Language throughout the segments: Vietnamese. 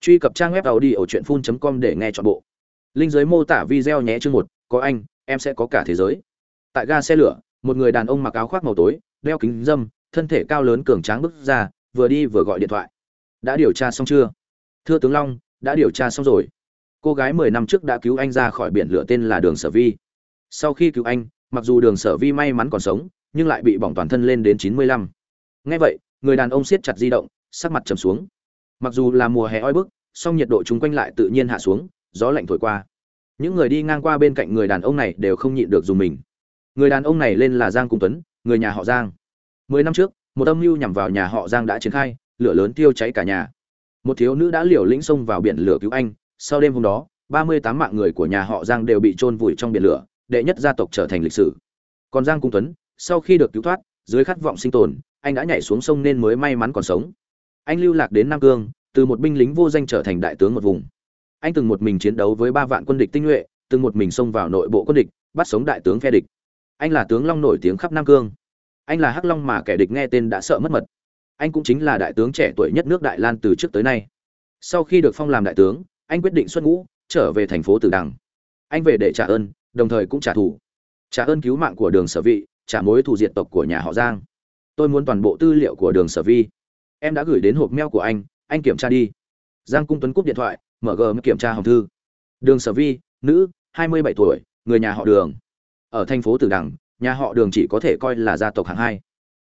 truy cập trang web tàu đi ở truyện phun com để nghe chọn bộ. Linh giới mô tả video nhé chương một, có anh, em sẽ có cả thế giới. Tại ga xe lửa, một người đàn ông mặc áo khoác màu tối, đeo kính dâm, thân thể cao lớn cường tráng bước ra, vừa đi vừa gọi điện thoại. Đã điều tra xong chưa? Thưa tướng long, đã điều tra xong rồi. Cô gái mười năm trước đã cứu anh ra khỏi biển lửa tên là đường sở vi. Sau khi cứu anh, mặc dù đường sở vi may mắn còn sống, nhưng lại bị bỏng toàn thân lên đến chín mươi lăm. Ngay vậy, người đàn ông siết chặt di động, sắc mặt trầm xuống mặc dù là mùa hè oi bức, song nhiệt độ chung quanh lại tự nhiên hạ xuống, gió lạnh thổi qua. Những người đi ngang qua bên cạnh người đàn ông này đều không nhịn được dùng mình. Người đàn ông này lên là giang cung tuấn, người nhà họ giang. Mười năm trước, một âm mưu nhằm vào nhà họ giang đã triển khai, lửa lớn tiêu cháy cả nhà. Một thiếu nữ đã liều lĩnh xông vào biển lửa cứu anh. Sau đêm hôm đó, ba mươi tám mạng người của nhà họ giang đều bị chôn vùi trong biển lửa, đệ nhất gia tộc trở thành lịch sử. Còn giang cung tuấn, sau khi được cứu thoát, dưới khát vọng sinh tồn, anh đã nhảy xuống sông nên mới may mắn còn sống anh lưu lạc đến nam cương, từ một binh lính vô danh trở thành đại tướng một vùng. Anh từng một mình chiến đấu với ba vạn quân địch tinh nhuệ, từng một mình xông vào nội bộ quân địch, bắt sống đại tướng phe địch. Anh là tướng long nổi tiếng khắp nam cương. Anh là hắc long mà kẻ địch nghe tên đã sợ mất mật. Anh cũng chính là đại tướng trẻ tuổi nhất nước đại lan từ trước tới nay. Sau khi được phong làm đại tướng, anh quyết định xuất ngũ, trở về thành phố tử đằng. Anh về để trả ơn, đồng thời cũng trả thù. Trả ơn cứu mạng của đường sở vị, trả mối thù diệt tộc của nhà họ giang. Tôi muốn toàn bộ tư liệu của đường sở vi em đã gửi đến hộp mail của anh anh kiểm tra đi. Giang cung tuấn cúp điện thoại, mở gm kiểm tra hòm thư. Đường sở vi, nữ, hai mươi bảy tuổi, người nhà họ đường. Ở thành phố tử đằng, nhà họ đường chỉ có thể coi là gia tộc hạng hai.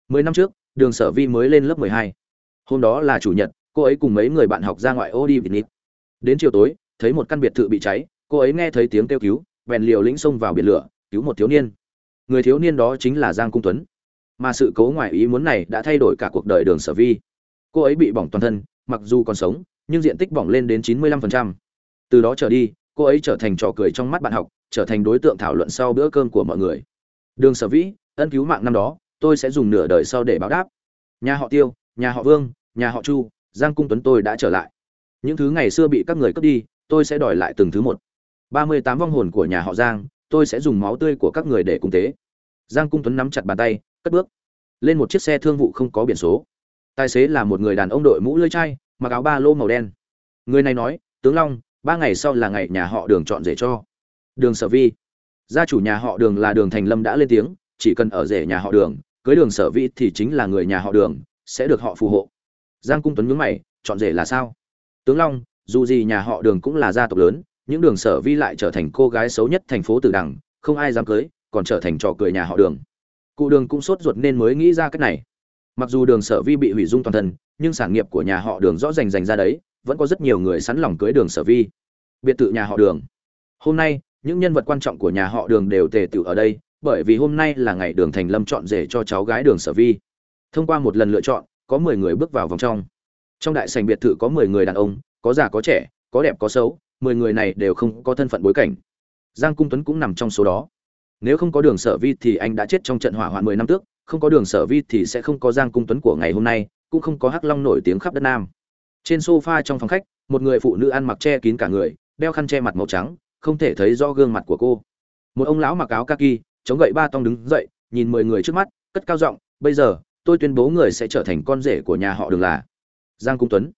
Mười năm trước, đường sở vi mới lên lớp mười hai. Hôm đó là chủ nhật, cô ấy cùng mấy người bạn học ra ngoại ô đi vịt nít đến chiều tối, thấy một căn biệt thự bị cháy, cô ấy nghe thấy tiếng kêu cứu, bèn liều lĩnh xông vào biển lửa, cứu một thiếu niên. Người thiếu niên đó chính là giang cung tuấn. Mà sự cố ngoại ý muốn này đã thay đổi cả cuộc đời đường sở vi cô ấy bị bỏng toàn thân, mặc dù còn sống, nhưng diện tích bỏng lên đến 95%. từ đó trở đi, cô ấy trở thành trò cười trong mắt bạn học, trở thành đối tượng thảo luận sau bữa cơm của mọi người. Đường sở vĩ, ân cứu mạng năm đó, tôi sẽ dùng nửa đời sau để báo đáp. Nhà họ tiêu, nhà họ vương, nhà họ chu, giang cung tuấn tôi đã trở lại. Những thứ ngày xưa bị các người cướp đi, tôi sẽ đòi lại từng thứ một. Ba mươi tám vong hồn của nhà họ giang, tôi sẽ dùng máu tươi của các người để cung tế. Giang cung tuấn nắm chặt bàn tay, cất bước. Lên một chiếc xe thương vụ không có biển số tài xế là một người đàn ông đội mũ lưỡi chai, mặc áo ba lô màu đen. Người này nói, tướng long, ba ngày sau là ngày nhà họ đường chọn rể cho. Đường sở vi. Gia chủ nhà họ đường là đường thành lâm đã lên tiếng, chỉ cần ở rể nhà họ đường, cưới đường sở vi thì chính là người nhà họ đường, sẽ được họ phù hộ. Giang cung tuấn nhướng mày, chọn rể là sao? Tướng long, dù gì nhà họ đường cũng là gia tộc lớn, những đường sở vi lại trở thành cô gái xấu nhất thành phố tử đằng, không ai dám cưới, còn trở thành trò cười nhà họ đường. Cụ đường cũng sốt ruột nên mới nghĩ ra cách này mặc dù đường sở vi bị hủy dung toàn thân, nhưng sản nghiệp của nhà họ đường rõ rành rành ra đấy, vẫn có rất nhiều người sẵn lòng cưới đường sở vi. Biệt thự nhà họ đường. Hôm nay, những nhân vật quan trọng của nhà họ đường đều tề tựu ở đây, bởi vì hôm nay là ngày đường thành lâm chọn rể cho cháu gái đường sở vi. Thông qua một lần lựa chọn, có mười người bước vào vòng trong. Trong đại sành biệt thự có mười người đàn ông, có già có trẻ, có đẹp có xấu, mười người này đều không có thân phận bối cảnh. Giang cung tuấn cũng nằm trong số đó. Nếu không có đường sở vi thì anh đã chết trong trận hỏa hoạn mười năm trước không có đường sở vi thì sẽ không có giang cung tuấn của ngày hôm nay, cũng không có hắc long nổi tiếng khắp đất nam. Trên sofa trong phòng khách, một người phụ nữ ăn mặc che kín cả người, đeo khăn che mặt màu trắng, không thể thấy rõ gương mặt của cô. Một ông lão mặc áo kaki, chống gậy ba tong đứng dậy, nhìn mười người trước mắt, cất cao giọng, bây giờ, tôi tuyên bố người sẽ trở thành con rể của nhà họ đường là giang cung tuấn.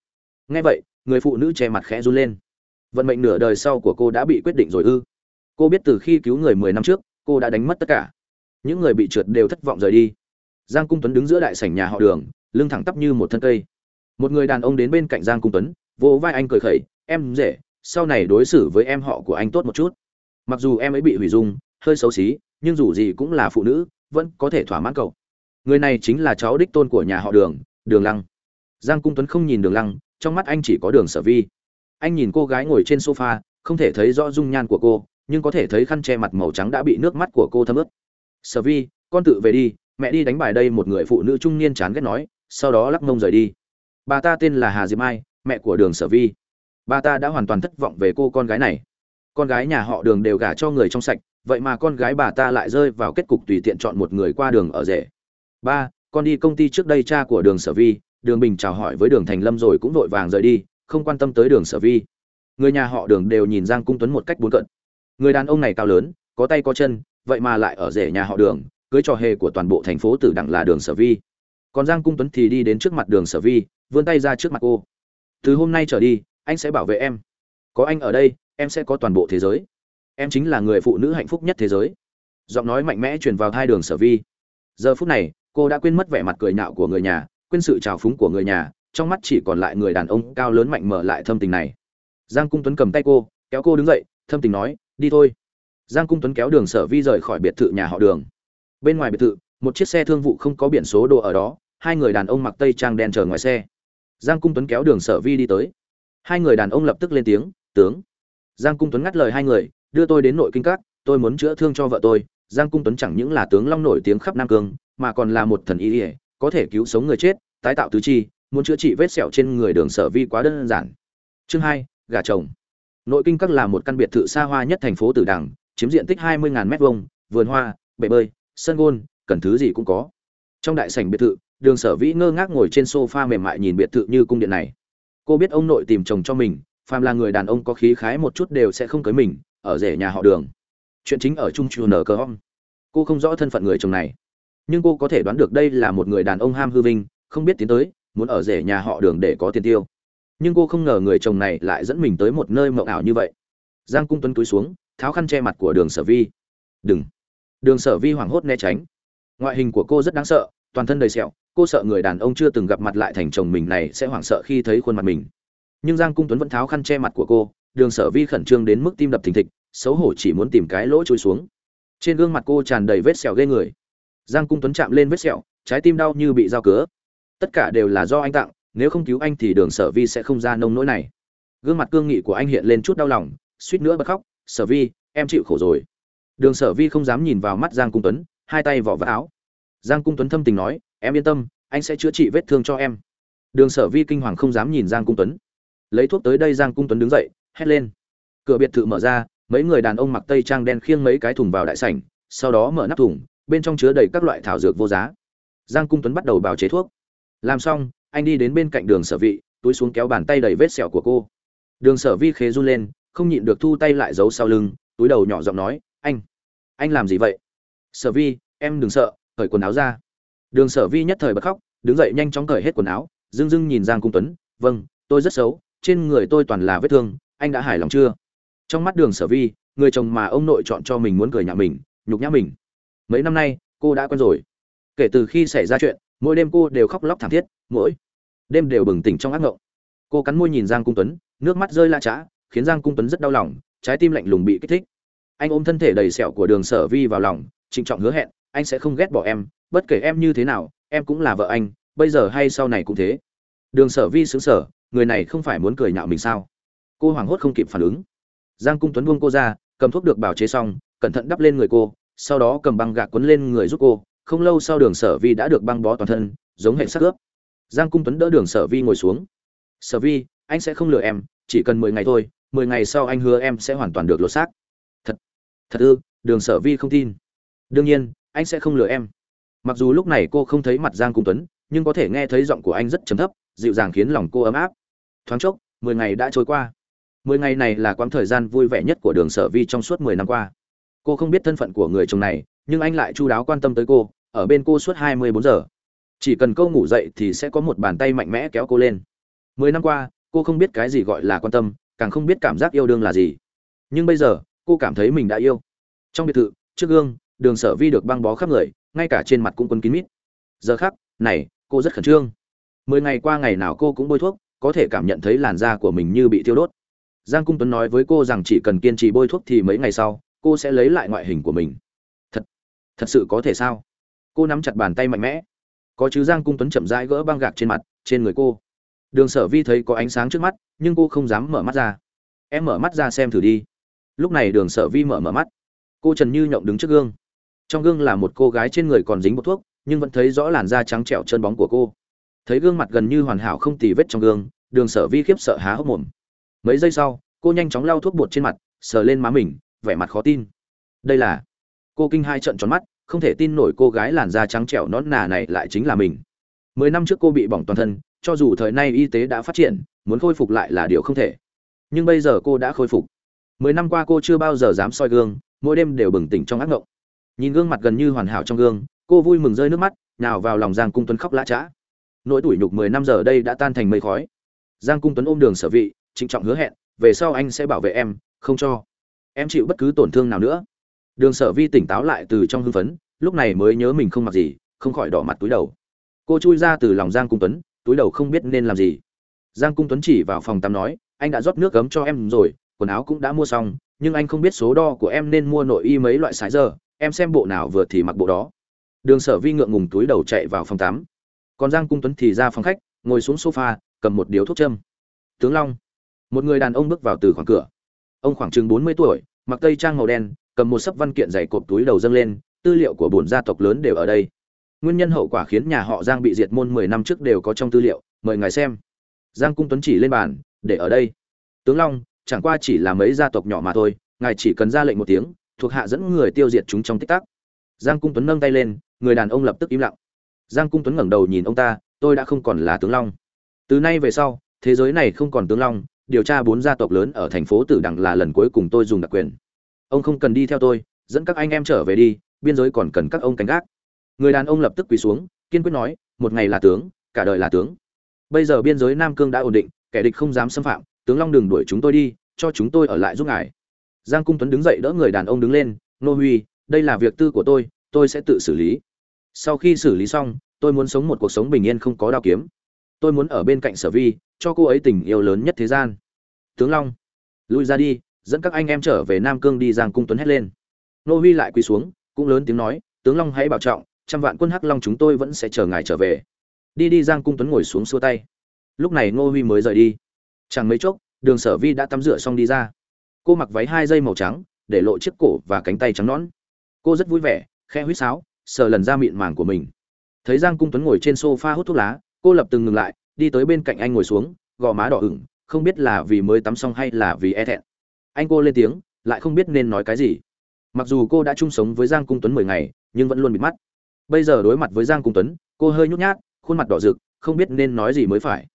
Nghe vậy, người phụ nữ che mặt khẽ run lên. Vận mệnh nửa đời sau của cô đã bị quyết định rồi ư? Cô biết từ khi cứu người mười năm trước, cô đã đánh mất tất cả. Những người bị trượt đều thất vọng rời đi giang cung tuấn đứng giữa đại sảnh nhà họ đường, lưng thẳng tắp như một thân cây. Một người đàn ông đến bên cạnh giang cung tuấn, vỗ vai anh cười khẩy, em dễ, sau này đối xử với em họ của anh tốt một chút. Mặc dù em ấy bị hủy dung, hơi xấu xí, nhưng dù gì cũng là phụ nữ, vẫn có thể thỏa mãn cậu. Người này chính là cháu đích tôn của nhà họ đường đường lăng. Giang cung tuấn không nhìn đường lăng, trong mắt anh chỉ có đường sở vi. Anh nhìn cô gái ngồi trên sofa, không thể thấy rõ dung nhan của cô, nhưng có thể thấy khăn che mặt màu trắng đã bị nước mắt của cô thấm ướt. Sở vi, con tự về đi mẹ đi đánh bài đây một người phụ nữ trung niên chán ghét nói, sau đó lắc mông rời đi. Bà ta tên là hà diệp mai, mẹ của đường sở vi. Bà ta đã hoàn toàn thất vọng về cô con gái này. Con gái nhà họ đường đều gả cho người trong sạch, vậy mà con gái bà ta lại rơi vào kết cục tùy tiện chọn một người qua đường ở rể. Ba, con đi công ty trước đây cha của đường sở vi. Đường bình chào hỏi với đường thành lâm rồi cũng vội vàng rời đi, không quan tâm tới đường sở vi. Người nhà họ đường đều nhìn giang cung tuấn một cách bốn cận. Người đàn ông này cao lớn, có tay có chân, vậy mà lại ở rể nhà họ đường cưới trò hề của toàn bộ thành phố tử đẳng là đường sở vi. Còn giang cung tuấn thì đi đến trước mặt đường sở vi, vươn tay ra trước mặt cô. Từ hôm nay trở đi, anh sẽ bảo vệ em. Có anh ở đây, em sẽ có toàn bộ thế giới. Em chính là người phụ nữ hạnh phúc nhất thế giới. Giọng nói mạnh mẽ truyền vào hai đường sở vi. Giờ phút này, cô đã quên mất vẻ mặt cười nhạo của người nhà, quên sự trào phúng của người nhà, trong mắt chỉ còn lại người đàn ông cao lớn mạnh mở lại thâm tình này. Giang cung tuấn cầm tay cô, kéo cô đứng dậy, thâm tình nói, đi thôi. Giang cung tuấn kéo đường sở vi rời khỏi biệt thự nhà họ đường bên ngoài biệt thự, một chiếc xe thương vụ không có biển số đồ ở đó, hai người đàn ông mặc tây trang đen chờ ngoài xe. Giang cung tuấn kéo đường sở vi đi tới. Hai người đàn ông lập tức lên tiếng, tướng. Giang cung tuấn ngắt lời hai người, đưa tôi đến nội kinh các, tôi muốn chữa thương cho vợ tôi. Giang cung tuấn chẳng những là tướng long nổi tiếng khắp nam cương mà còn là một thần y ỉa có thể cứu sống người chết, tái tạo tứ chi, muốn chữa trị vết sẹo trên người đường sở vi quá đơn giản. Chương hai, gà chồng. Nội kinh các là một căn biệt thự xa hoa nhất thành phố tử đằng, chiếm diện tích hai mươi m hai vườn hoa, bể bơi sân gôn, cần thứ gì cũng có. Trong đại sảnh biệt thự, đường sở vĩ ngơ ngác ngồi trên sofa mềm mại nhìn biệt thự như cung điện này. Cô biết ông nội tìm chồng cho mình, phàm là người đàn ông có khí khái một chút đều sẽ không cưới mình, ở rể nhà họ đường. Chuyện chính ở trung trù nở cơ hong cô không rõ thân phận người chồng này. Nhưng cô có thể đoán được đây là một người đàn ông ham hư vinh, không biết tiến tới, muốn ở rể nhà họ đường để có tiền tiêu. Nhưng cô không ngờ người chồng này lại dẫn mình tới một nơi mộng ảo như vậy. Giang cung tuấn túi xuống, tháo khăn che mặt của đường sở vi đừng đường sở vi hoảng hốt né tránh. Ngoại hình của cô rất đáng sợ, toàn thân đầy sẹo, cô sợ người đàn ông chưa từng gặp mặt lại thành chồng mình này sẽ hoảng sợ khi thấy khuôn mặt mình. Nhưng giang cung tuấn vẫn tháo khăn che mặt của cô, đường sở vi khẩn trương đến mức tim đập thình thịch, xấu hổ chỉ muốn tìm cái lỗ trôi xuống. Trên gương mặt cô tràn đầy vết sẹo ghê người. Giang cung tuấn chạm lên vết sẹo, trái tim đau như bị dao cứa. Tất cả đều là do anh tặng, nếu không cứu anh thì đường sở vi sẽ không ra nông nỗi này. Gương mặt cương nghị của anh hiện lên chút đau lòng, suýt nữa bật khóc. Sở vi, em chịu khổ rồi đường sở vi không dám nhìn vào mắt giang cung tuấn, hai tay vỏ vỡ áo. Giang cung tuấn thâm tình nói, em yên tâm, anh sẽ chữa trị vết thương cho em. Đường sở vi kinh hoàng không dám nhìn giang cung tuấn. Lấy thuốc tới đây, giang cung tuấn đứng dậy, hét lên. Cửa biệt thự mở ra, mấy người đàn ông mặc tây trang đen khiêng mấy cái thùng vào đại sảnh, sau đó mở nắp thùng, bên trong chứa đầy các loại thảo dược vô giá. Giang cung tuấn bắt đầu bào chế thuốc. Làm xong, anh đi đến bên cạnh đường sở vị túi xuống kéo bàn tay đầy vết sẹo của cô. Đường sở vi khế run lên, không nhịn được thu tay lại giấu sau lưng, túi đầu nhỏ giọng nói, anh anh làm gì vậy? Sở vi, em đừng sợ, cởi quần áo ra. Đường sở vi nhất thời bật khóc, đứng dậy nhanh chóng cởi hết quần áo dưng dưng nhìn giang cung tuấn vâng tôi rất xấu, trên người tôi toàn là vết thương, anh đã hài lòng chưa? Trong mắt đường sở vi, người chồng mà ông nội chọn cho mình muốn cười nhạo mình, nhục nhã mình. Mấy năm nay, cô đã quen rồi. Kể từ khi xảy ra chuyện, mỗi đêm cô đều khóc lóc thảm thiết, mỗi đêm đều bừng tỉnh trong ác ngộng. Cô cắn môi nhìn giang cung tuấn, nước mắt rơi la chã khiến giang cung tuấn rất đau lòng, trái tim lạnh lùng bị kích thích anh ôm thân thể đầy sẹo của đường sở vi vào lòng, trịnh trọng hứa hẹn, anh sẽ không ghét bỏ em, bất kể em như thế nào, em cũng là vợ anh, bây giờ hay sau này cũng thế. Đường sở vi xứng sở người này không phải muốn cười nhạo mình sao? Cô hoảng hốt không kịp phản ứng. Giang cung tuấn buông cô ra, cầm thuốc được bào chế xong, cẩn thận đắp lên người cô, sau đó cầm băng gạc quấn lên người giúp cô, không lâu sau đường sở vi đã được băng bó toàn thân, giống hệ sắc ướp. Giang cung tuấn đỡ đường sở vi ngồi xuống. Sở vi, anh sẽ không lừa em, chỉ cần mười ngày thôi, mười ngày sau anh hứa em sẽ hoàn toàn được lột xác thật ư, đường sở vi không tin. Đương nhiên, anh sẽ không lừa em. Mặc dù lúc này cô không thấy mặt giang cung tuấn, nhưng có thể nghe thấy giọng của anh rất trầm thấp, dịu dàng khiến lòng cô ấm áp. Thoáng chốc, mười ngày đã trôi qua. Mười ngày này là quãng thời gian vui vẻ nhất của đường sở vi trong suốt mười năm qua. Cô không biết thân phận của người chồng này, nhưng anh lại chu đáo quan tâm tới cô, ở bên cô suốt hai mươi bốn giờ. Chỉ cần cô ngủ dậy thì sẽ có một bàn tay mạnh mẽ kéo cô lên. Mười năm qua, cô không biết cái gì gọi là quan tâm, càng không biết cảm giác yêu đương là gì. Nhưng bây giờ cô cảm thấy mình đã yêu. Trong biệt thự trước gương, đường sở vi được băng bó khắp người, ngay cả trên mặt cũng quấn kín mít. Giờ khắc, này, cô rất khẩn trương. Mười ngày qua ngày nào cô cũng bôi thuốc, có thể cảm nhận thấy làn da của mình như bị thiêu đốt. Giang cung tuấn nói với cô rằng chỉ cần kiên trì bôi thuốc thì mấy ngày sau, cô sẽ lấy lại ngoại hình của mình. Thật thật sự có thể sao? Cô nắm chặt bàn tay mạnh mẽ. Có chứ giang cung tuấn chậm rãi gỡ băng gạc trên mặt, trên người cô. Đường sở vi thấy có ánh sáng trước mắt, nhưng cô không dám mở mắt ra. Em mở mắt ra xem thử đi lúc này đường sở vi mở mở mắt. Cô trần như nhộng đứng trước gương. Trong gương là một cô gái trên người còn dính một thuốc, nhưng vẫn thấy rõ làn da trắng trẻo chân bóng của cô. Thấy gương mặt gần như hoàn hảo không tì vết trong gương, đường sở vi khiếp sợ há hốc mồm. Mấy giây sau, cô nhanh chóng lau thuốc bột trên mặt, sờ lên má mình, vẻ mặt khó tin. Đây là cô kinh hai trận tròn mắt, không thể tin nổi cô gái làn da trắng trẻo nón nà này lại chính là mình. Mười năm trước cô bị bỏng toàn thân, cho dù thời nay y tế đã phát triển, muốn khôi phục lại là điều không thể. Nhưng bây giờ cô đã khôi phục mười năm qua cô chưa bao giờ dám soi gương, mỗi đêm đều bừng tỉnh trong ác ngộng. Nhìn gương mặt gần như hoàn hảo trong gương, cô vui mừng rơi nước mắt, nào vào lòng giang cung tuấn khóc lã chã nỗi tủi nhục mười năm giờ đây đã tan thành mây khói. Giang cung tuấn ôm đường sở vị, trịnh trọng hứa hẹn, về sau anh sẽ bảo vệ em, không cho em chịu bất cứ tổn thương nào nữa. Đường sở vi tỉnh táo lại từ trong hưng phấn, lúc này mới nhớ mình không mặc gì, không khỏi đỏ mặt túi đầu. Cô chui ra từ lòng giang cung tuấn, túi đầu không biết nên làm gì. Giang cung tuấn chỉ vào phòng tắm nói, anh đã rót nước cấm cho em rồi quần áo cũng đã mua xong, nhưng anh không biết số đo của em nên mua nội y mấy loại sái giờ, em xem bộ nào vừa thì mặc bộ đó. Đường sở vi ngượng ngùng túi đầu chạy vào phòng tắm. Còn giang cung tuấn thì ra phòng khách, ngồi xuống sofa, cầm một điếu thuốc châm. Tướng long. Một người đàn ông bước vào từ khoảng cửa. Ông khoảng chừng bốn mươi tuổi, mặc tây trang màu đen, cầm một sấp văn kiện dày cộp túi đầu dâng lên, tư liệu của bổn gia tộc lớn đều ở đây. Nguyên nhân hậu quả khiến nhà họ giang bị diệt môn mười năm trước đều có trong tư liệu, mời ngài xem. Giang cung tuấn chỉ lên bàn, để ở đây. Tướng long chẳng qua chỉ là mấy gia tộc nhỏ mà thôi, ngài chỉ cần ra lệnh một tiếng, thuộc hạ dẫn người tiêu diệt chúng trong tích tắc. Giang cung tuấn nâng tay lên, người đàn ông lập tức im lặng. Giang cung tuấn ngẩng đầu nhìn ông ta, tôi đã không còn là tướng long. Từ nay về sau, thế giới này không còn tướng long, điều tra bốn gia tộc lớn ở thành phố tử đằng là lần cuối cùng tôi dùng đặc quyền. Ông không cần đi theo tôi, dẫn các anh em trở về đi, biên giới còn cần các ông canh gác. Người đàn ông lập tức quỳ xuống, kiên quyết nói, một ngày là tướng, cả đời là tướng. Bây giờ biên giới nam cương đã ổn định, kẻ địch không dám xâm phạm, tướng long đừng đuổi chúng tôi đi cho chúng tôi ở lại giúp ngài. Giang cung tuấn đứng dậy đỡ người đàn ông đứng lên, nô huy, đây là việc tư của tôi tôi sẽ tự xử lý. Sau khi xử lý xong, tôi muốn sống một cuộc sống bình yên không có đao kiếm. Tôi muốn ở bên cạnh sở vi, cho cô ấy tình yêu lớn nhất thế gian. Tướng long, lui ra đi, dẫn các anh em trở về nam cương đi, giang cung tuấn hét lên. Nô huy lại quỳ xuống, cũng lớn tiếng nói, tướng long hãy bảo trọng, trăm vạn quân hắc long chúng tôi vẫn sẽ chờ ngài trở về. Đi đi, giang cung tuấn ngồi xuống xua tay. Lúc này ngô huy mới rời đi. Chẳng mấy chốc đường sở vi đã tắm rửa xong đi ra. Cô mặc váy hai dây màu trắng, để lộ chiếc cổ và cánh tay trắng nõn. Cô rất vui vẻ khe huýt sáo, sờ lần ra miệng màng của mình. Thấy giang cung tuấn ngồi trên sofa hút thuốc lá, cô lập từng ngừng lại, đi tới bên cạnh anh ngồi xuống, gò má đỏ ửng, không biết là vì mới tắm xong hay là vì e thẹn. Anh cô lên tiếng, lại không biết nên nói cái gì. Mặc dù cô đã chung sống với giang cung tuấn mười ngày, nhưng vẫn luôn bịt mắt. Bây giờ đối mặt với giang cung tuấn, cô hơi nhút nhát, khuôn mặt đỏ rực, không biết nên nói gì mới phải.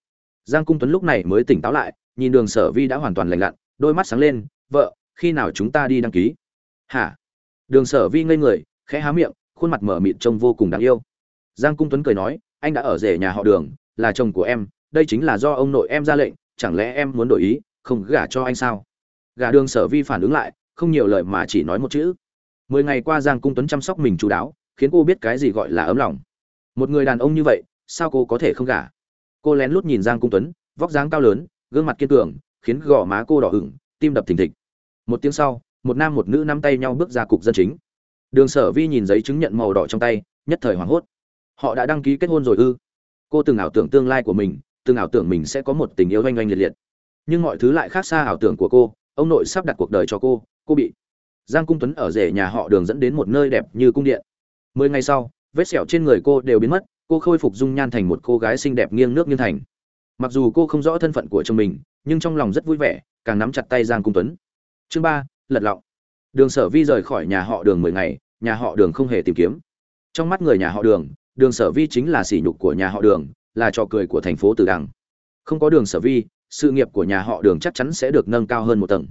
Giang cung tuấn lúc này mới tỉnh táo lại nhìn đường sở vi đã hoàn toàn lành lặn, đôi mắt sáng lên, vợ, khi nào chúng ta đi đăng ký? Hả? Đường sở vi ngây người, khẽ há miệng, khuôn mặt mở mịt trông vô cùng đáng yêu. Giang cung tuấn cười nói, anh đã ở rể nhà họ đường, là chồng của em, đây chính là do ông nội em ra lệnh, chẳng lẽ em muốn đổi ý, không gả cho anh sao? Gả đường sở vi phản ứng lại, không nhiều lời mà chỉ nói một chữ. Mười ngày qua giang cung tuấn chăm sóc mình chú đáo, khiến cô biết cái gì gọi là ấm lòng. Một người đàn ông như vậy, sao cô có thể không gả? Cô lén lút nhìn giang cung tuấn, vóc dáng cao lớn gương mặt kiên cường khiến gò má cô đỏ hửng, tim đập thình thịch. Một tiếng sau một nam một nữ nắm tay nhau bước ra cục dân chính. Đường sở vi nhìn giấy chứng nhận màu đỏ trong tay nhất thời hoảng hốt. Họ đã đăng ký kết hôn rồi ư? Cô từng ảo tưởng tương lai của mình từng ảo tưởng mình sẽ có một tình yêu oanh oanh liệt liệt. Nhưng mọi thứ lại khác xa ảo tưởng của cô ông nội sắp đặt cuộc đời cho cô cô bị giang cung tuấn ở rể nhà họ đường dẫn đến một nơi đẹp như cung điện. Mười ngày sau vết sẹo trên người cô đều biến mất cô khôi phục dung nhan thành một cô gái xinh đẹp nghiêng nước nghiêng thành mặc dù cô không rõ thân phận của chồng mình, nhưng trong lòng rất vui vẻ, càng nắm chặt tay giang cung tuấn. Chương ba, lật lọng. Đường sở vi rời khỏi nhà họ đường mười ngày, nhà họ đường không hề tìm kiếm. Trong mắt người nhà họ đường đường sở vi chính là sỉ nhục của nhà họ đường, là trò cười của thành phố từ đằng. Không có đường sở vi, sự nghiệp của nhà họ đường chắc chắn sẽ được nâng cao hơn một tầng.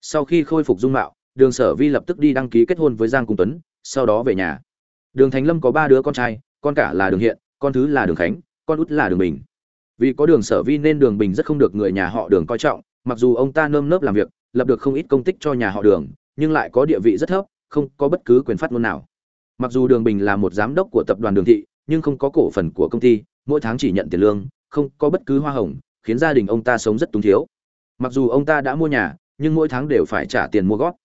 Sau khi khôi phục dung mạo, đường sở vi lập tức đi đăng ký kết hôn với giang cung tuấn, sau đó về nhà. Đường thành lâm có ba đứa con trai, con cả là đường hiện, con thứ là đường khánh, con út là đường bình vì có đường sở vi nên đường bình rất không được người nhà họ đường coi trọng, mặc dù ông ta nơm nớp làm việc, lập được không ít công tích cho nhà họ đường, nhưng lại có địa vị rất thấp, không có bất cứ quyền phát ngôn nào. Mặc dù đường bình là một giám đốc của tập đoàn đường thị, nhưng không có cổ phần của công ty, mỗi tháng chỉ nhận tiền lương, không có bất cứ hoa hồng, khiến gia đình ông ta sống rất túng thiếu. Mặc dù ông ta đã mua nhà, nhưng mỗi tháng đều phải trả tiền mua góp.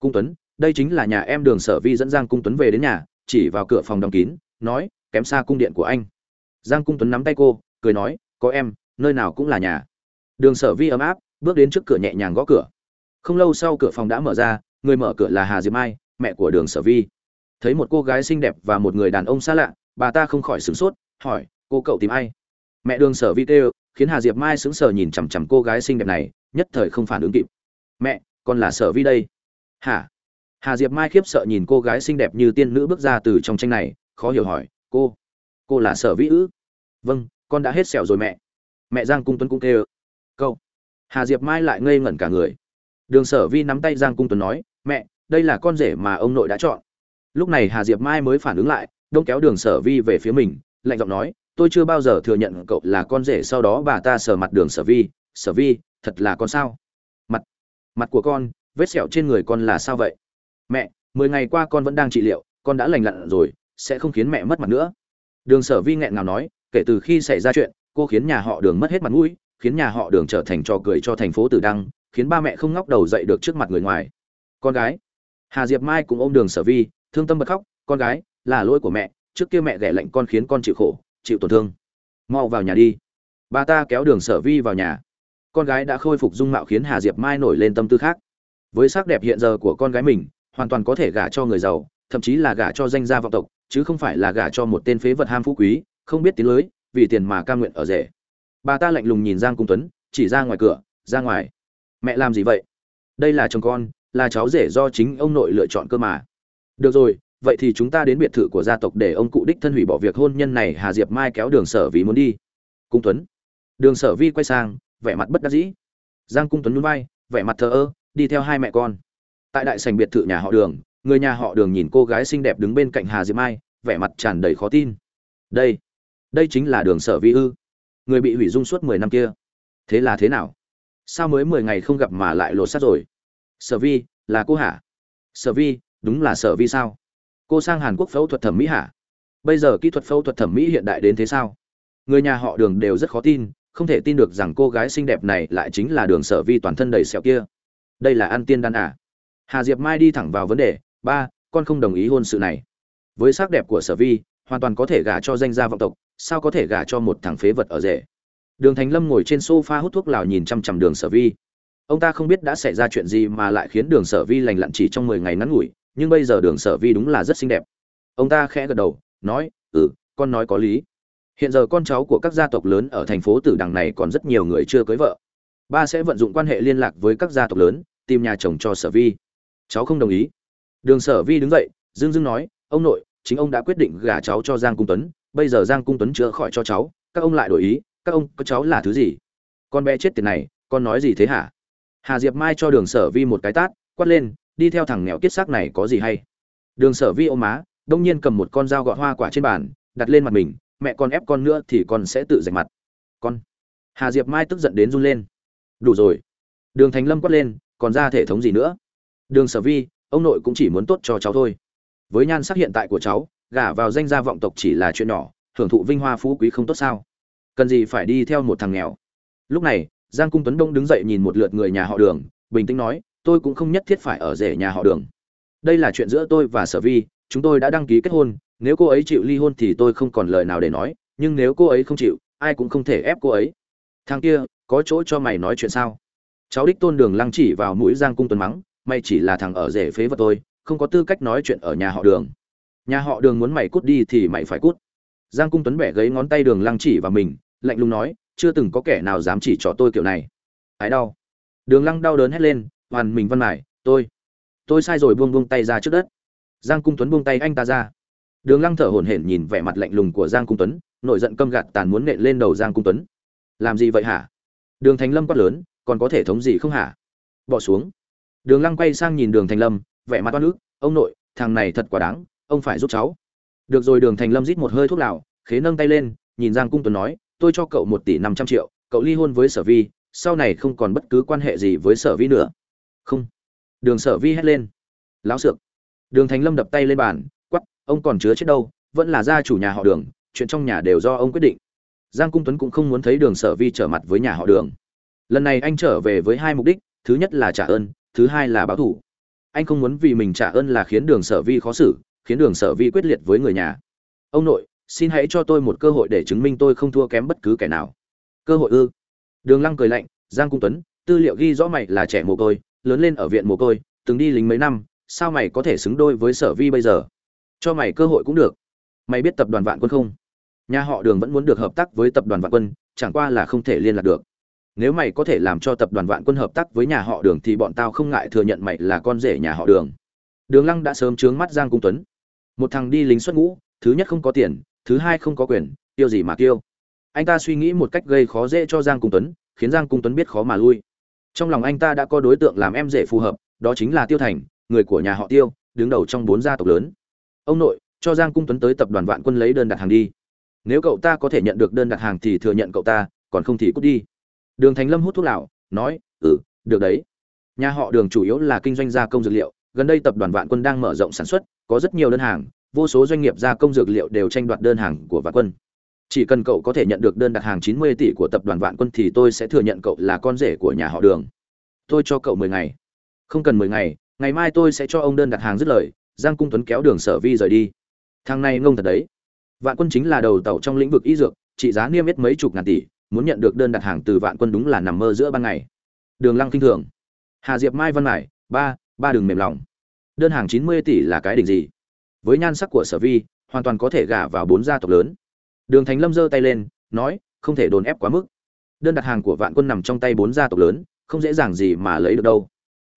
Cung tuấn, đây chính là nhà em đường sở vi dẫn giang cung tuấn về đến nhà, chỉ vào cửa phòng đóng kín, nói, kém xa cung điện của anh. Giang cung tuấn nắm tay cô, cười nói có em, nơi nào cũng là nhà. Đường sở vi ấm áp, bước đến trước cửa nhẹ nhàng gõ cửa. Không lâu sau cửa phòng đã mở ra, người mở cửa là hà diệp mai, mẹ của đường sở vi. Thấy một cô gái xinh đẹp và một người đàn ông xa lạ, bà ta không khỏi sửng sốt, hỏi, cô cậu tìm ai? Mẹ đường sở vi kêu, khiến hà diệp mai sững sờ nhìn chằm chằm cô gái xinh đẹp này, nhất thời không phản ứng kịp. Mẹ, con là sở vi đây. Hả? Hà diệp mai khiếp sợ nhìn cô gái xinh đẹp như tiên nữ bước ra từ trong tranh này, khó hiểu hỏi, cô cô là sở Vi ư? Vâng con đã hết sẹo rồi mẹ. Mẹ giang cung tuấn cũng kêu câu hà diệp mai lại ngây ngẩn cả người. Đường sở vi nắm tay giang cung tuấn nói, mẹ, đây là con rể mà ông nội đã chọn. Lúc này hà diệp mai mới phản ứng lại, đông kéo đường sở vi về phía mình, lạnh giọng nói, tôi chưa bao giờ thừa nhận cậu là con rể sau đó bà ta sờ mặt đường sở vi sở vi, thật là con sao? Mặt mặt của con, vết sẹo trên người con là sao vậy? Mẹ, mười ngày qua con vẫn đang trị liệu, con đã lành lặn rồi, sẽ không khiến mẹ mất mặt nữa. Đường sở vi nghẹn ngào nói kể từ khi xảy ra chuyện, cô khiến nhà họ đường mất hết mặt mũi, khiến nhà họ đường trở thành trò cười cho thành phố tử đăng, khiến ba mẹ không ngóc đầu dậy được trước mặt người ngoài. Con gái, hà diệp mai cũng ôm đường sở vi, thương tâm bật khóc, con gái, là lỗi của mẹ, trước kia mẹ ghẻ lạnh con khiến con chịu khổ, chịu tổn thương. Mau vào nhà đi. Bà ta kéo đường sở vi vào nhà. Con gái đã khôi phục dung mạo khiến hà diệp mai nổi lên tâm tư khác. Với sắc đẹp hiện giờ của con gái mình, hoàn toàn có thể gả cho người giàu, thậm chí là gả cho danh gia vọng tộc, chứ không phải là gả cho một tên phế vật ham phú quý không biết tiếng lưới, vì tiền mà ca nguyện ở rể. Bà ta lạnh lùng nhìn giang cung tuấn, chỉ ra ngoài cửa, ra ngoài. Mẹ làm gì vậy? Đây là chồng con, là cháu rể do chính ông nội lựa chọn cơ mà. Được rồi, vậy thì chúng ta đến biệt thự của gia tộc để ông cụ đích thân hủy bỏ việc hôn nhân này, hà diệp mai kéo đường sở vì muốn đi. Cung tuấn. Đường sở vi quay sang, vẻ mặt bất đắc dĩ. Giang cung tuấn núi bay vẻ mặt thờ ơ, đi theo hai mẹ con. Tại đại sảnh biệt thự nhà họ đường, người nhà họ đường nhìn cô gái xinh đẹp đứng bên cạnh hà diệp mai, vẻ mặt tràn đầy khó tin. Đây đây chính là đường sở vi ư? Người bị hủy dung suốt mười năm kia. Thế là thế nào? Sao mới mười ngày không gặp mà lại lột xác rồi? Sở vi, là cô hả? Sở vi, đúng là sở vi sao? Cô sang hàn quốc phẫu thuật thẩm mỹ hả? Bây giờ kỹ thuật phẫu thuật thẩm mỹ hiện đại đến thế sao? Người nhà họ đường đều rất khó tin, không thể tin được rằng cô gái xinh đẹp này lại chính là đường sở vi toàn thân đầy sẹo kia. Đây là ăn tiên đan à? Hà diệp mai đi thẳng vào vấn đề, ba, con không đồng ý hôn sự này. Với sắc đẹp của sở vi, hoàn toàn có thể gả cho danh gia vọng tộc sao có thể gả cho một thằng phế vật ở rể? Đường thành lâm ngồi trên sofa hút thuốc lào nhìn chăm chằm đường sở vi. Ông ta không biết đã xảy ra chuyện gì mà lại khiến đường sở vi lành lặn chỉ trong mười ngày ngắn ngủi, nhưng bây giờ đường sở vi đúng là rất xinh đẹp. Ông ta khẽ gật đầu, nói ừ con nói có lý. Hiện giờ con cháu của các gia tộc lớn ở thành phố tử đằng này còn rất nhiều người chưa cưới vợ. Ba sẽ vận dụng quan hệ liên lạc với các gia tộc lớn, tìm nhà chồng cho sở vi. Cháu không đồng ý. Đường sở vi đứng dậy, dưng dưng nói, ông nội, chính ông đã quyết định gả cháu cho giang cung tuấn bây giờ giang cung tuấn chữa khỏi cho cháu, các ông lại đổi ý, các ông có cháu là thứ gì? Con bé chết tiền này, con nói gì thế hả? Hà diệp mai cho đường sở vi một cái tát, quát lên, đi theo thằng nghèo kiết xác này có gì hay? Đường sở vi ôm má, đông nhiên cầm một con dao gọt hoa quả trên bàn, đặt lên mặt mình, mẹ con ép con nữa thì con sẽ tự rạch mặt. Con. Hà diệp mai tức giận đến run lên. Đủ rồi. Đường thành lâm quát lên, còn ra thể thống gì nữa? Đường sở vi, ông nội cũng chỉ muốn tốt cho cháu thôi. Với nhan sắc hiện tại của cháu gả vào danh gia vọng tộc chỉ là chuyện nhỏ, hưởng thụ vinh hoa phú quý không tốt sao? Cần gì phải đi theo một thằng nghèo? Lúc này, giang cung tuấn đông đứng dậy nhìn một lượt người nhà họ đường, bình tĩnh nói, tôi cũng không nhất thiết phải ở rể nhà họ đường. Đây là chuyện giữa tôi và sở vi, chúng tôi đã đăng ký kết hôn, nếu cô ấy chịu ly hôn thì tôi không còn lời nào để nói, nhưng nếu cô ấy không chịu, ai cũng không thể ép cô ấy. Thằng kia, có chỗ cho mày nói chuyện sao? Cháu đích tôn đường lăng chỉ vào mũi giang cung tuấn mắng, mày chỉ là thằng ở rể phế vật tôi, không có tư cách nói chuyện ở nhà họ đường nhà họ đường muốn mày cút đi thì mày phải cút. Giang cung tuấn bẻ gấy ngón tay đường lăng chỉ vào mình, lạnh lùng nói, chưa từng có kẻ nào dám chỉ cho tôi kiểu này. Ái đau? Đường lăng đau đớn hét lên, hoàn mình văn mải, tôi tôi sai rồi buông buông tay ra trước đất. Giang cung tuấn buông tay anh ta ra. Đường lăng thở hổn hển nhìn vẻ mặt lạnh lùng của giang cung tuấn nội giận căm gạt tàn muốn nện lên đầu giang cung tuấn. Làm gì vậy hả? Đường thành lâm quát lớn, còn có thể thống gì không hả? Bỏ xuống. Đường lăng quay sang nhìn đường thành lâm, vẻ mặt oan ức, ông nội, thằng này thật quá đáng ông phải giúp cháu. Được rồi, đường thành lâm rít một hơi thuốc lào, khế nâng tay lên, nhìn giang cung tuấn nói, tôi cho cậu một tỷ năm trăm triệu, cậu ly hôn với sở vi, sau này không còn bất cứ quan hệ gì với sở vi nữa. Không. Đường sở vi hét lên. Láo xược đường thành lâm đập tay lên bàn quắp ông còn chứa chết đâu, vẫn là gia chủ nhà họ đường, chuyện trong nhà đều do ông quyết định. Giang cung tuấn cũng không muốn thấy đường sở vi trở mặt với nhà họ đường. Lần này anh trở về với hai mục đích, thứ nhất là trả ơn, thứ hai là báo thủ anh không muốn vì mình trả ơn là khiến đường sở vi khó xử khiến đường sở vi quyết liệt với người nhà. Ông nội, xin hãy cho tôi một cơ hội để chứng minh tôi không thua kém bất cứ kẻ nào. Cơ hội ư? Đường lăng cười lạnh, giang cung tuấn, tư liệu ghi rõ mày là trẻ mồ côi, lớn lên ở viện mồ côi, từng đi lính mấy năm, sao mày có thể xứng đôi với sở vi bây giờ? Cho mày cơ hội cũng được. Mày biết tập đoàn vạn quân không? Nhà họ đường vẫn muốn được hợp tác với tập đoàn vạn quân, chẳng qua là không thể liên lạc được. Nếu mày có thể làm cho tập đoàn vạn quân hợp tác với nhà họ đường thì bọn tao không ngại thừa nhận mày là con rể nhà họ đường. Đường lăng đã sớm trướng mắt giang cung tuấn một thằng đi lính xuất ngũ, thứ nhất không có tiền, thứ hai không có quyền, tiêu gì mà tiêu. Anh ta suy nghĩ một cách gây khó dễ cho giang cung tuấn, khiến giang cung tuấn biết khó mà lui. Trong lòng anh ta đã có đối tượng làm em rể phù hợp, đó chính là tiêu thành, người của nhà họ tiêu, đứng đầu trong bốn gia tộc lớn. Ông nội, cho giang cung tuấn tới tập đoàn vạn quân lấy đơn đặt hàng đi. Nếu cậu ta có thể nhận được đơn đặt hàng thì thừa nhận cậu ta, còn không thì cút đi. Đường thành lâm hút thuốc lào, nói ừ được đấy. Nhà họ đường chủ yếu là kinh doanh gia công dược liệu gần đây tập đoàn vạn quân đang mở rộng sản xuất, có rất nhiều đơn hàng, vô số doanh nghiệp gia công dược liệu đều tranh đoạt đơn hàng của vạn quân. Chỉ cần cậu có thể nhận được đơn đặt hàng 90 tỷ của tập đoàn vạn quân thì tôi sẽ thừa nhận cậu là con rể của nhà họ đường. Tôi cho cậu 10 ngày. Không cần 10 ngày ngày mai tôi sẽ cho ông đơn đặt hàng dứt lời, giang cung tuấn kéo đường sở vi rời đi. Thằng này ngông thật đấy. Vạn quân chính là đầu tàu trong lĩnh vực y dược, trị giá niêm yết mấy chục ngàn tỷ, muốn nhận được đơn đặt hàng từ vạn quân đúng là nằm mơ giữa ban ngày. Đường lăng kinh thường. Hà diệp mai văn mải, ba ba đường mềm lòng. Đơn hàng 90 tỷ là cái đỉnh gì? Với nhan sắc của sở vi, hoàn toàn có thể gả vào bốn gia tộc lớn. Đường thành lâm giơ tay lên, nói, không thể đồn ép quá mức. Đơn đặt hàng của vạn quân nằm trong tay bốn gia tộc lớn, không dễ dàng gì mà lấy được đâu.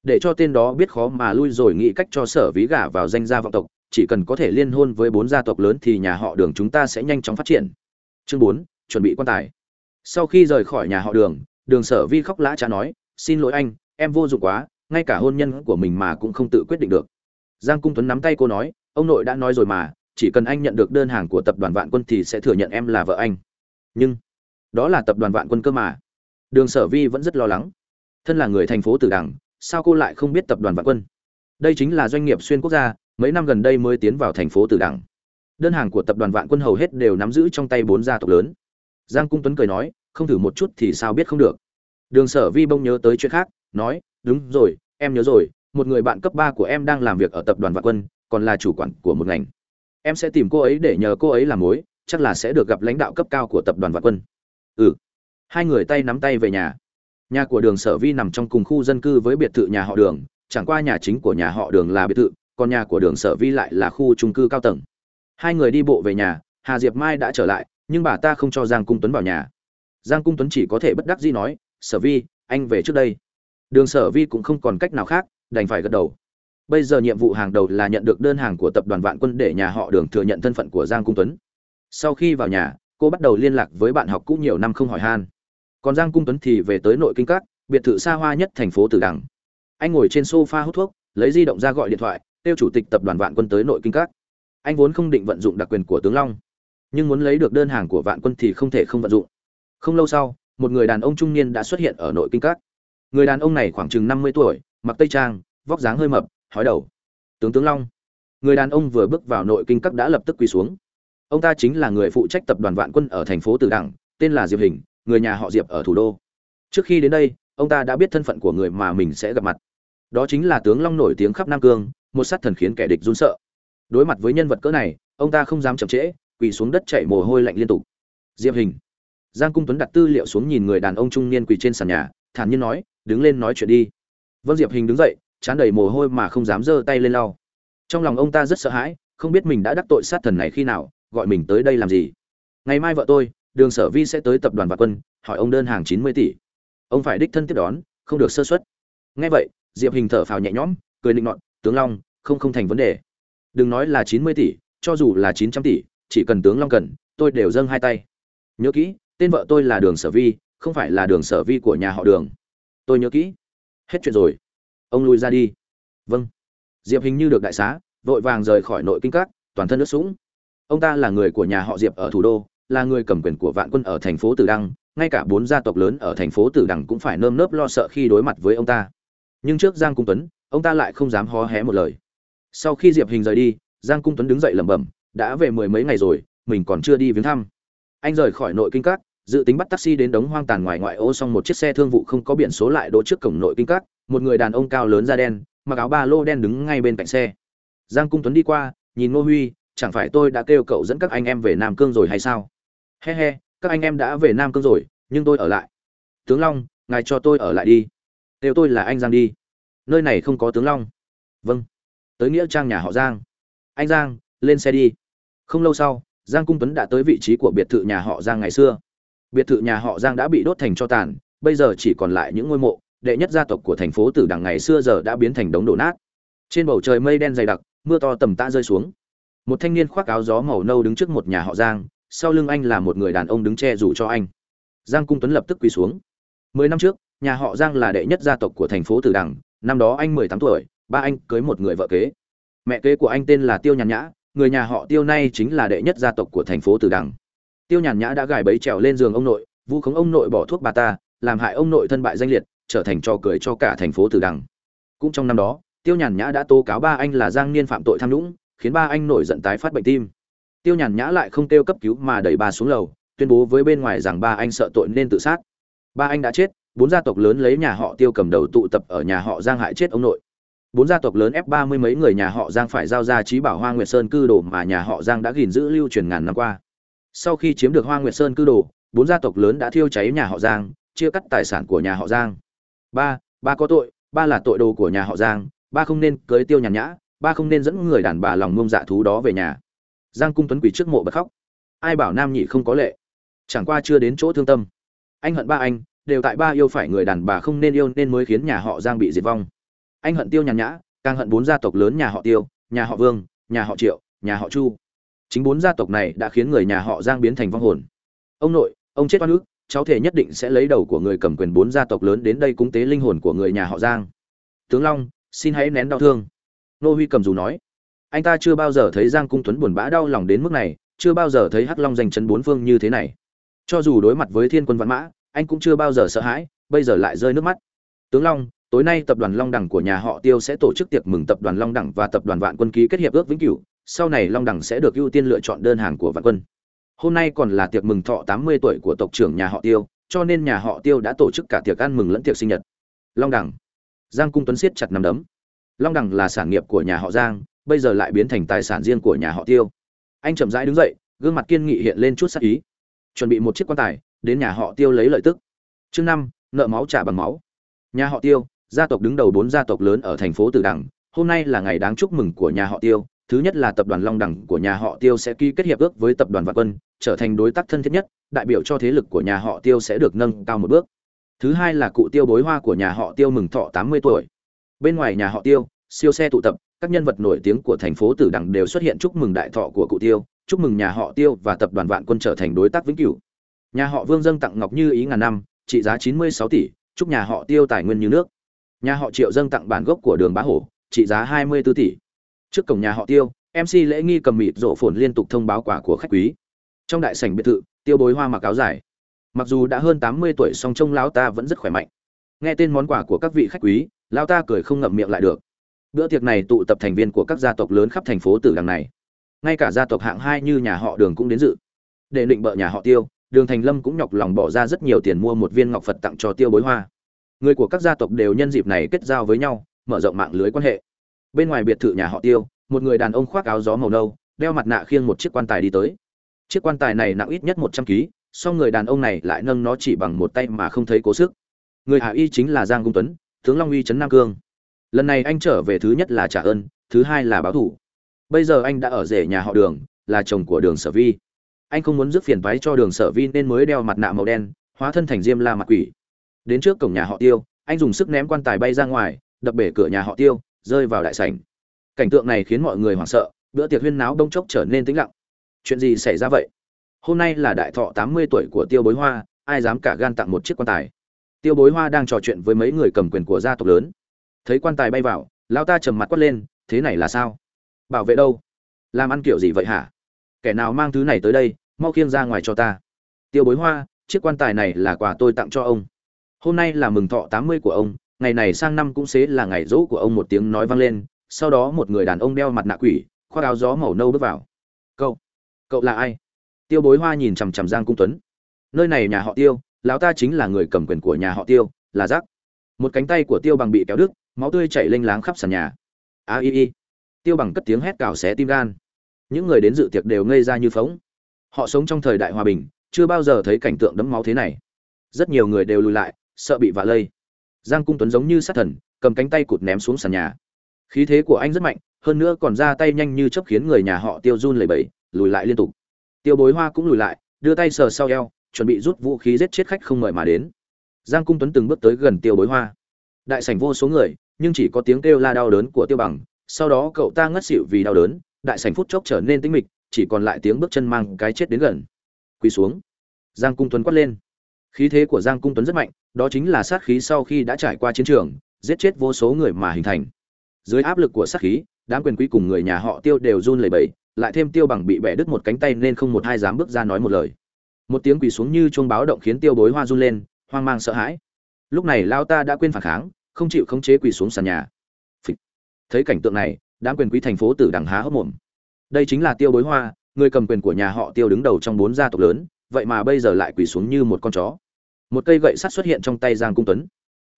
Để cho tên đó biết khó mà lui rồi nghĩ cách cho sở ví gả vào danh gia vọng tộc, chỉ cần có thể liên hôn với bốn gia tộc lớn thì nhà họ đường chúng ta sẽ nhanh chóng phát triển. Chương bốn, chuẩn bị quan tài. Sau khi rời khỏi nhà họ đường đường sở vi khóc lã cha nói, xin lỗi anh, em vô dụng quá ngay cả hôn nhân của mình mà cũng không tự quyết định được. Giang cung tuấn nắm tay cô nói, ông nội đã nói rồi mà, chỉ cần anh nhận được đơn hàng của tập đoàn vạn quân thì sẽ thừa nhận em là vợ anh. Nhưng, đó là tập đoàn vạn quân cơ mà. Đường sở vi vẫn rất lo lắng. Thân là người thành phố tử đằng sao cô lại không biết tập đoàn vạn quân? Đây chính là doanh nghiệp xuyên quốc gia, mấy năm gần đây mới tiến vào thành phố tử đằng đơn hàng của tập đoàn vạn quân hầu hết đều nắm giữ trong tay bốn gia tộc lớn. Giang cung tuấn cười nói, không thử một chút thì sao biết không được. Đường sở vi bông nhớ tới chuyện khác, nói đúng rồi, em nhớ rồi, một người bạn cấp ba của em đang làm việc ở tập đoàn vạn quân, còn là chủ quản của một ngành. Em sẽ tìm cô ấy để nhờ cô ấy làm mối, chắc là sẽ được gặp lãnh đạo cấp cao của tập đoàn vạn quân. Ừ. Hai người tay nắm tay về nhà. Nhà của đường sở vi nằm trong cùng khu dân cư với biệt thự nhà họ đường, chẳng qua nhà chính của nhà họ đường là biệt thự, còn nhà của đường sở vi lại là khu trung cư cao tầng. Hai người đi bộ về nhà, hà diệp mai đã trở lại, nhưng bà ta không cho giang cung tuấn vào nhà. Giang cung tuấn chỉ có thể bất đắc dĩ nói, sở vi, anh về trước đây đường sở vi cũng không còn cách nào khác, đành phải gật đầu. Bây giờ nhiệm vụ hàng đầu là nhận được đơn hàng của tập đoàn vạn quân để nhà họ đường thừa nhận thân phận của giang cung tuấn. Sau khi vào nhà, cô bắt đầu liên lạc với bạn học cũ nhiều năm không hỏi han. Còn giang cung tuấn thì về tới nội kinh các, biệt thự xa hoa nhất thành phố tử đằng. Anh ngồi trên sofa hút thuốc, lấy di động ra gọi điện thoại, kêu chủ tịch tập đoàn vạn quân tới nội kinh các. Anh vốn không định vận dụng đặc quyền của tướng long, nhưng muốn lấy được đơn hàng của vạn quân thì không thể không vận dụng. Không lâu sau, một người đàn ông trung niên đã xuất hiện ở nội kinh các người đàn ông này khoảng chừng năm mươi tuổi, mặc tây trang, vóc dáng hơi mập, hói đầu. Tướng tướng long. Người đàn ông vừa bước vào nội kinh các đã lập tức quỳ xuống. Ông ta chính là người phụ trách tập đoàn vạn quân ở thành phố tử đẳng, tên là diệp hình, người nhà họ diệp ở thủ đô. Trước khi đến đây, ông ta đã biết thân phận của người mà mình sẽ gặp mặt. Đó chính là tướng long nổi tiếng khắp nam cương, một sát thần khiến kẻ địch run sợ. Đối mặt với nhân vật cỡ này, ông ta không dám chậm trễ, quỳ xuống đất chảy mồ hôi lạnh liên tục. Diệp hình. Giang cung tuấn đặt tư liệu xuống nhìn người đàn ông trung niên quỳ trên sàn nhà thản nhiên nói, đứng lên nói chuyện đi. Vâng diệp hình đứng dậy, chán đầy mồ hôi mà không dám giơ tay lên lau. Trong lòng ông ta rất sợ hãi, không biết mình đã đắc tội sát thần này khi nào, gọi mình tới đây làm gì. Ngày mai vợ tôi, đường sở vi sẽ tới tập đoàn vạn quân, hỏi ông đơn hàng chín mươi tỷ. Ông phải đích thân tiếp đón, không được sơ xuất nghe vậy, diệp hình thở phào nhẹ nhõm, cười định nọt, tướng long, không không thành vấn đề. Đừng nói là chín mươi tỷ, cho dù là chín trăm tỷ, chỉ cần tướng long cần, tôi đều dâng hai tay. Nhớ kỹ, tên vợ tôi là đường sở vi không phải là đường sở vi của nhà họ đường. Tôi nhớ kỹ. Hết chuyện rồi. Ông lui ra đi. Vâng. Diệp hình như được đại xá, vội vàng rời khỏi nội kinh các, toàn thân nước sũng. Ông ta là người của nhà họ diệp ở thủ đô, là người cầm quyền của vạn quân ở thành phố tử đăng, ngay cả bốn gia tộc lớn ở thành phố tử đằng cũng phải nơm nớp lo sợ khi đối mặt với ông ta. Nhưng trước giang cung tuấn, ông ta lại không dám hó hé một lời. Sau khi diệp hình rời đi, giang cung tuấn đứng dậy lẩm bẩm, đã về mười mấy ngày rồi, mình còn chưa đi viếng thăm. Anh rời khỏi nội kinh các dự tính bắt taxi đến đống hoang tàn ngoài ngoại ô xong một chiếc xe thương vụ không có biển số lại đỗ trước cổng nội kinh các, một người đàn ông cao lớn da đen, mặc áo ba lô đen đứng ngay bên cạnh xe. Giang cung tuấn đi qua, nhìn ngô huy, chẳng phải tôi đã kêu cậu dẫn các anh em về nam cương rồi hay sao? He he, các anh em đã về nam cương rồi, nhưng tôi ở lại. Tướng long, ngài cho tôi ở lại đi. Kêu tôi là anh giang đi. Nơi này không có tướng long. Vâng. Tới nghĩa trang nhà họ giang. Anh giang, lên xe đi. Không lâu sau, giang cung tuấn đã tới vị trí của biệt thự nhà họ giang ngày xưa biệt thự nhà họ giang đã bị đốt thành cho tàn, bây giờ chỉ còn lại những ngôi mộ, đệ nhất gia tộc của thành phố tử đằng ngày xưa giờ đã biến thành đống đổ nát. Trên bầu trời mây đen dày đặc, mưa to tầm tã rơi xuống. Một thanh niên khoác áo gió màu nâu đứng trước một nhà họ giang, sau lưng anh là một người đàn ông đứng che dù cho anh. Giang cung tuấn lập tức quỳ xuống. Mười năm trước, nhà họ giang là đệ nhất gia tộc của thành phố tử đằng, năm đó anh mười tám tuổi, ba anh cưới một người vợ kế. Mẹ kế của anh tên là tiêu nhàn nhã, người nhà họ tiêu nay chính là đệ nhất gia tộc của thành phố tử đằng tiêu nhàn nhã đã gài bẫy trèo lên giường ông nội vu khống ông nội bỏ thuốc bà ta làm hại ông nội thân bại danh liệt trở thành trò cười cho cả thành phố Từ Đằng. Cũng trong năm đó, Tiêu Nhàn Nhã đã tố cáo ba anh là giang niên phạm tội tham nhũng, khiến ba anh nổi giận tái phát bệnh tim. Tiêu Nhàn Nhã lại không kêu cấp cứu mà đẩy ba xuống lầu, tuyên bố với bên ngoài rằng ba anh sợ tội nên tự sát. Ba anh đã chết, bốn gia tộc lớn lấy nhà họ Tiêu cầm đầu tụ tập ở nhà họ Giang hại chết ông nội. Bốn gia tộc lớn ép ba mươi mấy người nhà họ Giang phải giao ra trí bảo Hoa Nguyệt Sơn cư đồ mà nhà họ Giang đã gìn giữ lưu truyền ngàn năm qua. Sau khi chiếm được Hoa Nguyệt Sơn cư đồ, bốn gia tộc lớn đã thiêu cháy nhà họ Giang, chia cắt tài sản của nhà họ Giang. Ba, ba có tội, ba là tội đồ của nhà họ Giang, ba không nên cưới Tiêu Nhàn Nhã, ba không nên dẫn người đàn bà lòng ngông dạ thú đó về nhà. Giang Cung Tuấn quỳ trước mộ bật khóc. Ai bảo Nam Nhị không có lệ? Chẳng qua chưa đến chỗ thương tâm. Anh hận ba anh, đều tại ba yêu phải người đàn bà không nên yêu nên mới khiến nhà họ Giang bị diệt vong. Anh hận Tiêu Nhàn Nhã, càng hận bốn gia tộc lớn nhà họ Tiêu, nhà họ Vương, nhà họ Triệu, nhà họ Chu. Chính bốn gia tộc này đã khiến người nhà họ Giang biến thành vong hồn. Ông nội, ông chết oan ức, cháu thể nhất định sẽ lấy đầu của người cầm quyền bốn gia tộc lớn đến đây cúng tế linh hồn của người nhà họ Giang. Tướng Long, xin hãy nén đau thương. Nô Huy cầm dù nói, anh ta chưa bao giờ thấy Giang Cung Tuấn buồn bã đau lòng đến mức này, chưa bao giờ thấy Hắc Long giành chân bốn phương như thế này. Cho dù đối mặt với Thiên Quân Vạn Mã, anh cũng chưa bao giờ sợ hãi, bây giờ lại rơi nước mắt. Tướng Long, tối nay tập đoàn Long Đẳng của nhà họ Tiêu sẽ tổ chức tiệc mừng tập đoàn Long Đẳng và tập đoàn Vạn Quân ký kết hiệp ước vĩnh cửu, sau này Long Đẳng sẽ được ưu tiên lựa chọn đơn hàng của Vạn Quân. Hôm nay còn là tiệc mừng thọ 80 tuổi của tộc trưởng nhà họ Tiêu, cho nên nhà họ Tiêu đã tổ chức cả tiệc ăn mừng lẫn tiệc sinh nhật. Long Đẳng. Giang Cung Tuấn siết chặt nắm đấm. Long Đẳng là sản nghiệp của nhà họ Giang, bây giờ lại biến thành tài sản riêng của nhà họ Tiêu. Anh chậm rãi đứng dậy, gương mặt kiên nghị hiện lên chút sắc ý. Chuẩn bị một chiếc quan tài, đến nhà họ Tiêu lấy lợi tức. Chương năm, nợ máu trả bằng máu. Nhà họ Tiêu, gia tộc đứng đầu bốn gia tộc lớn ở thành phố Từ Đằng, hôm nay là ngày đáng chúc mừng của nhà họ Tiêu, thứ nhất là tập đoàn Long Đẳng của nhà họ Tiêu sẽ ký kết hiệp ước với tập đoàn Vạn Quân, trở thành đối tác thân thiết nhất, đại biểu cho thế lực của nhà họ Tiêu sẽ được nâng cao một bước. Thứ hai là cụ Tiêu bối hoa của nhà họ Tiêu mừng thọ 80 tuổi. Bên ngoài nhà họ Tiêu, siêu xe tụ tập, các nhân vật nổi tiếng của thành phố Tử Đằng đều xuất hiện chúc mừng đại thọ của cụ Tiêu, chúc mừng nhà họ Tiêu và tập đoàn Vạn Quân trở thành đối tác vĩnh cửu. Nhà họ Vương dâng tặng ngọc như ý ngàn năm, trị giá 96 tỷ, chúc nhà họ Tiêu tài nguyên như nước. Nhà họ Triệu dâng tặng bản gốc của Đường Bá Hổ, trị giá 24 tỷ. Trước cổng nhà họ Tiêu, MC lễ nghi cầm mịt rộ phồn liên tục thông báo quà của khách quý. Trong đại sảnh biệt thự, Tiêu Bối Hoa mặc áo dài. Mặc dù đã hơn 80 tuổi song trông lão ta vẫn rất khỏe mạnh. Nghe tên món quà của các vị khách quý, lão ta cười không ngậm miệng lại được. Bữa tiệc này tụ tập thành viên của các gia tộc lớn khắp thành phố Tử Đằng này. Ngay cả gia tộc hạng hai như nhà họ Đường cũng đến dự. Để định bợ nhà họ Tiêu, Đường Thành Lâm cũng nhọc lòng bỏ ra rất nhiều tiền mua một viên ngọc Phật tặng cho Tiêu Bối Hoa. Người của các gia tộc đều nhân dịp này kết giao với nhau, mở rộng mạng lưới quan hệ. Bên ngoài biệt thự nhà họ Tiêu, một người đàn ông khoác áo gió màu nâu, đeo mặt nạ khiêng một chiếc quan tài đi tới. Chiếc quan tài này nặng ít nhất một trăm ký, song người đàn ông này lại nâng nó chỉ bằng một tay mà không thấy cố sức. Người hạ y chính là Giang Cung Tuấn, tướng Long Uy trấn Nam Cương. Lần này anh trở về thứ nhất là trả ơn, thứ hai là báo thù. Bây giờ anh đã ở rể nhà họ Đường, là chồng của Đường Sở Vi. Anh không muốn rước phiền toái cho Đường Sở Vi nên mới đeo mặt nạ màu đen, hóa thân thành Diêm La mặt quỷ. Đến trước cổng nhà họ Tiêu, anh dùng sức ném quan tài bay ra ngoài, đập bể cửa nhà họ Tiêu, rơi vào đại sảnh. Cảnh tượng này khiến mọi người hoảng sợ, bữa tiệc huyên náo đông chốc trở nên tĩnh lặng. Chuyện gì xảy ra vậy? Hôm nay là đại thọ 80 tuổi của Tiêu Bối Hoa, ai dám cả gan tặng một chiếc quan tài. Tiêu Bối Hoa đang trò chuyện với mấy người cầm quyền của gia tộc lớn. Thấy quan tài bay vào, lão ta trầm mặt quát lên, thế này là sao? Bảo vệ đâu? Làm ăn kiểu gì vậy hả? Kẻ nào mang thứ này tới đây, mau khiêng ra ngoài cho ta. Tiêu Bối Hoa, chiếc quan tài này là quà tôi tặng cho ông. Hôm nay là mừng thọ 80 của ông, ngày này sang năm cũng sẽ là ngày rỗ của ông một tiếng nói vang lên, sau đó một người đàn ông đeo mặt nạ quỷ khoác áo gió màu nâu bước vào. Cậu cậu là ai? Tiêu bối hoa nhìn chằm chằm giang cung tuấn. Nơi này nhà họ tiêu lão ta chính là người cầm quyền của nhà họ tiêu là giác. Một cánh tay của tiêu bằng bị kéo đứt máu tươi chảy lênh láng khắp sàn nhà. A i i tiêu bằng cất tiếng hét cào xé tim gan. Những người đến dự tiệc đều ngây ra như phóng họ sống trong thời đại hòa bình chưa bao giờ thấy cảnh tượng đẫm máu thế này. Rất nhiều người đều lùi lại sợ bị vạ lây giang cung tuấn giống như sát thần, cầm cánh tay cụt ném xuống sàn nhà. Khí thế của anh rất mạnh, hơn nữa còn ra tay nhanh như chấp khiến người nhà họ tiêu run lẩy bẩy, lùi lại liên tục. Tiêu bối hoa cũng lùi lại, đưa tay sờ sau eo, chuẩn bị rút vũ khí giết chết khách không mời mà đến. Giang cung tuấn từng bước tới gần tiêu bối hoa. Đại sảnh vô số người, nhưng chỉ có tiếng kêu la đau đớn của tiêu bằng, sau đó cậu ta ngất xỉu vì đau đớn, đại sảnh phút chốc trở nên tĩnh mịch, chỉ còn lại tiếng bước chân mang cái chết đến gần. Quỳ xuống. Giang cung tuấn quát lên. Khí thế của giang cung tuấn rất mạnh đó chính là sát khí sau khi đã trải qua chiến trường, giết chết vô số người mà hình thành. Dưới áp lực của sát khí, đám quyền quý cùng người nhà họ tiêu đều run lẩy bẩy, lại thêm tiêu bằng bị bẻ đứt một cánh tay nên không một ai dám bước ra nói một lời. Một tiếng quỳ xuống như chuông báo động khiến tiêu bối hoa run lên, hoang mang sợ hãi. Lúc này lao ta đã quên phản kháng, không chịu khống chế quỳ xuống sàn nhà. Phịch. thấy cảnh tượng này, đám quyền quý thành phố tử đằng há hốc mồm. Đây chính là tiêu bối hoa, người cầm quyền của nhà họ tiêu đứng đầu trong bốn gia tộc lớn, vậy mà bây giờ lại quỳ xuống như một con chó một cây gậy sắt xuất hiện trong tay giang cung tuấn.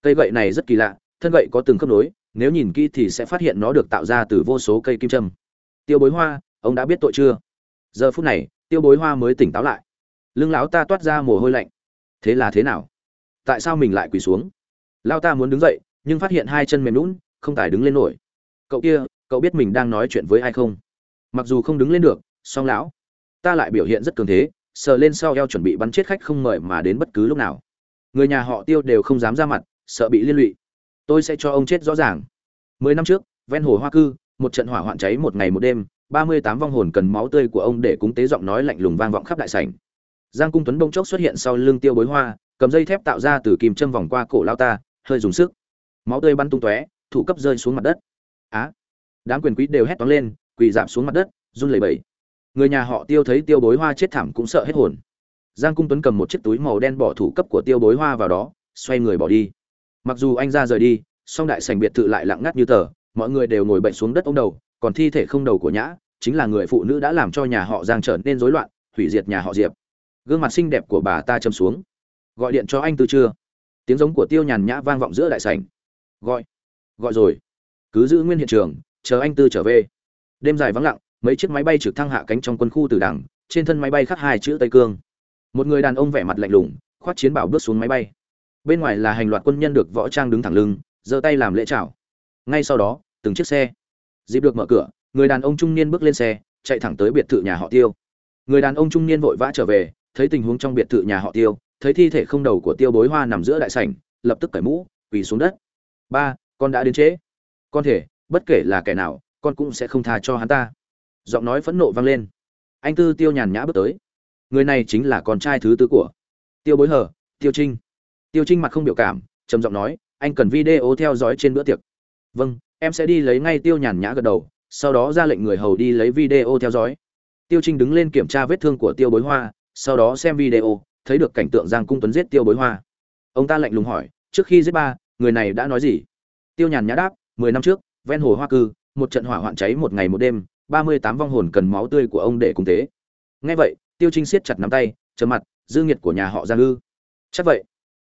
Cây gậy này rất kỳ lạ, thân gậy có từng khớp nối, nếu nhìn kỹ thì sẽ phát hiện nó được tạo ra từ vô số cây kim châm. Tiêu bối hoa, ông đã biết tội chưa? Giờ phút này, tiêu bối hoa mới tỉnh táo lại. Lưng lão ta toát ra mồ hôi lạnh. Thế là thế nào? Tại sao mình lại quỳ xuống? Lao ta muốn đứng dậy, nhưng phát hiện hai chân mềm lún không tài đứng lên nổi. Cậu kia, cậu biết mình đang nói chuyện với ai không? Mặc dù không đứng lên được, song lão, ta lại biểu hiện rất cường thế sờ lên sau eo chuẩn bị bắn chết khách không mời mà đến bất cứ lúc nào. Người nhà họ tiêu đều không dám ra mặt, sợ bị liên lụy. Tôi sẽ cho ông chết rõ ràng. Mười năm trước, ven hồ hoa cư, một trận hỏa hoạn cháy một ngày một đêm, ba mươi tám vong hồn cần máu tươi của ông để cúng tế giọng nói lạnh lùng vang vọng khắp đại sảnh. Giang cung tuấn bông chốc xuất hiện sau lưng tiêu bối hoa, cầm dây thép tạo ra từ kim châm vòng qua cổ lao ta, hơi dùng sức. Máu tươi bắn tung tóe, thủ cấp rơi xuống mặt đất. Á! Đám quyền quý đều hét toáng lên, quỳ dạp xuống mặt đất, run lẩy bẩy người nhà họ tiêu thấy tiêu bối hoa chết thảm cũng sợ hết hồn. Giang cung tuấn cầm một chiếc túi màu đen bỏ thủ cấp của tiêu bối hoa vào đó, xoay người bỏ đi. Mặc dù anh ra rời đi, song đại sành biệt thự lại lặng ngắt như tờ, mọi người đều ngồi bệnh xuống đất ông đầu, còn thi thể không đầu của nhã, chính là người phụ nữ đã làm cho nhà họ giang trở nên rối loạn, hủy diệt nhà họ diệp. Gương mặt xinh đẹp của bà ta châm xuống. Gọi điện cho anh tư chưa tiếng giống của tiêu nhàn nhã vang vọng giữa đại sảnh. Gọi. Gọi rồi. Cứ giữ nguyên hiện trường, chờ anh tư trở về. Đêm dài vắng lặng mấy chiếc máy bay trực thăng hạ cánh trong quân khu từ đằng, trên thân máy bay khắc hai chữ tây cương. Một người đàn ông vẻ mặt lạnh lùng, khoác chiến bảo bước xuống máy bay. Bên ngoài là hành loạt quân nhân được võ trang đứng thẳng lưng, giơ tay làm lễ chào. Ngay sau đó, từng chiếc xe. Dịp được mở cửa, người đàn ông trung niên bước lên xe, chạy thẳng tới biệt thự nhà họ tiêu. Người đàn ông trung niên vội vã trở về, thấy tình huống trong biệt thự nhà họ tiêu, thấy thi thể không đầu của tiêu bối hoa nằm giữa đại sảnh, lập tức cởi mũ, quỳ xuống đất. Ba, con đã đến trễ. Con thể, bất kể là kẻ nào, con cũng sẽ không tha cho hắn ta giọng nói phẫn nộ vang lên. Anh tư tiêu nhàn nhã bước tới. Người này chính là con trai thứ tư của tiêu bối hờ, tiêu trinh. Tiêu trinh mặt không biểu cảm, trầm giọng nói, anh cần video theo dõi trên bữa tiệc. Vâng em sẽ đi lấy ngay. Tiêu nhàn nhã gật đầu, sau đó ra lệnh người hầu đi lấy video theo dõi. Tiêu trinh đứng lên kiểm tra vết thương của tiêu bối hoa, sau đó xem video, thấy được cảnh tượng giang cung tuấn giết tiêu bối hoa. Ông ta lạnh lùng hỏi, trước khi giết ba, người này đã nói gì? Tiêu nhàn nhã đáp, mười năm trước, ven hồ hoa cư, một trận hỏa hoạn cháy một ngày một đêm ba mươi tám vong hồn cần máu tươi của ông để cùng tế. Nghe vậy, tiêu trinh siết chặt nắm tay trầm mặt, dư nghiệt của nhà họ giang ư. Chắc vậy.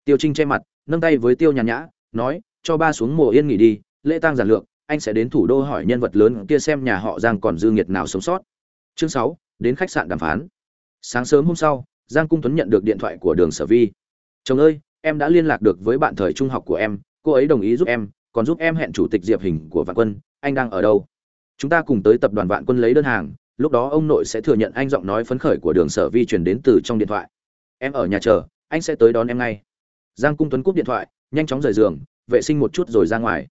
Tiêu trinh che mặt, nâng tay với tiêu nhàn nhã, nói, cho ba xuống mồ yên nghỉ đi, lễ tang giản lược, anh sẽ đến thủ đô hỏi nhân vật lớn kia xem nhà họ giang còn dư nghiệt nào sống sót. Chương sáu, đến khách sạn đàm phán. Sáng sớm hôm sau, giang cung tuấn nhận được điện thoại của đường sở vi. Chồng ơi, em đã liên lạc được với bạn thời trung học của em, cô ấy đồng ý giúp em, còn giúp em hẹn chủ tịch diệp hình của vạn quân, anh đang ở đâu? Chúng ta cùng tới tập đoàn vạn quân lấy đơn hàng, lúc đó ông nội sẽ thừa nhận anh giọng nói phấn khởi của đường sở vi truyền đến từ trong điện thoại. Em ở nhà chờ, anh sẽ tới đón em ngay. Giang cung tuấn cúp điện thoại, nhanh chóng rời giường, vệ sinh một chút rồi ra ngoài.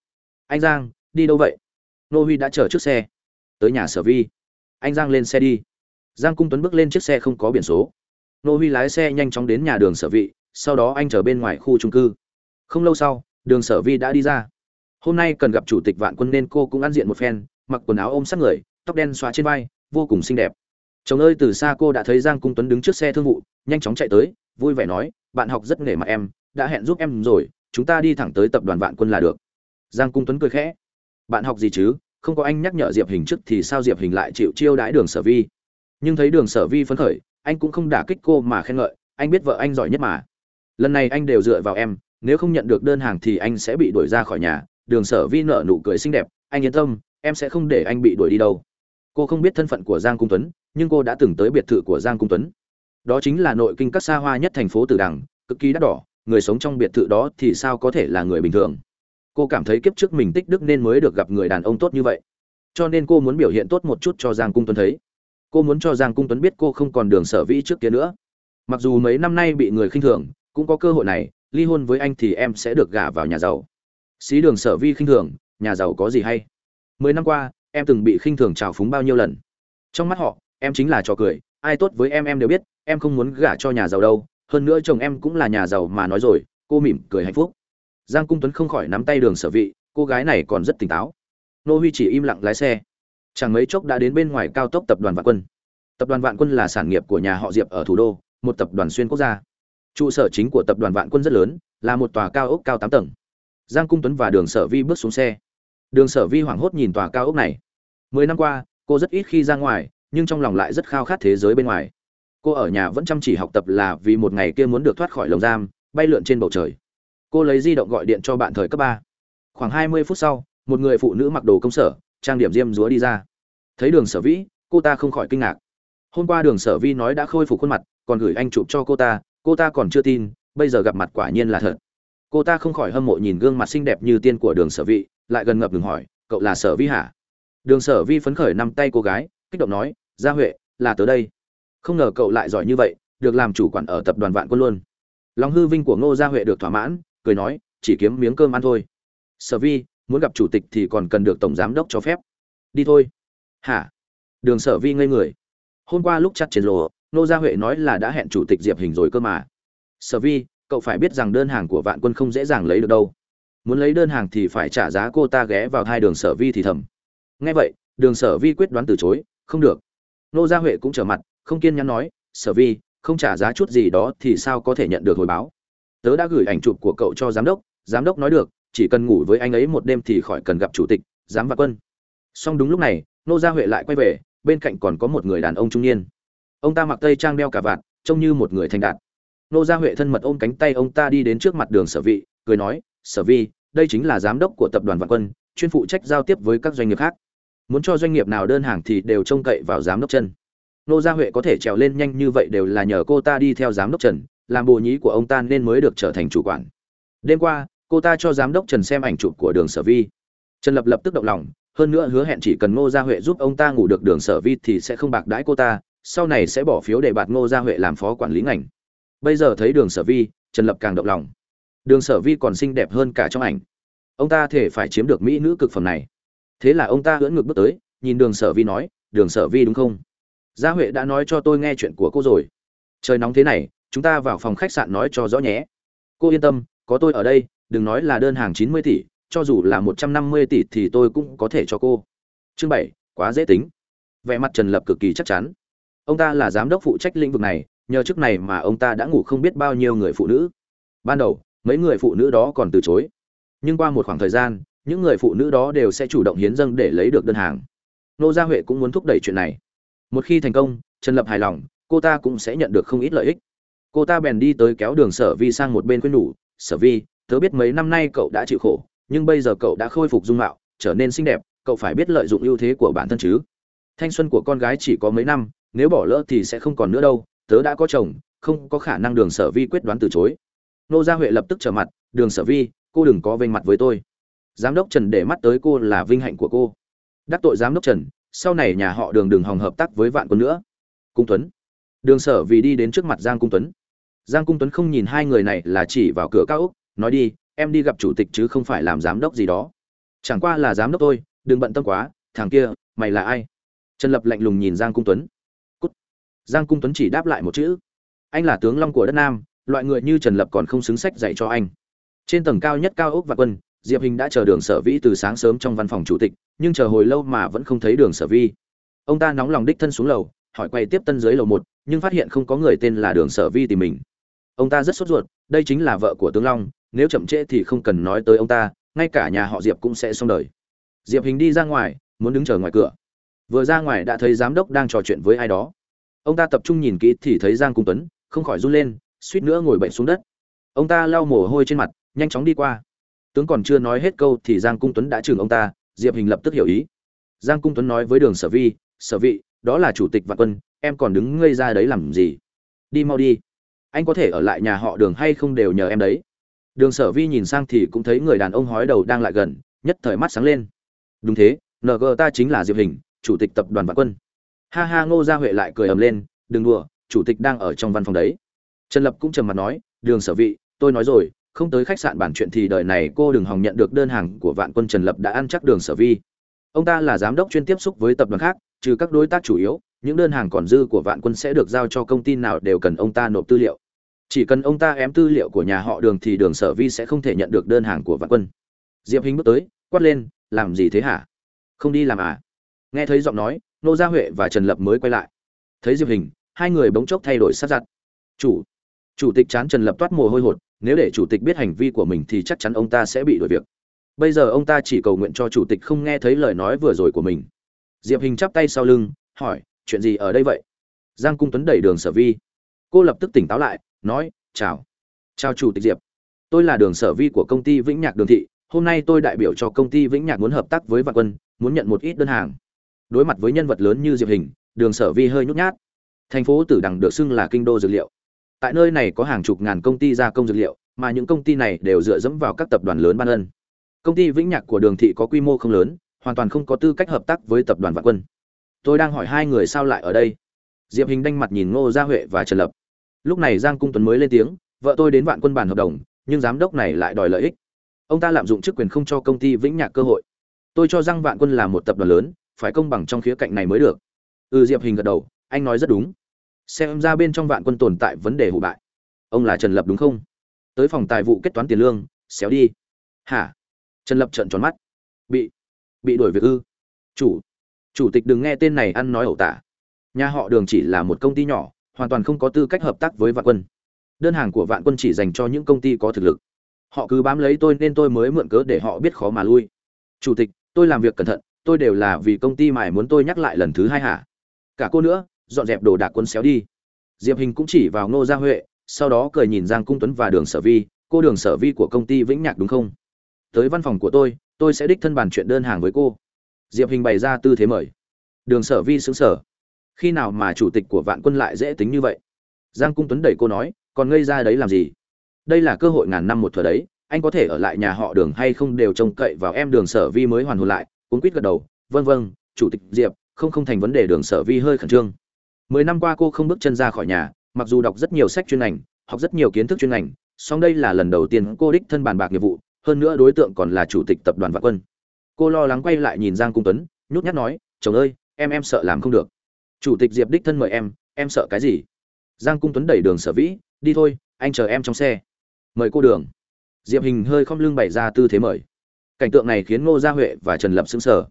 Anh giang, đi đâu vậy? Nô huy đã chờ trước xe. Tới nhà sở vi. Anh giang lên xe đi. Giang cung tuấn bước lên chiếc xe không có biển số. Nô huy lái xe nhanh chóng đến nhà đường sở vị sau đó anh chờ bên ngoài khu trung cư. Không lâu sau, đường sở vi đã đi ra. Hôm nay cần gặp chủ tịch vạn quân nên cô cũng ăn diện một phen mặc quần áo ôm sát người, tóc đen xóa trên vai, vô cùng xinh đẹp. Chồng ơi, từ xa cô đã thấy giang cung tuấn đứng trước xe thương vụ, nhanh chóng chạy tới, vui vẻ nói, bạn học rất nể mặt em, đã hẹn giúp em rồi, chúng ta đi thẳng tới tập đoàn vạn quân là được. Giang cung tuấn cười khẽ, bạn học gì chứ, không có anh nhắc nhở diệp hình trước thì sao diệp hình lại chịu chiêu đãi đường sở vi? Nhưng thấy đường sở vi phấn khởi, anh cũng không đả kích cô mà khen ngợi, anh biết vợ anh giỏi nhất mà. Lần này anh đều dựa vào em, nếu không nhận được đơn hàng thì anh sẽ bị đuổi ra khỏi nhà. Đường sở vi nở nụ cười xinh đẹp, anh yên tâm em sẽ không để anh bị đuổi đi đâu. Cô không biết thân phận của giang cung tuấn, nhưng cô đã từng tới biệt thự của giang cung tuấn. Đó chính là nội kinh các xa hoa nhất thành phố tử đằng, cực kỳ đắt đỏ, người sống trong biệt thự đó thì sao có thể là người bình thường. Cô cảm thấy kiếp trước mình tích đức nên mới được gặp người đàn ông tốt như vậy. Cho nên cô muốn biểu hiện tốt một chút cho giang cung tuấn thấy. Cô muốn cho giang cung tuấn biết cô không còn đường sở vĩ trước kia nữa. Mặc dù mấy năm nay bị người khinh thường, cũng có cơ hội này, ly hôn với anh thì em sẽ được gả vào nhà giàu. Xí đường sở vi khinh thường, nhà giàu có gì hay? Mười năm qua, em từng bị khinh thường trào phúng bao nhiêu lần? Trong mắt họ, em chính là trò cười, ai tốt với em em đều biết, em không muốn gả cho nhà giàu đâu, hơn nữa chồng em cũng là nhà giàu mà nói rồi, cô mỉm cười hạnh phúc. Giang cung tuấn không khỏi nắm tay đường sở vị, cô gái này còn rất tỉnh táo. Nô huy chỉ im lặng lái xe. Chẳng mấy chốc đã đến bên ngoài cao tốc tập đoàn vạn quân. Tập đoàn vạn quân là sản nghiệp của nhà họ diệp ở thủ đô, một tập đoàn xuyên quốc gia. Trụ sở chính của tập đoàn vạn quân rất lớn, là một tòa cao ốc cao tám tầng. Giang cung tuấn và đường sở vi bước xuống xe đường sở vi hoảng hốt nhìn tòa cao ốc này. Mười năm qua, cô rất ít khi ra ngoài, nhưng trong lòng lại rất khao khát thế giới bên ngoài. Cô ở nhà vẫn chăm chỉ học tập là vì một ngày kia muốn được thoát khỏi lồng giam, bay lượn trên bầu trời. Cô lấy di động gọi điện cho bạn thời cấp ba. Khoảng hai mươi phút sau, một người phụ nữ mặc đồ công sở, trang điểm diêm dúa đi ra. Thấy đường sở vĩ cô ta không khỏi kinh ngạc. Hôm qua đường sở vi nói đã khôi phục khuôn mặt, còn gửi anh chụp cho cô ta cô ta còn chưa tin, bây giờ gặp mặt quả nhiên là thật. Cô ta không khỏi hâm mộ nhìn gương mặt xinh đẹp như tiên của đường sở vị lại gần ngập ngừng hỏi, cậu là sở vi hả? Đường sở vi phấn khởi nắm tay cô gái, kích động nói, gia huệ, là tới đây. Không ngờ cậu lại giỏi như vậy, được làm chủ quản ở tập đoàn vạn quân luôn. Lòng hư vinh của ngô gia huệ được thỏa mãn, cười nói, chỉ kiếm miếng cơm ăn thôi. Sở vi, muốn gặp chủ tịch thì còn cần được tổng giám đốc cho phép. Đi thôi. Hả? Đường sở vi ngây người. Hôm qua lúc chặt trên lồ ngô gia huệ nói là đã hẹn chủ tịch diệp hình rồi cơ mà. Sở vi, cậu phải biết rằng đơn hàng của vạn quân không dễ dàng lấy được đâu muốn lấy đơn hàng thì phải trả giá cô ta ghé vào hai đường sở vi thì thầm. Nghe vậy, đường sở vi quyết đoán từ chối, không được. Nô gia huệ cũng trở mặt, không kiên nhẫn nói, sở vi, không trả giá chút gì đó thì sao có thể nhận được hồi báo? Tớ đã gửi ảnh chụp của cậu cho giám đốc giám đốc nói được, chỉ cần ngủ với anh ấy một đêm thì khỏi cần gặp chủ tịch, giám và quân. Song đúng lúc này, nô gia huệ lại quay về, bên cạnh còn có một người đàn ông trung niên. Ông ta mặc tây trang đeo cả vạt, trông như một người thành đạt. Nô gia huệ thân mật ôm cánh tay ông ta đi đến trước mặt đường sở vị cười nói sở vi, đây chính là giám đốc của tập đoàn vạn quân, chuyên phụ trách giao tiếp với các doanh nghiệp khác. Muốn cho doanh nghiệp nào đơn hàng thì đều trông cậy vào giám đốc chân nô gia huệ có thể trèo lên nhanh như vậy đều là nhờ cô ta đi theo giám đốc trần, làm bồ nhí của ông ta nên mới được trở thành chủ quản. Đêm qua, cô ta cho giám đốc trần xem ảnh chụp của đường sở vi. Trần lập lập tức động lòng, hơn nữa hứa hẹn chỉ cần ngô gia huệ giúp ông ta ngủ được đường sở vi thì sẽ không bạc đãi cô ta, sau này sẽ bỏ phiếu để bạt ngô gia huệ làm phó quản lý ngành. Bây giờ thấy đường sở vi, trần lập càng động lòng đường sở vi còn xinh đẹp hơn cả trong ảnh. Ông ta thể phải chiếm được mỹ nữ cực phẩm này. Thế là ông ta hưỡn ngược bước tới, nhìn đường sở vi nói, đường sở vi đúng không? Gia huệ đã nói cho tôi nghe chuyện của cô rồi. Trời nóng thế này, chúng ta vào phòng khách sạn nói cho rõ nhé. Cô yên tâm, có tôi ở đây, đừng nói là đơn hàng chín mươi tỷ, cho dù là một trăm năm mươi tỷ thì tôi cũng có thể cho cô. Chương bảy, quá dễ tính. Vẻ mặt trần lập cực kỳ chắc chắn. Ông ta là giám đốc phụ trách lĩnh vực này, nhờ chức này mà ông ta đã ngủ không biết bao nhiêu người phụ nữ. Ban đầu mấy người phụ nữ đó còn từ chối. Nhưng qua một khoảng thời gian, những người phụ nữ đó đều sẽ chủ động hiến dâng để lấy được đơn hàng. Nô gia huệ cũng muốn thúc đẩy chuyện này. Một khi thành công, trần lập hài lòng, cô ta cũng sẽ nhận được không ít lợi ích. Cô ta bèn đi tới kéo đường sở vi sang một bên khuyên nhủ, sở vi, tớ biết mấy năm nay cậu đã chịu khổ, nhưng bây giờ cậu đã khôi phục dung mạo, trở nên xinh đẹp, cậu phải biết lợi dụng ưu thế của bản thân chứ. Thanh xuân của con gái chỉ có mấy năm, nếu bỏ lỡ thì sẽ không còn nữa đâu, tớ đã có chồng, không có khả năng đường sở vi quyết đoán từ chối nô gia huệ lập tức trở mặt, đường sở vi, cô đừng có vênh mặt với tôi. Giám đốc trần để mắt tới cô là vinh hạnh của cô. Đắc tội giám đốc trần, sau này nhà họ đường đừng hòng hợp tác với vạn quân nữa. Cung tuấn. Đường sở vì đi đến trước mặt giang cung tuấn. Giang cung tuấn không nhìn hai người này là chỉ vào cửa cao úc nói đi, em đi gặp chủ tịch chứ không phải làm giám đốc gì đó. Chẳng qua là giám đốc tôi đừng bận tâm quá, thằng kia, mày là ai? Trần lập lạnh lùng nhìn giang cung tuấn. Cút. giang cung tuấn chỉ đáp lại một chữ. Anh là tướng long của đất nam loại người như trần lập còn không xứng sách dạy cho anh. Trên tầng cao nhất cao ốc và quân, diệp hình đã chờ đường sở vĩ từ sáng sớm trong văn phòng chủ tịch, nhưng chờ hồi lâu mà vẫn không thấy đường sở vi ông ta nóng lòng đích thân xuống lầu, hỏi quay tiếp tân dưới lầu một, nhưng phát hiện không có người tên là đường sở vi tìm mình. Ông ta rất sốt ruột, đây chính là vợ của tướng long, nếu chậm trễ thì không cần nói tới ông ta, ngay cả nhà họ diệp cũng sẽ xong đời. Diệp hình đi ra ngoài, muốn đứng chờ ngoài cửa. Vừa ra ngoài đã thấy giám đốc đang trò chuyện với ai đó. Ông ta tập trung nhìn kỹ thì thấy giang cung tuấn, không khỏi run lên suýt nữa ngồi bệnh xuống đất. Ông ta lau mồ hôi trên mặt, nhanh chóng đi qua. Tướng còn chưa nói hết câu thì giang cung tuấn đã chừng ông ta, diệp hình lập tức hiểu ý. Giang cung tuấn nói với đường sở vi, sở vị, đó là chủ tịch vạn quân, em còn đứng ngây ra đấy làm gì? Đi mau đi. Anh có thể ở lại nhà họ đường hay không đều nhờ em đấy. Đường sở vi nhìn sang thì cũng thấy người đàn ông hói đầu đang lại gần, nhất thời mắt sáng lên. Đúng thế ng ta chính là diệp hình, chủ tịch tập đoàn vạn quân. Ha ha, ngô gia huệ lại cười ầm lên, đừng đùa, chủ tịch đang ở trong văn phòng đấy trần lập cũng trầm mặt nói, đường sở vị, tôi nói rồi, không tới khách sạn bản chuyện thì đời này cô đừng hòng nhận được đơn hàng của vạn quân trần lập đã ăn chắc đường sở vi. Ông ta là giám đốc chuyên tiếp xúc với tập đoàn khác, trừ các đối tác chủ yếu, những đơn hàng còn dư của vạn quân sẽ được giao cho công ty nào đều cần ông ta nộp tư liệu. Chỉ cần ông ta ém tư liệu của nhà họ đường thì đường sở vi sẽ không thể nhận được đơn hàng của vạn quân. Diệp hình bước tới, quát lên, làm gì thế hả? Không đi làm à? Nghe thấy giọng nói, nô gia huệ và trần lập mới quay lại. Thấy diệp hình, hai người bỗng chốc thay đổi sát giặt chủ chủ tịch chán trần lập toát mồ hôi hột, nếu để chủ tịch biết hành vi của mình thì chắc chắn ông ta sẽ bị đuổi việc. Bây giờ ông ta chỉ cầu nguyện cho chủ tịch không nghe thấy lời nói vừa rồi của mình. Diệp hình chắp tay sau lưng, hỏi, chuyện gì ở đây vậy? Giang cung tuấn đẩy đường sở vi. Cô lập tức tỉnh táo lại, nói, chào. Chào chủ tịch diệp. Tôi là đường sở vi của công ty vĩnh nhạc đường thị. Hôm nay tôi đại biểu cho công ty vĩnh nhạc muốn hợp tác với vạn quân, muốn nhận một ít đơn hàng. Đối mặt với nhân vật lớn như diệp hình, đường sở vi hơi nhút nhát. Thành phố tử đằng được xưng là kinh đô dược liệu tại nơi này có hàng chục ngàn công ty gia công dược liệu, mà những công ty này đều dựa dẫm vào các tập đoàn lớn ban ân. Công ty vĩnh nhạc của đường thị có quy mô không lớn, hoàn toàn không có tư cách hợp tác với tập đoàn vạn quân. Tôi đang hỏi hai người sao lại ở đây. Diệp hình đanh mặt nhìn ngô gia huệ và trần lập. Lúc này giang cung tuấn mới lên tiếng, vợ tôi đến vạn quân bản hợp đồng, nhưng giám đốc này lại đòi lợi ích. Ông ta lạm dụng chức quyền không cho công ty vĩnh nhạc cơ hội. Tôi cho rằng vạn quân là một tập đoàn lớn, phải công bằng trong khía cạnh này mới được. Ừ diệp hình gật đầu, anh nói rất đúng xem ra bên trong vạn quân tồn tại vấn đề hủ bại. Ông là trần lập đúng không? Tới phòng tài vụ kết toán tiền lương, xéo đi. Hả? Trần lập trợn tròn mắt. Bị bị đuổi việc ư? Chủ chủ tịch đừng nghe tên này ăn nói ẩu tả. Nhà họ đường chỉ là một công ty nhỏ, hoàn toàn không có tư cách hợp tác với vạn quân. Đơn hàng của vạn quân chỉ dành cho những công ty có thực lực. Họ cứ bám lấy tôi nên tôi mới mượn cớ để họ biết khó mà lui. Chủ tịch, tôi làm việc cẩn thận, tôi đều là vì công ty mải muốn tôi nhắc lại lần thứ hai hả? Cả cô nữa dọn dẹp đồ đạc quân xéo đi. Diệp hình cũng chỉ vào ngô gia huệ, sau đó cười nhìn giang cung tuấn và đường sở vi, cô đường sở vi của công ty vĩnh nhạc đúng không? Tới văn phòng của tôi tôi sẽ đích thân bàn chuyện đơn hàng với cô. Diệp hình bày ra tư thế mời. Đường sở vi xứng sở khi nào mà chủ tịch của vạn quân lại dễ tính như vậy? Giang cung tuấn đẩy cô nói, còn ngây ra đấy làm gì? Đây là cơ hội ngàn năm một thừa đấy, anh có thể ở lại nhà họ đường hay không đều trông cậy vào em đường sở vi mới hoàn hồn lại. Cuốn quýt gật đầu vâng vâng chủ tịch diệp, không không thành vấn đề đường sở vi hơi khẩn trương mười năm qua cô không bước chân ra khỏi nhà, mặc dù đọc rất nhiều sách chuyên ngành, học rất nhiều kiến thức chuyên ngành, song đây là lần đầu tiên cô đích thân bàn bạc nghiệp vụ, hơn nữa đối tượng còn là chủ tịch tập đoàn vạn quân. Cô lo lắng quay lại nhìn giang cung tuấn, nhút nhát nói, chồng ơi, em em sợ làm không được. Chủ tịch diệp đích thân mời em em sợ cái gì? Giang cung tuấn đẩy đường sở vĩ, đi thôi, anh chờ em trong xe. Mời cô đường. Diệp hình hơi không lưng bày ra tư thế mời. Cảnh tượng này khiến ngô gia huệ và trần lập xứng sở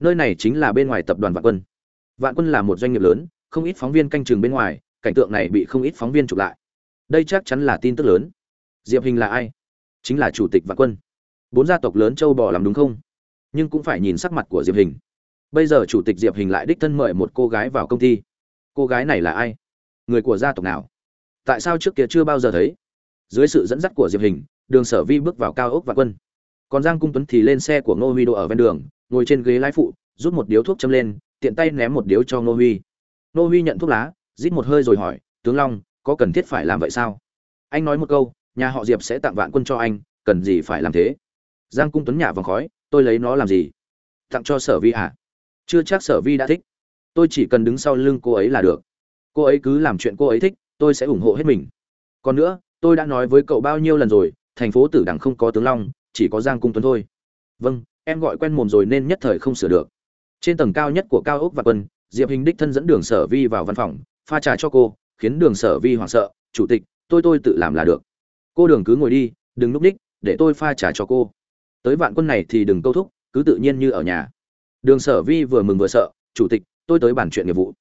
nơi này chính là bên ngoài tập đoàn vạn quân. Vạn quân là một doanh nghiệp lớn không ít phóng viên canh chừng bên ngoài, cảnh tượng này bị không ít phóng viên chụp lại. Đây chắc chắn là tin tức lớn. Diệp hình là ai? Chính là chủ tịch vạn quân. Bốn gia tộc lớn châu bò làm đúng không? Nhưng cũng phải nhìn sắc mặt của diệp hình. Bây giờ chủ tịch diệp hình lại đích thân mời một cô gái vào công ty. Cô gái này là ai? Người của gia tộc nào? Tại sao trước kia chưa bao giờ thấy? Dưới sự dẫn dắt của diệp hình, đường sở vi bước vào cao ốc vạn quân. Còn giang cung tuấn thì lên xe của ngô huy đỗ ở ven đường, ngồi trên ghế lái phụ, rút một điếu thuốc châm lên, tiện tay ném một điếu cho ngô huy. Nô huy nhận thuốc lá, rít một hơi rồi hỏi, tướng long, có cần thiết phải làm vậy sao? Anh nói một câu, nhà họ diệp sẽ tặng vạn quân cho anh, cần gì phải làm thế? Giang cung tuấn nhả vòng khói, tôi lấy nó làm gì? Tặng cho sở vi à? Chưa chắc sở vi đã thích. Tôi chỉ cần đứng sau lưng cô ấy là được. Cô ấy cứ làm chuyện cô ấy thích, tôi sẽ ủng hộ hết mình. Còn nữa, tôi đã nói với cậu bao nhiêu lần rồi, thành phố tử đằng không có tướng long, chỉ có giang cung tuấn thôi. Vâng em gọi quen mồm rồi nên nhất thời không sửa được. Trên tầng cao nhất của cao ốc và quân diệp hình đích thân dẫn đường sở vi vào văn phòng, pha trà cho cô, khiến đường sở vi hoảng sợ, chủ tịch, tôi tôi tự làm là được. Cô đường cứ ngồi đi, đừng núp đích để tôi pha trà cho cô. Tới vạn quân này thì đừng câu thúc, cứ tự nhiên như ở nhà. Đường sở vi vừa mừng vừa sợ, chủ tịch, tôi tới bàn chuyện nghiệp vụ.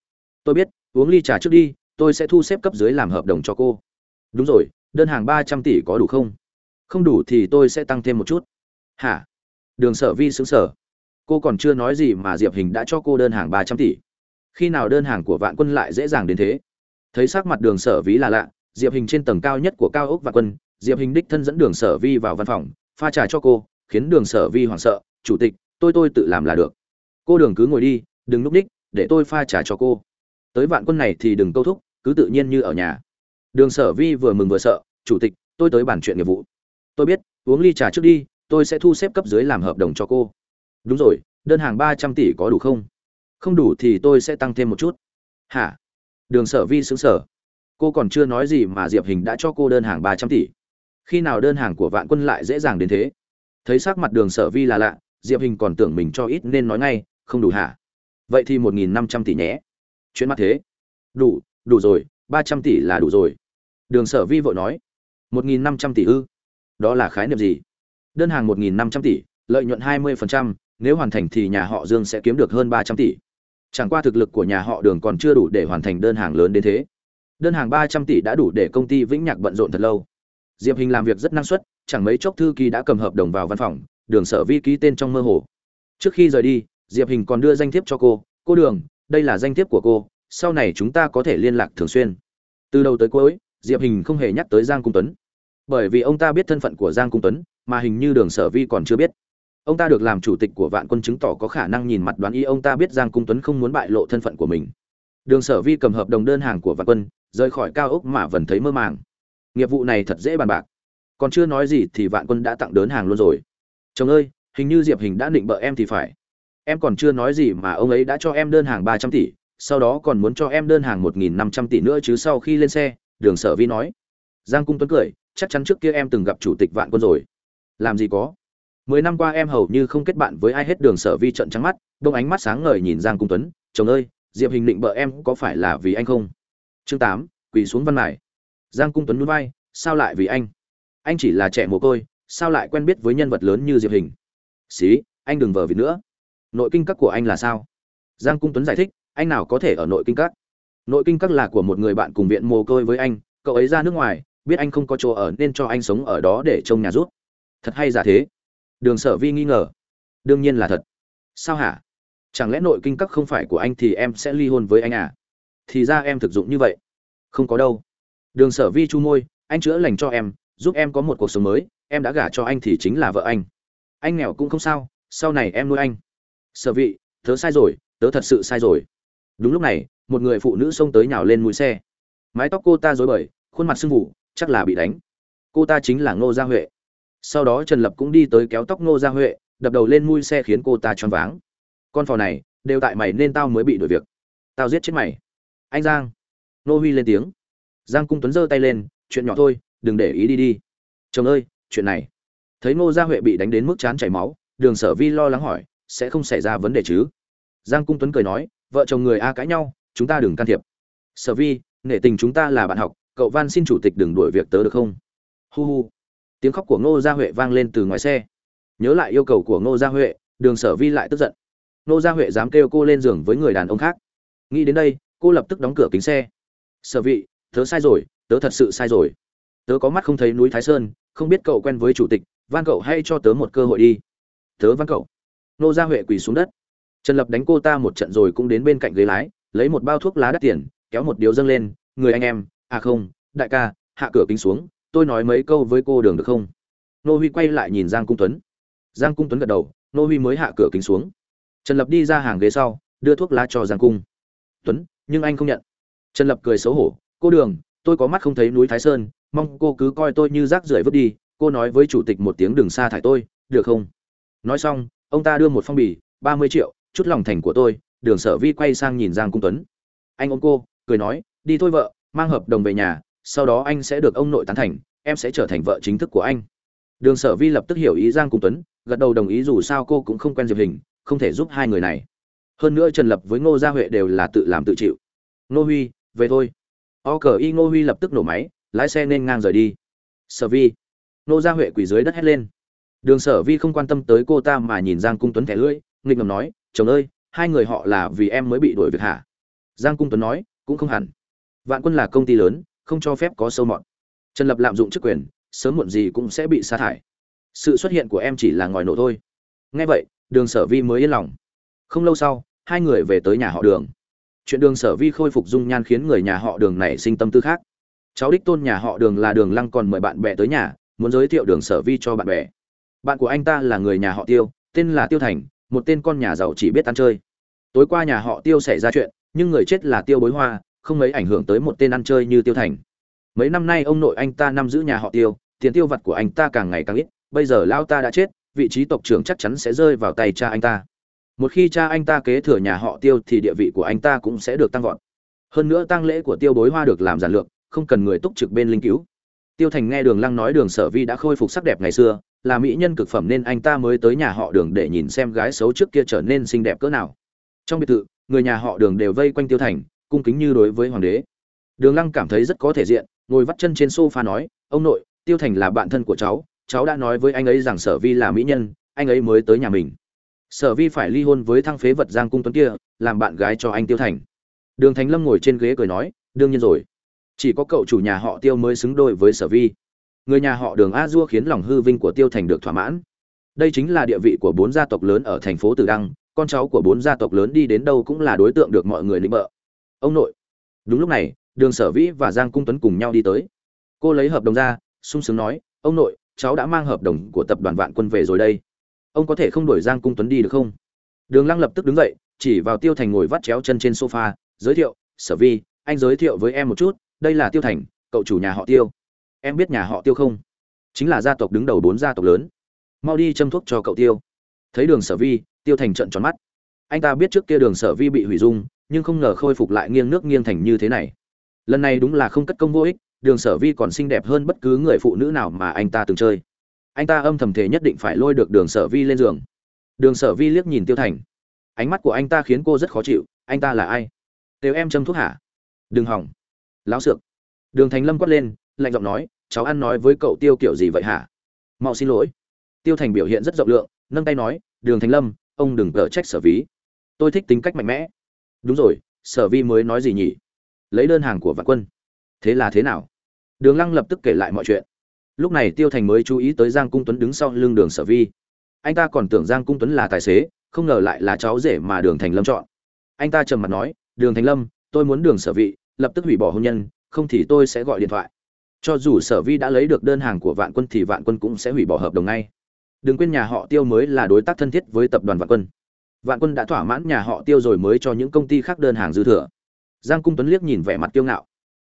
Tôi biết, uống ly trà trước đi, tôi sẽ thu xếp cấp dưới làm hợp đồng cho cô. Đúng rồi, đơn hàng ba trăm tỷ có đủ không? Không đủ thì tôi sẽ tăng thêm một chút. Hả? Đường sở vi xứng sở cô còn chưa nói gì mà diệp hình đã cho cô đơn hàng ba trăm tỷ khi nào đơn hàng của vạn quân lại dễ dàng đến thế? Thấy sắc mặt đường sở ví là lạ, diệp hình trên tầng cao nhất của cao ốc vạn quân, diệp hình đích thân dẫn đường sở vi vào văn phòng, pha trà cho cô, khiến đường sở vi hoảng sợ, chủ tịch, tôi tôi tự làm là được. Cô đường cứ ngồi đi, đừng núp đích, để tôi pha trà cho cô. Tới vạn quân này thì đừng câu thúc, cứ tự nhiên như ở nhà. Đường sở vi vừa mừng vừa sợ, chủ tịch, tôi tới bàn chuyện nghiệp vụ. Tôi biết, uống ly trà trước đi, tôi sẽ thu xếp cấp dưới làm hợp đồng cho cô. Đúng rồi, đơn hàng ba trăm tỷ có đủ không? Không đủ thì tôi sẽ tăng thêm một chút. Hả? Đường sở vi xứng sở cô còn chưa nói gì mà diệp hình đã cho cô đơn hàng ba trăm tỷ. Khi nào đơn hàng của vạn quân lại dễ dàng đến thế? Thấy sắc mặt đường sở vi là lạ, diệp hình còn tưởng mình cho ít nên nói ngay, không đủ hả? Vậy thì một nghìn năm trăm tỷ nhé. Chuyện mắt thế. Đủ đủ rồi, ba trăm tỷ là đủ rồi. Đường sở vi vội nói. một nghìn năm trăm tỷ ư? Đó là khái niệm gì? Đơn hàng một nghìn năm trăm tỷ, lợi nhuận hai mươi phần trăm, nếu hoàn thành thì nhà họ dương sẽ kiếm được hơn ba trăm tỷ chẳng qua thực lực của nhà họ đường còn chưa đủ để hoàn thành đơn hàng lớn đến thế. Đơn hàng ba trăm tỷ đã đủ để công ty vĩnh nhạc bận rộn thật lâu. Diệp hình làm việc rất năng suất, chẳng mấy chốc thư ký đã cầm hợp đồng vào văn phòng, đường sở vi ký tên trong mơ hồ. Trước khi rời đi, diệp hình còn đưa danh thiếp cho cô. Cô đường, đây là danh thiếp của cô, sau này chúng ta có thể liên lạc thường xuyên. Từ đầu tới cuối, diệp hình không hề nhắc tới giang cung tuấn. Bởi vì ông ta biết thân phận của giang cung tuấn, mà hình như đường sở vi còn chưa biết ông ta được làm chủ tịch của vạn quân chứng tỏ có khả năng nhìn mặt đoán ý. Ông ta biết giang cung tuấn không muốn bại lộ thân phận của mình. Đường sở vi cầm hợp đồng đơn hàng của vạn quân, rời khỏi cao ốc mà vẫn thấy mơ màng. Nghiệp vụ này thật dễ bàn bạc. Còn chưa nói gì thì vạn quân đã tặng đơn hàng luôn rồi. Chồng ơi, hình như diệp hình đã định bợ em thì phải. Em còn chưa nói gì mà ông ấy đã cho em đơn hàng ba trăm tỷ, sau đó còn muốn cho em đơn hàng một nghìn năm trăm tỷ nữa chứ sau khi lên xe, đường sở vi nói. Giang cung tuấn cười, chắc chắn trước kia em từng gặp chủ tịch vạn quân rồi. Làm gì có mười năm qua em hầu như không kết bạn với ai hết đường sở vi trận trắng mắt, đông ánh mắt sáng ngời nhìn giang cung tuấn, chồng ơi, diệp hình định bợ em có phải là vì anh không? Chương tám, quỳ xuống văn mải giang cung tuấn núi vai, sao lại vì anh? Anh chỉ là trẻ mồ côi, sao lại quen biết với nhân vật lớn như diệp hình? Xí, anh đừng vờ vịt nữa. Nội kinh các của anh là sao? Giang cung tuấn giải thích, anh nào có thể ở nội kinh các? Nội kinh các là của một người bạn cùng viện mồ côi với anh, cậu ấy ra nước ngoài, biết anh không có chỗ ở nên cho anh sống ở đó để trông nhà rút. Thật hay giả thế? Đường sở vi nghi ngờ. Đương nhiên là thật. Sao hả? Chẳng lẽ nội kinh các không phải của anh thì em sẽ ly hôn với anh à? Thì ra em thực dụng như vậy. Không có đâu. Đường sở vi chu môi, anh chữa lành cho em, giúp em có một cuộc sống mới, em đã gả cho anh thì chính là vợ anh. Anh nghèo cũng không sao, sau này em nuôi anh. Sở vị tớ sai rồi, tớ thật sự sai rồi. Đúng lúc này, một người phụ nữ xông tới nhào lên mũi xe. Mái tóc cô ta rối bời, khuôn mặt sưng vụ chắc là bị đánh. Cô ta chính là ngô gia huệ sau đó trần lập cũng đi tới kéo tóc ngô gia huệ, đập đầu lên mui xe khiến cô ta choáng váng. Con phò này, đều tại mày nên tao mới bị đuổi việc. Tao giết chết mày. Anh giang. Nô huy lên tiếng. Giang cung tuấn giơ tay lên, chuyện nhỏ thôi, đừng để ý đi đi. Chồng ơi, chuyện này. Thấy ngô gia huệ bị đánh đến mức chán chảy máu, đường sở vi lo lắng hỏi, sẽ không xảy ra vấn đề chứ? Giang cung tuấn cười nói, vợ chồng người a cãi nhau, chúng ta đừng can thiệp. Sở vi, nể tình chúng ta là bạn học, cậu van xin chủ tịch đừng đuổi việc tớ được không? Hu hu tiếng khóc của ngô gia huệ vang lên từ ngoài xe. Nhớ lại yêu cầu của ngô gia huệ, đường sở vi lại tức giận. Ngô gia huệ dám kêu cô lên giường với người đàn ông khác. Nghĩ đến đây, cô lập tức đóng cửa kính xe. Sở vị, tớ sai rồi, tớ thật sự sai rồi. Tớ có mắt không thấy núi thái sơn, không biết cậu quen với chủ tịch, van cậu hay cho tớ một cơ hội đi. Tớ van cậu. Nô gia huệ quỳ xuống đất. Trần lập đánh cô ta một trận rồi cũng đến bên cạnh ghế lái, lấy một bao thuốc lá đắt tiền, kéo một điếu dâng lên. Người anh em à không, đại ca, hạ cửa kính xuống tôi nói mấy câu với cô đường được không? Nô huy quay lại nhìn giang cung tuấn. Giang cung tuấn gật đầu, nô huy mới hạ cửa kính xuống. Trần lập đi ra hàng ghế sau, đưa thuốc lá cho giang cung. Tuấn, nhưng anh không nhận. Trần lập cười xấu hổ, cô đường, tôi có mắt không thấy núi thái sơn, mong cô cứ coi tôi như rác rưởi vứt đi, cô nói với chủ tịch một tiếng đừng xa thải tôi, được không? Nói xong, ông ta đưa một phong bì, ba mươi triệu, chút lòng thành của tôi, đường sở vi quay sang nhìn giang cung tuấn. Anh ôm cô, cười nói, đi thôi vợ, mang hợp đồng về nhà sau đó anh sẽ được ông nội tán thành, em sẽ trở thành vợ chính thức của anh. Đường sở vi lập tức hiểu ý giang cung tuấn, gật đầu đồng ý dù sao cô cũng không quen diệp hình, không thể giúp hai người này. Hơn nữa trần lập với ngô gia huệ đều là tự làm tự chịu. Ngô huy, về thôi. O cờ y ngô huy lập tức nổ máy, lái xe nên ngang rời đi. Sở vi. Ngô gia huệ quỳ dưới đất hét lên. Đường sở vi không quan tâm tới cô ta mà nhìn giang cung tuấn thẻ lưỡi, nghịch ngầm nói, chồng ơi, hai người họ là vì em mới bị đuổi việc hả? Giang cung tuấn nói, cũng không hẳn. Vạn quân là công ty lớn không cho phép có sâu mọt. Trần lập lạm dụng chức quyền, sớm muộn gì cũng sẽ bị sa thải. Sự xuất hiện của em chỉ là ngòi nổ thôi. Nghe vậy, đường sở vi mới yên lòng. Không lâu sau, hai người về tới nhà họ đường. Chuyện đường sở vi khôi phục dung nhan khiến người nhà họ đường này sinh tâm tư khác. Cháu đích tôn nhà họ đường là đường lăng còn mời bạn bè tới nhà, muốn giới thiệu đường sở vi cho bạn bè. Bạn của anh ta là người nhà họ tiêu, tên là tiêu thành, một tên con nhà giàu chỉ biết ăn chơi. Tối qua nhà họ tiêu xảy ra chuyện, nhưng người chết là tiêu bối hoa không mấy ảnh hưởng tới một tên ăn chơi như tiêu thành. Mấy năm nay ông nội anh ta nắm giữ nhà họ tiêu, tiền tiêu vặt của anh ta càng ngày càng ít, bây giờ lao ta đã chết, vị trí tộc trưởng chắc chắn sẽ rơi vào tay cha anh ta. Một khi cha anh ta kế thừa nhà họ tiêu thì địa vị của anh ta cũng sẽ được tăng vọt. Hơn nữa tăng lễ của tiêu bối hoa được làm giản lược, không cần người túc trực bên linh cứu. Tiêu thành nghe đường lăng nói đường sở vi đã khôi phục sắc đẹp ngày xưa, là mỹ nhân cực phẩm nên anh ta mới tới nhà họ đường để nhìn xem gái xấu trước kia trở nên xinh đẹp cỡ nào. Trong biệt thự, người nhà họ đường đều vây quanh tiêu thành cung kính như đối với hoàng đế. Đường lăng cảm thấy rất có thể diện, ngồi vắt chân trên sofa nói, ông nội, tiêu thành là bạn thân của cháu cháu đã nói với anh ấy rằng sở vi là mỹ nhân, anh ấy mới tới nhà mình. Sở vi phải ly hôn với thăng phế vật giang cung tuấn kia, làm bạn gái cho anh tiêu thành. Đường thành lâm ngồi trên ghế cười nói, đương nhiên rồi. Chỉ có cậu chủ nhà họ tiêu mới xứng đôi với sở vi. Người nhà họ đường a dua khiến lòng hư vinh của tiêu thành được thỏa mãn. Đây chính là địa vị của bốn gia tộc lớn ở thành phố tử đăng, con cháu của bốn gia tộc lớn đi đến đâu cũng là đối tượng được mọi người lĩnh bợ ông nội. Đúng lúc này, đường sở vĩ và giang cung tuấn cùng nhau đi tới. Cô lấy hợp đồng ra, sung sướng nói, ông nội, cháu đã mang hợp đồng của tập đoàn vạn quân về rồi đây. Ông có thể không đổi giang cung tuấn đi được không? Đường lăng lập tức đứng dậy, chỉ vào tiêu thành ngồi vắt chéo chân trên sofa, giới thiệu, sở vi anh giới thiệu với em một chút, đây là tiêu thành, cậu chủ nhà họ tiêu. Em biết nhà họ tiêu không? Chính là gia tộc đứng đầu bốn gia tộc lớn. Mau đi châm thuốc cho cậu tiêu. Thấy đường sở vi tiêu thành trận tròn mắt. Anh ta biết trước kia đường sở vi bị hủy dung nhưng không ngờ khôi phục lại nghiêng nước nghiêng thành như thế này. Lần này đúng là không cất công vô ích, đường sở vi còn xinh đẹp hơn bất cứ người phụ nữ nào mà anh ta từng chơi. Anh ta âm thầm thể nhất định phải lôi được đường sở vi lên giường. Đường sở vi liếc nhìn tiêu thành. Ánh mắt của anh ta khiến cô rất khó chịu, anh ta là ai? Đều em châm thuốc hả? Đừng hỏng. Láo xược đường thành lâm quát lên, lạnh giọng nói, cháu ăn nói với cậu tiêu kiểu gì vậy hả? Mau xin lỗi. Tiêu thành biểu hiện rất rộng lượng, nâng tay nói, đường thành lâm, ông đừng cờ trách sở ví tôi thích tính cách mạnh mẽ đúng rồi, sở vi mới nói gì nhỉ? Lấy đơn hàng của vạn quân. Thế là thế nào? Đường lăng lập tức kể lại mọi chuyện. Lúc này tiêu thành mới chú ý tới giang cung tuấn đứng sau lưng đường sở vi. Anh ta còn tưởng giang cung tuấn là tài xế, không ngờ lại là cháu rể mà đường thành lâm chọn. Anh ta trầm mặt nói, đường thành lâm, tôi muốn đường sở vị, lập tức hủy bỏ hôn nhân, không thì tôi sẽ gọi điện thoại. Cho dù sở vi đã lấy được đơn hàng của vạn quân thì vạn quân cũng sẽ hủy bỏ hợp đồng ngay. Đừng quên nhà họ tiêu mới là đối tác thân thiết với tập đoàn vạn quân vạn quân đã thỏa mãn nhà họ tiêu rồi mới cho những công ty khác đơn hàng dư thừa. Giang cung tuấn liếc nhìn vẻ mặt kiêu ngạo.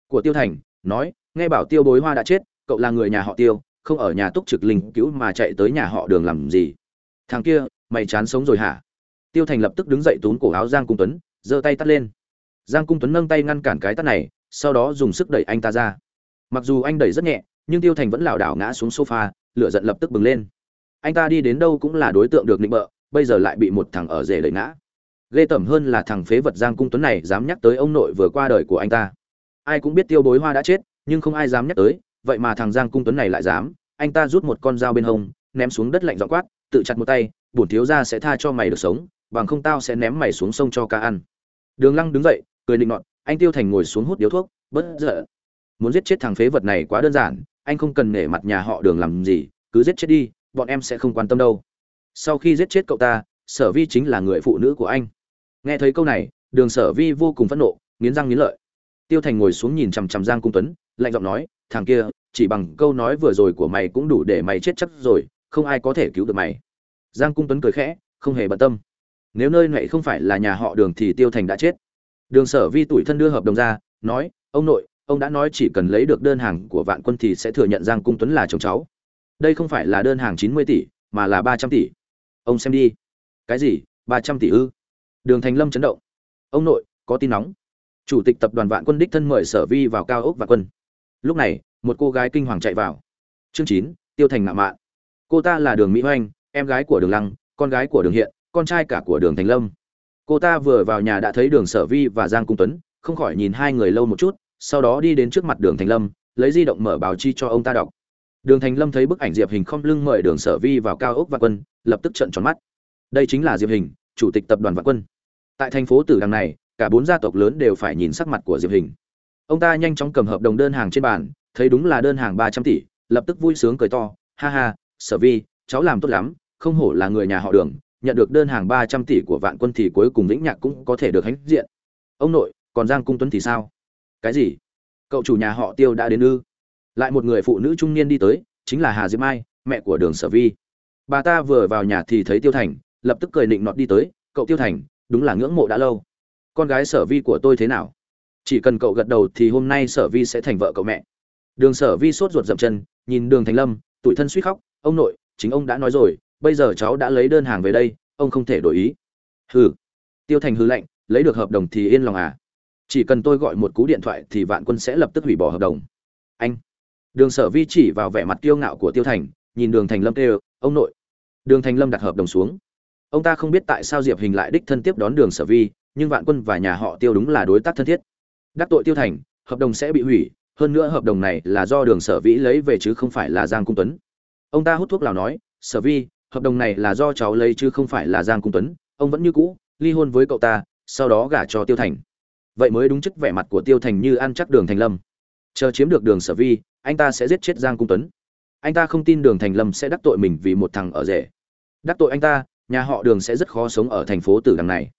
Của tiêu thành, nói, nghe bảo tiêu bối hoa đã chết, cậu là người nhà họ tiêu, không ở nhà túc trực linh cứu mà chạy tới nhà họ đường làm gì? Thằng kia, mày chán sống rồi hả? Tiêu thành lập tức đứng dậy tún cổ áo giang cung tuấn, giơ tay tắt lên. Giang cung tuấn nâng tay ngăn cản cái tắt này, sau đó dùng sức đẩy anh ta ra. Mặc dù anh đẩy rất nhẹ, nhưng tiêu thành vẫn lảo đảo ngã xuống sofa, lửa giận lập tức bừng lên. Anh ta đi đến đâu cũng là đối tượng được nịnh bợ bây giờ lại bị một thằng ở rể đẩy ngã. Ghê tởm hơn là thằng phế vật giang cung tuấn này dám nhắc tới ông nội vừa qua đời của anh ta. Ai cũng biết tiêu bối hoa đã chết, nhưng không ai dám nhắc tới, vậy mà thằng giang cung tuấn này lại dám. Anh ta rút một con dao bên hông, ném xuống đất lạnh dọ quát, tự chặt một tay, bổn thiếu ra sẽ tha cho mày được sống, bằng không tao sẽ ném mày xuống sông cho ca ăn. Đường lăng đứng dậy, cười định nọt, anh tiêu thành ngồi xuống hút điếu thuốc, bất giận muốn giết chết thằng phế vật này quá đơn giản, anh không cần nể mặt nhà họ đường làm gì, cứ giết chết đi, bọn em sẽ không quan tâm đâu sau khi giết chết cậu ta, sở vi chính là người phụ nữ của anh. Nghe thấy câu này, đường sở vi vô cùng phẫn nộ, nghiến răng nghiến lợi. Tiêu thành ngồi xuống nhìn chằm chằm giang cung tuấn, lạnh giọng nói, thằng kia, chỉ bằng câu nói vừa rồi của mày cũng đủ để mày chết chắc rồi, không ai có thể cứu được mày. Giang cung tuấn cười khẽ, không hề bận tâm. Nếu nơi này không phải là nhà họ đường thì tiêu thành đã chết. Đường sở vi tuổi thân đưa hợp đồng ra, nói, ông nội, ông đã nói chỉ cần lấy được đơn hàng của vạn quân thì sẽ thừa nhận giang cung tuấn là chồng cháu. Đây không phải là đơn hàng chín mươi tỷ, mà là ba trăm tỷ ông xem đi. Cái gì? ba trăm tỷ ư? Đường thành lâm chấn động. Ông nội, có tin nóng. Chủ tịch tập đoàn vạn quân đích thân mời sở vi vào cao ốc vạn quân. Lúc này, một cô gái kinh hoàng chạy vào. Chương chín, tiêu thành ngạo mạn. Cô ta là đường mỹ hoanh em gái của đường lăng, con gái của đường hiện, con trai cả của đường thành lâm. Cô ta vừa vào nhà đã thấy đường sở vi và giang cung tuấn, không khỏi nhìn hai người lâu một chút, sau đó đi đến trước mặt đường thành lâm, lấy di động mở báo chi cho ông ta đọc đường thành lâm thấy bức ảnh diệp hình không lưng mời đường sở vi vào cao ốc vạn quân, lập tức trận tròn mắt. Đây chính là diệp hình, chủ tịch tập đoàn vạn quân. Tại thành phố tử đằng này, cả bốn gia tộc lớn đều phải nhìn sắc mặt của diệp hình. Ông ta nhanh chóng cầm hợp đồng đơn hàng trên bàn, thấy đúng là đơn hàng ba trăm tỷ, lập tức vui sướng cười to, ha ha, sở vi, cháu làm tốt lắm, không hổ là người nhà họ đường, nhận được đơn hàng ba trăm tỷ của vạn quân thì cuối cùng vĩnh nhạc cũng có thể được hãnh diện. Ông nội, còn giang cung tuấn thì sao? Cái gì? Cậu chủ nhà họ tiêu đã đến ư? Lại một người phụ nữ trung niên đi tới, chính là hà diệp mai, mẹ của đường sở vi. Bà ta vừa vào nhà thì thấy tiêu thành, lập tức cười nịnh nọt đi tới, cậu tiêu thành, đúng là ngưỡng mộ đã lâu. Con gái sở vi của tôi thế nào? Chỉ cần cậu gật đầu thì hôm nay sở vi sẽ thành vợ cậu mẹ. Đường sở vi sốt ruột dậm chân, nhìn đường thành lâm tủi thân suýt khóc, ông nội, chính ông đã nói rồi, bây giờ cháu đã lấy đơn hàng về đây, ông không thể đổi ý. Hừ. Tiêu thành hư lệnh lấy được hợp đồng thì yên lòng à? Chỉ cần tôi gọi một cú điện thoại thì vạn quân sẽ lập tức hủy bỏ hợp đồng. Anh đường sở vi chỉ vào vẻ mặt kiêu ngạo của tiêu thành, nhìn đường thành lâm kêu, ông nội. Đường thành lâm đặt hợp đồng xuống. Ông ta không biết tại sao diệp hình lại đích thân tiếp đón đường sở vi, nhưng vạn quân và nhà họ tiêu đúng là đối tác thân thiết. Đắc tội tiêu thành, hợp đồng sẽ bị hủy, hơn nữa hợp đồng này là do đường sở vĩ lấy về chứ không phải là giang cung tuấn. Ông ta hút thuốc lào nói, sở vi, hợp đồng này là do cháu lấy chứ không phải là giang cung tuấn, ông vẫn như cũ, ly hôn với cậu ta, sau đó gả cho tiêu thành. Vậy mới đúng chức vẻ mặt của tiêu thành như ăn chắc đường thành lâm. Chờ chiếm được đường sở vi anh ta sẽ giết chết giang cung tuấn. Anh ta không tin đường thành lâm sẽ đắc tội mình vì một thằng ở rể. Đắc tội anh ta, nhà họ đường sẽ rất khó sống ở thành phố tử đằng này.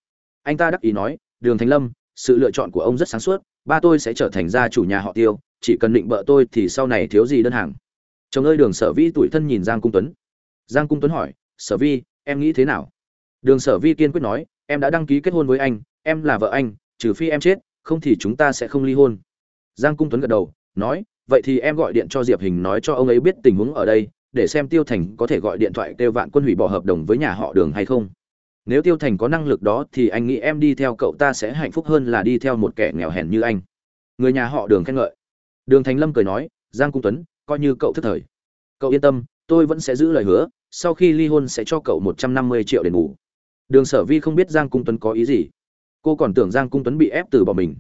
Anh ta đắc ý nói, đường thành lâm, sự lựa chọn của ông rất sáng suốt, ba tôi sẽ trở thành gia chủ nhà họ tiêu, chỉ cần định bợ tôi thì sau này thiếu gì đơn hàng. Chồng ơi, đường sở vi tuổi thân nhìn giang cung tuấn. Giang cung tuấn hỏi, sở vi, em nghĩ thế nào? Đường sở vi kiên quyết nói, em đã đăng ký kết hôn với anh, em là vợ anh, trừ phi em chết, không thì chúng ta sẽ không ly hôn. Giang cung tuấn gật đầu, nói vậy thì em gọi điện cho diệp hình nói cho ông ấy biết tình huống ở đây, để xem tiêu thành có thể gọi điện thoại kêu vạn quân hủy bỏ hợp đồng với nhà họ đường hay không. Nếu tiêu thành có năng lực đó thì anh nghĩ em đi theo cậu ta sẽ hạnh phúc hơn là đi theo một kẻ nghèo hèn như anh. Người nhà họ đường khen ngợi. Đường thành lâm cười nói, giang cung tuấn, coi như cậu thức thời. Cậu yên tâm, tôi vẫn sẽ giữ lời hứa, sau khi ly hôn sẽ cho cậu một trăm năm mươi triệu đền bù. Đường sở vi không biết giang cung tuấn có ý gì. Cô còn tưởng giang cung tuấn bị ép từ bỏ mình.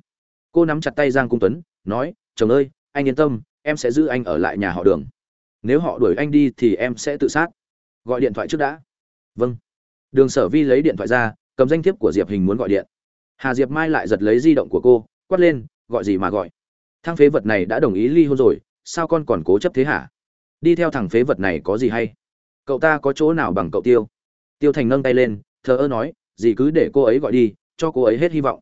Cô nắm chặt tay giang cung tuấn, nói, chồng ơi anh yên tâm, em sẽ giữ anh ở lại nhà họ đường. Nếu họ đuổi anh đi thì em sẽ tự sát. Gọi điện thoại trước đã. Vâng. Đường sở vi lấy điện thoại ra, cầm danh thiếp của diệp hình muốn gọi điện. Hà diệp mai lại giật lấy di động của cô, quát lên, gọi gì mà gọi. Thằng phế vật này đã đồng ý ly hôn rồi, sao con còn cố chấp thế hả? Đi theo thằng phế vật này có gì hay? Cậu ta có chỗ nào bằng cậu tiêu? Tiêu thành nâng tay lên, thờ ơ nói, gì cứ để cô ấy gọi đi, cho cô ấy hết hy vọng.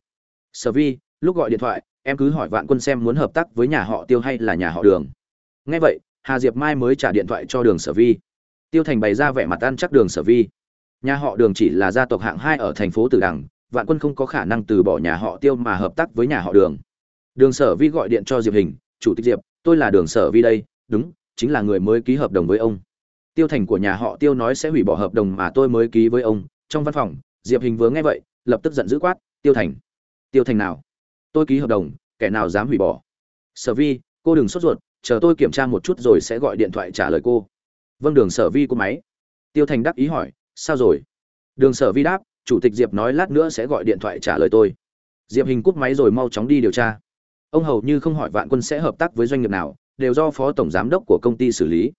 Sở vi, lúc gọi điện thoại em cứ hỏi vạn quân xem muốn hợp tác với nhà họ tiêu hay là nhà họ đường. Ngay vậy, hà diệp mai mới trả điện thoại cho đường sở vi. Tiêu thành bày ra vẻ mặt ăn chắc đường sở vi. Nhà họ đường chỉ là gia tộc hạng hai ở thành phố tử đằng, vạn quân không có khả năng từ bỏ nhà họ tiêu mà hợp tác với nhà họ đường. Đường sở vi gọi điện cho diệp hình, chủ tịch diệp, tôi là đường sở vi đây, đúng, chính là người mới ký hợp đồng với ông. Tiêu thành của nhà họ tiêu nói sẽ hủy bỏ hợp đồng mà tôi mới ký với ông. Trong văn phòng, diệp hình vừa nghe vậy, lập tức giận dữ quát, tiêu thành tiêu thành nào? Tôi ký hợp đồng, kẻ nào dám hủy bỏ. Sở vi, cô đừng sốt ruột, chờ tôi kiểm tra một chút rồi sẽ gọi điện thoại trả lời cô. Vâng đường sở vi cô máy. Tiêu thành đáp ý hỏi, sao rồi? Đường sở vi đáp, chủ tịch diệp nói lát nữa sẽ gọi điện thoại trả lời tôi. Diệp hình cúp máy rồi mau chóng đi điều tra. Ông hầu như không hỏi vạn quân sẽ hợp tác với doanh nghiệp nào, đều do phó tổng giám đốc của công ty xử lý.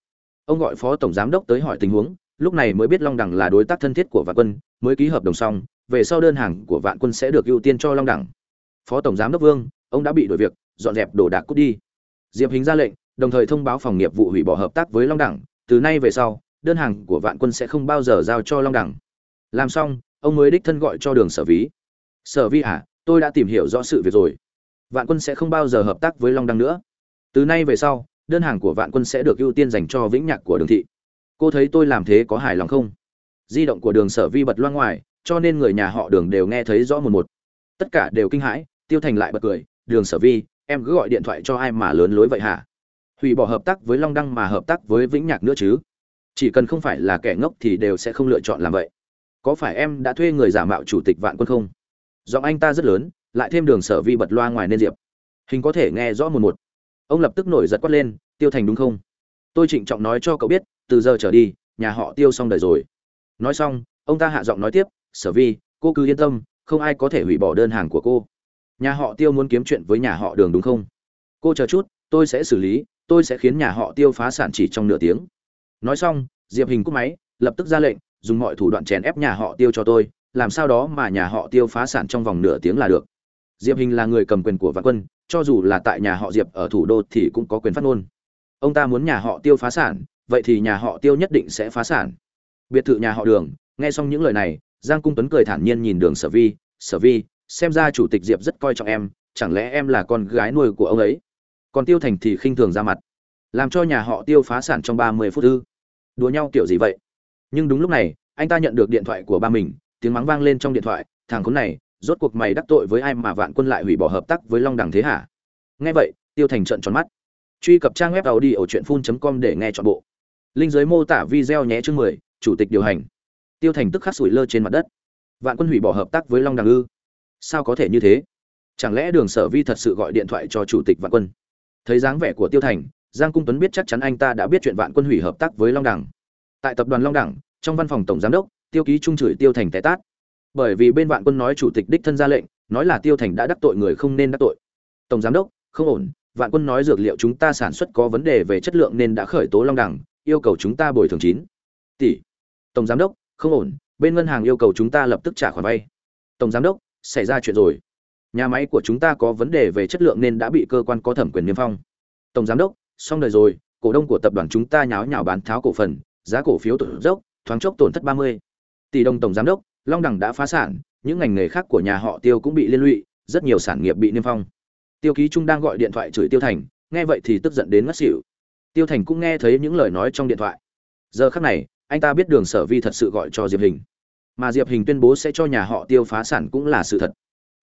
Ông gọi phó tổng giám đốc tới hỏi tình huống, lúc này mới biết long đẳng là đối tác thân thiết của vạn quân, mới ký hợp đồng xong, về sau đơn hàng của vạn quân sẽ được ưu tiên cho long đẳng phó tổng giám đốc vương, ông đã bị đổi việc, dọn dẹp đồ đạc cút đi. Diệp hình ra lệnh, đồng thời thông báo phòng nghiệp vụ hủy bỏ hợp tác với long đẳng. Từ nay về sau, đơn hàng của vạn quân sẽ không bao giờ giao cho long đẳng. Làm xong, ông mới đích thân gọi cho đường sở ví. Sở vi à tôi đã tìm hiểu rõ sự việc rồi. Vạn quân sẽ không bao giờ hợp tác với long đăng nữa. Từ nay về sau, đơn hàng của vạn quân sẽ được ưu tiên dành cho vĩnh nhạc của đường thị. Cô thấy tôi làm thế có hài lòng không? Di động của đường sở vi bật loang ngoài, cho nên người nhà họ đường đều nghe thấy rõ một một. Tất cả đều kinh hãi tiêu thành lại bật cười, đường sở vi, em cứ gọi điện thoại cho ai mà lớn lối vậy hả? Hủy bỏ hợp tác với long đăng mà hợp tác với vĩnh nhạc nữa chứ? Chỉ cần không phải là kẻ ngốc thì đều sẽ không lựa chọn làm vậy. Có phải em đã thuê người giả mạo chủ tịch vạn quân không? Giọng anh ta rất lớn, lại thêm đường sở vi bật loa ngoài nên diệp. Hình có thể nghe rõ một một. Ông lập tức nổi giật quát lên, tiêu thành đúng không? Tôi trịnh trọng nói cho cậu biết, từ giờ trở đi, nhà họ tiêu xong đời rồi. Nói xong, ông ta hạ giọng nói tiếp, sở vi, cô cứ yên tâm, không ai có thể hủy bỏ đơn hàng của cô nhà họ tiêu muốn kiếm chuyện với nhà họ đường đúng không? Cô chờ chút, tôi sẽ xử lý, tôi sẽ khiến nhà họ tiêu phá sản chỉ trong nửa tiếng. Nói xong, diệp hình cúp máy, lập tức ra lệnh, dùng mọi thủ đoạn chèn ép nhà họ tiêu cho tôi, làm sao đó mà nhà họ tiêu phá sản trong vòng nửa tiếng là được. Diệp hình là người cầm quyền của vạn quân, cho dù là tại nhà họ diệp ở thủ đô thì cũng có quyền phát ngôn. Ông ta muốn nhà họ tiêu phá sản, vậy thì nhà họ tiêu nhất định sẽ phá sản. Biệt thự nhà họ đường, nghe xong những lời này, giang cung tuấn cười thản nhiên nhìn đường sở vi sở vi xem ra chủ tịch diệp rất coi trọng em, chẳng lẽ em là con gái nuôi của ông ấy? Còn tiêu thành thì khinh thường ra mặt. Làm cho nhà họ tiêu phá sản trong ba mươi phút ư? Đùa nhau kiểu gì vậy? Nhưng đúng lúc này, anh ta nhận được điện thoại của ba mình, tiếng mắng vang lên trong điện thoại, thằng khốn này, rốt cuộc mày đắc tội với ai mà vạn quân lại hủy bỏ hợp tác với long đằng thế hả? Nghe vậy, tiêu thành trận tròn mắt. Truy cập trang web tàu đi ở truyện com để nghe chọn bộ. Linh giới mô tả video nhé chương mười, chủ tịch điều hành. Tiêu thành tức khắc sủi lơ trên mặt đất. Vạn quân hủy bỏ hợp tác với long đằng ư? Sao có thể như thế? Chẳng lẽ đường sở vi thật sự gọi điện thoại cho chủ tịch vạn quân? Thấy dáng vẻ của tiêu thành, giang cung tuấn biết chắc chắn anh ta đã biết chuyện vạn quân hủy hợp tác với long đẳng. Tại tập đoàn long đẳng, trong văn phòng tổng giám đốc, tiêu ký trung chửi tiêu thành té tát. Bởi vì bên vạn quân nói chủ tịch đích thân ra lệnh, nói là tiêu thành đã đắc tội người không nên đắc tội. Tổng giám đốc, không ổn, vạn quân nói dược liệu chúng ta sản xuất có vấn đề về chất lượng nên đã khởi tố long đẳng, yêu cầu chúng ta bồi thường chín tỷ. Tổng giám đốc, không ổn, bên ngân hàng yêu cầu chúng ta lập tức trả khoản vay. Tổng giám đốc xảy ra chuyện rồi. Nhà máy của chúng ta có vấn đề về chất lượng nên đã bị cơ quan có thẩm quyền niêm phong. Tổng giám đốc, xong đời rồi, cổ đông của tập đoàn chúng ta nháo nhào bán tháo cổ phần, giá cổ phiếu tụt dốc, thoáng chốc tổn thất ba mươi. Tỷ đồng tổng giám đốc, long đẳng đã phá sản, những ngành nghề khác của nhà họ tiêu cũng bị liên lụy, rất nhiều sản nghiệp bị niêm phong. Tiêu ký trung đang gọi điện thoại chửi tiêu thành, nghe vậy thì tức giận đến ngất xỉu. Tiêu thành cũng nghe thấy những lời nói trong điện thoại. Giờ khắc này, anh ta biết đường sở vi thật sự gọi cho diệp hình mà diệp hình tuyên bố sẽ cho nhà họ tiêu phá sản cũng là sự thật.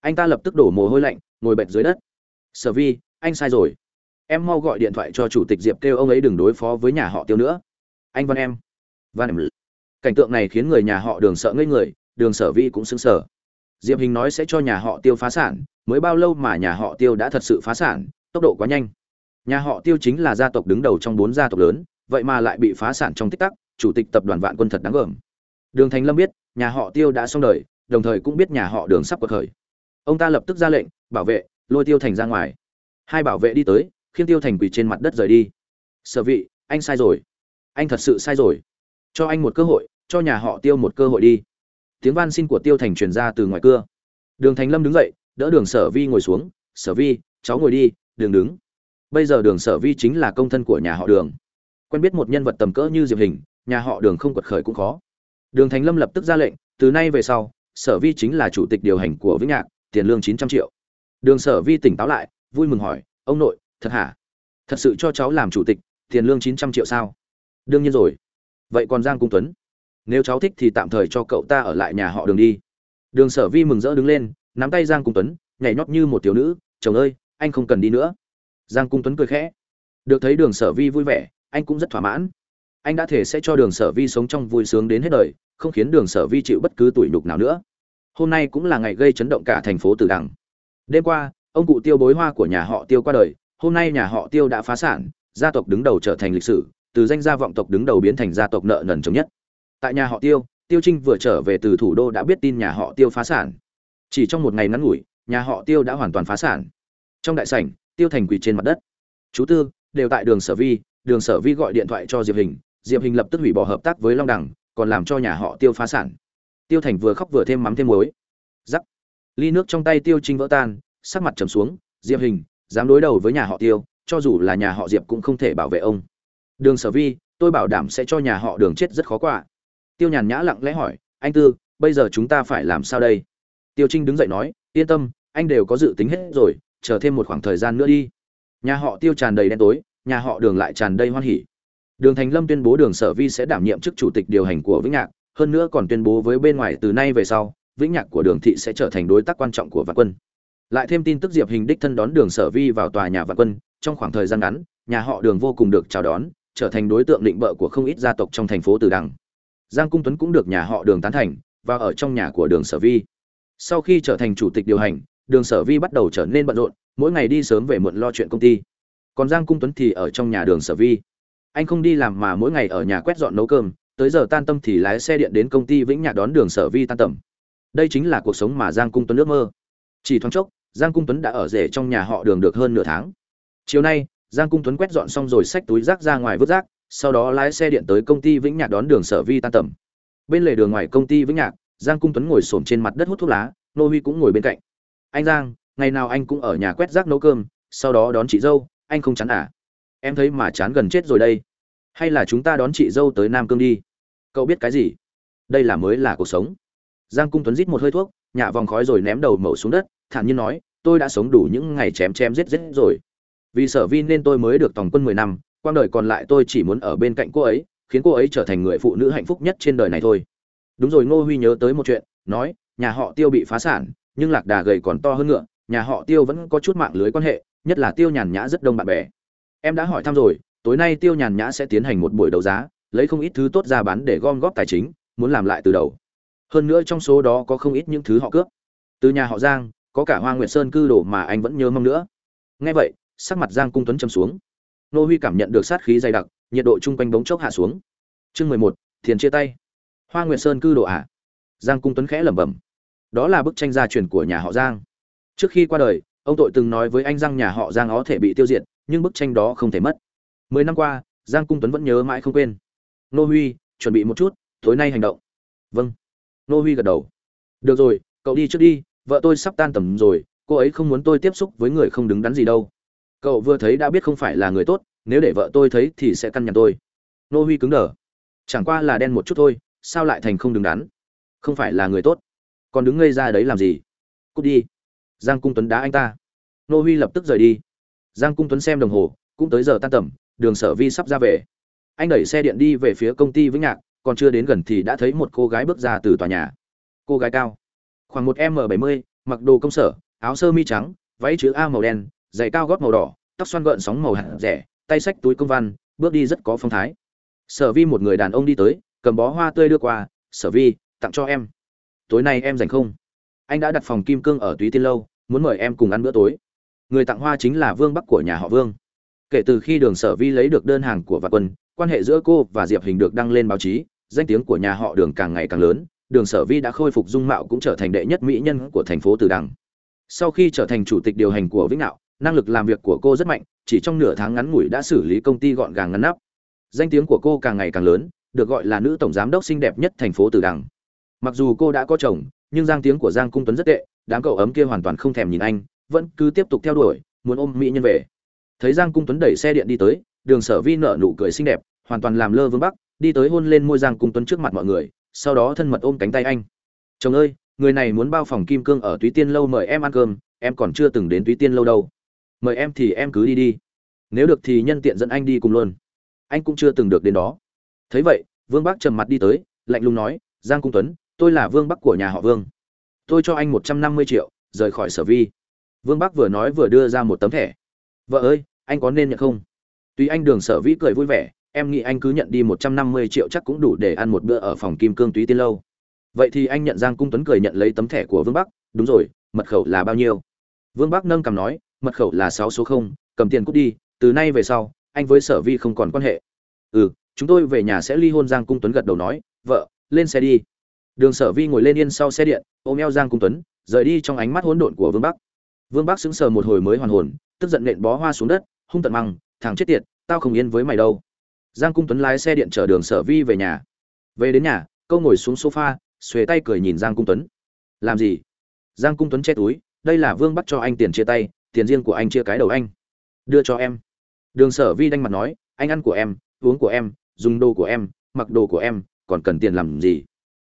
Anh ta lập tức đổ mồ hôi lạnh, ngồi bệt dưới đất. Sở vi, anh sai rồi. Em mau gọi điện thoại cho chủ tịch diệp kêu ông ấy đừng đối phó với nhà họ tiêu nữa. Anh văn em. Văn em. Cảnh tượng này khiến người nhà họ đường sợ ngây người, đường sở vi cũng sững sờ. Diệp hình nói sẽ cho nhà họ tiêu phá sản, mới bao lâu mà nhà họ tiêu đã thật sự phá sản, tốc độ quá nhanh. Nhà họ tiêu chính là gia tộc đứng đầu trong bốn gia tộc lớn, vậy mà lại bị phá sản trong tích tắc, chủ tịch tập đoàn vạn quân thật đáng gờm. Đường thành lâm biết nhà họ tiêu đã xong đời, đồng thời cũng biết nhà họ đường sắp cuộc khởi. Ông ta lập tức ra lệnh, bảo vệ, lôi tiêu thành ra ngoài. Hai bảo vệ đi tới khiến tiêu thành quỳ trên mặt đất rời đi. Sở vị, anh sai rồi. Anh thật sự sai rồi. Cho anh một cơ hội, cho nhà họ tiêu một cơ hội đi. Tiếng van xin của tiêu thành truyền ra từ ngoài cưa. Đường thành lâm đứng dậy, đỡ đường sở vi ngồi xuống. Sở vi, cháu ngồi đi, đường đứng. Bây giờ đường sở vi chính là công thân của nhà họ đường. Quen biết một nhân vật tầm cỡ như diệp hình, nhà họ đường không quật khởi cũng khó đường thành lâm lập tức ra lệnh, từ nay về sau, sở vi chính là chủ tịch điều hành của vĩnh nhạc, tiền lương chín trăm triệu. Đường sở vi tỉnh táo lại, vui mừng hỏi, ông nội, thật hả? Thật sự cho cháu làm chủ tịch, tiền lương chín trăm triệu sao? Đương nhiên rồi. Vậy còn giang cung tuấn? Nếu cháu thích thì tạm thời cho cậu ta ở lại nhà họ đường đi. Đường sở vi mừng rỡ đứng lên, nắm tay giang cung tuấn, nhảy nhót như một thiếu nữ, chồng ơi, anh không cần đi nữa. Giang cung tuấn cười khẽ. Được thấy đường sở vi vui vẻ, anh cũng rất thỏa mãn anh đã thể sẽ cho đường sở vi sống trong vui sướng đến hết đời, không khiến đường sở vi chịu bất cứ tủi nhục nào nữa. Hôm nay cũng là ngày gây chấn động cả thành phố từ đằng. Đêm qua, ông cụ tiêu bối hoa của nhà họ tiêu qua đời, hôm nay nhà họ tiêu đã phá sản, gia tộc đứng đầu trở thành lịch sử, từ danh gia vọng tộc đứng đầu biến thành gia tộc nợ nần chống nhất. Tại nhà họ tiêu tiêu trinh vừa trở về từ thủ đô đã biết tin nhà họ tiêu phá sản. Chỉ trong một ngày ngắn ngủi, nhà họ tiêu đã hoàn toàn phá sản. Trong đại sảnh, tiêu thành quỳ trên mặt đất. Chú tư, đều tại đường sở vi, đường sở vi gọi điện thoại cho diệp hình diệp hình lập tức hủy bỏ hợp tác với long đẳng còn làm cho nhà họ tiêu phá sản. Tiêu thành vừa khóc vừa thêm mắm thêm muối. Giắc ly nước trong tay tiêu trinh vỡ tan, sắc mặt trầm xuống, diệp hình, dám đối đầu với nhà họ tiêu, cho dù là nhà họ diệp cũng không thể bảo vệ ông. Đường sở vi, tôi bảo đảm sẽ cho nhà họ đường chết rất khó qua tiêu nhàn nhã lặng lẽ hỏi, anh tư, bây giờ chúng ta phải làm sao đây? Tiêu trinh đứng dậy nói, yên tâm, anh đều có dự tính hết rồi, chờ thêm một khoảng thời gian nữa đi. Nhà họ tiêu tràn đầy đen tối, nhà họ đường lại tràn đầy hoan hỉ đường thành lâm tuyên bố đường sở vi sẽ đảm nhiệm chức chủ tịch điều hành của vĩnh nhạc, hơn nữa còn tuyên bố với bên ngoài từ nay về sau, vĩnh nhạc của đường thị sẽ trở thành đối tác quan trọng của vạn quân. Lại thêm tin tức diệp hình đích thân đón đường sở vi vào tòa nhà vạn quân, trong khoảng thời gian ngắn, nhà họ đường vô cùng được chào đón, trở thành đối tượng định bợ của không ít gia tộc trong thành phố từ đằng. Giang cung tuấn cũng được nhà họ đường tán thành, và ở trong nhà của đường sở vi. Sau khi trở thành chủ tịch điều hành, đường sở vi bắt đầu trở nên bận rộn, mỗi ngày đi sớm về muộn lo chuyện công ty. Còn giang cung tuấn thì ở trong nhà đường sở vi anh không đi làm mà mỗi ngày ở nhà quét dọn nấu cơm, tới giờ tan tâm thì lái xe điện đến công ty vĩnh nhạc đón đường sở vi tan tầm. Đây chính là cuộc sống mà giang cung tuấn ước mơ. Chỉ thoáng chốc, giang cung tuấn đã ở rể trong nhà họ đường được hơn nửa tháng. Chiều nay, giang cung tuấn quét dọn xong rồi xách túi rác ra ngoài vứt rác, sau đó lái xe điện tới công ty vĩnh nhạc đón đường sở vi tan tầm. Bên lề đường ngoài công ty vĩnh nhạc, giang cung tuấn ngồi xổm trên mặt đất hút thuốc lá, nô huy cũng ngồi bên cạnh. Anh giang, ngày nào anh cũng ở nhà quét rác nấu cơm, sau đó đón chị dâu, anh không chán à? Em thấy mà chán gần chết rồi đây. Hay là chúng ta đón chị dâu tới nam cương đi. Cậu biết cái gì? Đây là mới là cuộc sống. Giang cung tuấn rít một hơi thuốc, nhả vòng khói rồi ném đầu mẩu xuống đất, thản nhiên nói, tôi đã sống đủ những ngày chém chém giết giết rồi. Vì sở vi nên tôi mới được tòng quân mười năm, quang đời còn lại tôi chỉ muốn ở bên cạnh cô ấy, khiến cô ấy trở thành người phụ nữ hạnh phúc nhất trên đời này thôi. Đúng rồi, ngô huy nhớ tới một chuyện, nói, nhà họ tiêu bị phá sản, nhưng lạc đà gầy còn to hơn ngựa, nhà họ tiêu vẫn có chút mạng lưới quan hệ, nhất là tiêu nhàn nhã rất đông bạn bè em đã hỏi thăm rồi, tối nay tiêu nhàn nhã sẽ tiến hành một buổi đấu giá, lấy không ít thứ tốt ra bán để gom góp tài chính, muốn làm lại từ đầu. Hơn nữa trong số đó có không ít những thứ họ cướp. Từ nhà họ giang, có cả hoa nguyệt sơn cư đồ mà anh vẫn nhớ mong nữa. Ngay vậy, sắc mặt giang cung tuấn châm xuống. Nô huy cảm nhận được sát khí dày đặc, nhiệt độ chung quanh bóng chốc hạ xuống. Chương mười một, thiền chia tay. Hoa nguyệt sơn cư đồ ạ à? giang cung tuấn khẽ lẩm bẩm. Đó là bức tranh gia truyền của nhà họ giang. Trước khi qua đời, ông tội từng nói với anh rằng nhà họ giang có thể bị tiêu diệt nhưng bức tranh đó không thể mất. Mười năm qua, giang cung tuấn vẫn nhớ mãi không quên. Nô huy, chuẩn bị một chút, tối nay hành động. Vâng. Nô huy gật đầu. Được rồi, cậu đi trước đi, vợ tôi sắp tan tầm rồi, cô ấy không muốn tôi tiếp xúc với người không đứng đắn gì đâu. Cậu vừa thấy đã biết không phải là người tốt, nếu để vợ tôi thấy thì sẽ căn nhằn tôi. Nô huy cứng đờ. Chẳng qua là đen một chút thôi, sao lại thành không đứng đắn? Không phải là người tốt. Còn đứng ngây ra đấy làm gì? Cút đi. Giang cung tuấn đá anh ta. Nô huy lập tức rời đi giang cung tuấn xem đồng hồ, cũng tới giờ tan tầm, đường sở vi sắp ra về. Anh đẩy xe điện đi về phía công ty vĩnh nhạc, còn chưa đến gần thì đã thấy một cô gái bước ra từ tòa nhà. Cô gái cao, khoảng một m bảy mươi, mặc đồ công sở, áo sơ mi trắng, váy chữ a màu đen, giày cao gót màu đỏ, tóc xoăn gợn sóng màu hạt rẻ, tay xách túi công văn, bước đi rất có phong thái. Sở vi một người đàn ông đi tới, cầm bó hoa tươi đưa qua, sở vi, tặng cho em. Tối nay em rảnh không? Anh đã đặt phòng kim cương ở túy tiên lâu, muốn mời em cùng ăn bữa tối người tặng hoa chính là vương bắc của nhà họ vương. Kể từ khi đường sở vi lấy được đơn hàng của vạn quân, quan hệ giữa cô và diệp hình được đăng lên báo chí, danh tiếng của nhà họ đường càng ngày càng lớn, đường sở vi đã khôi phục dung mạo cũng trở thành đệ nhất mỹ nhân của thành phố từ đằng. Sau khi trở thành chủ tịch điều hành của vĩnh nạo, năng lực làm việc của cô rất mạnh, chỉ trong nửa tháng ngắn ngủi đã xử lý công ty gọn gàng ngăn nắp. Danh tiếng của cô càng ngày càng lớn, được gọi là nữ tổng giám đốc xinh đẹp nhất thành phố từ đằng. Mặc dù cô đã có chồng, nhưng giang tiếng của giang cung tuấn rất tệ, đám cậu ấm kia hoàn toàn không thèm nhìn anh vẫn cứ tiếp tục theo đuổi, muốn ôm mỹ nhân về. Thấy giang cung tuấn đẩy xe điện đi tới, đường sở vi nở nụ cười xinh đẹp, hoàn toàn làm lơ vương bắc, đi tới hôn lên môi giang cung tuấn trước mặt mọi người, sau đó thân mật ôm cánh tay anh. Chồng ơi, người này muốn bao phòng kim cương ở túy tiên lâu mời em ăn cơm, em còn chưa từng đến túy tiên lâu đâu. Mời em thì em cứ đi đi. Nếu được thì nhân tiện dẫn anh đi cùng luôn. Anh cũng chưa từng được đến đó. Thấy vậy, vương bắc trầm mặt đi tới, lạnh lùng nói, giang cung tuấn, tôi là vương bắc của nhà họ vương. Tôi cho anh một trăm năm mươi triệu, rời khỏi sở vi vương bắc vừa nói vừa đưa ra một tấm thẻ. Vợ ơi, anh có nên nhận không? Tuy anh đường sở vĩ cười vui vẻ, em nghĩ anh cứ nhận đi một trăm năm mươi triệu chắc cũng đủ để ăn một bữa ở phòng kim cương túy tiên lâu. Vậy thì anh nhận giang cung tuấn cười nhận lấy tấm thẻ của vương bắc. Đúng rồi, mật khẩu là bao nhiêu? Vương bắc nâng cầm nói, mật khẩu là sáu số không, cầm tiền cút đi, từ nay về sau, anh với sở vi không còn quan hệ. Ừ chúng tôi về nhà sẽ ly hôn, giang cung tuấn gật đầu nói, vợ, lên xe đi. Đường sở vi ngồi lên yên sau xe điện, ôm eo giang cung tuấn, rời đi trong ánh mắt hỗn độn của vương bắc vương bắc sững sờ một hồi mới hoàn hồn, tức giận nện bó hoa xuống đất, hung tận măng, thằng chết tiệt, tao không yên với mày đâu. Giang cung tuấn lái xe điện chở đường sở vi về nhà. Về đến nhà, câu ngồi xuống sofa, xuề tay cười nhìn giang cung tuấn. Làm gì? Giang cung tuấn che túi, đây là vương Bắc cho anh tiền chia tay, tiền riêng của anh chia cái đầu anh. Đưa cho em. Đường sở vi đanh mặt nói, anh ăn của em, uống của em, dùng đồ của em, mặc đồ của em, còn cần tiền làm gì?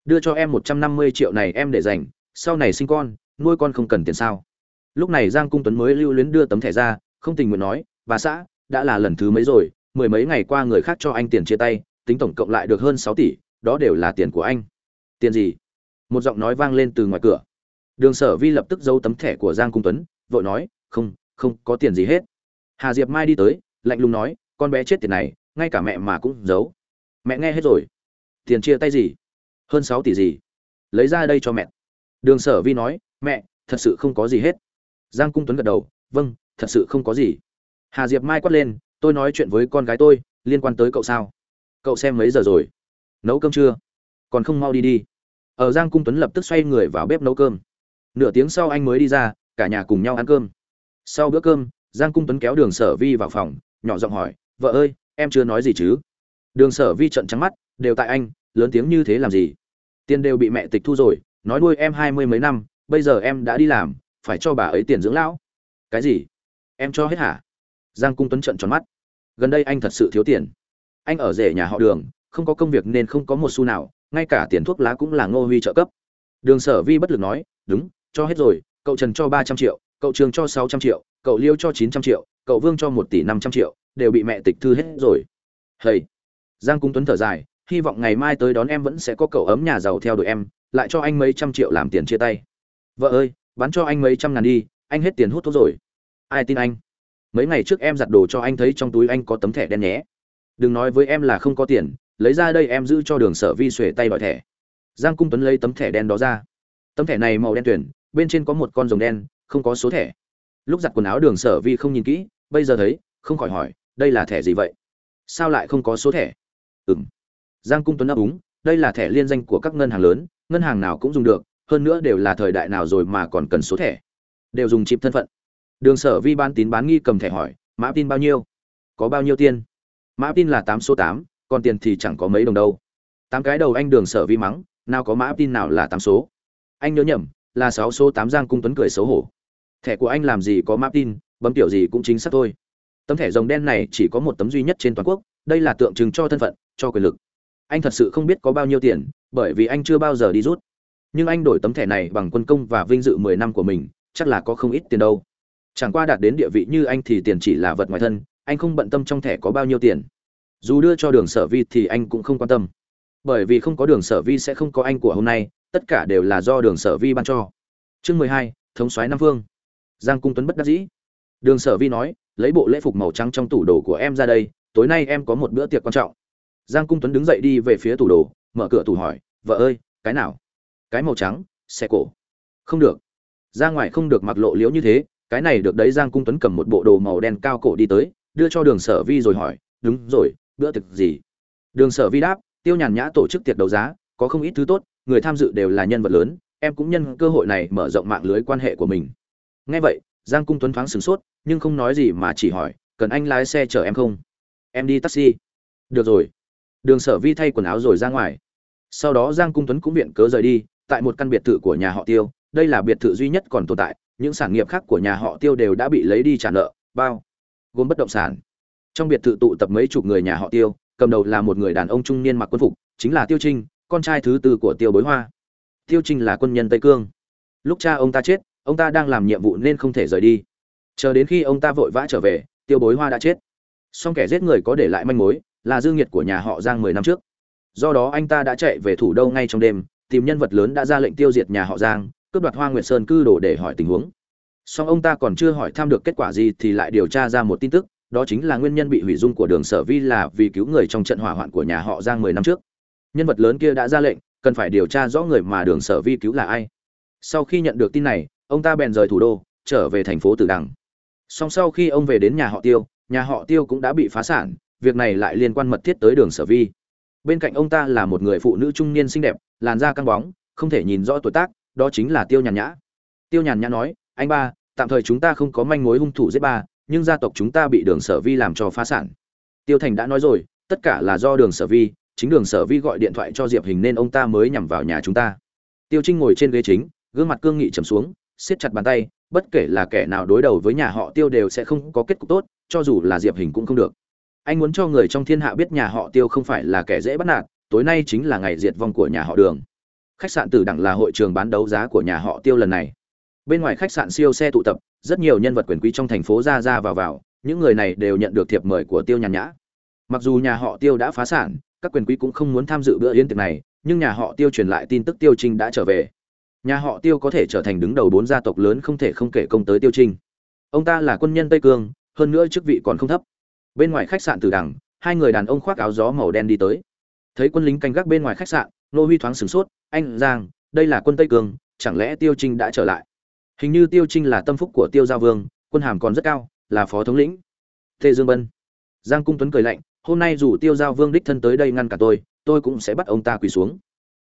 Đưa cho em một trăm năm mươi triệu này em để dành, sau này sinh con, nuôi con không cần tiền sao? Lúc này giang cung tuấn mới lưu luyến đưa tấm thẻ ra, không tình nguyện nói, bà xã, đã là lần thứ mấy rồi, mười mấy ngày qua người khác cho anh tiền chia tay, tính tổng cộng lại được hơn sáu tỷ, đó đều là tiền của anh. Tiền gì? Một giọng nói vang lên từ ngoài cửa. Đường sở vi lập tức giấu tấm thẻ của giang cung tuấn, vội nói, không không có tiền gì hết. Hà diệp mai đi tới, lạnh lùng nói, con bé chết tiền này, ngay cả mẹ mà cũng giấu. Mẹ nghe hết rồi. Tiền chia tay gì? Hơn sáu tỷ gì? Lấy ra đây cho mẹ. Đường sở vi nói, mẹ, thật sự không có gì hết giang cung tuấn gật đầu vâng thật sự không có gì. Hà diệp mai quát lên, tôi nói chuyện với con gái tôi, liên quan tới cậu sao? Cậu xem mấy giờ rồi? Nấu cơm chưa? Còn không mau đi đi. Ở giang cung tuấn lập tức xoay người vào bếp nấu cơm. Nửa tiếng sau anh mới đi ra, cả nhà cùng nhau ăn cơm. Sau bữa cơm, giang cung tuấn kéo đường sở vi vào phòng, nhỏ giọng hỏi, vợ ơi, em chưa nói gì chứ? Đường sở vi trận trắng mắt, đều tại anh, lớn tiếng như thế làm gì? Tiền đều bị mẹ tịch thu rồi, nói nuôi em hai mươi mấy năm, bây giờ em đã đi làm phải cho bà ấy tiền dưỡng lão. Cái gì? Em cho hết hả? Giang cung tuấn trận tròn mắt. Gần đây anh thật sự thiếu tiền. Anh ở rể nhà họ đường, không có công việc nên không có một xu nào, ngay cả tiền thuốc lá cũng là ngô huy trợ cấp. Đường sở vi bất lực nói, đúng, cho hết rồi, cậu trần cho ba trăm triệu, cậu trường cho sáu trăm triệu, cậu liêu cho chín trăm triệu, cậu vương cho một tỷ năm trăm triệu, đều bị mẹ tịch thư hết rồi. Hầy! Giang cung tuấn thở dài, hy vọng ngày mai tới đón em vẫn sẽ có cậu ấm nhà giàu theo đuổi em, lại cho anh mấy trăm triệu làm tiền chia tay. Vợ ơi bán cho anh mấy trăm ngàn đi, anh hết tiền hút thuốc rồi. Ai tin anh? Mấy ngày trước em giặt đồ cho anh thấy trong túi anh có tấm thẻ đen nhé. Đừng nói với em là không có tiền, lấy ra đây em giữ cho đường sở vi xuể tay đòi thẻ. Giang cung tuấn lấy tấm thẻ đen đó ra. Tấm thẻ này màu đen tuyển, bên trên có một con rồng đen, không có số thẻ. Lúc giặt quần áo đường sở vi không nhìn kỹ, bây giờ thấy, không khỏi hỏi, đây là thẻ gì vậy? Sao lại không có số thẻ? Ừ m giang cung tuấn ấp úng, đây là thẻ liên danh của các ngân hàng lớn, ngân hàng nào cũng dùng được hơn nữa đều là thời đại nào rồi mà còn cần số thẻ. Đều dùng chip thân phận. Đường sở vi ban tín bán nghi cầm thẻ hỏi, mã tin bao nhiêu? Có bao nhiêu tiền? Mã tin là tám số tám, còn tiền thì chẳng có mấy đồng đâu. Tám cái đầu anh đường sở vi mắng, nào có mã tin nào là tám số? Anh nhớ nhầm, là sáu số tám giang cung tuấn cười xấu hổ. Thẻ của anh làm gì có mã tin, bấm tiểu gì cũng chính xác thôi. Tấm thẻ rồng đen này chỉ có một tấm duy nhất trên toàn quốc, đây là tượng trưng cho thân phận, cho quyền lực. Anh thật sự không biết có bao nhiêu tiền, bởi vì anh chưa bao giờ đi rút nhưng anh đổi tấm thẻ này bằng quân công và vinh dự mười năm của mình, chắc là có không ít tiền đâu. Chẳng qua đạt đến địa vị như anh thì tiền chỉ là vật ngoài thân, anh không bận tâm trong thẻ có bao nhiêu tiền. Dù đưa cho đường sở vi thì anh cũng không quan tâm. Bởi vì không có đường sở vi sẽ không có anh của hôm nay, tất cả đều là do đường sở vi ban cho. Chương mười hai, thống soái nam vương. Giang cung tuấn bất đắc dĩ. Đường sở vi nói, lấy bộ lễ phục màu trắng trong tủ đồ của em ra đây, tối nay em có một bữa tiệc quan trọng. Giang cung tuấn đứng dậy đi về phía tủ đồ, mở cửa tủ hỏi, vợ ơi, cái nào? Cái màu trắng, xe cổ. Không được. Ra ngoài không được mặc lộ liễu như thế, cái này được đấy, giang cung tuấn cầm một bộ đồ màu đen cao cổ đi tới, đưa cho đường sở vi rồi hỏi, đúng rồi, bữa thực gì? Đường sở vi đáp, tiêu nhàn nhã tổ chức tiệc đấu giá, có không ít thứ tốt, người tham dự đều là nhân vật lớn, em cũng nhân cơ hội này mở rộng mạng lưới quan hệ của mình. Ngay vậy, giang cung tuấn thoáng sửng sốt, nhưng không nói gì mà chỉ hỏi, cần anh lái xe chở em không? Em đi taxi. Được rồi. Đường sở vi thay quần áo rồi ra ngoài. Sau đó giang cung tuấn cũng viện cớ rời đi tại một căn biệt thự của nhà họ tiêu, đây là biệt thự duy nhất còn tồn tại, những sản nghiệp khác của nhà họ tiêu đều đã bị lấy đi trả nợ, bao gồm bất động sản. Trong biệt thự tụ tập mấy chục người nhà họ tiêu, cầm đầu là một người đàn ông trung niên mặc quân phục, chính là tiêu trinh, con trai thứ tư của tiêu bối hoa. Tiêu trinh là quân nhân tây cương. Lúc cha ông ta chết, ông ta đang làm nhiệm vụ nên không thể rời đi. Chờ đến khi ông ta vội vã trở về, tiêu bối hoa đã chết. Song kẻ giết người có để lại manh mối là dương nhiệt của nhà họ giang mười năm trước. Do đó anh ta đã chạy về thủ đô ngay trong đêm tìm nhân vật lớn đã ra lệnh tiêu diệt nhà họ giang, cướp đoạt hoa nguyệt sơn cư đồ để hỏi tình huống. Song ông ta còn chưa hỏi thăm được kết quả gì thì lại điều tra ra một tin tức, đó chính là nguyên nhân bị hủy dung của đường sở vi là vì cứu người trong trận hỏa hoạn của nhà họ giang mười năm trước. Nhân vật lớn kia đã ra lệnh, cần phải điều tra rõ người mà đường sở vi cứu là ai. Sau khi nhận được tin này, ông ta bèn rời thủ đô, trở về thành phố tử đằng. Song sau khi ông về đến nhà họ tiêu, nhà họ tiêu cũng đã bị phá sản, việc này lại liên quan mật thiết tới đường sở vi. Bên cạnh ông ta là một người phụ nữ trung niên xinh đẹp làn da căng bóng, không thể nhìn rõ tuổi tác, đó chính là tiêu nhàn nhã. Tiêu nhàn nhã nói, anh ba, tạm thời chúng ta không có manh mối hung thủ giết ba, nhưng gia tộc chúng ta bị đường sở vi làm cho phá sản. Tiêu thành đã nói rồi, tất cả là do đường sở vi, chính đường sở vi gọi điện thoại cho diệp hình nên ông ta mới nhằm vào nhà chúng ta. Tiêu trinh ngồi trên ghế chính, gương mặt cương nghị trầm xuống, siết chặt bàn tay, bất kể là kẻ nào đối đầu với nhà họ tiêu đều sẽ không có kết cục tốt, cho dù là diệp hình cũng không được. Anh muốn cho người trong thiên hạ biết nhà họ tiêu không phải là kẻ dễ bắt nạt tối nay chính là ngày diệt vong của nhà họ đường. Khách sạn tử đẳng là hội trường bán đấu giá của nhà họ tiêu lần này. Bên ngoài khách sạn siêu xe tụ tập rất nhiều nhân vật quyền quý trong thành phố ra ra vào vào những người này đều nhận được thiệp mời của tiêu nhàn nhã. Mặc dù nhà họ tiêu đã phá sản các quyền quý cũng không muốn tham dự bữa yến tiệc này nhưng nhà họ tiêu truyền lại tin tức tiêu trinh đã trở về. Nhà họ tiêu có thể trở thành đứng đầu bốn gia tộc lớn không thể không kể công tới tiêu trinh. Ông ta là quân nhân tây cương hơn nữa chức vị còn không thấp. Bên ngoài khách sạn Tử Đẳng, hai người đàn ông khoác áo gió màu đen đi tới thấy quân lính canh gác bên ngoài khách sạn nô huy thoáng sửng sốt, anh giang, đây là quân tây cương chẳng lẽ tiêu trinh đã trở lại? Hình như tiêu trinh là tâm phúc của tiêu gia vương, quân hàm còn rất cao, là phó thống lĩnh. Tề dương bân. Giang cung tuấn cười lạnh, hôm nay dù tiêu giao vương đích thân tới đây ngăn cả tôi tôi cũng sẽ bắt ông ta quỳ xuống.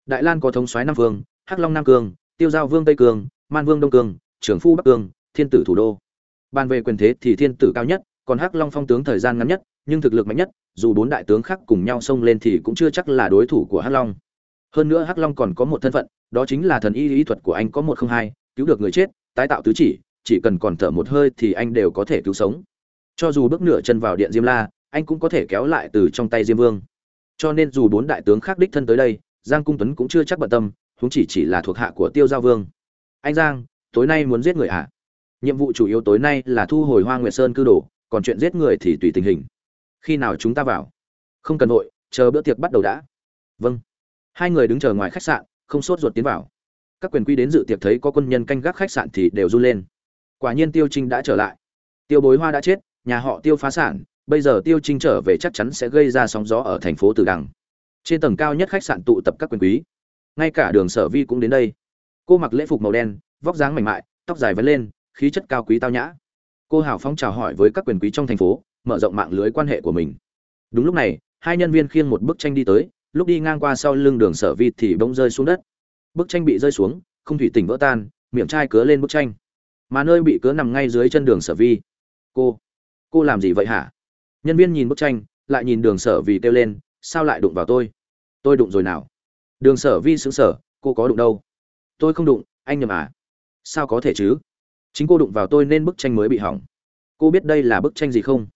Đại lan có thống soái nam vương, hắc long nam cương tiêu giao vương tây cương man vương đông cương trưởng phu bắc cương thiên tử thủ đô. Bàn về quyền thế thì thiên tử cao nhất còn hắc long phong tướng thời gian ngắn nhất, nhưng thực lực mạnh nhất, dù bốn đại tướng khác cùng nhau xông lên thì cũng chưa chắc là đối thủ của hắc long. Hơn nữa hắc long còn có một thân phận, đó chính là thần y lý thuật của anh có một không hai, cứu được người chết, tái tạo tứ chỉ chỉ cần còn thở một hơi thì anh đều có thể cứu sống. Cho dù bước nửa chân vào điện diêm la, anh cũng có thể kéo lại từ trong tay diêm vương. Cho nên dù bốn đại tướng khác đích thân tới đây, giang cung tuấn cũng chưa chắc bận tâm chúng chỉ chỉ là thuộc hạ của tiêu giao vương. Anh giang, tối nay muốn giết người ạ à? nhiệm vụ chủ yếu tối nay là thu hồi hoa nguyệt sơn cư đồ còn chuyện giết người thì tùy tình hình. Khi nào chúng ta vào? Không cần vội, chờ bữa tiệc bắt đầu đã. Vâng. Hai người đứng chờ ngoài khách sạn, không sốt ruột tiến vào. Các quyền quy đến dự tiệc thấy có quân nhân canh gác khách sạn thì đều run lên. Quả nhiên tiêu trinh đã trở lại. Tiêu bối hoa đã chết, nhà họ tiêu phá sản, bây giờ tiêu trinh trở về chắc chắn sẽ gây ra sóng gió ở thành phố từ đằng. Trên tầng cao nhất khách sạn tụ tập các quyền quý. Ngay cả đường sở vi cũng đến đây. Cô mặc lễ phục màu đen, vóc dáng mảnh mại, tóc dài vấn lên, khí chất cao quý tao nhã cô hào phóng chào hỏi với các quyền quý trong thành phố, mở rộng mạng lưới quan hệ của mình. Đúng lúc này, hai nhân viên khiêng một bức tranh đi tới, lúc đi ngang qua sau lưng đường sở vi thì bỗng rơi xuống đất. Bức tranh bị rơi xuống, không thủy tỉnh vỡ tan, miệng chai cứa lên bức tranh. Mà nơi bị cứa nằm ngay dưới chân đường sở vi. Cô cô làm gì vậy hả? Nhân viên nhìn bức tranh, lại nhìn đường sở vi kêu lên, sao lại đụng vào tôi? Tôi đụng rồi nào? Đường sở vi xứng sở cô có đụng đâu? Tôi không đụng, anh nhầm à? Sao có thể chứ? Chính cô đụng vào tôi nên bức tranh mới bị hỏng. Cô biết đây là bức tranh gì không?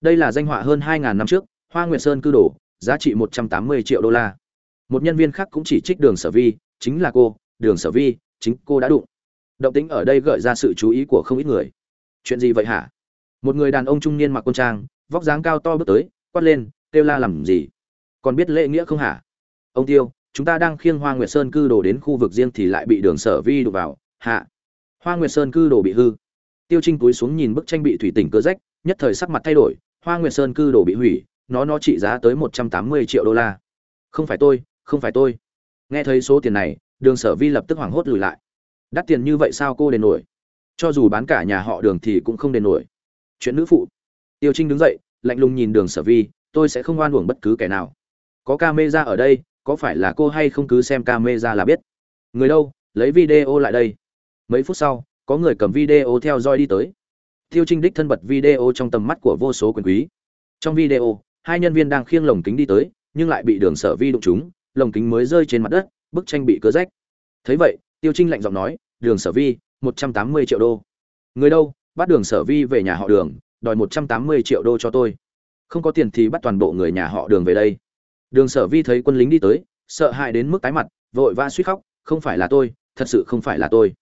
Đây là danh họa hơn hai ngàn năm trước, hoa nguyệt sơn cư đồ, giá trị một trăm tám mươi triệu đô la. Một nhân viên khác cũng chỉ trích đường sở vi, chính là cô, đường sở vi, chính cô đã đụng. Động tính ở đây gợi ra sự chú ý của không ít người. Chuyện gì vậy hả? Một người đàn ông trung niên mặc quân trang, vóc dáng cao to bước tới, quát lên, kêu la làm gì? Còn biết lễ nghĩa không hả? Ông tiêu, chúng ta đang khiêng hoa nguyệt sơn cư đồ đến khu vực riêng thì lại bị đường sở vi đụng vào hạ hoa nguyệt sơn cư đồ bị hư. Tiêu trinh túi xuống nhìn bức tranh bị thủy tỉnh cơ rách, nhất thời sắc mặt thay đổi, hoa nguyệt sơn cư đồ bị hủy, nó nó trị giá tới một trăm tám mươi triệu đô la. Không phải tôi, không phải tôi. Nghe thấy số tiền này, đường sở vi lập tức hoảng hốt lùi lại. Đắt tiền như vậy sao cô đền nổi? Cho dù bán cả nhà họ đường thì cũng không đền nổi. Chuyện nữ phụ. Tiêu trinh đứng dậy, lạnh lùng nhìn đường sở vi, tôi sẽ không oan uổng bất cứ kẻ nào. Có ca mê ra ở đây, có phải là cô hay không cứ xem ca mê ra là biết. Người đâu, lấy video lại đây mấy phút sau, có người cầm video theo dõi đi tới. Tiêu trinh đích thân bật video trong tầm mắt của vô số quyền quý. Trong video, hai nhân viên đang khiêng lồng kính đi tới, nhưng lại bị đường sở vi đụng chúng lồng kính mới rơi trên mặt đất, bức tranh bị cớ rách. Thấy vậy, tiêu trinh lạnh giọng nói, đường sở vi, một trăm tám mươi triệu đô. Người đâu? Bắt đường sở vi về nhà họ đường, đòi một trăm tám mươi triệu đô cho tôi. Không có tiền thì bắt toàn bộ người nhà họ đường về đây. Đường sở vi thấy quân lính đi tới, sợ hãi đến mức tái mặt, vội vã suýt khóc, không phải là tôi, thật sự không phải là tôi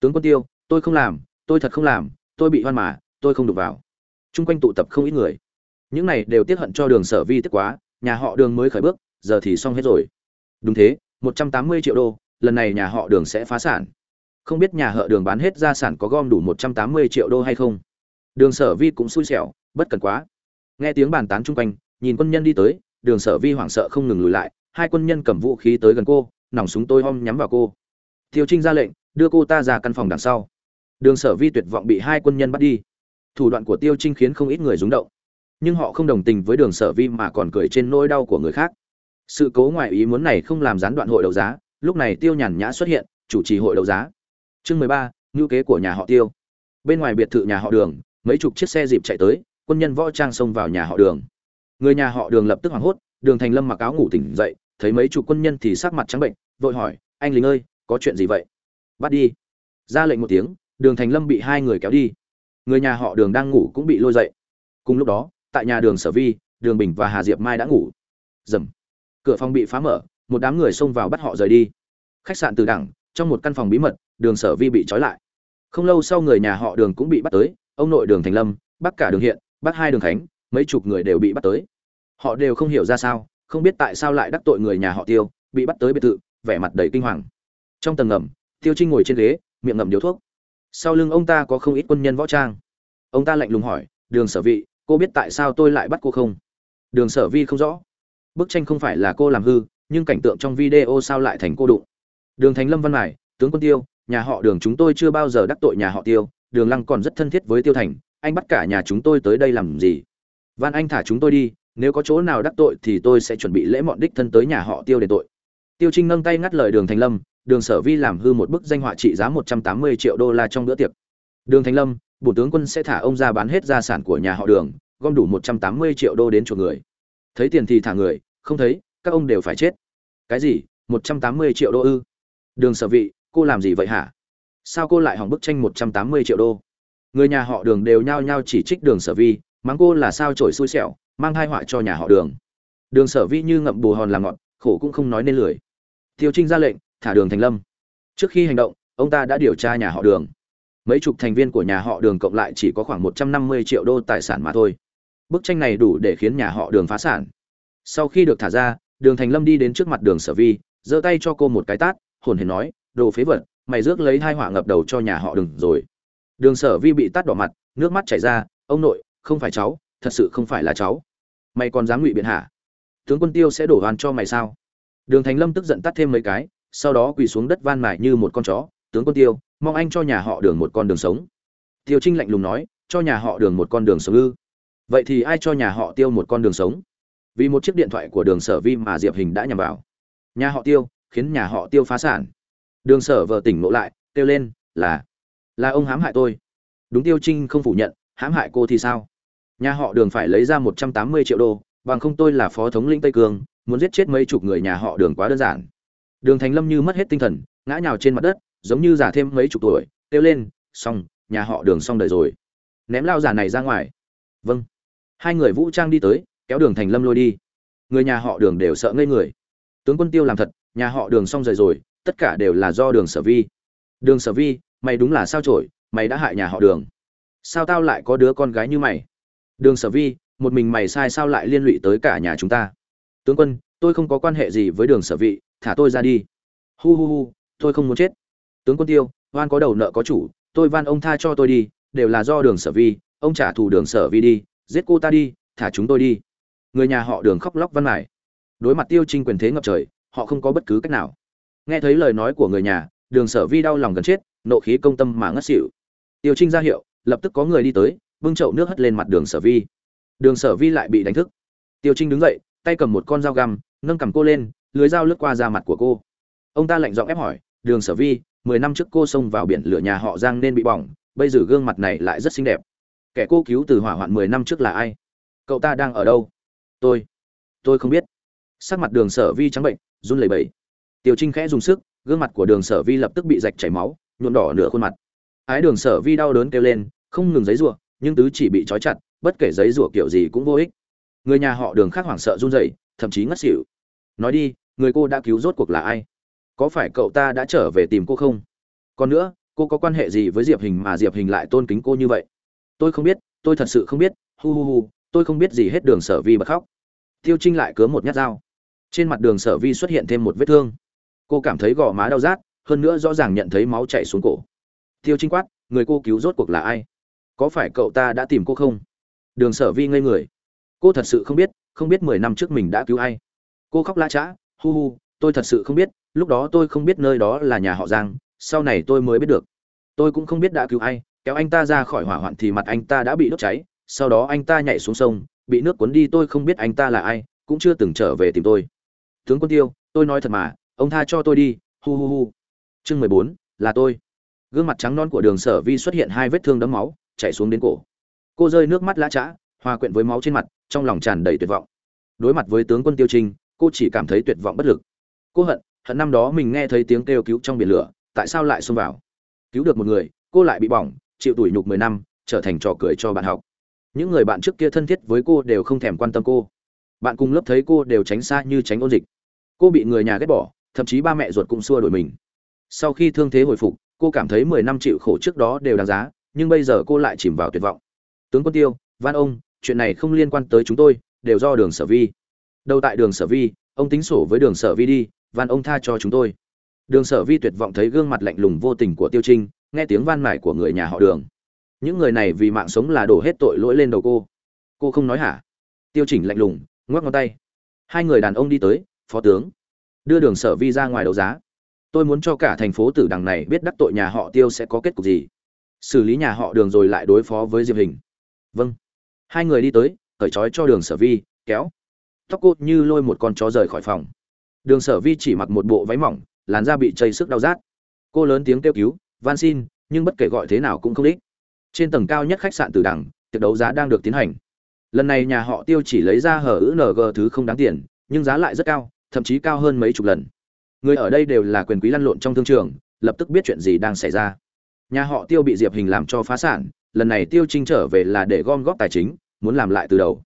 tướng quân tiêu, tôi không làm, tôi thật không làm, tôi bị hoan mà, tôi không đụng vào. Chung quanh tụ tập không ít người. Những này đều tiết hận cho đường sở vi tiếc quá, nhà họ đường mới khởi bước, giờ thì xong hết rồi. Đúng thế, một trăm tám mươi triệu đô, lần này nhà họ đường sẽ phá sản. Không biết nhà họ đường bán hết gia sản có gom đủ một trăm tám mươi triệu đô hay không? Đường sở vi cũng xui xẻo, bất cần quá. Nghe tiếng bàn tán chung quanh, nhìn quân nhân đi tới, đường sở vi hoảng sợ không ngừng lùi lại, hai quân nhân cầm vũ khí tới gần cô, nòng súng tôi om nhắm vào cô. Tiêu trinh ra lệnh đưa cô ta ra căn phòng đằng sau. Đường sở vi tuyệt vọng bị hai quân nhân bắt đi. Thủ đoạn của tiêu trinh khiến không ít người rúng động. Nhưng họ không đồng tình với đường sở vi mà còn cười trên nỗi đau của người khác. Sự cố ngoại ý muốn này không làm gián đoạn hội đấu giá, lúc này tiêu nhàn nhã xuất hiện, chủ trì hội đấu giá. Chương mười ba, ngữ kế của nhà họ tiêu. Bên ngoài biệt thự nhà họ đường, mấy chục chiếc xe dịp chạy tới, quân nhân võ trang xông vào nhà họ đường. Người nhà họ đường lập tức hoảng hốt, đường thành lâm mặc áo ngủ tỉnh dậy, thấy mấy chục quân nhân thì sắc mặt trắng bệnh, vội hỏi, anh lính ơi, có chuyện gì vậy? Bắt đi. Ra lệnh một tiếng, đường thành lâm bị hai người kéo đi. Người nhà họ đường đang ngủ cũng bị lôi dậy. Cùng lúc đó, tại nhà đường sở vi, đường bình và hà diệp mai đã ngủ. Dầm. Cửa phòng bị phá mở, một đám người xông vào bắt họ rời đi. Khách sạn từ đẳng, trong một căn phòng bí mật, đường sở vi bị trói lại. Không lâu sau người nhà họ đường cũng bị bắt tới, ông nội đường thành lâm bác cả đường hiện bác hai đường khánh, mấy chục người đều bị bắt tới. Họ đều không hiểu ra sao, không biết tại sao lại đắc tội người nhà họ tiêu, bị bắt tới biệt thự, vẻ mặt đầy kinh hoàng. Trong tầng ngầm tiêu trinh ngồi trên ghế, miệng ngậm điếu thuốc. Sau lưng ông ta có không ít quân nhân võ trang. Ông ta lạnh lùng hỏi, đường sở vị, cô biết tại sao tôi lại bắt cô không? Đường sở vi không rõ. Bức tranh không phải là cô làm hư, nhưng cảnh tượng trong video sao lại thành cô đụng. Đường thành lâm văn mải tướng quân tiêu, nhà họ đường chúng tôi chưa bao giờ đắc tội nhà họ tiêu, đường lăng còn rất thân thiết với tiêu thành, anh bắt cả nhà chúng tôi tới đây làm gì? Van anh thả chúng tôi đi, nếu có chỗ nào đắc tội thì tôi sẽ chuẩn bị lễ mọn đích thân tới nhà họ tiêu để tội. Tiêu trinh nâng tay ngắt lời đường thành lâm đường sở vi làm hư một bức danh họa trị giá một trăm tám mươi triệu đô la trong bữa tiệc. Đường thành lâm bộ tướng quân sẽ thả ông ra bán hết gia sản của nhà họ đường, gom đủ một trăm tám mươi triệu đô đến chuộc người. Thấy tiền thì thả người, không thấy, các ông đều phải chết. Cái gì? một trăm tám mươi triệu đô ư? Đường sở vị, cô làm gì vậy hả? Sao cô lại hỏng bức tranh một trăm tám mươi triệu đô? Người nhà họ đường đều nhao nhao chỉ trích đường sở vi, mắng cô là sao trổi xui xẻo, mang hai họa cho nhà họ đường. Đường sở vi như ngậm bù hòn làm ngọt khổ cũng không nói nên lười tiêu trinh ra lệnh thả đường thành lâm. Trước khi hành động, ông ta đã điều tra nhà họ đường. Mấy chục thành viên của nhà họ đường cộng lại chỉ có khoảng một trăm năm mươi triệu đô tài sản mà thôi. Bức tranh này đủ để khiến nhà họ đường phá sản. Sau khi được thả ra, đường thành lâm đi đến trước mặt đường sở vi, giơ tay cho cô một cái tát, hồn hển nói, đồ phế vật, mày rước lấy hai họa ngập đầu cho nhà họ đường rồi. Đường sở vi bị tát đỏ mặt, nước mắt chảy ra, ông nội, không phải cháu, thật sự không phải là cháu. Mày còn dám ngụy biện hả? Tướng quân tiêu sẽ đổ oan cho mày sao? Đường thành lâm tức giận tắt thêm mấy cái sau đó quỳ xuống đất van mài như một con chó, tướng quân tiêu, mong anh cho nhà họ đường một con đường sống. Tiêu trinh lạnh lùng nói, cho nhà họ đường một con đường sống ư? Vậy thì ai cho nhà họ tiêu một con đường sống? Vì một chiếc điện thoại của đường sở vi mà diệp hình đã nhằm vào. Nhà họ tiêu, khiến nhà họ tiêu phá sản. Đường sở vợ tỉnh ngộ lại, kêu lên, là là ông hãm hại tôi. Đúng tiêu trinh không phủ nhận, hãm hại cô thì sao? Nhà họ đường phải lấy ra một trăm tám mươi triệu đô, bằng không tôi là phó thống lĩnh tây cương, muốn giết chết mấy chục người nhà họ đường quá đơn giản đường thành lâm như mất hết tinh thần, ngã nhào trên mặt đất, giống như già thêm mấy chục tuổi, kêu lên, xong, nhà họ đường xong đời rồi. Ném lao giả này ra ngoài. Vâng. Hai người vũ trang đi tới, kéo đường thành lâm lôi đi. Người nhà họ đường đều sợ ngây người. Tướng quân tiêu làm thật, nhà họ đường xong rời rồi, tất cả đều là do đường sở vi. Đường sở vi, mày đúng là sao trổi mày đã hại nhà họ đường. Sao tao lại có đứa con gái như mày? Đường sở vi, một mình mày sai sao lại liên lụy tới cả nhà chúng ta? Tướng quân, tôi không có quan hệ gì với đường sở vị thả tôi ra đi. Hu hu hu, tôi không muốn chết. Tướng quân tiêu, oan có đầu nợ có chủ, tôi van ông tha cho tôi đi, đều là do đường sở vi, ông trả thù đường sở vi đi, giết cô ta đi, thả chúng tôi đi. Người nhà họ đường khóc lóc văn mải đối mặt tiêu trinh quyền thế ngập trời, họ không có bất cứ cách nào. Nghe thấy lời nói của người nhà, đường sở vi đau lòng gần chết, nộ khí công tâm mà ngất xỉu. Tiêu trinh ra hiệu, lập tức có người đi tới, bưng chậu nước hất lên mặt đường sở vi. Đường sở vi lại bị đánh thức. Tiêu trinh đứng dậy, tay cầm một con dao găm, nâng cầm cô lên lưới dao lướt qua da mặt của cô. Ông ta lạnh giọng ép hỏi, đường sở vi, mười năm trước cô xông vào biển lửa nhà họ giang nên bị bỏng, bây giờ gương mặt này lại rất xinh đẹp. Kẻ cô cứu từ hỏa hoạn mười năm trước là ai? Cậu ta đang ở đâu? Tôi tôi không biết. Sắc mặt đường sở vi trắng bệnh, run lẩy bẩy. Tiêu trinh khẽ dùng sức, gương mặt của đường sở vi lập tức bị rạch chảy máu, nhuộm đỏ nửa khuôn mặt. Ái đường sở vi đau đớn kêu lên, không ngừng giấy rủa nhưng tứ chỉ bị trói chặt, bất kể giấy rủa kiểu gì cũng vô ích. Người nhà họ đường khác hoảng sợ run rẩy, thậm chí ngất xỉu. Nói đi người cô đã cứu rốt cuộc là ai? Có phải cậu ta đã trở về tìm cô không? Còn nữa, cô có quan hệ gì với diệp hình mà diệp hình lại tôn kính cô như vậy? Tôi không biết, tôi thật sự không biết. Hu hu hu, tôi không biết gì hết đường sở vi bật khóc. Tiêu trinh lại cứa một nhát dao. Trên mặt đường sở vi xuất hiện thêm một vết thương. Cô cảm thấy gò má đau rát, hơn nữa rõ ràng nhận thấy máu chảy xuống cổ. Tiêu trinh quát, người cô cứu rốt cuộc là ai? Có phải cậu ta đã tìm cô không? Đường sở vi ngây người. Cô thật sự không biết không biết mười năm trước mình đã cứu ai. Cô khóc la chã hu hu, tôi thật sự không biết, lúc đó tôi không biết nơi đó là nhà họ giang, sau này tôi mới biết được. Tôi cũng không biết đã cứu ai, kéo anh ta ra khỏi hỏa hoạn thì mặt anh ta đã bị đốt cháy, sau đó anh ta nhảy xuống sông, bị nước cuốn đi, tôi không biết anh ta là ai, cũng chưa từng trở về tìm tôi. Tướng quân tiêu, tôi nói thật mà, ông tha cho tôi đi, hu hu hu. Chương mười bốn, là tôi. Gương mặt trắng non của đường sở vi xuất hiện hai vết thương đấm máu, chảy xuống đến cổ. Cô rơi nước mắt lã chã hòa quyện với máu trên mặt, trong lòng tràn đầy tuyệt vọng. Đối mặt với tướng quân tiêu trinh cô chỉ cảm thấy tuyệt vọng bất lực. Cô hận hận năm đó mình nghe thấy tiếng kêu cứu trong biển lửa, tại sao lại xông vào? Cứu được một người, cô lại bị bỏng, chịu tủi nhục mười năm, trở thành trò cười cho bạn học. Những người bạn trước kia thân thiết với cô đều không thèm quan tâm cô. Bạn cùng lớp thấy cô đều tránh xa như tránh ôn dịch. Cô bị người nhà ghét bỏ, thậm chí ba mẹ ruột cũng xua đổi mình. Sau khi thương thế hồi phục, cô cảm thấy mười năm chịu khổ trước đó đều đáng giá, nhưng bây giờ cô lại chìm vào tuyệt vọng. Tướng quân tiêu, văn ông, chuyện này không liên quan tới chúng tôi, đều do đường sở vi đâu tại đường sở vi, ông tính sổ với đường sở vi đi, van ông tha cho chúng tôi. Đường sở vi tuyệt vọng thấy gương mặt lạnh lùng vô tình của tiêu trinh, nghe tiếng van mải của người nhà họ đường. Những người này vì mạng sống là đổ hết tội lỗi lên đầu cô. Cô không nói hả? Tiêu chỉnh lạnh lùng, ngoắc ngón tay. Hai người đàn ông đi tới, phó tướng. Đưa đường sở vi ra ngoài đấu giá. Tôi muốn cho cả thành phố tử đằng này biết đắc tội nhà họ tiêu sẽ có kết cục gì. Xử lý nhà họ đường rồi lại đối phó với diệp hình. Vâng. Hai người đi tới, cởi trói cho đường sở vi, kéo tóc cô như lôi một con chó rời khỏi phòng. Đường sở vi chỉ mặc một bộ váy mỏng, làn da bị chây sức đau rát. Cô lớn tiếng kêu cứu, van xin, nhưng bất kể gọi thế nào cũng không đích. Trên tầng cao nhất khách sạn từ đằng tiệc đấu giá đang được tiến hành. Lần này nhà họ tiêu chỉ lấy ra hở ữ ng thứ không đáng tiền, nhưng giá lại rất cao, thậm chí cao hơn mấy chục lần. Người ở đây đều là quyền quý lăn lộn trong thương trường, lập tức biết chuyện gì đang xảy ra. Nhà họ tiêu bị diệp hình làm cho phá sản, lần này tiêu trinh trở về là để gom góp tài chính, muốn làm lại từ đầu.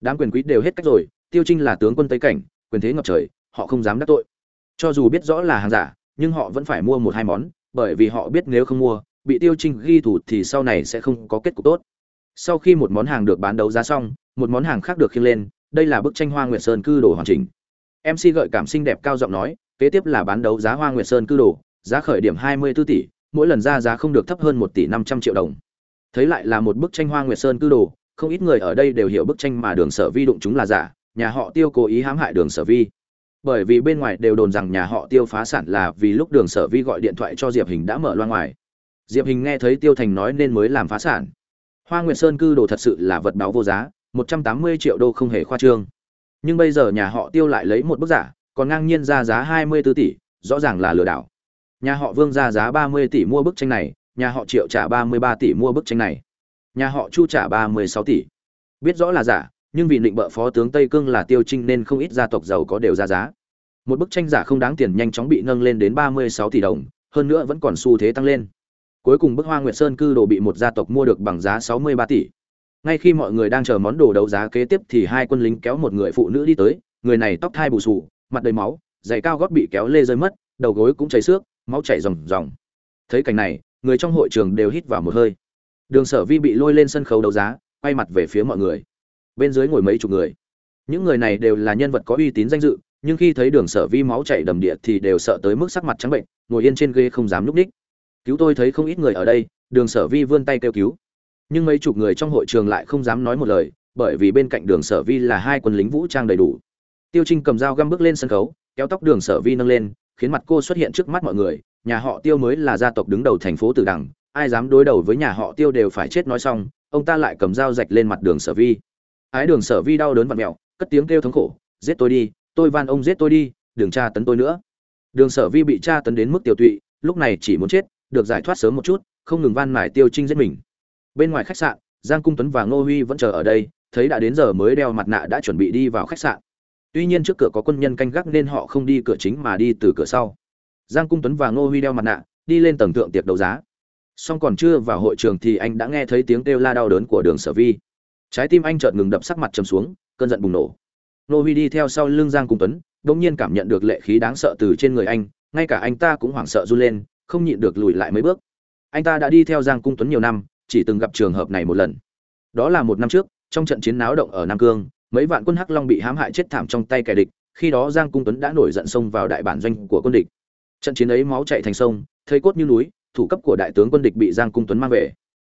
Đám quyền quý đều hết cách rồi tiêu trinh là tướng quân tây cảnh, quyền thế ngập trời, họ không dám đắc tội. Cho dù biết rõ là hàng giả, nhưng họ vẫn phải mua một hai món, bởi vì họ biết nếu không mua, bị tiêu trinh ghi thủ thì sau này sẽ không có kết cục tốt. Sau khi một món hàng được bán đấu giá xong, một món hàng khác được khiêng lên, đây là bức tranh hoa nguyệt sơn cư đồ hoàn chỉnh. Mc gợi cảm xinh đẹp cao giọng nói, kế tiếp là bán đấu giá hoa nguyệt sơn cư đồ, giá khởi điểm hai mươi 24 tỷ, mỗi lần ra giá không được thấp hơn một tỷ năm trăm triệu đồng. Thấy lại là một bức tranh hoa nguyệt sơn cư đồ, không ít người ở đây đều hiểu bức tranh mà đường sở vi đụng chúng là giả nhà họ tiêu cố ý hãm hại đường sở vi. Bởi vì bên ngoài đều đồn rằng nhà họ tiêu phá sản là vì lúc đường sở vi gọi điện thoại cho diệp hình đã mở loa ngoài. Diệp hình nghe thấy tiêu thành nói nên mới làm phá sản. Hoa nguyệt sơn cư đồ thật sự là vật báo vô giá, một trăm tám mươi triệu đô không hề khoa trương. Nhưng bây giờ nhà họ tiêu lại lấy một bức giả, còn ngang nhiên ra giá hai mươi 24 tỷ, rõ ràng là lừa đảo. Nhà họ vương ra giá ba mươi tỷ mua bức tranh này, nhà họ triệu trả ba mươi ba tỷ mua bức tranh này. Nhà họ chu trả ba mươi sáu tỷ. Biết rõ là giả nhưng vì định bợ phó tướng tây cương là tiêu trinh nên không ít gia tộc giàu có đều ra giá. Một bức tranh giả không đáng tiền nhanh chóng bị nâng lên đến ba mươi sáu tỷ đồng, hơn nữa vẫn còn xu thế tăng lên. Cuối cùng bức hoa nguyệt sơn cư đồ bị một gia tộc mua được bằng giá sáu mươi ba tỷ. Ngay khi mọi người đang chờ món đồ đấu giá kế tiếp thì hai quân lính kéo một người phụ nữ đi tới, người này tóc thai bù sù mặt đầy máu, giày cao gót bị kéo lê rơi mất, đầu gối cũng chảy xước, máu chảy ròng ròng. Thấy cảnh này, người trong hội trường đều hít vào một hơi. Đường sở vi bị lôi lên sân khấu đấu giá, quay mặt về phía mọi người bên dưới ngồi mấy chục người. Những người này đều là nhân vật có uy tín danh dự, nhưng khi thấy đường sở vi máu chảy đầm địa thì đều sợ tới mức sắc mặt trắng bệnh, ngồi yên trên ghế không dám núp ních cứu tôi thấy không ít người ở đây, đường sở vi vươn tay kêu cứu. Nhưng mấy chục người trong hội trường lại không dám nói một lời, bởi vì bên cạnh đường sở vi là hai quân lính vũ trang đầy đủ. Tiêu trinh cầm dao găm bước lên sân khấu, kéo tóc đường sở vi nâng lên, khiến mặt cô xuất hiện trước mắt mọi người. Nhà họ tiêu mới là gia tộc đứng đầu thành phố tử đằng ai dám đối đầu với nhà họ tiêu đều phải chết nói xong, ông ta lại cầm dao rạch lên mặt đường sở vi ái đường sở vi đau đớn vặn mẹo, cất tiếng kêu thống khổ, giết tôi đi, tôi van ông giết tôi đi, đừng tra tấn tôi nữa. Đường sở vi bị tra tấn đến mức tiểu tụy, lúc này chỉ muốn chết, được giải thoát sớm một chút, không ngừng van mải tiêu trinh giết mình. Bên ngoài khách sạn, giang cung tuấn và ngô huy vẫn chờ ở đây, thấy đã đến giờ mới đeo mặt nạ đã chuẩn bị đi vào khách sạn. Tuy nhiên trước cửa có quân nhân canh gác nên họ không đi cửa chính mà đi từ cửa sau. Giang cung tuấn và ngô huy đeo mặt nạ, đi lên tầng thượng tiệc đấu giá. Song còn chưa vào hội trường thì anh đã nghe thấy tiếng kêu la đau đớn của đường sở vi trái tim anh chợt ngừng đập sắc mặt trầm xuống, cơn giận bùng nổ. Nô huy đi theo sau lưng giang cung tuấn đ nhiên cảm nhận được lệ khí đáng sợ từ trên người anh, ngay cả anh ta cũng hoảng sợ run lên, không nhịn được lùi lại mấy bước. Anh ta đã đi theo giang cung tuấn nhiều năm, chỉ từng gặp trường hợp này một lần. Đó là một năm trước, trong trận chiến náo động ở nam cương, mấy vạn quân hắc long bị hãm hại chết thảm trong tay kẻ địch, khi đó giang cung tuấn đã nổi giận xông vào đại bản doanh của quân địch. Trận chiến ấy máu chạy thành sông, thây cốt như núi, thủ cấp của đại tướng quân địch bị giang cung tuấn mang về.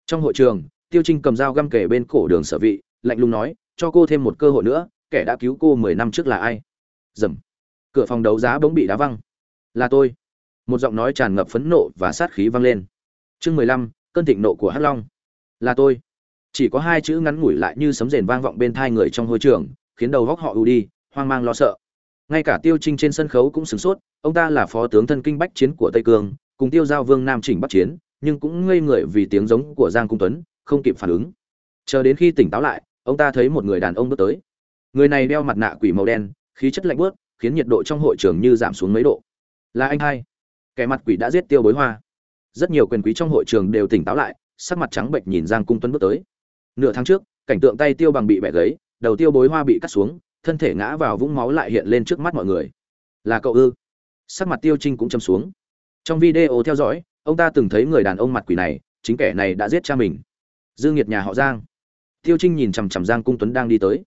Trong hội trường tiêu trinh cầm dao găm kể bên cổ đường sở vị, lạnh lùng nói, cho cô thêm một cơ hội nữa, kẻ đã cứu cô mười năm trước là ai? Dầm. Cửa phòng đấu giá bỗng bị đá văng. Là tôi. Một giọng nói tràn ngập phẫn nộ và sát khí vang lên. Chương mười lăm, cơn thịnh nộ của hắc long. Là tôi. Chỉ có hai chữ ngắn ngủi lại như sấm rền vang vọng bên thai người trong hôi trường, khiến đầu góc họ ù đi, hoang mang lo sợ. Ngay cả tiêu trinh trên sân khấu cũng sửng sốt, ông ta là phó tướng thân kinh bách chiến của tây cương, cùng tiêu giao vương nam chỉnh bắc chiến, nhưng cũng ngây người vì tiếng giống của giang cung tuấn không kịp phản ứng. Chờ đến khi tỉnh táo lại, ông ta thấy một người đàn ông bước tới. Người này đeo mặt nạ quỷ màu đen, khí chất lạnh bớt khiến nhiệt độ trong hội trường như giảm xuống mấy độ. Là anh hai. Kẻ mặt quỷ đã giết tiêu bối hoa. Rất nhiều quyền quý trong hội trường đều tỉnh táo lại, sắc mặt trắng bệnh nhìn giang cung tuấn bước tới. Nửa tháng trước, cảnh tượng tay tiêu bằng bị bẻ gãy, đầu tiêu bối hoa bị cắt xuống, thân thể ngã vào vũng máu lại hiện lên trước mắt mọi người. Là cậu ư? Sắc mặt tiêu trinh cũng châm xuống. Trong video theo dõi, ông ta từng thấy người đàn ông mặt quỷ này, chính kẻ này đã giết cha mình dương nhiệt nhà họ giang. Tiêu trinh nhìn chằm chằm giang cung tuấn đang đi tới.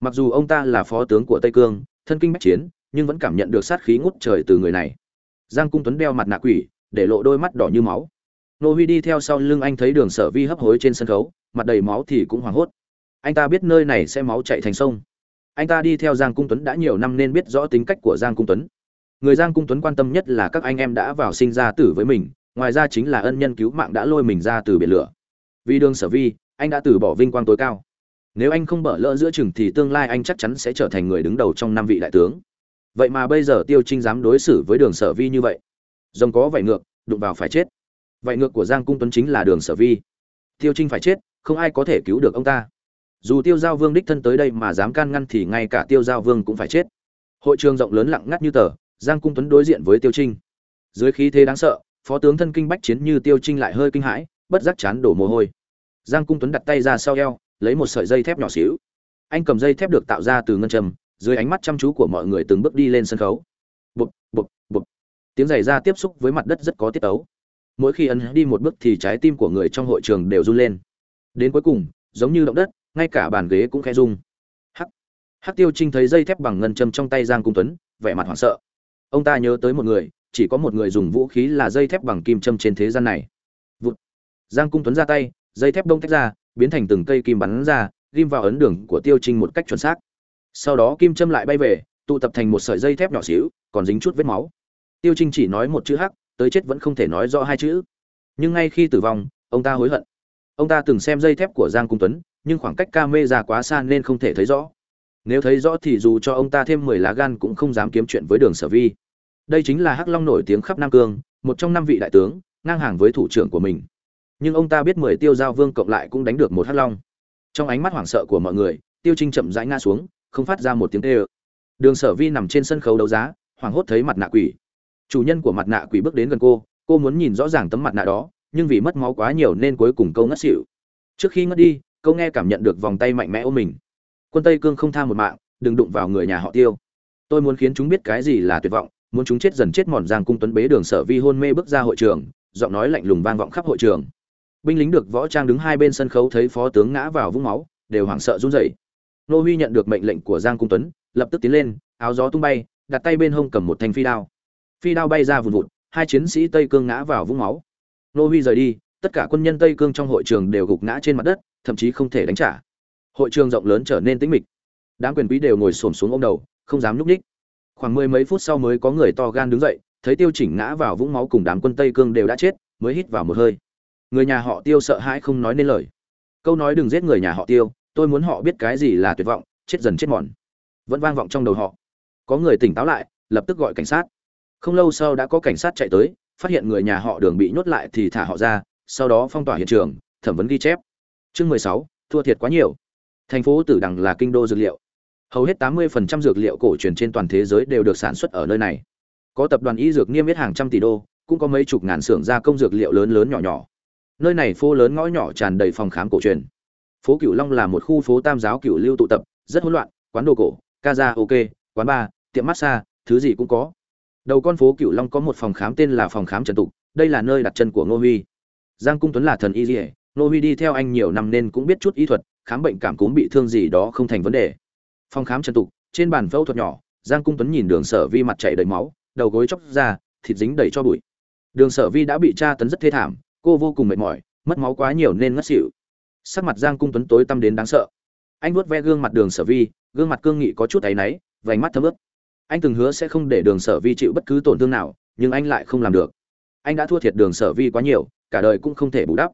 Mặc dù ông ta là phó tướng của tây cương, thân kinh bách chiến, nhưng vẫn cảm nhận được sát khí ngút trời từ người này. Giang cung tuấn đeo mặt nạ quỷ, để lộ đôi mắt đỏ như máu. Nô huy đi theo sau lưng anh thấy đường sở vi hấp hối trên sân khấu, mặt đầy máu thì cũng hoảng hốt. Anh ta biết nơi này sẽ máu chạy thành sông. Anh ta đi theo giang cung tuấn đã nhiều năm nên biết rõ tính cách của giang cung tuấn. Người giang cung tuấn quan tâm nhất là các anh em đã vào sinh ra tử với mình, ngoài ra chính là ân nhân cứu mạng đã lôi mình ra từ biển lửa vì đường sở vi, anh đã từ bỏ vinh quang tối cao. Nếu anh không bỏ lỡ giữa chừng thì tương lai anh chắc chắn sẽ trở thành người đứng đầu trong năm vị đại tướng. Vậy mà bây giờ tiêu trinh dám đối xử với đường sở vi như vậy. Rồng có vảy ngược, đụng vào phải chết. Vảy ngược của giang cung tuấn chính là đường sở vi. Tiêu trinh phải chết, không ai có thể cứu được ông ta. Dù tiêu giao vương đích thân tới đây mà dám can ngăn thì ngay cả tiêu giao vương cũng phải chết. Hội trường rộng lớn lặng ngắt như tờ, giang cung tuấn đối diện với tiêu trinh. Dưới khí thế đáng sợ, phó tướng thân kinh bách chiến như tiêu trinh lại hơi kinh hãi bất giác chán đổ mồ hôi. Giang cung tuấn đặt tay ra sau eo, lấy một sợi dây thép nhỏ xíu. Anh cầm dây thép được tạo ra từ ngân châm, dưới ánh mắt chăm chú của mọi người từng bước đi lên sân khấu. Bụp bụp bụp. Tiếng giày ra tiếp xúc với mặt đất rất có tiết tấu. Mỗi khi ấn đi một bước thì trái tim của người trong hội trường đều run lên. Đến cuối cùng, giống như động đất, ngay cả bàn ghế cũng khẽ rung. Hắc. Hắc tiêu trinh thấy dây thép bằng ngân châm trong tay giang cung tuấn, vẻ mặt hoảng sợ. Ông ta nhớ tới một người, chỉ có một người dùng vũ khí là dây thép bằng kim châm trên thế gian này giang cung tuấn ra tay, dây thép đông tách ra, biến thành từng cây kim bắn ra, ghim vào ấn đường của tiêu trinh một cách chuẩn xác. Sau đó kim châm lại bay về, tụ tập thành một sợi dây thép nhỏ xíu, còn dính chút vết máu. Tiêu trinh chỉ nói một chữ hắc, tới chết vẫn không thể nói rõ hai chữ. Nhưng ngay khi tử vong, ông ta hối hận. Ông ta từng xem dây thép của giang cung tuấn, nhưng khoảng cách ca mê ra quá xa nên không thể thấy rõ. Nếu thấy rõ thì dù cho ông ta thêm mười lá gan cũng không dám kiếm chuyện với đường sở vi. Đây chính là hắc long nổi tiếng khắp nam cương, một trong năm vị đại tướng, ngang hàng với thủ trưởng của mình nhưng ông ta biết mười tiêu giao vương cộng lại cũng đánh được một hắc long. Trong ánh mắt hoảng sợ của mọi người, tiêu trinh chậm rãi ngã xuống, không phát ra một tiếng tê ơ đường sở vi nằm trên sân khấu đấu giá, hoảng hốt thấy mặt nạ quỷ. Chủ nhân của mặt nạ quỷ bước đến gần cô cô muốn nhìn rõ ràng tấm mặt nạ đó, nhưng vì mất máu quá nhiều nên cuối cùng câu ngất xỉu. Trước khi ngất đi câu nghe cảm nhận được vòng tay mạnh mẽ ôm mình. Quân tây cương không tha một mạng, đừng đụng vào người nhà họ tiêu. Tôi muốn khiến chúng biết cái gì là tuyệt vọng, muốn chúng chết dần chết mòn giang cung tuấn bế đường sở vi hôn mê bước ra hội trường, giọng nói lạnh lùng vang vọng khắp hội trường binh lính được võ trang đứng hai bên sân khấu thấy phó tướng ngã vào vũng máu, đều hoảng sợ run rẩy. Nô huy nhận được mệnh lệnh của giang cung tuấn, lập tức tiến lên, áo gió tung bay, đặt tay bên hông cầm một thanh phi đao. Phi đao bay ra vùn vụt, hai chiến sĩ tây cương ngã vào vũng máu. Nô huy rời đi, tất cả quân nhân tây cương trong hội trường đều gục ngã trên mặt đất, thậm chí không thể đánh trả. Hội trường rộng lớn trở nên tĩnh mịch. Đám quyền quý đều ngồi xổm xuống ôm đầu, không dám nhúc ních khoảng mười mấy phút sau mới có người to gan đứng dậy, thấy tiêu chỉnh ngã vào vũng máu cùng đám quân tây cương đều đã chết, mới hít vào một hơi người nhà họ tiêu sợ hãi không nói nên lời. Câu nói đừng giết người nhà họ tiêu, tôi muốn họ biết cái gì là tuyệt vọng, chết dần chết mòn. Vẫn vang vọng trong đầu họ. Có người tỉnh táo lại, lập tức gọi cảnh sát. Không lâu sau đã có cảnh sát chạy tới, phát hiện người nhà họ đường bị nhốt lại thì thả họ ra, sau đó phong tỏa hiện trường, thẩm vấn ghi chép. Chương mười sáu, thua thiệt quá nhiều. Thành phố tử đằng là kinh đô dược liệu. Hầu hết tám mươi phần trăm dược liệu cổ truyền trên toàn thế giới đều được sản xuất ở nơi này. Có tập đoàn y dược niêm yết hàng trăm tỷ đô, cũng có mấy chục ngàn xưởng gia công dược liệu lớn lớn nhỏ nhỏ nơi này phố lớn ngõ nhỏ tràn đầy phòng khám cổ truyền. Phố cửu long là một khu phố tam giáo cửu lưu tụ tập, rất hỗn loạn, quán đồ cổ, ca ok, quán bar, tiệm massage, thứ gì cũng có. Đầu con phố cửu long có một phòng khám tên là phòng khám trần tục, đây là nơi đặt chân của ngô huy. Giang cung tuấn là thần y dỉa ngô huy đi theo anh nhiều năm nên cũng biết chút y thuật, khám bệnh cảm cúm bị thương gì đó không thành vấn đề. Phòng khám trần tục, trên bàn phẫu thuật nhỏ, giang cung tuấn nhìn đường sở vi mặt chảy đầy máu, đầu gối chóc ra, thịt dính đầy cho bụi. Đường sở vi đã bị tra tấn rất thê thảm cô vô cùng mệt mỏi, mất máu quá nhiều nên ngất xỉu. Sắc mặt giang cung tuấn tối tăm đến đáng sợ. Anh vuốt ve gương mặt đường sở vi, gương mặt cương nghị có chút áy náy, vành mắt thấm ướt. Anh từng hứa sẽ không để đường sở vi chịu bất cứ tổn thương nào, nhưng anh lại không làm được. Anh đã thua thiệt đường sở vi quá nhiều, cả đời cũng không thể bù đắp.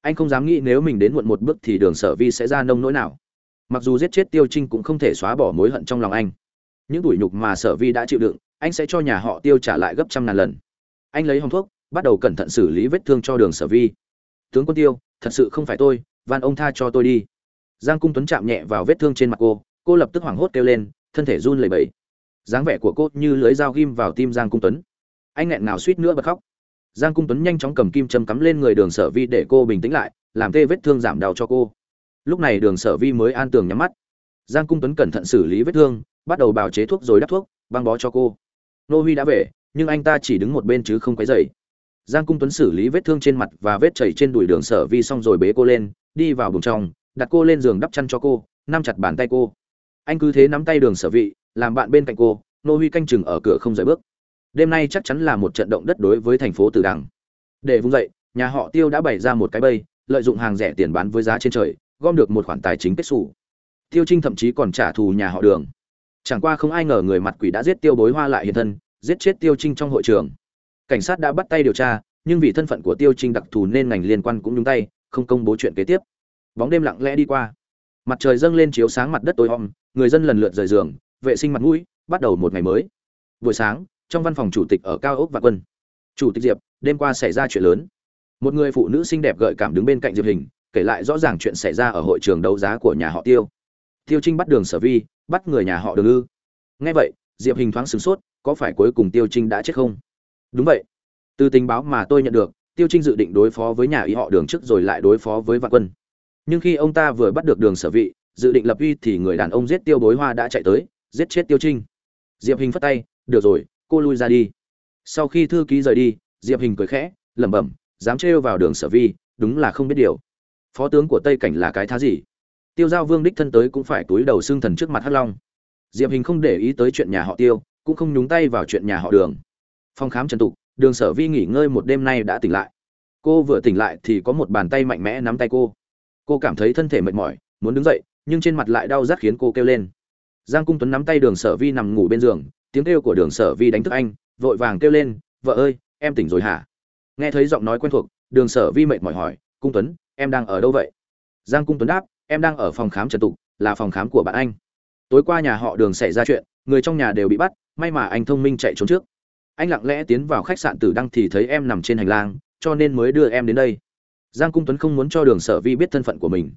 Anh không dám nghĩ nếu mình đến muộn một bước thì đường sở vi sẽ ra nông nỗi nào. Mặc dù giết chết tiêu trinh cũng không thể xóa bỏ mối hận trong lòng anh. Những tủi nhục mà sở vi đã chịu đựng, anh sẽ cho nhà họ tiêu trả lại gấp trăm ngàn lần. Anh lấy hòng thuốc bắt đầu cẩn thận xử lý vết thương cho đường sở vi. Tướng quân tiêu, thật sự không phải tôi, van ông tha cho tôi đi. Giang cung tuấn chạm nhẹ vào vết thương trên mặt cô cô lập tức hoảng hốt kêu lên, thân thể run lẩy bẩy. Dáng vẻ của cô như lưới dao ghim vào tim giang cung tuấn. Anh nghẹn ngào suýt nữa bật khóc. Giang cung tuấn nhanh chóng cầm kim châm cắm lên người đường sở vi để cô bình tĩnh lại, làm tê vết thương giảm đau cho cô. Lúc này đường sở vi mới an tường nhắm mắt. Giang cung tuấn cẩn thận xử lý vết thương, bắt đầu bào chế thuốc rồi đắp thuốc, băng bó cho cô. Nô huy đã về, nhưng anh ta chỉ đứng một bên chứ không quấy dày giang cung tuấn xử lý vết thương trên mặt và vết chảy trên đùi đường sở vi xong rồi bế cô lên, đi vào buồng trong, đặt cô lên giường đắp chăn cho cô, nắm chặt bàn tay cô. Anh cứ thế nắm tay đường sở vị, làm bạn bên cạnh cô, nô huy canh chừng ở cửa không rời bước. Đêm nay chắc chắn là một trận động đất đối với thành phố tử đằng. Để vung dậy, nhà họ tiêu đã bày ra một cái bây lợi dụng hàng rẻ tiền bán với giá trên trời, gom được một khoản tài chính kết xù. Tiêu trinh thậm chí còn trả thù nhà họ đường. Chẳng qua không ai ngờ người mặt quỷ đã giết tiêu bối hoa lại hiện thân, giết chết tiêu trinh trong hội trường cảnh sát đã bắt tay điều tra, nhưng vì thân phận của tiêu trinh đặc thù nên ngành liên quan cũng nhúng tay, không công bố chuyện kế tiếp. Bóng đêm lặng lẽ đi qua. Mặt trời dâng lên chiếu sáng mặt đất tối om, người dân lần lượt rời giường, vệ sinh mặt mũi, bắt đầu một ngày mới. Buổi sáng, trong văn phòng chủ tịch ở cao ốc và quân. Chủ tịch diệp, đêm qua xảy ra chuyện lớn. Một người phụ nữ xinh đẹp gợi cảm đứng bên cạnh diệp hình, kể lại rõ ràng chuyện xảy ra ở hội trường đấu giá của nhà họ tiêu. Tiêu trinh bắt đường sở vi, bắt người nhà họ đường ư. Nghe vậy, diệp hình thoáng sửng sốt, có phải cuối cùng tiêu trinh đã chết không? Đúng vậy. Từ tình báo mà tôi nhận được, tiêu trinh dự định đối phó với nhà y họ đường trước rồi lại đối phó với vạn quân. Nhưng khi ông ta vừa bắt được đường sở vị, dự định lập uy thì người đàn ông giết tiêu bối hoa đã chạy tới, giết chết tiêu trinh. Diệp hình phất tay, được rồi, cô lui ra đi. Sau khi thư ký rời đi, diệp hình cười khẽ, lẩm bẩm, dám trêu vào đường sở vi, đúng là không biết điều. Phó tướng của tây cảnh là cái thá gì? Tiêu giao vương đích thân tới cũng phải túi đầu xương thần trước mặt hắc long. Diệp hình không để ý tới chuyện nhà họ tiêu, cũng không nhúng tay vào chuyện nhà họ đường phòng khám trần tục, đường sở vi nghỉ ngơi một đêm nay đã tỉnh lại. Cô vừa tỉnh lại thì có một bàn tay mạnh mẽ nắm tay cô. Cô cảm thấy thân thể mệt mỏi, muốn đứng dậy, nhưng trên mặt lại đau rát khiến cô kêu lên. Giang cung tuấn nắm tay đường sở vi nằm ngủ bên giường, tiếng kêu của đường sở vi đánh thức anh, vội vàng kêu lên, vợ ơi, em tỉnh rồi hả? Nghe thấy giọng nói quen thuộc, đường sở vi mệt mỏi hỏi, cung tuấn, em đang ở đâu vậy? Giang cung tuấn đáp, em đang ở phòng khám trần tục, là phòng khám của bạn anh. Tối qua nhà họ đường xảy ra chuyện, người trong nhà đều bị bắt, may mà anh thông minh chạy trốn trước anh lặng lẽ tiến vào khách sạn tử đăng thì thấy em nằm trên hành lang, cho nên mới đưa em đến đây. Giang cung tuấn không muốn cho đường sở vi biết thân phận của mình.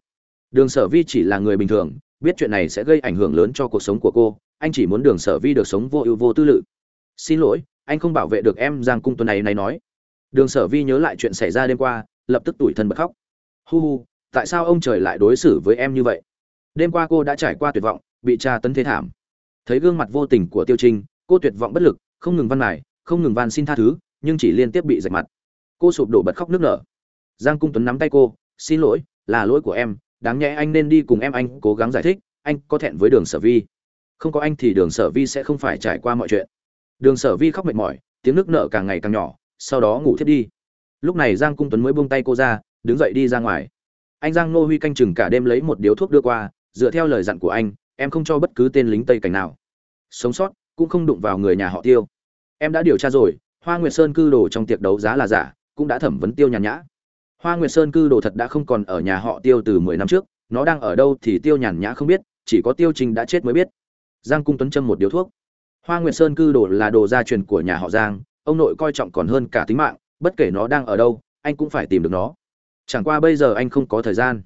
Đường sở vi chỉ là người bình thường, biết chuyện này sẽ gây ảnh hưởng lớn cho cuộc sống của cô, anh chỉ muốn đường sở vi được sống vô ưu vô tư lự. Xin lỗi, anh không bảo vệ được em, giang cung tuấn này này nói. Đường sở vi nhớ lại chuyện xảy ra đêm qua, lập tức tủi thân bật khóc. Hu hu, tại sao ông trời lại đối xử với em như vậy? Đêm qua cô đã trải qua tuyệt vọng, bị tra tấn thế thảm. Thấy gương mặt vô tình của tiêu trinh, cô tuyệt vọng bất lực, không ngừng văn mài không ngừng van xin tha thứ, nhưng chỉ liên tiếp bị rạch mặt. Cô sụp đổ bật khóc nức nở. Giang cung tuấn nắm tay cô, xin lỗi, là lỗi của em, đáng nhẽ anh nên đi cùng em, anh cố gắng giải thích, anh có thẹn với đường sở vi. Không có anh thì đường sở vi sẽ không phải trải qua mọi chuyện. Đường sở vi khóc mệt mỏi, tiếng nước nở càng ngày càng nhỏ, sau đó ngủ thiếp đi. Lúc này giang cung tuấn mới buông tay cô ra, đứng dậy đi ra ngoài. Anh giang nô huy canh chừng cả đêm lấy một điếu thuốc đưa qua, dựa theo lời dặn của anh, em không cho bất cứ tên lính tây cảnh nào. Sống sót cũng không đụng vào người nhà họ tiêu em đã điều tra rồi, hoa nguyệt sơn cư đồ trong tiệc đấu giá là giả, cũng đã thẩm vấn tiêu nhàn nhã. Hoa nguyệt sơn cư đồ thật đã không còn ở nhà họ tiêu từ mười năm trước, nó đang ở đâu thì tiêu nhàn nhã không biết, chỉ có tiêu trình đã chết mới biết. Giang cung tuấn châm một điếu thuốc. Hoa nguyệt sơn cư đồ là đồ gia truyền của nhà họ giang, ông nội coi trọng còn hơn cả tính mạng, bất kể nó đang ở đâu, anh cũng phải tìm được nó. Chẳng qua bây giờ anh không có thời gian.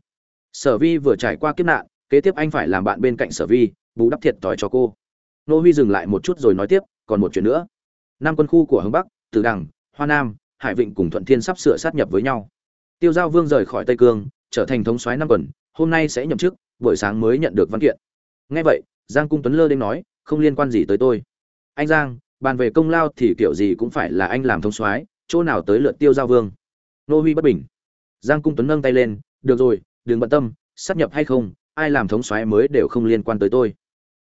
Sở vi vừa trải qua kiếp nạn, kế tiếp anh phải làm bạn bên cạnh sở vi, bù đắp thiệt thòi cho cô. Nô huy dừng lại một chút rồi nói tiếp, còn một chuyện nữa năm quân khu của hướng bắc từ đằng, hoa nam, hải vịnh cùng thuận thiên sắp sửa sát nhập với nhau. Tiêu giao vương rời khỏi tây cương, trở thành thống soái năm quần, hôm nay sẽ nhậm chức, buổi sáng mới nhận được văn kiện. Nghe vậy, giang cung tuấn lơ đến nói, không liên quan gì tới tôi. Anh giang, bàn về công lao thì kiểu gì cũng phải là anh làm thống soái, chỗ nào tới lượt tiêu giao vương? Nô huy bất bình. Giang cung tuấn nâng tay lên, được rồi, đừng bận tâm, sắp nhập hay không, ai làm thống soái mới đều không liên quan tới tôi.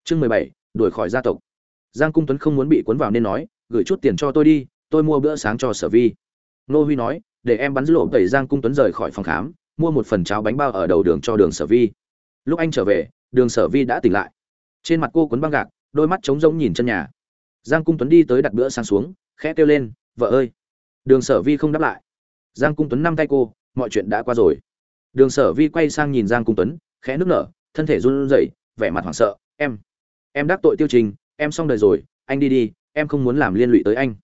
Chương mười bảy, đuổi khỏi gia tộc. Giang cung tuấn không muốn bị cuốn vào nên nói gửi chút tiền cho tôi đi, tôi mua bữa sáng cho sở vi. Nô huy nói, để em bắn lộ tẩy giang cung tuấn rời khỏi phòng khám, mua một phần cháo bánh bao ở đầu đường cho đường sở vi. Lúc anh trở về, đường sở vi đã tỉnh lại. Trên mặt cô cuốn băng gạc, đôi mắt trống rỗng nhìn chân nhà. Giang cung tuấn đi tới đặt bữa sáng xuống, khẽ kêu lên, vợ ơi! Đường sở vi không đáp lại. Giang cung tuấn nắm tay cô, mọi chuyện đã qua rồi. Đường sở vi quay sang nhìn giang cung tuấn, khẽ nức nở, thân thể run rẩy, vẻ mặt hoảng sợ, em em đắc tội tiêu trình, em xong đời rồi, anh đi đi em không muốn làm liên lụy tới anh.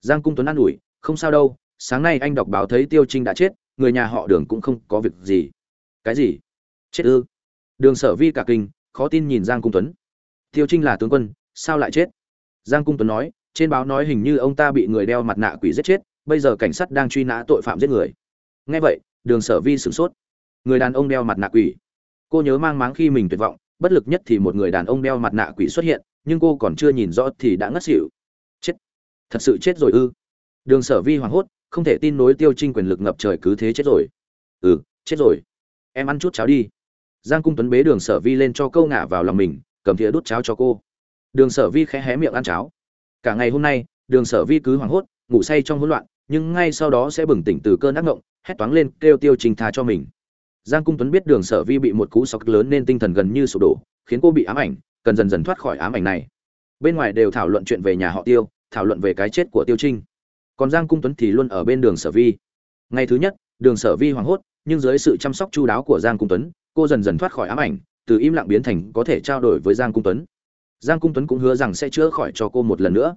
Giang cung tuấn an ủi, không sao đâu, sáng nay anh đọc báo thấy tiêu trinh đã chết, người nhà họ đường cũng không có việc gì. Cái gì? Chết ư? Đường sở vi cả kinh, khó tin nhìn giang cung tuấn. Tiêu trinh là tướng quân, sao lại chết? Giang cung tuấn nói, trên báo nói hình như ông ta bị người đeo mặt nạ quỷ giết chết, bây giờ cảnh sát đang truy nã tội phạm giết người. Nghe vậy, đường sở vi sửng sốt. Người đàn ông đeo mặt nạ quỷ? Cô nhớ mang máng khi mình tuyệt vọng, bất lực nhất thì một người đàn ông đeo mặt nạ quỷ xuất hiện nhưng cô còn chưa nhìn rõ thì đã ngất xỉu. Chết. Thật sự chết rồi ư. Đường sở vi hoảng hốt, không thể tin nối tiêu trinh quyền lực ngập trời cứ thế chết rồi. Ừ chết rồi. Em ăn chút cháo đi. Giang cung tuấn bế đường sở vi lên cho câu ngả vào lòng mình, cầm thìa đút cháo cho cô. Đường sở vi khẽ hé miệng ăn cháo. Cả ngày hôm nay, đường sở vi cứ hoảng hốt, ngủ say trong hỗn loạn, nhưng ngay sau đó sẽ bừng tỉnh từ cơn ác ngộng hét toáng lên kêu tiêu trình tha cho mình. Giang cung tuấn biết đường sở vi bị một cú sọc lớn nên tinh thần gần như sụp đổ, khiến cô bị ám ảnh cần dần dần thoát khỏi ám ảnh này. Bên ngoài đều thảo luận chuyện về nhà họ tiêu, thảo luận về cái chết của tiêu trinh. Còn giang cung tuấn thì luôn ở bên đường sở vi. Ngày thứ nhất, đường sở vi hoảng hốt, nhưng dưới sự chăm sóc chu đáo của giang cung tuấn, cô dần dần thoát khỏi ám ảnh, từ im lặng biến thành có thể trao đổi với giang cung tuấn. Giang cung tuấn cũng hứa rằng sẽ chữa khỏi cho cô một lần nữa.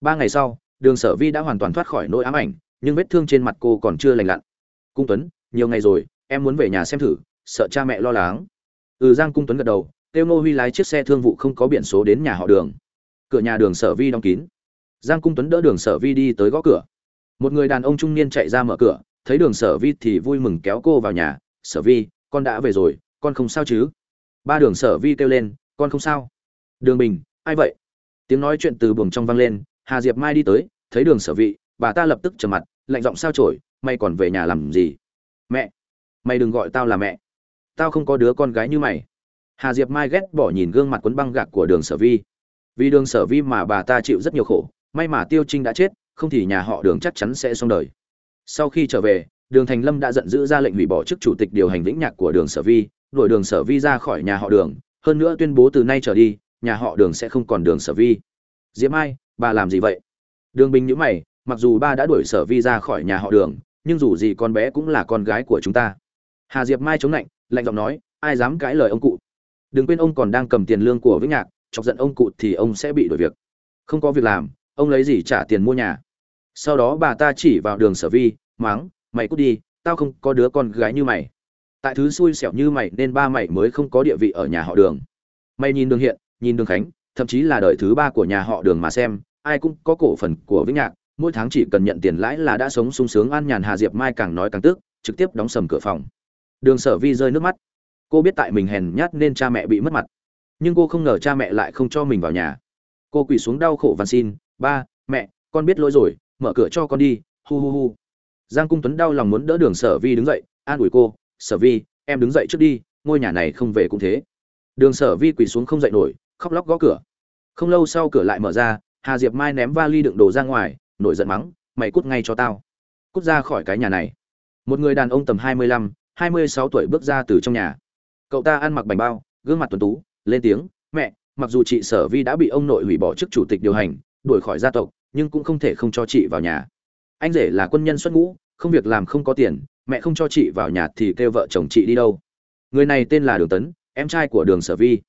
Ba ngày sau, đường sở vi đã hoàn toàn thoát khỏi nỗi ám ảnh, nhưng vết thương trên mặt cô còn chưa lành lặn. Cung tuấn, nhiều ngày rồi, em muốn về nhà xem thử, sợ cha mẹ lo lắng. Ừ giang cung tuấn gật đầu Tiêu ngô huy lái chiếc xe thương vụ không có biển số đến nhà họ đường. Cửa nhà đường sở vi đóng kín. Giang cung tuấn đỡ đường sở vi đi tới gõ cửa. Một người đàn ông trung niên chạy ra mở cửa thấy đường sở vi thì vui mừng kéo cô vào nhà. Sở vi con đã về rồi con không sao chứ? Ba đường sở vi kêu lên con không sao. Đường bình ai vậy? Tiếng nói chuyện từ buồng trong vang lên hà diệp mai đi tới thấy đường sở Vi, bà ta lập tức trầm mặt lạnh giọng sao chổi, mày còn về nhà làm gì? Mẹ mày đừng gọi tao là mẹ. Tao không có đứa con gái như mày hà diệp mai ghét bỏ nhìn gương mặt quấn băng gạc của đường sở vi. Vì đường sở vi mà bà ta chịu rất nhiều khổ may mà tiêu trinh đã chết không thì nhà họ đường chắc chắn sẽ xong đời. Sau khi trở về đường thành lâm đã giận dữ ra lệnh hủy bỏ chức chủ tịch điều hành vĩnh nhạc của đường sở vi đuổi đường sở vi ra khỏi nhà họ đường hơn nữa tuyên bố từ nay trở đi nhà họ đường sẽ không còn đường sở vi. Diệp Mai, bà làm gì vậy? Đường bình nhữ mày mặc dù ba đã đuổi sở vi ra khỏi nhà họ đường nhưng dù gì con bé cũng là con gái của chúng ta. Hà diệp mai chống lạnh lạnh giọng nói ai dám cãi lời ông cụ? Đừng quên ông còn đang cầm tiền lương của vĩnh nhạc, chọc giận ông cụ thì ông sẽ bị đuổi việc. Không có việc làm, ông lấy gì trả tiền mua nhà? Sau đó bà ta chỉ vào đường sở vi, mắng, mày cút đi, tao không có đứa con gái như mày. Tại thứ xui xẻo như mày nên ba mày mới không có địa vị ở nhà họ đường. Mày nhìn đường hiện, nhìn đường khánh, thậm chí là đời thứ ba của nhà họ đường mà xem, ai cũng có cổ phần của vĩnh nhạc, mỗi tháng chỉ cần nhận tiền lãi là đã sống sung sướng, an nhàn hà diệp mai càng nói càng tức, trực tiếp đóng sầm cửa phòng. Đường sở vi rơi nước mắt cô biết tại mình hèn nhát nên cha mẹ bị mất mặt. Nhưng cô không ngờ cha mẹ lại không cho mình vào nhà. Cô quỳ xuống đau khổ van xin, ba, mẹ, con biết lỗi rồi, mở cửa cho con đi, hu hu hu. Giang cung tuấn đau lòng muốn đỡ đường sở vi đứng dậy, an ủi cô, sở vi, em đứng dậy trước đi, ngôi nhà này không về cũng thế. Đường sở vi quỳ xuống không dậy nổi, khóc lóc gõ cửa. Không lâu sau cửa lại mở ra, hà diệp mai ném vali đựng đồ ra ngoài, nổi giận mắng, mày cút ngay cho tao. Cút ra khỏi cái nhà này. Một người đàn ông tầm hai mươi lăm, hai mươi sáu tuổi bước ra từ trong nhà cậu ta ăn mặc bành bao, gương mặt tuần tú, lên tiếng, mẹ, mặc dù chị sở vi đã bị ông nội hủy bỏ chức chủ tịch điều hành, đuổi khỏi gia tộc, nhưng cũng không thể không cho chị vào nhà. Anh rể là quân nhân xuất ngũ, không việc làm không có tiền, mẹ không cho chị vào nhà thì kêu vợ chồng chị đi đâu. Người này tên là đường tấn, em trai của đường sở vi.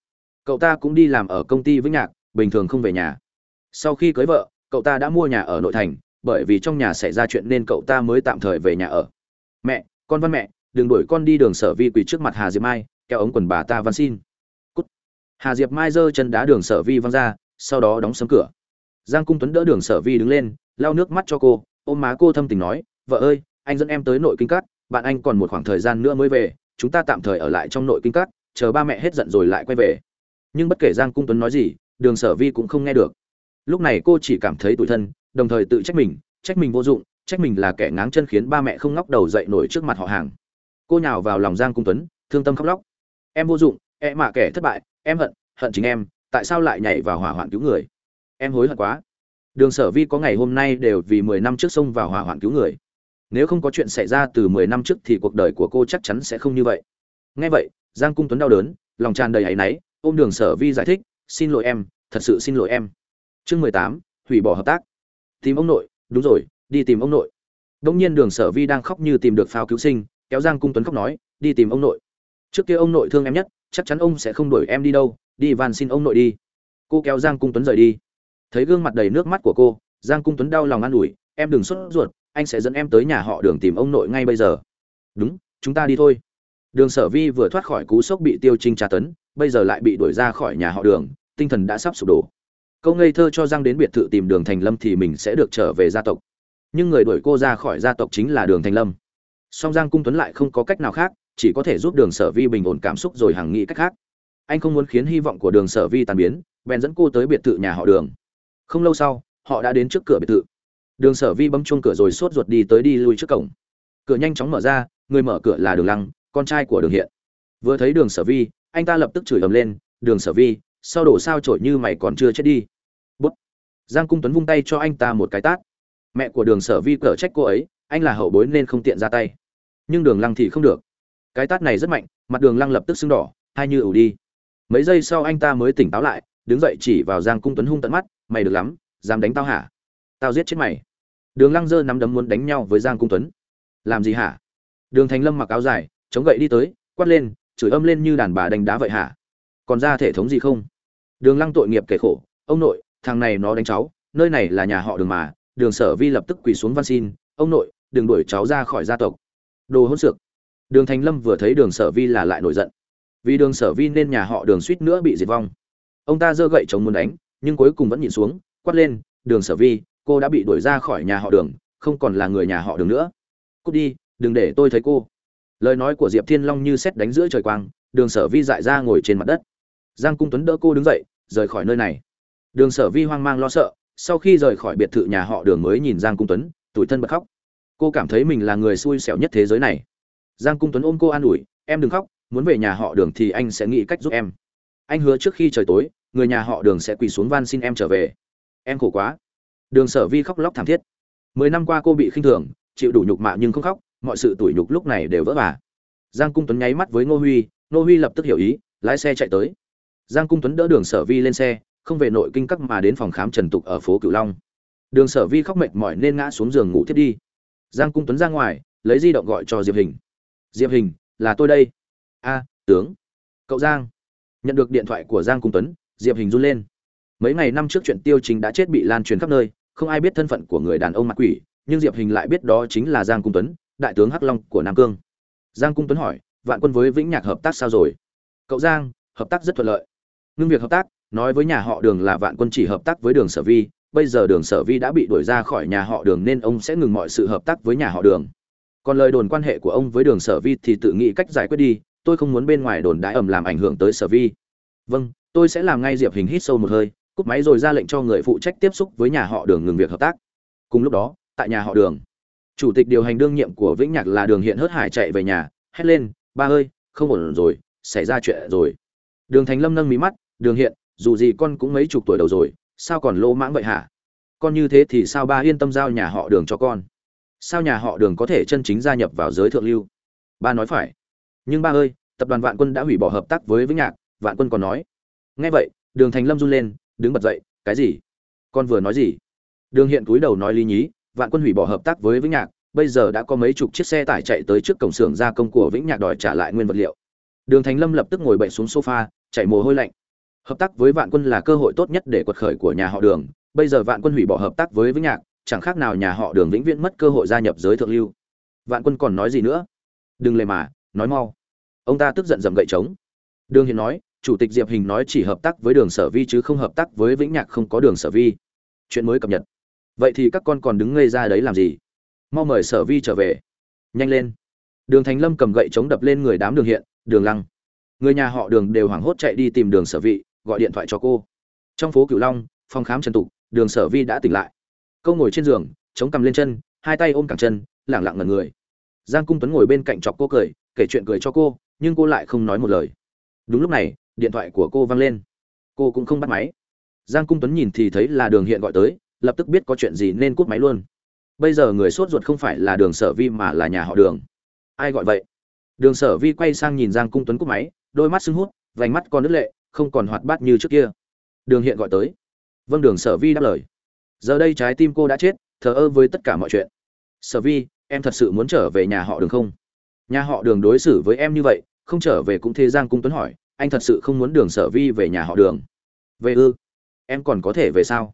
Cậu ta cũng đi làm ở công ty vĩnh nhạc, bình thường không về nhà. Sau khi cưới vợ, cậu ta đã mua nhà ở nội thành, bởi vì trong nhà xảy ra chuyện nên cậu ta mới tạm thời về nhà ở. Mẹ, con văn mẹ, đừng đuổi con đi đường sở vi quỳ trước mặt hà diệp mai kéo ống quần bà ta văn xin. Cút. hà diệp mai giơ chân đá đường sở vi văng ra sau đó đóng sấm cửa. Giang cung tuấn đỡ đường sở vi đứng lên lau nước mắt cho cô. Ôm má cô thâm tình nói vợ ơi anh dẫn em tới nội kinh cắt, bạn anh còn một khoảng thời gian nữa mới về chúng ta tạm thời ở lại trong nội kinh cắt, chờ ba mẹ hết giận rồi lại quay về. Nhưng bất kể giang cung tuấn nói gì đường sở vi cũng không nghe được. Lúc này cô chỉ cảm thấy tủi thân đồng thời tự trách mình trách mình vô dụng trách mình là kẻ ngáng chân khiến ba mẹ không ngóc đầu dậy nổi trước mặt họ hàng. Cô nhào vào lòng giang cung tuấn thương tâm khóc lóc em vô dụng em mà kẻ thất bại, em hận hận chính em, tại sao lại nhảy vào hỏa hoạn cứu người? Em hối hận quá. Đường sở vi có ngày hôm nay đều vì mười năm trước sông vào hỏa hoạn cứu người. Nếu không có chuyện xảy ra từ mười năm trước thì cuộc đời của cô chắc chắn sẽ không như vậy. Nghe vậy, giang cung tuấn đau đớn, lòng tràn đầy áy náy, ôm đường sở vi giải thích, xin lỗi em, thật sự xin lỗi em. Chương mười tám, hủy bỏ hợp tác. Tìm ông nội, đúng rồi, đi tìm ông nội. Đông nhiên đường sở vi đang khóc như tìm được phao cứu sinh, kéo giang cung tuấn khóc nói, đi tìm ông nội trước kia ông nội thương em nhất, chắc chắn ông sẽ không đuổi em đi đâu, đi van xin ông nội đi. Cô kéo giang cung tuấn rời đi. Thấy gương mặt đầy nước mắt của cô, giang cung tuấn đau lòng an ủi, em đừng sốt ruột, anh sẽ dẫn em tới nhà họ đường tìm ông nội ngay bây giờ. Đúng, chúng ta đi thôi. Đường sở vi vừa thoát khỏi cú sốc bị tiêu trinh tra tấn, bây giờ lại bị đuổi ra khỏi nhà họ đường, tinh thần đã sắp sụp đổ. Câu ngây thơ cho giang đến biệt thự tìm đường thành lâm thì mình sẽ được trở về gia tộc. Nhưng người đuổi cô ra khỏi gia tộc chính là đường thành lâm. Song giang cung tuấn lại không có cách nào khác chỉ có thể giúp đường sở vi bình ổn cảm xúc rồi hàng nghĩ cách khác. Anh không muốn khiến hy vọng của đường sở vi tàn biến, bèn dẫn cô tới biệt thự nhà họ đường. Không lâu sau, họ đã đến trước cửa biệt thự. Đường sở vi bấm chuông cửa rồi sốt ruột đi tới đi lui trước cổng. Cửa nhanh chóng mở ra, người mở cửa là đường lăng, con trai của đường hiện. Vừa thấy đường sở vi, anh ta lập tức chửi ầm lên, đường sở vi, sao đổ sao trội như mày còn chưa chết đi? Bút. Giang cung tuấn vung tay cho anh ta một cái tát. Mẹ của đường sở vi cở trách cô ấy, anh là hậu bối nên không tiện ra tay. Nhưng đường lăng thì không được cái tát này rất mạnh, mặt đường lăng lập tức sưng đỏ, hai như ủ đi. Mấy giây sau anh ta mới tỉnh táo lại, đứng dậy chỉ vào giang cung tuấn hung tận mắt, mày được lắm, dám đánh tao hả? Tao giết chết mày. Đường lăng giơ nắm đấm muốn đánh nhau với giang cung tuấn. Làm gì hả? Đường thành lâm mặc áo dài, chống gậy đi tới, quát lên, chửi âm lên như đàn bà đánh đá vậy hả? Còn ra thể thống gì không? Đường lăng tội nghiệp kể khổ, ông nội, thằng này nó đánh cháu, nơi này là nhà họ đường mà, đường sở vi lập tức quỳ xuống văn xin, ông nội, đừng đuổi cháu ra khỏi gia tộc. Đồ hỗn xược đường thành lâm vừa thấy đường sở vi là lại nổi giận. Vì đường sở vi nên nhà họ đường suýt nữa bị diệt vong. Ông ta giơ gậy chống muốn đánh, nhưng cuối cùng vẫn nhìn xuống, quát lên, đường sở vi, cô đã bị đuổi ra khỏi nhà họ đường, không còn là người nhà họ đường nữa. Cút đi, đừng để tôi thấy cô. Lời nói của diệp thiên long như xét đánh giữa trời quang, đường sở vi dại ra ngồi trên mặt đất. Giang cung tuấn đỡ cô đứng dậy, rời khỏi nơi này. Đường sở vi hoang mang lo sợ, sau khi rời khỏi biệt thự nhà họ đường mới nhìn giang cung tuấn, tủi thân bật khóc. Cô cảm thấy mình là người xui xẻo nhất thế giới này giang cung tuấn ôm cô an ủi, em đừng khóc, muốn về nhà họ đường thì anh sẽ nghĩ cách giúp em. Anh hứa trước khi trời tối, người nhà họ đường sẽ quỳ xuống van xin em trở về. Em khổ quá. Đường sở vi khóc lóc thảm thiết. Mười năm qua cô bị khinh thường, chịu đủ nhục mạ nhưng không khóc, mọi sự tủi nhục lúc này đều vỡ vả giang cung tuấn nháy mắt với ngô huy ngô huy lập tức hiểu ý, lái xe chạy tới. Giang cung tuấn đỡ đường sở vi lên xe, không về nội kinh các mà đến phòng khám trần tục ở phố cửu long. Đường sở vi khóc mệt mỏi nên ngã xuống giường ngủ thiết đi. Giang cung tuấn ra ngoài, lấy di động gọi cho diệp hình diệp hình, là tôi đây. A, tướng. Cậu giang. Nhận được điện thoại của giang cung tuấn, diệp hình run lên. Mấy ngày năm trước chuyện tiêu chính đã chết bị lan truyền khắp nơi, không ai biết thân phận của người đàn ông mặt quỷ, nhưng diệp hình lại biết đó chính là giang cung tuấn, đại tướng hắc long của nam cương. Giang cung tuấn hỏi, vạn quân với vĩnh nhạc hợp tác sao rồi? Cậu giang, hợp tác rất thuận lợi. Ngưng việc hợp tác, nói với nhà họ đường là vạn quân chỉ hợp tác với đường sở vi, bây giờ đường sở vi đã bị đuổi ra khỏi nhà họ đường nên ông sẽ ngừng mọi sự hợp tác với nhà họ đường còn lời đồn quan hệ của ông với đường sở vi thì tự nghĩ cách giải quyết đi, tôi không muốn bên ngoài đồn đãi ầm làm ảnh hưởng tới sở vi. Vâng tôi sẽ làm ngay diệp hình hít sâu một hơi, cúp máy rồi ra lệnh cho người phụ trách tiếp xúc với nhà họ đường ngừng việc hợp tác. Cùng lúc đó, tại nhà họ đường, chủ tịch điều hành đương nhiệm của vĩnh nhạc là đường hiện hớt hải chạy về nhà, hét lên, ba ơi, không ổn rồi, xảy ra chuyện rồi. Đường thành lâm nâng mí mắt, đường hiện, dù gì con cũng mấy chục tuổi đầu rồi, sao còn lỗ mãng vậy hả? Con như thế thì sao ba yên tâm giao nhà họ đường cho con? Sao nhà họ đường có thể chân chính gia nhập vào giới thượng lưu? Ba nói phải. Nhưng ba ơi, tập đoàn vạn quân đã hủy bỏ hợp tác với vĩnh nhạc, vạn quân còn nói. Nghe vậy, đường thành lâm run lên, đứng bật dậy, cái gì? Con vừa nói gì? Đường hiện cúi đầu nói lý nhí, vạn quân hủy bỏ hợp tác với vĩnh nhạc, bây giờ đã có mấy chục chiếc xe tải chạy tới trước cổng xưởng gia công của vĩnh nhạc đòi trả lại nguyên vật liệu. Đường thành lâm lập tức ngồi bậy xuống sofa chạy mồ hôi lạnh. Hợp tác với vạn quân là cơ hội tốt nhất để quật khởi của nhà họ đường. Bây giờ vạn quân hủy bỏ hợp tác với vĩnh nhạc chẳng khác nào nhà họ đường vĩnh viễn mất cơ hội gia nhập giới thượng lưu. Vạn quân còn nói gì nữa? Đừng lề mà, nói mau. Ông ta tức giận dầm gậy trống. Đường hiền nói, chủ tịch diệp hình nói chỉ hợp tác với đường sở vi chứ không hợp tác với vĩnh nhạc không có đường sở vi. Chuyện mới cập nhật. Vậy thì các con còn đứng ngây ra đấy làm gì? Mau mời sở vi trở về. Nhanh lên. Đường thành lâm cầm gậy chống đập lên người đám đường hiện, đường lăng. Người nhà họ đường đều hoảng hốt chạy đi tìm đường sở vị gọi điện thoại cho cô. Trong phố cửu long, phòng khám trần tục, đường sở vi đã tỉnh lại câu ngồi trên giường, chống cằm lên chân, hai tay ôm cẳng chân lẳng lặng ngần người. Giang cung tuấn ngồi bên cạnh chọc cô cười, kể chuyện cười cho cô, nhưng cô lại không nói một lời. Đúng lúc này, điện thoại của cô vang lên. Cô cũng không bắt máy. Giang cung tuấn nhìn thì thấy là đường hiện gọi tới, lập tức biết có chuyện gì nên cút máy luôn. Bây giờ người sốt ruột không phải là đường sở vi mà là nhà họ đường. Ai gọi vậy? Đường sở vi quay sang nhìn giang cung tuấn cúp máy, đôi mắt sưng hút, vành mắt còn nước lệ, không còn hoạt bát như trước kia. Đường hiện gọi tới. Vâng đường sở vi đáp lời giờ đây trái tim cô đã chết, thờ ơ với tất cả mọi chuyện. Sở vi, em thật sự muốn trở về nhà họ đường không? Nhà họ đường đối xử với em như vậy, không trở về cũng thế giang cung tuấn hỏi, anh thật sự không muốn đường sở vi về nhà họ đường? Về ư? Em còn có thể về sao?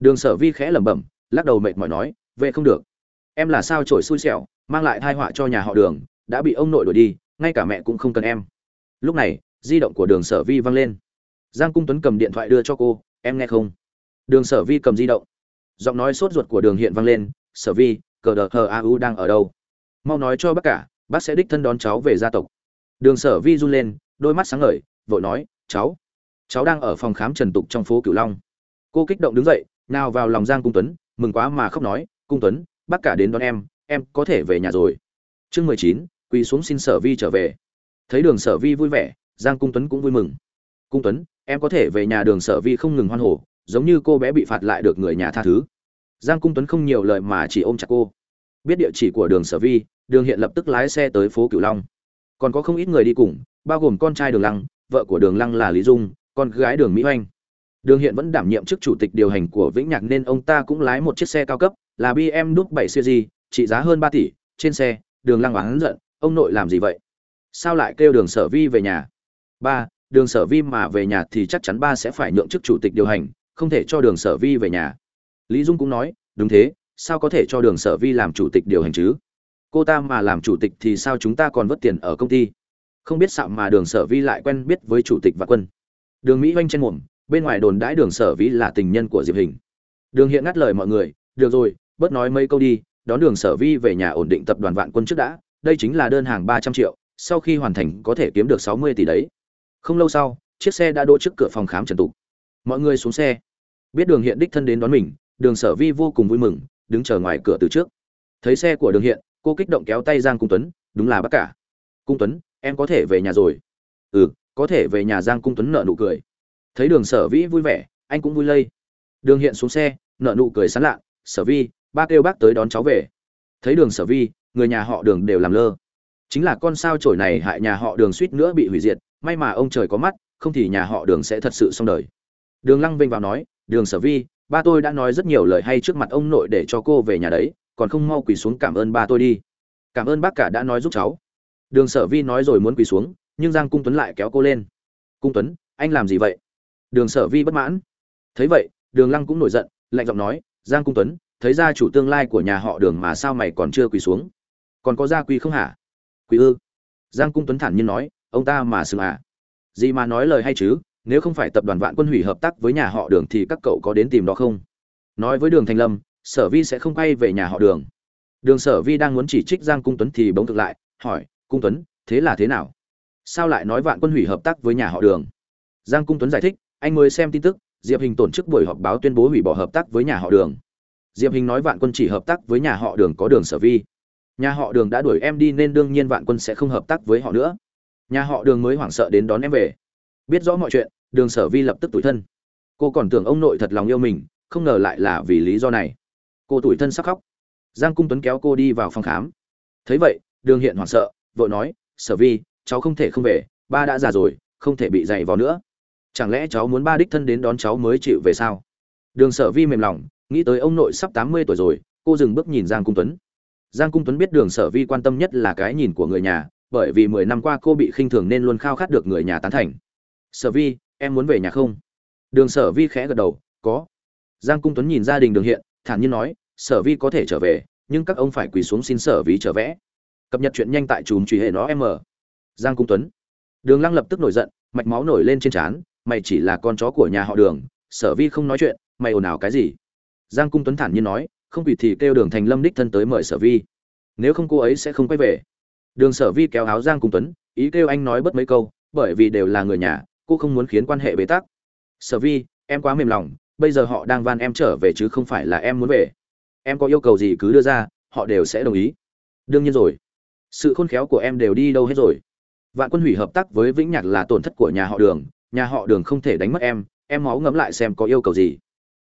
Đường sở vi khẽ lẩm bẩm, lắc đầu mệt mỏi nói, về không được. Em là sao trổi xui xẻo, mang lại thai họa cho nhà họ đường, đã bị ông nội đuổi đi, ngay cả mẹ cũng không cần em. Lúc này, di động của đường sở vi văng lên. Giang cung tuấn cầm điện thoại đưa cho cô, em nghe không? Đường sở vi cầm di động giọng nói sốt ruột của đường hiện vang lên sở vi cờ đờ hờ a u đang ở đâu? Mau nói cho bác cả bác sẽ đích thân đón cháu về gia tộc. Đường sở vi run lên đôi mắt sáng ngời vội nói cháu cháu đang ở phòng khám trần tục trong phố cửu long. Cô kích động đứng dậy nào vào lòng giang cung tuấn mừng quá mà khóc nói cung tuấn bác cả đến đón em em có thể về nhà rồi. Chương mười chín quỳ xuống xin sở vi trở về. Thấy đường sở vi vui vẻ giang cung tuấn cũng vui mừng. Cung tuấn em có thể về nhà. Đường sở vi không ngừng hoan hổ, giống như cô bé bị phạt lại được người nhà tha thứ giang cung tuấn không nhiều lời mà chỉ ôm chặt cô. Biết địa chỉ của đường sở vi, đường hiện lập tức lái xe tới phố cửu long. Còn có không ít người đi cùng, bao gồm con trai đường lăng, vợ của đường lăng là lý dung, con gái đường mỹ oanh. Đường hiện vẫn đảm nhiệm chức chủ tịch điều hành của vĩnh nhạc nên ông ta cũng lái một chiếc xe cao cấp, là bm đúc bảy series, trị giá hơn ba tỷ. Trên xe, đường lăng oán giận, ông nội làm gì vậy? Sao lại kêu đường sở vi về nhà? Ba, đường sở vi mà về nhà thì chắc chắn ba sẽ phải nhượng chức chủ tịch điều hành, không thể cho đường sở vi về nhà lý dung cũng nói, đúng thế, sao có thể cho đường sở vi làm chủ tịch điều hành chứ? Cô ta mà làm chủ tịch thì sao chúng ta còn vất tiền ở công ty? Không biết sao mà đường sở vi lại quen biết với chủ tịch và quân. Đường mỹ oanh trên mồm, bên ngoài đồn đãi đường sở vi là tình nhân của diệp hình. Đường hiện ngắt lời mọi người, được rồi, bớt nói mấy câu đi, đón đường sở vi về nhà ổn định tập đoàn vạn quân trước đã, đây chính là đơn hàng ba trăm triệu, sau khi hoàn thành có thể kiếm được sáu mươi tỷ đấy. Không lâu sau, chiếc xe đã đỗ trước cửa phòng khám trần tục. Mọi người xuống xe. Biết đường hiện đích thân đến đón mình đường sở vi vô cùng vui mừng, đứng chờ ngoài cửa từ trước. Thấy xe của đường hiện, cô kích động kéo tay giang cung tuấn, đúng là bác cả. Cung tuấn, em có thể về nhà rồi. Ừ có thể về nhà. Giang cung tuấn nợ nụ cười. Thấy đường sở vĩ vui vẻ, anh cũng vui lây. Đường hiện xuống xe nợ nụ cười sán lạ, sở vi ba kêu bác tới đón cháu về. Thấy đường sở vi, người nhà họ đường đều làm lơ. Chính là con sao chổi này hại nhà họ đường suýt nữa bị hủy diệt, may mà ông trời có mắt, không thì nhà họ đường sẽ thật sự xong đời. Đường lăng vinh vào nói, đường sở vi ba tôi đã nói rất nhiều lời hay trước mặt ông nội để cho cô về nhà đấy, còn không mau quỳ xuống cảm ơn ba tôi đi. Cảm ơn bác cả đã nói giúp cháu. Đường sở vi nói rồi muốn quỳ xuống, nhưng giang cung tuấn lại kéo cô lên. Cung tuấn, anh làm gì vậy? Đường sở vi bất mãn. Thấy vậy, đường lăng cũng nổi giận, lạnh giọng nói, giang cung tuấn, thấy ra chủ tương lai của nhà họ đường mà sao mày còn chưa quỳ xuống? Còn có gia quy không hả? Quỳ ư. Giang cung tuấn thản nhiên nói, ông ta mà sừng à? Gì mà nói lời hay chứ? Nếu không phải tập đoàn vạn quân hủy hợp tác với nhà họ đường thì các cậu có đến tìm đó không? Nói với đường thành lâm, sở vi sẽ không quay về nhà họ đường. Đường sở vi đang muốn chỉ trích giang cung tuấn thì bỗng thực lại, hỏi, cung tuấn, thế là thế nào? Sao lại nói vạn quân hủy hợp tác với nhà họ đường? Giang cung tuấn giải thích, anh mới xem tin tức, diệp hình tổ chức buổi họp báo tuyên bố hủy bỏ hợp tác với nhà họ đường. Diệp hình nói vạn quân chỉ hợp tác với nhà họ đường có đường sở vi. Nhà họ đường đã đuổi em đi nên đương nhiên vạn quân sẽ không hợp tác với họ nữa. Nhà họ đường mới hoảng sợ đến đón em về biết rõ mọi chuyện, đường sở vi lập tức tủi thân. Cô còn tưởng ông nội thật lòng yêu mình, không ngờ lại là vì lý do này. Cô tủi thân sắc khóc. Giang cung tuấn kéo cô đi vào phòng khám. Thấy vậy, đường hiện hoảng sợ vợ nói, sở vi, cháu không thể không về, ba đã già rồi, không thể bị dày vào nữa. Chẳng lẽ cháu muốn ba đích thân đến đón cháu mới chịu về sao? Đường sở vi mềm lòng, nghĩ tới ông nội sắp tám mươi tuổi rồi, cô dừng bước nhìn giang cung tuấn. Giang cung tuấn biết đường sở vi quan tâm nhất là cái nhìn của người nhà, bởi vì mười năm qua cô bị khinh thường nên luôn khao khát được người nhà tán thành sở vi, em muốn về nhà không? Đường sở vi khẽ gật đầu, có. Giang cung tuấn nhìn gia đình đường hiện, thản nhiên nói, sở vi có thể trở về, nhưng các ông phải quỳ xuống xin sở vi trở vẽ. Cập nhật chuyện nhanh tại chùm truy hệ nó m giang cung tuấn. Đường lăng lập tức nổi giận, mạch máu nổi lên trên trán, mày chỉ là con chó của nhà họ đường, sở vi không nói chuyện, mày ồn ào cái gì? Giang cung tuấn thản nhiên nói, không quỳ thì kêu đường thành lâm đích thân tới mời sở vi. Nếu không cô ấy sẽ không quay về. Đường sở vi kéo áo giang cung tuấn, ý kêu anh nói bớt mấy câu, bởi vì đều là người nhà cô không muốn khiến quan hệ bế tắc. Sở vi, em quá mềm lòng, bây giờ họ đang van em trở về chứ không phải là em muốn về. Em có yêu cầu gì cứ đưa ra, họ đều sẽ đồng ý. Đương nhiên rồi. Sự khôn khéo của em đều đi đâu hết rồi. Vạn quân hủy hợp tác với vĩnh nhạc là tổn thất của nhà họ đường, nhà họ đường không thể đánh mất em em máu ngẫm lại xem có yêu cầu gì.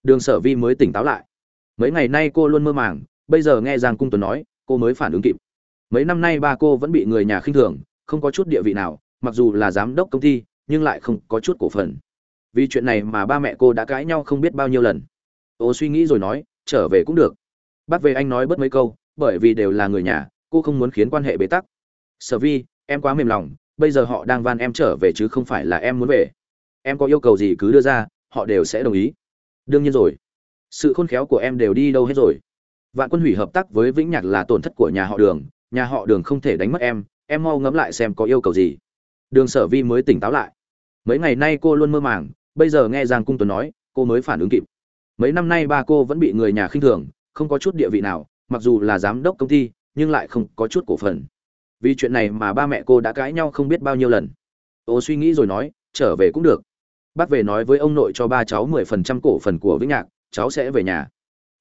Đường sở vi mới tỉnh táo lại. Mấy ngày nay cô luôn mơ màng, bây giờ nghe giang cung tuấn nói, cô mới phản ứng kịp. Mấy năm nay ba cô vẫn bị người nhà khinh thường, không có chút địa vị nào, mặc dù là giám đốc công ty nhưng lại không có chút cổ phần. Vì chuyện này mà ba mẹ cô đã cãi nhau không biết bao nhiêu lần. Ô suy nghĩ rồi nói, trở về cũng được. Bác về anh nói bớt mấy câu, bởi vì đều là người nhà, cô không muốn khiến quan hệ bế tắc. Sở vi, em quá mềm lòng, bây giờ họ đang van em trở về chứ không phải là em muốn về. Em có yêu cầu gì cứ đưa ra, họ đều sẽ đồng ý. Đương nhiên rồi. Sự khôn khéo của em đều đi đâu hết rồi. Vạn quân hủy hợp tác với vĩnh nhạc là tổn thất của nhà họ đường, nhà họ đường không thể đánh mất em em mau ngẫm lại xem có yêu cầu gì đường sở vi mới tỉnh táo lại. Mấy ngày nay cô luôn mơ màng, bây giờ nghe giang cung tuấn nói, cô mới phản ứng kịp. Mấy năm nay ba cô vẫn bị người nhà khinh thường, không có chút địa vị nào, mặc dù là giám đốc công ty, nhưng lại không có chút cổ phần. Vì chuyện này mà ba mẹ cô đã cãi nhau không biết bao nhiêu lần. Ô suy nghĩ rồi nói, trở về cũng được. Bác về nói với ông nội cho ba cháu mười phần trăm cổ phần của vĩnh nhạc, cháu sẽ về nhà.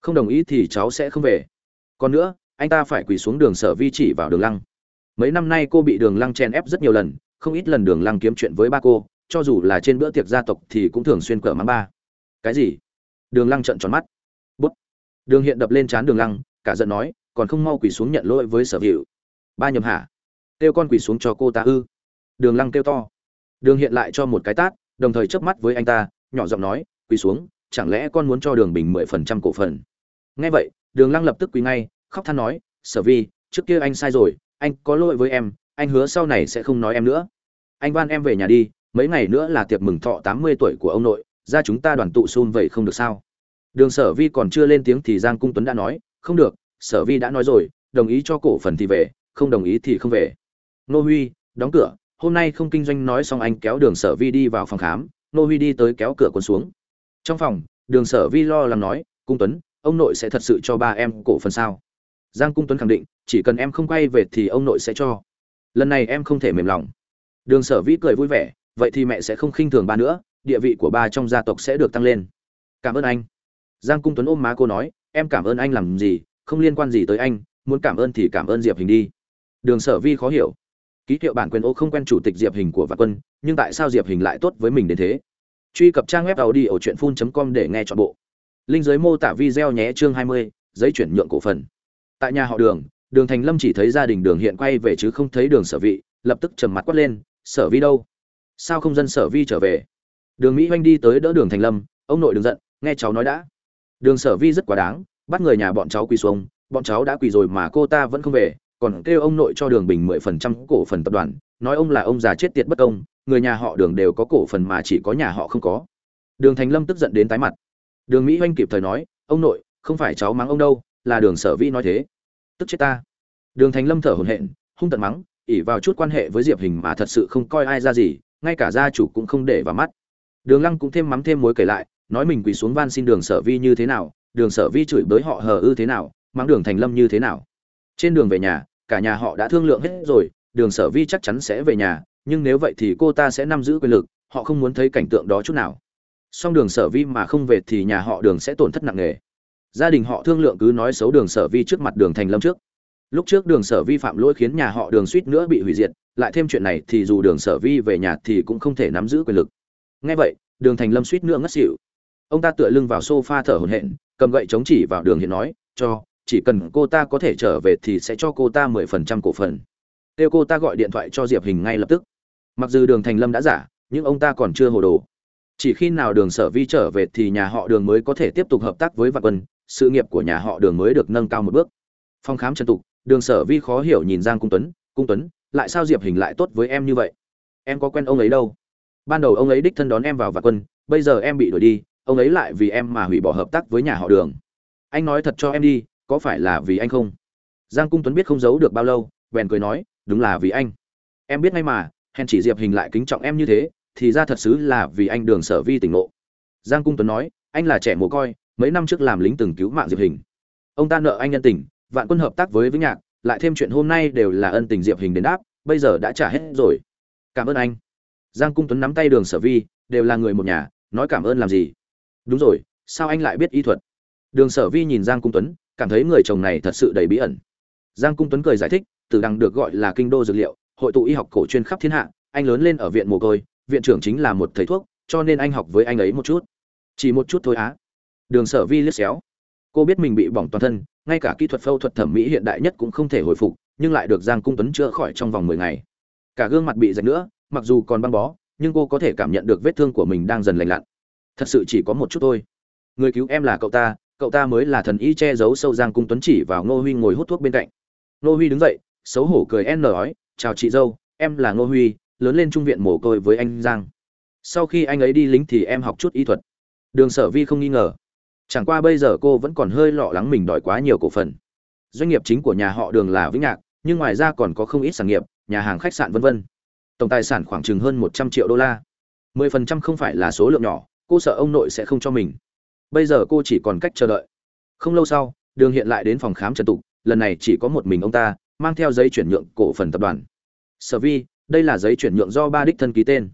Không đồng ý thì cháu sẽ không về. Còn nữa, anh ta phải quỳ xuống đường sở vi chỉ vào đường lăng. Mấy năm nay cô bị đường lăng chen ép rất nhiều lần không ít lần đường lăng kiếm chuyện với ba cô, cho dù là trên bữa tiệc gia tộc thì cũng thường xuyên cỡ mắng ba. Cái gì? Đường lăng trợn tròn mắt. Bút. Đường hiện đập lên trán đường lăng, cả giận nói, còn không mau quỳ xuống nhận lỗi với sở hữu. Ba nhầm hả? Kêu con quỳ xuống cho cô ta ư? Đường lăng kêu to. Đường hiện lại cho một cái tát, đồng thời chớp mắt với anh ta, nhỏ giọng nói, quỳ xuống, chẳng lẽ con muốn cho đường bình mười phần trăm cổ phần? Nghe vậy, đường lăng lập tức quỳ ngay, khóc than nói, sở vi, trước kia anh sai rồi, anh có lỗi với em, anh hứa sau này sẽ không nói em nữa anh van em về nhà đi, mấy ngày nữa là tiệc mừng thọ tám mươi tuổi của ông nội, ra chúng ta đoàn tụ xung vậy không được sao. Đường sở vi còn chưa lên tiếng thì giang cung tuấn đã nói, không được, sở vi đã nói rồi, đồng ý cho cổ phần thì về, không đồng ý thì không về. Nô huy, đóng cửa, hôm nay không kinh doanh nói xong anh kéo đường sở vi đi vào phòng khám, nô huy đi tới kéo cửa quân xuống. Trong phòng, đường sở vi lo lắng nói, cung tuấn, ông nội sẽ thật sự cho ba em cổ phần sao? Giang cung tuấn khẳng định, chỉ cần em không quay về thì ông nội sẽ cho. Lần này em không thể mềm lòng đường sở vi cười vui vẻ vậy thì mẹ sẽ không khinh thường ba nữa địa vị của ba trong gia tộc sẽ được tăng lên. Cảm ơn anh. Giang cung tuấn ôm má cô nói em cảm ơn anh làm gì không liên quan gì tới anh muốn cảm ơn thì cảm ơn diệp hình đi. Đường sở vi khó hiểu. Ký hiệu bản quyền ô không quen chủ tịch diệp hình của vạn quân nhưng tại sao diệp hình lại tốt với mình đến thế? Truy cập trang web tàu đi ở truyện phun com để nghe trọn bộ. Linh giới mô tả video nhé chương 20, giấy chuyển nhượng cổ phần. Tại nhà họ đường đường thành lâm chỉ thấy gia đình đường hiện quay về chứ không thấy đường sở vị lập tức trầm mặt quát lên sở vi đâu? Sao không dân sở vi trở về? Đường mỹ oanh đi tới đỡ đường thành lâm, ông nội đừng giận, nghe cháu nói đã. Đường sở vi rất quá đáng, bắt người nhà bọn cháu quỳ xuống, bọn cháu đã quỳ rồi mà cô ta vẫn không về, còn kêu ông nội cho đường bình mười phần trăm cổ phần tập đoàn, nói ông là ông già chết tiệt bất công, người nhà họ đường đều có cổ phần mà chỉ có nhà họ không có. Đường thành lâm tức giận đến tái mặt. Đường mỹ oanh kịp thời nói, ông nội, không phải cháu mắng ông đâu, là đường sở vi nói thế. Tức chết ta. Đường thành lâm thở hổn hển, hung tận mắng ỉ vào chút quan hệ với diệp hình mà thật sự không coi ai ra gì, ngay cả gia chủ cũng không để vào mắt. Đường lăng cũng thêm mắm thêm mối kể lại, nói mình quỳ xuống van xin đường sở vi như thế nào, đường sở vi chửi bới họ hờ ư thế nào, mắng đường thành lâm như thế nào. Trên đường về nhà, cả nhà họ đã thương lượng hết rồi, đường sở vi chắc chắn sẽ về nhà, nhưng nếu vậy thì cô ta sẽ nắm giữ quyền lực, họ không muốn thấy cảnh tượng đó chút nào. Song đường sở vi mà không về thì nhà họ đường sẽ tổn thất nặng nề. Gia đình họ thương lượng cứ nói xấu đường sở vi trước mặt đường thành lâm trước lúc trước đường sở vi phạm lỗi khiến nhà họ đường suýt nữa bị hủy diệt, lại thêm chuyện này thì dù đường sở vi về nhà thì cũng không thể nắm giữ quyền lực. Ngay vậy, đường thành lâm suýt nữa ngất xỉu. Ông ta tựa lưng vào sofa thở hổn hển, cầm gậy chống chỉ vào đường hiện nói, cho, chỉ cần cô ta có thể trở về thì sẽ cho cô ta mười phần trăm cổ phần. Kêu cô ta gọi điện thoại cho diệp hình ngay lập tức. Mặc dù đường thành lâm đã giả, nhưng ông ta còn chưa hồ đồ. Chỉ khi nào đường sở vi trở về thì nhà họ đường mới có thể tiếp tục hợp tác với vạn quân, sự nghiệp của nhà họ đường mới được nâng cao một bước. Phòng khám trần tục đường sở vi khó hiểu nhìn giang cung tuấn cung tuấn, lại sao diệp hình lại tốt với em như vậy? Em có quen ông ấy đâu? Ban đầu ông ấy đích thân đón em vào vạn quân, bây giờ em bị đuổi đi, ông ấy lại vì em mà hủy bỏ hợp tác với nhà họ đường. Anh nói thật cho em đi, có phải là vì anh không? Giang cung tuấn biết không giấu được bao lâu, bèn cười nói, đúng là vì anh. Em biết ngay mà, hèn chỉ diệp hình lại kính trọng em như thế, thì ra thật sự là vì anh đường sở vi tỉnh ngộ. Giang cung tuấn nói, anh là trẻ mồ côi, mấy năm trước làm lính từng cứu mạng diệp hình. Ông ta nợ anh nhân tình vạn quân hợp tác với vĩnh nhạc, lại thêm chuyện hôm nay đều là ân tình diệp hình đến đáp, bây giờ đã trả hết rồi. Cảm ơn anh. Giang cung tuấn nắm tay đường sở vi, đều là người một nhà, nói cảm ơn làm gì? Đúng rồi, sao anh lại biết y thuật? Đường sở vi nhìn giang cung tuấn, cảm thấy người chồng này thật sự đầy bí ẩn. Giang cung tuấn cười giải thích, từ đằng được gọi là kinh đô dược liệu, hội tụ y học cổ chuyên khắp thiên hạ, anh lớn lên ở viện mồ côi, viện trưởng chính là một thầy thuốc, cho nên anh học với anh ấy một chút. Chỉ một chút thôi á. Đường sở vi liếc xéo cô biết mình bị bỏng toàn thân, ngay cả kỹ thuật phẫu thuật thẩm mỹ hiện đại nhất cũng không thể hồi phục, nhưng lại được giang cung tuấn chữa khỏi trong vòng mười ngày. Cả gương mặt bị rạch nữa, mặc dù còn băng bó, nhưng cô có thể cảm nhận được vết thương của mình đang dần lành lặn. Thật sự chỉ có một chút thôi. Người cứu em là cậu ta cậu ta mới là thần y che giấu sâu giang cung tuấn chỉ vào ngô huy ngồi hút thuốc bên cạnh. Ngô huy đứng dậy, xấu hổ cười n nói, chào chị dâu, em là ngô huy, lớn lên trung viện mồ côi với anh giang. Sau khi anh ấy đi lính thì em học chút y thuật. Đường sở vi không nghi ngờ chẳng qua bây giờ cô vẫn còn hơi lọ lắng mình đòi quá nhiều cổ phần. Doanh nghiệp chính của nhà họ đường là vĩnh nhạc, nhưng ngoài ra còn có không ít sản nghiệp, nhà hàng khách sạn vân vân. Tổng tài sản khoảng chừng hơn một trăm triệu đô la. Mười phần trăm không phải là số lượng nhỏ, cô sợ ông nội sẽ không cho mình. Bây giờ cô chỉ còn cách chờ đợi. Không lâu sau, đường hiện lại đến phòng khám trần tục, lần này chỉ có một mình ông ta, mang theo giấy chuyển nhượng cổ phần tập đoàn. Sở vi, đây là giấy chuyển nhượng do ba đích thân ký tên.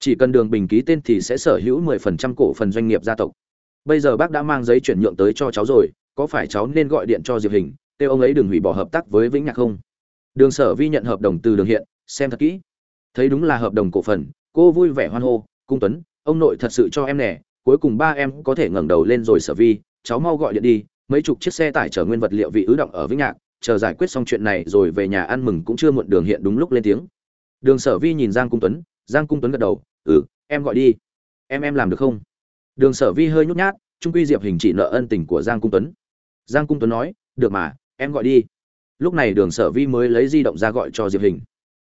Chỉ cần đường bình ký tên thì sẽ sở hữu mười phần trăm cổ phần doanh nghiệp gia tộc bây giờ bác đã mang giấy chuyển nhượng tới cho cháu rồi, có phải cháu nên gọi điện cho diệp hình, kêu ông ấy đừng hủy bỏ hợp tác với vĩnh nhạc không? Đường sở vi nhận hợp đồng từ đường hiện, xem thật kỹ. Thấy đúng là hợp đồng cổ phần, cô vui vẻ hoan hô, cung tuấn, ông nội thật sự cho em nè, cuối cùng ba em có thể ngẩng đầu lên rồi sở vi, cháu mau gọi điện đi, mấy chục chiếc xe tải chở nguyên vật liệu vị ứ động ở vĩnh nhạc, chờ giải quyết xong chuyện này rồi về nhà ăn mừng cũng chưa muộn đường hiện đúng lúc lên tiếng. Đường sở vi nhìn giang cung tuấn, giang cung tuấn gật đầu ừ em gọi đi. Em em làm được không? Đường sở vi hơi nhút nhát, trung quy diệp hình chỉ nợ ân tình của giang cung tuấn. Giang cung tuấn nói, được mà, em gọi đi. Lúc này đường sở vi mới lấy di động ra gọi cho diệp hình.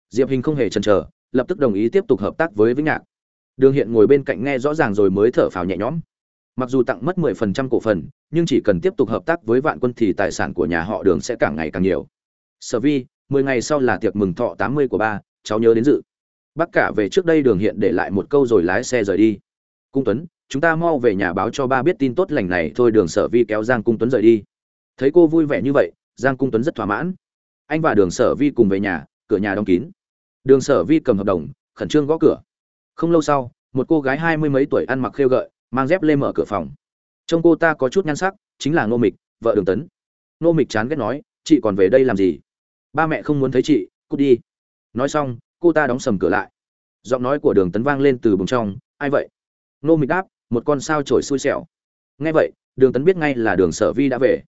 Diệp hình không hề chần chờ, lập tức đồng ý tiếp tục hợp tác với vĩnh nhạc đường hiện ngồi bên cạnh nghe rõ ràng rồi mới thở phào nhẹ nhõm. Mặc dù tặng mất mười phần trăm cổ phần, nhưng chỉ cần tiếp tục hợp tác với vạn quân thì tài sản của nhà họ đường sẽ càng ngày càng nhiều. Sở vi, mười ngày sau là tiệc mừng thọ tám mươi của ba, cháu nhớ đến dự. Bác cả về trước đây đường hiện để lại một câu rồi lái xe rời đi. Cung tuấn chúng ta mau về nhà báo cho ba biết tin tốt lành này, thôi đường sở vi kéo giang cung tuấn rời đi. Thấy cô vui vẻ như vậy, giang cung tuấn rất thỏa mãn. Anh và đường sở vi cùng về nhà, cửa nhà đóng kín. Đường sở vi cầm hợp đồng, khẩn trương gõ cửa. Không lâu sau, một cô gái hai mươi mấy tuổi ăn mặc khêu gợi, mang dép lê mở cửa phòng. Trông cô ta có chút nhan sắc, chính là ngô mịch, vợ đường tấn. Ngô mịch chán ghét nói, chị còn về đây làm gì? Ba mẹ không muốn thấy chị, cút đi. Nói xong, cô ta đóng sầm cửa lại. Giọng nói của đường tấn vang lên từ bùng trong, ai vậy? Ngô mịch đáp một con sao trổi xui xẻo. Nghe vậy, đường tấn biết ngay là đường sở vi đã về.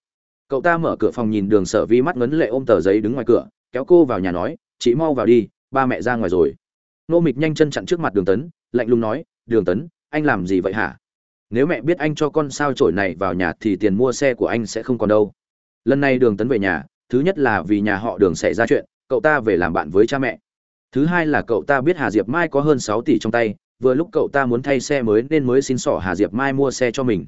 Cậu ta mở cửa phòng nhìn đường sở vi mắt ngấn lệ ôm tờ giấy đứng ngoài cửa, kéo cô vào nhà nói, chị mau vào đi, ba mẹ ra ngoài rồi. Nô mịch nhanh chân chặn trước mặt đường tấn, lạnh lùng nói, đường tấn, anh làm gì vậy hả? Nếu mẹ biết anh cho con sao trổi này vào nhà thì tiền mua xe của anh sẽ không còn đâu. Lần này đường tấn về nhà, thứ nhất là vì nhà họ đường xảy ra chuyện, cậu ta về làm bạn với cha mẹ. Thứ hai là cậu ta biết hà diệp mai có hơn sáu tỷ trong tay vừa lúc cậu ta muốn thay xe mới nên mới xin sỏ hà diệp mai mua xe cho mình.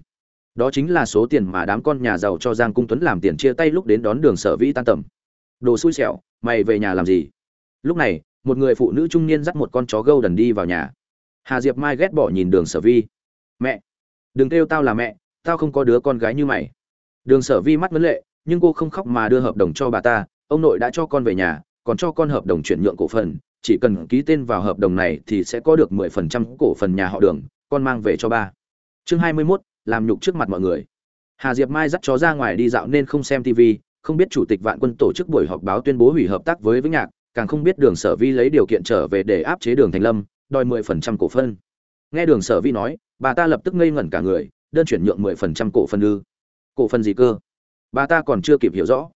Đó chính là số tiền mà đám con nhà giàu cho giang cung tuấn làm tiền chia tay lúc đến đón đường sở vĩ tan tầm. Đồ xui xẻo, mày về nhà làm gì? Lúc này, một người phụ nữ trung niên dắt một con chó gâu đần đi vào nhà. Hà diệp mai ghét bỏ nhìn đường sở vi mẹ, đừng kêu tao là mẹ, tao không có đứa con gái như mày. Đường sở vi mắt vấn lệ, nhưng cô không khóc mà đưa hợp đồng cho bà ta. Ông nội đã cho con về nhà, còn cho con hợp đồng chuyển nhượng cổ phần chỉ cần ký tên vào hợp đồng này thì sẽ có được mười phần trăm cổ phần nhà họ đường con mang về cho ba. Chương hai mươi 21, làm nhục trước mặt mọi người. Hà diệp mai dắt chó ra ngoài đi dạo nên không xem tv không biết chủ tịch vạn quân tổ chức buổi họp báo tuyên bố hủy hợp tác với vĩnh nhạc càng không biết đường sở vi lấy điều kiện trở về để áp chế đường thành lâm đòi mười phần trăm cổ phần nghe đường sở vi nói bà ta lập tức ngây ngẩn cả người đơn chuyển nhượng mười phần trăm cổ phần ư. Cổ phần gì cơ? Bà ta còn chưa kịp hiểu rõ.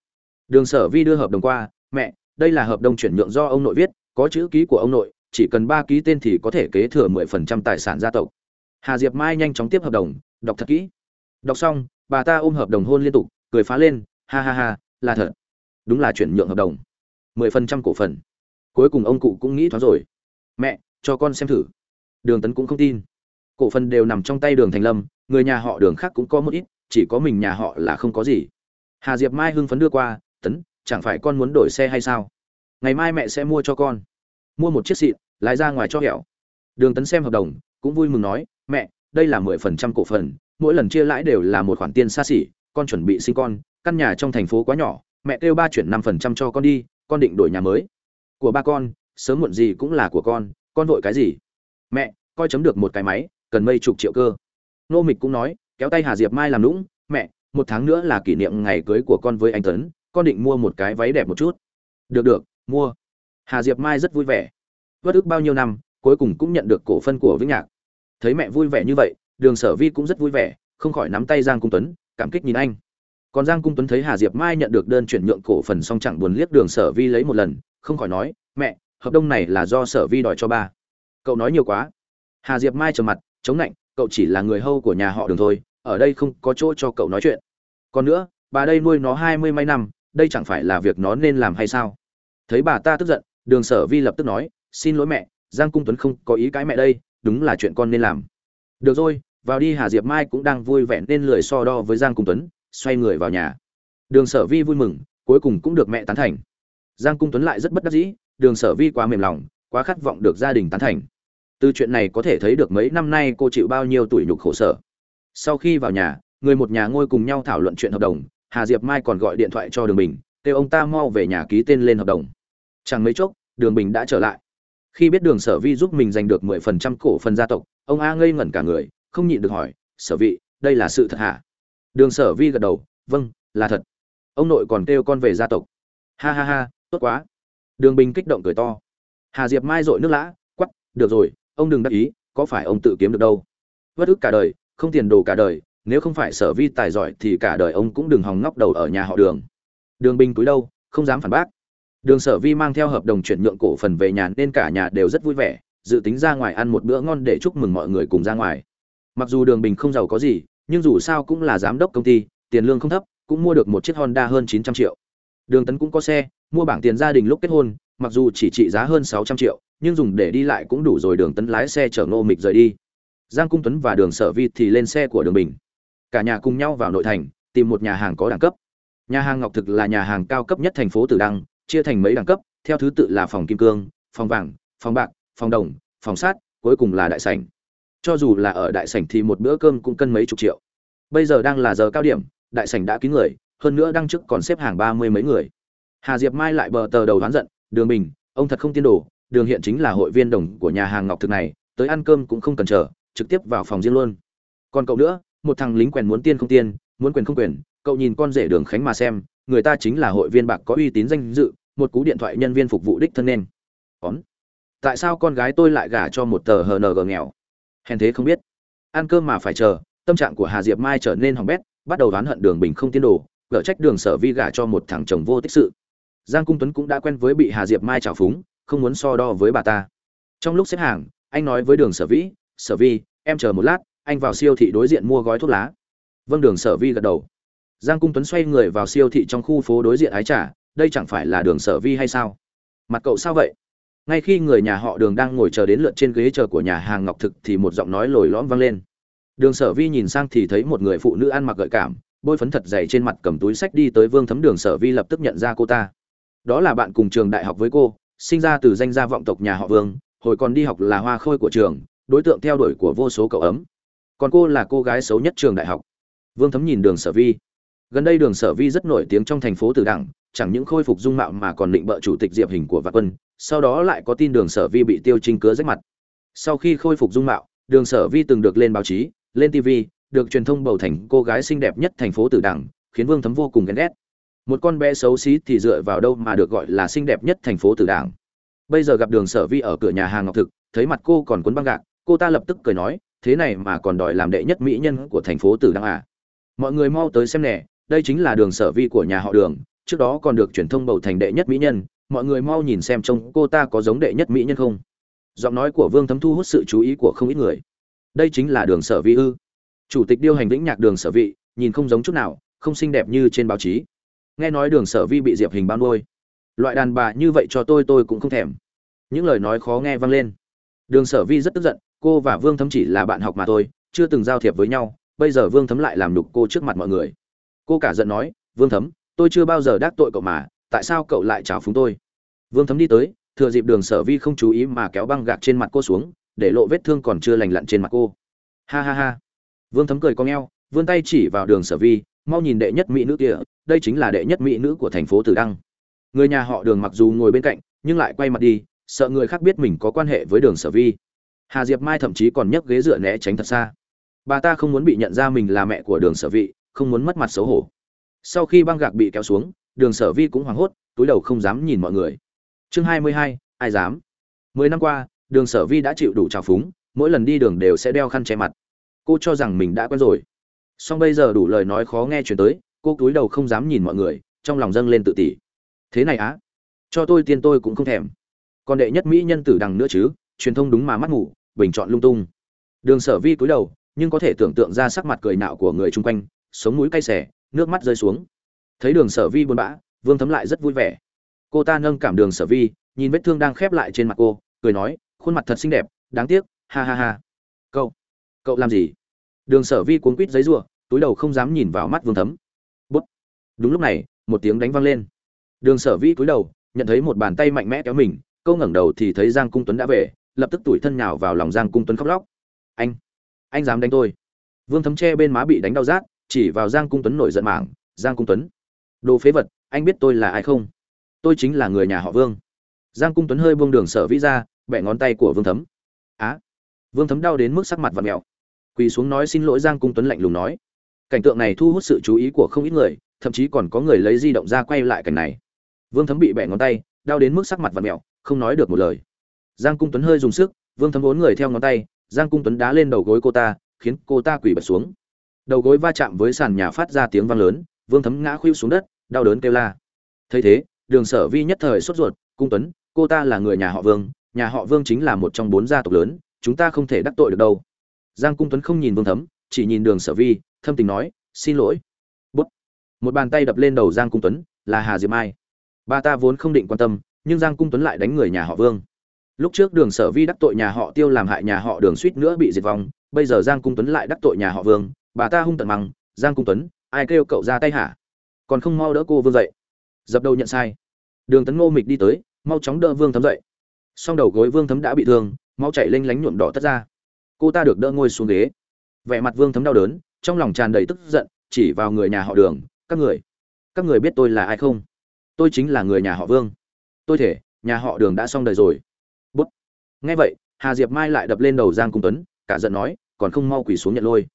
Đường sở vi đưa hợp đồng qua mẹ đây là hợp đồng chuyển nhượng do ông nội viết, có chữ ký của ông nội, chỉ cần ba ký tên thì có thể kế thừa mười phần trăm tài sản gia tộc. Hà diệp mai nhanh chóng tiếp hợp đồng, đọc thật kỹ. Đọc xong, bà ta ôm hợp đồng hôn liên tục, cười phá lên, ha ha ha, là thật. Đúng là chuyển nhượng hợp đồng. mười phần trăm cổ phần. Cuối cùng ông cụ cũng nghĩ thoáng rồi. Mẹ, cho con xem thử. Đường tấn cũng không tin. Cổ phần đều nằm trong tay đường thành lâm, người nhà họ đường khác cũng có một ít, chỉ có mình nhà họ là không có gì. Hà diệp mai hưng phấn đưa qua, tấn chẳng phải con muốn đổi xe hay sao? Ngày mai mẹ sẽ mua cho con. Mua một chiếc xịn, lái ra ngoài cho hẻo. Đường tấn xem hợp đồng, cũng vui mừng nói, mẹ, đây là mười phần trăm cổ phần, mỗi lần chia lãi đều là một khoản tiền xa xỉ, con chuẩn bị sinh con, căn nhà trong thành phố quá nhỏ, mẹ kêu ba chuyển năm phần trăm cho con đi, con định đổi nhà mới. Của ba con, sớm muộn gì cũng là của con con vội cái gì? Mẹ, coi chấm được một cái máy, cần mấy chục triệu cơ. Nô mịch cũng nói, kéo tay hà diệp mai làm lũng mẹ, một tháng nữa là kỷ niệm ngày cưới của con với anh tấn con định mua một cái váy đẹp một chút. Được được, mua. Hà diệp mai rất vui vẻ. Vất ức bao nhiêu năm, cuối cùng cũng nhận được cổ phân của vĩnh nhạc. Thấy mẹ vui vẻ như vậy, đường sở vi cũng rất vui vẻ, không khỏi nắm tay giang cung tuấn, cảm kích nhìn anh. Còn giang cung tuấn thấy hà diệp mai nhận được đơn chuyển nhượng cổ phần song chẳng buồn liếc đường sở vi lấy một lần, không khỏi nói, mẹ, hợp đồng này là do sở vi đòi cho ba. Cậu nói nhiều quá. Hà diệp mai trầm mặt, chống lạnh cậu chỉ là người hâu của nhà họ đường thôi, ở đây không có chỗ cho cậu nói chuyện. Còn nữa, bà đây nuôi nó hai mươi mấy năm đây chẳng phải là việc nó nên làm hay sao? Thấy bà ta tức giận, đường sở vi lập tức nói, xin lỗi mẹ, giang cung tuấn không có ý cái mẹ đây, đúng là chuyện con nên làm. Được rồi, vào đi, hà diệp mai cũng đang vui vẻ nên lười so đo với giang cung tuấn, xoay người vào nhà. Đường sở vi vui mừng, cuối cùng cũng được mẹ tán thành. Giang cung tuấn lại rất bất đắc dĩ, đường sở vi quá mềm lòng, quá khát vọng được gia đình tán thành. Từ chuyện này có thể thấy được mấy năm nay cô chịu bao nhiêu tuổi nhục khổ sở. Sau khi vào nhà, người một nhà ngồi cùng nhau thảo luận chuyện hợp đồng hà diệp mai còn gọi điện thoại cho đường bình kêu ông ta mau về nhà ký tên lên hợp đồng. Chẳng mấy chốc đường bình đã trở lại. Khi biết đường sở vi giúp mình giành được mười phần trăm cổ phần gia tộc ông a ngây ngẩn cả người không nhịn được hỏi sở vị đây là sự thật hả? Đường sở vi gật đầu vâng là thật. Ông nội còn kêu con về gia tộc. Ha ha ha tốt quá. Đường bình kích động cười to. Hà diệp mai rội nước lã quắc, được rồi ông đừng đắc ý có phải ông tự kiếm được đâu? Vất ức cả đời không tiền đồ cả đời nếu không phải sở vi tài giỏi thì cả đời ông cũng đừng hòng ngóc đầu ở nhà họ đường. Đường bình túi đâu, không dám phản bác. Đường sở vi mang theo hợp đồng chuyển nhượng cổ phần về nhà nên cả nhà đều rất vui vẻ, dự tính ra ngoài ăn một bữa ngon để chúc mừng mọi người cùng ra ngoài. Mặc dù đường bình không giàu có gì, nhưng dù sao cũng là giám đốc công ty, tiền lương không thấp, cũng mua được một chiếc honda hơn chín trăm triệu. Đường tấn cũng có xe, mua bảng tiền gia đình lúc kết hôn, mặc dù chỉ trị giá hơn sáu trăm triệu, nhưng dùng để đi lại cũng đủ rồi đường tấn lái xe chở ngô mịch rời đi. Giang cung tuấn và đường sở vi thì lên xe của đường bình cả nhà cùng nhau vào nội thành, tìm một nhà hàng có đẳng cấp. Nhà hàng ngọc thực là nhà hàng cao cấp nhất thành phố tử đăng, chia thành mấy đẳng cấp, theo thứ tự là phòng kim cương, phòng vàng, phòng bạc, phòng đồng, phòng sát, cuối cùng là đại sảnh. Cho dù là ở đại sảnh thì một bữa cơm cũng cân mấy chục triệu. Bây giờ đang là giờ cao điểm, đại sảnh đã kín người, hơn nữa đăng chức còn xếp hàng ba mươi mấy người. Hà diệp mai lại bờ tờ đầu đoán giận, đường bình, ông thật không tiên đồ, đường hiện chính là hội viên đồng của nhà hàng ngọc thực này, tới ăn cơm cũng không cần chờ, trực tiếp vào phòng riêng luôn. Còn cậu nữa một thằng lính quèn muốn tiên không tiên, muốn quyền không quyền, cậu nhìn con rể đường khánh mà xem, người ta chính là hội viên bạc có uy tín danh dự, một cú điện thoại nhân viên phục vụ đích thân nên. Ón tại sao con gái tôi lại gả cho một tờ hng nghèo? Hèn thế không biết. Ăn cơm mà phải chờ, tâm trạng của hà diệp mai trở nên hỏng bét, bắt đầu đoán hận đường bình không tiến đồ gỡ trách đường sở vi gả cho một thằng chồng vô tích sự. Giang cung tuấn cũng đã quen với bị hà diệp mai trào phúng, không muốn so đo với bà ta. Trong lúc xếp hàng, anh nói với đường sở vĩ, sở vi, em chờ một lát anh vào siêu thị đối diện mua gói thuốc lá. Vâng đường sở vi gật đầu. Giang cung tuấn xoay người vào siêu thị trong khu phố đối diện ái trả đây chẳng phải là đường sở vi hay sao? Mặt cậu sao vậy? Ngay khi người nhà họ đường đang ngồi chờ đến lượt trên ghế chờ của nhà hàng ngọc thực thì một giọng nói lồi lõm vang lên. Đường sở vi nhìn sang thì thấy một người phụ nữ ăn mặc gợi cảm, bôi phấn thật dày trên mặt cầm túi sách đi tới vương thấm đường sở vi lập tức nhận ra cô ta. Đó là bạn cùng trường đại học với cô, sinh ra từ danh gia vọng tộc nhà họ vương, hồi còn đi học là hoa khôi của trường, đối tượng theo đuổi của vô số cậu ấm còn cô là cô gái xấu nhất trường đại học. Vương thấm nhìn đường sở vi. Gần đây đường sở vi rất nổi tiếng trong thành phố tử đẳng, chẳng những khôi phục dung mạo mà còn định bợ chủ tịch diệp hình của vạn quân, sau đó lại có tin đường sở vi bị tiêu trinh cứa rách mặt. Sau khi khôi phục dung mạo, đường sở vi từng được lên báo chí, lên tv được truyền thông bầu thành cô gái xinh đẹp nhất thành phố tử đẳng, khiến vương thấm vô cùng ghen ghét. Một con bé xấu xí thì dựa vào đâu mà được gọi là xinh đẹp nhất thành phố tử đảng bây giờ gặp đường sở vi ở cửa nhà hàng ngọc thực, thấy mặt cô còn cuốn băng gạc, cô ta lập tức cười nói thế này mà còn đòi làm đệ nhất mỹ nhân của thành phố tử đăng à. Mọi người mau tới xem nè, đây chính là đường sở vi của nhà họ đường, trước đó còn được truyền thông bầu thành đệ nhất mỹ nhân, mọi người mau nhìn xem trông cô ta có giống đệ nhất mỹ nhân không. Giọng nói của vương thấm thu hút sự chú ý của không ít người. Đây chính là đường sở vi ư. Chủ tịch điêu hành vĩnh nhạc đường sở vị, nhìn không giống chút nào, không xinh đẹp như trên báo chí. Nghe nói đường sở vi bị diệp hình bao nuôi. Loại đàn bà như vậy cho tôi tôi cũng không thèm. Những lời nói khó nghe vang lên. Đường sở vi rất tức giận cô và vương thấm chỉ là bạn học mà thôi, chưa từng giao thiệp với nhau, bây giờ vương thấm lại làm đục cô trước mặt mọi người. Cô cả giận nói, vương thấm, tôi chưa bao giờ đắc tội cậu mà, tại sao cậu lại chào phúng tôi? Vương thấm đi tới, thừa dịp đường sở vi không chú ý mà kéo băng gạc trên mặt cô xuống, để lộ vết thương còn chưa lành lặn trên mặt cô. Ha ha ha. Vương thấm cười cong eo, vươn tay chỉ vào đường sở vi, mau nhìn đệ nhất mỹ nữ kia, đây chính là đệ nhất mỹ nữ của thành phố tử đăng. Người nhà họ đường mặc dù ngồi bên cạnh, nhưng lại quay mặt đi, sợ người khác biết mình có quan hệ với đường sở vi hà diệp mai thậm chí còn nhấc ghế dựa né tránh thật xa. Bà ta không muốn bị nhận ra mình là mẹ của đường sở vị, không muốn mất mặt xấu hổ. Sau khi băng gạc bị kéo xuống, đường sở vi cũng hoảng hốt, túi đầu không dám nhìn mọi người. Chương hai mươi hai, ai dám? Mười năm qua, đường sở vi đã chịu đủ trào phúng, mỗi lần đi đường đều sẽ đeo khăn che mặt. Cô cho rằng mình đã quen rồi. Song bây giờ đủ lời nói khó nghe chuyển tới, cô cúi đầu không dám nhìn mọi người, trong lòng dâng lên tự tỷ thế này á? Cho tôi tiên tôi cũng không thèm. Còn đệ nhất mỹ nhân tử đằng nữa chứ, truyền thông đúng mà mắt ngủ bình chọn lung tung. Đường sở vi cúi đầu nhưng có thể tưởng tượng ra sắc mặt cười nạo của người chung quanh sống mũi cay xẻ nước mắt rơi xuống. Thấy đường sở vi buồn bã vương thấm lại rất vui vẻ. Cô ta nâng cảm đường sở vi nhìn vết thương đang khép lại trên mặt cô cười nói khuôn mặt thật xinh đẹp đáng tiếc ha ha ha. Cậu cậu làm gì? Đường sở vi cuốn quít giấy rùa, túi đầu không dám nhìn vào mắt vương thấm. Bút. Đúng lúc này một tiếng đánh vang lên. Đường sở vi cúi đầu nhận thấy một bàn tay mạnh mẽ kéo mình câu ngẩng đầu thì thấy giang cung tuấn đã về lập tức tủi thân nhào vào lòng giang cung tuấn khóc lóc. Anh anh dám đánh tôi. Vương thấm che bên má bị đánh đau rát, chỉ vào giang cung tuấn nổi giận mảng. Giang cung tuấn, đồ phế vật, anh biết tôi là ai không? Tôi chính là người nhà họ vương. Giang cung tuấn hơi buông đường sở vĩ ra bẹ ngón tay của vương thấm. Á? Vương thấm đau đến mức sắc mặt và mẹo quỳ xuống nói xin lỗi giang cung tuấn lạnh lùng nói. Cảnh tượng này thu hút sự chú ý của không ít người, thậm chí còn có người lấy di động ra quay lại cảnh này. Vương thấm bị bẻ ngón tay, đau đến mức sắc mặt và mẹo không nói được một lời giang cung tuấn hơi dùng sức, vương thấm vốn người theo ngón tay, giang cung tuấn đá lên đầu gối cô ta, khiến cô ta quỳ bật xuống. Đầu gối va chạm với sàn nhà phát ra tiếng vang lớn, vương thấm ngã khuỵu xuống đất, đau đớn kêu la. Thấy thế, đường sở vi nhất thời sốt ruột, cung tuấn, cô ta là người nhà họ vương, nhà họ vương chính là một trong bốn gia tộc lớn, chúng ta không thể đắc tội được đâu. Giang cung tuấn không nhìn vương thấm, chỉ nhìn đường sở vi, thâm tình nói, xin lỗi. Bút. Một bàn tay đập lên đầu giang cung tuấn, là hà diệp mai. Ba ta vốn không định quan tâm, nhưng giang cung tuấn lại đánh người nhà họ vương lúc trước đường sở vi đắc tội nhà họ tiêu làm hại nhà họ đường suýt nữa bị diệt vong, bây giờ giang cung tuấn lại đắc tội nhà họ vương, bà ta hung tận mắng, giang cung tuấn, ai kêu cậu ra tay hả? Còn không mau đỡ cô vương dậy. Dập đầu nhận sai. Đường tấn ngô mịch đi tới, mau chóng đỡ vương thấm dậy. Song đầu gối vương thấm đã bị thương mau chạy lênh lánh nhuộm đỏ tất ra. Cô ta được đỡ ngồi xuống ghế. Vẻ mặt vương thấm đau đớn, trong lòng tràn đầy tức giận, chỉ vào người nhà họ đường, các người các người biết tôi là ai không? Tôi chính là người nhà họ vương. Tôi thể nhà họ đường đã xong đời rồi nghe vậy, hà diệp mai lại đập lên đầu giang cung tuấn, cả giận nói, còn không mau quỳ xuống nhận lôi.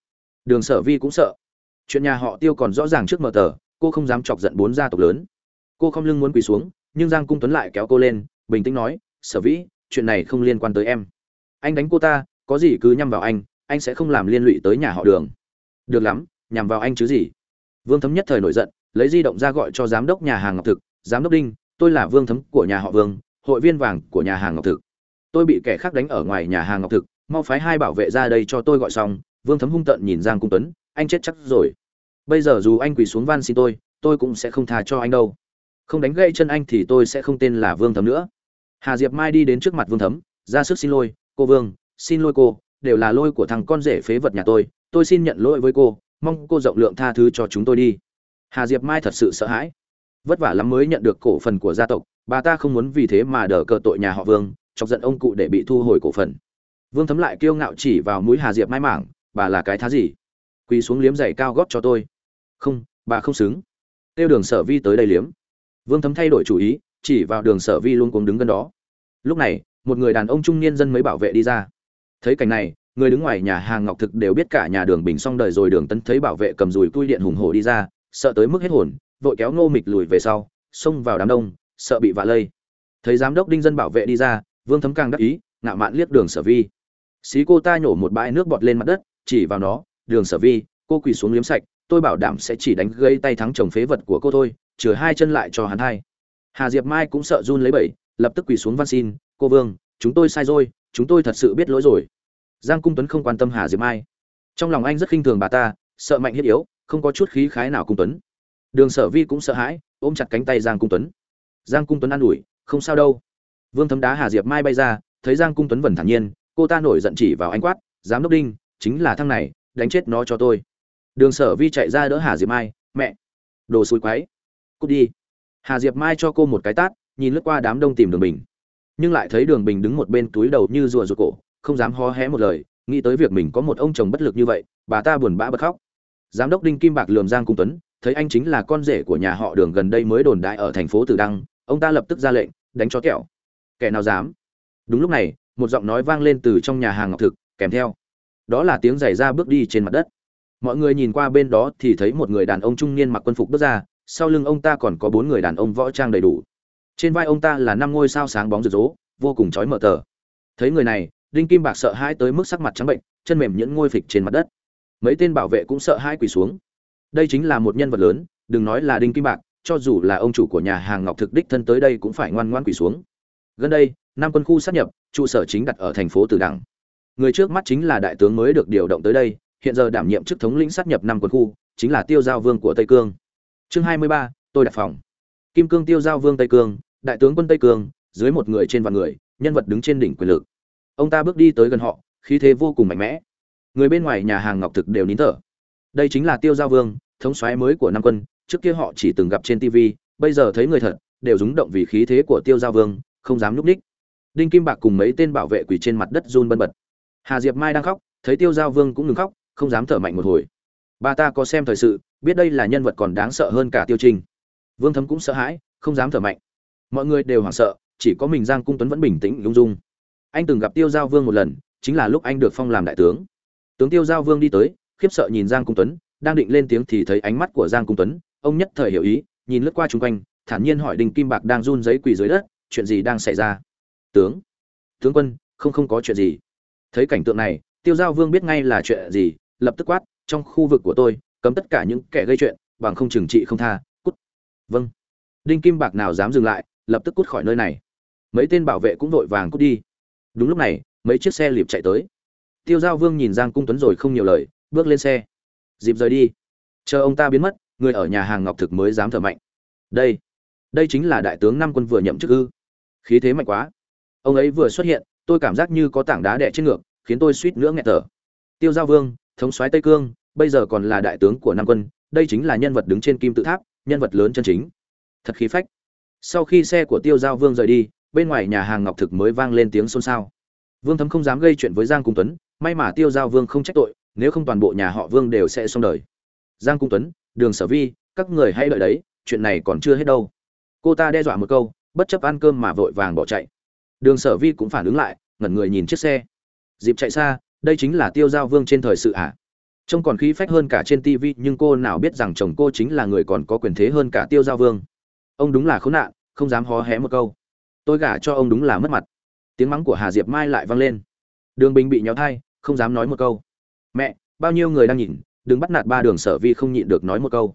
Đường sở vi cũng sợ. Chuyện nhà họ tiêu còn rõ ràng trước mở tờ, cô không dám chọc giận bốn gia tộc lớn. Cô không lưng muốn quỳ xuống, nhưng giang cung tuấn lại kéo cô lên, bình tĩnh nói, sở vĩ chuyện này không liên quan tới em. Anh đánh cô ta, có gì cứ nhằm vào anh anh sẽ không làm liên lụy tới nhà họ đường. Được lắm, nhằm vào anh chứ gì? Vương thấm nhất thời nổi giận, lấy di động ra gọi cho giám đốc nhà hàng ngọc thực, giám đốc đinh, tôi là vương thấm của nhà họ vương, hội viên vàng của nhà hàng ngọc thực tôi bị kẻ khác đánh ở ngoài nhà hàng ngọc thực, mau phái hai bảo vệ ra đây cho tôi gọi xong. Vương thấm hung tợn nhìn giang cung tuấn, anh chết chắc rồi. Bây giờ dù anh quỳ xuống van xin tôi tôi cũng sẽ không tha cho anh đâu. Không đánh gãy chân anh thì tôi sẽ không tên là vương thấm nữa. Hà diệp mai đi đến trước mặt vương thấm, ra sức xin lỗi, cô vương, xin lỗi cô, đều là lôi của thằng con rể phế vật nhà tôi tôi xin nhận lỗi với cô, mong cô rộng lượng tha thứ cho chúng tôi đi. Hà diệp mai thật sự sợ hãi. Vất vả lắm mới nhận được cổ phần của gia tộc, bà ta không muốn vì thế mà đỡ cờ tội nhà họ vương chọc giận ông cụ để bị thu hồi cổ phần. Vương thấm lại kiêu ngạo chỉ vào mũi hà diệp mai mảng, bà là cái thá gì? Quỳ xuống liếm giày cao gót cho tôi. Không, bà không xứng. Tiêu đường sở vi tới đây liếm. Vương thấm thay đổi chủ ý, chỉ vào đường sở vi luôn cuống đứng gần đó. Lúc này, một người đàn ông trung niên dân mới bảo vệ đi ra. Thấy cảnh này, người đứng ngoài nhà hàng ngọc thực đều biết cả nhà đường bình xong đời rồi đường tấn thấy bảo vệ cầm dùi tui điện hùng hổ đi ra, sợ tới mức hết hồn, vội kéo ngô mịch lùi về sau, xông vào đám đông, sợ bị vạ lây. Thấy giám đốc đinh dân bảo vệ đi ra vương thấm càng đắc ý, ngạo mạn liếc đường sở vi. Xí cô ta nhổ một bãi nước bọt lên mặt đất, chỉ vào nó, đường sở vi, cô quỳ xuống liếm sạch, tôi bảo đảm sẽ chỉ đánh gây tay thắng chồng phế vật của cô thôi, chừa hai chân lại cho hắn hai. Hà diệp mai cũng sợ run lấy bẩy, lập tức quỳ xuống van xin, cô vương, chúng tôi sai rồi, chúng tôi thật sự biết lỗi rồi. Giang cung tuấn không quan tâm hà diệp mai. Trong lòng anh rất khinh thường bà ta, sợ mạnh hiếp yếu, không có chút khí khái nào cung tuấn. Đường sở vi cũng sợ hãi, ôm chặt cánh tay giang cung tuấn. Giang cung tuấn an ủi, không sao đâu vương thấm đá hà diệp mai bay ra, thấy giang cung tuấn vẩn thản nhiên, cô ta nổi giận chỉ vào anh quát, giám đốc đinh, chính là thằng này, đánh chết nó cho tôi. Đường sở vi chạy ra đỡ hà diệp mai, mẹ, đồ xui quái cút đi. Hà diệp mai cho cô một cái tát, nhìn lướt qua đám đông tìm đường bình. Nhưng lại thấy đường bình đứng một bên túi đầu như rùa rụt cổ, không dám hó hé một lời, nghĩ tới việc mình có một ông chồng bất lực như vậy, bà ta buồn bã bật khóc. Giám đốc đinh kim bạc lườm giang cung tuấn, thấy anh chính là con rể của nhà họ đường gần đây mới đồn đại ở thành phố tử đăng, ông ta lập tức ra lệnh, đánh chó kẹo kẻ nào dám? Đúng lúc này một giọng nói vang lên từ trong nhà hàng ngọc thực kèm theo. Đó là tiếng giày ra bước đi trên mặt đất. Mọi người nhìn qua bên đó thì thấy một người đàn ông trung niên mặc quân phục bước ra sau lưng ông ta còn có bốn người đàn ông võ trang đầy đủ. Trên vai ông ta là năm ngôi sao sáng bóng rực rỡ, vô cùng chói mở tờ. Thấy người này đinh kim bạc sợ hãi tới mức sắc mặt trắng bệnh chân mềm những ngôi phịch trên mặt đất. Mấy tên bảo vệ cũng sợ hãi quỳ xuống. Đây chính là một nhân vật lớn đừng nói là đinh kim bạc cho dù là ông chủ của nhà hàng ngọc thực đích thân tới đây cũng phải ngoan ngoan quỳ xuống gần đây năm quân khu sát nhập trụ sở chính đặt ở thành phố Từ Đằng. Người trước mắt chính là đại tướng mới được điều động tới đây, hiện giờ đảm nhiệm chức thống lĩnh sát nhập năm quân khu, chính là Tiêu Giao Vương của Tây Cương. Chương 23, tôi đặt phòng. Kim Cương Tiêu Giao Vương Tây Cương, đại tướng quân Tây Cương, dưới một người trên vạn người, nhân vật đứng trên đỉnh quyền lực. Ông ta bước đi tới gần họ, khí thế vô cùng mạnh mẽ. Người bên ngoài nhà hàng Ngọc Thực đều nín thở. Đây chính là Tiêu Giao Vương, thống soái mới của năm quân, trước kia họ chỉ từng gặp trên TV, bây giờ thấy người thật, đều rúng động vì khí thế của Tiêu Giao Vương, không dám núp ních, đinh kim bạc cùng mấy tên bảo vệ quỳ trên mặt đất run bần bật. Hà diệp mai đang khóc thấy tiêu giao vương cũng ngừng khóc không dám thở mạnh một hồi. Bà ta có xem thời sự biết đây là nhân vật còn đáng sợ hơn cả tiêu trinh. Vương thấm cũng sợ hãi không dám thở mạnh. Mọi người đều hoảng sợ chỉ có mình giang cung tuấn vẫn bình tĩnh lung dung. Anh từng gặp tiêu giao vương một lần chính là lúc anh được phong làm đại tướng. Tướng tiêu giao vương đi tới khiếp sợ nhìn giang cung tuấn đang định lên tiếng thì thấy ánh mắt của giang cung tuấn ông nhất thời hiểu ý nhìn lướt qua chung quanh thản nhiên hỏi đinh kim bạc đang run giấy quỳ dưới đất chuyện gì đang xảy ra? Tướng tướng quân, không không có chuyện gì. Thấy cảnh tượng này, tiêu giao vương biết ngay là chuyện gì, lập tức quát, trong khu vực của tôi, cấm tất cả những kẻ gây chuyện, bằng không trừng trị không tha, cút. Vâng. Đinh kim bạc nào dám dừng lại, lập tức cút khỏi nơi này. Mấy tên bảo vệ cũng vội vàng cút đi. Đúng lúc này, mấy chiếc xe liệp chạy tới. Tiêu giao vương nhìn giang cung tuấn rồi không nhiều lời, bước lên xe. Dịp rời đi. Chờ ông ta biến mất, người ở nhà hàng ngọc thực mới dám thở mạnh. Đây đây chính là đại tướng năm quân vừa nhậm chức ư? Khí thế mạnh quá. Ông ấy vừa xuất hiện, tôi cảm giác như có tảng đá đẻ trên ngược, khiến tôi suýt nữa nghẹt thở. Tiêu giao vương, thống soái tây cương, bây giờ còn là đại tướng của nam quân, đây chính là nhân vật đứng trên kim tự tháp, nhân vật lớn chân chính. Thật khí phách. Sau khi xe của tiêu giao vương rời đi, bên ngoài nhà hàng ngọc thực mới vang lên tiếng xôn xao. Vương thấm không dám gây chuyện với giang cung tuấn, may mà tiêu giao vương không trách tội, nếu không toàn bộ nhà họ vương đều sẽ xong đời. Giang cung tuấn, đường sở vi, các người hãy đợi đấy, chuyện này còn chưa hết đâu. Cô ta đe dọa một câu bất chấp ăn cơm mà vội vàng bỏ chạy. Đường sở vi cũng phản ứng lại, ngẩn người nhìn chiếc xe. Dịp chạy xa, đây chính là tiêu giao vương trên thời sự ạ à. trông còn khí phách hơn cả trên tv nhưng cô nào biết rằng chồng cô chính là người còn có quyền thế hơn cả tiêu giao vương. Ông đúng là khốn nạn, không dám hó hé một câu. Tôi gả cho ông đúng là mất mặt. Tiếng mắng của hà diệp mai lại vang lên. Đường bình bị nhéo thai, không dám nói một câu. Mẹ, bao nhiêu người đang nhìn, đừng bắt nạt ba đường sở vi không nhịn được nói một câu.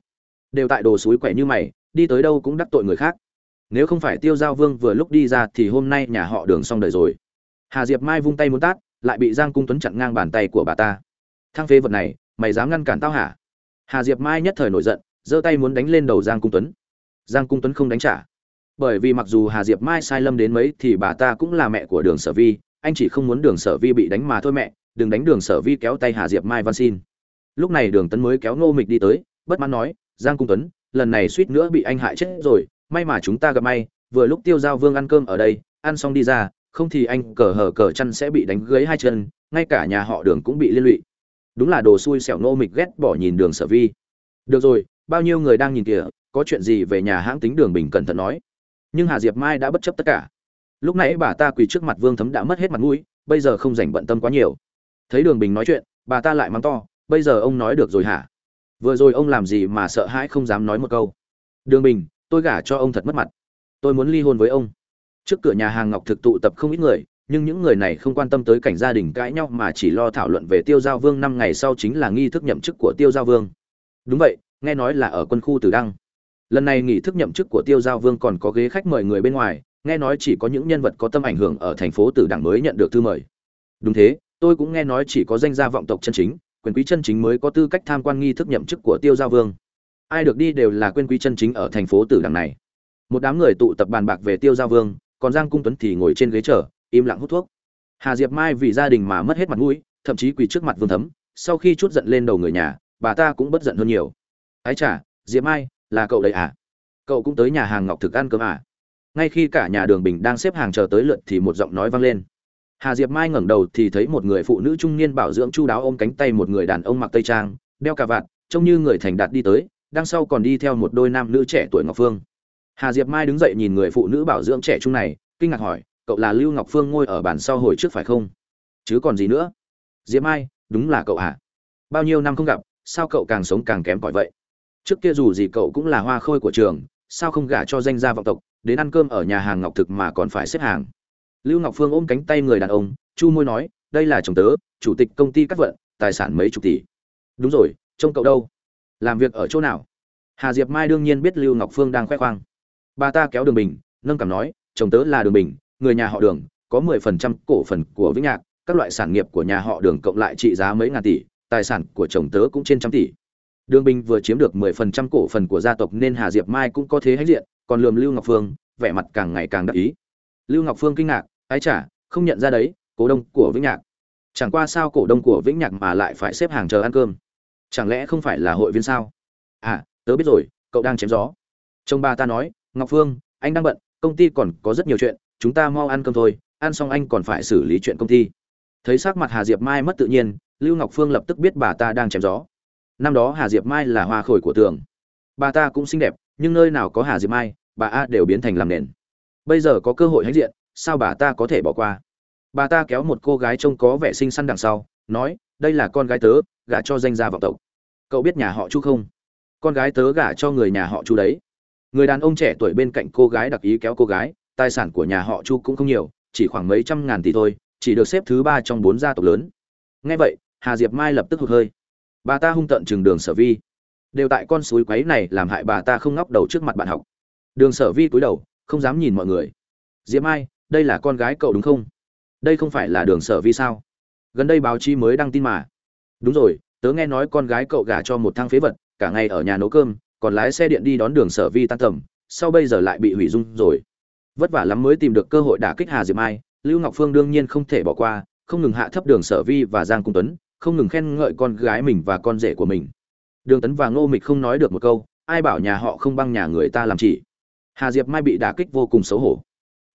Đều tại đồ suối quẻ như mày, đi tới đâu cũng đắc tội người khác nếu không phải tiêu giao vương vừa lúc đi ra thì hôm nay nhà họ đường xong đời rồi. Hà diệp mai vung tay muốn tát, lại bị giang cung tuấn chặn ngang bàn tay của bà ta. Thang phế vật này, mày dám ngăn cản tao hả? Hà diệp mai nhất thời nổi giận, giơ tay muốn đánh lên đầu giang cung tuấn. Giang cung tuấn không đánh trả. Bởi vì mặc dù hà diệp mai sai lầm đến mấy thì bà ta cũng là mẹ của đường sở vi, anh chỉ không muốn đường sở vi bị đánh mà thôi mẹ, đừng đánh đường sở vi kéo tay hà diệp mai van xin. Lúc này đường tấn mới kéo ngô mịch đi tới, bất mãn nói, giang cung tuấn, lần này suýt nữa bị anh hại chết rồi may mà chúng ta gặp may, vừa lúc tiêu giao vương ăn cơm ở đây, ăn xong đi ra, không thì anh cờ hở cờ chăn sẽ bị đánh gãy hai chân, ngay cả nhà họ đường cũng bị liên lụy. Đúng là đồ xui xẻo nô mịch ghét bỏ nhìn đường sở vi. Được rồi, bao nhiêu người đang nhìn kìa, có chuyện gì về nhà hãng tính đường bình cẩn thận nói. Nhưng hà diệp mai đã bất chấp tất cả. Lúc nãy bà ta quỳ trước mặt vương thấm đã mất hết mặt mũi, bây giờ không dành bận tâm quá nhiều. Thấy đường bình nói chuyện, bà ta lại mắng to, bây giờ ông nói được rồi hả? Vừa rồi ông làm gì mà sợ hãi không dám nói một câu. Đường bình tôi gả cho ông thật mất mặt. Tôi muốn ly hôn với ông. Trước cửa nhà hàng ngọc thực tụ tập không ít người, nhưng những người này không quan tâm tới cảnh gia đình cãi nhau mà chỉ lo thảo luận về tiêu giao vương năm ngày sau chính là nghi thức nhậm chức của tiêu giao vương. Đúng vậy, nghe nói là ở quân khu tử đăng. Lần này nghi thức nhậm chức của tiêu giao vương còn có ghế khách mời người bên ngoài, nghe nói chỉ có những nhân vật có tâm ảnh hưởng ở thành phố tử đẳng mới nhận được thư mời. Đúng thế, tôi cũng nghe nói chỉ có danh gia vọng tộc chân chính, quyền quý chân chính mới có tư cách tham quan nghi thức nhậm chức của tiêu giao vương ai được đi đều là quên quý chân chính ở thành phố tử đẳng này. Một đám người tụ tập bàn bạc về tiêu giao vương, còn giang cung tuấn thì ngồi trên ghế chờ, im lặng hút thuốc. Hà diệp mai vì gia đình mà mất hết mặt mũi, thậm chí quỳ trước mặt vương thấm, sau khi chút giận lên đầu người nhà, bà ta cũng bất giận hơn nhiều. Ái chả diệp mai, là cậu đấy à? Cậu cũng tới nhà hàng ngọc thực ăn cơm à? Ngay khi cả nhà đường bình đang xếp hàng chờ tới lượt thì một giọng nói vang lên. Hà diệp mai ngẩng đầu thì thấy một người phụ nữ trung niên bảo dưỡng chu đáo ôm cánh tay một người đàn ông mặc tây trang, đeo cà vạt, trông như người thành đạt đi tới đằng sau còn đi theo một đôi nam nữ trẻ tuổi ngọc phương. Hà diệp mai đứng dậy nhìn người phụ nữ bảo dưỡng trẻ trung này, kinh ngạc hỏi, cậu là lưu ngọc phương ngồi ở bàn sau hồi trước phải không? Chứ còn gì nữa. Diệp mai, đúng là cậu à bao nhiêu năm không gặp, sao cậu càng sống càng kém cỏi vậy? Trước kia dù gì cậu cũng là hoa khôi của trường, sao không gả cho danh gia vọng tộc, đến ăn cơm ở nhà hàng ngọc thực mà còn phải xếp hàng? Lưu ngọc phương ôm cánh tay người đàn ông, chu môi nói, đây là chồng tớ, chủ tịch công ty cắt vận, tài sản mấy chục tỷ. Đúng rồi, trông cậu đâu? Làm việc ở chỗ nào? Hà diệp mai đương nhiên biết lưu ngọc phương đang khoe khoang. Bà ta kéo đường bình, nâng cảm nói, chồng tớ là đường bình, người nhà họ đường, có mười phần trăm cổ phần của vĩnh nhạc, các loại sản nghiệp của nhà họ đường cộng lại trị giá mấy ngàn tỷ, tài sản của chồng tớ cũng trên trăm tỷ. Đường bình vừa chiếm được mười phần trăm cổ phần của gia tộc nên hà diệp mai cũng có thế hãnh diện, còn lườm lưu ngọc phương, vẻ mặt càng ngày càng đắc ý. Lưu ngọc phương kinh ngạc, ái chả không nhận ra đấy, cổ đông của vĩnh nhạc. Chẳng qua sao cổ đông của vĩnh nhạc mà lại phải xếp hàng chờ ăn cơm? Chẳng lẽ không phải là hội viên sao? À tớ biết rồi, cậu đang chém gió. Chồng bà ta nói, ngọc phương, anh đang bận, công ty còn có rất nhiều chuyện, chúng ta mau ăn cơm thôi, ăn xong anh còn phải xử lý chuyện công ty. Thấy sắc mặt hà diệp mai mất tự nhiên, lưu ngọc phương lập tức biết bà ta đang chém gió. Năm đó hà diệp mai là hoa khổi của tường. Bà ta cũng xinh đẹp, nhưng nơi nào có hà diệp mai, bà a đều biến thành làm nền. Bây giờ có cơ hội hãnh diện, sao bà ta có thể bỏ qua? Bà ta kéo một cô gái trông có vẻ xinh xắn đằng sau, nói đây là con gái tớ, gả cho danh gia vọng tộc. Cậu biết nhà họ chu không? Con gái tớ gả cho người nhà họ chu đấy. Người đàn ông trẻ tuổi bên cạnh cô gái đặc ý kéo cô gái, tài sản của nhà họ chu cũng không nhiều, chỉ khoảng mấy trăm ngàn tỷ thôi, chỉ được xếp thứ ba trong bốn gia tộc lớn. Nghe vậy, hà diệp mai lập tức hụt hơi. Bà ta hung tận chừng đường sở vi. Đều tại con suối quấy này làm hại bà ta không ngóc đầu trước mặt bạn học. Đường sở vi cúi đầu, không dám nhìn mọi người. Diệp mai, đây là con gái cậu đúng không? Đây không phải là đường sở vi sao? Gần đây báo chí mới đăng tin mà. Đúng rồi, tớ nghe nói con gái cậu gả cho một thang phế vật, cả ngày ở nhà nấu cơm, còn lái xe điện đi đón đường sở vi tan tầm, sau bây giờ lại bị hủy dung rồi. Vất vả lắm mới tìm được cơ hội đả kích hà diệp mai, lưu ngọc phương đương nhiên không thể bỏ qua, không ngừng hạ thấp đường sở vi và giang cung tuấn, không ngừng khen ngợi con gái mình và con rể của mình. Đường tấn và ngô mịch không nói được một câu, ai bảo nhà họ không băng nhà người ta làm chỉ. Hà diệp mai bị đả kích vô cùng xấu hổ.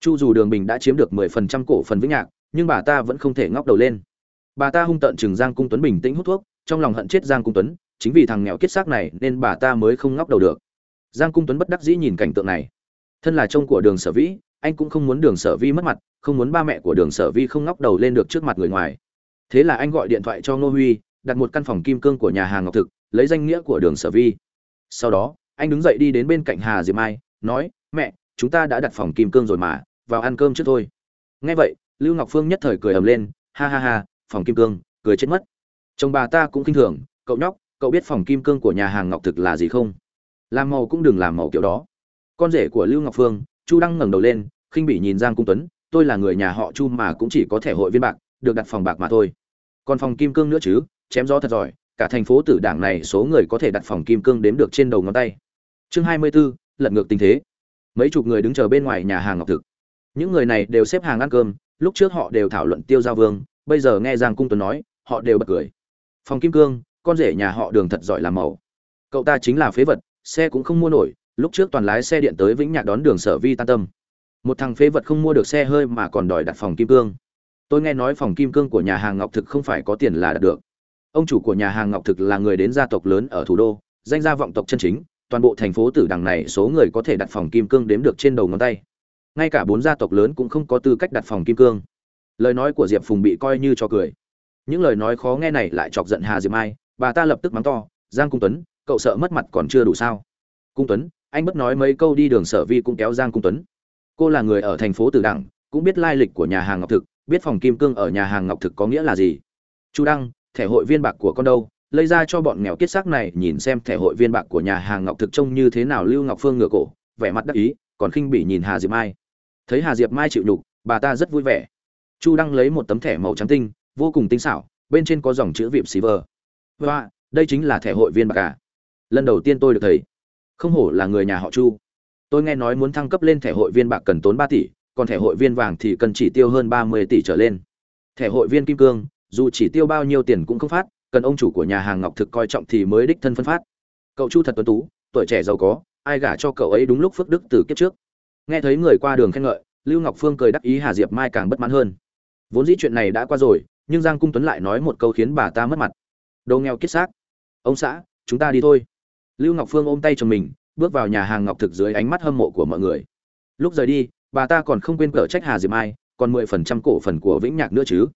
Chu dù đường bình đã chiếm được mười phần trăm cổ phần vĩnh nhạc, nhưng bà ta vẫn không thể ngóc đầu lên bà ta hung tợn chừng giang cung tuấn bình tĩnh hút thuốc, trong lòng hận chết giang cung tuấn, chính vì thằng nghèo kết xác này nên bà ta mới không ngóc đầu được. Giang cung tuấn bất đắc dĩ nhìn cảnh tượng này. Thân là trông của đường sở vĩ, anh cũng không muốn đường sở vi mất mặt, không muốn ba mẹ của đường sở vi không ngóc đầu lên được trước mặt người ngoài. Thế là anh gọi điện thoại cho ngô huy, đặt một căn phòng kim cương của nhà hàng ngọc thực, lấy danh nghĩa của đường sở vi sau đó, anh đứng dậy đi đến bên cạnh hà diệp mai, nói, mẹ, chúng ta đã đặt phòng kim cương rồi mà, vào ăn cơm trước thôi. Nghe vậy, lưu ngọc phương nhất thời cười ầm lên, ha ha ha phòng kim cương cười chết mất. Chồng bà ta cũng kinh thường cậu nhóc cậu biết phòng kim cương của nhà hàng ngọc thực là gì không? Làm màu cũng đừng làm màu kiểu đó. Con rể của lưu ngọc phương chu đăng ngẩng đầu lên khinh bỉ nhìn giang cung tuấn tôi là người nhà họ chu mà cũng chỉ có thể hội viên bạc được đặt phòng bạc mà thôi. Còn phòng kim cương nữa chứ chém gió thật giỏi cả thành phố tử đảng này số người có thể đặt phòng kim cương đếm được trên đầu ngón tay. Chương hai mươi 24, lật ngược tình thế. Mấy chục người đứng chờ bên ngoài nhà hàng ngọc thực. Những người này đều xếp hàng ăn cơm lúc trước họ đều thảo luận tiêu giao vương bây giờ nghe giang cung tuấn nói, họ đều bật cười. Phòng kim cương, con rể nhà họ đường thật giỏi làm màu cậu ta chính là phế vật, xe cũng không mua nổi, lúc trước toàn lái xe điện tới vĩnh nhạc đón đường sở vi tan tâm. Một thằng phế vật không mua được xe hơi mà còn đòi đặt phòng kim cương. Tôi nghe nói phòng kim cương của nhà hàng ngọc thực không phải có tiền là đặt được. Ông chủ của nhà hàng ngọc thực là người đến gia tộc lớn ở thủ đô, danh gia vọng tộc chân chính, toàn bộ thành phố tử đằng này số người có thể đặt phòng kim cương đếm được trên đầu ngón tay. Ngay cả bốn gia tộc lớn cũng không có tư cách đặt phòng kim cương lời nói của diệp phùng bị coi như cho cười. Những lời nói khó nghe này lại chọc giận hà diệp mai, bà ta lập tức mắng to, giang cung tuấn, cậu sợ mất mặt còn chưa đủ sao? Cung tuấn, anh bất nói mấy câu đi đường sở vi cũng kéo giang cung tuấn. Cô là người ở thành phố tử đẳng, cũng biết lai lịch của nhà hàng ngọc thực, biết phòng kim cương ở nhà hàng ngọc thực có nghĩa là gì. Chu đăng, thẻ hội viên bạc của con đâu? Lấy ra cho bọn nghèo kiết xác này, nhìn xem thẻ hội viên bạc của nhà hàng ngọc thực trông như thế nào. Lưu ngọc phương ngửa cổ, vẻ mặt đắc ý, còn khinh bỉ nhìn hà diệp mai. Thấy hà diệp mai chịu nhục, bà ta rất vui vẻ chu đăng lấy một tấm thẻ màu trắng tinh, vô cùng tinh xảo, bên trên có dòng chữ vịp xì vờ và đây chính là thẻ hội viên bạc cả lần đầu tiên tôi được thấy. Không hổ là người nhà họ chu. Tôi nghe nói muốn thăng cấp lên thẻ hội viên bạc cần tốn ba tỷ, còn thẻ hội viên vàng thì cần chỉ tiêu hơn ba mươi tỷ trở lên. Thẻ hội viên kim cương, dù chỉ tiêu bao nhiêu tiền cũng không phát, cần ông chủ của nhà hàng ngọc thực coi trọng thì mới đích thân phân phát. Cậu chu thật tuấn tú, tuổi trẻ giàu có, ai gả cho cậu ấy đúng lúc phước đức từ kiếp trước. Nghe thấy người qua đường khen ngợi, lưu ngọc phương cười đắc ý hà diệp mai càng bất mãn hơn vốn dĩ chuyện này đã qua rồi, nhưng giang cung tuấn lại nói một câu khiến bà ta mất mặt. Đồ nghèo kiết xác. Ông xã, chúng ta đi thôi. Lưu ngọc phương ôm tay chồng mình, bước vào nhà hàng ngọc thực dưới ánh mắt hâm mộ của mọi người. Lúc rời đi, bà ta còn không quên cở trách hà diệp mai, còn mười phần trăm cổ phần của vĩnh nhạc nữa chứ.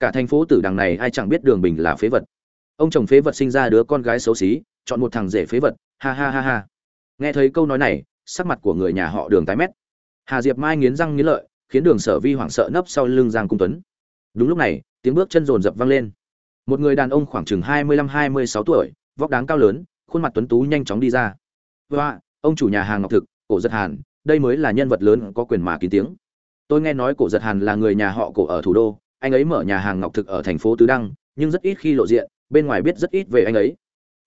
Cả thành phố tử đằng này ai chẳng biết đường bình là phế vật. Ông chồng phế vật sinh ra đứa con gái xấu xí, chọn một thằng rể phế vật, ha ha ha ha. Nghe thấy câu nói này, sắc mặt của người nhà họ đường tái mét. Hà diệp mai nghiến răng nghiến lợi khiến đường sở vi hoảng sợ nấp sau lưng giang cung tuấn. Đúng lúc này, tiếng bước chân rồn rập vang lên. Một người đàn ông khoảng chừng hai mươi lăm, hai mươi sáu tuổi, vóc đáng cao lớn, khuôn mặt tuấn tú nhanh chóng đi ra. Và ông chủ nhà hàng ngọc thực, cổ giật hàn, đây mới là nhân vật lớn có quyền mà kín tiếng. Tôi nghe nói cổ giật hàn là người nhà họ cổ ở thủ đô, anh ấy mở nhà hàng ngọc thực ở thành phố tứ đăng, nhưng rất ít khi lộ diện, bên ngoài biết rất ít về anh ấy.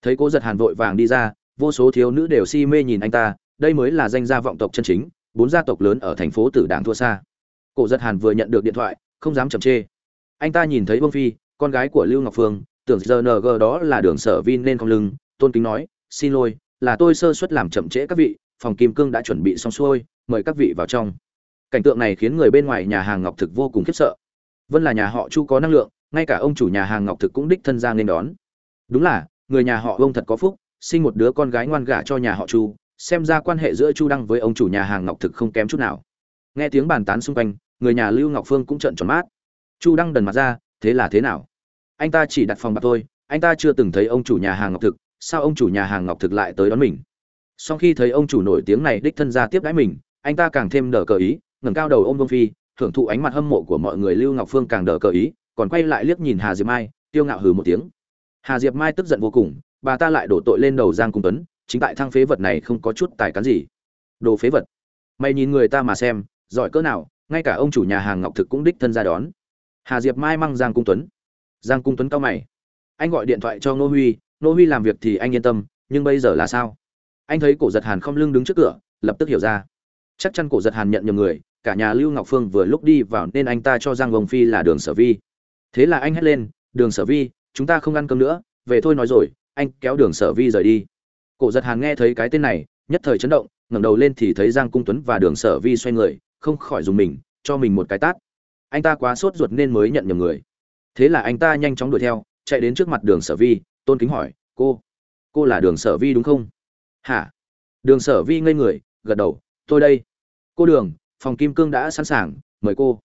Thấy cố giật hàn vội vàng đi ra, vô số thiếu nữ đều si mê nhìn anh ta, đây mới là danh gia vọng tộc chân chính, bốn gia tộc lớn ở thành phố tử đảng thua xa cổ giật hàn vừa nhận được điện thoại, không dám chậm chê. Anh ta nhìn thấy bông phi, con gái của lưu ngọc phương, tưởng giờ ng đó là đường sở vin nên không lưng, tôn kính nói, xin lỗi, là tôi sơ suất làm chậm trễ các vị, phòng kim cương đã chuẩn bị xong xuôi, mời các vị vào trong. Cảnh tượng này khiến người bên ngoài nhà hàng ngọc thực vô cùng khiếp sợ. Vân là nhà họ chu có năng lượng, ngay cả ông chủ nhà hàng ngọc thực cũng đích thân ra nên đón. Đúng là, người nhà họ ông thật có phúc, sinh một đứa con gái ngoan gả cho nhà họ chu, xem ra quan hệ giữa chu đăng với ông chủ nhà hàng ngọc thực không kém chút nào nghe tiếng bàn tán xung quanh, người nhà lưu ngọc phương cũng trợn tròn mát chu đăng đần mặt ra, thế là thế nào? Anh ta chỉ đặt phòng bạc thôi, anh ta chưa từng thấy ông chủ nhà hàng ngọc thực, sao ông chủ nhà hàng ngọc thực lại tới đón mình? Sau khi thấy ông chủ nổi tiếng này đích thân ra tiếp đãi mình, anh ta càng thêm đờ cờ ý, ngẩng cao đầu ôm vương phi, thưởng thụ ánh mặt hâm mộ của mọi người lưu ngọc phương càng đờ cờ ý, còn quay lại liếc nhìn hà diệp mai tiêu ngạo hừ một tiếng. Hà diệp mai tức giận vô cùng, bà ta lại đổ tội lên đầu giang cung tuấn, chính tại thang phế vật này không có chút tài cán gì. Đồ phế vật. Mày nhìn người ta mà xem giỏi cỡ nào, ngay cả ông chủ nhà hàng ngọc thực cũng đích thân ra đón. Hà diệp mai mang giang cung tuấn. Giang cung tuấn cao mày. Anh gọi điện thoại cho nô huy nô huy làm việc thì anh yên tâm, nhưng bây giờ là sao? Anh thấy cổ giật hàn không lưng đứng trước cửa, lập tức hiểu ra. Chắc chắn cổ giật hàn nhận nhầm người, cả nhà lưu ngọc phương vừa lúc đi vào nên anh ta cho giang vồng phi là đường sở vi. Thế là anh hét lên, đường sở vi, chúng ta không ăn cơm nữa, về thôi nói rồi, anh kéo đường sở vi rời đi. Cổ giật hàn nghe thấy cái tên này, nhất thời chấn động, ngẩng đầu lên thì thấy giang cung tuấn và đường sở vi xoay người không khỏi dùng mình, cho mình một cái tát. Anh ta quá sốt ruột nên mới nhận nhầm người. Thế là anh ta nhanh chóng đuổi theo, chạy đến trước mặt đường sở vi, tôn kính hỏi, cô cô là đường sở vi đúng không? Hả? Đường sở vi ngây người, gật đầu, tôi đây. Cô đường, phòng kim cương đã sẵn sàng, mời cô.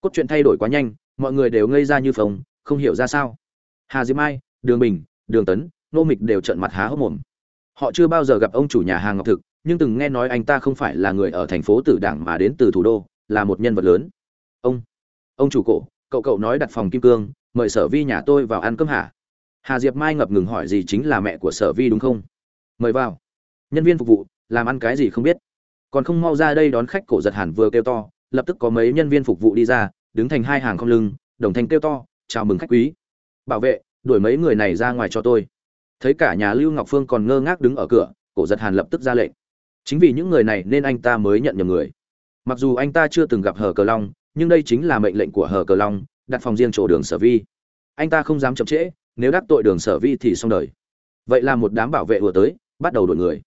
Cốt truyện thay đổi quá nhanh, mọi người đều ngây ra như phồng, không hiểu ra sao. Hà Diêm mai, đường bình, đường tấn, nô mịch đều trợn mặt há hốc mồm. Họ chưa bao giờ gặp ông chủ nhà hàng ngọc thực nhưng từng nghe nói anh ta không phải là người ở thành phố tử đảng mà đến từ thủ đô, là một nhân vật lớn. Ông ông chủ cổ, cậu cậu nói đặt phòng kim cương, mời sở vi nhà tôi vào ăn cơm hả? Hà diệp mai ngập ngừng hỏi gì chính là mẹ của sở vi đúng không? Mời vào. Nhân viên phục vụ, làm ăn cái gì không biết. Còn không mau ra đây đón khách cổ giật hẳn vừa kêu to, lập tức có mấy nhân viên phục vụ đi ra, đứng thành hai hàng không lưng, đồng thanh kêu to, chào mừng khách quý. Bảo vệ, đuổi mấy người này ra ngoài cho tôi. Thấy cả nhà lưu ngọc phương còn ngơ ngác đứng ở cửa, cổ giật hàn lập tức ra lệnh chính vì những người này nên anh ta mới nhận nhầm người. Mặc dù anh ta chưa từng gặp hờ cờ long, nhưng đây chính là mệnh lệnh của hờ cờ long, đặt phòng riêng chỗ đường sở vi. Anh ta không dám chậm trễ, nếu đắc tội đường sở vi thì xong đời. Vậy là một đám bảo vệ vừa tới, bắt đầu đuổi người.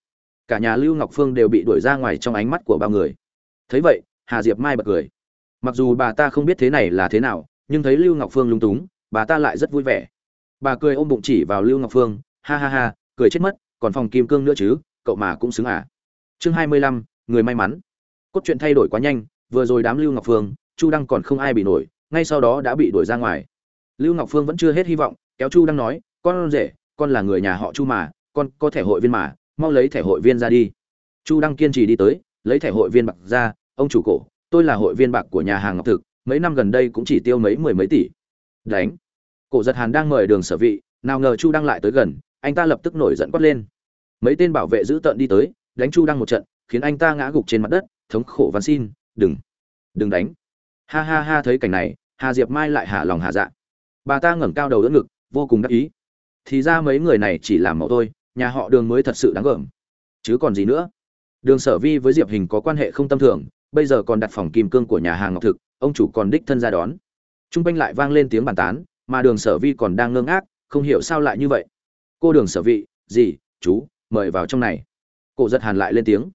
Cả nhà lưu ngọc phương đều bị đuổi ra ngoài trong ánh mắt của bao người. Thấy vậy, hà diệp mai bật cười. Mặc dù bà ta không biết thế này là thế nào, nhưng thấy lưu ngọc phương lung túng, bà ta lại rất vui vẻ. Bà cười ôm bụng chỉ vào lưu ngọc phương, ha ha ha, cười chết mất, còn phòng kim cương nữa chứ, cậu mà cũng xứng à chương hai mươi lăm, người may mắn. Cốt truyện thay đổi quá nhanh, vừa rồi đám lưu ngọc phương, chu đăng còn không ai bị nổi, ngay sau đó đã bị đuổi ra ngoài. Lưu ngọc phương vẫn chưa hết hy vọng, kéo chu đăng nói, con rể, con là người nhà họ chu mà, con có thẻ hội viên mà, mau lấy thẻ hội viên ra đi. Chu đăng kiên trì đi tới, lấy thẻ hội viên bạc ra, ông chủ cổ, tôi là hội viên bạc của nhà hàng ngọc thực, mấy năm gần đây cũng chỉ tiêu mấy mười mấy tỷ. Đánh. Cổ giật hàn đang mời đường sở vị, nào ngờ chu đăng lại tới gần, anh ta lập tức nổi giận quát lên. Mấy tên bảo vệ giữ tợn đi tới đánh chu đăng một trận, khiến anh ta ngã gục trên mặt đất, thống khổ van xin, đừng đừng đánh. Ha ha ha, thấy cảnh này, hà diệp mai lại hạ lòng hạ dạ. Bà ta ngẩng cao đầu đỡ ngực, vô cùng đắc ý. Thì ra mấy người này chỉ làm mẫu thôi, nhà họ đường mới thật sự đáng gờm. Chứ còn gì nữa. Đường sở vi với diệp hình có quan hệ không tâm thường, bây giờ còn đặt phòng kim cương của nhà hàng ngọc thực, ông chủ còn đích thân ra đón. T r u n g quanh lại vang lên tiếng bàn tán, mà đường sở vi còn đang ngơ ngác, không hiểu sao lại như vậy. Cô đường sở vị gì chú, mời vào trong này cổ giật hàn lại lên tiếng.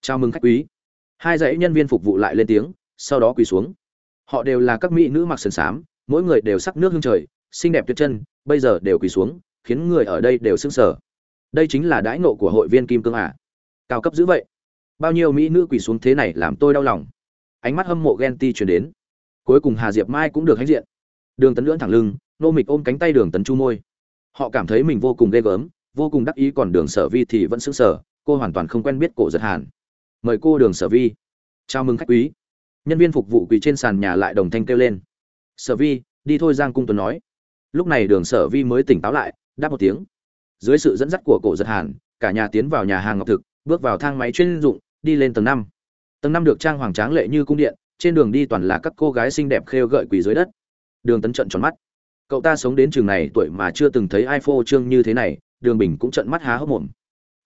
Chào mừng khách quý. Hai dãy nhân viên phục vụ lại lên tiếng, sau đó quỳ xuống. Họ đều là các mỹ nữ mặc sườn xám mỗi người đều sắc nước hương trời, xinh đẹp tuyệt chân, bây giờ đều quỳ xuống, khiến người ở đây đều sững sờ. Đây chính là đãi ngộ của hội viên kim cương à? Cao cấp dữ vậy. Bao nhiêu mỹ nữ quỳ xuống thế này làm tôi đau lòng. Ánh mắt hâm mộ ghen ti truyền đến. Cuối cùng hà diệp mai cũng được hãnh diện. Đường tấn lưỡn thẳng lưng, nô mịch ôm cánh tay đường tấn chu môi. Họ cảm thấy mình vô cùng ghê gớm, vô cùng đắc ý, còn đường sở vi thì vẫn sững sờ cô hoàn toàn không quen biết cổ giật hàn. Mời cô đường sở vi. Chào mừng khách quý. Nhân viên phục vụ quỳ trên sàn nhà lại đồng thanh kêu lên. Sở vi, đi thôi, giang cung tuấn nói. Lúc này đường sở vi mới tỉnh táo lại, đáp một tiếng. Dưới sự dẫn dắt của cổ giật hàn, cả nhà tiến vào nhà hàng ngọc thực, bước vào thang máy chuyên dụng, đi lên tầng năm. Tầng năm được trang hoàng tráng lệ như cung điện, trên đường đi toàn là các cô gái xinh đẹp khêu gợi quỳ dưới đất. Đường tấn trận tròn mắt. Cậu ta sống đến trường này tuổi mà chưa từng thấy ai phô trương như thế này, đường bình cũng trận mắt há hốc mồm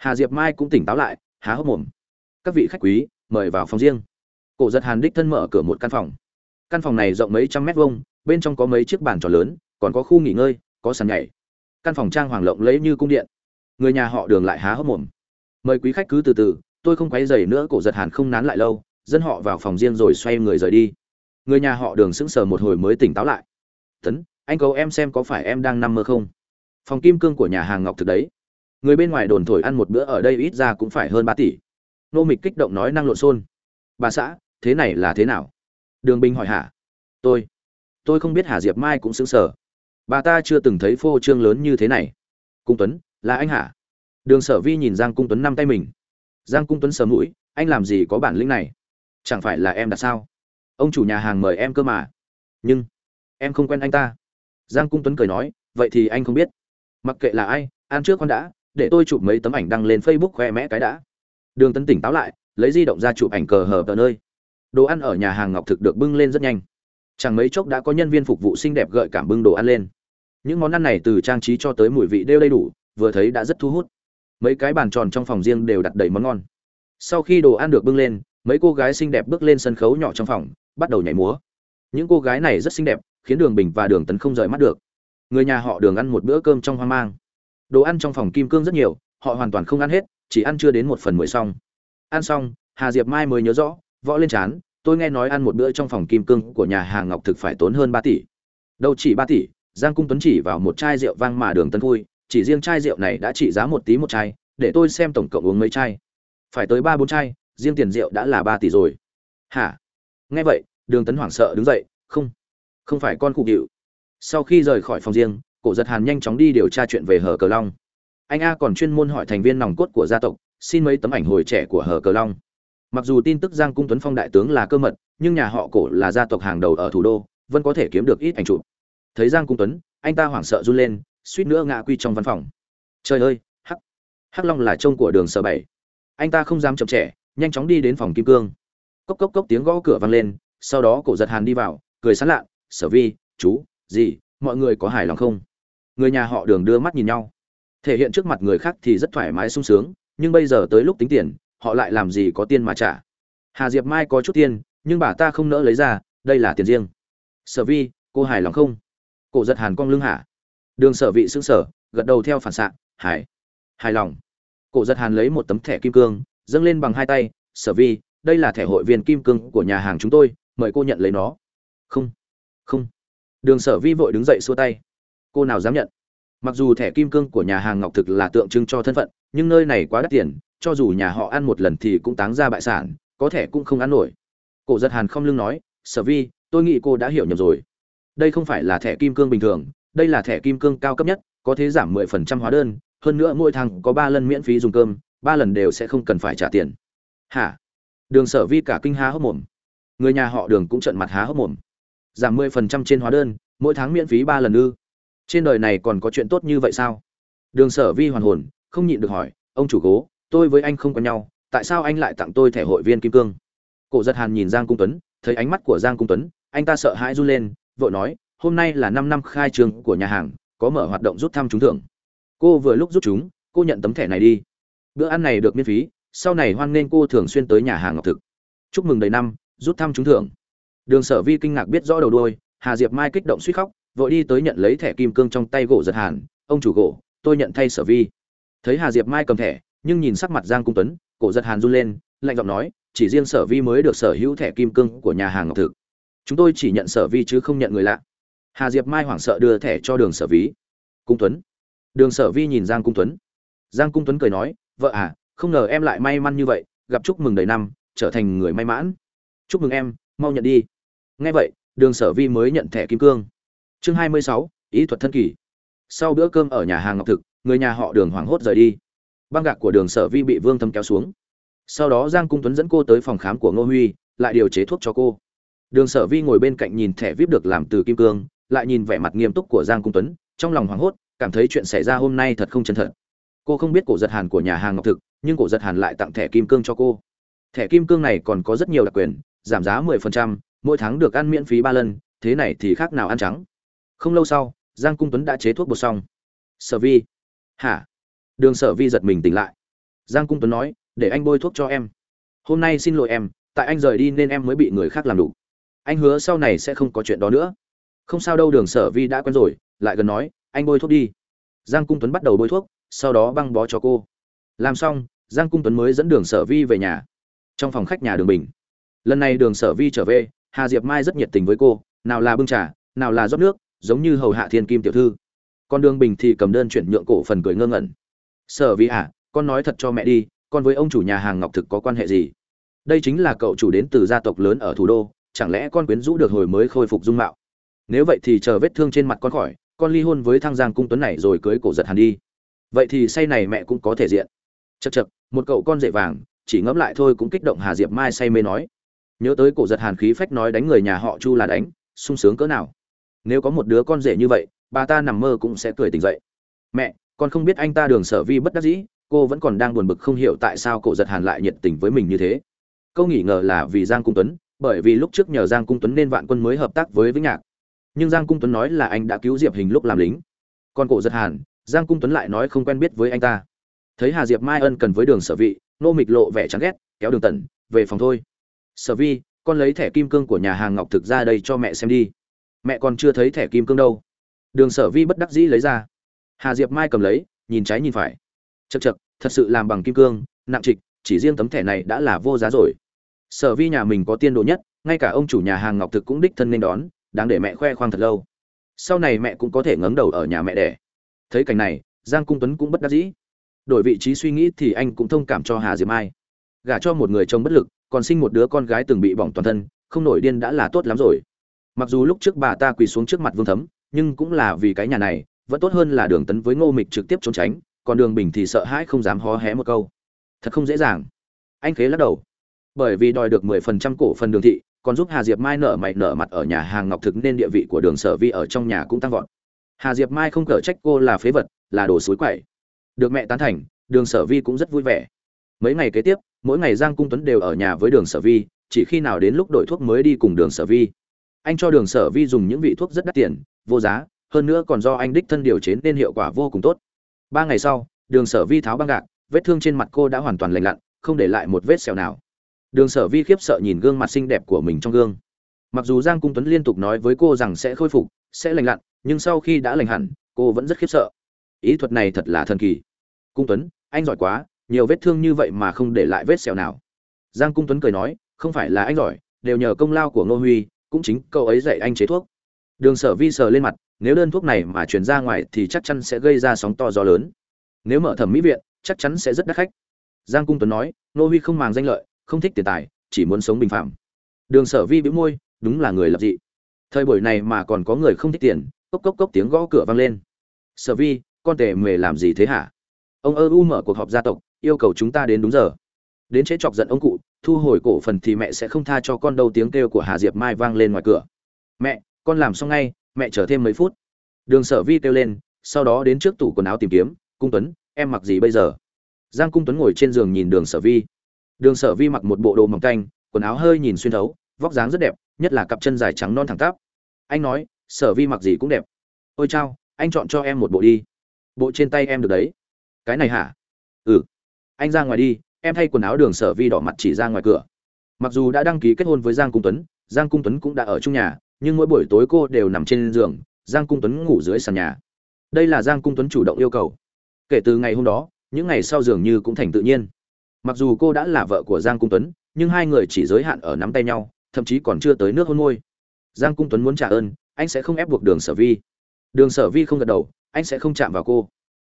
hà diệp mai cũng tỉnh táo lại, há hốc mồm. Các vị khách quý, mời vào phòng riêng. Cổ giật hàn đích thân mở cửa một căn phòng. Căn phòng này rộng mấy trăm mét vuông, bên trong có mấy chiếc bàn tròn lớn, còn có khu nghỉ ngơi, có sàn nhảy. Căn phòng trang hoàng lộng lẫy như cung điện. Người nhà họ đường lại há hốc mồm. Mời quý khách cứ từ từ, tôi không quấy dày nữa. Cổ giật hàn không nán lại lâu, dân họ vào phòng riêng rồi xoay người rời đi. Người nhà họ đường sững sờ một hồi mới tỉnh táo lại. Tấn, anh cầu em xem có phải em đang nằm mơ không? Phòng kim cương của nhà hàng ngọc thực đấy người bên ngoài đồn thổi ăn một bữa ở đây ít ra cũng phải hơn ba tỷ. Nô mịch kích động nói năng lộn xôn bà xã, thế này là thế nào? Đường bình hỏi hả? Tôi tôi không biết hà diệp mai cũng xứng sở. bà ta chưa từng thấy phô trương lớn như thế này. Cung tuấn, là anh hả? Đường sở vi nhìn giang cung tuấn năm tay mình. Giang cung tuấn sờ mũi, anh làm gì có bản lĩnh này? Chẳng phải là em đặt sao? Ông chủ nhà hàng mời em cơ mà. Nhưng, em không quen anh ta. Giang cung tuấn cười nói, vậy thì anh không biết. Mặc kệ là ai, ăn trước con đã để tôi chụp mấy tấm ảnh đăng lên facebook khoe mẽ cái đã. Đường tấn tỉnh táo lại, lấy di động ra chụp ảnh cờ hờ tờ nơi. Đồ ăn ở nhà hàng ngọc thực được bưng lên rất nhanh. Chẳng mấy chốc đã có nhân viên phục vụ xinh đẹp gợi cảm bưng đồ ăn lên. Những món ăn này từ trang trí cho tới mùi vị đều đầy đủ, vừa thấy đã rất thu hút. Mấy cái bàn tròn trong phòng riêng đều đặt đầy món ngon. Sau khi đồ ăn được bưng lên, mấy cô gái xinh đẹp bước lên sân khấu nhỏ trong phòng, bắt đầu nhảy múa. Những cô gái này rất xinh đẹp, khiến đường bình và đường tấn không rời mắt được. Người nhà họ đường ăn một bữa cơm trong hoang mang đồ ăn trong phòng kim cương rất nhiều, họ hoàn toàn không ăn hết, chỉ ăn chưa đến một phần mười xong. Ăn xong, hà diệp mai mới nhớ rõ, võ lên chán, tôi nghe nói ăn một bữa trong phòng kim cương của nhà hàng ngọc thực phải tốn hơn ba tỷ. Đâu chỉ ba tỷ, giang cung tuấn chỉ vào một chai rượu vang mà đường tân vui, chỉ riêng chai rượu này đã trị giá một tí một chai, để tôi xem tổng cộng uống mấy chai. Phải tới ba bốn chai, riêng tiền rượu đã là ba tỷ rồi. Hả? Nghe vậy, đường tấn hoảng sợ đứng dậy, không không phải con cụ cựu sau khi rời khỏi phòng riêng cổ giật hàn nhanh chóng đi điều tra chuyện về hờ cờ long. Anh a còn chuyên môn hỏi thành viên nòng cốt của gia tộc, xin mấy tấm ảnh hồi trẻ của hờ cờ long. Mặc dù tin tức giang cung tuấn phong đại tướng là cơ mật, nhưng nhà họ cổ là gia tộc hàng đầu ở thủ đô, vẫn có thể kiếm được ít ảnh chụp. Thấy giang cung tuấn, anh ta hoảng sợ run lên, suýt nữa ngã quy trong văn phòng. Trời ơi, hắc hắc long là trông của đường sở bảy. Anh ta không dám chậm trễ, nhanh chóng đi đến phòng kim cương. Cốc cốc cốc tiếng gõ cửa vang lên, sau đó cổ giật hàn đi vào, cười sán lạ, sở vi, chú, gì, mọi người có hài lòng không? Người nhà họ đường đưa mắt nhìn nhau. Thể hiện trước mặt người khác thì rất thoải mái sung sướng, nhưng bây giờ tới lúc tính tiền, họ lại làm gì có tiền mà trả. Hà diệp mai có chút tiền, nhưng bà ta không nỡ lấy ra, đây là tiền riêng. Sở vi, cô hài lòng không? Cổ giật hàn cong lưng hả đường sở vị xương sở gật đầu theo phản xạ, hài hài lòng. Cổ giật hàn lấy một tấm thẻ kim cương, dâng lên bằng hai tay, sở vi, đây là thẻ hội viên kim cương của nhà hàng chúng tôi, mời cô nhận lấy nó. Không không. Đường sở vi vội đứng dậy xua tay cô nào dám nhận? Mặc dù thẻ kim cương của nhà hàng ngọc thực là tượng trưng cho thân phận, nhưng nơi này quá đắt tiền, cho dù nhà họ ăn một lần thì cũng táng ra bại sản, có thể cũng không ăn nổi. Cổ giật hàn không lưng nói, sở vi, tôi nghĩ cô đã hiểu nhầm rồi. Đây không phải là thẻ kim cương bình thường, đây là thẻ kim cương cao cấp nhất, có thể giảm 10% hóa đơn, hơn nữa mỗi tháng có ba lần miễn phí dùng cơm, ba lần đều sẽ không cần phải trả tiền. Hả? Đường sở vi cả kinh há hốc mồm. Người nhà họ đường cũng trợn mặt há hốc mồm. Giảm 10% trên hóa đơn, mỗi tháng miễn phí ba lần ư? Trên đời này còn có chuyện tốt như vậy sao? Đường sở vi hoàn hồn không nhịn được hỏi ông chủ cố tôi với anh không có nhau tại sao anh lại tặng tôi thẻ hội viên kim cương? Cổ giật hàn nhìn giang cung tuấn thấy ánh mắt của giang cung tuấn anh ta sợ hãi run lên vội nói hôm nay là năm năm khai trường của nhà hàng có mở hoạt động rút thăm trúng thưởng. Cô vừa lúc rút chúng cô nhận tấm thẻ này đi. Bữa ăn này được miễn phí sau này hoan nghênh cô thường xuyên tới nhà hàng ngọc thực. Chúc mừng đầy năm rút thăm trúng thưởng. Đường sở vi kinh ngạc biết rõ đầu đuôi, hà diệp mai kích động suýt khóc vội đi tới nhận lấy thẻ kim cương trong tay gỗ giật hàn, ông chủ gỗ, tôi nhận thay sở vi. Thấy hà diệp mai cầm thẻ, nhưng nhìn sắc mặt giang cung tuấn, cổ giật hàn run lên, lạnh giọng nói, chỉ riêng sở vi mới được sở hữu thẻ kim cương của nhà hàng ngọc thực. Chúng tôi chỉ nhận sở vi chứ không nhận người lạ. Hà diệp mai hoảng sợ đưa thẻ cho đường sở ví cung tuấn. Đường sở vi nhìn giang cung tuấn. Giang cung tuấn cười nói, vợ à không ngờ em lại may mắn như vậy, gặp chúc mừng đầy năm, trở thành người may mãn. Chúc mừng em, mau nhận đi. Nghe vậy, đường sở vi mới nhận thẻ kim cương chương hai mươi sáu ý thuật thân kỳ. Sau bữa cơm ở nhà hàng ngọc thực người nhà họ đường hoảng hốt rời đi. Băng gạc của đường sở vi bị vương thâm kéo xuống. Sau đó giang cung tuấn dẫn cô tới phòng khám của ngô huy lại điều chế thuốc cho cô. Đường sở vi ngồi bên cạnh nhìn thẻ vip được làm từ kim cương lại nhìn vẻ mặt nghiêm túc của giang cung tuấn trong lòng hoảng hốt cảm thấy chuyện xảy ra hôm nay thật không chân thật. Cô không biết cổ giật hàn của nhà hàng ngọc thực nhưng cổ giật hàn lại tặng thẻ kim cương cho cô. Thẻ kim cương này còn có rất nhiều đặc quyền giảm giá 10%, mỗi tháng được ăn miễn phí ba lần thế này thì khác nào ăn trắng không lâu sau, giang cung tuấn đã chế thuốc bột xong. Sở vi. Hả? Đường sở vi giật mình tỉnh lại. Giang cung tuấn nói, để anh bôi thuốc cho em. Hôm nay xin lỗi em, tại anh rời đi nên em mới bị người khác làm đủ. Anh hứa sau này sẽ không có chuyện đó nữa. Không sao đâu, đường sở vi đã quen rồi, lại gần nói, anh bôi thuốc đi. Giang cung tuấn bắt đầu bôi thuốc, sau đó băng bó cho cô. Làm xong, giang cung tuấn mới dẫn đường sở vi về nhà, trong phòng khách nhà đường bình. Lần này đường sở vi trở về, hà diệp mai rất nhiệt tình với cô, nào là bưng trà, nào là rót nước giống như hầu hạ thiên kim tiểu thư. Con đường bình thì cầm đơn chuyển nhượng cổ phần cười ngơ ngẩn. Sở vi à con nói thật cho mẹ đi, con với ông chủ nhà hàng ngọc thực có quan hệ gì? Đây chính là cậu chủ đến từ gia tộc lớn ở thủ đô, chẳng lẽ con quyến rũ được hồi mới khôi phục dung mạo? Nếu vậy thì chờ vết thương trên mặt con khỏi, con ly hôn với thăng giang cung tuấn này rồi cưới cổ giật hàn đi. Vậy thì say này mẹ cũng có thể diện. Chật chật một cậu con rể vàng, chỉ ngẫm lại thôi cũng kích động hà diệp mai say mê nói. Nhớ tới cổ giật hàn khí phách nói đánh người nhà họ chu là đánh, sung sướng cỡ nào nếu có một đứa con rể như vậy, bà ta nằm mơ cũng sẽ cười tỉnh dậy. Mẹ, con không biết anh ta đường sở vi bất đắc dĩ, cô vẫn còn đang buồn bực không hiểu tại sao cổ giật hàn lại nhiệt tình với mình như thế. Câu nghỉ ngờ là vì giang cung tuấn, bởi vì lúc trước nhờ giang cung tuấn nên vạn quân mới hợp tác với vĩnh nhạc. Nhưng giang cung tuấn nói là anh đã cứu diệp hình lúc làm lính. Còn cổ giật hàn, giang cung tuấn lại nói không quen biết với anh ta. Thấy hà diệp mai ân cần với đường sở vị, nô mịch lộ vẻ chán ghét, kéo đường tần, về phòng thôi. Sở vi, con lấy thẻ kim cương của nhà hàng ngọc thực ra đây cho mẹ xem đi mẹ còn chưa thấy thẻ kim cương đâu. Đường sở vi bất đắc dĩ lấy ra. Hà diệp mai cầm lấy, nhìn trái nhìn phải. Chật chật thật sự làm bằng kim cương, nặng trịch, chỉ riêng tấm thẻ này đã là vô giá rồi. Sở vi nhà mình có tiên đồ nhất, ngay cả ông chủ nhà hàng ngọc thực cũng đích thân nên đón, đáng để mẹ khoe khoang thật lâu. Sau này mẹ cũng có thể ngẩng đầu ở nhà mẹ đẻ. Thấy cảnh này, giang cung tuấn cũng bất đắc dĩ. Đổi vị trí suy nghĩ thì anh cũng thông cảm cho hà diệp mai. Gả cho một người chồng bất lực, còn sinh một đứa con gái từng bị bỏng toàn thân, không nổi điên đã là tốt lắm rồi mặc dù lúc trước bà ta quỳ xuống trước mặt vương thấm, nhưng cũng là vì cái nhà này, vẫn tốt hơn là đường tấn với ngô mịch trực tiếp trốn tránh, còn đường bình thì sợ hãi không dám hó hé một câu. Thật không dễ dàng. Anh khế lắc đầu. Bởi vì đòi được mười phần trăm cổ phần đường thị, còn giúp hà diệp mai nở mày nở mặt ở nhà hàng ngọc thực nên địa vị của đường sở vi ở trong nhà cũng tăng vọt. Hà diệp mai không cở trách cô là phế vật, là đồ suối quậy. Được mẹ tán thành, đường sở vi cũng rất vui vẻ. Mấy ngày kế tiếp, mỗi ngày giang cung tuấn đều ở nhà với đường sở vi, chỉ khi nào đến lúc đổi thuốc mới đi cùng đường sở vi anh cho đường sở vi dùng những vị thuốc rất đắt tiền, vô giá, hơn nữa còn do anh đích thân điều chế nên hiệu quả vô cùng tốt. Ba ngày sau, đường sở vi tháo băng gạc, vết thương trên mặt cô đã hoàn toàn lành lặn, không để lại một vết sẹo nào. Đường sở vi khiếp sợ nhìn gương mặt xinh đẹp của mình trong gương. Mặc dù giang cung tuấn liên tục nói với cô rằng sẽ khôi phục, sẽ lành lặn, nhưng sau khi đã lành hẳn, cô vẫn rất khiếp sợ. Ý thuật này thật là thần kỳ. Cung tuấn, anh giỏi quá, nhiều vết thương như vậy mà không để lại vết sẹo nào. Giang cung tuấn cười nói, không phải là anh giỏi, đều nhờ công lao của ngô huy cũng chính cậu ấy dạy anh chế thuốc. Đường sở vi sờ lên mặt, nếu đơn thuốc này mà truyền ra ngoài thì chắc chắn sẽ gây ra sóng to gió lớn. Nếu mở thẩm mỹ viện, chắc chắn sẽ rất đắt khách. Giang cung tuấn nói, nô huy không màng danh lợi, không thích tiền tài, chỉ muốn sống bình phạm đường sở vi bĩu môi, đúng là người lập dị. Thời buổi này mà còn có người không thích tiền, cốc cốc cốc tiếng gõ cửa vang lên. Sở vi, con tề mề làm gì thế hả? Ông ơ u mở cuộc họp gia tộc, yêu cầu chúng ta đến đúng giờ. Đến chế chọc giận ông cụ thu hồi cổ phần thì mẹ sẽ không tha cho con đâu, tiếng kêu của hà diệp mai vang lên ngoài cửa. Mẹ, con làm xong ngay, mẹ chờ thêm mấy phút. Đường sở vi kêu lên, sau đó đến trước tủ quần áo tìm kiếm, cung tuấn, em mặc gì bây giờ? Giang cung tuấn ngồi trên giường nhìn đường sở vi. Đường sở vi mặc một bộ đồ mỏng canh, quần áo hơi nhìn xuyên thấu, vóc dáng rất đẹp, nhất là cặp chân dài trắng non thẳng tắp. Anh nói, sở vi mặc gì cũng đẹp. Ôi chao, anh chọn cho em một bộ đi. Bộ trên tay em được đấy. Cái này hả? Ừ. Anh ra ngoài đi em thay quần áo đường sở vi đỏ mặt chỉ ra ngoài cửa. Mặc dù đã đăng ký kết hôn với giang cung tuấn, giang cung tuấn cũng đã ở chung nhà, nhưng mỗi buổi tối cô đều nằm trên giường, giang cung tuấn ngủ dưới sàn nhà. Đây là giang cung tuấn chủ động yêu cầu. Kể từ ngày hôm đó, những ngày sau dường như cũng thành tự nhiên. Mặc dù cô đã là vợ của giang cung tuấn, nhưng hai người chỉ giới hạn ở nắm tay nhau, thậm chí còn chưa tới nước hôn môi. Giang cung tuấn muốn trả ơn, anh sẽ không ép buộc đường sở vi. Đường sở vi không gật đầu, anh sẽ không chạm vào cô.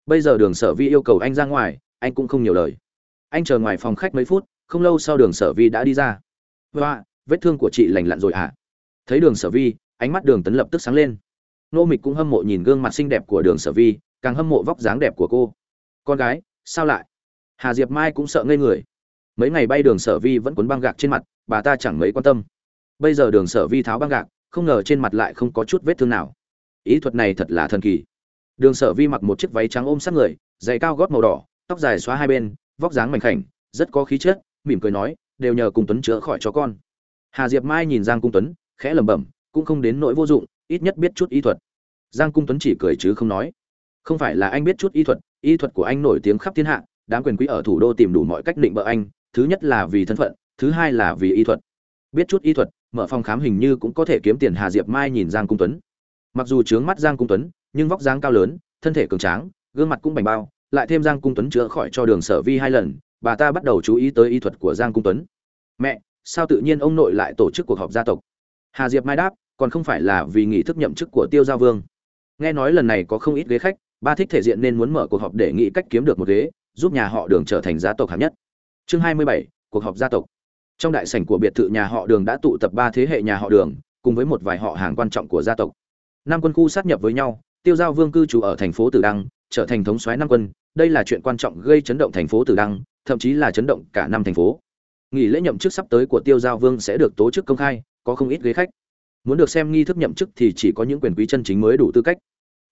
Bây giờ đường sở vi yêu cầu anh ra ngoài, anh cũng không nhiều lời anh chờ ngoài phòng khách mấy phút, không lâu sau đường sở vi đã đi ra. Và vết thương của chị lành lặn rồi à thấy đường sở vi, ánh mắt đường tấn lập tức sáng lên. Nô mịch cũng hâm mộ nhìn gương mặt xinh đẹp của đường sở vi, càng hâm mộ vóc dáng đẹp của cô. Con gái, sao lại? Hà diệp mai cũng sợ ngây người. Mấy ngày bay đường sở vi vẫn cuốn băng gạc trên mặt, bà ta chẳng mấy quan tâm. Bây giờ đường sở vi tháo băng gạc, không ngờ trên mặt lại không có chút vết thương nào. Ý thuật này thật là thần kỳ. Đường sở vi mặc một chiếc váy trắng ôm sát người, giày cao gót màu đỏ, tóc dài xóa hai bên vóc dáng mảnh khảnh, rất có khí chất, mỉm cười nói, đều nhờ cung tuấn chữa khỏi cho con. Hà diệp mai nhìn giang cung tuấn, khẽ lẩm bẩm, cũng không đến nỗi vô dụng, ít nhất biết chút y thuật. Giang cung tuấn chỉ cười chứ không nói. Không phải là anh biết chút y thuật y thuật của anh nổi tiếng khắp thiên hạ, đám quyền quý ở thủ đô tìm đủ mọi cách định bợ anh, thứ nhất là vì thân phận, thứ hai là vì y thuật. Biết chút y thuật, mở phòng khám hình như cũng có thể kiếm tiền. Hà diệp mai nhìn giang cung tuấn. Mặc dù trướng mắt giang cung tuấn, nhưng vóc dáng cao lớn, thân thể cường tráng, gương mặt cũng bảnh bao lại thêm giang cung tuấn chữa khỏi cho đường sở vi hai lần, bà ta bắt đầu chú ý tới y thuật của giang cung tuấn. Mẹ, sao tự nhiên ông nội lại tổ chức cuộc họp gia tộc? Hà diệp mai đáp, còn không phải là vì nghỉ thức nhậm chức của tiêu giao vương. Nghe nói lần này có không ít ghế khách, ba thích thể diện nên muốn mở cuộc họp để nghĩ cách kiếm được một ghế, giúp nhà họ đường trở thành gia tộc hạng nhất. Chương hai mươi bảy, cuộc họp gia tộc. Trong đại sảnh của biệt thự nhà họ đường đã tụ tập ba thế hệ nhà họ đường, cùng với một vài họ hàng quan trọng của gia tộc. Năm quân khu sát nhập với nhau, tiêu giao vương cư trú ở thành phố tử đăng trở thành thống soái năm quân, đây là chuyện quan trọng gây chấn động thành phố tử đăng, thậm chí là chấn động cả năm thành phố. Nghỉ lễ nhậm chức sắp tới của tiêu giao vương sẽ được tổ chức công khai, có không ít ghế khách. Muốn được xem nghi thức nhậm chức thì chỉ có những quyền quý chân chính mới đủ tư cách.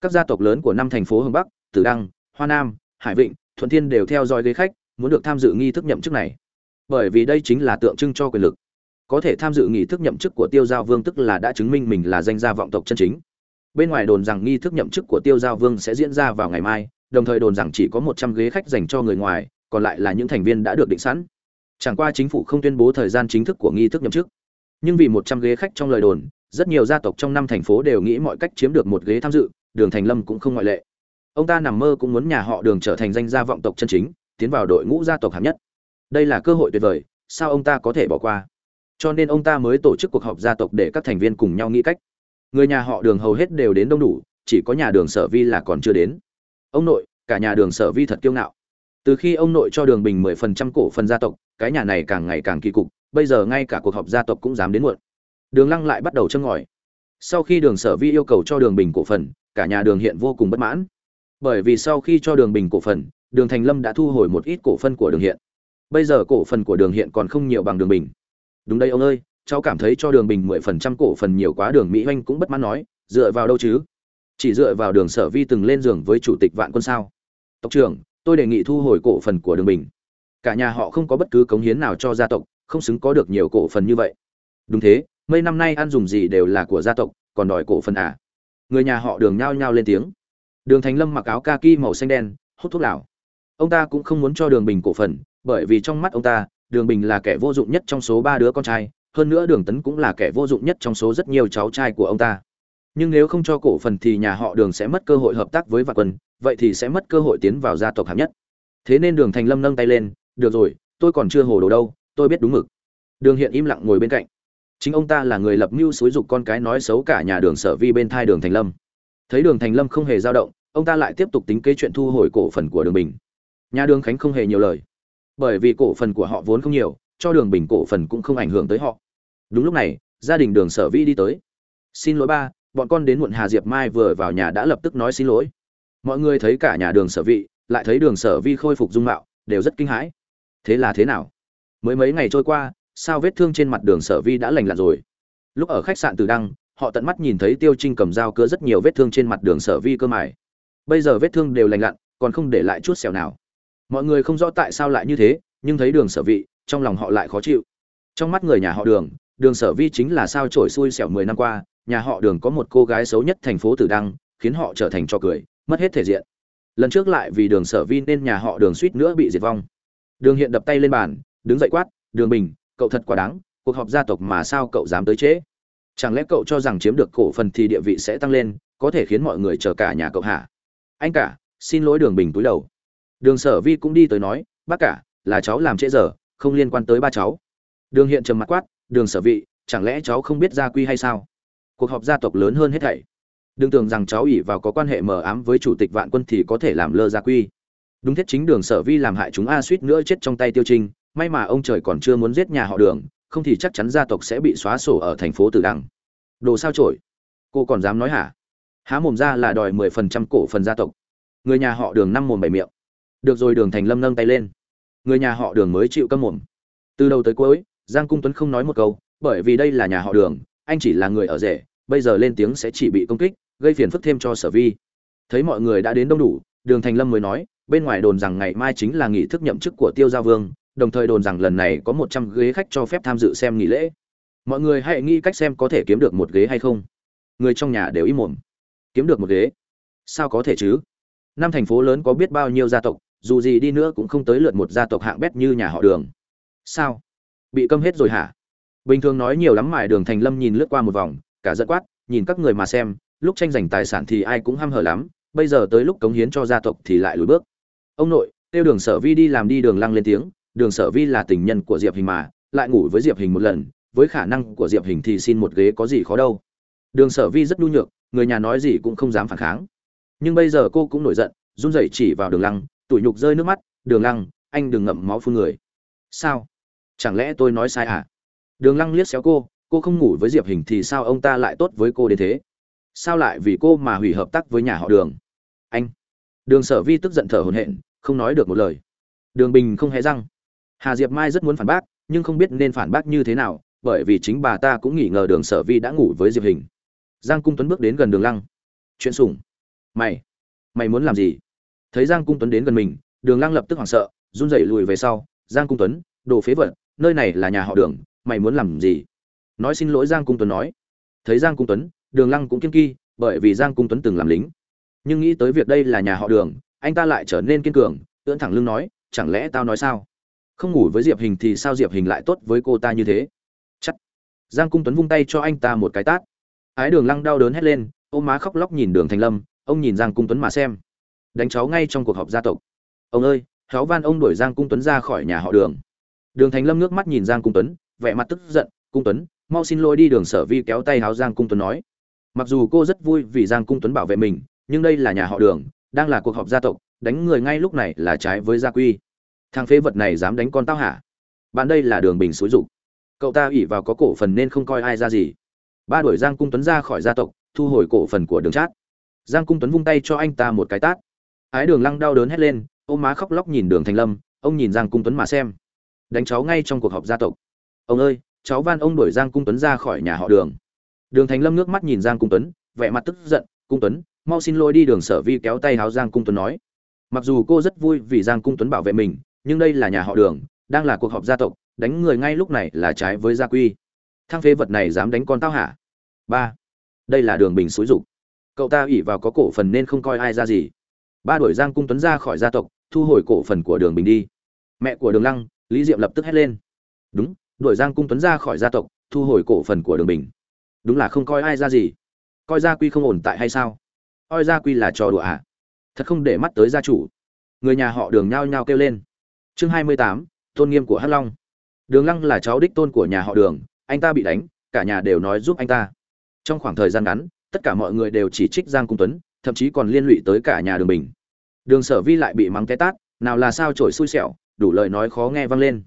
Các gia tộc lớn của năm thành phố hướng bắc, tử đăng, hoa nam, hải vịnh, thuận thiên đều theo dõi ghế khách, muốn được tham dự nghi thức nhậm chức này. Bởi vì đây chính là tượng trưng cho quyền lực. Có thể tham dự nghi thức nhậm chức của tiêu giao vương tức là đã chứng minh mình là danh gia vọng tộc chân chính bên ngoài đồn rằng nghi thức nhậm chức của tiêu giao vương sẽ diễn ra vào ngày mai, đồng thời đồn rằng chỉ có một trăm ghế khách dành cho người ngoài, còn lại là những thành viên đã được định sẵn. Chẳng qua chính phủ không tuyên bố thời gian chính thức của nghi thức nhậm chức. Nhưng vì một trăm ghế khách trong lời đồn, rất nhiều gia tộc trong năm thành phố đều nghĩ mọi cách chiếm được một ghế tham dự, đường thành lâm cũng không ngoại lệ. Ông ta nằm mơ cũng muốn nhà họ đường trở thành danh gia vọng tộc chân chính, tiến vào đội ngũ gia tộc hạng nhất. Đây là cơ hội tuyệt vời, sao ông ta có thể bỏ qua? Cho nên ông ta mới tổ chức cuộc họp gia tộc để các thành viên cùng nhau nghĩ cách người nhà họ đường hầu hết đều đến đông đủ, chỉ có nhà đường sở vi là còn chưa đến. Ông nội, cả nhà đường sở vi thật kiêu ngạo. Từ khi ông nội cho đường bình mười phần trăm cổ phần gia tộc, cái nhà này càng ngày càng kỳ cục, bây giờ ngay cả cuộc họp gia tộc cũng dám đến muộn. Đường lăng lại bắt đầu châm ngòi. Sau khi đường sở vi yêu cầu cho đường bình cổ phần, cả nhà đường hiện vô cùng bất mãn. Bởi vì sau khi cho đường bình cổ phần, đường thành lâm đã thu hồi một ít cổ phần của đường hiện. Bây giờ cổ phần của đường hiện còn không nhiều bằng đường bình. Đúng đây ông ơi cháu cảm thấy cho đường bình mười phần trăm cổ phần nhiều quá, đường mỹ oanh cũng bất mãn nói, dựa vào đâu chứ? Chỉ dựa vào đường sở vi từng lên giường với chủ tịch vạn quân sao? Tộc trưởng, tôi đề nghị thu hồi cổ phần của đường bình. Cả nhà họ không có bất cứ cống hiến nào cho gia tộc, không xứng có được nhiều cổ phần như vậy. Đúng thế, mấy năm nay ăn dùng gì đều là của gia tộc, còn đòi cổ phần à? Người nhà họ đường nhao nhao lên tiếng. Đường thành lâm mặc áo kaki màu xanh đen, hút thuốc lào. Ông ta cũng không muốn cho đường bình cổ phần, bởi vì trong mắt ông ta, đường bình là kẻ vô dụng nhất trong số ba đứa con trai hơn nữa đường tấn cũng là kẻ vô dụng nhất trong số rất nhiều cháu trai của ông ta. Nhưng nếu không cho cổ phần thì nhà họ đường sẽ mất cơ hội hợp tác với vạn quân, vậy thì sẽ mất cơ hội tiến vào gia tộc hạng nhất. Thế nên đường thành lâm nâng tay lên, được rồi, tôi còn chưa hồ đồ đâu, tôi biết đúng mực. Đường hiện im lặng ngồi bên cạnh. Chính ông ta là người lập mưu xúi dục con cái nói xấu cả nhà đường sở vi bên thai đường thành lâm. Thấy đường thành lâm không hề dao động, ông ta lại tiếp tục tính kế chuyện thu hồi cổ phần của đường bình. Nhà đường khánh không hề nhiều lời. Bởi vì cổ phần của họ vốn không nhiều, cho đường bình cổ phần cũng không ảnh hưởng tới họ đúng lúc này, gia đình đường sở vi đi tới. Xin lỗi ba, bọn con đến muộn hà diệp mai vừa vào nhà đã lập tức nói xin lỗi. Mọi người thấy cả nhà đường sở vị lại thấy đường sở vi khôi phục dung mạo, đều rất kinh hãi. Thế là thế nào? Mới mấy ngày trôi qua, sao vết thương trên mặt đường sở vi đã lành lặn rồi? Lúc ở khách sạn từ đăng, họ tận mắt nhìn thấy tiêu trinh cầm dao cưa rất nhiều vết thương trên mặt đường sở vi cơ mài bây giờ vết thương đều lành lặn, còn không để lại chút sẹo nào. Mọi người không rõ tại sao lại như thế, nhưng thấy đường sở vị trong lòng họ lại khó chịu. Trong mắt người nhà họ đường đường sở vi chính là sao trổi xui xẻo mười năm qua, nhà họ đường có một cô gái xấu nhất thành phố tử đăng, khiến họ trở thành trò cười, mất hết thể diện. Lần trước lại vì đường sở vi nên nhà họ đường suýt nữa bị diệt vong. Đường hiện đập tay lên bàn, đứng dậy quát, đường bình, cậu thật quá đáng, cuộc họp gia tộc mà sao cậu dám tới trễ? Chẳng lẽ cậu cho rằng chiếm được cổ phần thì địa vị sẽ tăng lên, có thể khiến mọi người chờ cả nhà cậu hả? Anh cả, xin lỗi đường bình túi đầu. Đường sở vi cũng đi tới nói, bác cả, là cháu làm trễ giờ, không liên quan tới ba cháu. Đường hiện trầm mặt quát đường sở vị, chẳng lẽ cháu không biết gia quy hay sao? Cuộc họp gia tộc lớn hơn hết thảy. Đừng tưởng rằng cháu ỉ vào có quan hệ mờ ám với chủ tịch vạn quân thì có thể làm lơ gia quy. Đúng thiết chính đường sở vi làm hại chúng a suýt nữa chết trong tay tiêu trinh, may mà ông trời còn chưa muốn giết nhà họ đường, không thì chắc chắn gia tộc sẽ bị xóa sổ ở thành phố tử đằng. Đồ sao trổi cô còn dám nói hả? Há mồm ra là đòi mười phần trăm cổ phần gia tộc. Người nhà họ đường năm mồm bảy miệng. Được rồi, đường thành lâm nâng tay lên. Người nhà họ đường mới chịu câm mồm. Từ đầu tới cuối giang cung tuấn không nói một câu, bởi vì đây là nhà họ đường, anh chỉ là người ở rể, bây giờ lên tiếng sẽ chỉ bị công kích, gây phiền phức thêm cho sở vi. Thấy mọi người đã đến đông đủ, đường thành lâm mới nói, bên ngoài đồn rằng ngày mai chính là nghị thức nhậm chức của tiêu gia vương, đồng thời đồn rằng lần này có một trăm ghế khách cho phép tham dự xem nghỉ lễ. Mọi người hãy nghĩ cách xem có thể kiếm được một ghế hay không. Người trong nhà đều im mồm kiếm được một ghế? Sao có thể chứ? Năm thành phố lớn có biết bao nhiêu gia tộc, dù gì đi nữa cũng không tới lượt một gia tộc hạng bét như nhà họ đường. Sao? Bị câm hết rồi hả? Bình thường nói nhiều lắm mài đường thành lâm nhìn lướt qua một vòng, cả giận quát, nhìn các người mà xem, lúc tranh giành tài sản thì ai cũng ham hở lắm, bây giờ tới lúc cống hiến cho gia tộc thì lại lùi bước. Ông nội, tiêu đường sở vi đi làm đi đường lăng lên tiếng, đường sở vi là tình nhân của diệp hình mà, lại ngủ với diệp hình một lần, với khả năng của diệp hình thì xin một ghế có gì khó đâu. Đường sở vi rất nhu nhược, người nhà nói gì cũng không dám phản kháng. Nhưng bây giờ cô cũng nổi giận, run rẩy chỉ vào đường lăng, tủi nhục rơi nước mắt, đường lăng, anh đừng ngậm máu phun người. Sao? Chẳng lẽ tôi nói sai à? Đường lăng liếc xéo cô cô không ngủ với diệp hình thì sao ông ta lại tốt với cô đến thế? Sao lại vì cô mà hủy hợp tác với nhà họ đường? Anh! Đường sở vi tức giận thở hổn hển, không nói được một lời. Đường bình không hề răng. Hà diệp mai rất muốn phản bác, nhưng không biết nên phản bác như thế nào, bởi vì chính bà ta cũng nghi ngờ đường sở vi đã ngủ với diệp hình. Giang cung tuấn bước đến gần đường lăng. Chuyện sủng. Mày! Mày muốn làm gì? Thấy giang cung tuấn đến gần mình, đường lăng lập tức hoảng sợ, run rẩy lùi về sau. Giang cung tuấn, đồ phế vật nơi này là nhà họ đường, mày muốn làm gì? Nói xin lỗi giang cung tuấn nói. Thấy giang cung tuấn, đường lăng cũng kiên kỳ bởi vì giang cung tuấn từng làm lính. Nhưng nghĩ tới việc đây là nhà họ đường, anh ta lại trở nên kiên cường, ưỡn thẳng lưng nói, chẳng lẽ tao nói sao? Không ngủ với diệp hình thì sao diệp hình lại tốt với cô ta như thế? Chắc. Giang cung tuấn vung tay cho anh ta một cái tát. Ái đường lăng đau đớn hét lên ôm má khóc lóc nhìn đường thành lâm, ông nhìn giang cung tuấn mà xem. Đánh cháu ngay trong cuộc họp gia tộc. Ông ơi, cháu van ông đuổi giang cung tuấn ra khỏi nhà họ đường đường thành lâm nước mắt nhìn giang cung tuấn, vẻ mặt tức giận, cung tuấn, mau xin lỗi đi, đường sở vi kéo tay háo giang cung tuấn nói. Mặc dù cô rất vui vì giang cung tuấn bảo vệ mình, nhưng đây là nhà họ đường, đang là cuộc họp gia tộc, đánh người ngay lúc này là trái với gia quy. Thằng phế vật này dám đánh con tao hả? Bạn đây là đường bình xúi dục. Cậu ta ủy vào có cổ phần nên không coi ai ra gì. Ba đuổi giang cung tuấn ra khỏi gia tộc, thu hồi cổ phần của đường trát giang cung tuấn vung tay cho anh ta một cái tát. Ái đường lăng đau đớn hét lên, ôm má khóc lóc nhìn đường thành lâm, ông nhìn giang cung tuấn mà xem đánh cháu ngay trong cuộc họp gia tộc. Ông ơi, cháu van ông đuổi giang cung tuấn ra khỏi nhà họ đường. Đường thành lâm nước mắt nhìn giang cung tuấn, vẻ mặt tức giận, cung tuấn, mau xin lỗi đi, đường sở vi kéo tay háo giang cung tuấn nói. Mặc dù cô rất vui vì giang cung tuấn bảo vệ mình, nhưng đây là nhà họ đường, đang là cuộc họp gia tộc, đánh người ngay lúc này là trái với gia quy. Thang phế vật này dám đánh con tao hả? Ba, đây là đường bình xúi dục. Cậu ta ủy vào có cổ phần nên không coi ai ra gì. Ba đuổi giang cung tuấn ra khỏi gia tộc, thu hồi cổ phần của đường bình đi. Mẹ của đường lăng lý diệm lập tức hét lên. Đúng, đuổi giang cung tuấn ra khỏi gia tộc, thu hồi cổ phần của đường bình. Đúng là không coi ai ra gì. Coi gia quy không ổn tại hay sao? Coi gia quy là trò đùa à? Thật không để mắt tới gia chủ. Người nhà họ đường nhao nhao kêu lên. Chương hai mươi tám, tôn nghiêm của hắc long. Đường lăng là cháu đích tôn của nhà họ đường, anh ta bị đánh, cả nhà đều nói giúp anh ta. Trong khoảng thời gian ngắn, tất cả mọi người đều chỉ trích giang cung tuấn, thậm chí còn liên lụy tới cả nhà đường bình. Đường sở vi lại bị mắng té tát, nào là sao trổi xui xẻo đủ lời nói khó nghe vang lên.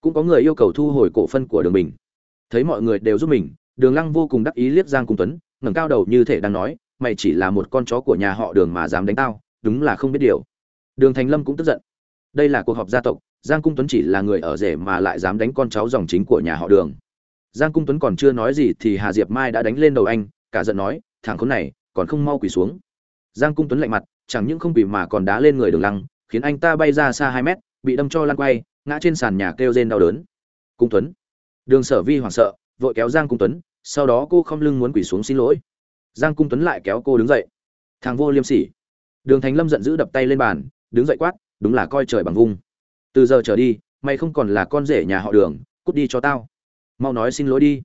Cũng có người yêu cầu thu hồi cổ phân của đường bình thấy mọi người đều giúp mình, đường lăng vô cùng đắc ý liếc giang cung tuấn, ngẩng cao đầu như thể đang nói, mày chỉ là một con chó của nhà họ đường mà dám đánh tao, đúng là không biết điều. Đường thành lâm cũng tức giận. Đây là cuộc họp gia tộc, giang cung tuấn chỉ là người ở rể mà lại dám đánh con cháu dòng chính của nhà họ đường. Giang cung tuấn còn chưa nói gì thì hà diệp mai đã đánh lên đầu anh, cả giận nói, thằng khốn này, còn không mau quỳ xuống. Giang cung tuấn lạnh mặt, chẳng những không quỳ mà còn đá lên người đường lăng, khiến anh ta bay ra xa hai mét bị đâm cho lăn quay, ngã trên sàn nhà kêu rên đau đớn. Cung tuấn. Đường sở vi hoảng sợ, vội kéo giang cung tuấn, sau đó cô không lưng muốn quỳ xuống xin lỗi. Giang cung tuấn lại kéo cô đứng dậy. Thằng vô liêm sỉ. Đường thành lâm giận dữ đập tay lên bàn, đứng dậy quát, đúng là coi trời bằng vung. Từ giờ trở đi, mày không còn là con rể nhà họ đường, cút đi cho tao. Mau nói xin lỗi đi.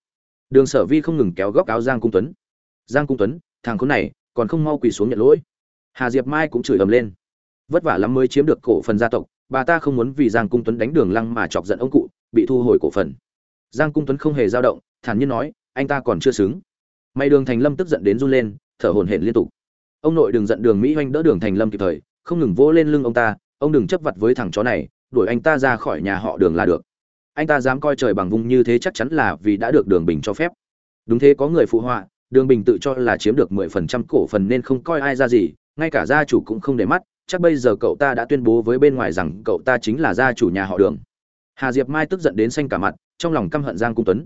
Đường sở vi không ngừng kéo góc áo giang cung tuấn. Giang cung tuấn, thằng khốn này, còn không mau quỳ xuống nhận lỗi. Hà diệp mai cũng chửi ầm lên. Vất vả lắm mới chiếm được cổ phần gia tộc bà ta không muốn vì giang cung tuấn đánh đường lăng mà chọc giận ông cụ, bị thu hồi cổ phần. Giang cung tuấn không hề dao động, thản nhiên nói, anh ta còn chưa xứng. May đường thành lâm tức giận đến run lên, thở hổn hển liên tục. Ông nội đừng giận đường mỹ hoanh đỡ đường thành lâm kịp thời, không ngừng vỗ lên lưng ông ta, ông đừng chấp vặt với thằng chó này, đuổi anh ta ra khỏi nhà họ đường là được. Anh ta dám coi trời bằng vung như thế chắc chắn là vì đã được đường bình cho phép. Đúng thế, có người phụ họa, đường bình tự cho là chiếm được mười phần trăm cổ phần nên không coi ai ra gì, ngay cả gia chủ cũng không để mắt chắc bây giờ cậu ta đã tuyên bố với bên ngoài rằng cậu ta chính là gia chủ nhà họ đường. Hà diệp mai tức giận đến xanh cả mặt, trong lòng căm hận giang cung tuấn.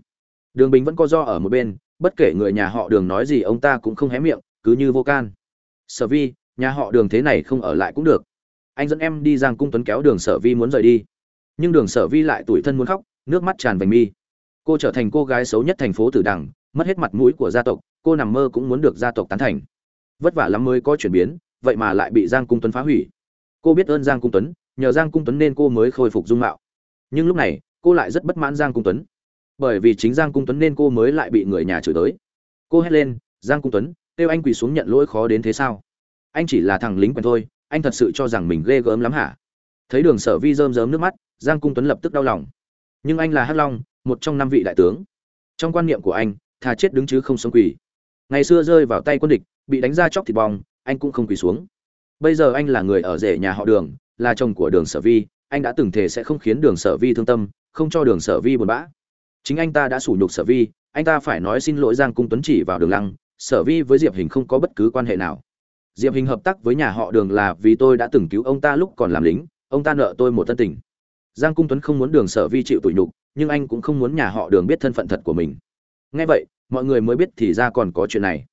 Đường bình vẫn có do ở một bên, bất kể người nhà họ đường nói gì ông ta cũng không hé miệng, cứ như vô can. Sở vi, nhà họ đường thế này không ở lại cũng được. Anh dẫn em đi giang cung tuấn kéo đường sở vi muốn rời đi. Nhưng đường sở vi lại tủi thân muốn khóc, nước mắt tràn vành mi. Cô trở thành cô gái xấu nhất thành phố tử đằng mất hết mặt mũi của gia tộc, cô nằm mơ cũng muốn được gia tộc tán thành. Vất vả lắm mới có chuyển biến vậy mà lại bị giang cung tuấn phá hủy. Cô biết ơn giang cung tuấn, nhờ giang cung tuấn nên cô mới khôi phục dung mạo. Nhưng lúc này, cô lại rất bất mãn giang cung tuấn. Bởi vì chính giang cung tuấn nên cô mới lại bị người nhà chửi tới. Cô hét lên, giang cung tuấn, kêu anh quỳ xuống nhận lỗi khó đến thế sao? Anh chỉ là thằng lính quen thôi, anh thật sự cho rằng mình ghê gớm lắm hả? Thấy đường sở vi rơm rớm nước mắt, giang cung tuấn lập tức đau lòng. Nhưng anh là hắc long, một trong năm vị đại tướng. Trong quan niệm của anh, thà chết đứng chứ không sống quỳ. Ngày xưa rơi vào tay quân địch, bị đánh ra chóc thịt bong anh cũng không quỳ xuống. Bây giờ anh là người ở rể nhà họ đường, là chồng của đường sở vi, anh đã từng thể sẽ không khiến đường sở vi thương tâm, không cho đường sở vi buồn bã. Chính anh ta đã sủ nhục sở vi, anh ta phải nói xin lỗi giang cung tuấn chỉ vào đường lăng, sở vi với diệp hình không có bất cứ quan hệ nào. Diệp hình hợp tác với nhà họ đường là vì tôi đã từng cứu ông ta lúc còn làm lính, ông ta nợ tôi một thân tình. Giang cung tuấn không muốn đường sở vi chịu tủi nhục, nhưng anh cũng không muốn nhà họ đường biết thân phận thật của mình. Nghe vậy, mọi người mới biết thì ra còn có chuyện này.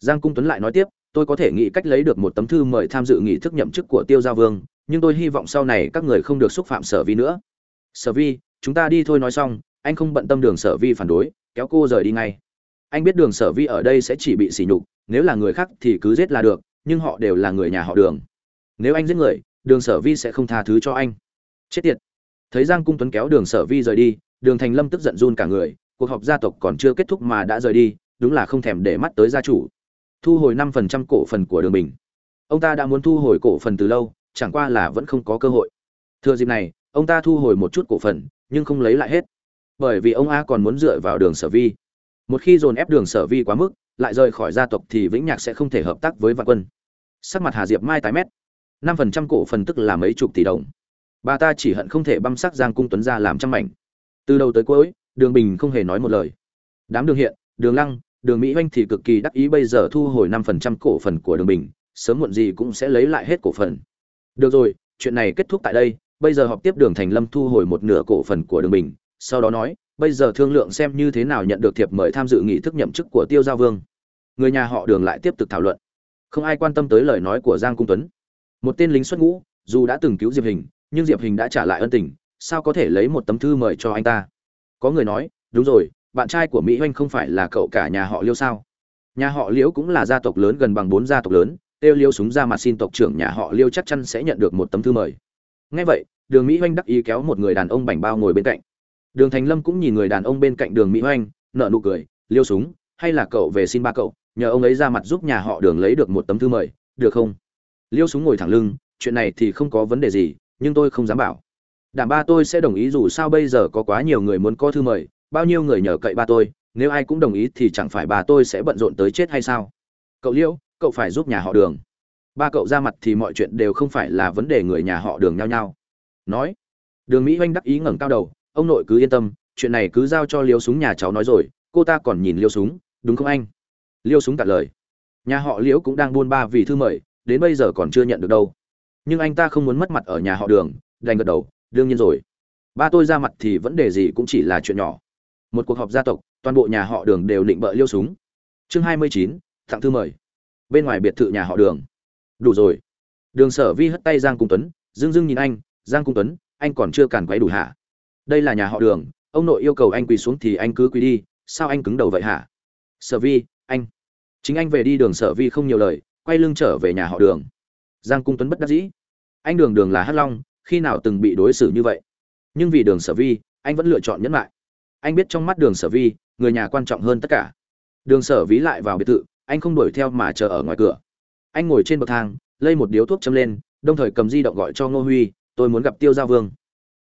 Giang cung tuấn lại nói tiếp tôi có thể nghĩ cách lấy được một tấm thư mời tham dự nghị thức nhậm chức của tiêu gia vương, nhưng tôi hy vọng sau này các người không được xúc phạm sở vi nữa. Sở vi, chúng ta đi thôi nói xong, anh không bận tâm đường sở vi phản đối, kéo cô rời đi ngay. Anh biết đường sở vi ở đây sẽ chỉ bị sỉ nhục, nếu là người khác thì cứ giết là được, nhưng họ đều là người nhà họ đường. Nếu anh giết người, đường sở vi sẽ không tha thứ cho anh. Chết tiệt. Thấy giang cung tuấn kéo đường sở vi rời đi, đường thành lâm tức giận run cả người, cuộc họp gia tộc còn chưa kết thúc mà đã rời đi, đúng là không thèm để mắt tới gia chủ thu hồi năm phần trăm cổ phần của đường bình. Ông ta đã muốn thu hồi cổ phần từ lâu, chẳng qua là vẫn không có cơ hội. Thừa dịp này, ông ta thu hồi một chút cổ phần, nhưng không lấy lại hết. Bởi vì ông a còn muốn dựa vào đường sở vi. Một khi dồn ép đường sở vi quá mức, lại rời khỏi gia tộc thì vĩnh nhạc sẽ không thể hợp tác với vạn quân. Sắc mặt hà diệp mai tái mét. Năm phần trăm cổ phần tức là mấy chục tỷ đồng. Bà ta chỉ hận không thể băm sắc giang cung tuấn ra làm trăm mảnh. Từ đầu tới cuối, đường bình không hề nói một lời. Đám đường hiện, đường lăng đường mỹ oanh thì cực kỳ đắc ý bây giờ thu hồi năm phần trăm cổ phần của đường bình, sớm muộn gì cũng sẽ lấy lại hết cổ phần. Được rồi, chuyện này kết thúc tại đây, bây giờ họp tiếp đường thành lâm thu hồi một nửa cổ phần của đường bình, sau đó nói, bây giờ thương lượng xem như thế nào nhận được thiệp mời tham dự nghị thức nhậm chức của tiêu giao vương. Người nhà họ đường lại tiếp tục thảo luận. Không ai quan tâm tới lời nói của giang cung tuấn. Một tên lính xuất ngũ, dù đã từng cứu diệp hình, nhưng diệp hình đã trả lại ân tình, sao có thể lấy một tấm thư mời cho anh ta? Có người nói, đúng rồi bạn trai của mỹ oanh không phải là cậu cả nhà họ liêu sao? Nhà họ liễu cũng là gia tộc lớn gần bằng bốn gia tộc lớn tiêu liêu súng ra mặt xin tộc trưởng nhà họ liêu chắc chắn sẽ nhận được một tấm thư mời. Ngay vậy, đường mỹ oanh đắc ý kéo một người đàn ông bảnh bao ngồi bên cạnh. Đường thành lâm cũng nhìn người đàn ông bên cạnh đường mỹ oanh nợ nụ cười, liêu súng, hay là cậu về xin ba cậu, nhờ ông ấy ra mặt giúp nhà họ đường lấy được một tấm thư mời, được không? Liêu súng ngồi thẳng lưng, chuyện này thì không có vấn đề gì, nhưng tôi không dám bảo. Đảm ba tôi sẽ đồng ý dù sao bây giờ có quá nhiều người muốn có thư mời bao nhiêu người nhờ cậy ba tôi, nếu ai cũng đồng ý thì chẳng phải bà tôi sẽ bận rộn tới chết hay sao? Cậu liễu, cậu phải giúp nhà họ đường. Ba cậu ra mặt thì mọi chuyện đều không phải là vấn đề người nhà họ đường nhau nhau nói, đường mỹ oanh đắc ý ngẩng cao đầu, ông nội cứ yên tâm, chuyện này cứ giao cho liêu súng nhà cháu nói rồi, cô ta còn nhìn liêu súng, đúng không anh? Liêu súng cả lời. Nhà họ liễu cũng đang buôn ba vì thư mời, đến bây giờ còn chưa nhận được đâu. Nhưng anh ta không muốn mất mặt ở nhà họ đường, đành gật đầu, đương nhiên rồi. Ba tôi ra mặt thì vấn đề gì cũng chỉ là chuyện nhỏ một cuộc họp gia tộc, toàn bộ nhà họ đường đều định bợ liêu súng. Chương hai mươi chín tặng thư mời. Bên ngoài biệt thự nhà họ đường. Đủ rồi. Đường sở vi hất tay giang cung tuấn dưng dưng nhìn anh, giang cung tuấn, anh còn chưa càn quấy đủ hả? Đây là nhà họ đường, ông nội yêu cầu anh quỳ xuống thì anh cứ quỳ đi, sao anh cứng đầu vậy hả? Sở vi, anh. Chính anh về đi, đường sở vi không nhiều lời, quay lưng trở về nhà họ đường. Giang cung tuấn bất đắc dĩ. Anh đường đường là hắc long, khi nào từng bị đối xử như vậy? Nhưng vì đường sở vi, anh vẫn lựa chọn nhẫn lại anh biết trong mắt đường sở vi, người nhà quan trọng hơn tất cả. Đường sở ví lại vào biệt thự, anh không đuổi theo mà chờ ở ngoài cửa. Anh ngồi trên bậc thang, lây một điếu thuốc châm lên, đồng thời cầm di động gọi cho ngô huy, tôi muốn gặp tiêu Gia vương.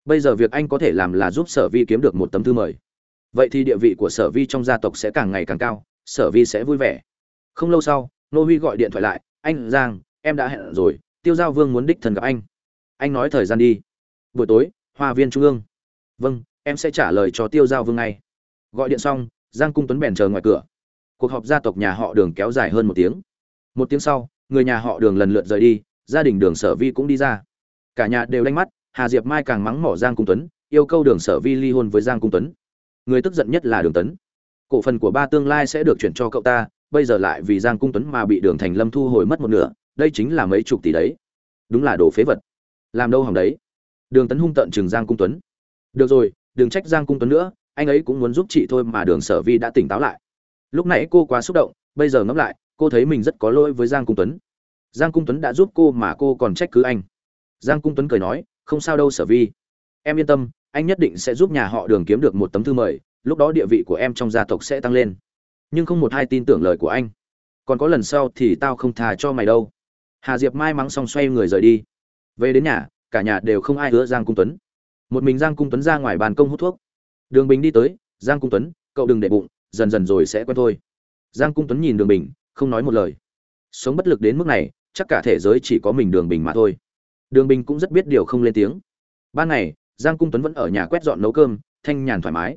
Bây giờ việc anh có thể làm là giúp sở vi kiếm được một tấm thư mời. Vậy thì địa vị của sở vi trong gia tộc sẽ càng ngày càng cao, sở vi sẽ vui vẻ. Không lâu sau, ngô huy gọi điện thoại lại, anh giang, em đã hẹn rồi, tiêu giao vương muốn đích thần gặp anh. Anh nói thời gian đi. Buổi tối, hoa viên trung ương. Vâng em sẽ trả lời cho tiêu giao vương ngay. Gọi điện xong, giang cung tuấn bèn chờ ngoài cửa. Cuộc họp gia tộc nhà họ đường kéo dài hơn một tiếng. Một tiếng sau, người nhà họ đường lần lượt rời đi, gia đình đường sở vi cũng đi ra. Cả nhà đều đánh mắt, hà diệp mai càng mắng mỏ giang cung tuấn, yêu cầu đường sở vi ly hôn với giang cung tuấn. Người tức giận nhất là đường tấn. Cổ phần của ba tương lai sẽ được chuyển cho cậu ta, bây giờ lại vì giang cung tuấn mà bị đường thành lâm thu hồi mất một nửa, đây chính là mấy chục tỷ đấy. Đúng là đồ phế vật. Làm đâu hỏng đấy. Đường tấn hung tợn chừng giang cung tuấn. Được rồi đừng trách giang cung tuấn nữa, anh ấy cũng muốn giúp chị thôi mà đường sở vi đã tỉnh táo lại. Lúc nãy cô quá xúc động, bây giờ ngẫm lại, cô thấy mình rất có lỗi với giang cung tuấn. Giang cung tuấn đã giúp cô mà cô còn trách cứ anh. Giang cung tuấn cười nói, không sao đâu, sở vi. Em yên tâm, anh nhất định sẽ giúp nhà họ đường kiếm được một tấm thư mời, lúc đó địa vị của em trong gia tộc sẽ tăng lên. Nhưng không một ai tin tưởng lời của anh. Còn có lần sau thì tao không thà cho mày đâu. Hà diệp mai mắng xong xoay người rời đi. Về đến nhà, cả nhà đều không ai hứa giang cung tuấn một mình giang cung tuấn ra ngoài bàn công hút thuốc. Đường bình đi tới, giang cung tuấn, cậu đừng để bụng, dần dần rồi sẽ quen thôi. Giang cung tuấn nhìn đường bình, không nói một lời. Sống bất lực đến mức này, chắc cả thế giới chỉ có mình đường bình mà thôi. Đường bình cũng rất biết điều không lên tiếng. Ban ngày, giang cung tuấn vẫn ở nhà quét dọn nấu cơm, thanh nhàn thoải mái.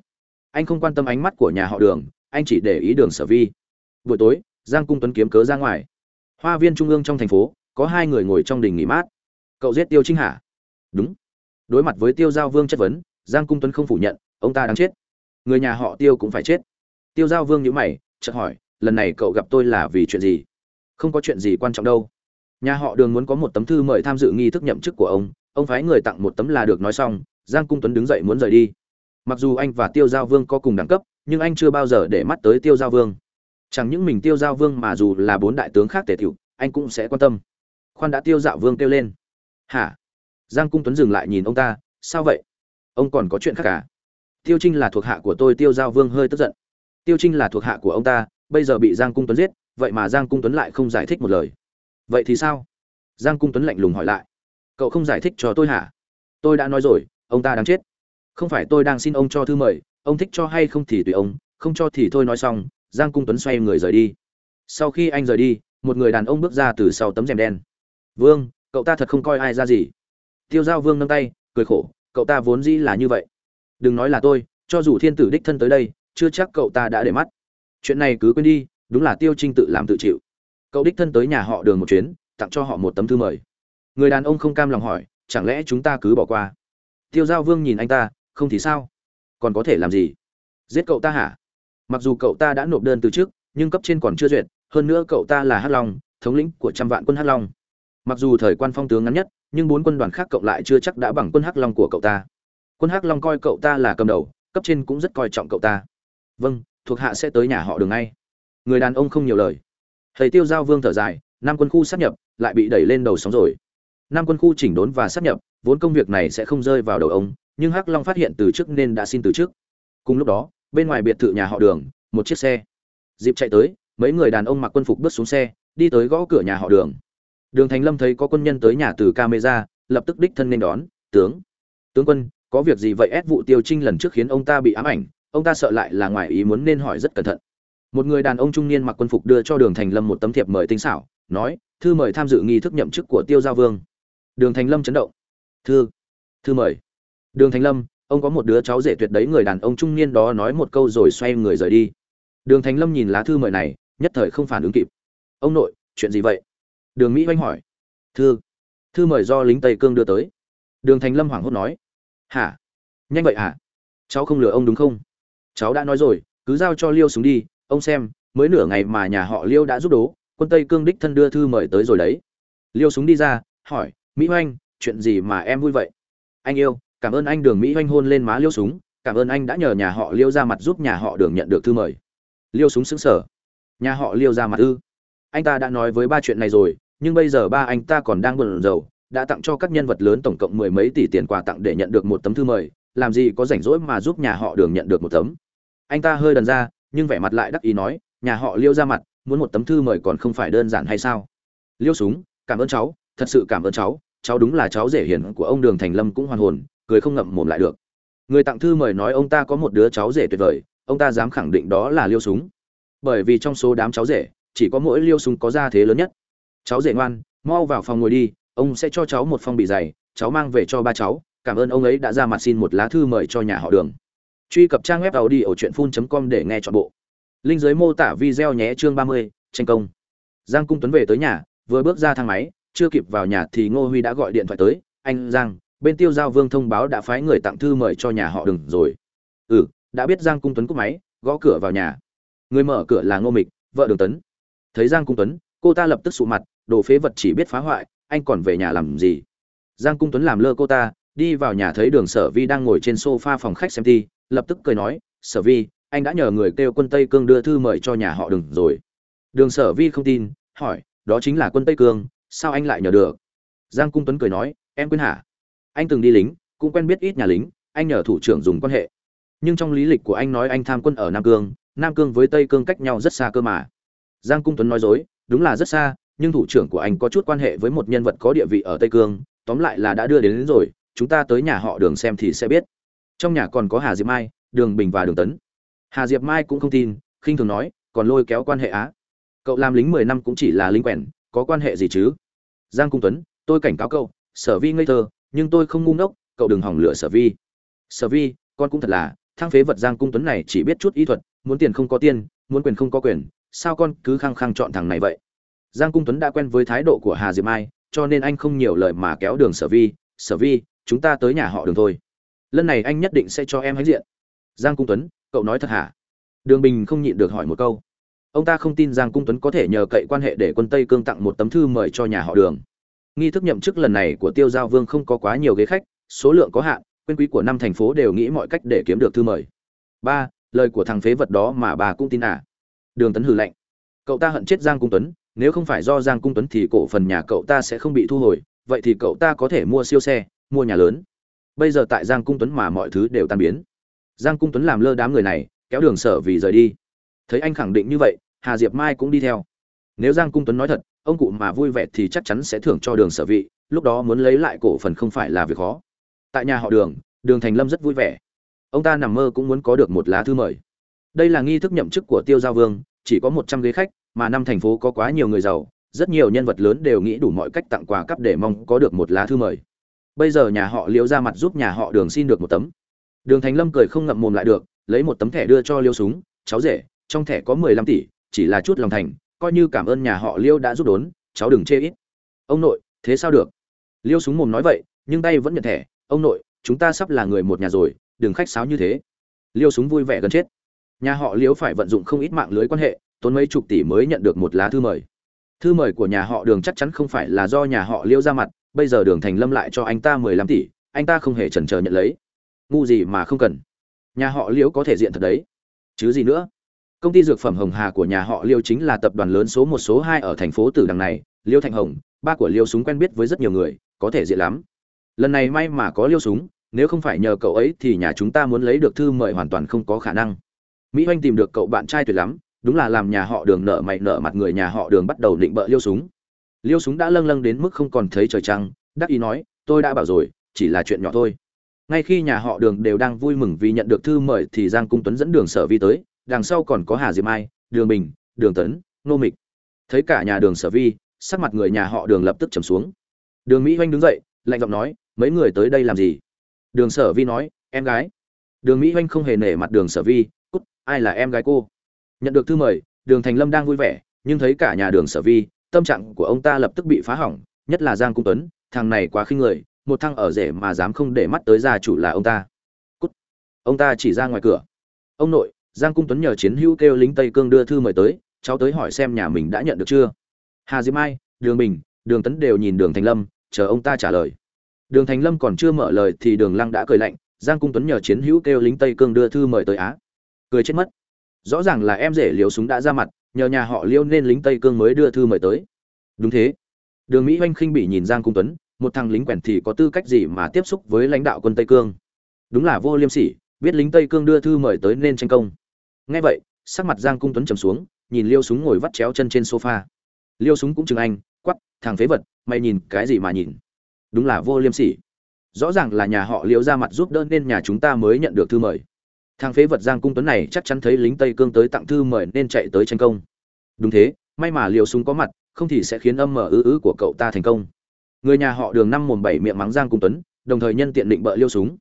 Anh không quan tâm ánh mắt của nhà họ đường, anh chỉ để ý đường sở vi. Buổi tối, giang cung tuấn kiếm cớ ra ngoài. Hoa viên trung ương trong thành phố, có hai người ngồi trong đình nghỉ mát. Cậu giết tiêu trinh hả? Đúng đối mặt với tiêu giao vương chất vấn, giang cung tuấn không phủ nhận, ông ta đang chết. Người nhà họ tiêu cũng phải chết. Tiêu giao vương nhữ mày, chợt hỏi, lần này cậu gặp tôi là vì chuyện gì? Không có chuyện gì quan trọng đâu. Nhà họ đường muốn có một tấm thư mời tham dự nghi thức nhậm chức của ông ông phái người tặng một tấm là được nói xong, giang cung tuấn đứng dậy muốn rời đi. Mặc dù anh và tiêu giao vương có cùng đẳng cấp, nhưng anh chưa bao giờ để mắt tới tiêu giao vương. Chẳng những mình tiêu giao vương mà dù là bốn đại tướng khác tề thiệu anh cũng sẽ quan tâm. Khoan đã tiêu dạo vương kêu lên. Hả? Giang cung tuấn dừng lại nhìn ông ta, sao vậy? Ông còn có chuyện khác cả tiêu trinh là thuộc hạ của tôi, tiêu giao vương hơi tức giận. Tiêu trinh là thuộc hạ của ông ta, bây giờ bị giang cung tuấn giết, vậy mà giang cung tuấn lại không giải thích một lời. Vậy thì sao? Giang cung tuấn lạnh lùng hỏi lại. Cậu không giải thích cho tôi hả? Tôi đã nói rồi, ông ta đang chết. Không phải tôi đang xin ông cho thư mời, ông thích cho hay không thì tùy ông, không cho thì thôi. Nói xong, giang cung tuấn xoay người rời đi. Sau khi anh rời đi, một người đàn ông bước ra từ sau tấm rèm đen. Vương, cậu ta thật không coi ai ra gì tiêu giao vương nâng tay, cười khổ, cậu ta vốn dĩ là như vậy. Đừng nói là tôi, cho dù thiên tử đích thân tới đây, chưa chắc cậu ta đã để mắt. Chuyện này cứ quên đi, đúng là tiêu trinh tự làm tự chịu. Cậu đích thân tới nhà họ đường một chuyến, tặng cho họ một tấm thư mời. Người đàn ông không cam lòng hỏi, chẳng lẽ chúng ta cứ bỏ qua? Tiêu giao vương nhìn anh ta, không thì sao? Còn có thể làm gì? Giết cậu ta hả? Mặc dù cậu ta đã nộp đơn từ trước, nhưng cấp trên còn chưa duyệt, hơn nữa cậu ta là hắc long, thống lĩnh của trăm vạn quân hắc long. Mặc dù thời quan phong tướng ngắn nhất nhưng bốn quân đoàn khác cộng lại chưa chắc đã bằng quân hắc long của cậu ta. Quân hắc long coi cậu ta là cầm đầu, cấp trên cũng rất coi trọng cậu ta. Vâng thuộc hạ sẽ tới nhà họ đường ngay. Người đàn ông không nhiều lời. Thầy tiêu giao vương thở dài, năm quân khu sắp nhập, lại bị đẩy lên đầu sóng rồi. Năm quân khu chỉnh đốn và sắp nhập, vốn công việc này sẽ không rơi vào đầu ông, nhưng hắc long phát hiện từ trước nên đã xin từ trước. Cùng lúc đó, bên ngoài biệt thự nhà họ đường, một chiếc xe. Dịp chạy tới, mấy người đàn ông mặc quân phục bước xuống xe, đi tới gõ cửa nhà họ đường đường thành lâm thấy có quân nhân tới nhà từ camera, lập tức đích thân nên đón, tướng tướng quân, có việc gì vậy? Ép vụ tiêu trinh lần trước khiến ông ta bị ám ảnh, ông ta sợ lại là ngoài ý muốn nên hỏi rất cẩn thận. Một người đàn ông trung niên mặc quân phục đưa cho đường thành lâm một tấm thiệp mời tinh xảo, nói, thư mời tham dự nghi thức nhậm chức của tiêu giao vương. Đường thành lâm chấn động, thư thư mời. Đường thành lâm, ông có một đứa cháu rể tuyệt đấy, người đàn ông trung niên đó nói một câu rồi xoay người rời đi. Đường thành lâm nhìn lá thư mời này, nhất thời không phản ứng kịp. Ông nội, chuyện gì vậy? Đường mỹ oanh hỏi. Thư. Thư mời do lính tây cương đưa tới. Đường thành lâm hoảng hốt nói. Hả? Nhanh vậy hả? Cháu không lừa ông đúng không? Cháu đã nói rồi, cứ giao cho liêu súng đi. Ông xem, mới nửa ngày mà nhà họ liêu đã giúp đố, quân tây cương đích thân đưa thư mời tới rồi đấy. Liêu súng đi ra, hỏi, mỹ oanh, chuyện gì mà em vui vậy? Anh yêu, cảm ơn anh. Đường mỹ oanh hôn lên má liêu súng cảm ơn anh đã nhờ nhà họ liêu ra mặt giúp nhà họ đường nhận được thư mời. Liêu súng xứng sở nhà họ liêu ra mặt ư? Anh ta đã nói với ba chuyện này rồi nhưng bây giờ ba anh ta còn đang bận rầu đã tặng cho các nhân vật lớn tổng cộng mười mấy tỷ tiền quà tặng để nhận được một tấm thư mời, làm gì có rảnh rỗi mà giúp nhà họ đường nhận được một tấm. Anh ta hơi đần ra, nhưng vẻ mặt lại đắc ý nói, nhà họ liêu ra mặt, muốn một tấm thư mời còn không phải đơn giản hay sao? Liêu súng, cảm ơn cháu, thật sự cảm ơn cháu cháu đúng là cháu rể hiền của ông đường thành lâm cũng hoàn hồn, cười không ngậm mồm lại được. Người tặng thư mời nói ông ta có một đứa cháu rể tuyệt vời, ông ta dám khẳng định đó là liêu súng. Bởi vì trong số đám cháu rể, chỉ có mỗi liêu súng có gia thế lớn nhất cháu dễ ngoan, mau vào phòng ngồi đi, ông sẽ cho cháu một phong bì dày cháu mang về cho ba cháu, cảm ơn ông ấy đã ra mặt xin một lá thư mời cho nhà họ đường. Truy cập trang web tàu đi ở truyện phun com để nghe chọn bộ. Linh giới mô tả video nhé, chương ba mươi, tranh công. Giang cung tuấn về tới nhà, vừa bước ra thang máy, chưa kịp vào nhà thì ngô huy đã gọi điện thoại tới, anh giang, bên tiêu giao vương thông báo đã phái người tặng thư mời cho nhà họ Đường rồi. Ừ đã biết giang cung tuấn cúp máy, gõ cửa vào nhà. Người mở cửa là ngô mịch, vợ đường tấn. Thấy giang cung tuấn cô ta lập tức sụ mặt, đồ phế vật chỉ biết phá hoại, anh còn về nhà làm gì? Giang cung tuấn làm lơ cô ta, đi vào nhà thấy đường sở vi đang ngồi trên sofa phòng khách xem thi lập tức cười nói, sở vi, anh đã nhờ người kêu quân tây cương đưa thư mời cho nhà họ đừng rồi. Đường sở vi không tin, hỏi, đó chính là quân tây cương, sao anh lại nhờ được? Giang cung tuấn cười nói, em quên hả? Anh từng đi lính, cũng quen biết ít nhà lính, anh nhờ thủ trưởng dùng quan hệ. Nhưng trong lý lịch của anh nói anh tham quân ở nam cương nam cương với tây cương cách nhau rất xa cơ mà. Giang cung tuấn nói dối đúng là rất xa nhưng thủ trưởng của anh có chút quan hệ với một nhân vật có địa vị ở tây cương tóm lại là đã đưa đến, đến rồi chúng ta tới nhà họ đường xem thì sẽ biết. Trong nhà còn có hà diệp mai đường bình và đường tấn. Hà diệp mai cũng không tin khinh thường nói còn lôi kéo quan hệ á. Cậu làm lính mười năm cũng chỉ là lính quèn có quan hệ gì chứ? Giang cung tuấn tôi cảnh cáo cậu sở vi ngây thơ nhưng tôi không ngu ngốc cậu đừng hỏng lửa sở vi. Sở vi con cũng thật là thang phế vật giang cung tuấn này chỉ biết chút ý thuật muốn tiền không có tiền muốn quyền không có quyền sao con cứ khăng khăng chọn thằng này vậy? Giang cung tuấn đã quen với thái độ của hà diệp mai, cho nên anh không nhiều lời mà kéo đường sở vi sở vi, chúng ta tới nhà họ đường thôi. Lần này anh nhất định sẽ cho em hãnh diện. Giang cung tuấn, cậu nói thật hả? Đường bình không nhịn được hỏi một câu. Ông ta không tin giang cung tuấn có thể nhờ cậy quan hệ để quân tây cương tặng một tấm thư mời cho nhà họ đường. Nghi thức nhậm chức lần này của tiêu giao vương không có quá nhiều ghế khách, số lượng có hạn quyên quý của năm thành phố đều nghĩ mọi cách để kiếm được thư mời. Ba, lời của thằng phế vật đó mà bà cũng tin à? Đường tấn hử lạnh. Cậu ta hận chết giang cung tuấn, nếu không phải do giang cung tuấn thì cổ phần nhà cậu ta sẽ không bị thu hồi, vậy thì cậu ta có thể mua siêu xe, mua nhà lớn. Bây giờ tại giang cung tuấn mà mọi thứ đều tan biến. Giang cung tuấn làm lơ đám người này, kéo đường sở vì rời đi. Thấy anh khẳng định như vậy, hà diệp mai cũng đi theo. Nếu giang cung tuấn nói thật, ông cụ mà vui vẻ thì chắc chắn sẽ thưởng cho đường sở vị, lúc đó muốn lấy lại cổ phần không phải là việc khó. Tại nhà họ đường đường thành lâm rất vui vẻ. Ông ta nằm mơ cũng muốn có được một lá thư mời. Đây là nghi thức nhậm chức của tiêu giao vương chỉ có một trăm ghế khách, mà năm thành phố có quá nhiều người giàu, rất nhiều nhân vật lớn đều nghĩ đủ mọi cách tặng quà cấp để mong có được một lá thư mời. Bây giờ nhà họ liễu ra mặt giúp nhà họ đường xin được một tấm. Đường thành lâm cười không ngậm mồm lại được, lấy một tấm thẻ đưa cho liêu súng, cháu rể, trong thẻ có mười lăm tỷ, chỉ là chút lòng thành, coi như cảm ơn nhà họ liêu đã giúp đốn, cháu đừng chê ít. Ông nội, thế sao được? Liêu súng mồm nói vậy, nhưng tay vẫn nhận thẻ, ông nội, chúng ta sắp là người một nhà rồi, đừng khách sáo như thế. Liêu súng vui vẻ gần chết nhà họ liêu phải vận dụng không ít mạng lưới quan hệ, tốn mấy chục tỷ mới nhận được một lá thư mời. Thư mời của nhà họ đường chắc chắn không phải là do nhà họ liêu ra mặt, bây giờ đường thành lâm lại cho anh ta mười lăm tỷ, anh ta không hề chần chờ nhận lấy. Ngu gì mà không cần. Nhà họ liễu có thể diện thật đấy. Chứ gì nữa. Công ty dược phẩm hồng hà của nhà họ liêu chính là tập đoàn lớn số một số hai ở thành phố tử đằng này liêu thành hồng, ba của liêu súng quen biết với rất nhiều người, có thể diện lắm. Lần này may mà có liêu súng, nếu không phải nhờ cậu ấy thì nhà chúng ta muốn lấy được thư mời hoàn toàn không có khả năng mỹ oanh tìm được cậu bạn trai tuyệt lắm, đúng là làm nhà họ đường nợ mày nợ mặt người nhà họ đường bắt đầu định bợ liêu súng. Liêu súng đã lâng lâng đến mức không còn thấy trời trăng, đắc ý nói, tôi đã bảo rồi, chỉ là chuyện nhỏ thôi. Ngay khi nhà họ đường đều đang vui mừng vì nhận được thư mời thì giang cung tuấn dẫn đường sở vi tới, đằng sau còn có hà diệp mai, đường bình, đường tấn nô mịch. Thấy cả nhà đường sở vi, sắc mặt người nhà họ đường lập tức trầm xuống. Đường mỹ oanh đứng dậy, lạnh giọng nói, mấy người tới đây làm gì? Đường sở vi nói, em gái. Đường mỹ oanh không hề nể mặt đường sở vi ai là em gái cô? Nhận được thư mời, đường thành lâm đang vui vẻ, nhưng thấy cả nhà đường sở vi, tâm trạng của ông ta lập tức bị phá hỏng, nhất là giang cung tuấn, thằng này quá khinh người, một thằng ở rể mà dám không để mắt tới gia chủ là ông ta. Cút! Ông ta chỉ ra ngoài cửa. Ông nội, giang cung tuấn nhờ chiến hữu kêu lính tây cương đưa thư mời tới, cháu tới hỏi xem nhà mình đã nhận được chưa. Hà Diêm mai, đường bình, đường tấn đều nhìn đường thành lâm, chờ ông ta trả lời. Đường thành lâm còn chưa mở lời thì đường lăng đã cười lạnh, giang cung tuấn nhờ chiến hữu kêu lính tây cương đưa thư mời tới á cười chết mất. Rõ ràng là em rể liều súng đã ra mặt, nhờ nhà họ liêu nên lính tây cương mới đưa thư mời tới. Đúng thế. Đường mỹ oanh khinh bị nhìn giang cung tuấn, một thằng lính quèn thì có tư cách gì mà tiếp xúc với lãnh đạo quân tây cương? Đúng là vô liêm sỉ, biết lính tây cương đưa thư mời tới nên tranh công. Ngay vậy, sắc mặt giang cung tuấn trầm xuống, nhìn liêu súng ngồi vắt chéo chân trên sofa. Liêu súng cũng chừng anh quắp thằng phế vật, mày nhìn cái gì mà nhìn? Đúng là vô liêm sỉ. Rõ ràng là nhà họ liêu ra mặt giúp đỡ nên nhà chúng ta mới nhận được thư mời. Thang phế vật giang cung tuấn này chắc chắn thấy lính tây cương tới tặng thư mời nên chạy tới tranh công. Đúng thế, may mà liêu súng có mặt, không thì sẽ khiến âm mở ứ ứ của cậu ta thành công. Người nhà họ đường năm mồm bảy miệng mắng giang cung tuấn, đồng thời nhân tiện định bợ liêu súng.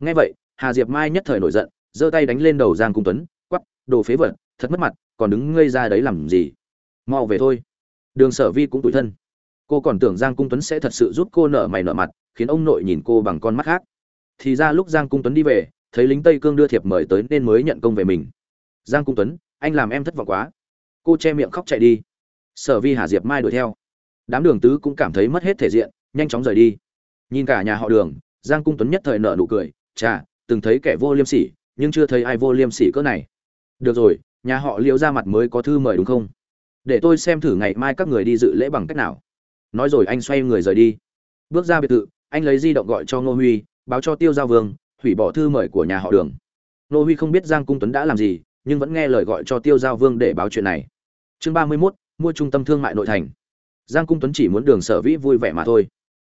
Ngay vậy, hà diệp mai nhất thời nổi giận, giơ tay đánh lên đầu giang cung tuấn quắp đồ phế vật, thật mất mặt, còn đứng ngây ra đấy làm gì? Mau về thôi. Đường sở vi cũng tủi thân. Cô còn tưởng giang cung tuấn sẽ thật sự giúp cô nợ mày nợ mặt, khiến ông nội nhìn cô bằng con mắt khác. Thì ra lúc giang cung tuấn đi về thấy lính tây cương đưa thiệp mời tới nên mới nhận công về mình. Giang cung tuấn, anh làm em thất vọng quá. Cô che miệng khóc chạy đi. Sở vi hà diệp mai đuổi theo. Đám đường tứ cũng cảm thấy mất hết thể diện, nhanh chóng rời đi. Nhìn cả nhà họ đường, giang cung tuấn nhất thời nợ nụ cười. Chà, từng thấy kẻ vô liêm sỉ, nhưng chưa thấy ai vô liêm sỉ cỡ này. Được rồi, nhà họ liễu ra mặt mới có thư mời đúng không? Để tôi xem thử ngày mai các người đi dự lễ bằng cách nào. Nói rồi anh xoay người rời đi. Bước ra biệt thự, anh lấy di động gọi cho ngô huy, báo cho tiêu giao vương hủy bỏ thư mời của nhà họ đường. Nô huy không biết giang cung tuấn đã làm gì, nhưng vẫn nghe lời gọi cho tiêu giao vương để báo chuyện này. Chương ba mươi mốt, mua trung tâm thương mại nội thành. Giang cung tuấn chỉ muốn đường sở vĩ vui vẻ mà thôi.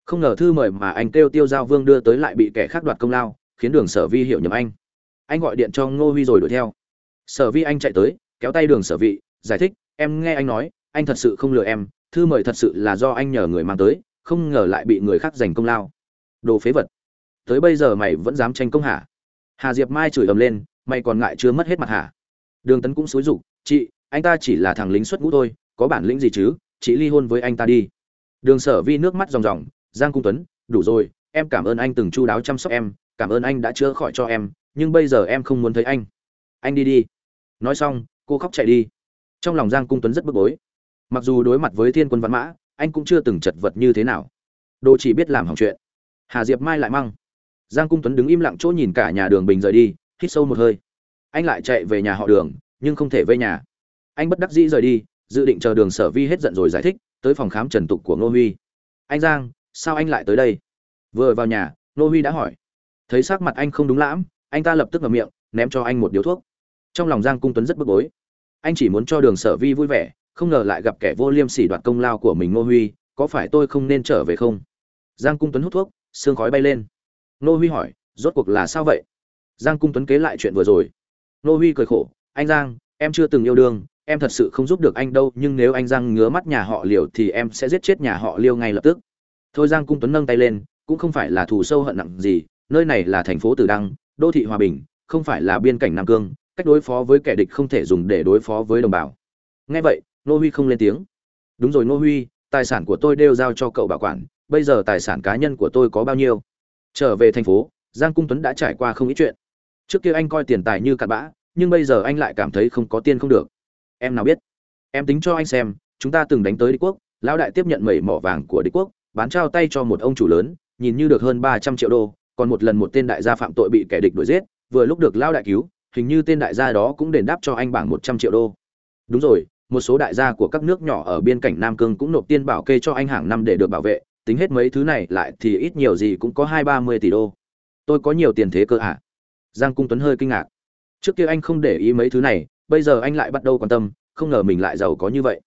Không ngờ thư mời mà anh kêu tiêu giao vương đưa tới lại bị kẻ khác đoạt công lao, khiến đường sở vi hiểu nhầm anh. Anh gọi điện cho ngô huy rồi đuổi theo. Sở vi anh chạy tới, kéo tay đường sở vị giải thích, em nghe anh nói, anh thật sự không lừa em, thư mời thật sự là do anh nhờ người mang tới, không ngờ lại bị người khác giành công lao. Đồ phế vật tới bây giờ mày vẫn dám tranh công hả? Hà diệp mai chửi ầm lên, mày còn ngại chưa mất hết mặt hả? Đường tấn cũng xúi rục, chị, anh ta chỉ là thằng lính xuất ngũ thôi, có bản lĩnh gì chứ? Chị ly hôn với anh ta đi. Đường sở vi nước mắt ròng ròng, giang cung tuấn, đủ rồi, em cảm ơn anh từng chu đáo chăm sóc em, cảm ơn anh đã chữa khỏi cho em, nhưng bây giờ em không muốn thấy anh. Anh đi đi. Nói xong, cô khóc chạy đi. Trong lòng giang cung tuấn rất bức bối. Mặc dù đối mặt với thiên quân văn mã, anh cũng chưa từng chật vật như thế nào. Đồ chỉ biết làm hỏng chuyện. Hà diệp mai lại măng giang cung tuấn đứng im lặng chỗ nhìn cả nhà đường bình rời đi, hít sâu một hơi. Anh lại chạy về nhà họ đường, nhưng không thể về nhà. Anh bất đắc dĩ rời đi, dự định chờ đường sở vi hết giận rồi giải thích, tới phòng khám trần tục của ngô huy. Anh giang, sao anh lại tới đây? Vừa vào nhà, ngô huy đã hỏi. Thấy sắc mặt anh không đúng lãm, anh ta lập tức ngậm miệng, ném cho anh một điếu thuốc. Trong lòng giang cung tuấn rất bức bối. Anh chỉ muốn cho đường sở vi vui vẻ, không ngờ lại gặp kẻ vô liêm sỉ đoạt công lao của mình ngô huy, có phải tôi không nên trở về không? Giang cung tuấn hút thuốc, sương khói bay lên. Nô huy hỏi, rốt cuộc là sao vậy? Giang cung tuấn kế lại chuyện vừa rồi. Nô huy cười khổ, anh giang, em chưa từng yêu đương, em thật sự không giúp được anh đâu, nhưng nếu anh giang ngứa mắt nhà họ liều thì em sẽ giết chết nhà họ liêu ngay lập tức. Thôi giang cung tuấn nâng tay lên, cũng không phải là thù sâu hận nặng gì, nơi này là thành phố tử đăng, đô thị hòa bình, không phải là biên cảnh nam cương, cách đối phó với kẻ địch không thể dùng để đối phó với đồng bào. Nghe vậy, nô huy không lên tiếng. Đúng rồi nô huy, tài sản của tôi đều giao cho cậu bảo quản, bây giờ tài sản cá nhân của tôi có bao nhiêu? Trở về thành phố, giang cung tuấn đã trải qua không ít chuyện. Trước kia anh coi tiền tài như cặn bã, nhưng bây giờ anh lại cảm thấy không có tiền không được. Em nào biết? Em tính cho anh xem, chúng ta từng đánh tới đế quốc, lão đại tiếp nhận mẩy mỏ vàng của đế quốc, bán trao tay cho một ông chủ lớn, nhìn như được hơn ba trăm triệu đô, còn một lần một tên đại gia phạm tội bị kẻ địch đuổi giết, vừa lúc được lão đại cứu, hình như tên đại gia đó cũng đền đáp cho anh bảng một trăm triệu đô. Đúng rồi, một số đại gia của các nước nhỏ ở biên cảnh nam cương cũng nộp tiền bảo kê cho anh hàng năm để được bảo vệ tính hết mấy thứ này lại thì ít nhiều gì cũng có hai ba mươi tỷ đô. Tôi có nhiều tiền thế cơ ạ à? giang cung tuấn hơi kinh ngạc. Trước kia anh không để ý mấy thứ này, bây giờ anh lại bắt đầu quan tâm, không ngờ mình lại giàu có như vậy.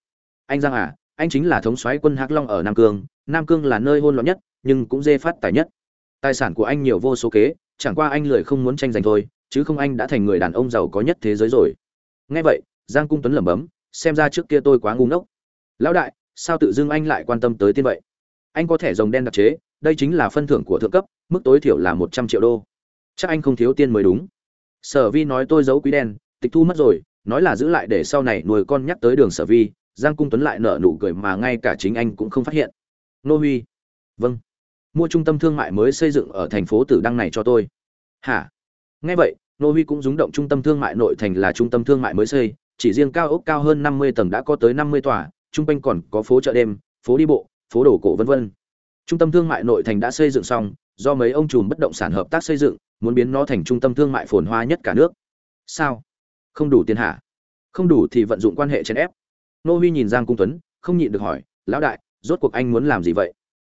Anh giang à anh chính là thống soái quân hắc long ở nam cương. Nam cương là nơi hôn loạn nhất, nhưng cũng dê phát tài nhất. Tài sản của anh nhiều vô số kế, chẳng qua anh lười không muốn tranh giành thôi, chứ không anh đã thành người đàn ông giàu có nhất thế giới rồi. Nghe vậy, giang cung tuấn lẩm bẩm, xem ra trước kia tôi quá ngu ngốc. Lão đại, sao tự dưng anh lại quan tâm tới tiên vậy? Anh có thẻ rồng đen đặc chế, đây chính là phân thưởng của thượng cấp, mức tối thiểu là một trăm triệu đô. Chắc anh không thiếu tiền mới đúng. Sở vi nói tôi giấu quý đen, tịch thu mất rồi, nói là giữ lại để sau này nuôi con nhắc tới đường sở vi, giang cung tuấn lại nở nụ cười mà ngay cả chính anh cũng không phát hiện. Nô huy. Vâng. Mua trung tâm thương mại mới xây dựng ở thành phố tử đăng này cho tôi. Hả? Nghe vậy, nô huy cũng rúng động trung tâm thương mại nội thành là trung tâm thương mại mới xây, chỉ riêng cao ốc cao hơn năm mươi tầng đã có tới năm mươi tòa, trung quanh còn có phố chợ đêm, phố đi bộ phố đồ cổ vân vân. Trung tâm thương mại nội thành đã xây dựng xong, do mấy ông trùm bất động sản hợp tác xây dựng, muốn biến nó thành trung tâm thương mại phồn hoa nhất cả nước. Sao? Không đủ tiền hả? Không đủ thì vận dụng quan hệ trên ép. Nô huy nhìn giang cung tuấn, không nhịn được hỏi, lão đại, rốt cuộc anh muốn làm gì vậy?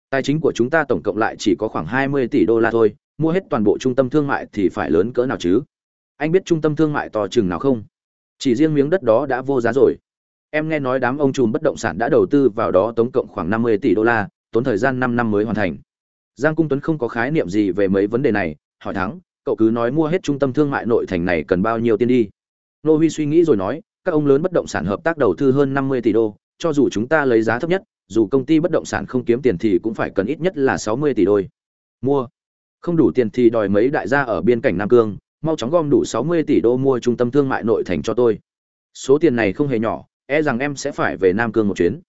Tài chính của chúng ta tổng cộng lại chỉ có khoảng hai mươi tỷ đô la thôi, mua hết toàn bộ trung tâm thương mại thì phải lớn cỡ nào chứ? Anh biết trung tâm thương mại to chừng nào không? Chỉ riêng miếng đất đó đã vô giá rồi em nghe nói đám ông trùm bất động sản đã đầu tư vào đó tổng cộng khoảng năm mươi tỷ đô la, tốn thời gian năm năm mới hoàn thành. Giang cung tuấn không có khái niệm gì về mấy vấn đề này, hỏi thắng cậu cứ nói mua hết trung tâm thương mại nội thành này cần bao nhiêu tiền đi? Nô huy suy nghĩ rồi nói, các ông lớn bất động sản hợp tác đầu tư hơn năm mươi tỷ đô, cho dù chúng ta lấy giá thấp nhất, dù công ty bất động sản không kiếm tiền thì cũng phải cần ít nhất là sáu mươi tỷ đôi. Mua? Không đủ tiền thì đòi mấy đại gia ở biên cảnh nam cương, mau chóng gom đủ sáu mươi tỷ đô mua trung tâm thương mại nội thành cho tôi. Số tiền này không hề nhỏ e rằng em sẽ phải về nam cương một chuyến.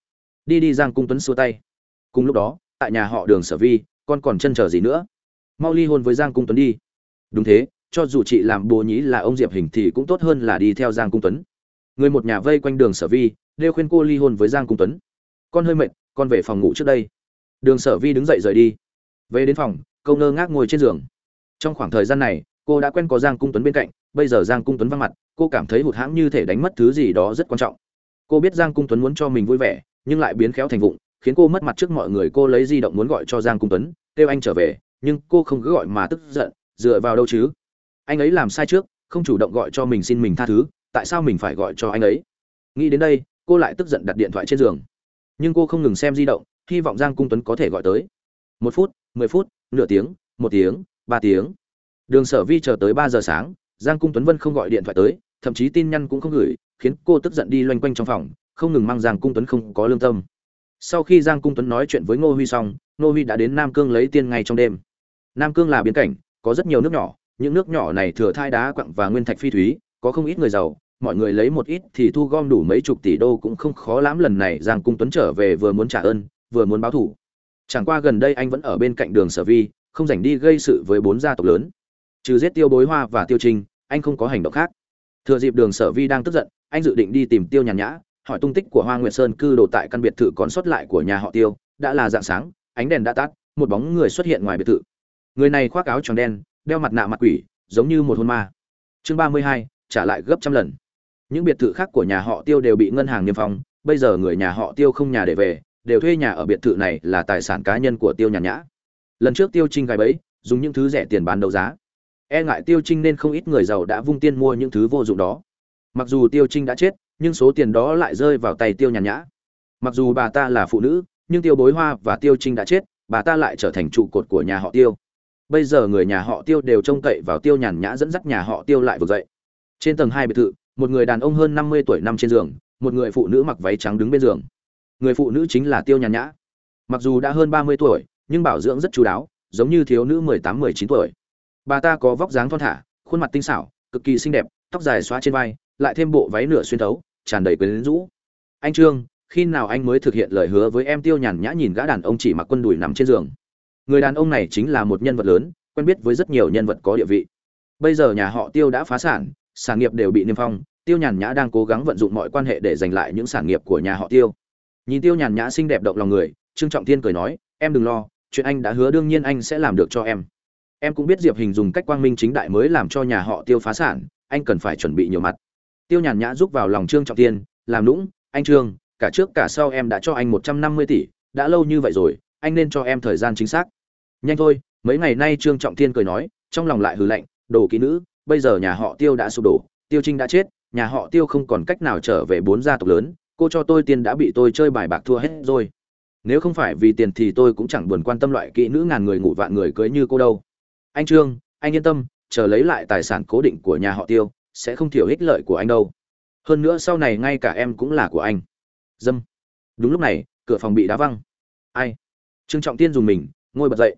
Đi đi giang cung tuấn xua tay. Cùng lúc đó, tại nhà họ đường sở vi, con còn chân chờ gì nữa? Mau ly hôn với giang cung tuấn đi. Đúng thế, cho dù chị làm bồ nhí là ông diệp hình thì cũng tốt hơn là đi theo giang cung tuấn. Người một nhà vây quanh đường sở vi, đều khuyên cô ly hôn với giang cung tuấn. Con hơi mệt, con về phòng ngủ trước đây. Đường sở vi đứng dậy rời đi. Về đến phòng câu ngơ ngác ngồi trên giường. Trong khoảng thời gian này, cô đã quen có giang cung tuấn bên cạnh. Bây giờ giang cung tuấn văng mặt, cô cảm thấy hụt hãng như thể đánh mất thứ gì đó rất quan trọng cô biết giang cung tuấn muốn cho mình vui vẻ, nhưng lại biến khéo thành vụng, khiến cô mất mặt trước mọi người cô lấy di động muốn gọi cho giang cung tuấn, kêu anh trở về, nhưng cô không cứ gọi mà tức giận, dựa vào đâu chứ? Anh ấy làm sai trước, không chủ động gọi cho mình xin mình tha thứ, tại sao mình phải gọi cho anh ấy? Nghĩ đến đây, cô lại tức giận đặt điện thoại trên giường. Nhưng cô không ngừng xem di động, hy vọng giang cung tuấn có thể gọi tới. Một phút, mười phút, nửa tiếng, một tiếng, ba tiếng. Đường sở vi chờ tới ba giờ sáng, giang cung tuấn vân không gọi điện thoại tới, thậm chí tin nhắn cũng không gửi khiến cô tức giận đi loanh quanh trong phòng, không ngừng mang giang cung tuấn không có lương tâm. Sau khi giang cung tuấn nói chuyện với ngô huy xong, ngô huy đã đến nam cương lấy tiên ngay trong đêm. Nam cương là biên cảnh, có rất nhiều nước nhỏ, những nước nhỏ này thừa thai đá, quặng và nguyên thạch phi thúy, có không ít người giàu, mọi người lấy một ít thì thu gom đủ mấy chục tỷ đô cũng không khó lắm. Lần này giang cung tuấn trở về vừa muốn trả ơn, vừa muốn báo thủ chẳng qua gần đây anh vẫn ở bên cạnh đường sở vi, không dành đi gây sự với bốn gia tộc lớn. Trừ giết tiêu bối hoa và tiêu trinh anh không có hành động khác thừa dịp đường sở vi đang tức giận, anh dự định đi tìm tiêu nhàn nhã, hỏi tung tích của hoa nguyệt sơn cư đồ tại căn biệt thự còn sót lại của nhà họ tiêu, đã là dạng sáng, ánh đèn đã tắt, một bóng người xuất hiện ngoài biệt thự. Người này khoác áo tròn đen, đeo mặt nạ mặt quỷ, giống như một hôn ma. Chương ba mươi hai, trả lại gấp trăm lần. Những biệt thự khác của nhà họ tiêu đều bị ngân hàng niêm phong, bây giờ người nhà họ tiêu không nhà để về, đều thuê nhà ở biệt thự này là tài sản cá nhân của tiêu nhàn nhã. Lần trước tiêu trinh gài bẫy, dùng những thứ rẻ tiền bán đấu giá e ngại tiêu trinh nên không ít người giàu đã vung tiền mua những thứ vô dụng đó. Mặc dù tiêu trinh đã chết, nhưng số tiền đó lại rơi vào tay tiêu nhàn nhã. Mặc dù bà ta là phụ nữ, nhưng tiêu bối hoa và tiêu trinh đã chết, bà ta lại trở thành trụ cột của nhà họ tiêu. Bây giờ người nhà họ tiêu đều trông cậy vào tiêu nhàn nhã dẫn dắt nhà họ tiêu lại vực dậy. Trên tầng hai biệt thự, một người đàn ông hơn năm mươi tuổi nằm trên giường, một người phụ nữ mặc váy trắng đứng bên giường. Người phụ nữ chính là tiêu nhàn nhã. Mặc dù đã hơn ba mươi tuổi, nhưng bảo dưỡng rất chú đáo, giống như thiếu nữ mười tám, mười chín tuổi bà ta có vóc dáng thon thả, khuôn mặt tinh xảo, cực kỳ xinh đẹp, tóc dài xóa trên vai, lại thêm bộ váy nửa xuyên thấu, tràn đầy quyến rũ. Anh trương, khi nào anh mới thực hiện lời hứa với em tiêu nhàn nhã nhìn gã đàn ông chỉ mặc quân đùi nằm trên giường. Người đàn ông này chính là một nhân vật lớn, quen biết với rất nhiều nhân vật có địa vị. Bây giờ nhà họ tiêu đã phá sản sản nghiệp đều bị niêm phong, tiêu nhàn nhã đang cố gắng vận dụng mọi quan hệ để giành lại những sản nghiệp của nhà họ tiêu. Nhìn tiêu nhàn nhã xinh đẹp động lòng người, trương trọng thiên cười nói, em đừng lo, chuyện anh đã hứa đương nhiên anh sẽ làm được cho em em cũng biết diệp hình dùng cách quang minh chính đại mới làm cho nhà họ tiêu phá sản, anh cần phải chuẩn bị nhiều mặt. Tiêu nhàn nhã giúp vào lòng trương trọng thiên, làm lũng anh trương, cả trước cả sau em đã cho anh một trăm năm mươi tỷ, đã lâu như vậy rồi, anh nên cho em thời gian chính xác. Nhanh thôi. Mấy ngày nay trương trọng thiên cười nói, trong lòng lại hừ lạnh, đồ kỹ nữ, bây giờ nhà họ tiêu đã sụp đổ, tiêu trinh đã chết, nhà họ tiêu không còn cách nào trở về bốn gia tộc lớn, cô cho tôi tiền đã bị tôi chơi bài bạc thua hết rồi. Nếu không phải vì tiền thì tôi cũng chẳng buồn quan tâm loại kỹ nữ ngàn người ngủ vạn người cưới như cô đâu anh trương, anh yên tâm, chờ lấy lại tài sản cố định của nhà họ tiêu, sẽ không thiểu ích lợi của anh đâu. Hơn nữa sau này ngay cả em cũng là của anh. Dâm. Đúng lúc này, cửa phòng bị đá văng. Ai? Trương trọng tiên dùng mình, ngồi bật dậy.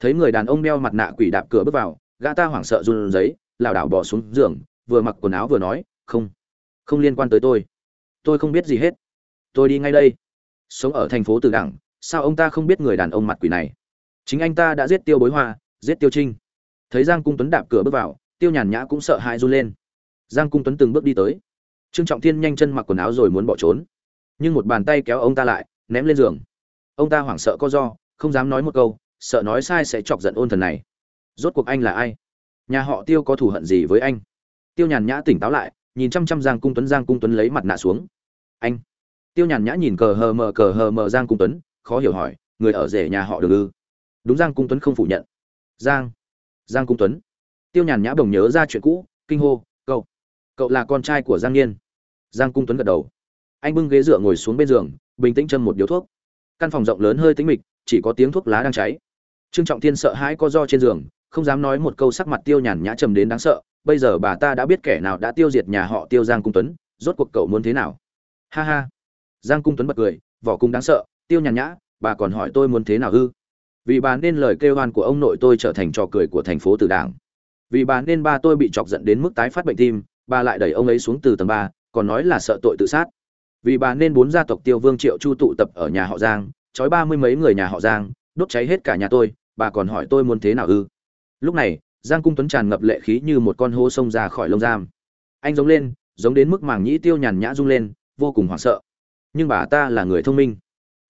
Thấy người đàn ông đeo mặt nạ quỷ đạp cửa bước vào, gã ta hoảng sợ run giấy lảo đảo bỏ xuống giường, vừa mặc quần áo vừa nói, không không liên quan tới tôi. Tôi không biết gì hết. Tôi đi ngay đây. Sống ở thành phố từ đẳng, sao ông ta không biết người đàn ông mặt quỷ này? Chính anh ta đã giết tiêu bối hoa giết tiêu trinh. Thấy giang cung tuấn đạp cửa bước vào, tiêu nhàn nhã cũng sợ hãi run lên. Giang cung tuấn từng bước đi tới. Trương trọng thiên nhanh chân mặc quần áo rồi muốn bỏ trốn. Nhưng một bàn tay kéo ông ta lại, ném lên giường. Ông ta hoảng sợ co do, không dám nói một câu, sợ nói sai sẽ chọc giận ôn thần này. Rốt cuộc anh là ai? Nhà họ tiêu có thù hận gì với anh? Tiêu nhàn nhã tỉnh táo lại, nhìn chăm chăm giang cung tuấn, giang cung tuấn lấy mặt nạ xuống. Anh. Tiêu nhàn nhã nhìn cờ hờ mờ, cờ hờ mờ giang cung tuấn, khó hiểu hỏi, người ở rể nhà họ được ư? Đúng giang cung tuấn không phủ nhận giang. Giang cung tuấn. Tiêu nhàn nhã bồng nhớ ra chuyện cũ, kinh hô, cậu cậu là con trai của giang Nhiên. giang cung tuấn gật đầu. Anh bưng ghế dựa ngồi xuống bên giường, bình tĩnh châm một điếu thuốc. Căn phòng rộng lớn hơi tĩnh mịch, chỉ có tiếng thuốc lá đang cháy. Trương trọng thiên sợ hãi co do trên giường, không dám nói một câu sắc mặt tiêu nhàn nhã trầm đến đáng sợ, bây giờ bà ta đã biết kẻ nào đã tiêu diệt nhà họ tiêu giang cung tuấn, rốt cuộc cậu muốn thế nào? Ha ha. Giang cung tuấn bật cười, vỏ cung đáng sợ, tiêu nhàn nhã, bà còn hỏi tôi muốn thế nào ư? Vì bà nên lời kêu oan của ông nội tôi trở thành trò cười của thành phố từ đảng. Vì bà nên ba tôi bị chọc giận đến mức tái phát bệnh tim, bà lại đẩy ông ấy xuống từ tầng ba, còn nói là sợ tội tự sát. Vì bà nên bốn gia tộc tiêu vương triệu chu tụ tập ở nhà họ giang, trói ba mươi mấy người nhà họ giang, đốt cháy hết cả nhà tôi, bà còn hỏi tôi muốn thế nào ư? Lúc này, giang cung tuấn tràn ngập lệ khí như một con hô xông ra khỏi lông giam. Anh giống lên, giống đến mức màng nhĩ tiêu nhàn nhã rung lên, vô cùng hoảng sợ. Nhưng bà ta là người thông minh.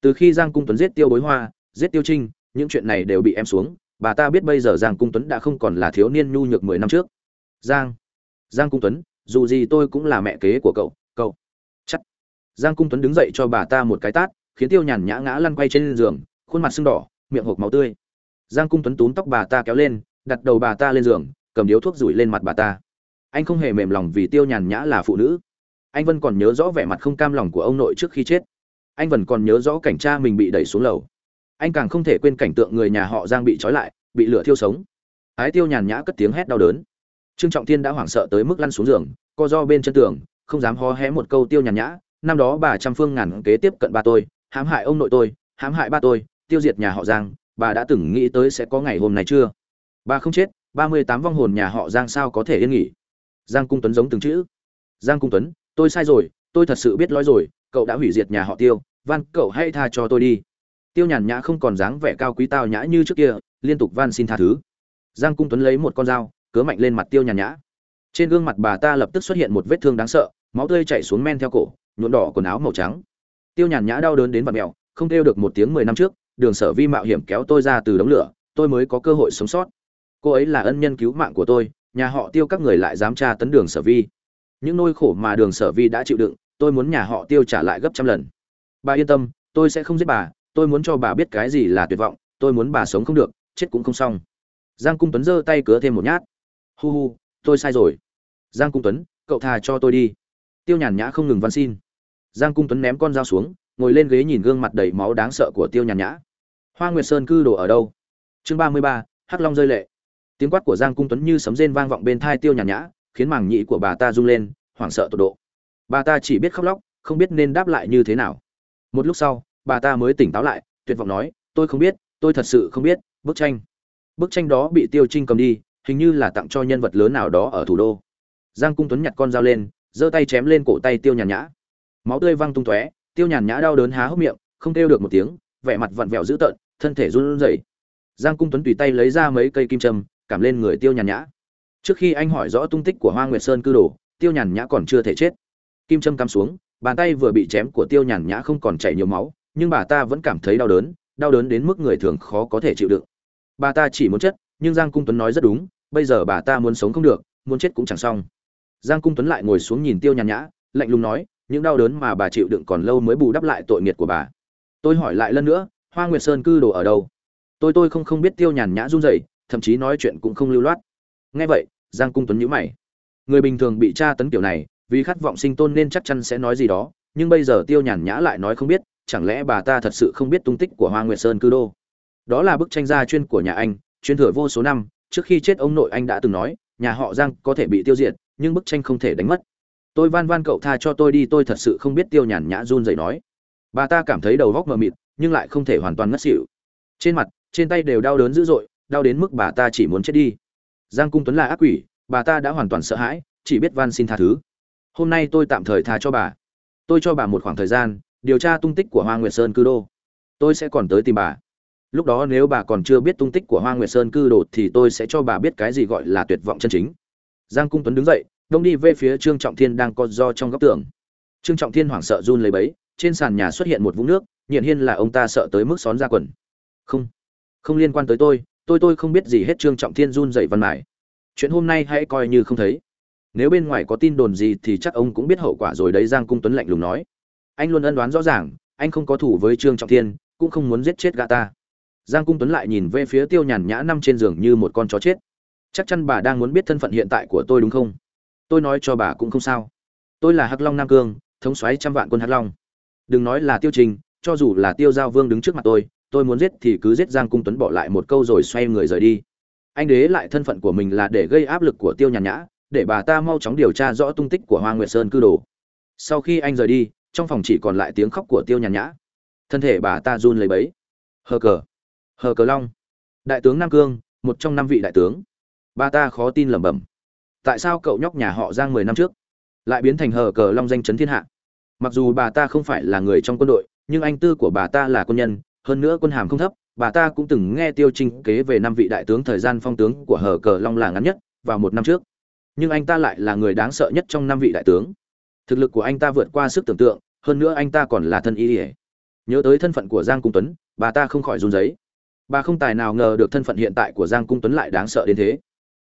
Từ khi giang cung tuấn giết tiêu bối hoa, giết tiêu trinh những chuyện này đều bị em xuống. Bà ta biết bây giờ giang cung tuấn đã không còn là thiếu niên nhu nhược mười năm trước. Giang giang cung tuấn, dù gì tôi cũng là mẹ kế của cậu cậu. Chắc. Giang cung tuấn đứng dậy cho bà ta một cái tát, khiến tiêu nhàn nhã ngã lăn quay trên giường, khuôn mặt sưng đỏ, miệng hộp máu tươi. Giang cung tuấn túm tóc bà ta kéo lên, đặt đầu bà ta lên giường, cầm điếu thuốc rủi lên mặt bà ta. Anh không hề mềm lòng vì tiêu nhàn nhã là phụ nữ. Anh vân còn nhớ rõ vẻ mặt không cam lòng của ông nội trước khi chết. Anh vẫn còn nhớ rõ cảnh cha mình bị đẩy xuống lầu anh càng không thể quên cảnh tượng người nhà họ giang bị trói lại, bị lửa thiêu sống. Ái tiêu nhàn nhã cất tiếng hét đau đớn. Trương trọng thiên đã hoảng sợ tới mức lăn xuống giường, co do bên chân tường, không dám hó hé một câu tiêu nhàn nhã, năm đó bà trăm phương ngàn kế tiếp cận ba tôi, hãm hại ông nội tôi, hãm hại ba tôi, tiêu diệt nhà họ giang, bà đã từng nghĩ tới sẽ có ngày hôm nay chưa? Bà không chết, ba mươi tám vong hồn nhà họ giang sao có thể yên nghỉ? Giang cung tuấn giống từng chữ. Giang cung tuấn, tôi sai rồi, tôi thật sự biết lỗi rồi, cậu đã hủy diệt nhà họ tiêu, van cậu hãy tha cho tôi đi tiêu nhàn nhã không còn dáng vẻ cao quý tao nhã như trước kia, liên tục van xin tha thứ. Giang cung tuấn lấy một con dao, cớ mạnh lên mặt tiêu nhàn nhã. Trên gương mặt bà ta lập tức xuất hiện một vết thương đáng sợ, máu tươi chảy xuống men theo cổ, nhuộm đỏ quần áo màu trắng. Tiêu nhàn nhã đau đớn đến vặt mẹo không kêu được một tiếng mười năm trước, đường sở vi mạo hiểm kéo tôi ra từ đống lửa, tôi mới có cơ hội sống sót. Cô ấy là ân nhân cứu mạng của tôi, nhà họ tiêu các người lại dám tra tấn đường sở vi. Những nỗi khổ mà đường sở vi đã chịu đựng, tôi muốn nhà họ tiêu trả lại gấp trăm lần. Bà yên tâm, tôi sẽ không giết bà tôi muốn cho bà biết cái gì là tuyệt vọng, tôi muốn bà sống không được, chết cũng không xong. Giang cung tuấn giơ tay cứa thêm một nhát. Hu hu, tôi sai rồi. Giang cung tuấn, cậu thà cho tôi đi. Tiêu nhàn nhã không ngừng văn xin. Giang cung tuấn ném con dao xuống, ngồi lên ghế nhìn gương mặt đầy máu đáng sợ của tiêu nhàn nhã. Hoa nguyệt sơn cư đồ ở đâu? Chương ba mươi ba, hắc long rơi lệ. Tiếng quát của giang cung tuấn như sấm rên vang vọng bên thai tiêu nhàn nhã, khiến màng nhị của bà ta rung lên, hoảng sợ tột độ. Bà ta chỉ biết khóc lóc, không biết nên đáp lại như thế nào. Một lúc sau bà ta mới tỉnh táo lại, tuyệt vọng nói, tôi không biết, tôi thật sự không biết, bức tranh. Bức tranh đó bị tiêu trinh cầm đi, hình như là tặng cho nhân vật lớn nào đó ở thủ đô. Giang cung tuấn nhặt con dao lên, giơ tay chém lên cổ tay tiêu nhàn nhã. Máu tươi văng tung tóe, tiêu nhàn nhã đau đớn há hốc miệng, không kêu được một tiếng, vẻ mặt vặn vẹo dữ tợn, thân thể run rẩy. Giang cung tuấn tùy tay lấy ra mấy cây kim châm, cảm lên người tiêu nhàn nhã. Trước khi anh hỏi rõ tung tích của hoa nguyệt sơn cư đồ, tiêu nhàn nhã còn chưa thể chết. Kim châm cắm xuống, bàn tay vừa bị chém của tiêu nhàn nhã không còn chảy nhiều máu nhưng bà ta vẫn cảm thấy đau đớn đau đớn đến mức người thường khó có thể chịu đựng. Bà ta chỉ muốn chết, nhưng giang cung tuấn nói rất đúng, bây giờ bà ta muốn sống không được, muốn chết cũng chẳng xong. Giang cung tuấn lại ngồi xuống nhìn tiêu nhàn nhã, lạnh lùng nói, những đau đớn mà bà chịu đựng còn lâu mới bù đắp lại tội nghiệt của bà. Tôi hỏi lại lần nữa, hoa nguyệt sơn cư đồ ở đâu? Tôi tôi không không biết tiêu nhàn nhã run rẩy, thậm chí nói chuyện cũng không lưu loát. Nghe vậy, giang cung tuấn nhíu mày. Người bình thường bị tra tấn kiểu này, vì khát vọng sinh tôn nên chắc chắn sẽ nói gì đó, nhưng bây giờ tiêu nhàn nhã lại nói không biết chẳng lẽ bà ta thật sự không biết tung tích của hoa nguyệt sơn cư đô? Đó là bức tranh gia chuyên của nhà anh, chuyên thừa vô số năm, trước khi chết ông nội anh đã từng nói, nhà họ giang có thể bị tiêu diệt, nhưng bức tranh không thể đánh mất. Tôi van van cậu tha cho tôi đi, tôi thật sự không biết tiêu nhàn nhã run dậy nói. Bà ta cảm thấy đầu góc mờ mịt, nhưng lại không thể hoàn toàn ngất xỉu. Trên mặt, trên tay đều đau đớn dữ dội, đau đến mức bà ta chỉ muốn chết đi. Giang cung tuấn là ác quỷ, bà ta đã hoàn toàn sợ hãi, chỉ biết van xin tha thứ. Hôm nay tôi tạm thời tha cho bà. Tôi cho bà một khoảng thời gian điều tra tung tích của hoa nguyệt sơn cư đô. Tôi sẽ còn tới tìm bà. Lúc đó nếu bà còn chưa biết tung tích của hoa nguyệt sơn cư đồ thì tôi sẽ cho bà biết cái gì gọi là tuyệt vọng chân chính. Giang cung tuấn đứng dậy, đông đi về phía trương trọng thiên đang co do trong góc tường. Trương trọng thiên hoảng sợ run lấy bấy trên sàn nhà xuất hiện một vũng nước nhiệt hiên là ông ta sợ tới mức xón ra quần. Không không liên quan tới tôi tôi tôi không biết gì hết, trương trọng thiên run dậy văn mải. Chuyện hôm nay hãy coi như không thấy. Nếu bên ngoài có tin đồn gì thì chắc ông cũng biết hậu quả rồi đấy, giang cung tuấn lạnh lùng nói anh luôn ân đoán rõ ràng, anh không có thủ với trương trọng thiên, cũng không muốn giết chết gã ta. Giang cung tuấn lại nhìn về phía tiêu nhàn nhã nằm trên giường như một con chó chết. Chắc chắn bà đang muốn biết thân phận hiện tại của tôi đúng không? Tôi nói cho bà cũng không sao. Tôi là hắc long nam cương, thống soái trăm vạn quân hắc long. Đừng nói là tiêu trình, cho dù là tiêu giao vương đứng trước mặt tôi tôi muốn giết thì cứ giết giang cung tuấn bỏ lại một câu rồi xoay người rời đi. Anh đế lại thân phận của mình là để gây áp lực của tiêu nhàn nhã, để bà ta mau chóng điều tra rõ tung tích của hoa nguyệt sơn cư đồ. Sau khi anh rời đi trong phòng chỉ còn lại tiếng khóc của tiêu nhàn nhã. Thân thể bà ta run lấy bấy hờ cờ hờ cờ long. Đại tướng nam cương, một trong năm vị đại tướng. Bà ta khó tin lẩm bẩm. Tại sao cậu nhóc nhà họ giang mười năm trước lại biến thành hờ cờ long danh chấn thiên hạ? Mặc dù bà ta không phải là người trong quân đội, nhưng anh tư của bà ta là quân nhân, hơn nữa quân hàm không thấp, bà ta cũng từng nghe tiêu trinh kế về năm vị đại tướng thời gian phong tướng của hờ cờ long là ngắn nhất vào một năm trước. Nhưng anh ta lại là người đáng sợ nhất trong năm vị đại tướng thực lực của anh ta vượt qua sức tưởng tượng, hơn nữa anh ta còn là thân y ỉa nhớ tới thân phận của giang cung tuấn, bà ta không khỏi run giấy bà không tài nào ngờ được thân phận hiện tại của giang cung tuấn lại đáng sợ đến thế.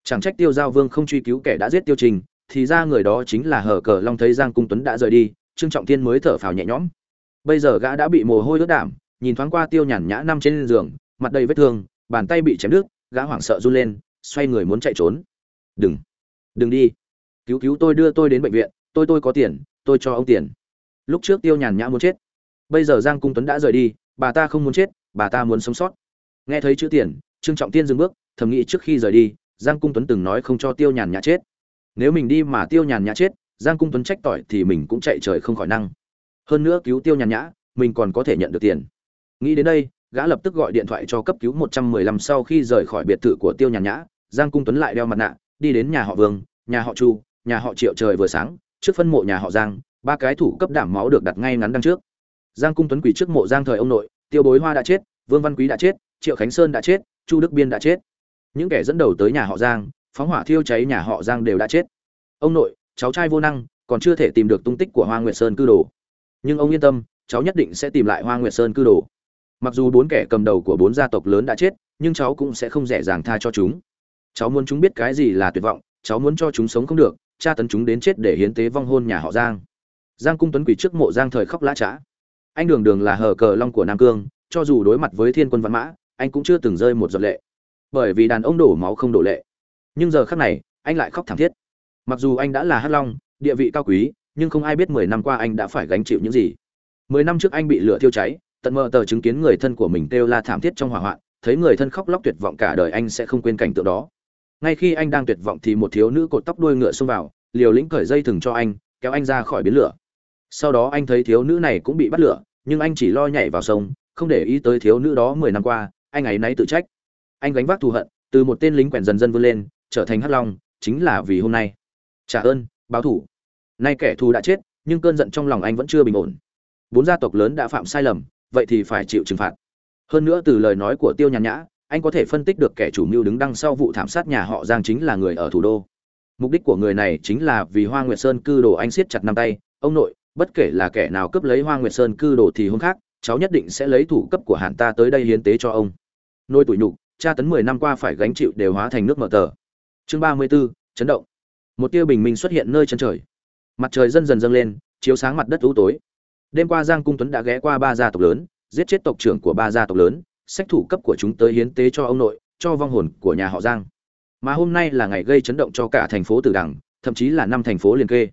Chẳng trách tiêu giao vương không truy cứu kẻ đã giết tiêu trình, thì ra người đó chính là hờ cờ long thấy giang cung tuấn đã rời đi, trương trọng thiên mới thở phào nhẹ nhõm. Bây giờ gã đã bị mồ hôi ướt đảm nhìn thoáng qua tiêu nhàn nhã nằm trên giường, mặt đầy vết thương, bàn tay bị chém đứt, gã hoảng sợ run lên, xoay người muốn chạy trốn. Đừng đừng đi. Cứu cứu tôi đưa tôi đến bệnh viện tôi tôi có tiền, tôi cho ông tiền. Lúc trước tiêu nhàn nhã muốn chết. Bây giờ giang cung tuấn đã rời đi, bà ta không muốn chết, bà ta muốn sống sót. Nghe thấy chữ tiền, trương trọng tiên dừng bước, thầm nghĩ trước khi rời đi, giang cung tuấn từng nói không cho tiêu nhàn nhã chết. Nếu mình đi mà tiêu nhàn nhã chết, giang cung tuấn trách tỏi thì mình cũng chạy trời không khỏi năng. Hơn nữa cứu tiêu nhàn nhã, mình còn có thể nhận được tiền. Nghĩ đến đây, gã lập tức gọi điện thoại cho cấp cứu một trăm mười lăm sau khi rời khỏi biệt thự của tiêu nhàn nhã, giang cung tuấn lại đeo mặt nạ, đi đến nhà họ vương, nhà họ chu, nhà họ triệu trời vừa sáng trước phân mộ nhà họ giang, ba cái thủ cấp đảm máu được đặt ngay ngắn đằng trước. Giang cung tuấn quỳ trước mộ giang thời ông nội, tiêu bối hoa đã chết, vương văn quý đã chết, triệu khánh sơn đã chết, chu đức biên đã chết. Những kẻ dẫn đầu tới nhà họ giang, phóng hỏa thiêu cháy nhà họ giang đều đã chết. Ông nội, cháu trai vô năng, còn chưa thể tìm được tung tích của hoa nguyệt sơn cư đồ. Nhưng ông yên tâm, cháu nhất định sẽ tìm lại hoa nguyệt sơn cư đồ. Mặc dù bốn kẻ cầm đầu của bốn gia tộc lớn đã chết, nhưng cháu cũng sẽ không dễ dàng tha cho chúng. Cháu muốn chúng biết cái gì là tuyệt vọng, cháu muốn cho chúng sống không được tra tấn chúng đến chết để hiến tế vong hôn nhà họ giang. Giang cung tuấn quỳ trước mộ giang thời khóc lã trá. Anh đường đường là hờ cờ long của nam cương, cho dù đối mặt với thiên quân văn mã, anh cũng chưa từng rơi một giọt lệ. Bởi vì đàn ông đổ máu không đổ lệ. Nhưng giờ khắc này, anh lại khóc thảm thiết. Mặc dù anh đã là hắc long, địa vị cao quý, nhưng không ai biết mười năm qua anh đã phải gánh chịu những gì. Mười năm trước anh bị lửa thiêu cháy, tận mờ tờ chứng kiến người thân của mình kêu la thảm thiết trong hỏa hoạn, thấy người thân khóc lóc tuyệt vọng cả đời anh sẽ không quên cảnh tượng đó ngay khi anh đang tuyệt vọng thì một thiếu nữ cột tóc đuôi ngựa xông vào, liều lĩnh cởi dây thừng cho anh, kéo anh ra khỏi biến lửa. Sau đó anh thấy thiếu nữ này cũng bị bắt lửa, nhưng anh chỉ lo nhảy vào sông, không để ý tới thiếu nữ đó mười năm qua, anh ấy náy tự trách. Anh gánh vác thù hận, từ một tên lính quèn dần dần vươn lên, trở thành hắc long, chính là vì hôm nay. Trả ơn, báo thủ. Nay kẻ thù đã chết, nhưng cơn giận trong lòng anh vẫn chưa bình ổn. Bốn gia tộc lớn đã phạm sai lầm, vậy thì phải chịu trừng phạt. Hơn nữa từ lời nói của tiêu nhàn nhã anh có thể phân tích được kẻ chủ mưu đứng đằng sau vụ thảm sát nhà họ giang chính là người ở thủ đô. Mục đích của người này chính là vì hoa nguyệt sơn cư đồ anh siết chặt năm tay. Ông nội bất kể là kẻ nào cướp lấy hoa nguyệt sơn cư đồ thì hôm khác cháu nhất định sẽ lấy thủ cấp của hạn ta tới đây hiến tế cho ông. Nôi tuổi nhục cha tấn mười năm qua phải gánh chịu đều hóa thành nước mở tờ. Chương ba mươi 34, chấn động. Một tia bình minh xuất hiện nơi chân trời. Mặt trời dần dần dâng lên chiếu sáng mặt đất u tối. Đêm qua giang cung tuấn đã ghé qua ba gia tộc lớn giết chết tộc trưởng của ba gia tộc lớn sách thủ cấp của chúng tới hiến tế cho ông nội, cho vong hồn của nhà họ giang. Mà hôm nay là ngày gây chấn động cho cả thành phố tử đằng, thậm chí là năm thành phố liền kê.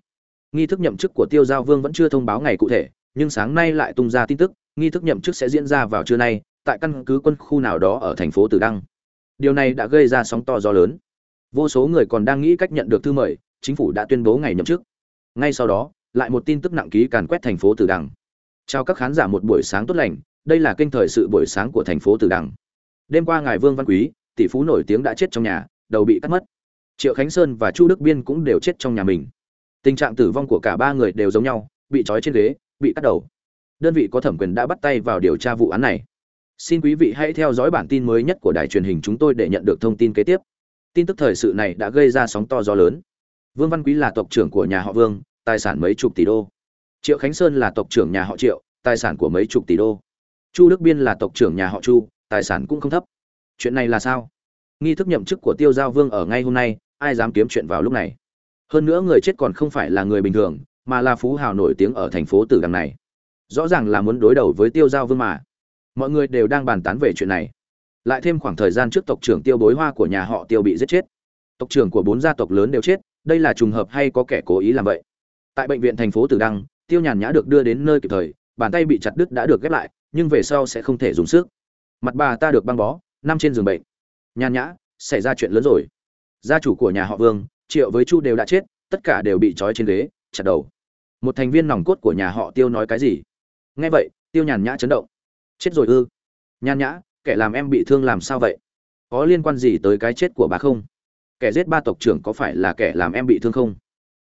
Nghi thức nhậm chức của tiêu giao vương vẫn chưa thông báo ngày cụ thể, nhưng sáng nay lại tung ra tin tức, nghi thức nhậm chức sẽ diễn ra vào trưa nay, tại căn cứ quân khu nào đó ở thành phố tử đăng điều này đã gây ra sóng to gió lớn. Vô số người còn đang nghĩ cách nhận được thư mời, chính phủ đã tuyên bố ngày nhậm chức. Ngay sau đó, lại một tin tức nặng ký càn quét thành phố tử đằng. Chào các khán giả một buổi sáng tốt lành đây là kênh thời sự buổi sáng của thành phố Từ Đằng. Đêm qua ngài Vương Văn Quý, tỷ phú nổi tiếng đã chết trong nhà, đầu bị cắt mất. Triệu Khánh Sơn và Chu Đức Biên cũng đều chết trong nhà mình. Tình trạng tử vong của cả ba người đều giống nhau, bị trói trên ghế, bị cắt đầu. Đơn vị có thẩm quyền đã bắt tay vào điều tra vụ án này. Xin quý vị hãy theo dõi bản tin mới nhất của đài truyền hình chúng tôi để nhận được thông tin kế tiếp. Tin tức thời sự này đã gây ra sóng to gió lớn. Vương Văn Quý là tộc trưởng của nhà họ Vương, tài sản mấy chục tỷ đô. Triệu Khánh Sơn là tộc trưởng nhà họ Triệu, tài sản của mấy chục tỷ đô chu đức biên là tộc trưởng nhà họ chu, tài sản cũng không thấp. Chuyện này là sao? Nghi thức nhậm chức của tiêu giao vương ở ngay hôm nay, ai dám kiếm chuyện vào lúc này? Hơn nữa người chết còn không phải là người bình thường, mà là phú hào nổi tiếng ở thành phố tử đằng này. Rõ ràng là muốn đối đầu với tiêu giao vương mà. Mọi người đều đang bàn tán về chuyện này. Lại thêm khoảng thời gian trước tộc trưởng tiêu bối hoa của nhà họ tiêu bị giết chết. Tộc trưởng của bốn gia tộc lớn đều chết, đây là trùng hợp hay có kẻ cố ý làm vậy? Tại bệnh viện thành phố tử đăng tiêu nhàn nhã được đưa đến nơi kịp thời, bàn tay bị chặt đứt đã được ghép lại nhưng về sau sẽ không thể dùng sức. Mặt bà ta được băng bó, nằm trên giường bệnh. Nhàn nhã, xảy ra chuyện lớn rồi. Gia chủ của nhà họ vương, triệu với chu đều đã chết, tất cả đều bị trói trên ghế, chặt đầu. Một thành viên nòng cốt của nhà họ tiêu nói cái gì? Nghe vậy, tiêu nhàn nhã chấn động. Chết rồi ư? Nhàn nhã, kẻ làm em bị thương làm sao vậy? Có liên quan gì tới cái chết của bà không? Kẻ giết ba tộc trưởng có phải là kẻ làm em bị thương không?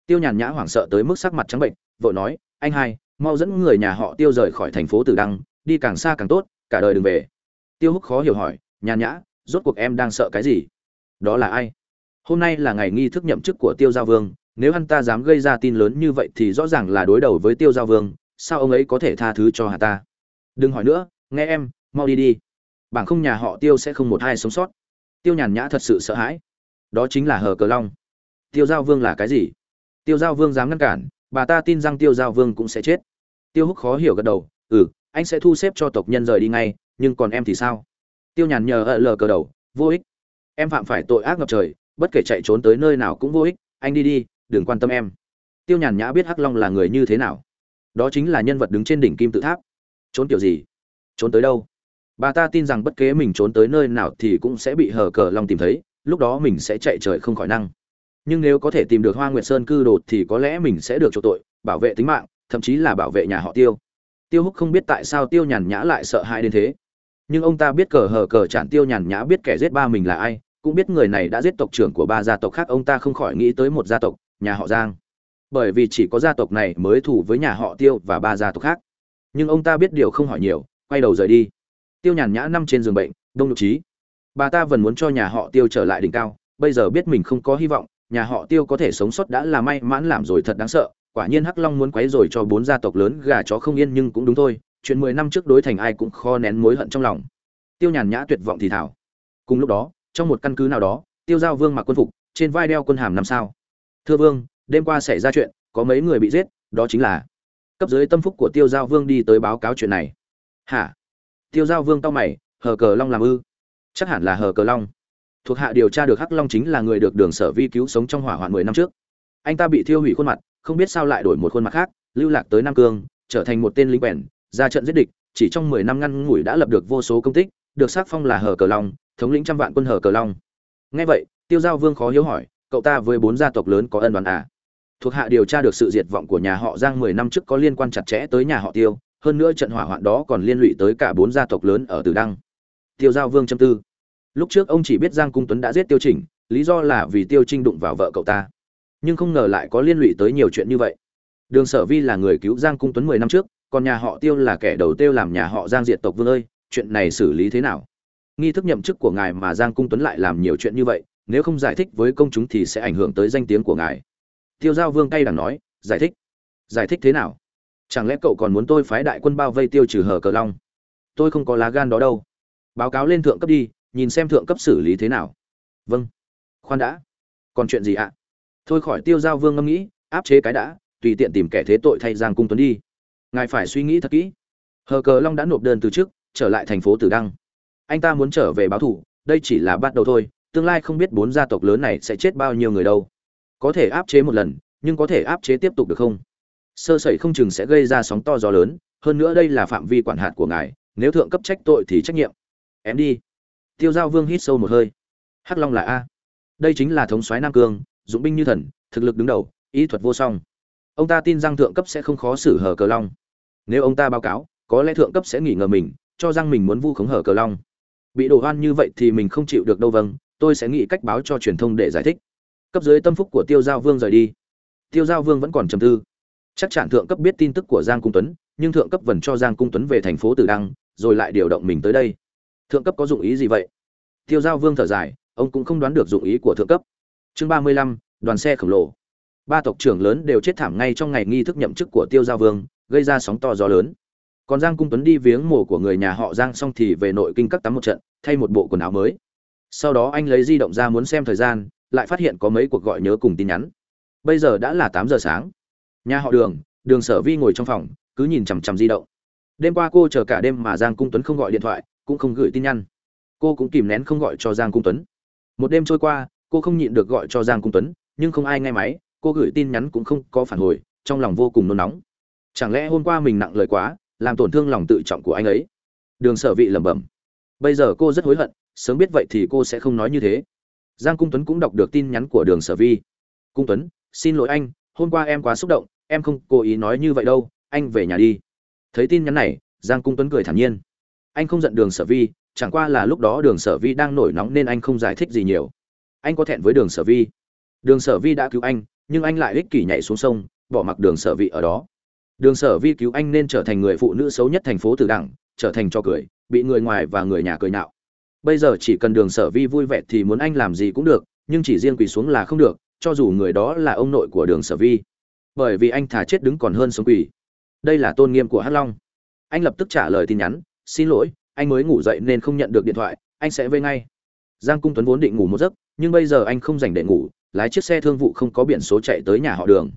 Tiêu nhàn nhã hoảng sợ tới mức sắc mặt trắng bệnh vợ nói, anh hai, mau dẫn người nhà họ tiêu rời khỏi thành phố tử đăng đi càng xa càng tốt, cả đời đừng về. Tiêu húc khó hiểu hỏi, nhàn nhã, rốt cuộc em đang sợ cái gì? Đó là ai? Hôm nay là ngày nghi thức nhậm chức của tiêu giao vương, nếu hắn ta dám gây ra tin lớn như vậy thì rõ ràng là đối đầu với tiêu giao vương, sao ông ấy có thể tha thứ cho hà ta? Đừng hỏi nữa, nghe em, mau đi đi. Bảng không nhà họ tiêu sẽ không một ai sống sót. Tiêu nhàn nhã thật sự sợ hãi. Đó chính là hờ cờ long. Tiêu giao vương là cái gì? Tiêu giao vương dám ngăn cản, bà ta tin rằng tiêu giao vương cũng sẽ chết. Tiêu húc khó hiểu gật đầu. Ừ anh sẽ thu xếp cho tộc nhân rời đi ngay, nhưng còn em thì sao? Tiêu nhàn nhờ ở lờ cờ đầu, vô ích. Em phạm phải tội ác ngập trời, bất kể chạy trốn tới nơi nào cũng vô ích, anh đi đi, đừng quan tâm em. Tiêu nhàn nhã biết hắc long là người như thế nào. Đó chính là nhân vật đứng trên đỉnh kim tự tháp. Trốn kiểu gì? Trốn tới đâu? Bà ta tin rằng bất kế mình trốn tới nơi nào thì cũng sẽ bị hờ cờ long tìm thấy, lúc đó mình sẽ chạy trời không khỏi năng. Nhưng nếu có thể tìm được hoa nguyệt sơn cư đột thì có lẽ mình sẽ được chỗ tội, bảo vệ tính mạng, thậm chí là bảo vệ nhà họ tiêu tiêu húc không biết tại sao tiêu nhàn nhã lại sợ hãi đến thế. Nhưng ông ta biết cờ hờ cờ chản tiêu nhàn nhã biết kẻ giết ba mình là ai, cũng biết người này đã giết tộc trưởng của ba gia tộc khác, ông ta không khỏi nghĩ tới một gia tộc, nhà họ giang. Bởi vì chỉ có gia tộc này mới thủ với nhà họ tiêu và ba gia tộc khác. Nhưng ông ta biết điều không hỏi nhiều, quay đầu rời đi. Tiêu nhàn nhã nằm trên giường bệnh, đông nhục trí. Bà ta vẫn muốn cho nhà họ tiêu trở lại đỉnh cao, bây giờ biết mình không có hy vọng, nhà họ tiêu có thể sống sót đã là may mãn làm rồi thật đáng sợ quả nhiên hắc long muốn quấy rồi cho bốn gia tộc lớn gà chó không yên nhưng cũng đúng thôi, chuyện mười năm trước đối thành ai cũng kho nén mối hận trong lòng. Tiêu nhàn nhã tuyệt vọng thì thảo. Cùng lúc đó, trong một căn cứ nào đó, tiêu giao vương mặc quân phục, trên vai đeo quân hàm năm sao. Thưa vương, đêm qua xảy ra chuyện, có mấy người bị giết, đó chính là cấp dưới tâm phúc của tiêu giao vương đi tới báo cáo chuyện này. Hả? Tiêu giao vương tao mày, hờ cờ long làm ư? Chắc hẳn là hờ cờ long. Thuộc hạ điều tra được hắc long chính là người được đường sở vi cứu sống trong hỏa hoạn mười năm trước. Anh ta bị thiêu hủy khuôn mặt không biết sao lại đổi một khuôn mặt khác lưu lạc tới nam cương trở thành một tên lính quèn ra trận giết địch chỉ trong mười năm ngăn ngủi đã lập được vô số công tích được xác phong là hờ cờ long thống lĩnh trăm vạn quân hờ cờ long Nghe vậy tiêu giao vương khó hiếu hỏi cậu ta với bốn gia tộc lớn có ân đoàn à thuộc hạ điều tra được sự diệt vọng của nhà họ giang mười năm trước có liên quan chặt chẽ tới nhà họ tiêu hơn nữa trận hỏa hoạn đó còn liên lụy tới cả bốn gia tộc lớn ở Từ Đăng. Tiêu Giao Vương châm tư. Lúc trước ông chỉ biết Giang Cung Tuấn đã giết Tiêu Chỉnh, lý do là vì Tiêu Trinh đụng vào vợ cậu ta nhưng không ngờ lại có liên lụy tới nhiều chuyện như vậy. Đường sở vi là người cứu giang cung tuấn mười năm trước, còn nhà họ tiêu là kẻ đầu tiêu làm nhà họ giang diệt tộc vương ơi, chuyện này xử lý thế nào? Nghi thức nhậm chức của ngài mà giang cung tuấn lại làm nhiều chuyện như vậy, nếu không giải thích với công chúng thì sẽ ảnh hưởng tới danh tiếng của ngài. Tiêu giao vương cay đằng nói, giải thích. Giải thích thế nào? Chẳng lẽ cậu còn muốn tôi phái đại quân bao vây tiêu trừ hờ cờ long? Tôi không có lá gan đó đâu. Báo cáo lên thượng cấp đi, nhìn xem thượng cấp xử lý thế nào. Vâng. Khoan đã. Còn chuyện gì ạ? Thôi khỏi tiêu giao vương ngâm nghĩ, áp chế cái đã, tùy tiện tìm kẻ thế tội thay giang cung tuấn đi. Ngài phải suy nghĩ thật kỹ. Hờ cờ long đã nộp đơn từ trước trở lại thành phố tử đăng. Anh ta muốn trở về báo thủ, đây chỉ là bắt đầu thôi, tương lai không biết bốn gia tộc lớn này sẽ chết bao nhiêu người đâu. Có thể áp chế một lần, nhưng có thể áp chế tiếp tục được không? Sơ sẩy không chừng sẽ gây ra sóng to gió lớn, hơn nữa đây là phạm vi quản hạt của ngài, nếu thượng cấp trách tội thì trách nhiệm. Em đi. Tiêu giao vương hít sâu một hơi. Hắc long là a. Đây chính là thống soái nam cương dụng binh như thần, thực lực đứng đầu ý thuật vô song. Ông ta tin rằng thượng cấp sẽ không khó xử hờ cờ long. Nếu ông ta báo cáo, có lẽ thượng cấp sẽ nghỉ ngờ mình, cho rằng mình muốn vu khống hở cờ long. Bị đổ hoan như vậy thì mình không chịu được đâu vâng tôi sẽ nghĩ cách báo cho truyền thông để giải thích. Cấp dưới tâm phúc của tiêu giao vương rời đi. Tiêu giao vương vẫn còn trầm tư. Chắc chắn thượng cấp biết tin tức của giang cung tuấn, nhưng thượng cấp vẫn cho giang cung tuấn về thành phố tử đăng, rồi lại điều động mình tới đây. Thượng cấp có dụng ý gì vậy? Tiêu giao vương thở dài, ông cũng không đoán được dụng ý của thượng cấp chương ba mươi lăm, đoàn xe khổng lồ. Ba tộc trưởng lớn đều chết thảm ngay trong ngày nghi thức nhậm chức của tiêu gia vương, gây ra sóng to gió lớn. Còn giang cung tuấn đi viếng mồ của người nhà họ giang xong thì về nội kinh cắt tắm một trận, thay một bộ quần áo mới. Sau đó anh lấy di động ra muốn xem thời gian, lại phát hiện có mấy cuộc gọi nhớ cùng tin nhắn. Bây giờ đã là tám giờ sáng. Nhà họ đường đường sở vi ngồi trong phòng, cứ nhìn chằm chằm di động. Đêm qua cô chờ cả đêm mà giang cung tuấn không gọi điện thoại, cũng không gửi tin nhắn. Cô cũng kìm nén không gọi cho giang cung tuấn. Một đêm trôi qua cô không nhịn được gọi cho giang cung tuấn, nhưng không ai nghe máy, cô gửi tin nhắn cũng không có phản hồi, trong lòng vô cùng nôn nóng. Chẳng lẽ hôm qua mình nặng lời quá, làm tổn thương lòng tự trọng của anh ấy? Đường sở vị lẩm bẩm. Bây giờ cô rất hối hận, sớm biết vậy thì cô sẽ không nói như thế. Giang cung tuấn cũng đọc được tin nhắn của đường sở vi cung tuấn, xin lỗi anh, hôm qua em quá xúc động, em không cố ý nói như vậy đâu, anh về nhà đi. Thấy tin nhắn này, giang cung tuấn cười thản nhiên. Anh không giận đường sở vi chẳng qua là lúc đó đường sở vi đang nổi nóng nên anh không giải thích gì nhiều anh có thẹn với đường sở vi. Đường sở vi đã cứu anh, nhưng anh lại ích kỷ nhảy xuống sông, bỏ mặc đường sở vi ở đó. Đường sở vi cứu anh nên trở thành người phụ nữ xấu nhất thành phố từ đẳng, trở thành cho cười, bị người ngoài và người nhà cười nhạo. Bây giờ chỉ cần đường sở vi vui vẻ thì muốn anh làm gì cũng được, nhưng chỉ riêng quỳ xuống là không được, cho dù người đó là ông nội của đường sở vi. Bởi vì anh thả chết đứng còn hơn sống quỳ. Đây là tôn nghiêm của hắc long. Anh lập tức trả lời tin nhắn, xin lỗi, anh mới ngủ dậy nên không nhận được điện thoại, anh sẽ về ngay giang cung tuấn vốn định ngủ một giấc, nhưng bây giờ anh không dành để ngủ, lái chiếc xe thương vụ không có biển số chạy tới nhà họ đường.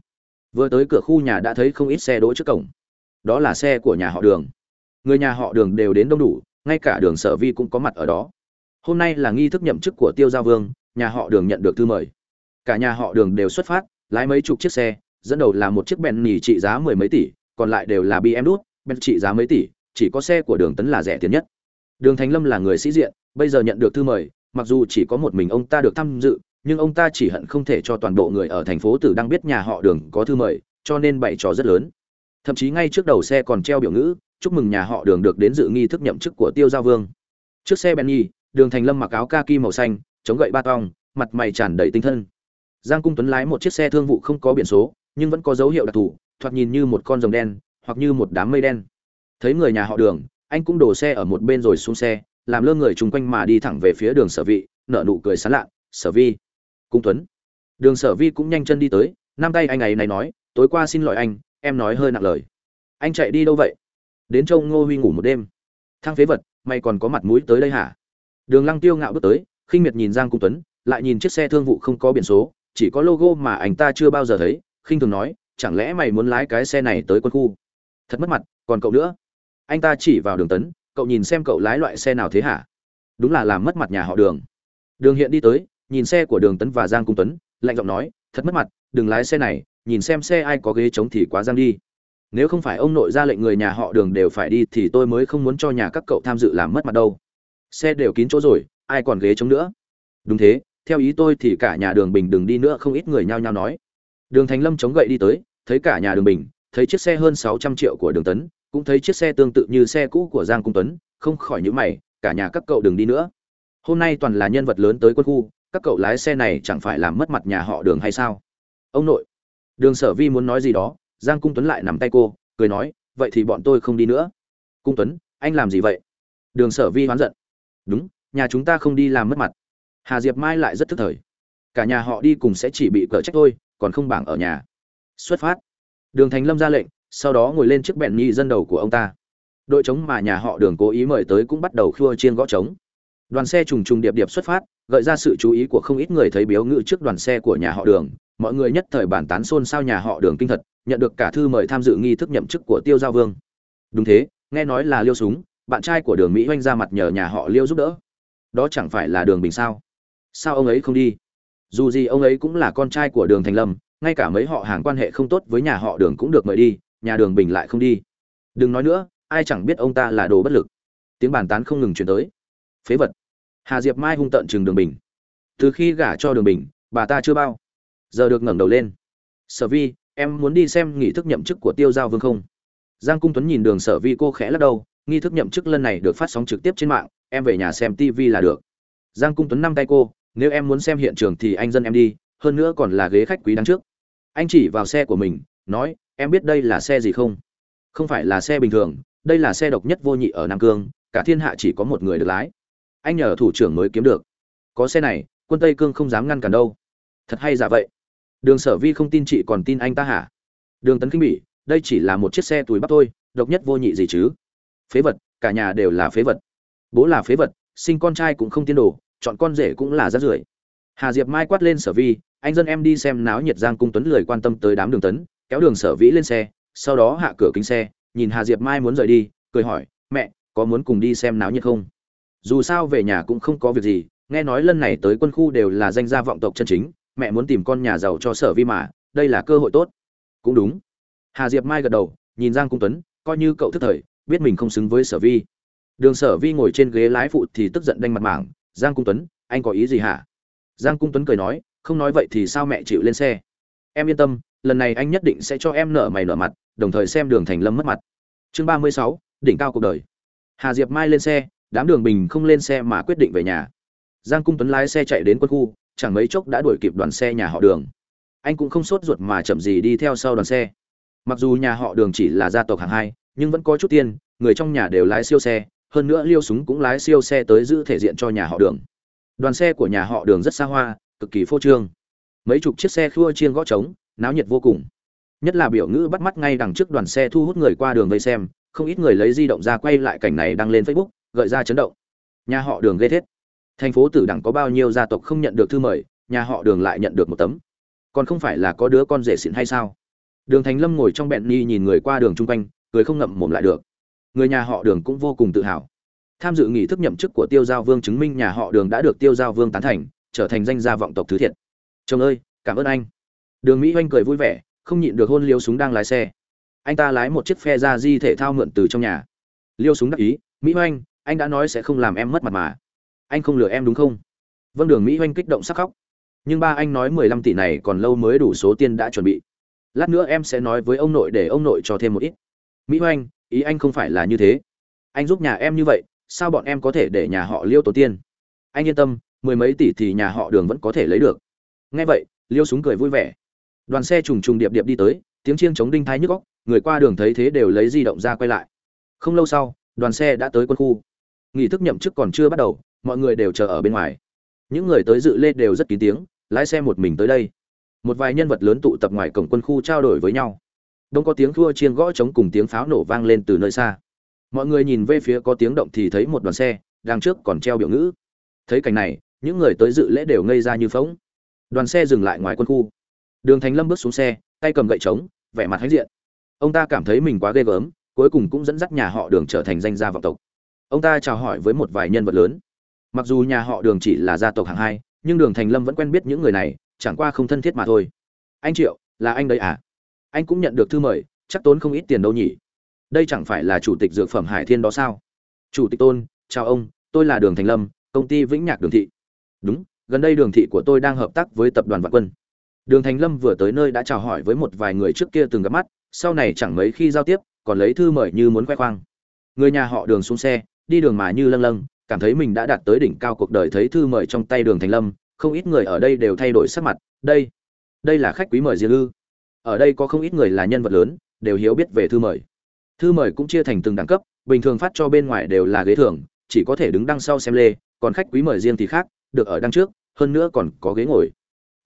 Vừa tới cửa khu nhà đã thấy không ít xe đỗ trước cổng. Đó là xe của nhà họ đường. Người nhà họ đường đều đến đông đủ, ngay cả đường sở vi cũng có mặt ở đó. Hôm nay là nghi thức nhậm chức của tiêu gia vương, nhà họ đường nhận được thư mời. Cả nhà họ đường đều xuất phát, lái mấy chục chiếc xe, dẫn đầu là một chiếc bèn nỉ trị giá mười mấy tỷ, còn lại đều là bm đút bèn trị giá mấy tỷ, chỉ có xe của đường tấn là rẻ tiền nhất. Đường thành lâm là người sĩ diện, bây giờ nhận được thư mời mặc dù chỉ có một mình ông ta được tham dự, nhưng ông ta chỉ hận không thể cho toàn bộ người ở thành phố tử đang biết nhà họ đường có thư mời, cho nên bày trò rất lớn. Thậm chí ngay trước đầu xe còn treo biểu ngữ, chúc mừng nhà họ đường được đến dự nghi thức nhậm chức của tiêu giao vương. Trước xe benny, đường thành lâm mặc áo kaki màu xanh, chống gậy ba tong, mặt mày tràn đầy tinh thân. Giang cung tuấn lái một chiếc xe thương vụ không có biển số, nhưng vẫn có dấu hiệu đặc thù, thoạt nhìn như một con rồng đen, hoặc như một đám mây đen. Thấy người nhà họ đường, anh cũng đổ xe ở một bên rồi xuống xe làm lơ người chung quanh mà đi thẳng về phía đường sở vị, nở nụ cười sán lạ, sở vi, cung tuấn. Đường sở vi cũng nhanh chân đi tới, năm tay anh ấy này nói, tối qua xin lỗi anh, em nói hơi nặng lời. Anh chạy đi đâu vậy? Đến châu ngô huy ngủ một đêm. Thang phế vật, mày còn có mặt mũi tới đây hả? Đường lăng tiêu ngạo bước tới, khinh miệt nhìn giang cung tuấn, lại nhìn chiếc xe thương vụ không có biển số, chỉ có logo mà anh ta chưa bao giờ thấy, khinh thường nói, chẳng lẽ mày muốn lái cái xe này tới quân khu? Thật mất mặt, còn cậu nữa. Anh ta chỉ vào đường tấn cậu nhìn xem cậu lái loại xe nào thế hả? Đúng là làm mất mặt nhà họ đường. Đường hiện đi tới, nhìn xe của đường tấn và giang cung tuấn, lạnh giọng nói, thật mất mặt, đừng lái xe này, nhìn xem xe ai có ghế trống thì quá giang đi. Nếu không phải ông nội ra lệnh người nhà họ đường đều phải đi thì tôi mới không muốn cho nhà các cậu tham dự làm mất mặt đâu. Xe đều kín chỗ rồi, ai còn ghế trống nữa? Đúng thế, theo ý tôi thì cả nhà đường bình đừng đi nữa, không ít người nhao nhao nói. Đường thành lâm chống gậy đi tới, thấy cả nhà đường bình, thấy chiếc xe hơn sáu trăm triệu của đường tấn cũng thấy chiếc xe tương tự như xe cũ của giang cung tuấn, không khỏi nhữ mày, cả nhà các cậu đừng đi nữa. Hôm nay toàn là nhân vật lớn tới quân khu, các cậu lái xe này chẳng phải làm mất mặt nhà họ đường hay sao? Ông nội, đường sở vi muốn nói gì đó, giang cung tuấn lại nắm tay cô, cười nói, vậy thì bọn tôi không đi nữa. Cung tuấn, anh làm gì vậy? Đường sở vi hoán giận. Đúng, nhà chúng ta không đi làm mất mặt. Hà diệp mai lại rất thức thời. Cả nhà họ đi cùng sẽ chỉ bị cờ trách thôi, còn không bảng ở nhà. Xuất phát. Đường thành lâm ra lệnh sau đó ngồi lên chiếc bẹn nhi dân đầu của ông ta. Đội trống mà nhà họ đường cố ý mời tới cũng bắt đầu khua chiên gõ trống. Đoàn xe trùng trùng điệp điệp xuất phát, gợi ra sự chú ý của không ít người thấy biếu ngự trước đoàn xe của nhà họ đường. Mọi người nhất thời bản tán xôn xao nhà họ đường kinh thật, nhận được cả thư mời tham dự nghi thức nhậm chức của tiêu giao vương. Đúng thế, nghe nói là liêu súng, bạn trai của đường mỹ oanh ra mặt nhờ nhà họ liêu giúp đỡ. Đó chẳng phải là đường bình sao? Sao ông ấy không đi? Dù gì ông ấy cũng là con trai của đường thành lâm, ngay cả mấy họ hàng quan hệ không tốt với nhà họ đường cũng được mời đi nhà đường bình lại không đi. Đừng nói nữa, ai chẳng biết ông ta là đồ bất lực. Tiếng bàn tán không ngừng chuyển tới. Phế vật. Hà diệp mai hung tận chừng đường bình. Từ khi gả cho đường bình, bà ta chưa bao giờ được ngẩng đầu lên. Sở vi, em muốn đi xem nghị thức nhậm chức của tiêu giao vương không? Giang cung tuấn nhìn đường sở vi cô khẽ lắc đầu, nghi thức nhậm chức lần này được phát sóng trực tiếp trên mạng, em về nhà xem tv là được. Giang cung tuấn năm tay cô, nếu em muốn xem hiện trường thì anh dân em đi, hơn nữa còn là ghế khách quý đằng trước. Anh chỉ vào xe của mình nói, em biết đây là xe gì không? Không phải là xe bình thường, đây là xe độc nhất vô nhị ở nam cương, cả thiên hạ chỉ có một người được lái. Anh nhờ thủ trưởng mới kiếm được. Có xe này, quân tây cương không dám ngăn cản đâu. Thật hay giả vậy? Đường sở vi không tin chị còn tin anh ta hả? Đường tấn kinh bỉ, đây chỉ là một chiếc xe túi bắp thôi, độc nhất vô nhị gì chứ? Phế vật, cả nhà đều là phế vật. Bố là phế vật, sinh con trai cũng không tiên đồ, chọn con rể cũng là rát rưởi. Hà diệp mai quát lên sở vi, anh dân em đi xem náo nhiệt giang cung tuấn lười quan tâm tới đám đường tấn kéo đường sở vĩ lên xe, sau đó hạ cửa kính xe, nhìn hà diệp mai muốn rời đi, cười hỏi, mẹ, có muốn cùng đi xem náo nhiệt không? Dù sao về nhà cũng không có việc gì, nghe nói lần này tới quân khu đều là danh gia vọng tộc chân chính, mẹ muốn tìm con nhà giàu cho sở vi mà, đây là cơ hội tốt. Cũng đúng. Hà diệp mai gật đầu, nhìn giang cung tuấn, coi như cậu thức thời, biết mình không xứng với sở vi đường sở vi ngồi trên ghế lái phụ thì tức giận đanh mặt mảng, giang cung tuấn, anh có ý gì hả? Giang cung tuấn cười nói, không nói vậy thì sao mẹ chịu lên xe? Em yên tâm lần này anh nhất định sẽ cho em nợ mày nợ mặt, đồng thời xem đường thành lâm mất mặt. Chương ba mươi sáu, đỉnh cao cuộc đời. Hà diệp mai lên xe, đám đường bình không lên xe mà quyết định về nhà. Giang cung tuấn lái xe chạy đến quân khu, chẳng mấy chốc đã đuổi kịp đoàn xe nhà họ đường. Anh cũng không sốt ruột mà chậm gì đi theo sau đoàn xe. Mặc dù nhà họ đường chỉ là gia tộc hạng hai, nhưng vẫn có chút tiền, người trong nhà đều lái siêu xe, hơn nữa liêu súng cũng lái siêu xe tới giữ thể diện cho nhà họ đường. Đoàn xe của nhà họ đường rất xa hoa, cực kỳ phô trương. Mấy chục chiếc xe khua chiên gõ trống náo nhiệt vô cùng. Nhất là biểu ngữ bắt mắt ngay đằng trước đoàn xe thu hút người qua đường vây xem, không ít người lấy di động ra quay lại cảnh này đăng lên facebook, gợi ra chấn động. Nhà họ đường ghê thết. Thành phố tử đẳng có bao nhiêu gia tộc không nhận được thư mời, nhà họ đường lại nhận được một tấm. Còn không phải là có đứa con rể xịn hay sao? Đường thành lâm ngồi trong bẹn ni nhìn người qua đường chung quanh, cười không ngậm mồm lại được. Người nhà họ đường cũng vô cùng tự hào. Tham dự nghị thức nhậm chức của tiêu giao vương chứng minh nhà họ đường đã được tiêu giao vương tán thành, trở thành danh gia vọng tộc thứ thiệt. Chồng ơi, cảm ơn anh đường mỹ oanh cười vui vẻ, không nhịn được hôn liêu súng đang lái xe. Anh ta lái một chiếc phe ra di thể thao mượn từ trong nhà. Liêu súng đắc ý, mỹ oanh anh đã nói sẽ không làm em mất mặt mà. Anh không lừa em đúng không? Vâng đường mỹ oanh kích động sắc khóc. Nhưng ba anh nói mười lăm tỷ này còn lâu mới đủ số tiền đã chuẩn bị. Lát nữa em sẽ nói với ông nội để ông nội cho thêm một ít. Mỹ oanh ý anh không phải là như thế. Anh giúp nhà em như vậy, sao bọn em có thể để nhà họ liêu tổ tiên anh yên tâm, mười mấy tỷ thì nhà họ đường vẫn có thể lấy được. Nghe vậy, liêu súng cười vui vẻ đoàn xe trùng trùng điệp điệp đi tới, tiếng chiêng chống đinh thái nhức góc người qua đường thấy thế đều lấy di động ra quay lại. Không lâu sau, đoàn xe đã tới quân khu. Nghỉ thức nhậm chức còn chưa bắt đầu, mọi người đều chờ ở bên ngoài. Những người tới dự lê đều rất kín tiếng, lái xe một mình tới đây. Một vài nhân vật lớn tụ tập ngoài cổng quân khu trao đổi với nhau. Đông có tiếng thua chiên gõ trống cùng tiếng pháo nổ vang lên từ nơi xa. Mọi người nhìn về phía có tiếng động thì thấy một đoàn xe, đằng trước còn treo biểu ngữ. Thấy cảnh này, những người tới dự lễ đều ngây ra như phóng đoàn xe dừng lại ngoài quân khu đường thành lâm bước xuống xe, tay cầm gậy trống, vẻ mặt hãnh diện. Ông ta cảm thấy mình quá ghê gớm, cuối cùng cũng dẫn dắt nhà họ đường trở thành danh gia vọng tộc. Ông ta chào hỏi với một vài nhân vật lớn. Mặc dù nhà họ đường chỉ là gia tộc hạng hai, nhưng đường thành lâm vẫn quen biết những người này, chẳng qua không thân thiết mà thôi. Anh triệu, là anh đấy à? Anh cũng nhận được thư mời, chắc tốn không ít tiền đâu nhỉ? Đây chẳng phải là chủ tịch dược phẩm hải thiên đó sao? Chủ tịch tôn, chào ông, tôi là đường thành lâm, công ty vĩnh nhạc đường thị. Đúng, gần đây đường thị của tôi đang hợp tác với tập đoàn vạn quân đường thành lâm vừa tới nơi đã chào hỏi với một vài người trước kia từng gặp mắt sau này chẳng mấy khi giao tiếp còn lấy thư mời như muốn khoe khoang. Người nhà họ đường xuống xe đi đường mà như lâng lâng cảm thấy mình đã đạt tới đỉnh cao cuộc đời thấy thư mời trong tay đường thành lâm không ít người ở đây đều thay đổi sắc mặt đây đây là khách quý mời riêng ư ở đây có không ít người là nhân vật lớn đều hiểu biết về thư mời. Thư mời cũng chia thành từng đẳng cấp bình thường phát cho bên ngoài đều là ghế thường, chỉ có thể đứng đằng sau xem lê còn khách quý mời riêng thì khác được ở đằng trước hơn nữa còn có ghế ngồi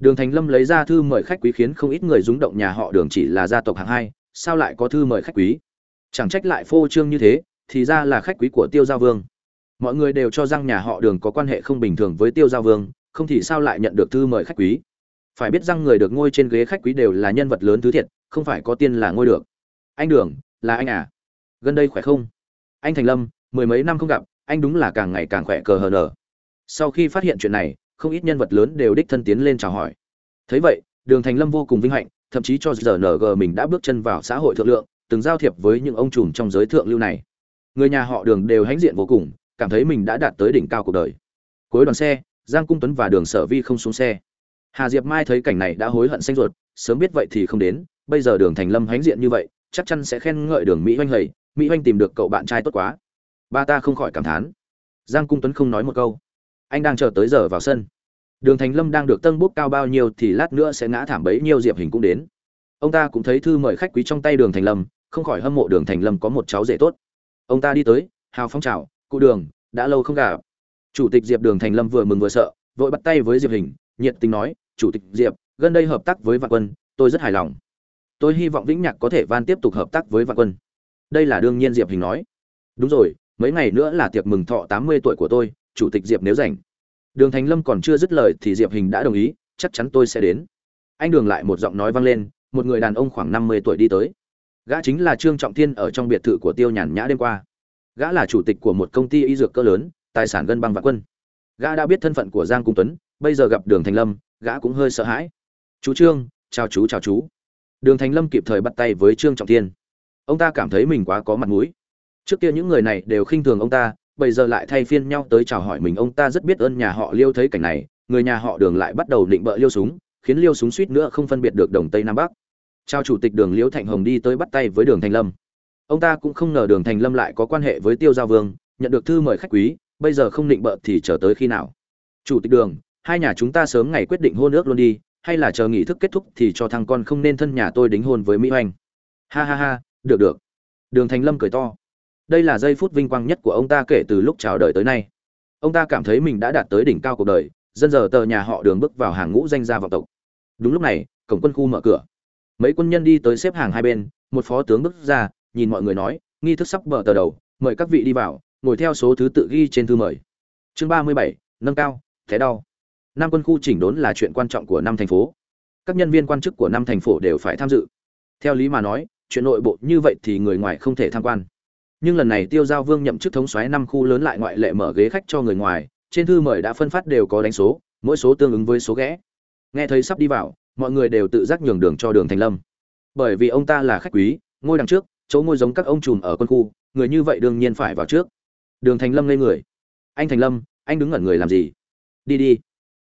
đường thành lâm lấy ra thư mời khách quý khiến không ít người rúng động nhà họ đường chỉ là gia tộc hạng hai, sao lại có thư mời khách quý? Chẳng trách lại phô trương như thế, thì ra là khách quý của tiêu Gia vương. Mọi người đều cho rằng nhà họ đường có quan hệ không bình thường với tiêu Gia vương, không thì sao lại nhận được thư mời khách quý? Phải biết rằng người được ngôi trên ghế khách quý đều là nhân vật lớn thứ thiệt, không phải có tiên là ngôi được. Anh đường, là anh à? Gần đây khỏe không? Anh thành lâm, mười mấy năm không gặp, anh đúng là càng ngày càng khỏe cờ hờ nở sau khi phát hiện chuyện này không ít nhân vật lớn đều đích thân tiến lên chào hỏi. Thấy vậy, đường thành lâm vô cùng vinh hạnh, thậm chí cho giờ ng mình đã bước chân vào xã hội thượng lượng, từng giao thiệp với những ông trùm trong giới thượng lưu này. Người nhà họ đường đều hãnh diện vô cùng, cảm thấy mình đã đạt tới đỉnh cao cuộc đời. Cuối đoàn xe, giang cung tuấn và đường sở vi không xuống xe. Hà diệp mai thấy cảnh này đã hối hận xanh ruột, sớm biết vậy thì không đến, bây giờ đường thành lâm hãnh diện như vậy, chắc chắn sẽ khen ngợi đường mỹ oanh hầy, mỹ oanh tìm được cậu bạn trai tốt quá. Ba ta không khỏi cảm thán. Giang cung tuấn không nói một câu anh đang chờ tới giờ vào sân. Đường thành lâm đang được tân bút cao bao nhiêu thì lát nữa sẽ ngã thảm bấy nhiêu diệp hình cũng đến. Ông ta cũng thấy thư mời khách quý trong tay đường thành lâm, không khỏi hâm mộ đường thành lâm có một cháu rể tốt. Ông ta đi tới, hào phong chào, cụ đường, đã lâu không gặp. Chủ tịch diệp đường thành lâm vừa mừng vừa sợ, vội bắt tay với diệp hình, nhiệt tình nói, chủ tịch diệp, gần đây hợp tác với vạn quân, tôi rất hài lòng. Tôi hy vọng vĩnh nhạc có thể van tiếp tục hợp tác với vạn quân. Đây là đương nhiên diệp hình nói. Đúng rồi, mấy ngày nữa là tiệc mừng thọ tám mươi tuổi của tôi chủ tịch diệp nếu rảnh. Đường thành lâm còn chưa dứt lời thì diệp hình đã đồng ý, chắc chắn tôi sẽ đến. Anh đường lại một giọng nói vang lên, một người đàn ông khoảng năm mươi tuổi đi tới. Gã chính là trương trọng thiên ở trong biệt thự của tiêu nhàn nhã đêm qua. Gã là chủ tịch của một công ty y dược cỡ lớn, tài sản gân băng vạn quân. Gã đã biết thân phận của giang cung tuấn, bây giờ gặp đường thành lâm, gã cũng hơi sợ hãi. Chú trương, chào chú chào chú. Đường thành lâm kịp thời bắt tay với trương trọng thiên. Ông ta cảm thấy mình quá có mặt mũi. Trước kia những người này đều khinh thường ông ta bây giờ lại thay phiên nhau tới chào hỏi mình. Ông ta rất biết ơn nhà họ liêu thấy cảnh này. Người nhà họ đường lại bắt đầu định bợ liêu súng, khiến liêu súng suýt nữa không phân biệt được đồng tây nam bắc. Chào chủ tịch đường liễu thạnh hồng đi tới bắt tay với đường thành lâm. Ông ta cũng không ngờ đường thành lâm lại có quan hệ với tiêu giao vương, nhận được thư mời khách quý, bây giờ không định bợ thì chờ tới khi nào? Chủ tịch đường, hai nhà chúng ta sớm ngày quyết định hôn ước luôn đi, hay là chờ nghị thức kết thúc thì cho thằng con không nên thân nhà tôi đính hôn với mỹ hoành ha ha ha, được được. Đường thành lâm cười to đây là giây phút vinh quang nhất của ông ta kể từ lúc chào đời tới nay. Ông ta cảm thấy mình đã đạt tới đỉnh cao cuộc đời, dân giờ tờ nhà họ đường bước vào hàng ngũ danh gia vọng tộc. Đúng lúc này, cổng quân khu mở cửa. Mấy quân nhân đi tới xếp hàng hai bên, một phó tướng bước ra, nhìn mọi người nói, nghi thức sắp bờ tờ đầu, mời các vị đi vào, ngồi theo số thứ tự ghi trên thư mời. Chương ba mươi bảy, nâng cao, thế đau. Năm quân khu chỉnh đốn là chuyện quan trọng của năm thành phố. Các nhân viên quan chức của năm thành phố đều phải tham dự. Theo lý mà nói, chuyện nội bộ như vậy thì người ngoài không thể tham quan nhưng lần này tiêu giao vương nhậm chức thống xoáy năm khu lớn lại ngoại lệ mở ghế khách cho người ngoài, trên thư mời đã phân phát đều có đánh số, mỗi số tương ứng với số ghé. Nghe thấy sắp đi vào, mọi người đều tự giác nhường đường cho đường thành lâm. Bởi vì ông ta là khách quý, ngôi đằng trước, chỗ ngôi giống các ông trùm ở quân khu, người như vậy đương nhiên phải vào trước. Đường thành lâm lên người. Anh thành lâm, anh đứng ngẩn người làm gì? Đi đi.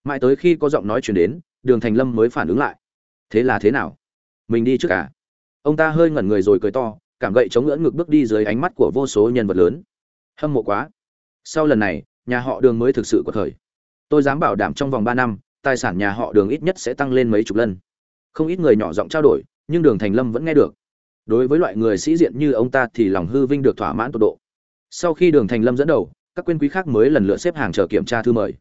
Mãi tới khi có giọng nói chuyển đến, đường thành lâm mới phản ứng lại. Thế là thế nào? Mình đi trước cả à? ông ta hơi ngẩn người rồi cười to cảm gậy chống ngưỡng ngực bước đi dưới ánh mắt của vô số nhân vật lớn. Hâm mộ quá. Sau lần này, nhà họ đường mới thực sự có thời. Tôi dám bảo đảm trong vòng ba năm, tài sản nhà họ đường ít nhất sẽ tăng lên mấy chục lần. Không ít người nhỏ giọng trao đổi, nhưng đường thành lâm vẫn nghe được. Đối với loại người sĩ diện như ông ta thì lòng hư vinh được thỏa mãn tột độ. Sau khi đường thành lâm dẫn đầu, các quyên quý khác mới lần lượt xếp hàng chờ kiểm tra thư mời.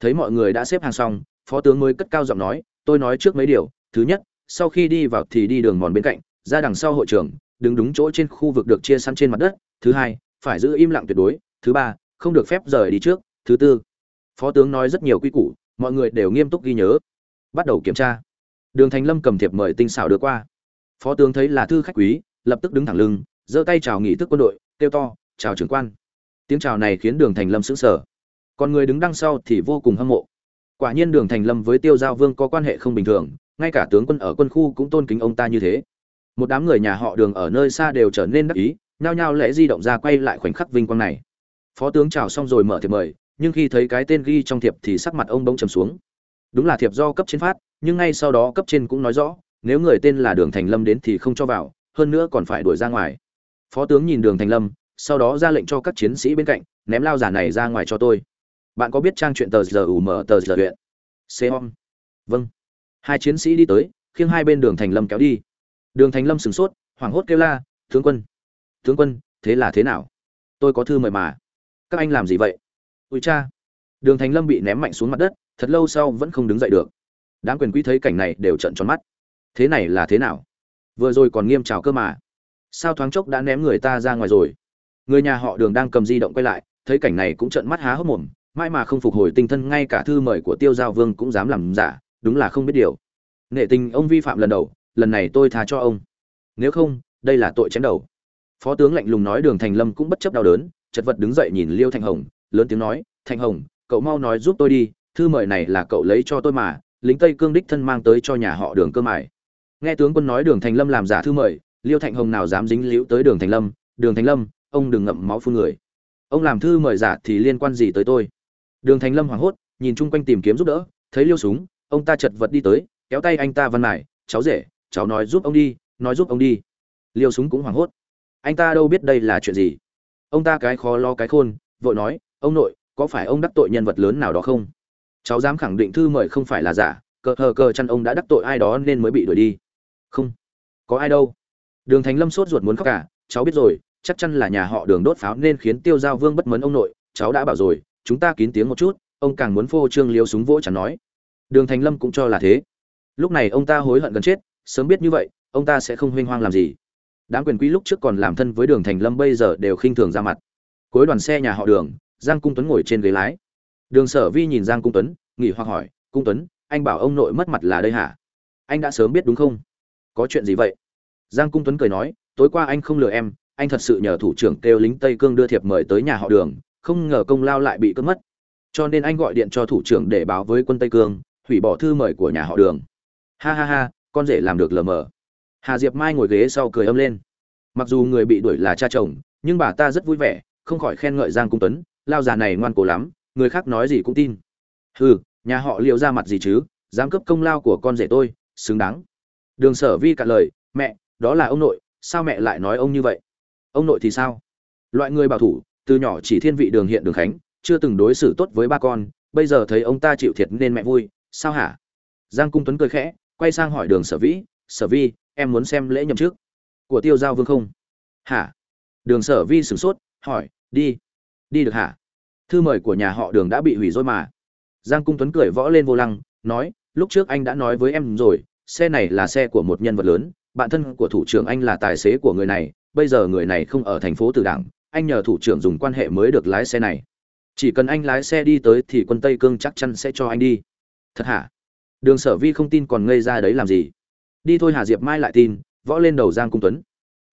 Thấy mọi người đã xếp hàng xong, phó tướng mới cất cao giọng nói, tôi nói trước mấy điều. Thứ nhất, sau khi đi vào thì đi đường mòn bên cạnh, ra đằng sau hội trường đứng đúng chỗ trên khu vực được chia săn trên mặt đất, thứ hai, phải giữ im lặng tuyệt đối, thứ ba, không được phép rời đi trước, thứ tư. Phó tướng nói rất nhiều quy củ, mọi người đều nghiêm túc ghi nhớ. Bắt đầu kiểm tra. Đường thành lâm cầm thiệp mời tinh xảo đưa qua. Phó tướng thấy là thư khách quý, lập tức đứng thẳng lưng, giơ tay chào nghị thức quân đội, kêu to, chào trưởng quan. Tiếng chào này khiến đường thành lâm sững sờ. Còn người đứng đằng sau thì vô cùng hâm mộ. Quả nhiên đường thành lâm với tiêu giao vương có quan hệ không bình thường, ngay cả tướng quân ở quân khu cũng tôn kính ông ta như thế một đám người nhà họ đường ở nơi xa đều trở nên đắc ý, nhao nhao lẽ di động ra quay lại khoảnh khắc vinh quang này. Phó tướng chào xong rồi mở thiệp mời, nhưng khi thấy cái tên ghi trong thiệp thì sắc mặt ông bỗng trầm xuống. Đúng là thiệp do cấp trên phát, nhưng ngay sau đó cấp trên cũng nói rõ, nếu người tên là đường thành lâm đến thì không cho vào, hơn nữa còn phải đuổi ra ngoài. Phó tướng nhìn đường thành lâm, sau đó ra lệnh cho các chiến sĩ bên cạnh, ném lao giả này ra ngoài cho tôi. Bạn có biết trang chuyện tờ giờ ủ mở tờ giờ luyện? C om. Vâng. Hai chiến sĩ đi tới, khiêng hai bên đường thành lâm kéo đi đường thành lâm sửng sốt, hoảng hốt kêu la, tướng quân tướng quân, thế là thế nào? Tôi có thư mời mà. Các anh làm gì vậy? Ui cha. Đường thành lâm bị ném mạnh xuống mặt đất, thật lâu sau vẫn không đứng dậy được. Đám quyền quý thấy cảnh này đều trận tròn mắt. Thế này là thế nào? Vừa rồi còn nghiêm trào cơ mà. Sao thoáng chốc đã ném người ta ra ngoài rồi? Người nhà họ đường đang cầm di động quay lại, thấy cảnh này cũng trợn mắt há hốc mồm, mãi mà không phục hồi tinh thần, ngay cả thư mời của tiêu giao vương cũng dám làm giả, đúng là không biết điều. Nghệ tình ông vi phạm lần đầu lần này tôi tha cho ông. Nếu không, đây là tội chém đầu. Phó tướng lạnh lùng nói đường thành lâm cũng bất chấp đau đớn, chật vật đứng dậy nhìn liêu thanh hồng, lớn tiếng nói thanh hồng, cậu mau nói giúp tôi đi, thư mời này là cậu lấy cho tôi mà, lính tây cương đích thân mang tới cho nhà họ đường cơ mải nghe tướng quân nói đường thành lâm làm giả thư mời, liêu thanh hồng nào dám dính liễu tới đường thành lâm, đường thành lâm, ông đừng ngậm máu phun người. Ông làm thư mời giả thì liên quan gì tới tôi? Đường thành lâm hoảng hốt, nhìn chung quanh tìm kiếm giúp đỡ, thấy liêu súng, ông ta chật vật đi tới, kéo tay anh ta văn mải, cháu rể cháu nói giúp ông đi, nói giúp ông đi. Liêu súng cũng hoảng hốt. Anh ta đâu biết đây là chuyện gì? Ông ta cái khó lo cái khôn, vội nói, ông nội, có phải ông đắc tội nhân vật lớn nào đó không? Cháu dám khẳng định thư mời không phải là giả, cờ hờ cờ chăn ông đã đắc tội ai đó nên mới bị đuổi đi. Không. Có ai đâu. Đường thành lâm sốt ruột muốn khóc cả, cháu biết rồi, chắc chắn là nhà họ đường đốt pháo nên khiến tiêu giao vương bất mấn ông nội, cháu đã bảo rồi, chúng ta kín tiếng một chút. Ông càng muốn phô trương Liêu súng vỗ chẳng nói. Đường thành lâm cũng cho là thế. Lúc này ông ta hối hận gần chết sớm biết như vậy, ông ta sẽ không huynh hoang làm gì. Đám quyền quý lúc trước còn làm thân với đường thành lâm bây giờ đều khinh thường ra mặt. Cuối đoàn xe nhà họ đường, giang cung tuấn ngồi trên ghế lái. Đường sở vi nhìn giang cung tuấn, nghỉ hoặc hỏi, cung tuấn, anh bảo ông nội mất mặt là đây hả? Anh đã sớm biết đúng không? Có chuyện gì vậy? Giang cung tuấn cười nói, tối qua anh không lừa em, anh thật sự nhờ thủ trưởng kêu lính tây cương đưa thiệp mời tới nhà họ đường, không ngờ công lao lại bị cướp mất. Cho nên anh gọi điện cho thủ trưởng để báo với quân tây cương, hủy bỏ thư mời của nhà họ đường. Ha ha ha con rể làm được lờ mờ. Hà diệp mai ngồi ghế sau cười âm lên. Mặc dù người bị đuổi là cha chồng, nhưng bà ta rất vui vẻ, không khỏi khen ngợi giang cung tuấn, lao già này ngoan cố lắm, người khác nói gì cũng tin. Hừ, nhà họ liệu ra mặt gì chứ, dám cướp công lao của con rể tôi, xứng đáng. Đường sở vi cạn lời, mẹ, đó là ông nội, sao mẹ lại nói ông như vậy? Ông nội thì sao? Loại người bảo thủ, từ nhỏ chỉ thiên vị đường hiện đường khánh, chưa từng đối xử tốt với ba con, bây giờ thấy ông ta chịu thiệt nên mẹ vui, sao hả? Giang cung tuấn cười khẽ quay sang hỏi đường sở vĩ, sở vi em muốn xem lễ nhậm chức của tiêu giao vương không? Hả? Đường sở vi sửng sốt, hỏi, đi. Đi được hả? Thư mời của nhà họ đường đã bị hủy rồi mà. Giang cung tuấn cười võ lên vô lăng, nói, lúc trước anh đã nói với em rồi, xe này là xe của một nhân vật lớn, bạn thân của thủ trưởng anh là tài xế của người này, bây giờ người này không ở thành phố từ đảng, anh nhờ thủ trưởng dùng quan hệ mới được lái xe này. Chỉ cần anh lái xe đi tới thì quân tây cương chắc chắn sẽ cho anh đi. Thật hả? Đường sở vi không tin còn ngây ra đấy làm gì. Đi thôi hà diệp mai lại tin, võ lên đầu giang cung tuấn.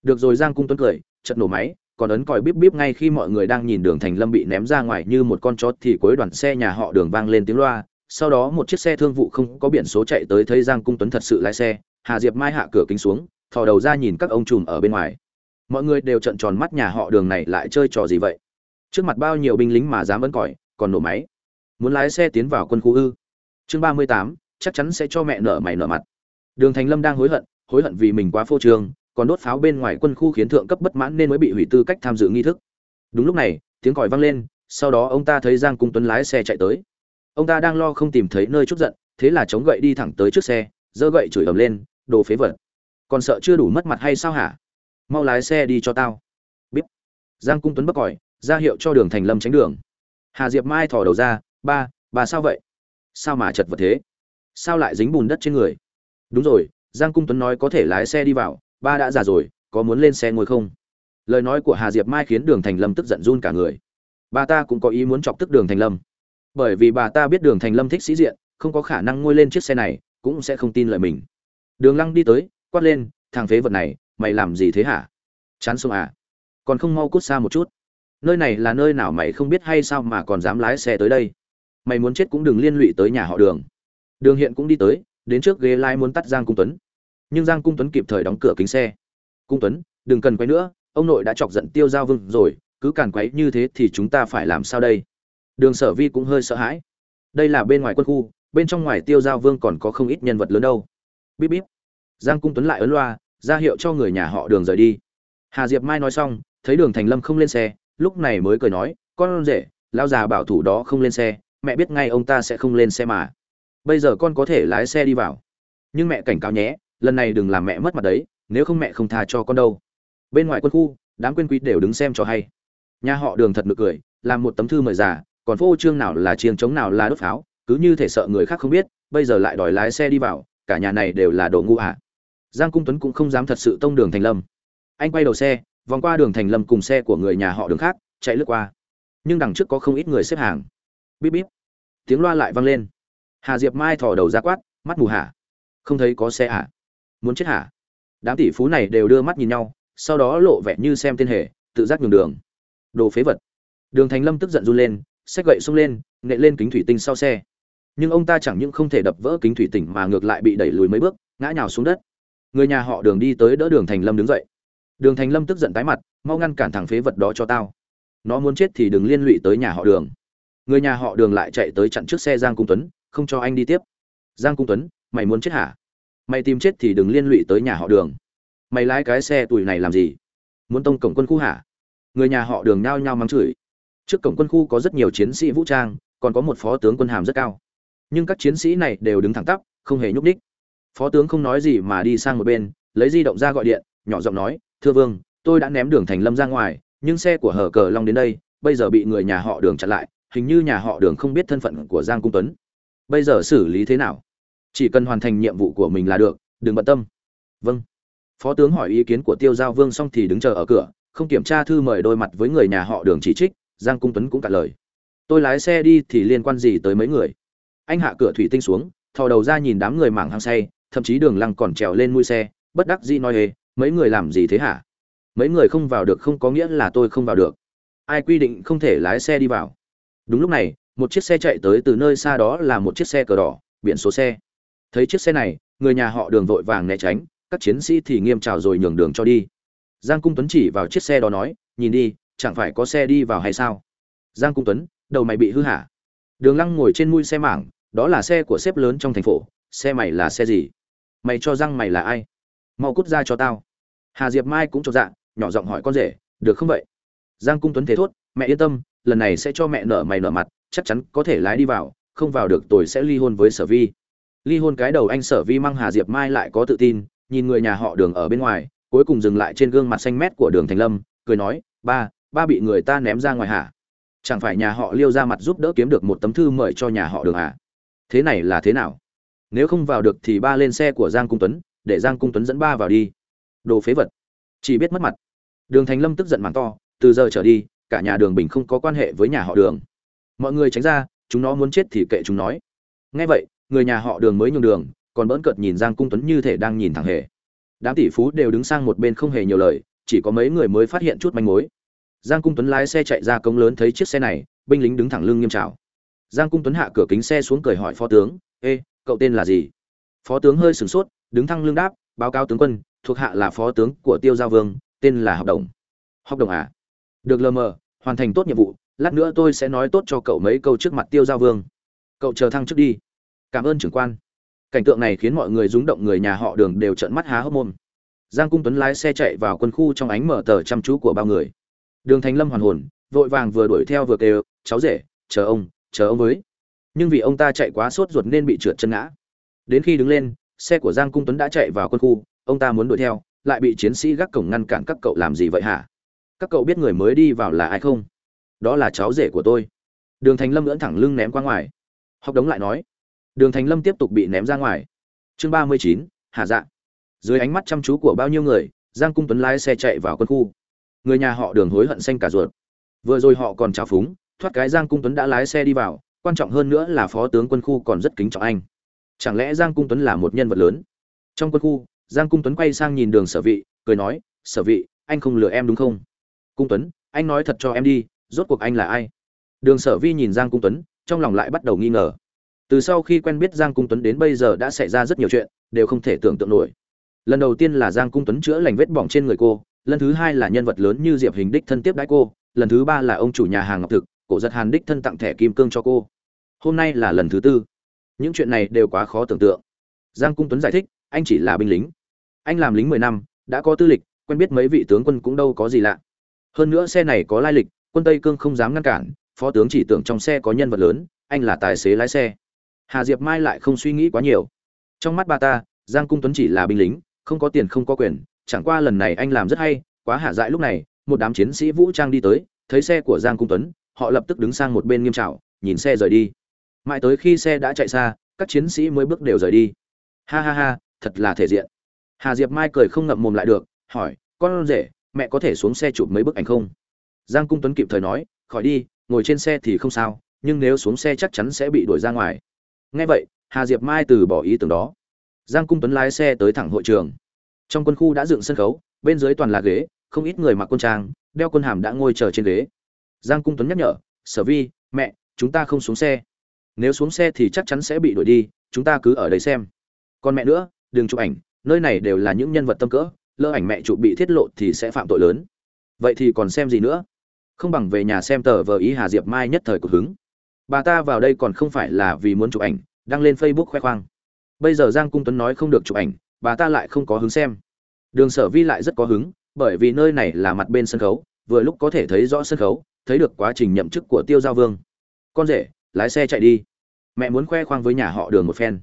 Được rồi giang cung tuấn cười chật nổ máy, còn ấn còi bíp bíp ngay khi mọi người đang nhìn đường thành lâm bị ném ra ngoài như một con chó thì cuối đoàn xe nhà họ đường vang lên tiếng loa. Sau đó một chiếc xe thương vụ không có biển số chạy tới thấy giang cung tuấn thật sự lái xe. Hà diệp mai hạ cửa kính xuống, thò đầu ra nhìn các ông trùm ở bên ngoài. Mọi người đều trận tròn mắt nhà họ đường này lại chơi trò gì vậy? Trước mặt bao nhiêu binh lính mà dám ấn còi, còn nổ máy. Muốn lái xe tiến vào quân khu ư? Chương ba mươi tám chắc chắn sẽ cho mẹ nợ mày nợ mặt. Đường thành lâm đang hối hận hối hận vì mình quá phô trương, còn đốt pháo bên ngoài quân khu khiến thượng cấp bất mãn nên mới bị hủy tư cách tham dự nghi thức. Đúng lúc này, tiếng còi vang lên, sau đó ông ta thấy giang cung tuấn lái xe chạy tới. Ông ta đang lo không tìm thấy nơi chút giận, thế là chống gậy đi thẳng tới trước xe, giơ gậy chửi ầm lên, đồ phế vật. Còn sợ chưa đủ mất mặt hay sao hả? Mau lái xe đi cho tao. Biết giang cung tuấn bất còi, ra hiệu cho đường thành lâm tránh đường. Hà diệp mai thò đầu ra, ba, bà sao vậy? Sao mà chật vật thế? Sao lại dính bùn đất trên người? Đúng rồi, giang cung tuấn nói có thể lái xe đi vào, ba đã già rồi, có muốn lên xe ngồi không? Lời nói của hà diệp mai khiến đường thành lâm tức giận run cả người. Bà ta cũng có ý muốn chọc tức đường thành lâm. Bởi vì bà ta biết đường thành lâm thích sĩ diện, không có khả năng ngồi lên chiếc xe này, cũng sẽ không tin lời mình. Đường lăng đi tới, quát lên, thằng phế vật này, mày làm gì thế hả? Chán sông à? Còn không mau cút xa một chút. Nơi này là nơi nào mày không biết hay sao mà còn dám lái xe tới đây? Mày muốn chết cũng đừng liên lụy tới nhà họ đường đường hiện cũng đi tới, đến trước ghế lái muốn tắt giang cung tuấn. Nhưng giang cung tuấn kịp thời đóng cửa kính xe. Cung tuấn, đừng cần quấy nữa, ông nội đã chọc giận tiêu giao vương rồi, cứ càn quấy như thế thì chúng ta phải làm sao đây? Đường sở vi cũng hơi sợ hãi. Đây là bên ngoài quân khu, bên trong ngoài tiêu giao vương còn có không ít nhân vật lớn đâu. Bíp bíp. Giang cung tuấn lại ấn loa, ra hiệu cho người nhà họ đường rời đi. Hà diệp mai nói xong, thấy đường thành lâm không lên xe, lúc này mới cười nói, con rể lao già bảo thủ đó không lên xe, mẹ biết ngay ông ta sẽ không lên xe mà bây giờ con có thể lái xe đi vào. Nhưng mẹ cảnh cáo nhé, lần này đừng làm mẹ mất mặt đấy, nếu không mẹ không tha cho con đâu. Bên ngoài quân khu, đám quên quý đều đứng xem cho hay. Nhà họ đường thật nực cười, làm một tấm thư mời già, còn phô trương nào là chiêng chống nào là đốt pháo, cứ như thể sợ người khác không biết, bây giờ lại đòi lái xe đi vào, cả nhà này đều là đồ ngu ạ. À. giang cung tuấn cũng không dám thật sự tông đường thành lâm. Anh quay đầu xe, vòng qua đường thành lâm cùng xe của người nhà họ đường khác, chạy lướt qua. Nhưng đằng trước có không ít người xếp hàng. Bíp bíp. Tiếng loa lại vang lên hà diệp mai thò đầu ra quát, mắt mù hả? Không thấy có xe hả? Muốn chết hả? Đám tỷ phú này đều đưa mắt nhìn nhau, sau đó lộ vẻ như xem tên hề, tự giác nhường đường. Đồ phế vật. Đường thành lâm tức giận run lên, xách gậy xông lên nệ lên kính thủy tinh sau xe. Nhưng ông ta chẳng những không thể đập vỡ kính thủy tinh mà ngược lại bị đẩy lùi mấy bước, ngã nhào xuống đất. Người nhà họ đường đi tới đỡ đường thành lâm đứng dậy. Đường thành lâm tức giận tái mặt, mau ngăn cản thằng phế vật đó cho tao. Nó muốn chết thì đừng liên lụy tới nhà họ đường. Người nhà họ đường lại chạy tới chặn trước xe giang cung tuấn không cho anh đi tiếp. Giang cung tuấn, mày muốn chết hả? Mày tìm chết thì đừng liên lụy tới nhà họ đường. Mày lái cái xe tuổi này làm gì? Muốn tông cổng quân khu hả? Người nhà họ đường nhao nhao mắng chửi. Trước cổng quân khu có rất nhiều chiến sĩ vũ trang, còn có một phó tướng quân hàm rất cao. Nhưng các chiến sĩ này đều đứng thẳng tắp, không hề nhúc ních phó tướng không nói gì mà đi sang một bên, lấy di động ra gọi điện, nhỏ giọng nói, thưa vương, tôi đã ném đường thành lâm ra ngoài, nhưng xe của Hở cờ long đến đây, bây giờ bị người nhà họ đường chặn lại, hình như nhà họ đường không biết thân phận của giang cung tuấn bây giờ xử lý thế nào? Chỉ cần hoàn thành nhiệm vụ của mình là được, đừng bận tâm. Vâng. Phó tướng hỏi ý kiến của tiêu giao vương xong thì đứng chờ ở cửa, không kiểm tra thư mời đôi mặt với người nhà họ đường chỉ trích, giang cung tuấn cũng cả lời. Tôi lái xe đi thì liên quan gì tới mấy người? Anh hạ cửa thủy tinh xuống, thò đầu ra nhìn đám người mảng hăng say, thậm chí đường lăng còn trèo lên mui xe, bất đắc dĩ nói hề, mấy người làm gì thế hả? Mấy người không vào được không có nghĩa là tôi không vào được. Ai quy định không thể lái xe đi vào? Đúng lúc này một chiếc xe chạy tới từ nơi xa đó là một chiếc xe cờ đỏ, biển số xe. Thấy chiếc xe này, người nhà họ đường vội vàng né tránh, các chiến sĩ thì nghiêm trào rồi nhường đường cho đi. Giang cung tuấn chỉ vào chiếc xe đó nói, nhìn đi, chẳng phải có xe đi vào hay sao? Giang cung tuấn, đầu mày bị hư hả? Đường lăng ngồi trên mui xe mảng, đó là xe của sếp lớn trong thành phố, xe mày là xe gì? Mày cho răng mày là ai? Mau cút ra cho tao. Hà diệp mai cũng cho dạ nhỏ giọng hỏi con rể, được không vậy? Giang cung tuấn thế thốt, mẹ yên tâm lần này sẽ cho mẹ nợ mày nợ mặt, chắc chắn có thể lái đi vào, không vào được tôi sẽ ly hôn với sở vi. Ly hôn cái đầu anh sở vi mang hà diệp mai lại có tự tin, nhìn người nhà họ đường ở bên ngoài, cuối cùng dừng lại trên gương mặt xanh mét của đường thành lâm, cười nói, ba ba bị người ta ném ra ngoài hả? Chẳng phải nhà họ liêu ra mặt giúp đỡ kiếm được một tấm thư mời cho nhà họ đường à? Thế này là thế nào? Nếu không vào được thì ba lên xe của giang cung tuấn, để giang cung tuấn dẫn ba vào đi. Đồ phế vật. Chỉ biết mất mặt. Đường thành lâm tức giận mắng to, từ giờ trở đi cả nhà đường bình không có quan hệ với nhà họ đường. Mọi người tránh ra, chúng nó muốn chết thì kệ chúng nói. Nghe vậy, người nhà họ đường mới nhường đường, còn bỡn cợt nhìn giang cung tuấn như thể đang nhìn thẳng hề. Đám tỷ phú đều đứng sang một bên không hề nhiều lời, chỉ có mấy người mới phát hiện chút manh mối. Giang cung tuấn lái xe chạy ra cống lớn thấy chiếc xe này, binh lính đứng thẳng lưng nghiêm trào. Giang cung tuấn hạ cửa kính xe xuống cười hỏi phó tướng, ê, cậu tên là gì? Phó tướng hơi sửng sốt, đứng thăng lưng đáp, báo cáo tướng quân, thuộc hạ là phó tướng của tiêu giao vương, tên là học đồng. Học đồng à? Được lờ mờ hoàn thành tốt nhiệm vụ, lát nữa tôi sẽ nói tốt cho cậu mấy câu trước mặt tiêu giao vương. Cậu chờ thăng trước đi. Cảm ơn trưởng quan. Cảnh tượng này khiến mọi người rúng động người nhà họ đường đều trợn mắt há hốc mồm. Giang cung tuấn lái xe chạy vào quân khu trong ánh mở tờ chăm chú của bao người. Đường thành lâm hoàn hồn, vội vàng vừa đuổi theo vừa kêu, cháu rể, chờ ông chờ ông với. Nhưng vì ông ta chạy quá sốt ruột nên bị trượt chân ngã. Đến khi đứng lên, xe của giang cung tuấn đã chạy vào quân khu, ông ta muốn đuổi theo, lại bị chiến sĩ gác cổng ngăn cản, các cậu làm gì vậy hả? Các cậu biết người mới đi vào là ai không? Đó là cháu rể của tôi. Đường thành lâm lưỡn thẳng lưng ném qua ngoài. Học đống lại nói. Đường thành lâm tiếp tục bị ném ra ngoài. Chương ba mươi chín hạ dạ. Dưới ánh mắt chăm chú của bao nhiêu người, giang cung tuấn lái xe chạy vào quân khu. Người nhà họ đường hối hận xanh cả ruột. Vừa rồi họ còn trào phúng, thoát cái giang cung tuấn đã lái xe đi vào, quan trọng hơn nữa là phó tướng quân khu còn rất kính trọng anh. Chẳng lẽ giang cung tuấn là một nhân vật lớn? Trong quân khu, giang cung tuấn quay sang nhìn đường sở vị, cười nói, sở vị, anh không lừa em đúng không? Cung tuấn, anh nói thật cho em đi, rốt cuộc anh là ai? Đường sở vi nhìn giang cung tuấn, trong lòng lại bắt đầu nghi ngờ. Từ sau khi quen biết giang cung tuấn đến bây giờ đã xảy ra rất nhiều chuyện, đều không thể tưởng tượng nổi. Lần đầu tiên là giang cung tuấn chữa lành vết bỏng trên người cô, lần thứ hai là nhân vật lớn như diệp hình đích thân tiếp đãi cô, lần thứ ba là ông chủ nhà hàng ngọc thực, cổ giật hàn đích thân tặng thẻ kim cương cho cô. Hôm nay là lần thứ tư. Những chuyện này đều quá khó tưởng tượng. Giang cung tuấn giải thích, anh chỉ là binh lính. Anh làm lính mười năm, đã có tư lịch, quen biết mấy vị tướng quân cũng đâu có gì lạ hơn nữa xe này có lai lịch, quân tây cương không dám ngăn cản, phó tướng chỉ tưởng trong xe có nhân vật lớn, anh là tài xế lái xe. Hà diệp mai lại không suy nghĩ quá nhiều. Trong mắt bà ta, giang cung tuấn chỉ là binh lính, không có tiền không có quyền, chẳng qua lần này anh làm rất hay, quá hạ dại lúc này, một đám chiến sĩ vũ trang đi tới, thấy xe của giang cung tuấn, họ lập tức đứng sang một bên nghiêm trào nhìn xe rời đi. Mãi tới khi xe đã chạy xa, các chiến sĩ mới bước đều rời đi. Ha ha ha, thật là thể diện. Hà diệp mai cười không ngậm mồm lại được, hỏi, con rể mẹ có thể xuống xe chụp mấy bức ảnh không? Giang cung tuấn kịp thời nói, khỏi đi, ngồi trên xe thì không sao, nhưng nếu xuống xe chắc chắn sẽ bị đuổi ra ngoài. Nghe vậy, hà diệp mai từ bỏ ý tưởng đó. Giang cung tuấn lái xe tới thẳng hội trường. Trong quân khu đã dựng sân khấu, bên dưới toàn là ghế, không ít người mặc quân trang, đeo quân hàm đã ngồi chờ trên ghế. Giang cung tuấn nhắc nhở, sở vi, mẹ, chúng ta không xuống xe. Nếu xuống xe thì chắc chắn sẽ bị đuổi đi, chúng ta cứ ở đây xem. Còn mẹ nữa, đừng chụp ảnh, nơi này đều là những nhân vật tâm cỡ lỡ ảnh mẹ chụp bị tiết lộ thì sẽ phạm tội lớn. Vậy thì còn xem gì nữa? Không bằng về nhà xem tờ vờ ý hà diệp mai nhất thời của hứng. Bà ta vào đây còn không phải là vì muốn chụp ảnh, đăng lên facebook khoe khoang. Bây giờ giang cung tuấn nói không được chụp ảnh, bà ta lại không có hứng xem. Đường sở vi lại rất có hứng, bởi vì nơi này là mặt bên sân khấu, vừa lúc có thể thấy rõ sân khấu, thấy được quá trình nhậm chức của tiêu giao vương. Con rể, lái xe chạy đi. Mẹ muốn khoe khoang với nhà họ đường một phen.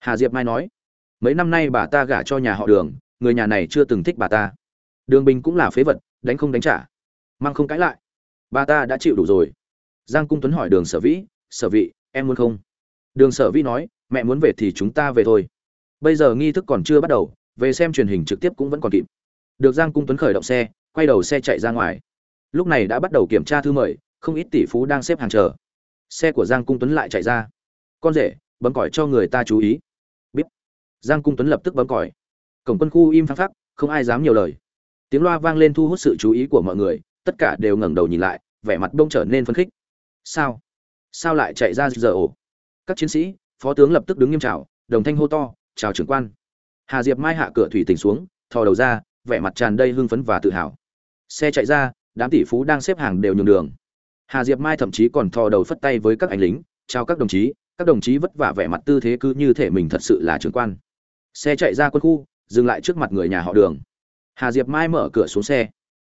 Hà diệp mai nói. Mấy năm nay bà ta gả cho nhà họ đường người nhà này chưa từng thích bà ta. Đường bình cũng là phế vật, đánh không đánh trả. Mang không cãi lại. Bà ta đã chịu đủ rồi. Giang cung tuấn hỏi đường sở vĩ, sở vị em muốn không? Đường sở vĩ nói, mẹ muốn về thì chúng ta về thôi. Bây giờ nghi thức còn chưa bắt đầu, về xem truyền hình trực tiếp cũng vẫn còn kịp. Được giang cung tuấn khởi động xe, quay đầu xe chạy ra ngoài. Lúc này đã bắt đầu kiểm tra thư mời, không ít tỷ phú đang xếp hàng chờ. Xe của giang cung tuấn lại chạy ra. Con rể, bấm còi cho người ta chú ý. Biết giang cung tuấn lập tức bấm còi cổng quân khu im phăng phắc, không ai dám nhiều lời. Tiếng loa vang lên thu hút sự chú ý của mọi người, tất cả đều ngẩng đầu nhìn lại, vẻ mặt bông trở nên phấn khích. Sao? Sao lại chạy ra giờ ổ? Các chiến sĩ, phó tướng lập tức đứng nghiêm trào đồng thanh hô to, chào trưởng quan. Hà diệp mai hạ cửa thủy tỉnh xuống, thò đầu ra, vẻ mặt tràn đầy hưng phấn và tự hào. Xe chạy ra, đám tỷ phú đang xếp hàng đều nhường đường. Hà diệp mai thậm chí còn thò đầu phất tay với các anh lính, chào các đồng chí. Các đồng chí vất vả vẻ mặt tư thế cứ như thể mình thật sự là trưởng quan. Xe chạy ra quân khu dừng lại trước mặt người nhà họ đường. Hà diệp mai mở cửa xuống xe.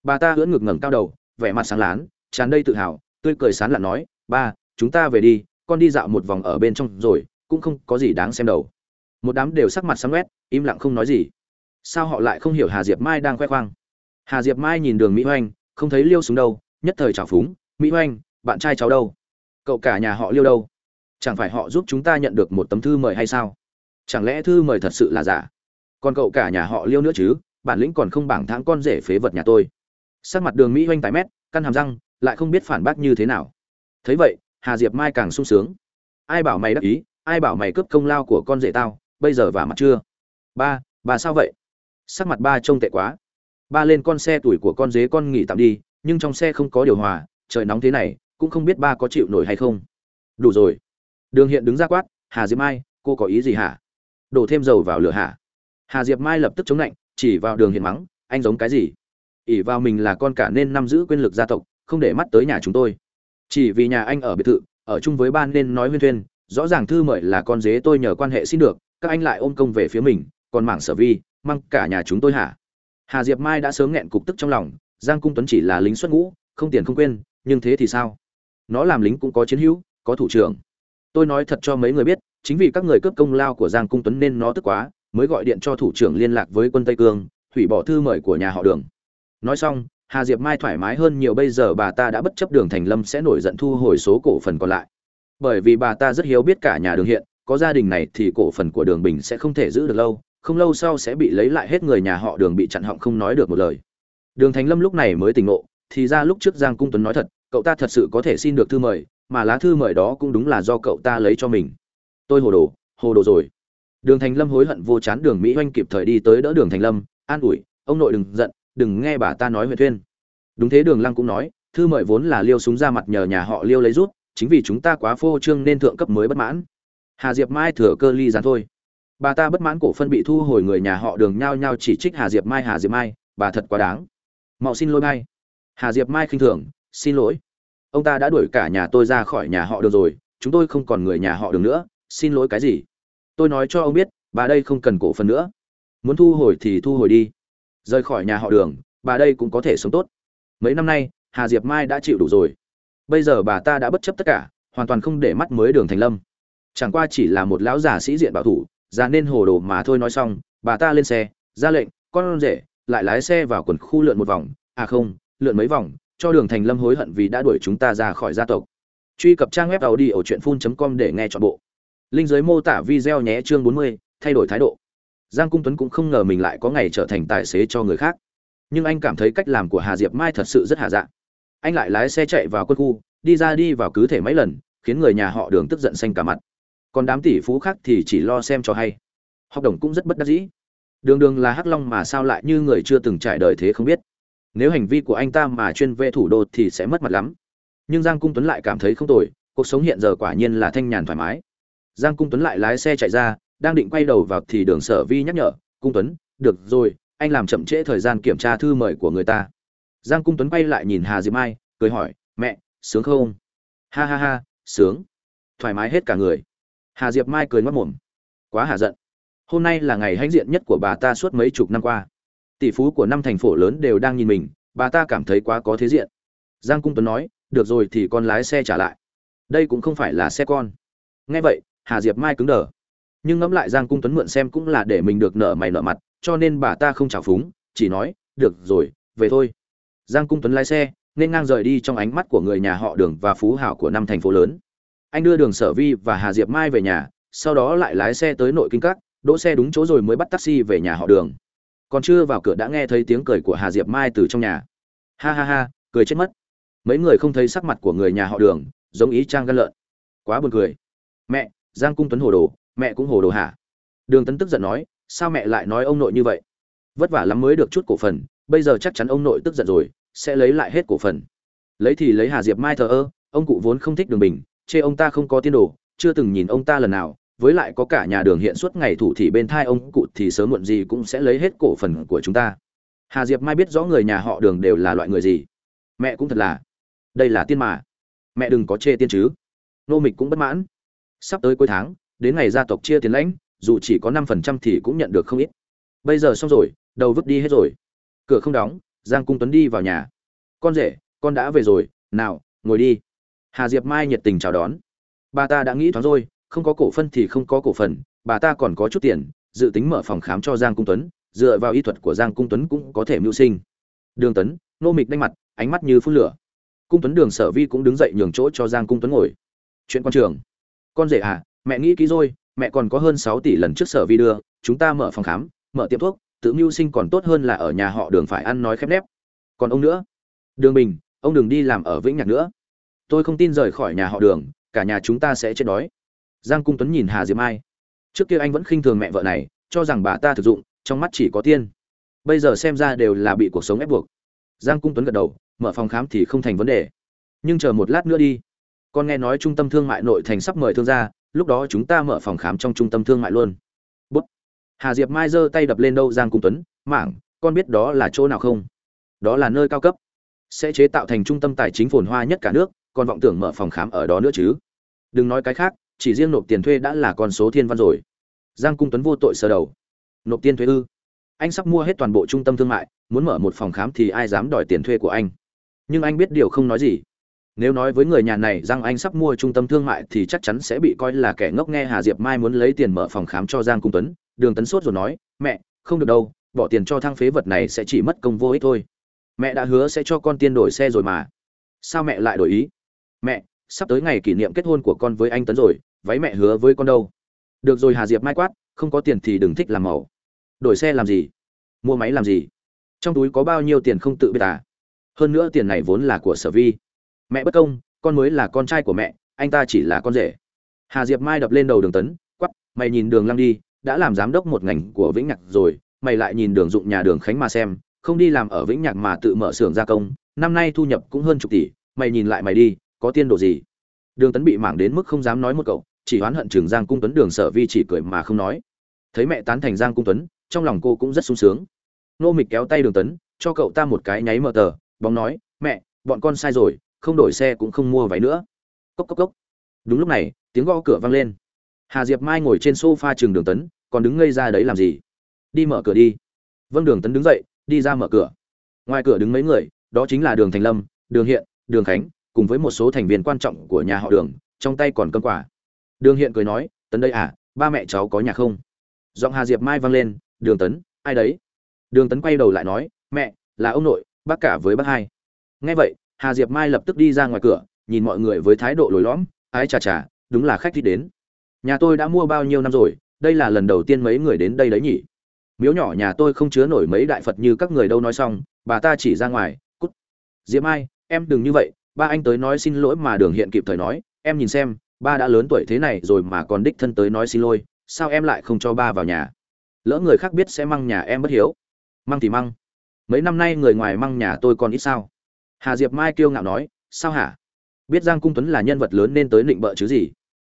Bà ta ưỡn ngực ngẩng cao đầu, vẻ mặt sáng lán tràn đầy tự hào, tươi cười sán lạn nói, ba, chúng ta về đi, con đi dạo một vòng ở bên trong rồi, cũng không có gì đáng xem đầu một đám đều sắc mặt sáng quét, im lặng không nói gì. Sao họ lại không hiểu hà diệp mai đang khoe khoang? Hà diệp mai nhìn đường mỹ hoanh không thấy liêu xuống đâu, nhất thời trào phúng, mỹ hoanh bạn trai cháu đâu? Cậu cả nhà họ liêu đâu? Chẳng phải họ giúp chúng ta nhận được một tấm thư mời hay sao? Chẳng lẽ thư mời thật sự là giả? Còn cậu cả nhà họ liêu nữa chứ, bản lĩnh còn không bảng thắng con rể phế vật nhà tôi. Sắc mặt đường mỹ oanh tài mét, căn hàm răng, lại không biết phản bác như thế nào. Thấy vậy, hà diệp mai càng sung sướng. Ai bảo mày đắc ý, ai bảo mày cướp công lao của con rể tao, bây giờ vả mặt chưa? Ba, bà sao vậy? Sắc mặt ba trông tệ quá. Ba lên con xe tuổi của con dế con nghỉ tạm đi, nhưng trong xe không có điều hòa, trời nóng thế này, cũng không biết ba có chịu nổi hay không. Đủ rồi. Đường hiện đứng ra quát, hà diệp mai, cô có ý gì hả? Đổ thêm dầu vào lửa hả? Hà diệp mai lập tức chống lạnh, chỉ vào đường hiện mắng, anh giống cái gì? ỉ vào mình là con cả nên nắm giữ quyền lực gia tộc, không để mắt tới nhà chúng tôi. Chỉ vì nhà anh ở biệt thự, ở chung với ban nên nói huyên thuyên, rõ ràng thư mời là con dế tôi nhờ quan hệ xin được, các anh lại ôm công về phía mình, còn mảng sở vi, mang cả nhà chúng tôi hả? Hà diệp mai đã sớm nghẹn cục tức trong lòng, giang cung tuấn chỉ là lính xuất ngũ, không tiền không quên, nhưng thế thì sao? Nó làm lính cũng có chiến hữu, có thủ trưởng. Tôi nói thật cho mấy người biết, chính vì các người cướp công lao của giang cung tuấn nên nó tức quá mới gọi điện cho thủ trưởng liên lạc với quân tây cương, hủy bỏ thư mời của nhà họ đường. Nói xong, hà diệp mai thoải mái hơn nhiều bây giờ bà ta đã bất chấp đường thành lâm sẽ nổi giận thu hồi số cổ phần còn lại. Bởi vì bà ta rất hiếu biết cả nhà đường hiện, có gia đình này thì cổ phần của đường bình sẽ không thể giữ được lâu, không lâu sau sẽ bị lấy lại hết người nhà họ đường bị chặn họng không nói được một lời. Đường thành lâm lúc này mới tỉnh ngộ, thì ra lúc trước giang cung tuấn nói thật, cậu ta thật sự có thể xin được thư mời, mà lá thư mời đó cũng đúng là do cậu ta lấy cho mình. Tôi hồ đồ hồ đồ rồi đường thành lâm hối hận vô chán đường mỹ oanh kịp thời đi tới đỡ đường thành lâm, an ủi, ông nội đừng giận, đừng nghe bà ta nói huyền. thuyên. Đúng thế đường lăng cũng nói, thư mời vốn là liêu súng ra mặt nhờ nhà họ liêu lấy rút, chính vì chúng ta quá phô trương nên thượng cấp mới bất mãn. Hà diệp mai thừa cơ ly gián thôi. Bà ta bất mãn cổ phân bị thu hồi người nhà họ đường nhao nhao chỉ trích hà diệp mai, hà diệp mai, bà thật quá đáng. Mạo xin lỗi mai hà diệp mai khinh thường, xin lỗi. Ông ta đã đuổi cả nhà tôi ra khỏi nhà họ đường rồi, chúng tôi không còn người nhà họ đường nữa, xin lỗi cái gì? Tôi nói cho ông biết, bà đây không cần cổ phần nữa. Muốn thu hồi thì thu hồi đi. Rời khỏi nhà họ đường, bà đây cũng có thể sống tốt. Mấy năm nay, hà diệp mai đã chịu đủ rồi. Bây giờ bà ta đã bất chấp tất cả, hoàn toàn không để mắt mới đường thành lâm. Chẳng qua chỉ là một lão già sĩ diện bảo thủ, già nên hồ đồ mà thôi nói xong, bà ta lên xe, ra lệnh, con rể, lại lái xe vào quần khu lượn một vòng. À không, lượn mấy vòng, cho đường thành lâm hối hận vì đã đuổi chúng ta ra khỏi gia tộc. Truy cập trang web tàu đi ở truyện phun com để nghe chọn bộ linh giới mô tả video nhé chương 40, thay đổi thái độ. Giang cung tuấn cũng không ngờ mình lại có ngày trở thành tài xế cho người khác. Nhưng anh cảm thấy cách làm của hà diệp mai thật sự rất hạ dạng anh lại lái xe chạy vào quân khu đi ra đi vào cứ thể mấy lần khiến người nhà họ đường tức giận xanh cả mặt. Còn đám tỷ phú khác thì chỉ lo xem cho hay. Học đồng cũng rất bất đắc dĩ. Đường đường là hắc long mà sao lại như người chưa từng trải đời thế không biết. Nếu hành vi của anh ta mà chuyên về thủ đô thì sẽ mất mặt lắm. Nhưng giang cung tuấn lại cảm thấy không tồi cuộc sống hiện giờ quả nhiên là thanh nhàn thoải mái giang cung tuấn lại lái xe chạy ra, đang định quay đầu vào thì đường sở vi nhắc nhở, cung tuấn, được rồi, anh làm chậm trễ thời gian kiểm tra thư mời của người ta. Giang cung tuấn quay lại nhìn hà diệp mai, cười hỏi, mẹ, sướng không? Ha ha ha, sướng. Thoải mái hết cả người. Hà diệp mai cười ngoắt mồm quá hà giận. Hôm nay là ngày hãnh diện nhất của bà ta suốt mấy chục năm qua. Tỷ phú của năm thành phố lớn đều đang nhìn mình, bà ta cảm thấy quá có thế diện. Giang cung tuấn nói, được rồi thì con lái xe trả lại. Đây cũng không phải là xe con. Nghe vậy hà diệp mai cứng đờ. Nhưng ngẫm lại giang cung tuấn mượn xem cũng là để mình được nợ mày nợ mặt, cho nên bà ta không trào phúng, chỉ nói, được rồi, về thôi. Giang cung tuấn lái xe, nên ngang rời đi trong ánh mắt của người nhà họ đường và phú hảo của năm thành phố lớn. Anh đưa đường sở vi và hà diệp mai về nhà, sau đó lại lái xe tới nội kinh các, đỗ xe đúng chỗ rồi mới bắt taxi về nhà họ đường. Còn chưa vào cửa đã nghe thấy tiếng cười của hà diệp mai từ trong nhà. Ha ha ha, cười chết mất. Mấy người không thấy sắc mặt của người nhà họ đường, giống ý trang gan lợn. Quá buồn cười. Mẹ giang cung tuấn hồ đồ, mẹ cũng hồ đồ hả? Đường tấn tức giận nói, sao mẹ lại nói ông nội như vậy? Vất vả lắm mới được chút cổ phần, bây giờ chắc chắn ông nội tức giận rồi, sẽ lấy lại hết cổ phần. Lấy thì lấy hà diệp mai thờ ơ, ông cụ vốn không thích đường bình, chê ông ta không có tiên đồ, chưa từng nhìn ông ta lần nào, với lại có cả nhà đường hiện suốt ngày thủ thị bên thai ông cụ thì sớm muộn gì cũng sẽ lấy hết cổ phần của chúng ta. Hà diệp mai biết rõ người nhà họ đường đều là loại người gì. Mẹ cũng thật là, đây là tiên mà. Mẹ đừng có chê tiên chứ. Nô mịch cũng bất mãn sắp tới cuối tháng, đến ngày gia tộc chia tiền lãnh, dù chỉ có năm phần trăm thì cũng nhận được không ít. Bây giờ xong rồi, đầu vứt đi hết rồi. Cửa không đóng, giang cung tuấn đi vào nhà. Con rể, con đã về rồi, nào, ngồi đi. Hà diệp mai nhiệt tình chào đón. Bà ta đã nghĩ thoáng rồi, không có cổ phân thì không có cổ phần, bà ta còn có chút tiền, dự tính mở phòng khám cho giang cung tuấn, dựa vào y thuật của giang cung tuấn cũng có thể mưu sinh. Đường tấn nô mịch đanh mặt, ánh mắt như phun lửa. Cung tuấn đường sở vi cũng đứng dậy nhường chỗ cho giang cung tuấn ngồi. Chuyện quan trường con rể à mẹ nghĩ kỹ rồi, mẹ còn có hơn sáu tỷ lần trước sở vi đưa, chúng ta mở phòng khám, mở tiệm thuốc, tự mưu sinh còn tốt hơn là ở nhà họ đường phải ăn nói khép nép. Còn ông nữa. Đường bình, ông đừng đi làm ở vĩnh nhạc nữa. Tôi không tin rời khỏi nhà họ đường, cả nhà chúng ta sẽ chết đói. Giang cung tuấn nhìn hà diệp mai. Trước kia anh vẫn khinh thường mẹ vợ này, cho rằng bà ta thực dụng, trong mắt chỉ có tiên. Bây giờ xem ra đều là bị cuộc sống ép buộc. Giang cung tuấn gật đầu, mở phòng khám thì không thành vấn đề. Nhưng chờ một lát nữa đi con nghe nói trung tâm thương mại nội thành sắp mời thương gia, lúc đó chúng ta mở phòng khám trong trung tâm thương mại luôn. Bút. Hà diệp mai giơ tay đập lên đâu giang cung tuấn, mảng, con biết đó là chỗ nào không? Đó là nơi cao cấp. Sẽ chế tạo thành trung tâm tài chính phồn hoa nhất cả nước còn vọng tưởng mở phòng khám ở đó nữa chứ. Đừng nói cái khác, chỉ riêng nộp tiền thuê đã là con số thiên văn rồi. Giang cung tuấn vô tội sờ đầu. Nộp tiền thuê ư? Anh sắp mua hết toàn bộ trung tâm thương mại, muốn mở một phòng khám thì ai dám đòi tiền thuê của anh? Nhưng anh biết điều không nói gì nếu nói với người nhà này rằng anh sắp mua trung tâm thương mại thì chắc chắn sẽ bị coi là kẻ ngốc nghe hà diệp mai muốn lấy tiền mở phòng khám cho giang cung tuấn. Đường tấn sốt rồi nói, mẹ, không được đâu, bỏ tiền cho thang phế vật này sẽ chỉ mất công vô ích thôi. Mẹ đã hứa sẽ cho con tiên đổi xe rồi mà. Sao mẹ lại đổi ý? Mẹ, sắp tới ngày kỷ niệm kết hôn của con với anh tấn rồi, váy mẹ hứa với con đâu? Được rồi hà diệp mai quát, không có tiền thì đừng thích làm màu. Đổi xe làm gì? Mua máy làm gì? Trong túi có bao nhiêu tiền không tự biết à? Hơn nữa tiền này vốn là của sở vi mẹ bất công, con mới là con trai của mẹ, anh ta chỉ là con rể. Hà diệp mai đập lên đầu đường tấn quắp mày nhìn đường lăng đi, đã làm giám đốc một ngành của vĩnh nhạc rồi, mày lại nhìn đường dụng nhà đường khánh mà xem, không đi làm ở vĩnh nhạc mà tự mở xưởng gia công, năm nay thu nhập cũng hơn chục tỷ, mày nhìn lại mày đi, có tiên đồ gì? Đường tấn bị mảng đến mức không dám nói một cậu, chỉ oán hận trường giang cung tuấn đường sở vi chỉ cười mà không nói. Thấy mẹ tán thành giang cung tuấn, trong lòng cô cũng rất sung sướng. Nô mịch kéo tay đường tấn, cho cậu ta một cái nháy mờ tờ, bóng nói, mẹ, bọn con sai rồi không đổi xe cũng không mua váy nữa. Cốc cốc cốc. Đúng lúc này, tiếng gõ cửa vang lên. Hà diệp mai ngồi trên sofa trường đường tấn, còn đứng ngây ra đấy làm gì? Đi mở cửa đi. Vâng đường tấn đứng dậy, đi ra mở cửa. Ngoài cửa đứng mấy người, đó chính là đường thành lâm, đường hiện, đường khánh, cùng với một số thành viên quan trọng của nhà họ đường, trong tay còn cơm quả đường hiện cười nói, tấn đây à ba mẹ cháu có nhà không? Giọng hà diệp mai vang lên, đường tấn, ai đấy? Đường tấn quay đầu lại nói, mẹ, là ông nội, bác cả với bác hai. Nghe vậy hà diệp mai lập tức đi ra ngoài cửa, nhìn mọi người với thái độ lồi lõm, ái chà chà, đúng là khách thích đến. Nhà tôi đã mua bao nhiêu năm rồi, đây là lần đầu tiên mấy người đến đây đấy nhỉ? Miếu nhỏ nhà tôi không chứa nổi mấy đại phật như các người đâu nói xong, bà ta chỉ ra ngoài, cút. Diệp mai, em đừng như vậy, ba anh tới nói xin lỗi mà đường hiện kịp thời nói, em nhìn xem, ba đã lớn tuổi thế này rồi mà còn đích thân tới nói xin lỗi, sao em lại không cho ba vào nhà? Lỡ người khác biết sẽ măng nhà em bất hiếu. Măng thì măng. Mấy năm nay người ngoài măng nhà tôi còn ít sao? Hà diệp mai kiêu ngạo nói sao hả? Biết giang cung tuấn là nhân vật lớn nên tới định bợ chứ gì?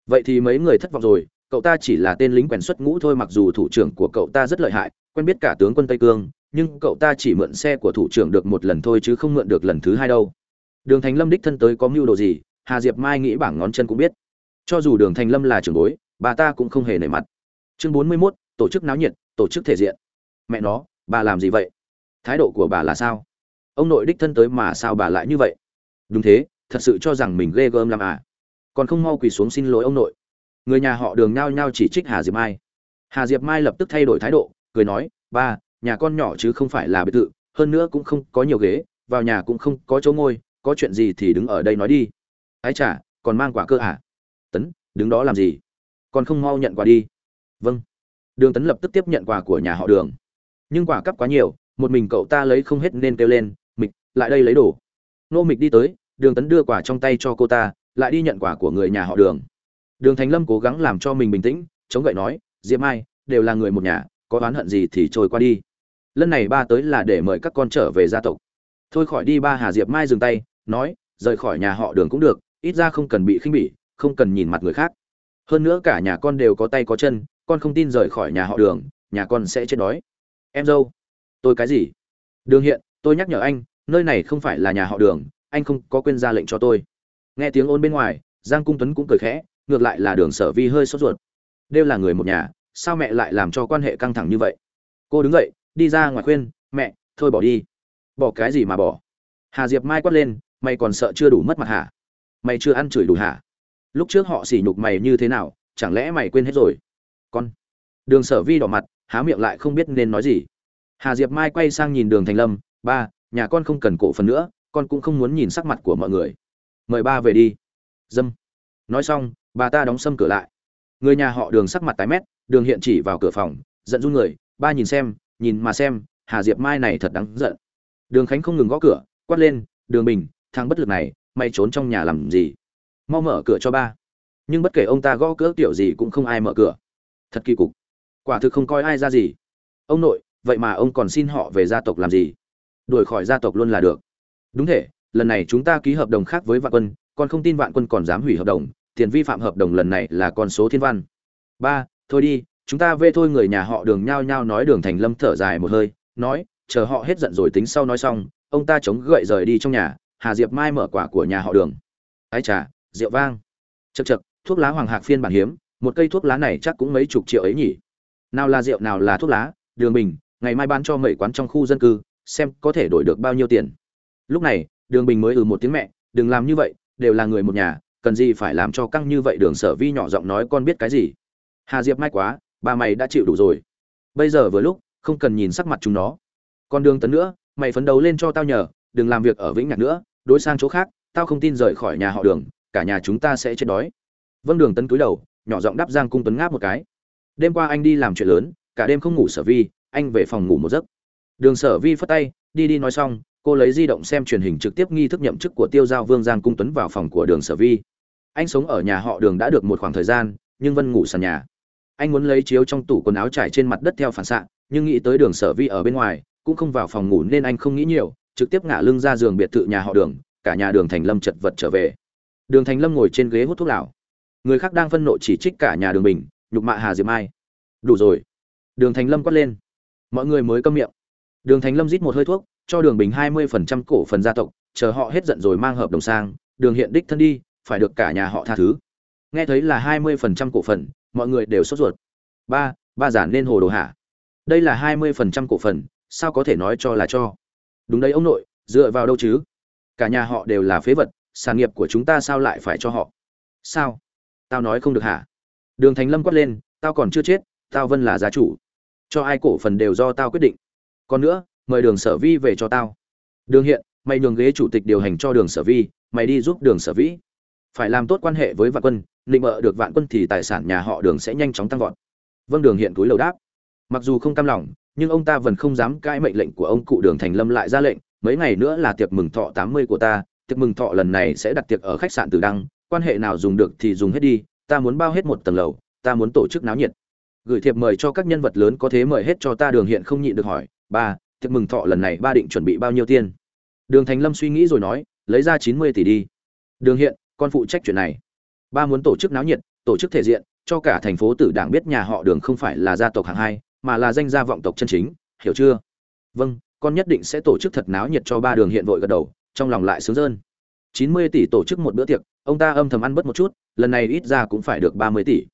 Vậy thì mấy người thất vọng rồi cậu ta chỉ là tên lính quèn xuất ngũ thôi mặc dù thủ trưởng của cậu ta rất lợi hại quen biết cả tướng quân tây cương nhưng cậu ta chỉ mượn xe của thủ trưởng được một lần thôi chứ không mượn được lần thứ hai đâu. Đường thành lâm đích thân tới có mưu đồ gì? Hà diệp mai nghĩ bảng ngón chân cũng biết. Cho dù đường thành lâm là trưởng bối bà ta cũng không hề nể mặt. Chương bốn mươi 41, tổ chức náo nhiệt tổ chức thể diện. Mẹ nó bà làm gì vậy? Thái độ của bà là sao? Ông nội đích thân tới mà sao bà lại như vậy? Đúng thế, thật sự cho rằng mình ghê gớm làm à? Còn không mau quỳ xuống xin lỗi ông nội. Người nhà họ đường nhao nhao chỉ trích hà diệp mai. Hà diệp mai lập tức thay đổi thái độ, cười nói, ba, nhà con nhỏ chứ không phải là biệt thự, hơn nữa cũng không có nhiều ghế, vào nhà cũng không có chỗ ngồi, có chuyện gì thì đứng ở đây nói đi. Ái chả còn mang quả cơ à? Tấn, đứng đó làm gì? Còn không mau nhận quà đi. Vâng. Đường tấn lập tức tiếp nhận quà của nhà họ đường. Nhưng quả cắp quá nhiều, một mình cậu ta lấy không hết nên kêu lên lại đây lấy đồ. Nô mịch đi tới, đường tấn đưa quả trong tay cho cô ta, lại đi nhận quả của người nhà họ đường. Đường thành lâm cố gắng làm cho mình bình tĩnh, chống gậy nói, diệp mai, đều là người một nhà, có oán hận gì thì trôi qua đi. Lần này ba tới là để mời các con trở về gia tộc. Thôi khỏi đi ba hà diệp mai dừng tay, nói, rời khỏi nhà họ đường cũng được, ít ra không cần bị khinh bỉ, không cần nhìn mặt người khác. Hơn nữa cả nhà con đều có tay có chân, con không tin rời khỏi nhà họ đường, nhà con sẽ chết đói. Em dâu, tôi cái gì? Đường hiện, tôi nhắc nhở anh nơi này không phải là nhà họ đường, anh không có quên ra lệnh cho tôi. Nghe tiếng ôn bên ngoài, giang cung tuấn cũng cười khẽ, ngược lại là đường sở vi hơi sốt ruột. Đều là người một nhà, sao mẹ lại làm cho quan hệ căng thẳng như vậy? Cô đứng dậy, đi ra ngoài khuyên, mẹ, thôi bỏ đi. Bỏ cái gì mà bỏ? Hà diệp mai quát lên, mày còn sợ chưa đủ mất mặt hả? Mày chưa ăn chửi đủ hả? Lúc trước họ sỉ nhục mày như thế nào, chẳng lẽ mày quên hết rồi? Con. Đường sở vi đỏ mặt, há miệng lại không biết nên nói gì. Hà diệp mai quay sang nhìn đường thành lâm, ba nhà con không cần cổ phần nữa, con cũng không muốn nhìn sắc mặt của mọi người. Mời ba về đi. Dâm. Nói xong, bà ta đóng sâm cửa lại. Người nhà họ đường sắc mặt tái mét, đường hiện chỉ vào cửa phòng, giận run người, ba nhìn xem, nhìn mà xem, hà diệp mai này thật đáng giận. Đường khánh không ngừng gõ cửa, quát lên, đường bình, thằng bất lực này, mày trốn trong nhà làm gì? Mau mở cửa cho ba. Nhưng bất kể ông ta gõ cửa kiểu gì cũng không ai mở cửa. Thật kỳ cục. Quả thực không coi ai ra gì. Ông nội, vậy mà ông còn xin họ về gia tộc làm gì? Đuổi khỏi gia tộc luôn là được. Đúng thế, lần này chúng ta ký hợp đồng khác với vạn quân, còn không tin vạn quân còn dám hủy hợp đồng, tiền vi phạm hợp đồng lần này là con số thiên văn. Ba, thôi đi, chúng ta về thôi, người nhà họ đường nhao nhao nói đường thành lâm thở dài một hơi, nói, chờ họ hết giận rồi tính sau nói xong, ông ta chống gậy rời đi trong nhà, hà diệp mai mở quả của nhà họ đường. Ái trà rượu vang. Chật chật thuốc lá hoàng hạc phiên bản hiếm, một cây thuốc lá này chắc cũng mấy chục triệu ấy nhỉ. Nào là rượu, nào là thuốc lá, đường bình, ngày mai bán cho mấy quán trong khu dân cư xem có thể đổi được bao nhiêu tiền. Lúc này, đường bình mới ừ một tiếng mẹ, đừng làm như vậy, đều là người một nhà, cần gì phải làm cho căng như vậy? Đường sở vi nhỏ giọng nói, con biết cái gì? Hà diệp may quá, ba mày đã chịu đủ rồi. Bây giờ vừa lúc, không cần nhìn sắc mặt chúng nó. Còn đường tấn nữa, mày phấn đấu lên cho tao nhờ, đừng làm việc ở vĩnh nhạc nữa, đối sang chỗ khác, tao không tin rời khỏi nhà họ đường, cả nhà chúng ta sẽ chết đói. Vâng đường tấn cúi đầu, nhỏ giọng đáp giang cung tuấn ngáp một cái. Đêm qua anh đi làm chuyện lớn, cả đêm không ngủ sở vi, anh về phòng ngủ một giấc đường sở vi phất tay, đi đi nói xong, cô lấy di động xem truyền hình trực tiếp nghi thức nhậm chức của tiêu giao vương giang cung tuấn vào phòng của đường sở vi. Anh sống ở nhà họ đường đã được một khoảng thời gian, nhưng vân ngủ sàn nhà. Anh muốn lấy chiếu trong tủ quần áo trải trên mặt đất theo phản xạ, nhưng nghĩ tới đường sở vi ở bên ngoài, cũng không vào phòng ngủ nên anh không nghĩ nhiều, trực tiếp ngả lưng ra giường biệt thự nhà họ đường, cả nhà đường thành lâm chật vật trở về. Đường thành lâm ngồi trên ghế hút thuốc lào. Người khác đang phân nộ chỉ trích cả nhà đường bình, nhục mạ hà diệp mai. Đủ rồi. Đường thành lâm quát lên. Mọi người mới câm miệng đường thành lâm rít một hơi thuốc, cho đường bình hai mươi phần trăm cổ phần gia tộc, chờ họ hết giận rồi mang hợp đồng sang, đường hiện đích thân đi, phải được cả nhà họ tha thứ. Nghe thấy là hai mươi phần trăm cổ phần, mọi người đều sốt ruột. Ba ba giản nên hồ đồ hả? Đây là hai mươi phần trăm cổ phần, sao có thể nói cho là cho? Đúng đấy ông nội, dựa vào đâu chứ? Cả nhà họ đều là phế vật, sản nghiệp của chúng ta sao lại phải cho họ? Sao? Tao nói không được hả? Đường thành lâm quát lên, tao còn chưa chết, tao vân là gia chủ. Cho ai cổ phần đều do tao quyết định còn nữa mời đường sở vi về cho tao. Đường hiện mày nhường ghế chủ tịch điều hành cho đường sở vi mày đi giúp đường sở vĩ phải làm tốt quan hệ với vạn quân định mở được vạn quân thì tài sản nhà họ đường sẽ nhanh chóng tăng vọt. Vâng đường hiện túi lầu đáp. Mặc dù không cam lòng nhưng ông ta vẫn không dám cãi mệnh lệnh của ông cụ đường thành lâm lại ra lệnh mấy ngày nữa là tiệc mừng thọ tám mươi của ta tiệc mừng thọ lần này sẽ đặt tiệc ở khách sạn Tử Đăng, quan hệ nào dùng được thì dùng hết đi, ta muốn bao hết một tầng lầu, ta muốn tổ chức náo nhiệt. Gửi thiệp mời cho các nhân vật lớn có thế mời hết cho ta Đường Hiện không nhịn được hỏi, "Ba, tiệc mừng thọ lần này ba định chuẩn bị bao nhiêu tiền?" Đường Thành Lâm suy nghĩ rồi nói, "Lấy ra chín mươi tỷ đi." Đường Hiện, con phụ trách chuyện này. Ba muốn tổ chức náo nhiệt, tổ chức thể diện, cho cả thành phố Tử Đảng biết nhà họ Đường không phải là gia tộc hạng hai, mà là danh gia vọng tộc chân chính, hiểu chưa? Vâng, con nhất định sẽ tổ chức thật náo nhiệt cho ba Đường Hiện vội gật đầu, trong lòng lại sướng rơn. 90 tỷ tổ chức một bữa tiệc, ông ta âm thầm ăn bớt một chút, lần này ít ra cũng phải được 30 tỷ.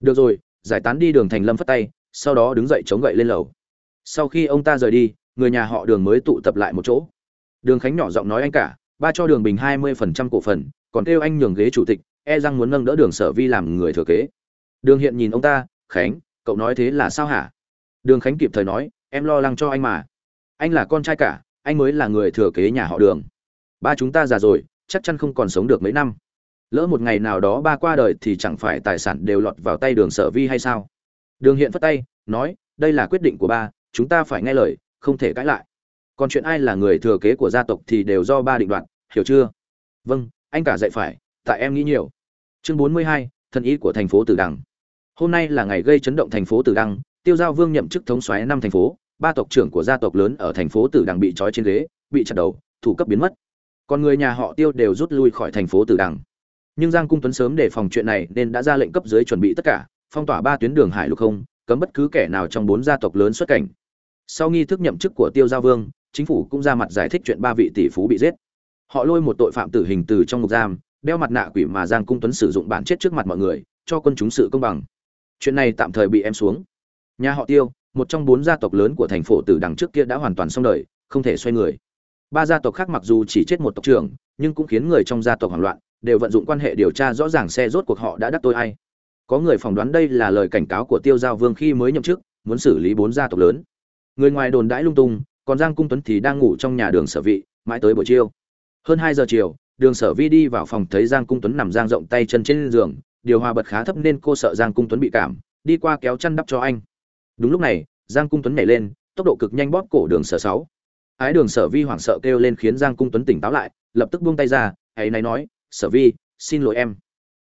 Được rồi, giải tán đi đường thành lâm phất tay, sau đó đứng dậy chống gậy lên lầu. Sau khi ông ta rời đi, người nhà họ đường mới tụ tập lại một chỗ. Đường khánh nhỏ giọng nói anh cả ba cho đường bình hai mươi phần trăm cổ phần còn kêu anh nhường ghế chủ tịch e rằng muốn nâng đỡ đường sở vi làm người thừa kế. Đường hiện nhìn ông ta khánh cậu nói thế là sao hả? Đường khánh kịp thời nói em lo lắng cho anh mà. Anh là con trai cả anh mới là người thừa kế nhà họ đường. Ba chúng ta già rồi chắc chắn không còn sống được mấy năm. Lỡ một ngày nào đó ba qua đời thì chẳng phải tài sản đều lọt vào tay đường sở vi hay sao? Đường hiện phất tay nói đây là quyết định của ba chúng ta phải nghe lời, không thể cãi lại. Còn chuyện ai là người thừa kế của gia tộc thì đều do ba định đoạt, hiểu chưa? Vâng anh cả dạy phải, tại em nghĩ nhiều. Chương bốn mươi hai thân ý của thành phố tử đằng. Hôm nay là ngày gây chấn động thành phố tử đăng tiêu giao vương nhậm chức thống xoáy năm thành phố, ba tộc trưởng của gia tộc lớn ở thành phố tử đằng bị trói trên ghế, bị chặt đầu, thủ cấp biến mất. Còn người nhà họ tiêu đều rút lui khỏi thành phố tử đằng. Nhưng giang cung tuấn sớm đề phòng chuyện này nên đã ra lệnh cấp dưới chuẩn bị tất cả, phong tỏa ba tuyến đường hải lục không, cấm bất cứ kẻ nào trong bốn gia tộc lớn xuất cảnh sau nghi thức nhậm chức của tiêu giao vương, chính phủ cũng ra mặt giải thích chuyện ba vị tỷ phú bị giết. Họ lôi một tội phạm tử hình từ trong ngục giam, đeo mặt nạ quỷ mà giang cung tuấn sử dụng bản chết trước mặt mọi người, cho quân chúng sự công bằng. Chuyện này tạm thời bị em xuống. Nhà họ tiêu, một trong bốn gia tộc lớn của thành phố từ đằng trước kia đã hoàn toàn xong đời, không thể xoay người. Ba gia tộc khác mặc dù chỉ chết một tộc trưởng, nhưng cũng khiến người trong gia tộc hoảng loạn, đều vận dụng quan hệ điều tra rõ ràng xe rốt cuộc họ đã đắc tội ai. Có người phỏng đoán đây là lời cảnh cáo của tiêu giao vương khi mới nhậm chức, muốn xử lý bốn gia tộc lớn người ngoài đồn đãi lung tung, còn giang cung tuấn thì đang ngủ trong nhà đường sở vị, mãi tới buổi chiều. Hơn hai giờ chiều, đường sở vi đi vào phòng thấy giang cung tuấn nằm giang rộng tay chân trên giường, điều hòa bật khá thấp nên cô sợ giang cung tuấn bị cảm, đi qua kéo chăn đắp cho anh. Đúng lúc này, giang cung tuấn nhảy lên, tốc độ cực nhanh bóp cổ đường sở sáu. Ái đường sở vi hoảng sợ kêu lên khiến giang cung tuấn tỉnh táo lại, lập tức buông tay ra, hãy này nói, sở vi, xin lỗi em.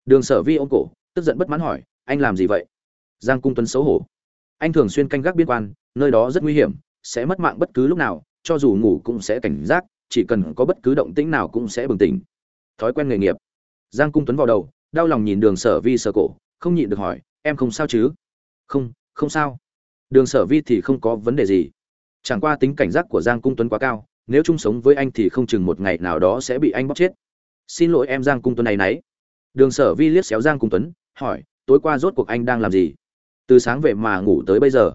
Đường sở vi ôm cổ, tức giận bất mãn hỏi, anh làm gì vậy? Giang cung tuấn xấu hổ. Anh thường xuyên canh gác biên quan nơi đó rất nguy hiểm, sẽ mất mạng bất cứ lúc nào, cho dù ngủ cũng sẽ cảnh giác, chỉ cần có bất cứ động tĩnh nào cũng sẽ bừng tỉnh. Thói quen nghề nghiệp. Giang cung tuấn vào đầu, đau lòng nhìn đường sở vi sờ cổ, không nhịn được hỏi, em không sao chứ? Không không sao. Đường sở vi thì không có vấn đề gì. Chẳng qua tính cảnh giác của giang cung tuấn quá cao, nếu chung sống với anh thì không chừng một ngày nào đó sẽ bị anh bóc chết. Xin lỗi em giang cung tuấn này nấy. Đường sở vi liếc xéo giang cung tuấn, hỏi, tối qua rốt cuộc anh đang làm gì? Từ sáng về mà ngủ tới bây giờ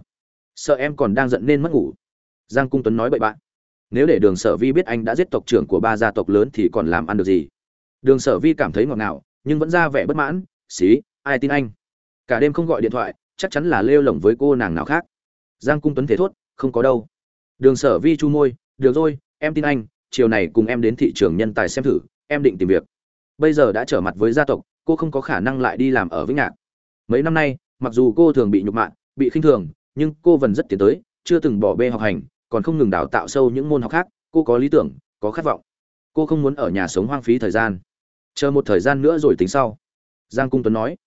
sợ em còn đang giận nên mất ngủ. Giang cung tuấn nói bậy bạn, nếu để đường sở vi biết anh đã giết tộc trưởng của ba gia tộc lớn thì còn làm ăn được gì? Đường sở vi cảm thấy ngọt ngào, nhưng vẫn ra vẻ bất mãn, xí, ai tin anh? Cả đêm không gọi điện thoại, chắc chắn là lêu lỏng với cô nàng nào khác. Giang cung tuấn thế thốt, không có đâu. Đường sở vi chu môi, được rồi, em tin anh, chiều này cùng em đến thị trường nhân tài xem thử, em định tìm việc. Bây giờ đã trở mặt với gia tộc, cô không có khả năng lại đi làm ở vĩnh ngạc. Mấy năm nay, mặc dù cô thường bị nhục mạ, bị khinh thường nhưng cô vẫn rất tiến tới, chưa từng bỏ bê học hành, còn không ngừng đào tạo sâu những môn học khác, cô có lý tưởng, có khát vọng. Cô không muốn ở nhà sống hoang phí thời gian. Chờ một thời gian nữa rồi tính sau. Giang cung tuấn nói,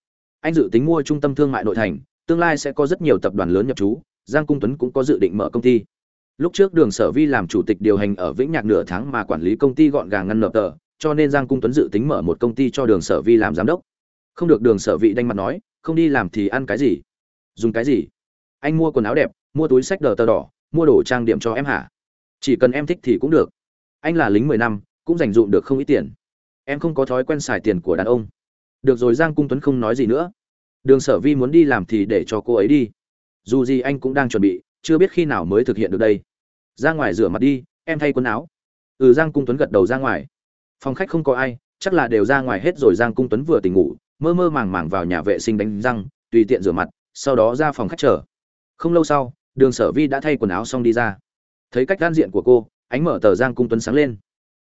anh dự tính mua trung tâm thương mại nội thành, tương lai sẽ có rất nhiều tập đoàn lớn nhập trú, giang cung tuấn cũng có dự định mở công ty. Lúc trước đường sở vi làm chủ tịch điều hành ở vĩnh nhạc nửa tháng mà quản lý công ty gọn gàng ngăn nợ tờ, cho nên giang cung tuấn dự tính mở một công ty cho đường sở vi làm giám đốc. Không được đường sở Vi đanh mặt nói, không đi làm thì ăn cái gì? Dùng cái gì? Anh mua quần áo đẹp, mua túi sách đờ tờ đỏ, mua đồ trang điểm cho em hả? Chỉ cần em thích thì cũng được. Anh là lính mười năm, cũng dành dụm được không ít tiền. Em không có thói quen xài tiền của đàn ông. Được rồi, giang cung tuấn không nói gì nữa. Đường sở vi muốn đi làm thì để cho cô ấy đi. Dù gì anh cũng đang chuẩn bị, chưa biết khi nào mới thực hiện được đây. Ra ngoài rửa mặt đi, em thay quần áo. Ừ giang cung tuấn gật đầu ra ngoài. Phòng khách không có ai, chắc là đều ra ngoài hết rồi, giang cung tuấn vừa tỉnh ngủ, mơ mơ màng màng vào nhà vệ sinh đánh răng, tùy tiện rửa mặt, sau đó ra phòng khách chờ không lâu sau, đường sở vi đã thay quần áo xong đi ra. Thấy cách gan diện của cô, ánh mở tờ giang cung tuấn sáng lên.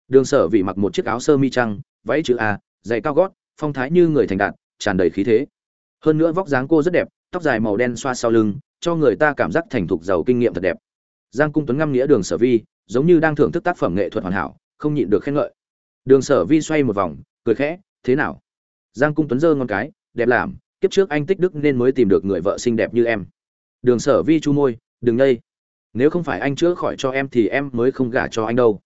Đường sở vị mặc một chiếc áo sơ mi trăng, váy chữ a, giày cao gót, phong thái như người thành đạt, tràn đầy khí thế. Hơn nữa vóc dáng cô rất đẹp, tóc dài màu đen xoa sau lưng, cho người ta cảm giác thành thục giàu kinh nghiệm thật đẹp. Giang cung tuấn ngâm nghĩa đường sở vi, giống như đang thưởng thức tác phẩm nghệ thuật hoàn hảo, không nhịn được khen ngợi. Đường sở vi xoay một vòng, cười khẽ, thế nào? Giang cung tuấn giơ ngon cái, đẹp làm kiếp trước anh tích đức nên mới tìm được người vợ xinh đẹp như em đường sở vi chu môi đừng ngây nếu không phải anh chữa khỏi cho em thì em mới không gả cho anh đâu.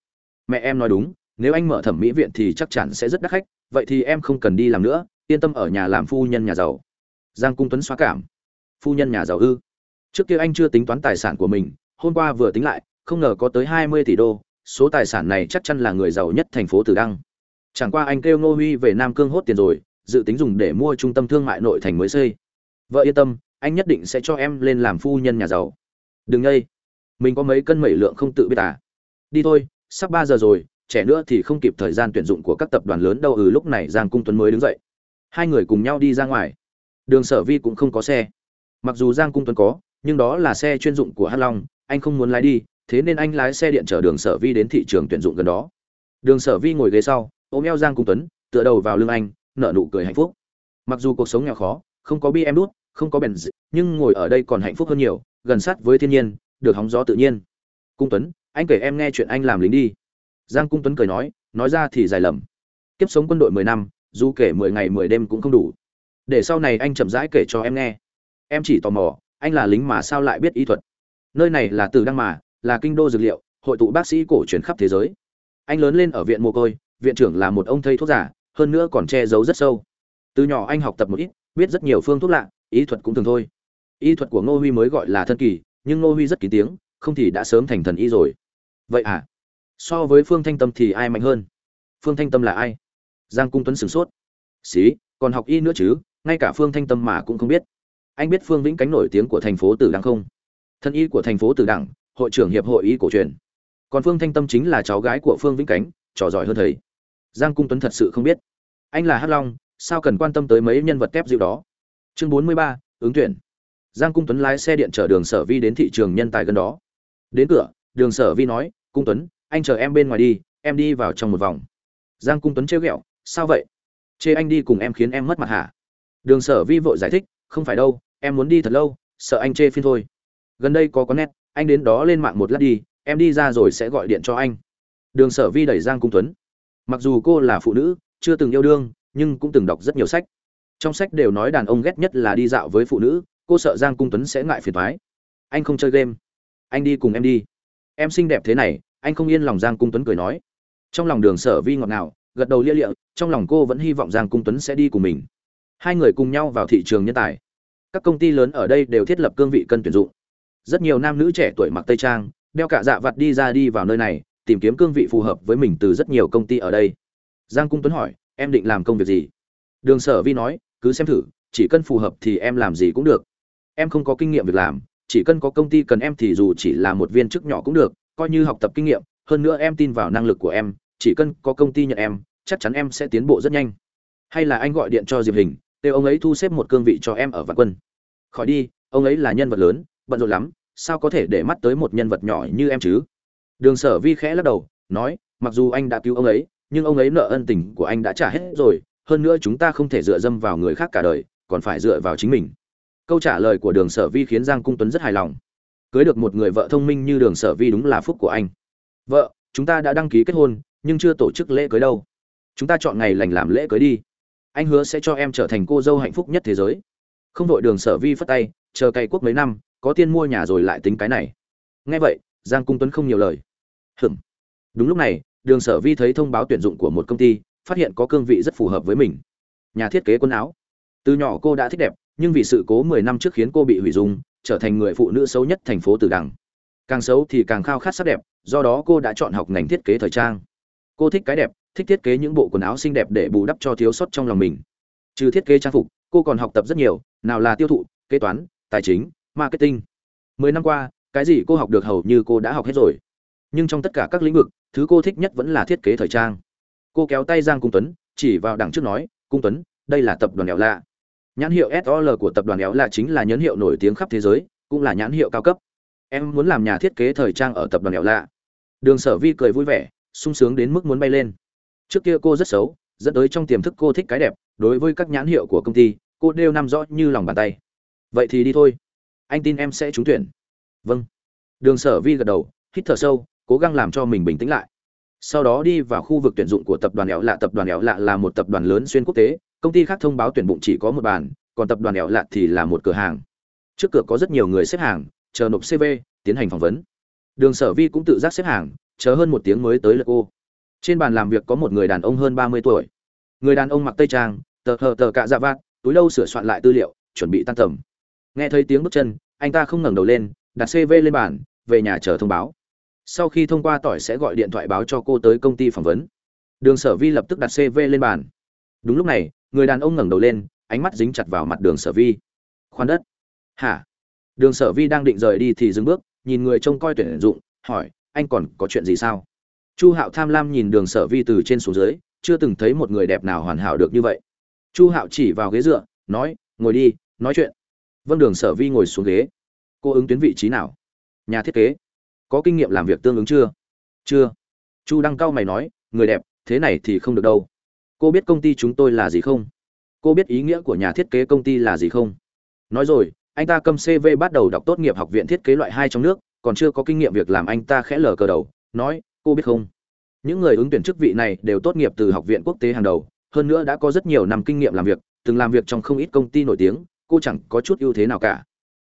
Mẹ em nói đúng nếu anh mở thẩm mỹ viện thì chắc chắn sẽ rất đắt khách vậy thì em không cần đi làm nữa yên tâm ở nhà làm phu nhân nhà giàu. Giang cung tuấn xóa cảm. Phu nhân nhà giàu ư? Trước kia anh chưa tính toán tài sản của mình hôm qua vừa tính lại không ngờ có tới hai mươi tỷ đô số tài sản này chắc chắn là người giàu nhất thành phố tử Đăng. Chẳng qua anh kêu Ngô Huy về Nam Cương hốt tiền rồi, dự tính dùng để mua trung tâm thương mại nội thành mới xây. Vợ yên tâm, anh nhất định sẽ cho em lên làm phu nhân nhà giàu. Đừng ngây. mình có mấy cân mẩy lượng không tự biết à? Đi thôi, sắp ba giờ rồi, trẻ nữa thì không kịp thời gian tuyển dụng của các tập đoàn lớn đâu. Ừ lúc này giang cung tuấn mới đứng dậy. Hai người cùng nhau đi ra ngoài. Đường sở vi cũng không có xe. Mặc dù giang cung tuấn có, nhưng đó là xe chuyên dụng của hát long, anh không muốn lái đi, thế nên anh lái xe điện chở đường sở vi đến thị trường tuyển dụng gần đó. Đường sở vi ngồi ghế sau, ôm eo giang cung tuấn, tựa đầu vào lưng anh, nở nụ cười hạnh phúc. Mặc dù cuộc sống nghèo khó, không có bi em đút không có bèn dị, nhưng ngồi ở đây còn hạnh phúc hơn nhiều gần sát với thiên nhiên được hóng gió tự nhiên. Cung tuấn anh kể em nghe chuyện anh làm lính đi. Giang cung tuấn cười nói nói ra thì dài lầm. Kiếp sống quân đội mười năm dù kể mười ngày mười đêm cũng không đủ. Để sau này anh chậm rãi kể cho em nghe. Em chỉ tò mò anh là lính mà sao lại biết y thuật? Nơi này là từ đăng mà là kinh đô dược liệu hội tụ bác sĩ cổ truyền khắp thế giới. Anh lớn lên ở viện mồ côi viện trưởng là một ông thầy thuốc giả hơn nữa còn che giấu rất sâu. Từ nhỏ anh học tập một ít biết rất nhiều phương thuốc lạ Ý thuật cũng thường thôi. Y thuật của ngô huy mới gọi là thân kỳ, nhưng ngô huy rất kín tiếng, không thì đã sớm thành thần y rồi. Vậy à? So với phương thanh tâm thì ai mạnh hơn? Phương thanh tâm là ai? Giang cung tuấn sửng sốt. Xí, còn học y nữa chứ, ngay cả phương thanh tâm mà cũng không biết. Anh biết phương vĩnh cánh nổi tiếng của thành phố tử đăng không? Thân y của thành phố tử đăng hội trưởng hiệp hội y cổ truyền. Còn phương thanh tâm chính là cháu gái của phương vĩnh cánh, trò giỏi hơn thầy. Giang cung tuấn thật sự không biết. Anh là hắc long, sao cần quan tâm tới mấy nhân vật kép dịu đó? Chương bốn mươi ba, ứng tuyển. Giang cung tuấn lái xe điện chở đường sở vi đến thị trường nhân tài gần đó. Đến cửa, đường sở vi nói, cung tuấn, anh chờ em bên ngoài đi, em đi vào trong một vòng. Giang cung tuấn trêu ghẹo, sao vậy? Chê anh đi cùng em khiến em mất mặt hả? Đường sở vi vội giải thích, không phải đâu, em muốn đi thật lâu, sợ anh chê phiên thôi. Gần đây có có nét, anh đến đó lên mạng một lát đi, em đi ra rồi sẽ gọi điện cho anh. Đường sở vi đẩy giang cung tuấn. Mặc dù cô là phụ nữ, chưa từng yêu đương, nhưng cũng từng đọc rất nhiều sách trong sách đều nói đàn ông ghét nhất là đi dạo với phụ nữ, cô sợ giang cung tuấn sẽ ngại phiền thoái anh không chơi game. Anh đi cùng em đi. Em xinh đẹp thế này, anh không yên lòng giang cung tuấn cười nói. Trong lòng đường sở vi ngọt ngào, gật đầu lia lịa, trong lòng cô vẫn hy vọng giang cung tuấn sẽ đi cùng mình. Hai người cùng nhau vào thị trường nhân tài. Các công ty lớn ở đây đều thiết lập cương vị cân tuyển dụng. Rất nhiều nam nữ trẻ tuổi mặc tây trang, đeo cả dạ vặt đi ra đi vào nơi này, tìm kiếm cương vị phù hợp với mình từ rất nhiều công ty ở đây. Giang cung tuấn hỏi, em định làm công việc gì? Đường sở vi nói cứ xem thử, chỉ cần phù hợp thì em làm gì cũng được. Em không có kinh nghiệm việc làm, chỉ cần có công ty cần em thì dù chỉ là một viên chức nhỏ cũng được, coi như học tập kinh nghiệm, hơn nữa em tin vào năng lực của em, chỉ cần có công ty nhận em, chắc chắn em sẽ tiến bộ rất nhanh. Hay là anh gọi điện cho diệp hình, kêu ông ấy thu xếp một cương vị cho em ở vạn quân. Khỏi đi, ông ấy là nhân vật lớn, bận rộn lắm, sao có thể để mắt tới một nhân vật nhỏ như em chứ? Đường sở vi khẽ lắc đầu, nói, mặc dù anh đã cứu ông ấy, nhưng ông ấy nợ ân tình của anh đã trả hết rồi hơn nữa chúng ta không thể dựa dâm vào người khác cả đời, còn phải dựa vào chính mình. Câu trả lời của đường sở vi khiến giang cung tuấn rất hài lòng. Cưới được một người vợ thông minh như đường sở vi đúng là phúc của anh. Vợ, chúng ta đã đăng ký kết hôn, nhưng chưa tổ chức lễ cưới đâu. Chúng ta chọn ngày lành làm lễ cưới đi. Anh hứa sẽ cho em trở thành cô dâu hạnh phúc nhất thế giới. Không đội đường sở vi phất tay, chờ cày quốc mấy năm, có tiên mua nhà rồi lại tính cái này. Nghe vậy, giang cung tuấn không nhiều lời. Hừm đúng lúc này, đường sở vi thấy thông báo tuyển dụng của một công ty phát hiện có cương vị rất phù hợp với mình nhà thiết kế quần áo từ nhỏ cô đã thích đẹp nhưng vì sự cố mười năm trước khiến cô bị hủy dung trở thành người phụ nữ xấu nhất thành phố Từ Đằng. Càng xấu thì càng khao khát sắc đẹp, do đó cô đã chọn học ngành thiết kế thời trang. Cô thích cái đẹp, thích thiết kế những bộ quần áo xinh đẹp để bù đắp cho thiếu sót trong lòng mình. Trừ thiết kế trang phục, cô còn học tập rất nhiều, nào là tiêu thụ, kế toán, tài chính, marketing. Mười năm qua, cái gì cô học được hầu như cô đã học hết rồi. Nhưng trong tất cả các lĩnh vực, thứ cô thích nhất vẫn là thiết kế thời trang. Cô kéo tay Giang Cung Tuấn, chỉ vào đằng trước nói, "Cung Tuấn, đây là tập đoàn Đèo Lạ." Nhãn hiệu SOL của tập đoàn Éo lạ chính là nhãn hiệu nổi tiếng khắp thế giới, cũng là nhãn hiệu cao cấp. Em muốn làm nhà thiết kế thời trang ở tập đoàn Éo lạ. Đường Sở Vi cười vui vẻ, sung sướng đến mức muốn bay lên. Trước kia cô rất xấu, dẫn tới trong tiềm thức cô thích cái đẹp, đối với các nhãn hiệu của công ty, cô đều nằm rõ như lòng bàn tay. Vậy thì đi thôi. Anh tin em sẽ trúng tuyển. Vâng. Đường Sở Vi gật đầu, hít thở sâu, cố gắng làm cho mình bình tĩnh lại. Sau đó đi vào khu vực tuyển dụng của tập đoàn Éo lạ. Tập đoàn Éo lạ là một tập đoàn lớn xuyên quốc tế, công ty khác thông báo tuyển bụng chỉ có một bàn còn tập đoàn đèo lạ thì là một cửa hàng. Trước cửa có rất nhiều người xếp hàng chờ nộp cv tiến hành phỏng vấn. Đường sở vi cũng tự giác xếp hàng chờ hơn một tiếng mới tới lượt cô. Trên bàn làm việc có một người đàn ông hơn ba mươi tuổi. Người đàn ông mặc tây trang tờ hờ tờ cạ dạ vạt túi lâu sửa soạn lại tư liệu chuẩn bị tan tầm. Nghe thấy tiếng bước chân anh ta không ngẩng đầu lên đặt cv lên bàn về nhà chờ thông báo sau khi thông qua tỏi sẽ gọi điện thoại báo cho cô tới công ty phỏng vấn. Đường sở vi lập tức đặt cv lên bàn. Đúng lúc này, người đàn ông ngẩng đầu lên, ánh mắt dính chặt vào mặt đường sở vi. Khoan đất. Hả? Đường sở vi đang định rời đi thì dừng bước, nhìn người trông coi tuyển dụng, hỏi, anh còn có chuyện gì sao? Chu hạo tham lam nhìn đường sở vi từ trên xuống dưới, chưa từng thấy một người đẹp nào hoàn hảo được như vậy. Chu hạo chỉ vào ghế dựa, nói, ngồi đi, nói chuyện. Vâng đường sở vi ngồi xuống ghế. Cô ứng tuyến vị trí nào? Nhà thiết kế có kinh nghiệm làm việc tương ứng chưa? Chưa. Chu đăng cao mày nói, người đẹp, thế này thì không được đâu. Cô biết công ty chúng tôi là gì không? Cô biết ý nghĩa của nhà thiết kế công ty là gì không? Nói rồi, anh ta cầm cv bắt đầu đọc tốt nghiệp học viện thiết kế loại hai trong nước, còn chưa có kinh nghiệm việc làm anh ta khẽ lờ cờ đầu, nói, cô biết không? Những người ứng tuyển chức vị này đều tốt nghiệp từ học viện quốc tế hàng đầu, hơn nữa đã có rất nhiều năm kinh nghiệm làm việc, từng làm việc trong không ít công ty nổi tiếng, cô chẳng có chút ưu thế nào cả.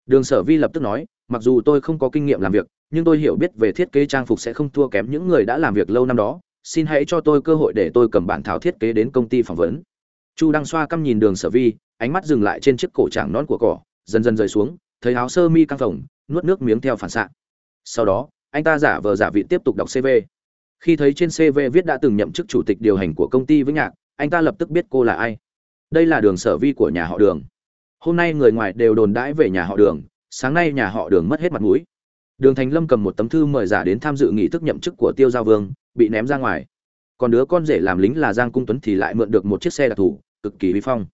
Đường sở vi lập tức nói, mặc dù tôi không có kinh nghiệm làm việc nhưng tôi hiểu biết về thiết kế trang phục sẽ không thua kém những người đã làm việc lâu năm đó. Xin hãy cho tôi cơ hội để tôi cầm bản thảo thiết kế đến công ty phỏng vấn. Chu đăng xoa căm nhìn đường sở vi, ánh mắt dừng lại trên chiếc cổ tràng nón của cỏ, dần dần rời xuống, thấy áo sơ mi căng phồng, nuốt nước miếng theo phản xạ. Sau đó, anh ta giả vờ giả vị tiếp tục đọc cv khi thấy trên cv viết đã từng nhậm chức chủ tịch điều hành của công ty vĩnh nhạc, anh ta lập tức biết cô là ai. Đây là đường sở vi của nhà họ đường. Hôm nay người ngoài đều đồn đãi về nhà họ đường, sáng nay nhà họ đường mất hết mặt mũi đường thành lâm cầm một tấm thư mời giả đến tham dự nghị thức nhậm chức của tiêu giao vương bị ném ra ngoài còn đứa con rể làm lính là giang cung tuấn thì lại mượn được một chiếc xe đặc thù cực kỳ vi phong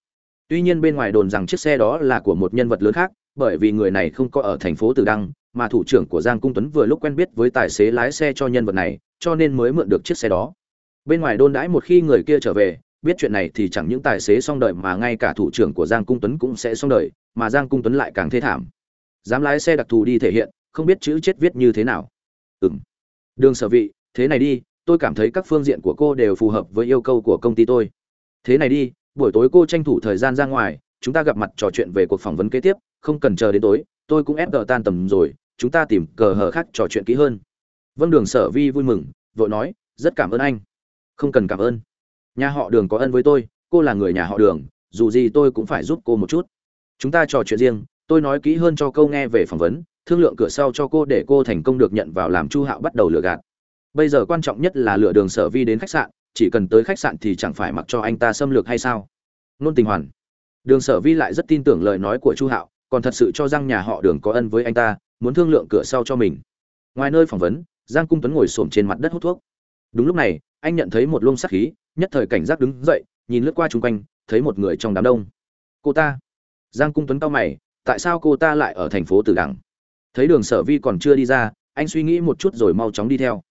tuy nhiên bên ngoài đồn rằng chiếc xe đó là của một nhân vật lớn khác bởi vì người này không có ở thành phố Từ Đăng, mà thủ trưởng của Giang Cung Tuấn vừa lúc quen biết với tài xế lái xe cho nhân vật này, cho nên mới mượn được chiếc xe đó. Bên ngoài đôn đãi một khi người kia trở về, biết chuyện này thì chẳng những tài xế xong đời mà ngay cả thủ trưởng của Giang Cung Tuấn cũng sẽ xong đời, mà Giang Cung Tuấn lại càng thê thảm. Dám lái xe đặc thù đi thể hiện, không biết chữ chết viết như thế nào. Ừm. Đường Sở Vị, thế này đi, tôi cảm thấy các phương diện của cô đều phù hợp với yêu cầu của công ty tôi. Thế này đi, buổi tối cô tranh thủ thời gian ra ngoài, chúng ta gặp mặt trò chuyện về cuộc phỏng vấn kế tiếp, không cần chờ đến tối tôi cũng ép giờ tan tầm rồi chúng ta tìm cờ hờ khác trò chuyện kỹ hơn vâng đường sở vi vui mừng vội nói rất cảm ơn anh không cần cảm ơn nhà họ đường có ân với tôi cô là người nhà họ đường dù gì tôi cũng phải giúp cô một chút chúng ta trò chuyện riêng tôi nói kỹ hơn cho câu nghe về phỏng vấn thương lượng cửa sau cho cô để cô thành công được nhận vào làm chu hạo bắt đầu lừa gạt. Bây giờ quan trọng nhất là lựa đường sở vi đến khách sạn, chỉ cần tới khách sạn thì chẳng phải mặc cho anh ta xâm lược hay sao? Nôn tình hoàn. Đường sở vi lại rất tin tưởng lời nói của chu hạo, còn thật sự cho rằng nhà họ đường có ân với anh ta, muốn thương lượng cửa sau cho mình. Ngoài nơi phỏng vấn, giang cung tuấn ngồi xổm trên mặt đất hút thuốc. Đúng lúc này, anh nhận thấy một luồng sát khí, nhất thời cảnh giác đứng dậy, nhìn lướt qua chung quanh, thấy một người trong đám đông. Cô ta. Giang cung tuấn cao mày, tại sao cô ta lại ở thành phố tử đằng? Thấy đường sở vi còn chưa đi ra anh suy nghĩ một chút rồi mau chóng đi theo.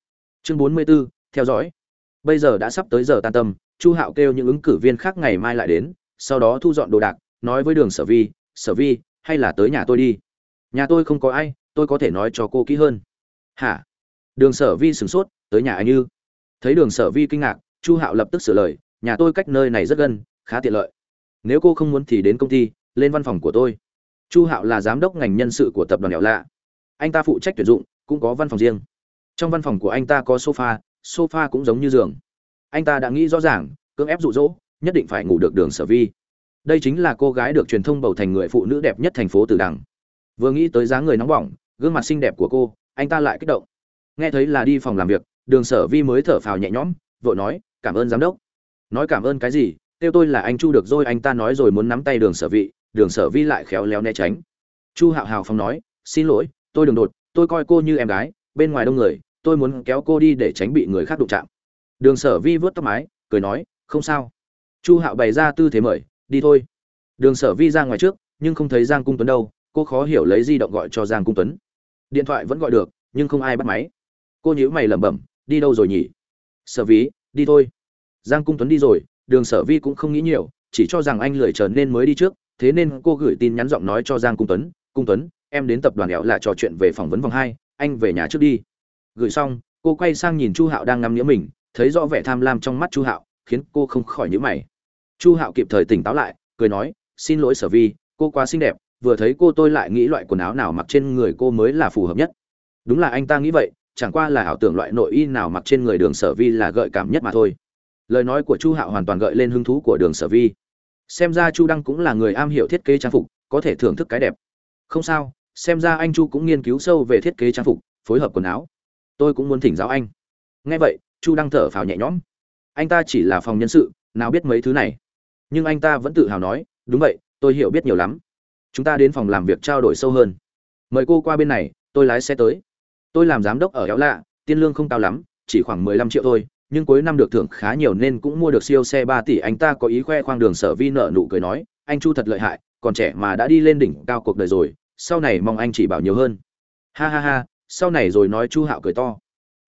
Chương bốn mươi 44, theo dõi. Bây giờ đã sắp tới giờ tan tâm chu hạo kêu những ứng cử viên khác ngày mai lại đến sau đó thu dọn đồ đạc nói với đường sở vi sở vi hay là tới nhà tôi đi. Nhà tôi không có ai tôi có thể nói cho cô kỹ hơn. Hả? Đường sở vi sửng sốt tới nhà anh như thấy đường sở vi kinh ngạc chu hạo lập tức sửa lời nhà tôi cách nơi này rất gần khá tiện lợi. Nếu cô không muốn thì đến công ty lên văn phòng của tôi. Chu hạo là giám đốc ngành nhân sự của tập đoàn đèo lạ anh ta phụ trách tuyển dụng, cũng có văn phòng riêng. Trong văn phòng của anh ta có sofa sofa cũng giống như giường. Anh ta đã nghĩ rõ ràng, cưỡng ép rụ rỗ nhất định phải ngủ được đường sở vi. Đây chính là cô gái được truyền thông bầu thành người phụ nữ đẹp nhất thành phố từ đằng. Vừa nghĩ tới dáng người nóng bỏng, gương mặt xinh đẹp của cô, anh ta lại kích động. Nghe thấy là đi phòng làm việc, đường sở vi mới thở phào nhẹ nhõm, vội nói, cảm ơn giám đốc. Nói cảm ơn cái gì? Kêu tôi là anh chu được rồi, anh ta nói rồi muốn nắm tay đường sở vị đường sở vi lại khéo léo né tránh. Chu hạo hào phong nói, xin lỗi tôi đường đột, tôi coi cô như em gái, bên ngoài đông người, tôi muốn kéo cô đi để tránh bị người khác đụng chạm. Đường sở vi vớt tóc mái, cười nói, không sao. Chu hạo bày ra tư thế mời, đi thôi. Đường sở vi ra ngoài trước, nhưng không thấy giang cung tuấn đâu, cô khó hiểu lấy di động gọi cho giang cung tuấn. Điện thoại vẫn gọi được, nhưng không ai bắt máy. Cô nhíu mày lẩm bẩm, đi đâu rồi nhỉ? Sở ví đi thôi. Giang cung tuấn đi rồi, đường sở vi cũng không nghĩ nhiều, chỉ cho rằng anh lười trở nên mới đi trước, thế nên cô gửi tin nhắn giọng nói cho giang cung tuấn cung tuấn em đến tập đoàn éo là trò chuyện về phỏng vấn vòng hai, anh về nhà trước đi. Gửi xong, cô quay sang nhìn chu hạo đang ngắm nghĩa mình, thấy rõ vẻ tham lam trong mắt chu hạo, khiến cô không khỏi nhớ mày. Chu hạo kịp thời tỉnh táo lại, cười nói, xin lỗi sở vi, cô quá xinh đẹp, vừa thấy cô tôi lại nghĩ loại quần áo nào mặc trên người cô mới là phù hợp nhất. Đúng là anh ta nghĩ vậy, chẳng qua là ảo tưởng loại nội y nào mặc trên người đường sở vi là gợi cảm nhất mà thôi. Lời nói của chu hạo hoàn toàn gợi lên hứng thú của đường sở vi. Xem ra chu đăng cũng là người am hiểu thiết kế trang phục, có thể thưởng thức cái đẹp. Không sao xem ra anh chu cũng nghiên cứu sâu về thiết kế trang phục, phối hợp quần áo. Tôi cũng muốn thỉnh giáo anh. Nghe vậy, chu đang thở phào nhẹ nhõm. Anh ta chỉ là phòng nhân sự, nào biết mấy thứ này. Nhưng anh ta vẫn tự hào nói, đúng vậy, tôi hiểu biết nhiều lắm. Chúng ta đến phòng làm việc trao đổi sâu hơn. Mời cô qua bên này, tôi lái xe tới. Tôi làm giám đốc ở éo lạ tiên lương không cao lắm, chỉ khoảng mười lăm triệu thôi, nhưng cuối năm được thưởng khá nhiều nên cũng mua được siêu xe ba tỷ. Anh ta có ý khoe khoang đường sở vi nợ nụ cười nói, anh chu thật lợi hại, còn trẻ mà đã đi lên đỉnh cao cuộc đời rồi sau này mong anh chỉ bảo nhiều hơn. Ha ha ha, sau này rồi nói chu hạo cười to.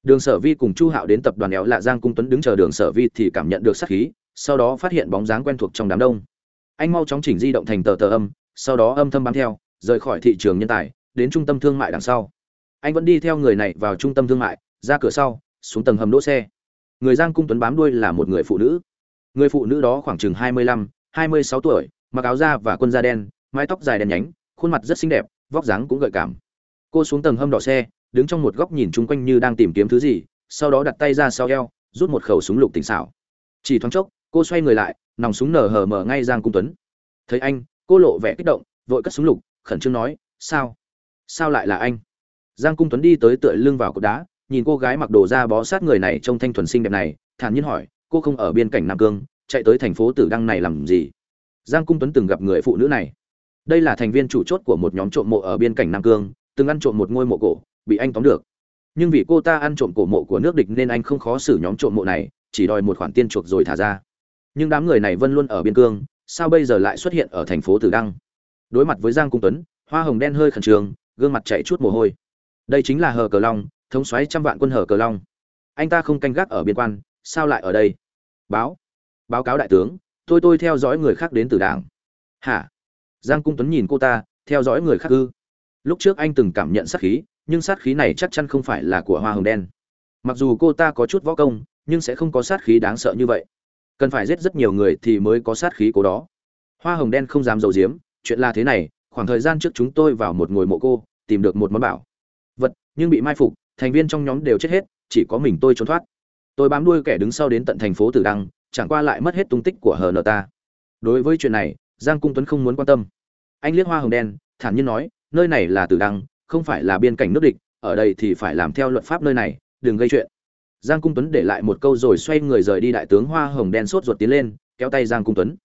Đường sở vi cùng chu hạo đến tập đoàn éo lạ giang cung tuấn đứng chờ đường sở vi thì cảm nhận được sát khí, sau đó phát hiện bóng dáng quen thuộc trong đám đông. Anh mau chóng chỉnh di động thành tờ tờ âm, sau đó âm thâm bám theo, rời khỏi thị trường nhân tài, đến trung tâm thương mại đằng sau. Anh vẫn đi theo người này vào trung tâm thương mại, ra cửa sau, xuống tầng hầm đỗ xe. Người giang cung tuấn bám đuôi là một người phụ nữ. Người phụ nữ đó khoảng chừng hai mươi lăm, hai mươi sáu tuổi, mặc áo da và quân da đen, mái tóc dài đen nhánh khuôn mặt rất xinh đẹp, vóc dáng cũng gợi cảm. Cô xuống tầng hâm đỏ xe, đứng trong một góc nhìn chung quanh như đang tìm kiếm thứ gì, sau đó đặt tay ra sau eo, rút một khẩu súng lục tỉnh xảo. Chỉ thoáng chốc, cô xoay người lại, nòng súng nở hở mở ngay giang cung tuấn. Thấy anh, cô lộ vẻ kích động, vội cất súng lục, khẩn trương nói, sao? Sao lại là anh? Giang cung tuấn đi tới tựa lưng vào cột đá, nhìn cô gái mặc đồ da bó sát người này trông thanh thuần xinh đẹp này, thản nhiên hỏi, cô không ở biên cảnh nam cương, chạy tới thành phố tử đăng này làm gì? Giang cung tuấn từng gặp người phụ nữ này đây là thành viên chủ chốt của một nhóm trộm mộ ở biên cảnh nam cương, từng ăn trộm một ngôi mộ cổ, bị anh tóm được. Nhưng vì cô ta ăn trộm cổ mộ của nước địch nên anh không khó xử nhóm trộm mộ này, chỉ đòi một khoản tiền chuộc rồi thả ra. Nhưng đám người này vẫn luôn ở biên cương, sao bây giờ lại xuất hiện ở thành phố tử đăng? Đối mặt với giang cung tuấn, hoa hồng đen hơi khẩn trương, gương mặt chạy chút mồ hôi. Đây chính là hờ cờ long, thống xoáy trăm vạn quân hờ cờ long. Anh ta không canh gác ở biên quan, sao lại ở đây? Báo báo cáo đại tướng, tôi tôi theo dõi người khác đến từ đảng. Hả? Giang cung tuấn nhìn cô ta, theo dõi người khác ư? Lúc trước anh từng cảm nhận sát khí, nhưng sát khí này chắc chắn không phải là của hoa hồng đen. Mặc dù cô ta có chút võ công, nhưng sẽ không có sát khí đáng sợ như vậy. Cần phải giết rất nhiều người thì mới có sát khí cố đó. Hoa hồng đen không dám d i ấ u diếm chuyện là thế này, khoảng thời gian trước chúng tôi vào một ngồi mộ cô, tìm được một món bảo. Vật, nhưng bị mai phục, thành viên trong nhóm đều chết hết, chỉ có mình tôi trốn thoát. Tôi bám đuôi kẻ đứng sau đến tận thành phố tử đăng, chẳng qua lại mất hết tung tích của hờ nờ ta đối với chuyện này giang cung tuấn không muốn quan tâm. Anh liếc hoa hồng đen, thản nhiên nói, nơi này là tử đăng, không phải là biên cảnh nước địch, ở đây thì phải làm theo luật pháp nơi này, đừng gây chuyện. Giang cung tuấn để lại một câu rồi xoay người rời đi đại tướng hoa hồng đen sốt ruột tiến lên, kéo tay giang cung tuấn.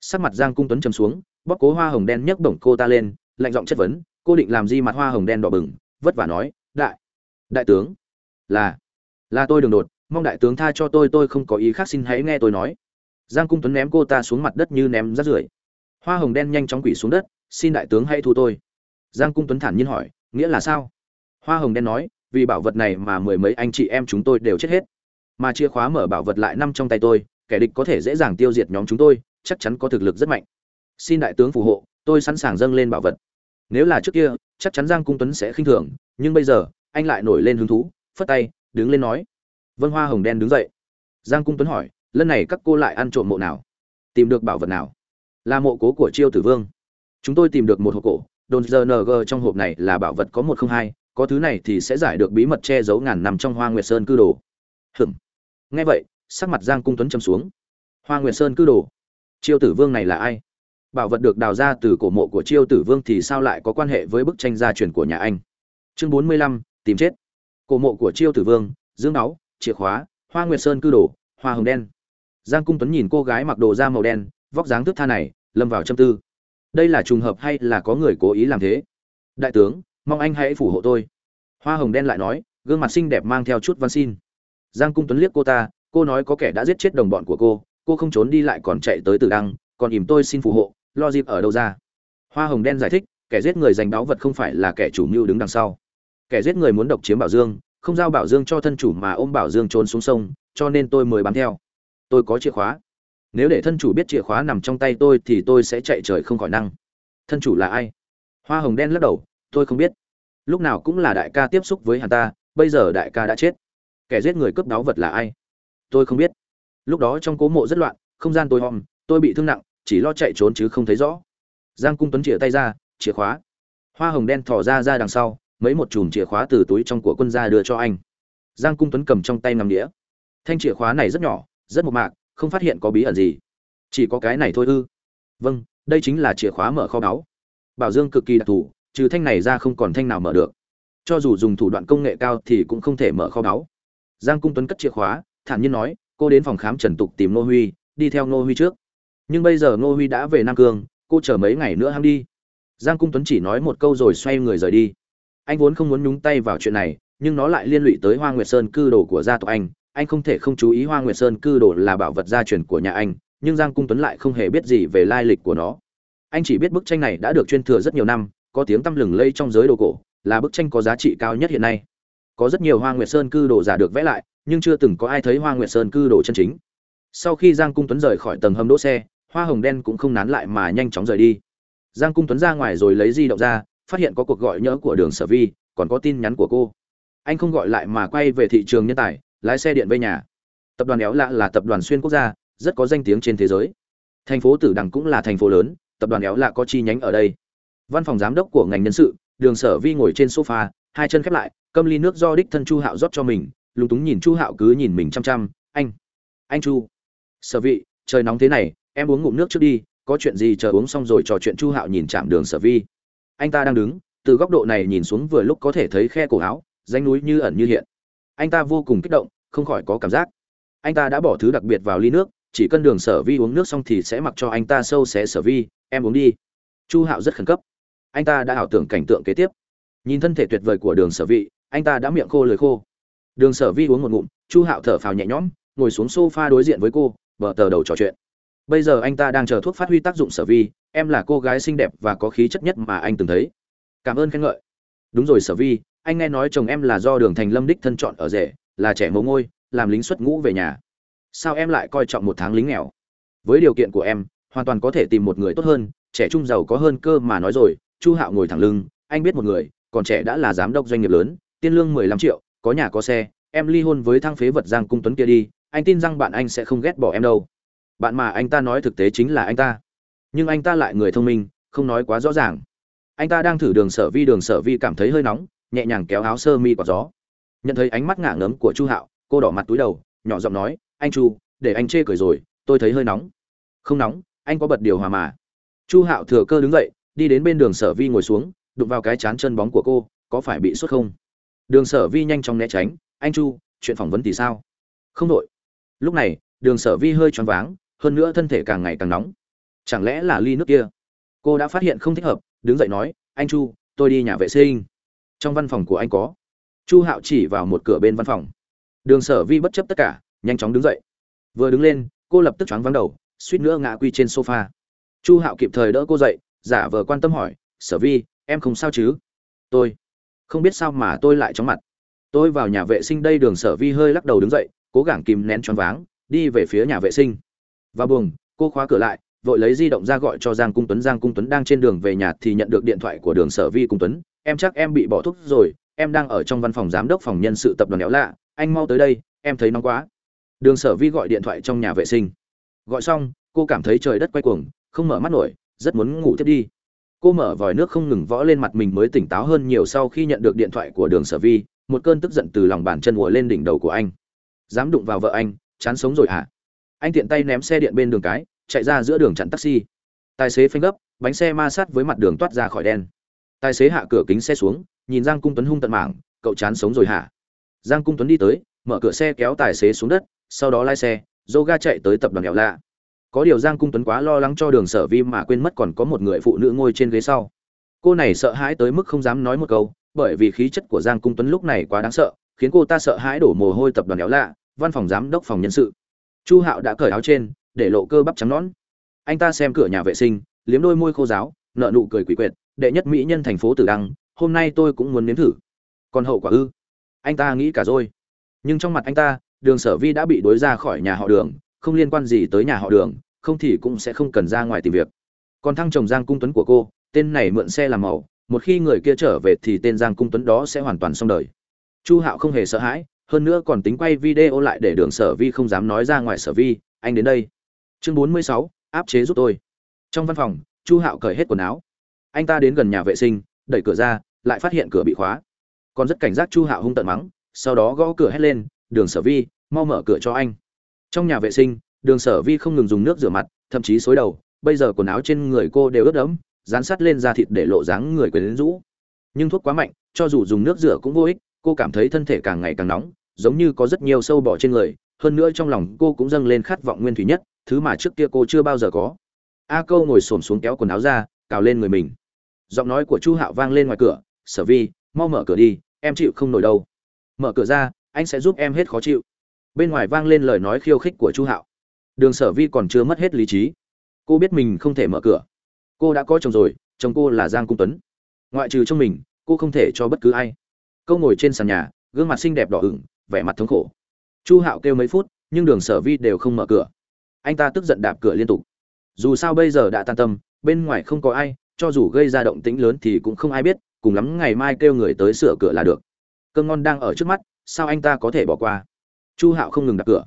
Sắc mặt giang cung tuấn chầm xuống bóc cố hoa hồng đen nhấc bổng cô ta lên, lạnh giọng chất vấn, cô định làm gì mặt hoa hồng đen đỏ bừng? Vất vả nói, đại đại tướng, là là tôi đường đột, mong đại tướng tha cho tôi tôi không có ý khác, xin hãy nghe tôi nói. Giang cung tuấn ném cô ta xuống mặt đất như ném rác rưởi hoa hồng đen nhanh chóng quỷ xuống đất, xin đại tướng hãy thu tôi. Giang cung tuấn thản nhiên hỏi, nghĩa là sao? Hoa hồng đen nói, vì bảo vật này mà mười mấy anh chị em chúng tôi đều chết hết. Mà chìa khóa mở bảo vật lại nằm trong tay tôi, kẻ địch có thể dễ dàng tiêu diệt nhóm chúng tôi, chắc chắn có thực lực rất mạnh. Xin đại tướng phù hộ, tôi sẵn sàng dâng lên bảo vật. Nếu là trước kia, chắc chắn giang cung tuấn sẽ khinh thường, nhưng bây giờ, anh lại nổi lên hứng thú, phất tay, đứng lên nói. Vân hoa hồng đen đứng dậy. Giang cung tuấn hỏi, lần này các cô lại ăn trộm mộ nào? Tìm được bảo vật nào? Là mộ cố của chiêu tử vương. Chúng tôi tìm được một hộp cổ, đồn rng trong hộp này là bảo vật có một không hai, có thứ này thì sẽ giải được bí mật che giấu ngàn năm trong hoa nguyệt sơn cư đồ. Hừm nghe vậy, sắc mặt giang cung tuấn châm xuống. Hoa nguyệt sơn cư đồ? Chiêu tử vương này là ai? Bảo vật được đào ra từ cổ mộ của chiêu tử vương thì sao lại có quan hệ với bức tranh gia truyền của nhà anh? Chương bốn mươi lăm, tìm chết. Cổ mộ của chiêu tử vương, dương náu chìa khóa, hoa nguyệt sơn cư đồ, hoa hồng đen. Giang cung tuấn nhìn cô gái mặc đồ da màu đen, vóc dáng thức tha này lâm vào châm tư. Đây là trùng hợp hay là có người cố ý làm thế? Đại tướng, mong anh hãy phủ hộ tôi. Hoa hồng đen lại nói, gương mặt xinh đẹp mang theo chút văn xin. Giang cung tuấn liếc cô ta, cô nói có kẻ đã giết chết đồng bọn của cô cô không trốn đi lại còn chạy tới tử đăng, còn ìm tôi xin phù hộ, lo dịp ở đâu ra? Hoa hồng đen giải thích, kẻ giết người giành báu vật không phải là kẻ chủ mưu đứng đằng sau. Kẻ giết người muốn độc chiếm bảo dương, không giao bảo dương cho thân chủ mà ôm bảo dương trốn xuống sông, cho nên tôi mới bám theo. Tôi có chìa khóa nếu để thân chủ biết chìa khóa nằm trong tay tôi thì tôi sẽ chạy trời không khỏi năng. Thân chủ là ai? Hoa hồng đen lắc đầu, tôi không biết. Lúc nào cũng là đại ca tiếp xúc với hắn ta, bây giờ đại ca đã chết. Kẻ giết người cướp đáo vật là ai? Tôi không biết. Lúc đó trong cố mộ rất loạn, không gian tôi hòm, tôi bị thương nặng, chỉ lo chạy trốn chứ không thấy rõ. Giang cung tuấn chĩa tay ra, chìa khóa. Hoa hồng đen thò ra ra đằng sau, mấy một chùm chìa khóa từ túi trong của quân ra đưa cho anh. Giang cung tuấn cầm trong tay nằm đĩa thanh chìa khóa này rất nhỏ, rất mộc mạc không phát hiện có bí ẩn gì. Chỉ có cái này thôi ư? Vâng đây chính là chìa khóa mở kho báu. Bảo dương cực kỳ đặc thù, trừ thanh này ra không còn thanh nào mở được. Cho dù dùng thủ đoạn công nghệ cao thì cũng không thể mở kho báu. Giang cung tuấn cất chìa khóa, thản nhiên nói, cô đến phòng khám trần tục tìm nô huy, đi theo nô huy trước. Nhưng bây giờ nô huy đã về nam cương, cô chờ mấy ngày nữa hăng đi. Giang cung tuấn chỉ nói một câu rồi xoay người rời đi. Anh vốn không muốn nhúng tay vào chuyện này, nhưng nó lại liên lụy tới hoa nguyệt sơn cư đồ của gia tộc anh anh không thể không chú ý hoa nguyệt sơn cư đồ là bảo vật gia truyền của nhà anh, nhưng giang cung tuấn lại không hề biết gì về lai lịch của nó. Anh chỉ biết bức tranh này đã được chuyên thừa rất nhiều năm, có tiếng tăm lừng lây trong giới đồ cổ, là bức tranh có giá trị cao nhất hiện nay. Có rất nhiều hoa nguyệt sơn cư đồ giả được vẽ lại, nhưng chưa từng có ai thấy hoa nguyệt sơn cư đồ chân chính. Sau khi giang cung tuấn rời khỏi tầng hầm đỗ xe, hoa hồng đen cũng không nán lại mà nhanh chóng rời đi. Giang cung tuấn ra ngoài rồi lấy di động ra, phát hiện có cuộc gọi nhỡ của đường sở vi, còn có tin nhắn của cô. Anh không gọi lại mà quay về thị trường nhân tài lái xe điện về nhà. Tập đoàn éo lạ là tập đoàn xuyên quốc gia, rất có danh tiếng trên thế giới. Thành phố tử đằng cũng là thành phố lớn, tập đoàn éo lạ có chi nhánh ở đây. Văn phòng giám đốc của ngành nhân sự, đường sở vi ngồi trên sofa, hai chân khép lại câm ly nước do đích thân chu hạo rót cho mình, lúng túng nhìn chu hạo cứ nhìn mình chăm chăm, anh anh chu, sở vị, trời nóng thế này, em uống ngụm nước trước đi, có chuyện gì chờ uống xong rồi trò chuyện chu hạo nhìn chạm đường sở vi. Anh ta đang đứng, từ góc độ này nhìn xuống vừa lúc có thể thấy khe cổ áo danh núi như ẩn như hiện. Anh ta vô cùng kích động không khỏi có cảm giác. Anh ta đã bỏ thứ đặc biệt vào ly nước, chỉ cần đường sở vi uống nước xong thì sẽ mặc cho anh ta sâu xé sở vi, em uống đi. Chu hạo rất khẩn cấp. Anh ta đã ảo tưởng cảnh tượng kế tiếp. Nhìn thân thể tuyệt vời của đường sở vị anh ta đã miệng khô lời khô. Đường sở vi uống một ngụm, chu hạo thở phào nhẹ nhõm, ngồi xuống s o f a đối diện với cô vợ tờ đầu trò chuyện. Bây giờ anh ta đang chờ thuốc phát huy tác dụng sở vi, em là cô gái xinh đẹp và có khí chất nhất mà anh từng thấy. Cảm ơn khen ngợi. Đúng rồi sở vi, anh nghe nói chồng em là do đường thành lâm đích thân chọn ở rể là trẻ mồ ngôi, làm lính xuất ngũ về nhà. Sao em lại coi trọng một tháng lính nghèo? Với điều kiện của em, hoàn toàn có thể tìm một người tốt hơn, trẻ trung giàu có hơn cơ mà nói rồi. Chu hạo ngồi thẳng lưng, anh biết một người, còn trẻ đã là giám đốc doanh nghiệp lớn tiên lương mười lăm triệu, có nhà có xe, em ly hôn với thang phế vật giang cung tuấn kia đi, anh tin rằng bạn anh sẽ không ghét bỏ em đâu. Bạn mà anh ta nói thực tế chính là anh ta. Nhưng anh ta lại người thông minh, không nói quá rõ ràng. Anh ta đang thử đường sở vi, đường sở vi cảm thấy hơi nóng, nhẹ nhàng kéo áo sơ mi quả gió nhận thấy ánh mắt ngả ngấm của chu hạo, cô đỏ mặt túi đầu, nhỏ giọng nói, anh chu, để anh chê cười rồi, tôi thấy hơi nóng. Không nóng, anh có bật điều hòa mà. Chu hạo thừa cơ đứng dậy, đi đến bên đường sở vi ngồi xuống, đụng vào cái chán chân bóng của cô, có phải bị sốt không? Đường sở vi nhanh chóng né tránh, anh chu, chuyện phỏng vấn thì sao? Không đội. Lúc này, đường sở vi hơi choáng váng, hơn nữa thân thể càng ngày càng nóng. Chẳng lẽ là ly nước kia? Cô đã phát hiện không thích hợp, đứng dậy nói, anh chu, tôi đi nhà vệ sinh. Trong văn phòng của anh có chu hạo chỉ vào một cửa bên văn phòng. Đường sở vi bất chấp tất cả, nhanh chóng đứng dậy. Vừa đứng lên, cô lập tức choáng vắng đầu, suýt nữa ngã quy trên sofa. Chu hạo kịp thời đỡ cô dậy, giả vờ quan tâm hỏi, sở vi, em không sao chứ? Tôi, không biết sao mà tôi lại chóng mặt. Tôi vào nhà vệ sinh đây, đường sở vi hơi lắc đầu đứng dậy, cố gắng kìm nén choáng váng, đi về phía nhà vệ sinh. Và buồng, cô khóa cửa lại, vội lấy di động ra gọi cho giang cung tuấn. Giang cung tuấn đang trên đường về nhà thì nhận được điện thoại của đường sở vi cung tuấn. Em chắc em bị bỏ thuốc rồi em đang ở trong văn phòng giám đốc phòng nhân sự tập đoàn éo lạ, anh mau tới đây, em thấy nóng quá. Đường sở vi gọi điện thoại trong nhà vệ sinh. Gọi xong, cô cảm thấy trời đất quay cuồng, không mở mắt nổi, rất muốn ngủ tiếp đi. Cô mở vòi nước không ngừng võ lên mặt mình mới tỉnh táo hơn nhiều sau khi nhận được điện thoại của đường sở vi, một cơn tức giận từ lòng bàn chân ùa lên đỉnh đầu của anh. Dám đụng vào vợ anh, chán sống rồi hả? Anh tiện tay ném xe điện bên đường cái, chạy ra giữa đường chặn taxi. Tài xế phanh gấp, bánh xe ma sát với mặt đường toát ra khỏi đen tài xế hạ cửa kính xe xuống nhìn giang cung tuấn hung tận mảng, cậu chán sống rồi hả? Giang cung tuấn đi tới, mở cửa xe kéo tài xế xuống đất, sau đó lái xe dô ga chạy tới tập đoàn nghèo lạ. Có điều giang cung tuấn quá lo lắng cho đường sở vi mà quên mất còn có một người phụ nữ ngồi trên ghế sau. Cô này sợ hãi tới mức không dám nói một câu, bởi vì khí chất của giang cung tuấn lúc này quá đáng sợ, khiến cô ta sợ hãi đổ mồ hôi tập đoàn nghèo lạ, văn phòng giám đốc phòng nhân sự. Chu hạo đã cởi áo trên, để lộ cơ bắp trắng nõn. Anh ta xem cửa nhà vệ sinh, liếm đôi môi khô giáo nợ nụ cười quỷ quyệt, đệ nhất mỹ nhân thành phố tử đăng hôm nay tôi cũng muốn nếm thử. Còn hậu quả ư? Anh ta nghĩ cả rồi. Nhưng trong mặt anh ta, đường sở vi đã bị đối ra khỏi nhà họ đường, không liên quan gì tới nhà họ đường, không thì cũng sẽ không cần ra ngoài tìm việc. Còn thăng chồng giang cung tuấn của cô, tên này mượn xe làm màu, một khi người kia trở về thì tên giang cung tuấn đó sẽ hoàn toàn xong đời. Chu hạo không hề sợ hãi, hơn nữa còn tính quay video lại để đường sở vi không dám nói ra ngoài sở vi, anh đến đây. Chương bốn mươi sáu, áp chế giúp tôi. Trong văn phòng, chu hạo cởi hết quần áo. Anh ta đến gần nhà vệ sinh, đẩy cửa ra lại phát hiện cửa bị khóa. Còn rất cảnh giác chu hạo hung tận mắng, sau đó gõ cửa hét lên, đường sở vi, mau mở cửa cho anh. Trong nhà vệ sinh, đường sở vi không ngừng dùng nước rửa mặt, thậm chí xối đầu, bây giờ quần áo trên người cô đều ướt đẫm, dán sát lên da thịt để lộ dáng người quyến rũ. Nhưng thuốc quá mạnh, cho dù dùng nước rửa cũng vô ích, cô cảm thấy thân thể càng ngày càng nóng, giống như có rất nhiều sâu bọ trên người, hơn nữa trong lòng cô cũng dâng lên khát vọng nguyên thủy nhất, thứ mà trước kia cô chưa bao giờ có. A câu ngồi xổm xuống kéo quần áo ra, cào lên người mình. Giọng nói của chu hạo vang lên ngoài cửa sở vi, mau mở cửa đi, em chịu không nổi đâu. Mở cửa ra, anh sẽ giúp em hết khó chịu. Bên ngoài vang lên lời nói khiêu khích của chu hạo. Đường sở vi còn chưa mất hết lý trí. Cô biết mình không thể mở cửa. Cô đã có chồng rồi, chồng cô là giang cung tuấn. Ngoại trừ trong mình, cô không thể cho bất cứ ai. Câu ngồi trên sàn nhà, gương mặt xinh đẹp đỏ ửng, vẻ mặt thống khổ. Chu hạo kêu mấy phút, nhưng đường sở vi đều không mở cửa. Anh ta tức giận đạp cửa liên tục. Dù sao bây giờ đã tan tâm, bên ngoài không có ai, cho dù gây ra động tĩnh lớn thì cũng không ai biết cùng lắm ngày mai kêu người tới sửa cửa là được. Cơn ngon đang ở trước mắt, sao anh ta có thể bỏ qua? Chu hạo không ngừng đạp cửa.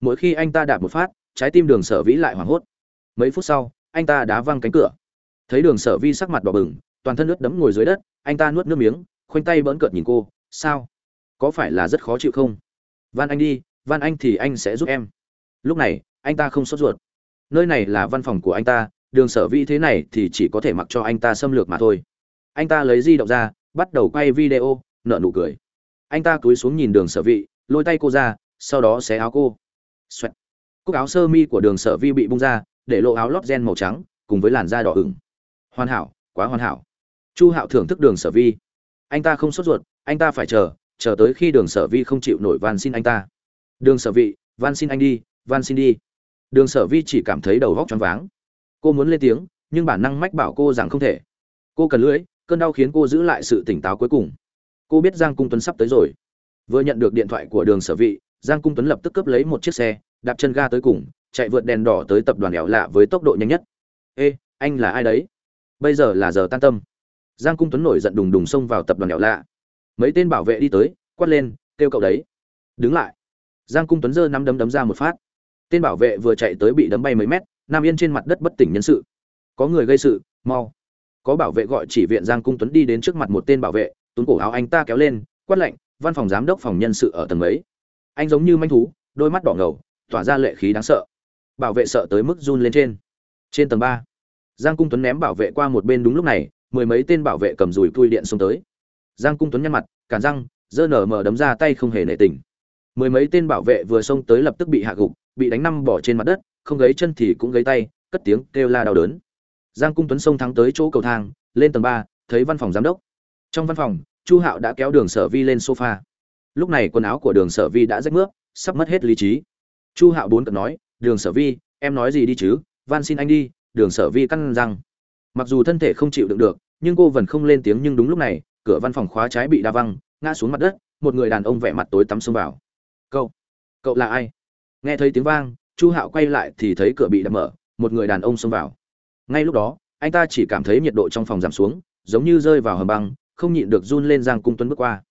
Mỗi khi anh ta đạp một phát, trái tim đường sở vĩ lại hoảng hốt. Mấy phút sau, anh ta đá văng cánh cửa. Thấy đường sở vi sắc mặt đỏ bừng, toàn thân nước đấm ngồi dưới đất, anh ta nuốt nước miếng, khoanh tay bỡn cợt nhìn cô, sao? Có phải là rất khó chịu không? Van anh đi van anh thì anh sẽ giúp em. Lúc này, anh ta không sốt ruột. Nơi này là văn phòng của anh ta, đường sở vi thế này thì chỉ có thể mặc cho anh ta xâm lược mà thôi anh ta lấy di động ra, bắt đầu quay video nợ nụ cười. Anh ta cúi xuống nhìn đường sở vị, lôi tay cô ra, sau đó xé áo cô. Xoẹt. cúc áo sơ mi của đường sở vi bị bung ra, để lộ áo lót gen màu trắng, cùng với làn da đỏ ửng. Hoàn hảo, quá hoàn hảo. Chu hạo thưởng thức đường sở vi. Anh ta không sốt ruột, anh ta phải chờ chờ tới khi đường sở vi không chịu nổi van xin anh ta. Đường sở vị, van xin anh đi, van xin đi. Đường sở vi chỉ cảm thấy đầu góc choáng váng. Cô muốn lên tiếng, nhưng bản năng mách bảo cô rằng không thể. Cô cần lưỡi cơn đau khiến cô giữ lại sự tỉnh táo cuối cùng. Cô biết giang cung tuấn sắp tới rồi. Vừa nhận được điện thoại của đường sở vị, giang cung tuấn lập tức cướp lấy một chiếc xe, đạp chân ga tới cùng, chạy vượt đèn đỏ tới tập đoàn đèo lạ với tốc độ nhanh nhất. Ê, anh là ai đấy? Bây giờ là giờ tan tâm. Giang cung tuấn nổi giận đùng đùng xông vào tập đoàn đèo lạ. Mấy tên bảo vệ đi tới, quát lên, kêu cậu đấy. Đứng lại. Giang cung tuấn giơ nắm đấm đấm ra một phát. Tên bảo vệ vừa chạy tới bị đấm bay mấy mét nam yên trên mặt đất bất tỉnh nhân sự. Có người gây sự, mau có bảo vệ gọi chỉ viện giang cung tuấn đi đến trước mặt một tên bảo vệ tuấn cổ áo anh ta kéo lên, quát lệnh văn phòng giám đốc phòng nhân sự ở tầng mấy? Anh giống như manh thú, đôi mắt đỏ ngầu, tỏa ra lệ khí đáng sợ. Bảo vệ sợ tới mức run lên trên. Trên tầng ba, giang cung tuấn ném bảo vệ qua một bên đúng lúc này, mười mấy tên bảo vệ cầm dùi cui điện xông tới. Giang cung tuấn nhăn mặt, cản răng dơ nở mở đấm ra tay không hề nể tình. Mười mấy tên bảo vệ vừa xông tới lập tức bị hạ gục, bị đánh năm bỏ trên mặt đất, không gấy chân thì cũng gấy tay, cất tiếng kêu la đau đớn giang cung tuấn xông thắng tới chỗ cầu thang, lên tầng ba, thấy văn phòng giám đốc. Trong văn phòng, chu hạo đã kéo đường sở vi lên sofa. Lúc này quần áo của đường sở vi đã rách nước sắp mất hết lý trí. Chu hạo bốn cận nói, đường sở vi, em nói gì đi chứ? Van xin anh đi, đường sở vi căn răng. Mặc dù thân thể không chịu đựng được, nhưng cô vẫn không lên tiếng, nhưng đúng lúc này, cửa văn phòng khóa trái bị đa văng, ngã xuống mặt đất, một người đàn ông vẻ mặt tối tắm xông vào. Cậu cậu là ai? Nghe thấy tiếng vang, chu hạo quay lại thì thấy cửa bị đập mở, một người đàn ông xông vào ngay lúc đó, anh ta chỉ cảm thấy nhiệt độ trong phòng giảm xuống, giống như rơi vào hầm băng, không nhịn được run lên giang cung tuấn bước qua.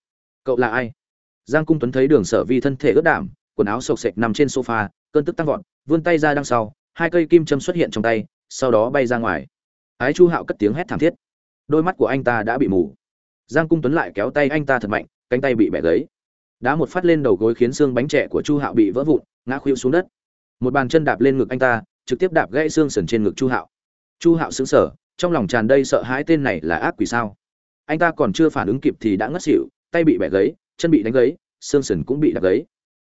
Cậu là ai? Giang cung tuấn thấy đường sở vi thân thể ướt đảm quần áo sộc sệch nằm trên sofa, cơn tức tăng vọt, vươn tay ra đằng sau, hai cây kim châm xuất hiện trong tay, sau đó bay ra ngoài. Ái chu hạo cất tiếng hét thảm thiết. Đôi mắt của anh ta đã bị mù. Giang cung tuấn lại kéo tay anh ta thật mạnh, cánh tay bị bẻ gấy đá một phát lên đầu gối khiến xương bánh trẻ của chu hạo bị vỡ vụn, ngã khuỵu xuống đất. Một bàn chân đạp lên ngực anh ta, trực tiếp đạp gãy xương sườn trên ngực chu hạo chu hạo xứng sở trong lòng tràn đầy sợ hãi tên này là ác quỷ sao? Anh ta còn chưa phản ứng kịp thì đã ngất xỉu, tay bị bẻ gấy chân bị đánh gấy xương sườn cũng bị đập gấy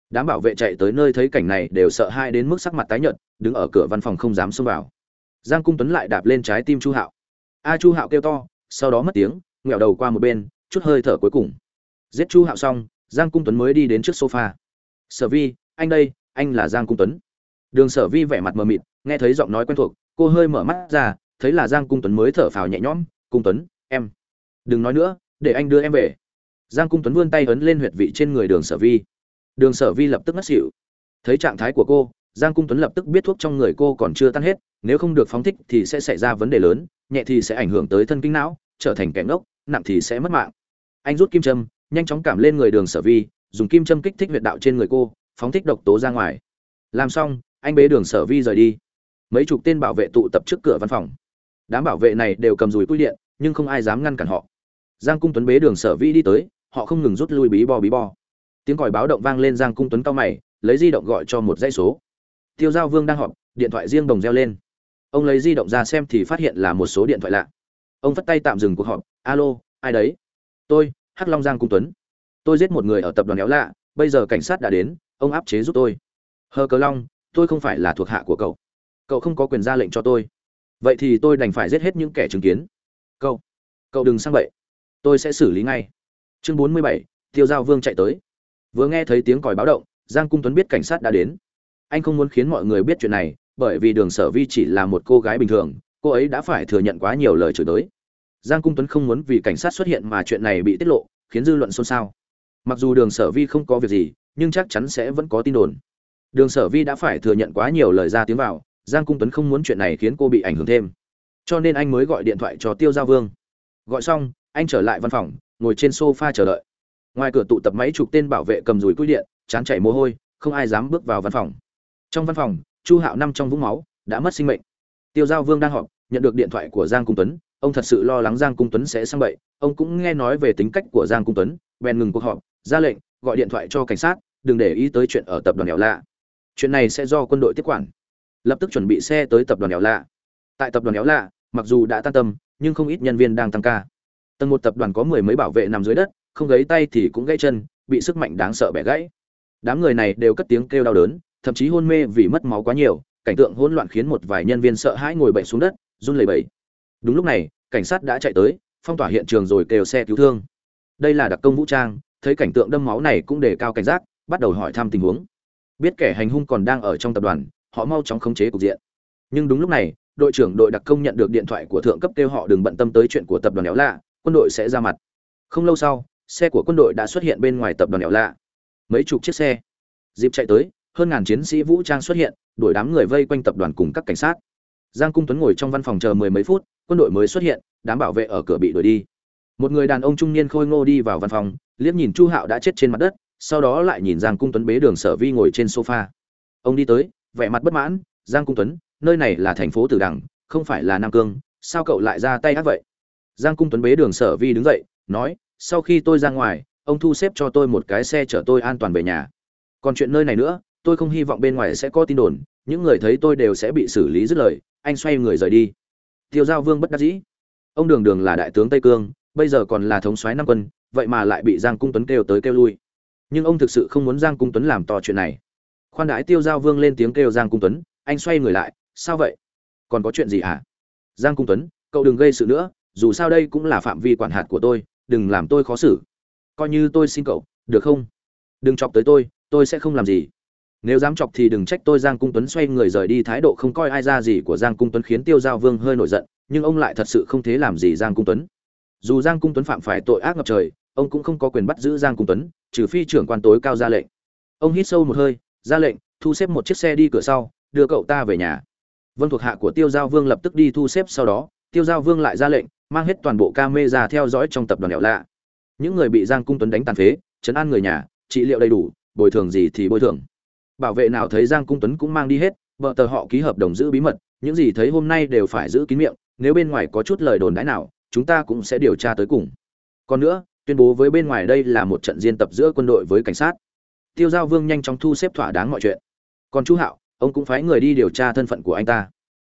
đám bảo vệ chạy tới nơi thấy cảnh này đều sợ hãi đến mức sắc mặt tái nhợt, đứng ở cửa văn phòng không dám xông vào. Giang cung tuấn lại đạp lên trái tim chu hạo. A chu hạo kêu to, sau đó mất tiếng, nghẹo đầu qua một bên, chút hơi thở cuối cùng. Giết chu hạo xong, giang cung tuấn mới đi đến trước sofa. Sở vi, anh đây, anh là giang cung tuấn. Đường sở vi vẻ mặt mờ mịt, nghe thấy giọng nói quen thuộc cô hơi mở mắt ra, thấy là giang cung tuấn mới thở phào nhẹ nhõm, cung tuấn, em, đừng nói nữa, để anh đưa em về. Giang cung tuấn vươn tay ấn lên huyệt vị trên người đường sở vi. Đường sở vi lập tức ngất xỉu. Thấy trạng thái của cô, giang cung tuấn lập tức biết thuốc trong người cô còn chưa tan hết, nếu không được phóng thích thì sẽ xảy ra vấn đề lớn, nhẹ thì sẽ ảnh hưởng tới thân kinh não, trở thành kẻ ngốc, nặng thì sẽ mất mạng. Anh rút kim châm, nhanh chóng cảm lên người đường sở vi, dùng kim châm kích thích huyệt đạo trên người cô, phóng thích độc tố ra ngoài. Làm xong, anh bế đường sở vi rời đi mấy chục tên bảo vệ tụ tập trước cửa văn phòng. Đám bảo vệ này đều cầm dùi cui điện, nhưng không ai dám ngăn cản họ. Giang cung tuấn bế đường sở vi đi tới, họ không ngừng rút lui bí bo bí bo. Tiếng còi báo động vang lên giang cung tuấn cao mày, lấy di động gọi cho một dãy số. Tiêu giao vương đang họp, điện thoại riêng đồng reo lên. Ông lấy di động ra xem thì phát hiện là một số điện thoại lạ. Ông vất tay tạm dừng cuộc họp, alo, ai đấy? Tôi, hắc long giang cung tuấn. Tôi giết một người ở tập đoàn éo lạ, bây giờ cảnh sát đã đến, ông áp chế giúp tôi. Hờ cờ long, tôi không phải là thuộc hạ của cậu cậu không có quyền ra lệnh cho tôi. Vậy thì tôi đành phải giết hết những kẻ chứng kiến. Cậu cậu đừng sang vậy tôi sẽ xử lý ngay. Chương bốn mươi bảy, tiêu giao vương chạy tới. Vừa nghe thấy tiếng còi báo động, giang cung tuấn biết cảnh sát đã đến. Anh không muốn khiến mọi người biết chuyện này, bởi vì đường sở vi chỉ là một cô gái bình thường, cô ấy đã phải thừa nhận quá nhiều lời chửi tới giang cung tuấn không muốn vì cảnh sát xuất hiện mà chuyện này bị tiết lộ, khiến dư luận xôn xao. Mặc dù đường sở vi không có việc gì, nhưng chắc chắn sẽ vẫn có tin đồn. Đường sở vi đã phải thừa nhận quá nhiều lời ra tiếng vào giang cung tuấn không muốn chuyện này khiến cô bị ảnh hưởng thêm. Cho nên anh mới gọi điện thoại cho tiêu giao vương. Gọi xong, anh trở lại văn phòng, ngồi trên sofa chờ đợi. Ngoài cửa tụ tập máy chụp tên bảo vệ cầm dùi cúi điện, chán chảy mồ hôi, không ai dám bước vào văn phòng. Trong văn phòng, chu hạo năm trong vũng máu, đã mất sinh mệnh. Tiêu giao vương đang họp, nhận được điện thoại của giang cung tuấn. Ông thật sự lo lắng giang cung tuấn sẽ sang bậy. Ông cũng nghe nói về tính cách của giang cung tuấn, bèn ngừng cuộc họp, ra lệnh, gọi điện thoại cho cảnh sát, đừng để ý tới chuyện ở tập đoàn đèo lạ. Chuyện này sẽ do quân đội tiếp quản lập tức chuẩn bị xe tới tập đoàn éo lạ. Tại tập đoàn éo lạ, mặc dù đã tan tâm, nhưng không ít nhân viên đang tăng ca. Tầng một tập đoàn có mười mấy bảo vệ nằm dưới đất, không gãy tay thì cũng gãy chân, bị sức mạnh đáng sợ bẻ gãy. Đám người này đều cất tiếng kêu đau đớn, thậm chí hôn mê vì mất máu quá nhiều, cảnh tượng hỗn loạn khiến một vài nhân viên sợ hãi ngồi bậy xuống đất, run lẩy bẩy. Đúng lúc này, cảnh sát đã chạy tới, phong tỏa hiện trường rồi kêu xe cứu thương. Đây là đặc công vũ trang, thấy cảnh tượng đâm máu này cũng đề cao cảnh giác, bắt đầu hỏi thăm tình huống. Biết kẻ hành hung còn đang ở trong tập đoàn họ mau chóng khống chế cục diện. Nhưng đúng lúc này, đội trưởng đội đặc công nhận được điện thoại của thượng cấp kêu họ đừng bận tâm tới chuyện của tập đoàn éo lạ, quân đội sẽ ra mặt. Không lâu sau, xe của quân đội đã xuất hiện bên ngoài tập đoàn éo lạ. Mấy chục chiếc xe. Dịp chạy tới, hơn ngàn chiến sĩ vũ trang xuất hiện, đuổi đám người vây quanh tập đoàn cùng các cảnh sát. Giang cung tuấn ngồi trong văn phòng chờ mười mấy phút, quân đội mới xuất hiện, đám bảo vệ ở cửa bị đuổi đi. Một người đàn ông trung niên khôi ngô đi vào văn phòng, liếc nhìn chu hạo đã chết trên mặt đất, sau đó lại nhìn giang cung tuấn bế đường sở vi ngồi trên sofa. Ông đi tới vẻ mặt bất mãn, giang cung tuấn, nơi này là thành phố tử đằng, không phải là nam cương, sao cậu lại ra tay ác vậy? Giang cung tuấn bế đường sở vi đứng dậy, nói, sau khi tôi ra ngoài, ông thu xếp cho tôi một cái xe chở tôi an toàn về nhà. Còn chuyện nơi này nữa, tôi không hy vọng bên ngoài sẽ có tin đồn, những người thấy tôi đều sẽ bị xử lý dứt lời, anh xoay người rời đi. Tiêu giao vương bất đắc dĩ, ông đường đường là đại tướng tây cương, bây giờ còn là thống soái năm quân, vậy mà lại bị giang cung tuấn kêu tới kêu lui. Nhưng ông thực sự không muốn giang cung tuấn làm to chuyện này khoan đãi tiêu giao vương lên tiếng kêu giang cung tuấn, anh xoay người lại, sao vậy? Còn có chuyện gì hả? À? giang cung tuấn, cậu đừng gây sự nữa, dù sao đây cũng là phạm vi quản hạt của tôi, đừng làm tôi khó xử. Coi như tôi xin cậu, được không? Đừng chọc tới tôi tôi sẽ không làm gì. Nếu dám chọc thì đừng trách tôi, giang cung tuấn xoay người rời đi, thái độ không coi ai ra gì của giang cung tuấn khiến tiêu giao vương hơi nổi giận, nhưng ông lại thật sự không thế làm gì giang cung tuấn. Dù giang cung tuấn phạm phải tội ác ngập trời, ông cũng không có quyền bắt giữ giang cung tuấn, trừ phi trưởng quan tối cao ra lệnh. Ông hít sâu một hơi ra lệnh, thu xếp một chiếc xe đi cửa sau, đưa cậu ta về nhà. Vân thuộc hạ của tiêu giao vương lập tức đi thu xếp sau đó, tiêu giao vương lại ra lệnh, mang hết toàn bộ ca mê ra theo dõi trong tập đoàn đèo lạ. Những người bị giang cung tuấn đánh tàn phế chấn an người nhà, trị liệu đầy đủ, bồi thường gì thì bồi thường. Bảo vệ nào thấy giang cung tuấn cũng mang đi hết, vợ tờ họ ký hợp đồng giữ bí mật, những gì thấy hôm nay đều phải giữ kín miệng, nếu bên ngoài có chút lời đồn đãi nào, chúng ta cũng sẽ điều tra tới cùng. Còn nữa, tuyên bố với bên ngoài đây là một trận diên tập giữa quân đội với cảnh sát tiêu giao vương nhanh chóng thu xếp thỏa đáng mọi chuyện. Còn chu hạo, ông cũng phái người đi điều tra thân phận của anh ta.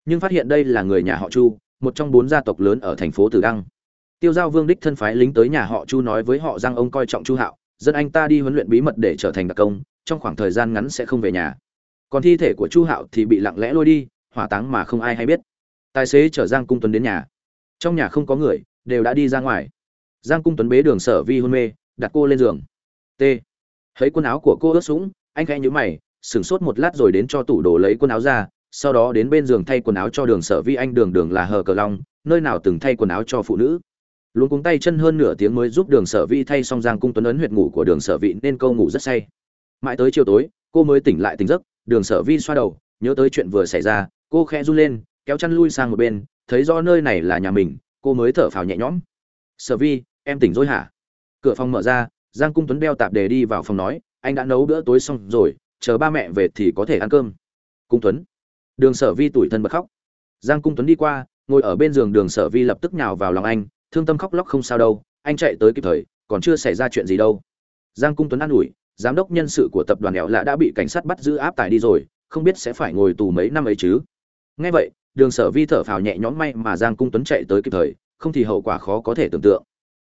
Nhưng phát hiện đây là người nhà họ chu, một trong bốn gia tộc lớn ở thành phố tử đăng. Tiêu giao vương đích thân phái lính tới nhà họ chu nói với họ rằng ông coi trọng chu hạo, dẫn anh ta đi huấn luyện bí mật để trở thành đặc công, trong khoảng thời gian ngắn sẽ không về nhà. Còn thi thể của chu hạo thì bị lặng lẽ lôi đi, hỏa táng mà không ai hay biết. Tài xế chở giang cung tuấn đến nhà. Trong nhà không có người, đều đã đi ra ngoài. Giang cung tuấn bế đường sở vi hôn mê, đặt cô lên giường. T thấy quần áo của cô ướt sũng, anh khẽ nhíu mày, sửng sốt một lát rồi đến cho tủ đồ lấy quần áo ra, sau đó đến bên giường thay quần áo cho đường sở vi anh đường đường là hờ cờ long, nơi nào từng thay quần áo cho phụ nữ. Luôn cuống tay chân hơn nửa tiếng mới giúp đường sở vi thay xong giang cung tuấn ấn huyệt ngủ của đường sở vị nên câu ngủ rất say. Mãi tới chiều tối, cô mới tỉnh lại tỉnh giấc, đường sở vi xoa đầu, nhớ tới chuyện vừa xảy ra, cô khẽ run lên, kéo chăn lui sang một bên, thấy do nơi này là nhà mình, cô mới thở phào nhẹ nhõm. Sở vi, em tỉnh rồi hả? Cửa phòng mở ra giang cung tuấn đeo tạp đề đi vào phòng nói, anh đã nấu bữa tối xong rồi, chờ ba mẹ về thì có thể ăn cơm. Cung tuấn, đường sở vi tủi thân bật khóc. Giang cung tuấn đi qua, ngồi ở bên giường đường sở vi lập tức nhào vào lòng anh, thương tâm khóc lóc không sao đâu, anh chạy tới kịp thời, còn chưa xảy ra chuyện gì đâu. Giang cung tuấn an ủi, giám đốc nhân sự của tập đoàn nghèo lạ đã bị cảnh sát bắt giữ áp tải đi rồi, không biết sẽ phải ngồi tù mấy năm ấy chứ? Nghe vậy, đường sở vi thở phào nhẹ nhõm may mà giang cung tuấn chạy tới kịp thời, không thì hậu quả khó có thể tưởng tượng.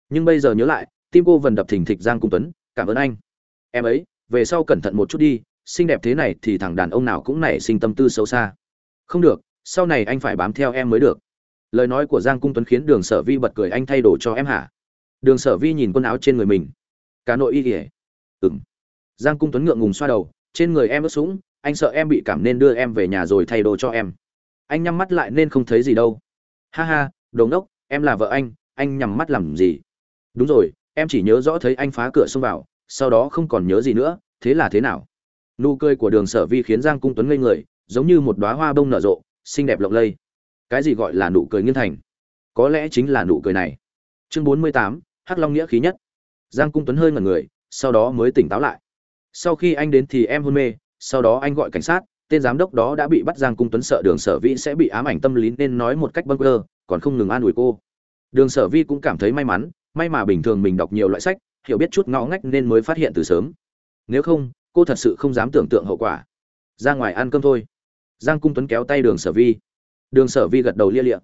Nhưng bây giờ nhớ lại tim cô vần đập thình thịch giang cung tuấn, cảm ơn anh. Em ấy, về sau cẩn thận một chút đi, xinh đẹp thế này thì thằng đàn ông nào cũng nảy sinh tâm tư xấu xa. Không được, sau này anh phải bám theo em mới được. Lời nói của giang cung tuấn khiến đường sở vi bật cười, anh thay đồ cho em hả? Đường sở vi nhìn quần áo trên người mình. Cả nội y ỉa ừng giang cung tuấn ngượng ngùng xoa đầu, trên người em ướt sũng, anh sợ em bị cảm nên đưa em về nhà rồi thay đồ cho em. Anh nhắm mắt lại nên không thấy gì đâu. Ha ha, đồ đốc em là vợ anh anh nhắm mắt làm gì? Đúng rồi em chỉ nhớ rõ thấy anh phá cửa xông vào, sau đó không còn nhớ gì nữa, thế là thế nào? Nụ cười của đường sở vi khiến giang cung tuấn ngây người, giống như một đoá hoa bông nở rộ, xinh đẹp lộng lây. Cái gì gọi là nụ cười nghiêng thành? Có lẽ chính là nụ cười này. Chương bốn mươi tám, hắc long nghĩa khí nhất. Giang cung tuấn hơi ngẩn người, sau đó mới tỉnh táo lại. Sau khi anh đến thì em hôn mê, sau đó anh gọi cảnh sát, tên giám đốc đó đã bị bắt giang cung tuấn sợ đường sở vi sẽ bị ám ảnh tâm lý nên nói một cách bâng cơ còn không ngừng an ủi cô. Đường sở vi cũng cảm thấy may mắn may mà bình thường mình đọc nhiều loại sách, hiểu biết chút ngõ ngách nên mới phát hiện từ sớm. Nếu không, cô thật sự không dám tưởng tượng hậu quả. Ra ngoài ăn cơm thôi. Giang cung tuấn kéo tay đường sở vi. Đường sở vi gật đầu lia lịa.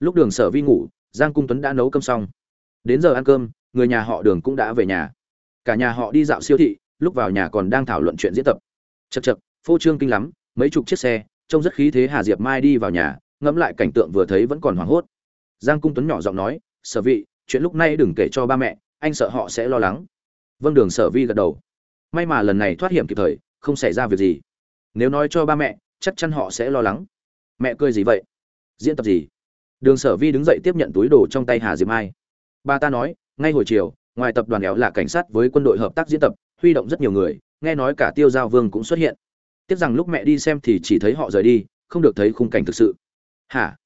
Lúc đường sở vi ngủ, giang cung tuấn đã nấu cơm xong. Đến giờ ăn cơm, người nhà họ đường cũng đã về nhà. Cả nhà họ đi dạo siêu thị, lúc vào nhà còn đang thảo luận chuyện diễn tập. Chật chật phô trương kinh lắm, mấy chục chiếc xe, trông rất khí thế hà diệp mai đi vào nhà, ngẫm lại cảnh tượng vừa thấy vẫn còn hoảng hốt. Giang cung tuấn nhỏ giọng nói, sở vị chuyện lúc này đừng kể cho ba mẹ, anh sợ họ sẽ lo lắng. Vâng đường sở vi gật đầu. May mà lần này thoát hiểm kịp thời, không xảy ra việc gì. Nếu nói cho ba mẹ, chắc chắn họ sẽ lo lắng. Mẹ cười gì vậy? Diễn tập gì? Đường sở vi đứng dậy tiếp nhận túi đồ trong tay hà diệp mai. Ba ta nói, ngay hồi chiều, ngoài tập đoàn éo là cảnh sát với quân đội hợp tác diễn tập, huy động rất nhiều người, nghe nói cả tiêu giao vương cũng xuất hiện. Tiếc rằng lúc mẹ đi xem thì chỉ thấy họ rời đi, không được thấy khung cảnh thực sự. Hả?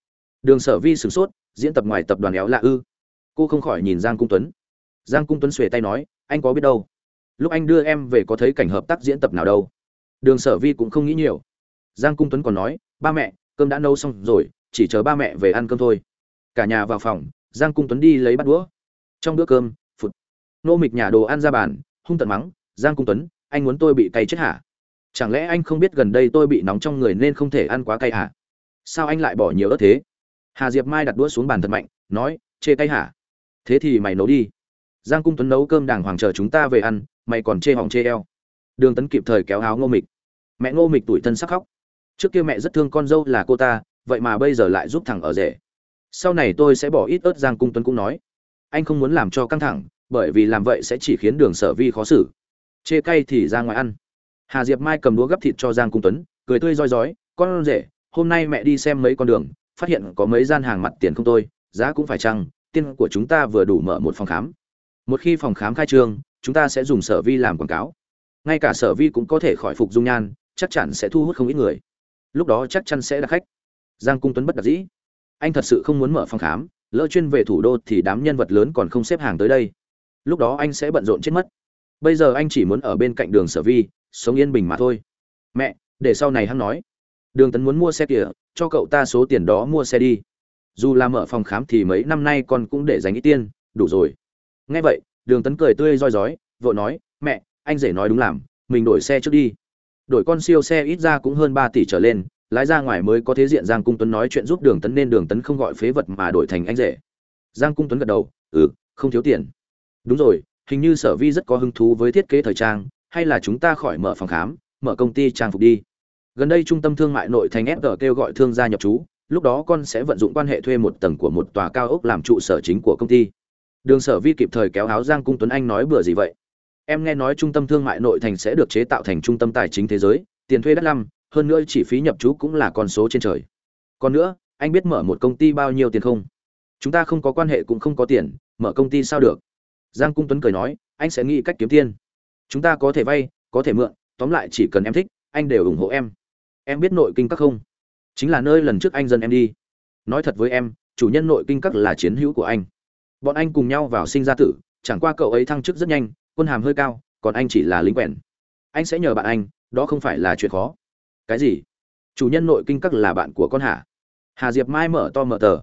Đường sở vi sửng sốt, diễn tập ngoài tập đoàn éo lạ ư? Cô không khỏi nhìn giang cung tuấn. Giang cung tuấn xuề tay nói, anh có biết đâu, lúc anh đưa em về có thấy cảnh hợp tác diễn tập nào đâu? Đường sở vi cũng không nghĩ nhiều. Giang cung tuấn còn nói, ba mẹ, cơm đã nấu xong rồi, chỉ chờ ba mẹ về ăn cơm thôi. Cả nhà vào phòng, giang cung tuấn đi lấy bát đũa. Trong bữa cơm, phụt. Nô mịch nhà đồ ăn ra bàn, hung tận mắng, giang cung tuấn, anh muốn tôi bị cay chết hả? Chẳng lẽ anh không biết gần đây tôi bị nóng trong người nên không thể ăn quá cay hả? Sao anh lại bỏ nhiều ớt thế? Hà diệp mai đặt đũa xuống bàn thật mạnh, nói, chê cay hả? Thế thì mày nấu đi. Giang cung tuấn nấu cơm đàng hoàng chờ chúng ta về ăn, mày còn chê hỏng chê eo. Đường tấn kịp thời kéo áo ngô mịch. Mẹ ngô mịch tủi thân sắc khóc. Trước kia mẹ rất thương con dâu là cô ta, vậy mà bây giờ lại giúp thằng ở rể. Sau này tôi sẽ bỏ ít ớt, giang cung tuấn cũng nói. Anh không muốn làm cho căng thẳng, bởi vì làm vậy sẽ chỉ khiến đường sở vi khó xử. Chê cay thì ra ngoài ăn. Hà diệp mai cầm đũa gấp thịt cho giang cung tuấn, cười tươi roi rói, con rể, hôm nay mẹ đi xem mấy con đường, phát hiện có mấy gian hàng mặt tiền không tôi, giá cũng phải chăng tiên của chúng ta vừa đủ mở một phòng khám. Một khi phòng khám khai trương, chúng ta sẽ dùng sở vi làm quảng cáo. Ngay cả sở vi cũng có thể khỏi phục dung nhan, chắc chắn sẽ thu hút không ít người. Lúc đó chắc chắn sẽ là khách. Giang cung tuấn bất đắc dĩ. Anh thật sự không muốn mở phòng khám, lỡ chuyên về thủ đô thì đám nhân vật lớn còn không xếp hàng tới đây. Lúc đó anh sẽ bận rộn chết mất. Bây giờ anh chỉ muốn ở bên cạnh đường sở vi, sống yên bình mà thôi. Mẹ, để sau này hắn nói. Đường tấn muốn mua xe kìa, cho cậu ta số tiền đó mua xe đi dù là mở phòng khám thì mấy năm nay con cũng để dành ít tiền, đủ rồi. Nghe vậy, đường tấn cười tươi roi rói vợ nói, mẹ, anh rể nói đúng làm, mình đổi xe trước đi. Đổi con siêu xe ít ra cũng hơn ba tỷ trở lên, lái ra ngoài mới có thế diện giang cung tuấn nói chuyện giúp đường tấn nên đường tấn không gọi phế vật mà đổi thành anh rể. Giang cung tuấn gật đầu ừ không thiếu tiền. Đúng rồi, hình như sở vi rất có hứng thú với thiết kế thời trang, hay là chúng ta khỏi mở phòng khám, mở công ty trang phục đi. Gần đây trung tâm thương mại nội thành fg kêu gọi thương gia nhập chú lúc đó con sẽ vận dụng quan hệ thuê một tầng của một tòa cao ốc làm trụ sở chính của công ty. Đường sở vi kịp thời kéo áo giang cung tuấn anh nói bừa gì vậy? Em nghe nói trung tâm thương mại nội thành sẽ được chế tạo thành trung tâm tài chính thế giới, tiền thuê đắt lăm, hơn nữa chi phí nhập trú cũng là con số trên trời. Còn nữa, anh biết mở một công ty bao nhiêu tiền không? Chúng ta không có quan hệ cũng không có tiền, mở công ty sao được? Giang cung tuấn cười nói, anh sẽ nghĩ cách kiếm tiền. Chúng ta có thể vay, có thể mượn, tóm lại chỉ cần em thích, anh đều ủng hộ em. Em biết nội kinh các không? Chính là nơi lần trước anh dân em đi. Nói thật với em, chủ nhân nội kinh các là chiến hữu của anh. Bọn anh cùng nhau vào sinh ra tử, chẳng qua cậu ấy thăng chức rất nhanh, quân hàm hơi cao, còn anh chỉ là lính quèn. Anh sẽ nhờ bạn anh, đó không phải là chuyện khó. Cái gì? Chủ nhân nội kinh các là bạn của con hả hà diệp mai mở to mở tờ.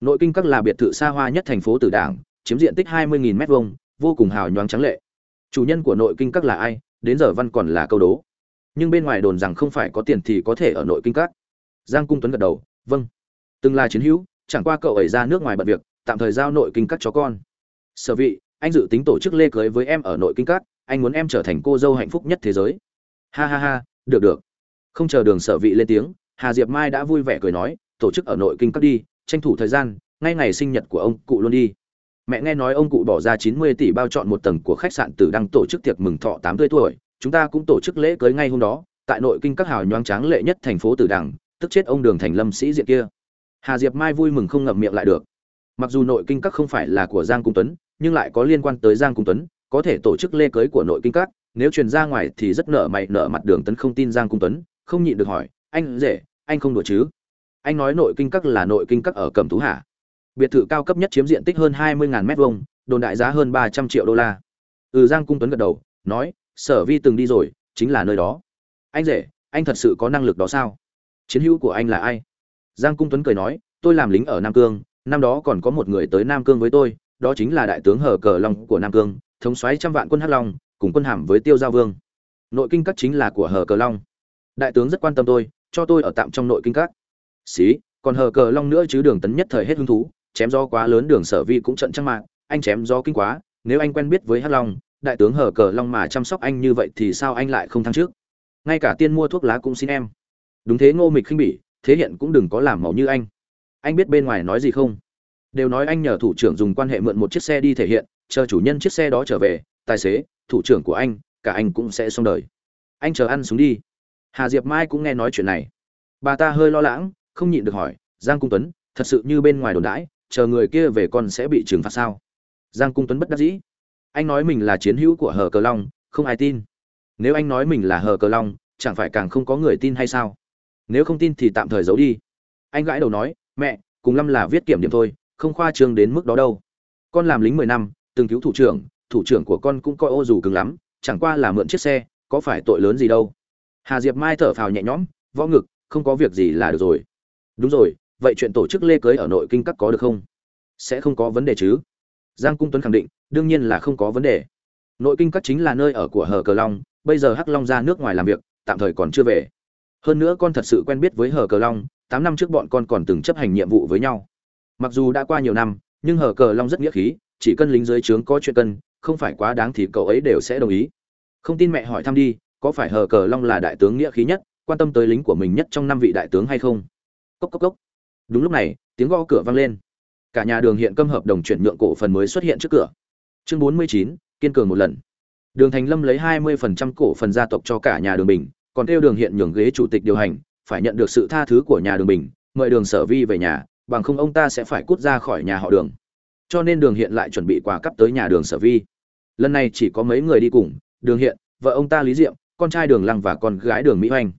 Nội kinh các là biệt thự xa hoa nhất thành phố tử đảng, chiếm diện tích hai mươi m hai vô cùng hào nhoáng trắng lệ. Chủ nhân của nội kinh các là ai, đến giờ văn còn là câu đố. Nhưng bên ngoài đồn rằng không phải có tiền thì có thể ở nội kinh các giang cung tuấn gật đầu vâng. Từng là chiến hữu chẳng qua cậu ấy ra nước ngoài bận việc tạm thời giao nội kinh các chó con. Sở vị anh dự tính tổ chức lê cưới với em ở nội kinh các anh muốn em trở thành cô dâu hạnh phúc nhất thế giới. Ha ha ha được được. Không chờ đường sở vị lên tiếng hà diệp mai đã vui vẻ cười nói tổ chức ở nội kinh các đi tranh thủ thời gian ngay ngày sinh nhật của ông cụ luôn đi. Mẹ nghe nói ông cụ bỏ ra chín mươi tỷ bao chọn một tầng của khách sạn Tử Đăng tổ chức tiệc mừng thọ tám mươi tuổi, chúng ta cũng tổ chức lễ cưới ngay hôm đó, tại nội kinh các hào nhoáng tráng lệ nhất thành phố Tử Đằng, tức chết ông Đường Thành Lâm sĩ diện kia. Hà Diệp Mai vui mừng không ngậm miệng lại được. Mặc dù nội kinh các không phải là của Giang Cung Tuấn, nhưng lại có liên quan tới Giang Cung Tuấn, có thể tổ chức lê cưới của nội kinh các, nếu truyền ra ngoài thì rất nở mày nở mặt Đường Tấn không tin Giang Cung Tuấn, không nhịn được hỏi, "Anh rể, anh không đùa chứ?" Anh nói nội kinh các là nội kinh các ở Cẩm Tú Hạ. Biệt thự cao cấp nhất chiếm diện tích hơn 20.000 mét vuông, đồn đại giá hơn 300 triệu đô la. Ừ Giang Cung Tuấn gật đầu, nói, "Sở Vi từng đi rồi, chính là nơi đó." Anh rể, anh thật sự có năng lực đó sao? Chiến hữu của anh là ai? Giang Cung Tuấn cười nói, "Tôi làm lính ở Nam Cương, năm đó còn có một người tới Nam Cương với tôi, đó chính là đại tướng Hở Cờ Long của Nam Cương, thống soái trăm vạn quân Hắc Long, cùng quân hàm với Tiêu Giao Vương. Nội kinh các chính là của Hở Cờ Long. Đại tướng rất quan tâm tôi, cho tôi ở tạm trong nội kinh các. Xí, còn Hở Cờ Long nữa chứ Đường Tấn nhất thời hết hứng thú, chém do quá lớn Đường Sở Vi cũng trận trăng mạng, anh chém do kinh quá, nếu anh quen biết với Hắc Long, đại tướng Hở Cờ Long mà chăm sóc anh như vậy thì sao anh lại không thăng trước? Ngay cả tiên mua thuốc lá cũng xin em. Đúng thế Ngô Mịch khinh bỉ, thế hiện cũng đừng có làm màu như anh. Anh biết bên ngoài nói gì không? đều nói anh nhờ thủ trưởng dùng quan hệ mượn một chiếc xe đi thể hiện chờ chủ nhân chiếc xe đó trở về tài xế thủ trưởng của anh cả anh cũng sẽ xong đời. Anh chờ ăn xuống đi. Hà diệp mai cũng nghe nói chuyện này. Bà ta hơi lo lắng không nhịn được hỏi giang cung tuấn thật sự như bên ngoài đồn đãi chờ người kia về con sẽ bị trừng phạt sao? Giang cung tuấn bất đắc dĩ. Anh nói mình là chiến hữu của hờ cờ long không ai tin. Nếu anh nói mình là hờ cờ long chẳng phải càng không có người tin hay sao? Nếu không tin thì tạm thời giấu đi. Anh gãi đầu nói, mẹ, cùng lâm là viết kiểm điểm thôi, không khoa trương đến mức đó đâu. Con làm lính mười năm, từng cứu thủ trưởng thủ trưởng của con cũng coi ô dù cứng lắm, chẳng qua là mượn chiếc xe, có phải tội lớn gì đâu. Hà diệp mai thở phào nhẹ nhõm, võ ngực, không có việc gì là được rồi. Đúng rồi, vậy chuyện tổ chức lê cưới ở nội kinh các có được không? Sẽ không có vấn đề chứ? Giang cung tuấn khẳng định, đương nhiên là không có vấn đề. Nội kinh các chính là nơi ở của hờ cờ long, bây giờ hắc long ra nước ngoài làm việc, tạm thời còn chưa về hơn nữa con thật sự quen biết với hờ cờ long, tám năm trước bọn con còn từng chấp hành nhiệm vụ với nhau. Mặc dù đã qua nhiều năm, nhưng hờ cờ long rất nghĩa khí, chỉ cần lính dưới trướng có chuyện cân, không phải quá đáng thì cậu ấy đều sẽ đồng ý. Không tin mẹ hỏi thăm đi, có phải hờ cờ long là đại tướng nghĩa khí nhất, quan tâm tới lính của mình nhất trong năm vị đại tướng hay không? Cốc cốc cốc. Đúng lúc này, tiếng gõ cửa vang lên. Cả nhà đường hiện câm hợp đồng chuyển nhượng cổ phần mới xuất hiện trước cửa. Chương bốn mươi chín, kiên cường một lần. Đường thành lâm lấy hai mươi phần trăm cổ phần gia tộc cho cả nhà đường bình còn kêu đường hiện nhường ghế chủ tịch điều hành, phải nhận được sự tha thứ của nhà đường bình, mời đường sở vi về nhà, bằng không ông ta sẽ phải cút ra khỏi nhà họ đường. Cho nên đường hiện lại chuẩn bị quà cấp tới nhà đường sở vi. Lần này chỉ có mấy người đi cùng, đường hiện, vợ ông ta lý diệm, con trai đường lăng và con gái đường mỹ hoành.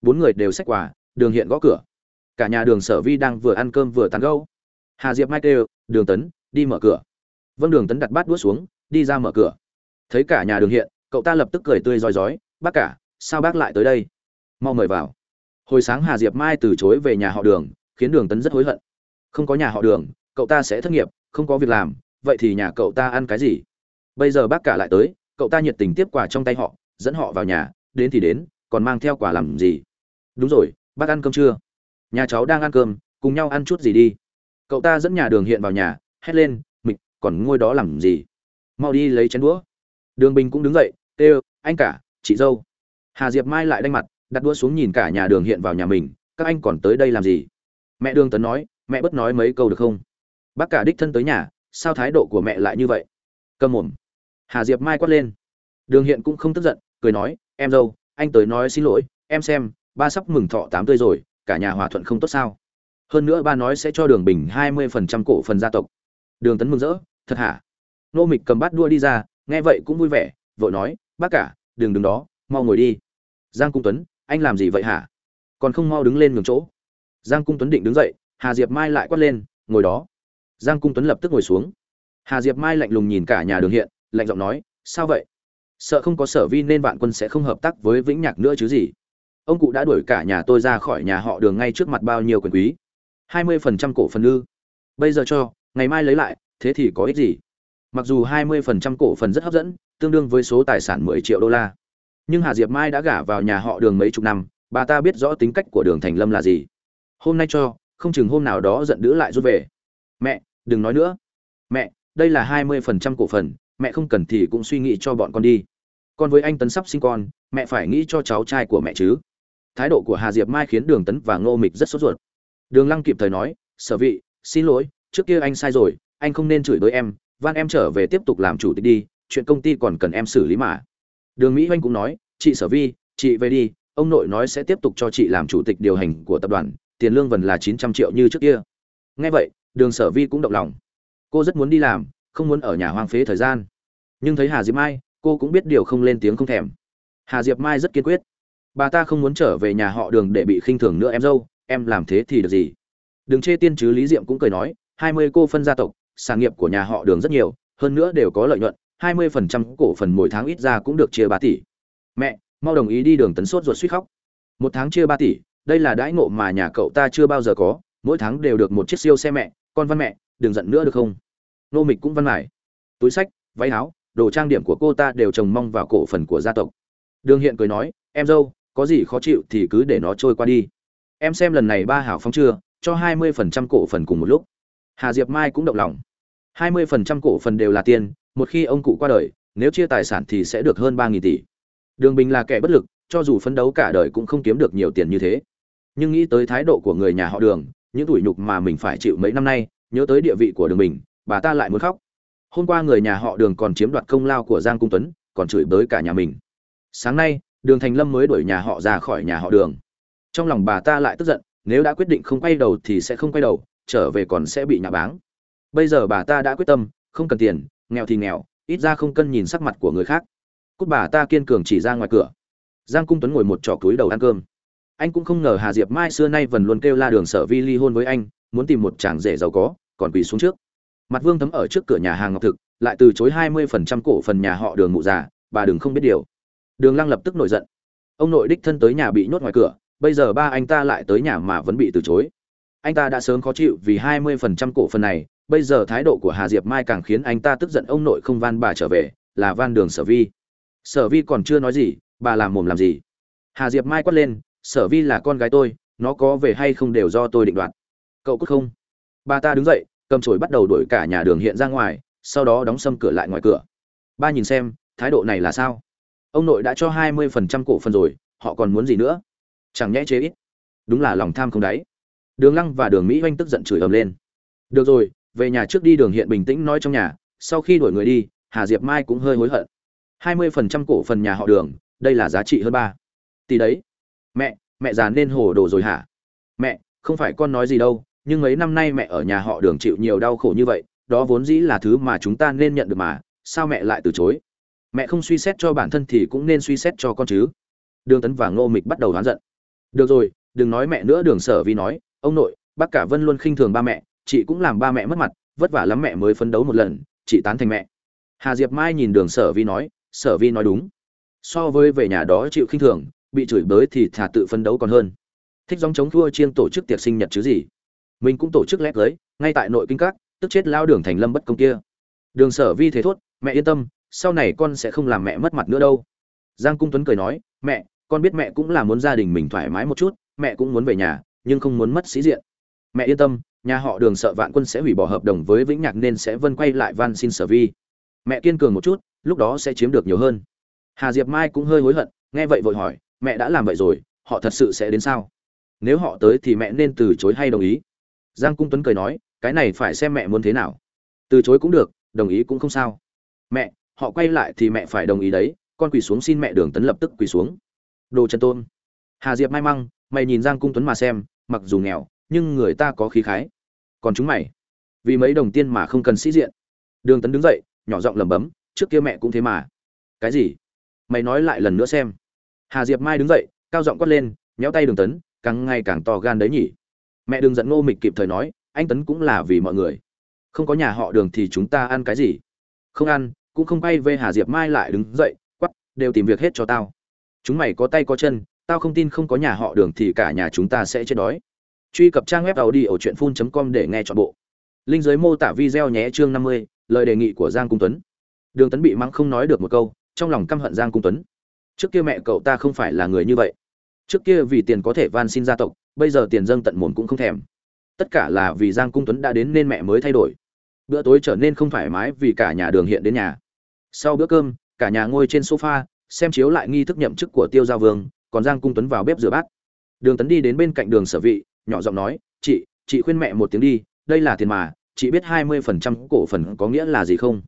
Bốn người đều xách quà, đường hiện gõ cửa. Cả nhà đường sở vi đang vừa ăn cơm vừa tán gâu hà diệp mai kêu, đường tấn, đi mở cửa. Vâng đường tấn đặt bát đũa xuống, đi ra mở cửa. Thấy cả nhà đường hiện, cậu ta lập tức cười tươi roi rói, bác cả sao bác lại tới đây? Mau mời vào. Hồi sáng hà diệp mai từ chối về nhà họ đường, khiến đường tấn rất hối hận. Không có nhà họ đường, cậu ta sẽ thất nghiệp, không có việc làm, vậy thì nhà cậu ta ăn cái gì? Bây giờ bác cả lại tới, cậu ta nhiệt tình tiếp quà trong tay họ, dẫn họ vào nhà, đến thì đến, còn mang theo quà làm gì? Đúng rồi, bác ăn cơm chưa? Nhà cháu đang ăn cơm, cùng nhau ăn chút gì đi. Cậu ta dẫn nhà đường hiện vào nhà, hét lên, mịch, còn ngôi đó làm gì? Mau đi lấy chén đũa. Đường bình cũng đứng dậy, tê anh cả, chị dâu hà diệp mai lại đanh mặt, đặt đũa xuống nhìn cả nhà đường hiện vào nhà mình, các anh còn tới đây làm gì? Mẹ đường tấn nói, mẹ bất nói mấy câu được không? Bác cả đích thân tới nhà, sao thái độ của mẹ lại như vậy? Cầm mồm. Hà diệp mai quát lên. Đường hiện cũng không tức giận, cười nói, em dâu, anh tới nói xin lỗi, em xem, ba sắp mừng thọ tám tươi rồi, cả nhà hòa thuận không tốt sao? Hơn nữa ba nói sẽ cho đường bình hai mươi phần trăm cổ phần gia tộc. Đường tấn mừng rỡ, thật hả? Nô mịch cầm bát đua đi ra, nghe vậy cũng vui vẻ, vội nói, bác cả, đừng đứng đó, mau ngồi đi giang cung tuấn, anh làm gì vậy hả? Còn không mau đứng lên ngừng chỗ. Giang cung tuấn định đứng dậy, hà diệp mai lại quát lên, ngồi đó. Giang cung tuấn lập tức ngồi xuống. Hà diệp mai lạnh lùng nhìn cả nhà đường hiện, lạnh giọng nói, sao vậy? Sợ không có sở vi nên vạn quân sẽ không hợp tác với vĩnh nhạc nữa chứ gì? Ông cụ đã đuổi cả nhà tôi ra khỏi nhà họ đường ngay trước mặt bao nhiêu quyền quý? Hai mươi phần trăm cổ phần ư? Bây giờ cho, ngày mai lấy lại, thế thì có ích gì? Mặc dù hai mươi phần trăm cổ phần rất hấp dẫn, tương đương với số tài sản mười triệu đô la nhưng hà diệp mai đã gả vào nhà họ đường mấy chục năm, bà ta biết rõ tính cách của đường thành lâm là gì. Hôm nay cho, không chừng hôm nào đó giận đữ lại rút về. Mẹ, đừng nói nữa. Mẹ, đây là hai mươi phần trăm cổ phần, mẹ không cần thì cũng suy nghĩ cho bọn con đi. Con với anh tấn sắp sinh con, mẹ phải nghĩ cho cháu trai của mẹ chứ. Thái độ của hà diệp mai khiến đường tấn và ngô mịch rất sốt ruột. Đường lăng kịp thời nói, sở vị, xin lỗi, trước kia anh sai rồi, anh không nên chửi đối em, van em trở về tiếp tục làm chủ tịch đi, chuyện công ty còn cần em xử lý mà đường mỹ oanh cũng nói, chị sở vi, chị về đi, ông nội nói sẽ tiếp tục cho chị làm chủ tịch điều hành của tập đoàn, tiền lương vần là chín trăm triệu như trước kia. Nghe vậy, đường sở vi cũng động lòng. Cô rất muốn đi làm, không muốn ở nhà hoang phế thời gian. Nhưng thấy hà diệp mai, cô cũng biết điều không lên tiếng không thèm. Hà diệp mai rất kiên quyết. Bà ta không muốn trở về nhà họ đường để bị khinh thường nữa em dâu, em làm thế thì được gì? Đừng chê tiên chứ lý diệm cũng cười nói, hai mươi cô phân gia tộc, sản nghiệp của nhà họ đường rất nhiều, hơn nữa đều có lợi nhuận hai mươi phần trăm cổ phần mỗi tháng ít ra cũng được chia ba tỷ. Mẹ, mau đồng ý đi đường tấn sốt ruột suýt khóc. Một tháng chia ba tỷ, đây là đãi ngộ mà nhà cậu ta chưa bao giờ có. Mỗi tháng đều được một chiếc siêu xe mẹ, con văn mẹ, đừng giận nữa được không? Nô mịch cũng văn mải. Túi sách, váy áo, đồ trang điểm của cô ta đều trồng mong vào cổ phần của gia tộc. Đường hiện cười nói, em dâu, có gì khó chịu thì cứ để nó trôi qua đi. Em xem lần này ba hảo phong chưa, cho hai mươi phần trăm cổ phần cùng một lúc. Hà diệp mai cũng động lòng. Hai mươi phần trăm cổ phần đều là tiền một khi ông cụ qua đời, nếu chia tài sản thì sẽ được hơn ba nghìn tỷ. Đường bình là kẻ bất lực, cho dù phấn đấu cả đời cũng không kiếm được nhiều tiền như thế. Nhưng nghĩ tới thái độ của người nhà họ đường, những tủi nhục mà mình phải chịu mấy năm nay, nhớ tới địa vị của đường bình, bà ta lại muốn khóc. Hôm qua người nhà họ đường còn chiếm đoạt công lao của giang cung tuấn, còn chửi bới cả nhà mình. Sáng nay, đường thành lâm mới đuổi nhà họ ra khỏi nhà họ đường. Trong lòng bà ta lại tức giận, nếu đã quyết định không quay đầu thì sẽ không quay đầu, trở về còn sẽ bị nhà báng. Bây giờ bà ta đã quyết tâm, không cần tiền nghèo thì nghèo, ít ra không cân nhìn sắc mặt của người khác. Cút bà ta kiên cường chỉ ra ngoài cửa. Giang cung tuấn ngồi một trò cúi đầu ăn cơm. Anh cũng không ngờ hà diệp mai xưa nay vẫn luôn kêu la đường sở vi ly hôn với anh, muốn tìm một chàng rể giàu có, còn quỳ xuống trước. Mặt vương thấm ở trước cửa nhà hàng ngọc thực, lại từ chối hai mươi phần trăm cổ phần nhà họ đường mụ già, bà đừng không biết điều. Đường lăng lập tức nổi giận. Ông nội đích thân tới nhà bị nhốt ngoài cửa, bây giờ ba anh ta lại tới nhà mà vẫn bị từ chối. Anh ta đã sớm khó chịu vì hai mươi phần trăm cổ phần này bây giờ thái độ của hà diệp mai càng khiến anh ta tức giận, ông nội không van bà trở về, là van đường sở vi. Sở vi còn chưa nói gì, bà làm mồm làm gì? Hà diệp mai quát lên, sở vi là con gái tôi, nó có về hay không đều do tôi định đoạt. Cậu cút không? Bà ta đứng dậy, cầm chổi bắt đầu đuổi cả nhà đường hiện ra ngoài, sau đó đóng sâm cửa lại ngoài cửa. Ba nhìn xem, thái độ này là sao? Ông nội đã cho hai mươi phần trăm cổ phần rồi, họ còn muốn gì nữa? Chẳng nhẽ chế ít. Đúng là lòng tham không đáy. Đường lăng và đường mỹ oanh tức giận chửi ầm lên. Được rồi về nhà trước đi đường hiện bình tĩnh nói trong nhà, sau khi đuổi người đi, hà diệp mai cũng hơi hối hận. Hai mươi phần trăm cổ phần nhà họ đường, đây là giá trị hơn ba. Tỷ đấy. Mẹ mẹ già nên hồ đồ rồi hả? Mẹ, không phải con nói gì đâu, nhưng mấy năm nay mẹ ở nhà họ đường chịu nhiều đau khổ như vậy, đó vốn dĩ là thứ mà chúng ta nên nhận được mà, sao mẹ lại từ chối? Mẹ không suy xét cho bản thân thì cũng nên suy xét cho con chứ. Đường tấn và ngô mịch bắt đầu đoán giận. Được rồi, đừng nói mẹ nữa, đường sở vi nói, ông nội, bác cả vân luôn khinh thường ba mẹ chị cũng làm ba mẹ mất mặt, vất vả lắm mẹ mới phấn đấu một lần, chị tán thành mẹ. Hà diệp mai nhìn đường sở vi nói, sở vi nói đúng. So với về nhà đó chịu khinh thường, bị chửi bới thì thà tự phấn đấu còn hơn. Thích dòng chống thua chiên tổ chức tiệc sinh nhật chứ gì? Mình cũng tổ chức lét cưới, ngay tại nội kinh các, tức chết lao đường thành lâm bất công kia. Đường sở vi thế thốt, mẹ yên tâm, sau này con sẽ không làm mẹ mất mặt nữa đâu. Giang cung tuấn cười nói, mẹ, con biết mẹ cũng là muốn gia đình mình thoải mái một chút, mẹ cũng muốn về nhà, nhưng không muốn mất sĩ diện mẹ yên tâm, nhà họ đường sợ vạn quân sẽ hủy bỏ hợp đồng với vĩnh nhạc nên sẽ vân quay lại van xin sở vi. Mẹ kiên cường một chút, lúc đó sẽ chiếm được nhiều hơn. Hà diệp mai cũng hơi hối hận, nghe vậy vội hỏi, mẹ đã làm vậy rồi, họ thật sự sẽ đến sao? Nếu họ tới thì mẹ nên từ chối hay đồng ý? Giang cung tuấn cười nói, cái này phải xem mẹ muốn thế nào. Từ chối cũng được, đồng ý cũng không sao. Mẹ, họ quay lại thì mẹ phải đồng ý đấy, con quỳ xuống xin mẹ đường tấn lập tức quỳ xuống. Đồ chân tôn. Hà diệp mai măng, mày nhìn giang cung tuấn mà xem, mặc dù nghèo nhưng người ta có khí khái. Còn chúng mày, vì mấy đồng tiền mà không cần sĩ diện. Đường tấn đứng dậy, nhỏ giọng lẩm bẩm, trước kia mẹ cũng thế mà. Cái gì? Mày nói lại lần nữa xem. Hà diệp mai đứng dậy, cao giọng quát lên, nhéo tay đường tấn, càng ngày càng to gan đấy nhỉ. Mẹ đừng giận ngô mịch kịp thời nói, anh tấn cũng là vì mọi người. Không có nhà họ đường thì chúng ta ăn cái gì? Không ăn, cũng không bay về hà diệp mai lại đứng dậy quắp đều tìm việc hết cho tao. Chúng mày có tay có chân, tao không tin không có nhà họ đường thì cả nhà chúng ta sẽ chết đói truy cập trang web tàu đi ở truyện phun com để nghe chọn bộ. Linh giới mô tả video nhé, chương năm mươi, lời đề nghị của giang cung tuấn. Đường tấn bị mắng không nói được một câu, trong lòng căm hận giang cung tuấn. Trước kia mẹ cậu ta không phải là người như vậy. Trước kia vì tiền có thể van xin gia tộc, bây giờ tiền dâng tận mồm cũng không thèm. Tất cả là vì giang cung tuấn đã đến nên mẹ mới thay đổi. Bữa tối trở nên không thoải mái vì cả nhà đường hiện đến nhà. Sau bữa cơm, cả nhà ngồi trên sofa, xem chiếu lại nghi thức nhậm chức của tiêu Gia vương, còn giang cung tuấn vào bếp rửa bát. Đường tấn đi đến bên cạnh đường sở vị nhỏ giọng nói, chị chị khuyên mẹ một tiếng đi, đây là tiền mà, chị biết hai mươi phần trăm cổ phần có nghĩa là gì không?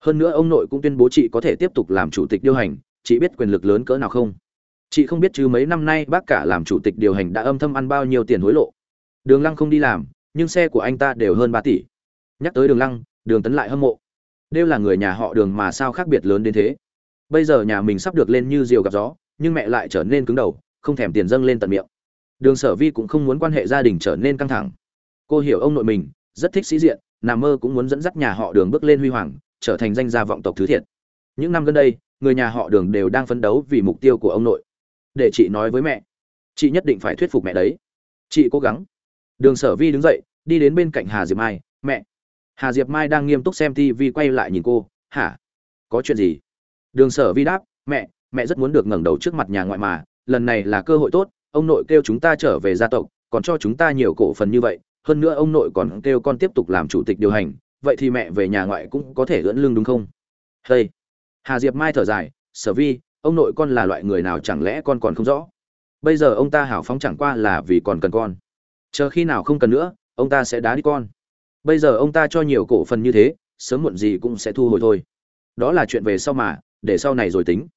Hơn nữa ông nội cũng tuyên bố chị có thể tiếp tục làm chủ tịch điều hành, chị biết quyền lực lớn cỡ nào không? Chị không biết chứ mấy năm nay bác cả làm chủ tịch điều hành đã âm thầm ăn bao nhiêu tiền hối lộ. Đường lăng không đi làm, nhưng xe của anh ta đều hơn ba tỷ. Nhắc tới đường lăng, đường tấn lại hâm mộ. Đều là người nhà họ đường mà sao khác biệt lớn đến thế? Bây giờ nhà mình sắp được lên như diều gặp gió, nhưng mẹ lại trở nên cứng đầu, không thèm tiền dâng lên tận miệng đường sở vi cũng không muốn quan hệ gia đình trở nên căng thẳng. Cô hiểu ông nội mình, rất thích sĩ diện nằm mơ cũng muốn dẫn dắt nhà họ đường bước lên huy hoàng, trở thành danh gia vọng tộc thứ thiệt. Những năm gần đây, người nhà họ đường đều đang phấn đấu vì mục tiêu của ông nội. Để chị nói với mẹ, chị nhất định phải thuyết phục mẹ đấy. Chị cố gắng. Đường sở vi đứng dậy, đi đến bên cạnh hà diệp mai, mẹ. Hà diệp mai đang nghiêm túc xem tv quay lại nhìn cô, hả? Có chuyện gì? Đường sở vi đáp, mẹ mẹ rất muốn được ngẩng đầu trước mặt nhà ngoại mà, lần này là cơ hội tốt ông nội kêu chúng ta trở về gia tộc, còn cho chúng ta nhiều cổ phần như vậy, hơn nữa ông nội còn kêu con tiếp tục làm chủ tịch điều hành, vậy thì mẹ về nhà ngoại cũng có thể ưỡn lưng đúng không? Hey. Hà diệp mai thở dài, sở vi, ông nội con là loại người nào chẳng lẽ con còn không rõ? Bây giờ ông ta hảo phóng chẳng qua là vì còn cần con. Chờ khi nào không cần nữa, ông ta sẽ đá đi con. Bây giờ ông ta cho nhiều cổ phần như thế, sớm muộn gì cũng sẽ thu hồi thôi. Đó là chuyện về sau mà, để sau này rồi tính.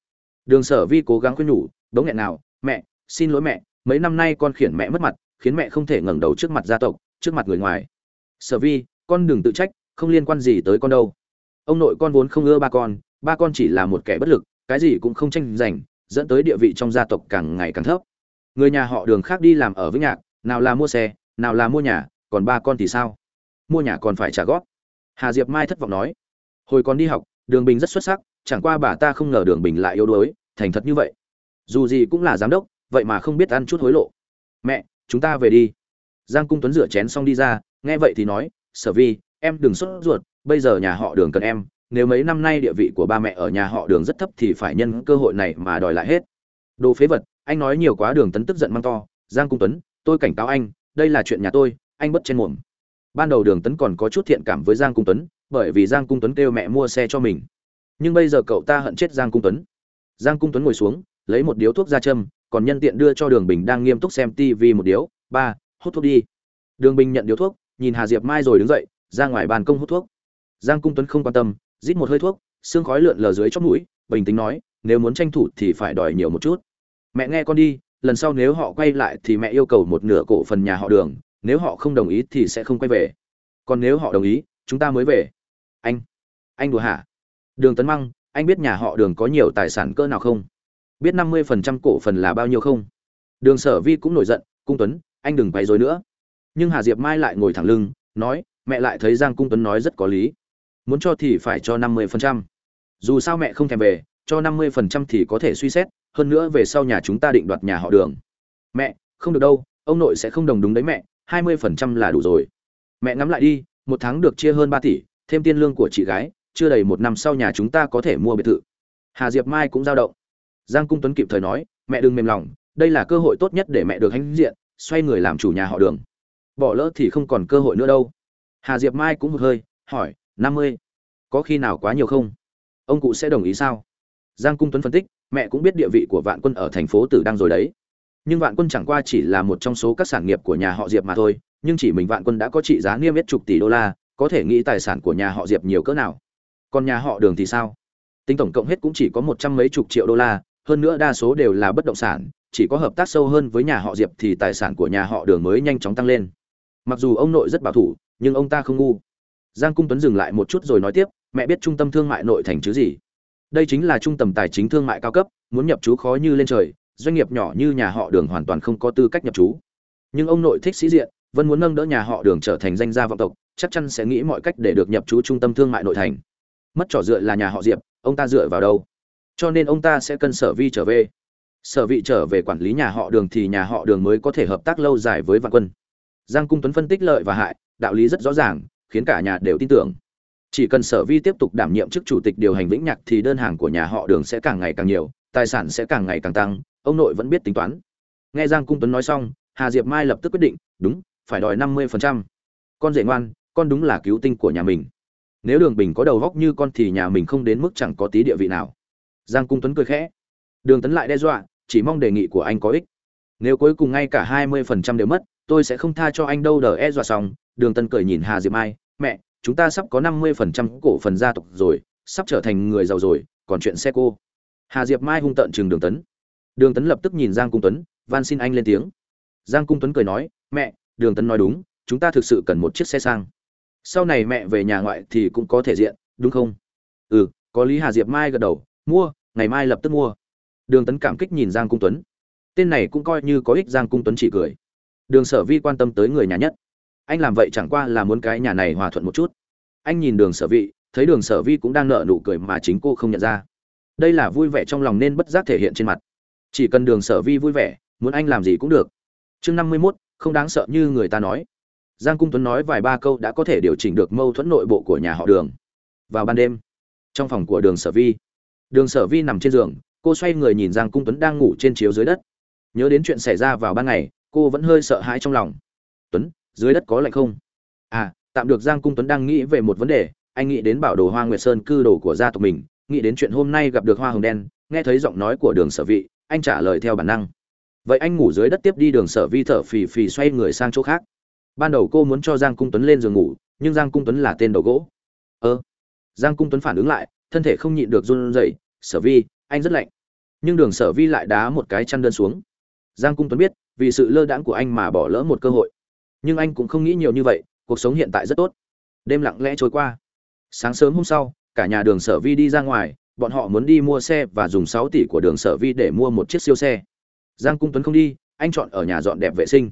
Đường sở vi cố gắng khuyên nhủ, đống nghẹn nào, mẹ xin lỗi mẹ, mấy năm nay con khiển mẹ mất mặt, khiến mẹ không thể ngẩng đầu trước mặt gia tộc, trước mặt người ngoài. Sở vi, con đừng tự trách, không liên quan gì tới con đâu. Ông nội con vốn không ưa ba con ba con chỉ là một kẻ bất lực, cái gì cũng không tranh giành, dẫn tới địa vị trong gia tộc càng ngày càng thấp. Người nhà họ đường khác đi làm ở với nhạc, nào là mua xe, nào là mua nhà, còn ba con thì sao? Mua nhà còn phải trả góp. Hà diệp mai thất vọng nói. Hồi con đi học, đường bình rất xuất sắc, chẳng qua bà ta không ngờ đường bình lại yếu đuối, thành thật như vậy. Dù gì cũng là giám đốc vậy mà không biết ăn chút hối lộ. Mẹ, chúng ta về đi. Giang cung tuấn rửa chén xong đi ra, nghe vậy thì nói, sở vi, em đừng sốt ruột, bây giờ nhà họ đường cần em. Nếu mấy năm nay địa vị của ba mẹ ở nhà họ đường rất thấp thì phải nhân cơ hội này mà đòi lại hết. Đồ phế vật, anh nói nhiều quá đường tấn tức giận mang to. Giang cung tuấn, tôi cảnh cáo anh, đây là chuyện nhà tôi, anh bất trên mồm ban đầu đường tấn còn có chút thiện cảm với giang cung tuấn, bởi vì giang cung tuấn kêu mẹ mua xe cho mình. Nhưng bây giờ cậu ta hận chết giang cung tuấn. Giang cung tuấn ngồi xuống, lấy một điếu thuốc ra châm còn nhân tiện đưa cho đường bình đang nghiêm túc xem tv một điếu. Ba, hút thuốc đi. Đường bình nhận điếu thuốc, nhìn hà diệp mai rồi đứng dậy, ra ngoài bàn công hút thuốc. Giang cung tuấn không quan tâm, rít một hơi thuốc, xương khói lượn lờ dưới chót mũi, bình tĩnh nói, nếu muốn tranh thủ thì phải đòi nhiều một chút. Mẹ nghe con đi, lần sau nếu họ quay lại thì mẹ yêu cầu một nửa cổ phần nhà họ đường, nếu họ không đồng ý thì sẽ không quay về. Còn nếu họ đồng ý, chúng ta mới về. Anh anh đùa hả? Đường tấn măng, anh biết nhà họ đường có nhiều tài sản cỡ nào không? Biết năm mươi phần trăm cổ phần là bao nhiêu không? Đường sở vi cũng nổi giận, cung tuấn, anh đừng quay dối nữa. Nhưng hà diệp mai lại ngồi thẳng lưng, nói, mẹ lại thấy giang cung tuấn nói rất có lý. Muốn cho thì phải cho năm mươi phần trăm. Dù sao mẹ không thèm về, cho năm mươi phần trăm thì có thể suy xét, hơn nữa về sau nhà chúng ta định đoạt nhà họ đường. Mẹ, không được đâu, ông nội sẽ không đồng đúng đấy mẹ, hai mươi phần trăm là đủ rồi. Mẹ ngắm lại đi, một tháng được chia hơn ba tỷ, thêm tiền lương của chị gái, chưa đầy một năm sau nhà chúng ta có thể mua biệt thự. Hà diệp mai cũng dao động giang cung tuấn kịp thời nói, mẹ đừng mềm lòng, đây là cơ hội tốt nhất để mẹ được hãnh diện, xoay người làm chủ nhà họ đường. Bỏ lỡ thì không còn cơ hội nữa đâu. Hà diệp mai cũng hụt hơi, hỏi, năm mươi, có khi nào quá nhiều không? Ông cụ sẽ đồng ý sao? Giang cung tuấn phân tích, mẹ cũng biết địa vị của vạn quân ở thành phố tử đăng rồi đấy. Nhưng vạn quân chẳng qua chỉ là một trong số các sản nghiệp của nhà họ diệp mà thôi, nhưng chỉ mình vạn quân đã có trị giá niêm yết chục tỷ đô la, có thể nghĩ tài sản của nhà họ diệp nhiều cỡ nào? Còn nhà họ đường thì sao? Tính tổng cộng hết cũng chỉ có một trăm mấy chục triệu đô la hơn nữa đa số đều là bất động sản, chỉ có hợp tác sâu hơn với nhà họ diệp thì tài sản của nhà họ đường mới nhanh chóng tăng lên. Mặc dù ông nội rất bảo thủ, nhưng ông ta không ngu. Giang cung tuấn dừng lại một chút rồi nói tiếp, mẹ biết trung tâm thương mại nội thành chứ gì? Đây chính là trung tâm tài chính thương mại cao cấp, muốn nhập chú khó như lên trời, doanh nghiệp nhỏ như nhà họ đường hoàn toàn không có tư cách nhập chú. Nhưng ông nội thích sĩ diện, vẫn muốn nâng đỡ nhà họ đường trở thành danh gia vọng tộc, chắc chắn sẽ nghĩ mọi cách để được nhập chú trung tâm thương mại nội thành. Mất trỏ dựa là nhà họ diệp, ông ta dựa vào đâu? Cho nên ông ta sẽ cần sở vi trở về. Sở vị trở về quản lý nhà họ đường thì nhà họ đường mới có thể hợp tác lâu dài với vạn quân. Giang cung tuấn phân tích lợi và hại, đạo lý rất rõ ràng, khiến cả nhà đều tin tưởng. Chỉ cần sở vi tiếp tục đảm nhiệm chức chủ tịch điều hành vĩnh nhạc thì đơn hàng của nhà họ đường sẽ càng ngày càng nhiều, tài sản sẽ càng ngày càng tăng, ông nội vẫn biết tính toán. Nghe giang cung tuấn nói xong, hà diệp mai lập tức quyết định, đúng, phải đòi năm mươi phần trăm. Con dễ ngoan, con đúng là cứu tinh của nhà mình. Nếu đường bình có đầu góc như con thì nhà mình không đến mức chẳng có tí địa vị nào giang cung tuấn cười khẽ. Đường tấn lại đe dọa, chỉ mong đề nghị của anh có ích. Nếu cuối cùng ngay cả hai mươi phần trăm đều mất, tôi sẽ không tha cho anh đâu, đờ e dọa xong. Đường tân cười nhìn hà diệp mai. Mẹ, chúng ta sắp có năm mươi phần trăm cổ phần gia tộc rồi, sắp trở thành người giàu rồi, còn chuyện xe cô. Hà diệp mai hung tợn chừng đường tấn. Đường tấn lập tức nhìn giang cung tuấn, van xin anh lên tiếng. Giang cung tuấn cười nói, mẹ, đường tấn nói đúng, chúng ta thực sự cần một chiếc xe sang. Sau này mẹ về nhà ngoại thì cũng có thể diện, đúng không? Ừ có lý. Hà diệp mai gật đầu mua, ngày mai lập tức mua. Đường tấn cảm kích nhìn giang cung tuấn. Tên này cũng coi như có ích, giang cung tuấn chỉ cười. Đường sở vi quan tâm tới người nhà nhất. Anh làm vậy chẳng qua là muốn cái nhà này hòa thuận một chút. Anh nhìn đường sở vị thấy đường sở vi cũng đang nợ nụ cười mà chính cô không nhận ra. Đây là vui vẻ trong lòng nên bất giác thể hiện trên mặt. Chỉ cần đường sở vi vui vẻ, muốn anh làm gì cũng được. Chương năm mươi mốt, không đáng sợ như người ta nói. Giang cung tuấn nói vài ba câu đã có thể điều chỉnh được mâu thuẫn nội bộ của nhà họ đường. Vào ban đêm, trong phòng của đường sở vi đường sở vi nằm trên giường, cô xoay người nhìn giang cung tuấn đang ngủ trên chiếu dưới đất. Nhớ đến chuyện xảy ra vào ban ngày, cô vẫn hơi sợ hãi trong lòng. Tuấn, dưới đất có lạnh không? À tạm được. Giang cung tuấn đang nghĩ về một vấn đề, anh nghĩ đến bảo đồ hoa nguyệt sơn cư đồ của gia tộc mình, nghĩ đến chuyện hôm nay gặp được hoa hồng đen, nghe thấy giọng nói của đường sở vị anh trả lời theo bản năng. Vậy anh ngủ dưới đất tiếp đi. Đường sở vi thở phì phì xoay người sang chỗ khác. Ban đầu cô muốn cho giang cung tuấn lên giường ngủ, nhưng giang cung tuấn là tên đầu gỗ. Ơ. Giang cung tuấn phản ứng lại, thân thể không nhịn được run rẩy sở vi, anh rất lạnh. Nhưng đường sở vi lại đá một cái chăn đơn xuống. Giang cung tuấn biết, vì sự lơ đãng của anh mà bỏ lỡ một cơ hội. Nhưng anh cũng không nghĩ nhiều như vậy, cuộc sống hiện tại rất tốt. Đêm lặng lẽ trôi qua. Sáng sớm hôm sau, cả nhà đường sở vi đi ra ngoài, bọn họ muốn đi mua xe và dùng sáu tỷ của đường sở vi để mua một chiếc siêu xe. Giang cung tuấn không đi, anh chọn ở nhà dọn đẹp vệ sinh.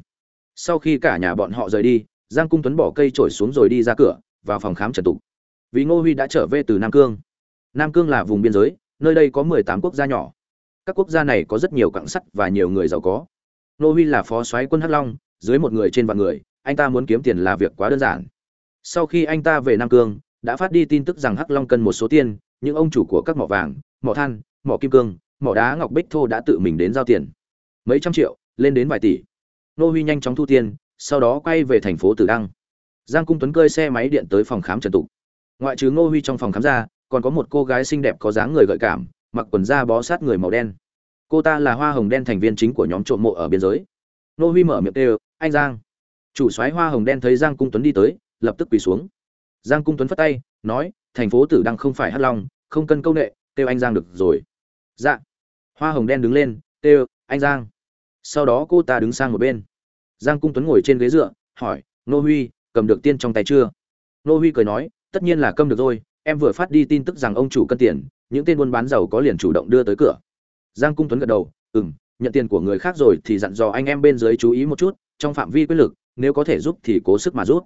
Sau khi cả nhà bọn họ rời đi, giang cung tuấn bỏ cây trổi xuống rồi đi ra cửa, vào phòng khám trần tục. Vì ngô huy đã trở về từ nam cương. Nam cương là vùng biên giới nơi đây có mười tám quốc gia nhỏ. Các quốc gia này có rất nhiều cặn sắt và nhiều người giàu có. Nô huy là phó soái quân hắc long, dưới một người trên vạn người, anh ta muốn kiếm tiền là việc quá đơn giản. Sau khi anh ta về nam cương, đã phát đi tin tức rằng hắc long cần một số tiền những ông chủ của các mỏ vàng, mỏ than, mỏ kim cương, mỏ đá ngọc bích thô đã tự mình đến giao tiền. Mấy trăm triệu, lên đến vài tỷ. Nô huy nhanh chóng thu tiền, sau đó quay về thành phố tử đăng. Giang cung tuấn cơi xe máy điện tới phòng khám trần tục. Ngoại trừ ngô huy trong phòng khám ra còn có một cô gái xinh đẹp có dáng người gợi cảm, mặc quần da bó sát người màu đen. Cô ta là hoa hồng đen thành viên chính của nhóm trộm mộ ở biên giới. Nô huy mở miệng kêu, anh giang. Chủ soái hoa hồng đen thấy giang cung tuấn đi tới, lập tức quỳ xuống. Giang cung tuấn phất tay, nói, thành phố tử đăng không phải hắt long, không cân câu nệ, kêu anh giang được rồi. Dạ. Hoa hồng đen đứng lên, kêu, anh giang. Sau đó cô ta đứng sang một bên. Giang cung tuấn ngồi trên ghế dựa, hỏi, nô huy, cầm được tiên trong tay chưa? Nô huy cười nói, tất nhiên là cầm được rồi em vừa phát đi tin tức rằng ông chủ cân tiền, những tên buôn bán giàu có liền chủ động đưa tới cửa. Giang cung tuấn gật đầu ừ m nhận tiền của người khác rồi thì dặn dò anh em bên dưới chú ý một chút, trong phạm vi quyết lực, nếu có thể giúp thì cố sức mà giúp.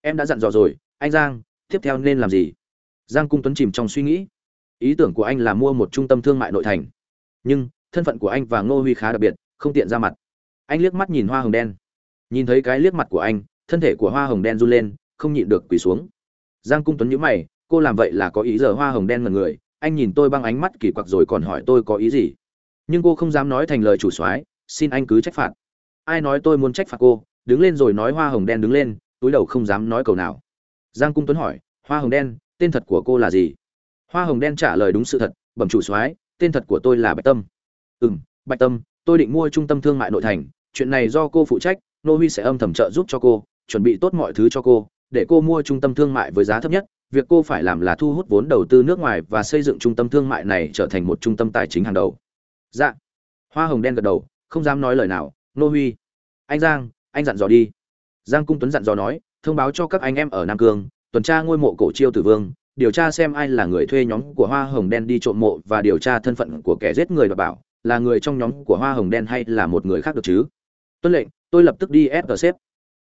Em đã dặn dò rồi, anh giang, tiếp theo nên làm gì? Giang cung tuấn chìm trong suy nghĩ. Ý tưởng của anh là mua một trung tâm thương mại nội thành. Nhưng, thân phận của anh và ngô huy khá đặc biệt, không tiện ra mặt. Anh liếc mắt nhìn hoa hồng đen. Nhìn thấy cái liếc mặt của anh, thân thể của hoa hồng đen run lên, không nhịn được quỳ xuống. Giang cung tuấn nhíu mày cô làm vậy là có ý giờ hoa hồng đen mật người, anh nhìn tôi băng ánh mắt kỳ quặc rồi còn hỏi tôi có ý gì. Nhưng cô không dám nói thành lời chủ soái, xin anh cứ trách phạt. Ai nói tôi muốn trách phạt cô, đứng lên rồi nói hoa hồng đen đứng lên, túi đầu không dám nói cầu nào. Giang cung tuấn hỏi, hoa hồng đen, tên thật của cô là gì? Hoa hồng đen trả lời đúng sự thật, bẩm chủ soái, tên thật của tôi là bạch tâm. Ừ m bạch tâm, tôi định mua trung tâm thương mại nội thành, chuyện này do cô phụ trách, nô huy sẽ âm thầm trợ giúp cho cô, chuẩn bị tốt mọi thứ cho cô, để cô mua trung tâm thương mại với giá thấp nhất việc cô phải làm là thu hút vốn đầu tư nước ngoài và xây dựng trung tâm thương mại này trở thành một trung tâm tài chính hàng đầu. Dạ. Hoa hồng đen gật đầu, không dám nói lời nào. Nô huy. Anh giang, anh dặn dò đi. Giang cung tuấn dặn dò nói, thông báo cho các anh em ở nam cương, tuần tra ngôi mộ cổ chiêu tử vương, điều tra xem ai là người thuê nhóm của hoa hồng đen đi trộm mộ và điều tra thân phận của kẻ giết người và bảo là người trong nhóm của hoa hồng đen hay là một người khác được chứ. Tuân lệnh, tôi lập tức đi ép tờ xếp.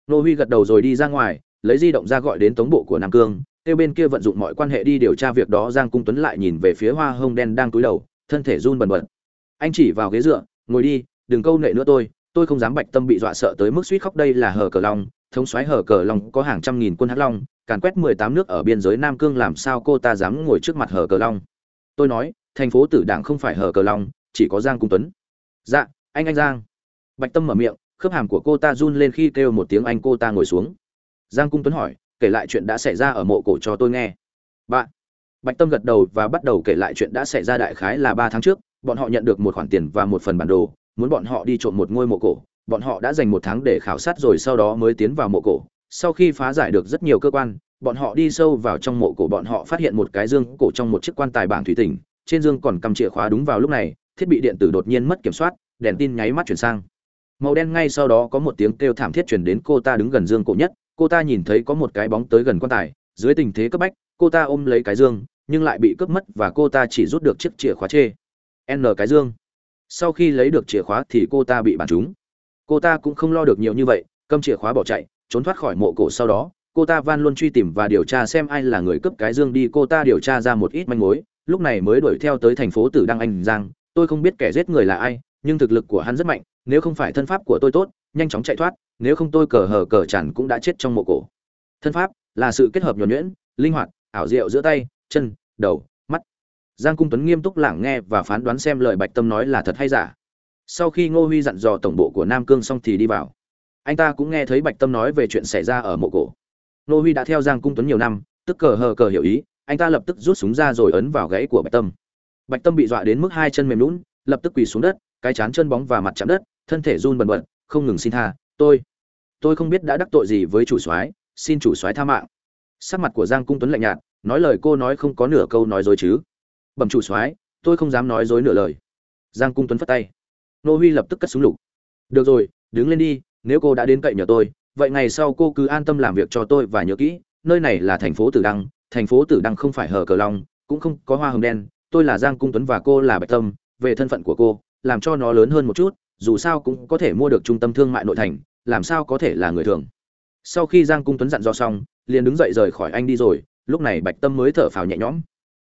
Nô huy gật đầu rồi đi ra ngoài, lấy di động ra gọi đến tống bộ của nam cương kêu bên kia vận dụng mọi quan hệ đi điều tra việc đó, giang cung tuấn lại nhìn về phía hoa hồng đen đang cúi đầu, thân thể run bần bật. Anh chỉ vào ghế dựa, ngồi đi, đừng câu nệ nữa tôi tôi không dám bạch tâm bị dọa sợ tới mức suýt khóc, đây là Hở cờ long thống soái Hở cờ long có hàng trăm nghìn quân hắc long, càn quét mười tám nước ở biên giới nam cương, làm sao cô ta dám ngồi trước mặt Hở cờ long tôi nói, thành phố tử đảng không phải Hở cờ long chỉ có giang cung tuấn. Dạ anh anh giang. Bạch tâm mở miệng, khớp hàm của cô ta run lên khi kêu một tiếng, anh, cô ta ngồi xuống. Giang cung tuấn hỏi kể lại chuyện đã xảy ra ở mộ cổ cho tôi nghe. Bạn. Bạch tâm gật đầu và bắt đầu kể lại chuyện đã xảy ra đại khái là ba tháng trước. Bọn họ nhận được một khoản tiền và một phần bản đồ, muốn bọn họ đi trộm một ngôi mộ cổ. Bọn họ đã dành một tháng để khảo sát rồi sau đó mới tiến vào mộ cổ. Sau khi phá giải được rất nhiều cơ quan, bọn họ đi sâu vào trong mộ cổ. Bọn họ phát hiện một cái dương cổ trong một chiếc quan tài bảng thủy tỉnh trên dương còn cầm chìa khóa đúng vào lúc này, thiết bị điện tử đột nhiên mất kiểm soát, đèn tin nháy mắt chuyển sang. Màu đen ngay sau đó có một tiếng kêu thảm thiết chuyển đến cô ta đứng gần dương cổ nhất cô ta nhìn thấy có một cái bóng tới gần quan tài, dưới tình thế cấp bách, cô ta ôm lấy cái dương, nhưng lại bị cướp mất và cô ta chỉ rút được chiếc chìa khóa chê. N cái dương. Sau khi lấy được chìa khóa thì cô ta bị bắn trúng. Cô ta cũng không lo được nhiều như vậy, cầm chìa khóa bỏ chạy, trốn thoát khỏi mộ cổ sau đó, cô ta van luôn truy tìm và điều tra xem ai là người cướp cái dương đi. Cô ta điều tra ra một ít manh mối, lúc này mới đuổi theo tới thành phố tử đăng anh giang. Tôi không biết kẻ giết người là ai, nhưng thực lực của hắn rất mạnh, nếu không phải thân pháp của tôi tốt nhanh chóng chạy thoát, nếu không tôi cờ hờ cờ chản cũng đã chết trong mộ cổ. Thân pháp là sự kết hợp nhuẩn nhuyễn, linh hoạt, ảo diệu giữa tay, chân, đầu, mắt. Giang cung tuấn nghiêm túc lắng nghe và phán đoán xem lời bạch tâm nói là thật hay giả. Sau khi ngô huy dặn dò tổng bộ của nam cương xong thì đi vào. Anh ta cũng nghe thấy bạch tâm nói về chuyện xảy ra ở mộ cổ. Ngô huy đã theo giang cung tuấn nhiều năm, tức cờ hờ cờ hiểu ý, anh ta lập tức rút súng ra rồi ấn vào gãy của bạch tâm. Bạch tâm bị dọa đến mức hai chân mềm lún lập tức quỳ xuống đất, cái chán chân bóng và mặt chạm đất, thân thể run bần bật không ngừng xin tha, tôi tôi không biết đã đắc tội gì với chủ soái, xin chủ soái tha mạng. Sắc mặt của giang cung tuấn lạnh nhạt, nói lời cô nói không có nửa câu nói dối chứ. Bẩm chủ soái, tôi không dám nói dối nửa lời. Giang cung tuấn phất tay. Nô huy lập tức cất súng lục. Được rồi, đứng lên đi, nếu cô đã đến cậy nhờ tôi, vậy ngày sau cô cứ an tâm làm việc cho tôi và nhớ kỹ, nơi này là thành phố tử đăng, thành phố tử đăng không phải hở cờ long, cũng không có hoa hồng đen, tôi là giang cung tuấn và cô là bạch tâm, về thân phận của cô, làm cho nó lớn hơn một chút dù sao cũng có thể mua được trung tâm thương mại nội thành, làm sao có thể là người thường. Sau khi giang cung tuấn dặn dò xong, liền đứng dậy rời khỏi anh đi rồi, lúc này bạch tâm mới thở phào nhẹ nhõm.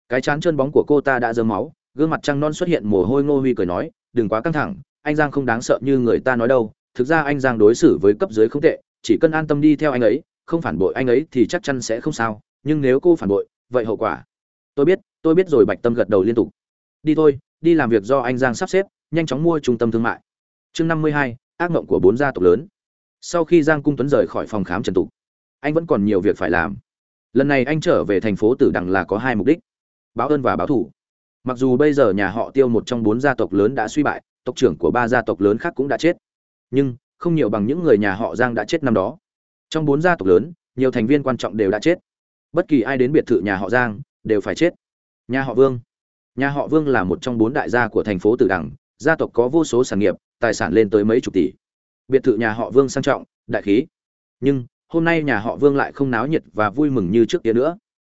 Cái chán chân bóng của cô ta đã dơ máu, gương mặt trăng non xuất hiện mồ hôi ngô huy cười nói, đừng quá căng thẳng, anh giang không đáng sợ như người ta nói đâu, thực ra anh giang đối xử với cấp dưới không tệ, chỉ cần an tâm đi theo anh ấy, không phản bội anh ấy thì chắc chắn sẽ không sao, nhưng nếu cô phản bội, vậy hậu quả? Tôi biết tôi biết rồi, bạch tâm gật đầu liên tục. Đi thôi, đi làm việc do anh giang sắp xếp, nhanh chóng mua trung tâm thương mại chương năm mươi hai, ác mộng của bốn gia tộc lớn. Sau khi giang cung tuấn rời khỏi phòng khám trần tục, anh vẫn còn nhiều việc phải làm. Lần này anh trở về thành phố tử đằng là có hai mục đích, báo ơn và báo thủ mặc dù bây giờ nhà họ tiêu một trong bốn gia tộc lớn đã suy bại, tộc trưởng của ba gia tộc lớn khác cũng đã chết. Nhưng, không nhiều bằng những người nhà họ giang đã chết năm đó. Trong bốn gia tộc lớn, nhiều thành viên quan trọng đều đã chết. Bất kỳ ai đến biệt thự nhà họ giang, đều phải chết. Nhà họ vương. Nhà họ vương là một trong bốn đại gia của thành phố tử đằng, gia tộc có vô số sản nghiệp tài sản lên tới mấy chục tỷ. Biệt thự nhà họ vương sang trọng, đại khí. Nhưng, hôm nay nhà họ vương lại không náo nhiệt và vui mừng như trước kia nữa.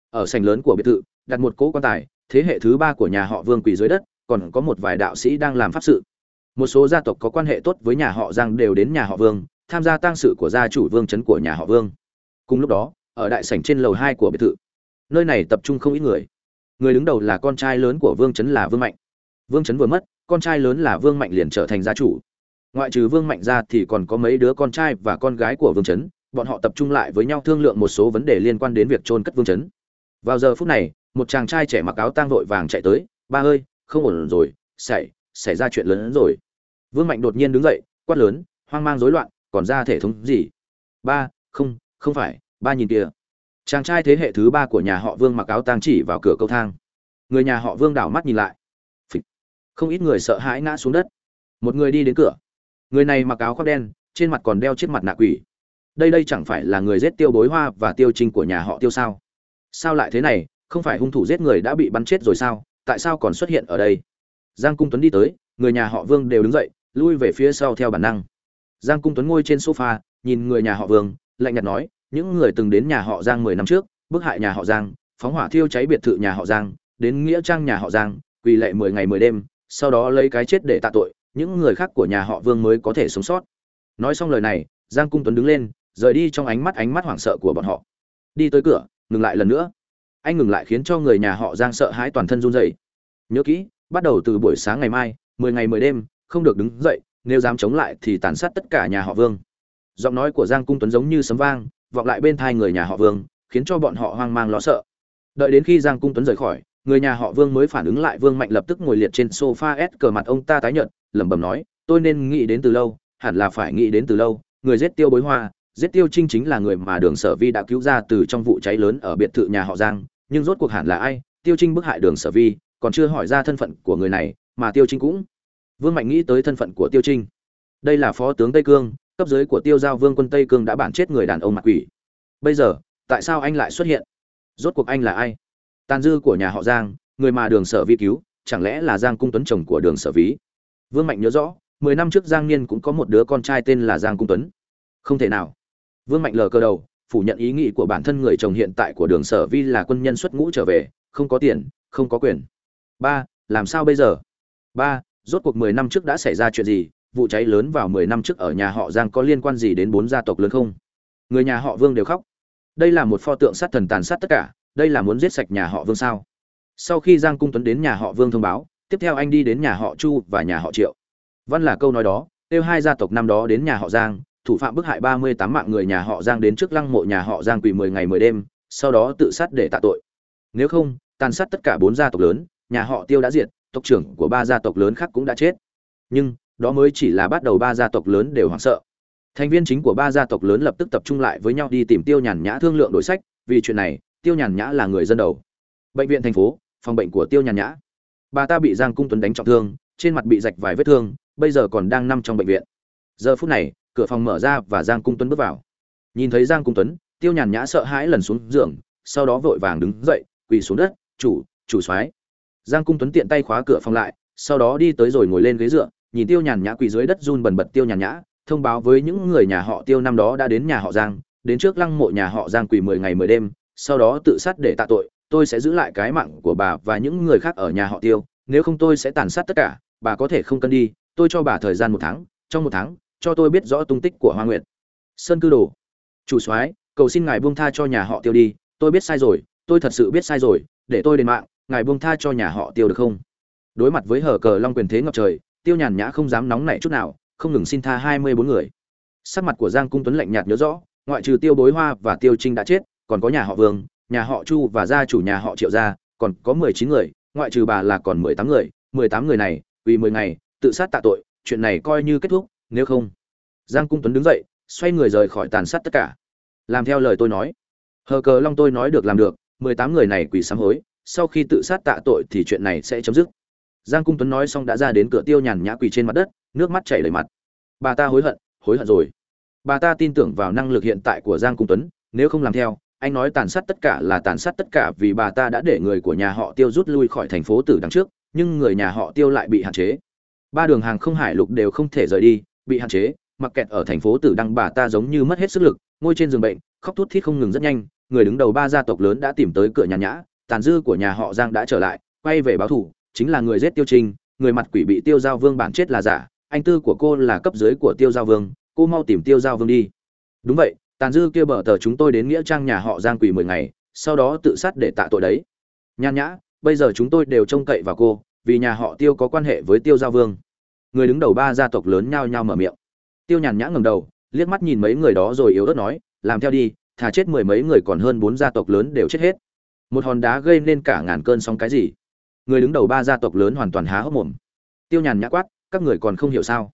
Ở sảnh lớn của biệt thự, đặt một cỗ quan tài, thế hệ thứ ba của nhà họ vương quỳ dưới đất, còn có một vài đạo sĩ đang làm pháp sự. Một số gia tộc có quan hệ tốt với nhà họ giang đều đến nhà họ vương, tham gia tang sự của gia chủ vương trấn của nhà họ vương. Cùng lúc đó, ở đại sảnh trên lầu hai của biệt thự, nơi này tập trung không ít người. Người đứng đầu là con trai lớn của vương trấn là vương mạnh. Vương trấn vừa mất con trai lớn là vương mạnh liền trở thành gia chủ. Ngoại trừ vương mạnh ra thì còn có mấy đứa con trai và con gái của vương trấn bọn họ tập trung lại với nhau thương lượng một số vấn đề liên quan đến việc trôn cất vương trấn vào giờ phút này, một chàng trai trẻ mặc áo tang vội vàng chạy tới, ba ơi, không ổn rồi, xảy xảy ra chuyện lớn hơn rồi. Vương mạnh đột nhiên đứng dậy, quát lớn, hoang mang rối loạn, còn ra thể thống gì? Ba, không không phải, ba nhìn kìa. Chàng trai thế hệ thứ ba của nhà họ vương mặc áo tang chỉ vào cửa cầu thang. Người nhà họ vương đảo mắt nhìn lại không ít người sợ hãi ngã xuống đất. Một người đi đến cửa. Người này mặc áo khoác đen, trên mặt còn đeo chiếc mặt nạ quỷ. Đây đây chẳng phải là người giết tiêu bối hoa và tiêu trinh của nhà họ tiêu sao? Sao lại thế này? Không phải hung thủ giết người đã bị bắn chết rồi sao? Tại sao còn xuất hiện ở đây? Giang cung tuấn đi tới, người nhà họ vương đều đứng dậy, lui về phía sau theo bản năng. Giang cung tuấn ngồi trên sofa, nhìn người nhà họ vương, lạnh nhạt nói, những người từng đến nhà họ giang mười năm trước, bức hại nhà họ giang, phóng hỏa thiêu cháy biệt thự nhà họ giang, đến nghĩa trang nhà họ giang, quỳ lệ mười ngày mười đêm sau đó lấy cái chết để tạ tội, những người khác của nhà họ vương mới có thể sống sót. Nói xong lời này, giang cung tuấn đứng lên, rời đi trong ánh mắt ánh mắt hoảng sợ của bọn họ. Đi tới cửa, ngừng lại lần nữa. Anh ngừng lại khiến cho người nhà họ giang sợ hãi toàn thân run rẩy. Nhớ kỹ, bắt đầu từ buổi sáng ngày mai, mười ngày mười đêm, không được đứng dậy, nếu dám chống lại thì tàn sát tất cả nhà họ vương. Giọng nói của giang cung tuấn giống như sấm vang, vọng lại bên thai người nhà họ vương, khiến cho bọn họ hoang mang lo sợ. Đợi đến khi giang cung tuấn rời khỏi người nhà họ vương mới phản ứng lại, vương mạnh lập tức ngồi liệt trên sofa s cờ mặt ông ta tái nhợt, lẩm bẩm nói, tôi nên nghĩ đến từ lâu, hẳn là phải nghĩ đến từ lâu. Người giết tiêu bối hoa, giết tiêu trinh chính là người mà đường sở vi đã cứu ra từ trong vụ cháy lớn ở biệt thự nhà họ giang, nhưng rốt cuộc hẳn là ai? Tiêu trinh bức hại đường sở vi, còn chưa hỏi ra thân phận của người này, mà tiêu trinh cũng. Vương mạnh nghĩ tới thân phận của tiêu trinh. Đây là phó tướng tây cương, cấp dưới của tiêu giao vương quân tây cương đã bản chết người đàn ông mặt quỷ. Bây giờ, tại sao anh lại xuất hiện? Rốt cuộc anh là ai? Tàn dư của nhà họ giang, người mà đường sở vi cứu, chẳng lẽ là giang cung tuấn chồng của đường sở ví? Vương mạnh nhớ rõ, mười năm trước giang niên cũng có một đứa con trai tên là giang cung tuấn. Không thể nào. Vương mạnh lờ cơ đầu, phủ nhận ý nghĩ của bản thân người chồng hiện tại của đường sở vi là quân nhân xuất ngũ trở về, không có tiền, không có quyền. Ba, làm sao bây giờ? Ba, rốt cuộc mười năm trước đã xảy ra chuyện gì? Vụ cháy lớn vào mười năm trước ở nhà họ giang có liên quan gì đến bốn gia tộc lớn không? Người nhà họ vương đều khóc. Đây là một pho tượng sát thần tàn sát tất cả đây là muốn giết sạch nhà họ vương sao? Sau khi giang cung tuấn đến nhà họ vương thông báo, tiếp theo anh đi đến nhà họ chu và nhà họ triệu. Văn là câu nói đó, kêu hai gia tộc năm đó đến nhà họ giang, thủ phạm bức hại ba mươi tám mạng người nhà họ giang đến trước lăng mộ nhà họ giang quỳ mười ngày mười đêm, sau đó tự sát để tạ tội. Nếu không, tàn sát tất cả bốn gia tộc lớn, nhà họ tiêu đã diệt, tộc trưởng của ba gia tộc lớn khác cũng đã chết. Nhưng, đó mới chỉ là bắt đầu ba gia tộc lớn đều hoảng sợ. Thành viên chính của ba gia tộc lớn lập tức tập trung lại với nhau đi tìm tiêu nhàn nhã thương lượng đổi sách, vì chuyện này tiêu nhàn nhã là người dân đầu. Bệnh viện thành phố, phòng bệnh của tiêu nhàn nhã. Bà ta bị giang cung tuấn đánh trọng thương, trên mặt bị rạch vài vết thương, bây giờ còn đang nằm trong bệnh viện. Giờ phút này, cửa phòng mở ra và giang cung tuấn bước vào. Nhìn thấy giang cung tuấn, tiêu nhàn nhã sợ hãi lần xuống giường, sau đó vội vàng đứng dậy, quỳ xuống đất, chủ chủ soái. Giang cung tuấn tiện tay khóa cửa phòng lại, sau đó đi tới rồi ngồi lên ghế dựa, nhìn tiêu nhàn nhã quỳ dưới đất run bần bật tiêu nhàn nhã, thông báo với những người nhà họ tiêu năm đó đã đến nhà họ giang, đến trước lăng mộ nhà họ giang quỳ mười ngày mười đêm sau đó tự sát để tạ tội, tôi sẽ giữ lại cái mạng của bà và những người khác ở nhà họ tiêu, nếu không tôi sẽ tàn sát tất cả, bà có thể không cân đi, tôi cho bà thời gian một tháng, trong một tháng, cho tôi biết rõ tung tích của hoa nguyệt. Sơn cư đồ. Chủ soái, cầu xin ngài buông tha cho nhà họ tiêu đi, tôi biết sai rồi, tôi thật sự biết sai rồi, để tôi đền mạng, ngài buông tha cho nhà họ tiêu được không? Đối mặt với hở cờ long quyền thế ngập trời, tiêu nhàn nhã không dám nóng nảy chút nào, không ngừng xin tha hai mươi bốn người. Sắc mặt của giang cung tuấn lạnh nhạt nhớ rõ, ngoại trừ tiêu bối hoa và tiêu trinh đã chết còn có nhà họ vương, nhà họ chu và gia chủ nhà họ triệu gia, còn có mười chín người, ngoại trừ bà là còn mười tám người. mười tám người này, vì mười ngày, tự sát tạ tội, chuyện này coi như kết thúc, nếu không. Giang cung tuấn đứng dậy, xoay người rời khỏi tàn sát tất cả. Làm theo lời tôi nói. Hờ cờ long tôi nói được làm được, mười tám người này quỳ sám hối, sau khi tự sát tạ tội thì chuyện này sẽ chấm dứt. Giang cung tuấn nói xong đã ra đến cửa tiêu nhàn nhã quỳ trên mặt đất, nước mắt chảy đầy mặt. Bà ta hối hận hối hận rồi. Bà ta tin tưởng vào năng lực hiện tại của giang cung tuấn, nếu không làm theo anh nói tàn sát tất cả là tàn sát tất cả vì bà ta đã để người của nhà họ tiêu rút lui khỏi thành phố tử đằng trước, nhưng người nhà họ tiêu lại bị hạn chế. Ba đường hàng không hải lục đều không thể rời đi, bị hạn chế, mặc kẹt ở thành phố tử đăng bà ta giống như mất hết sức lực, ngồi trên giường bệnh, khóc thút thít không ngừng rất nhanh, người đứng đầu ba gia tộc lớn đã tìm tới cửa nhà nhã, tàn dư của nhà họ giang đã trở lại, quay về báo thủ chính là người giết tiêu trinh, người mặt quỷ bị tiêu giao vương bản chết là giả, anh tư của cô là cấp dưới của tiêu giao vương, cô mau tìm tiêu giao vương đi. Đúng vậy tàn dư kia bở tờ chúng tôi đến nghĩa trang nhà họ giang quỷ mười ngày, sau đó tự sát để tạ tội đấy. Nhan nhã, bây giờ chúng tôi đều trông cậy vào cô, vì nhà họ tiêu có quan hệ với tiêu giao vương. Người đứng đầu ba gia tộc lớn nhao nhao mở miệng. Tiêu nhàn nhã ngầm đầu, liếc mắt nhìn mấy người đó rồi yếu ớt nói, làm theo đi, thà chết mười mấy người còn hơn bốn gia tộc lớn đều chết hết. Một hòn đá gây nên cả ngàn cơn sóng cái gì? Người đứng đầu ba gia tộc lớn hoàn toàn há hốc mồm. Tiêu nhàn nhã quát, các người còn không hiểu sao?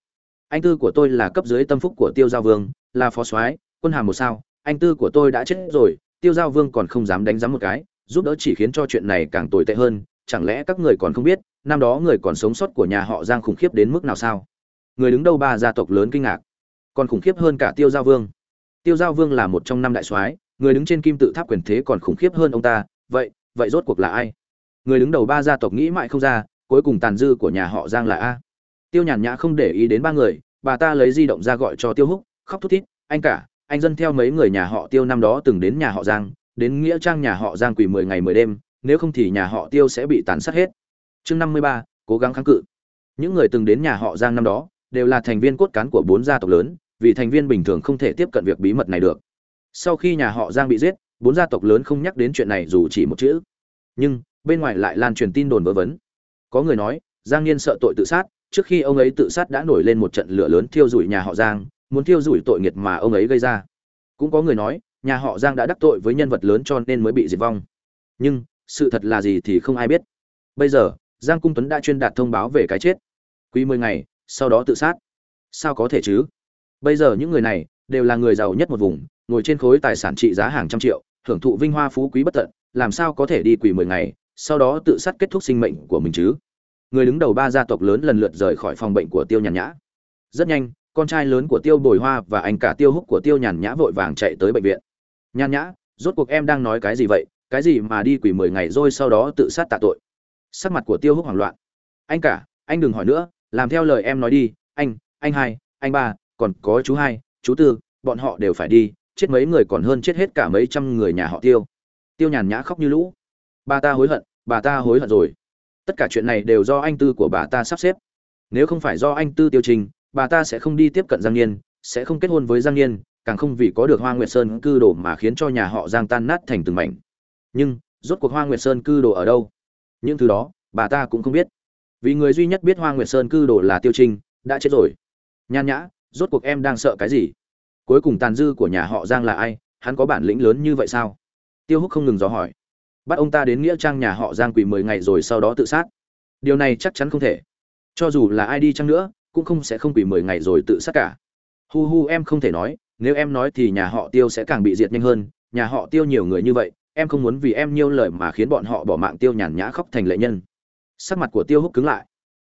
Anh tư của tôi là cấp dưới tâm phúc của tiêu giao vương, là phó soái quân hàm một sao, anh tư của tôi đã chết rồi, tiêu giao vương còn không dám đánh giá một cái, giúp đỡ chỉ khiến cho chuyện này càng tồi tệ hơn, chẳng lẽ các người còn không biết, năm đó người còn sống sót của nhà họ giang khủng khiếp đến mức nào sao? Người đứng đầu ba gia tộc lớn kinh ngạc. Còn khủng khiếp hơn cả tiêu giao vương. Tiêu giao vương là một trong năm đại soái, người đứng trên kim tự tháp quyền thế còn khủng khiếp hơn ông ta, vậy vậy rốt cuộc là ai? Người đứng đầu ba gia tộc nghĩ mãi không ra, cuối cùng tàn dư của nhà họ giang là a. Tiêu nhàn nhã không để ý đến ba người, bà ta lấy di động ra gọi cho tiêu húc, khóc thút thít, anh cả anh dân theo mấy người nhà họ tiêu năm đó từng đến nhà họ giang, đến nghĩa trang nhà họ giang quỳ mười ngày mười đêm, nếu không thì nhà họ tiêu sẽ bị tàn sát hết. Chương năm mươi ba, cố gắng kháng cự. Những người từng đến nhà họ giang năm đó, đều là thành viên cốt cán của bốn gia tộc lớn, vì thành viên bình thường không thể tiếp cận việc bí mật này được. Sau khi nhà họ giang bị giết, bốn gia tộc lớn không nhắc đến chuyện này dù chỉ một chữ. Nhưng, bên ngoài lại lan truyền tin đồn vớ vẩn. Có người nói, giang niên sợ tội tự sát, trước khi ông ấy tự sát đã nổi lên một trận lửa lớn thiêu rụi nhà họ giang muốn thiêu rụi tội nghiệt mà ông ấy gây ra. Cũng có người nói, nhà họ giang đã đắc tội với nhân vật lớn cho nên mới bị diệt vong. Nhưng, sự thật là gì thì không ai biết. Bây giờ, giang cung tuấn đã chuyên đạt thông báo về cái chết. Quý mười ngày, sau đó tự sát. Sao có thể chứ? Bây giờ những người này đều là người giàu nhất một vùng, ngồi trên khối tài sản trị giá hàng trăm triệu, hưởng thụ vinh hoa phú quý bất tận, làm sao có thể đi quỳ mười ngày, sau đó tự sát kết thúc sinh mệnh của mình chứ? Người đứng đầu ba gia tộc lớn lần lượt rời khỏi phòng bệnh của tiêu nhàn nhã. Rất nhanh con trai lớn của tiêu bồi hoa và anh cả tiêu húc của tiêu nhàn nhã vội vàng chạy tới bệnh viện. Nhàn nhã, rốt cuộc em đang nói cái gì vậy? Cái gì mà đi quỷ mười ngày rồi sau đó tự sát tạ tội? Sắc mặt của tiêu húc hoảng loạn. Anh cả, anh đừng hỏi nữa, làm theo lời em nói đi. Anh anh hai, anh ba, còn có chú hai, chú tư, bọn họ đều phải đi. Chết mấy người còn hơn chết hết cả mấy trăm người nhà họ tiêu. Tiêu nhàn nhã khóc như lũ. Bà ta hối hận, bà ta hối hận rồi. Tất cả chuyện này đều do anh tư của bà ta sắp xếp. Nếu không phải do anh tư tiêu trình bà ta sẽ không đi tiếp cận giang niên, sẽ không kết hôn với giang niên, càng không vì có được hoa nguyệt sơn cư đồ mà khiến cho nhà họ giang tan nát thành từng mảnh. Nhưng, rốt cuộc hoa nguyệt sơn cư đồ ở đâu? Những thứ đó, bà ta cũng không biết. Vì người duy nhất biết hoa nguyệt sơn cư đồ là tiêu trinh, đã chết rồi. Nhan nhã, rốt cuộc em đang sợ cái gì? Cuối cùng tàn dư của nhà họ giang là ai? Hắn có bản lĩnh lớn như vậy sao? Tiêu húc không ngừng dò hỏi. Bắt ông ta đến nghĩa trang nhà họ giang quỳ mười ngày rồi sau đó tự sát. Điều này chắc chắn không thể. Cho dù là ai đi chăng nữa cũng không sẽ không quỳ mười ngày rồi tự sát cả. Hu hu, em không thể nói, nếu em nói thì nhà họ tiêu sẽ càng bị diệt nhanh hơn, nhà họ tiêu nhiều người như vậy, em không muốn vì em nhiều lời mà khiến bọn họ bỏ mạng tiêu nhàn nhã khóc thành lệ nhân. Sắc mặt của tiêu húc cứng lại.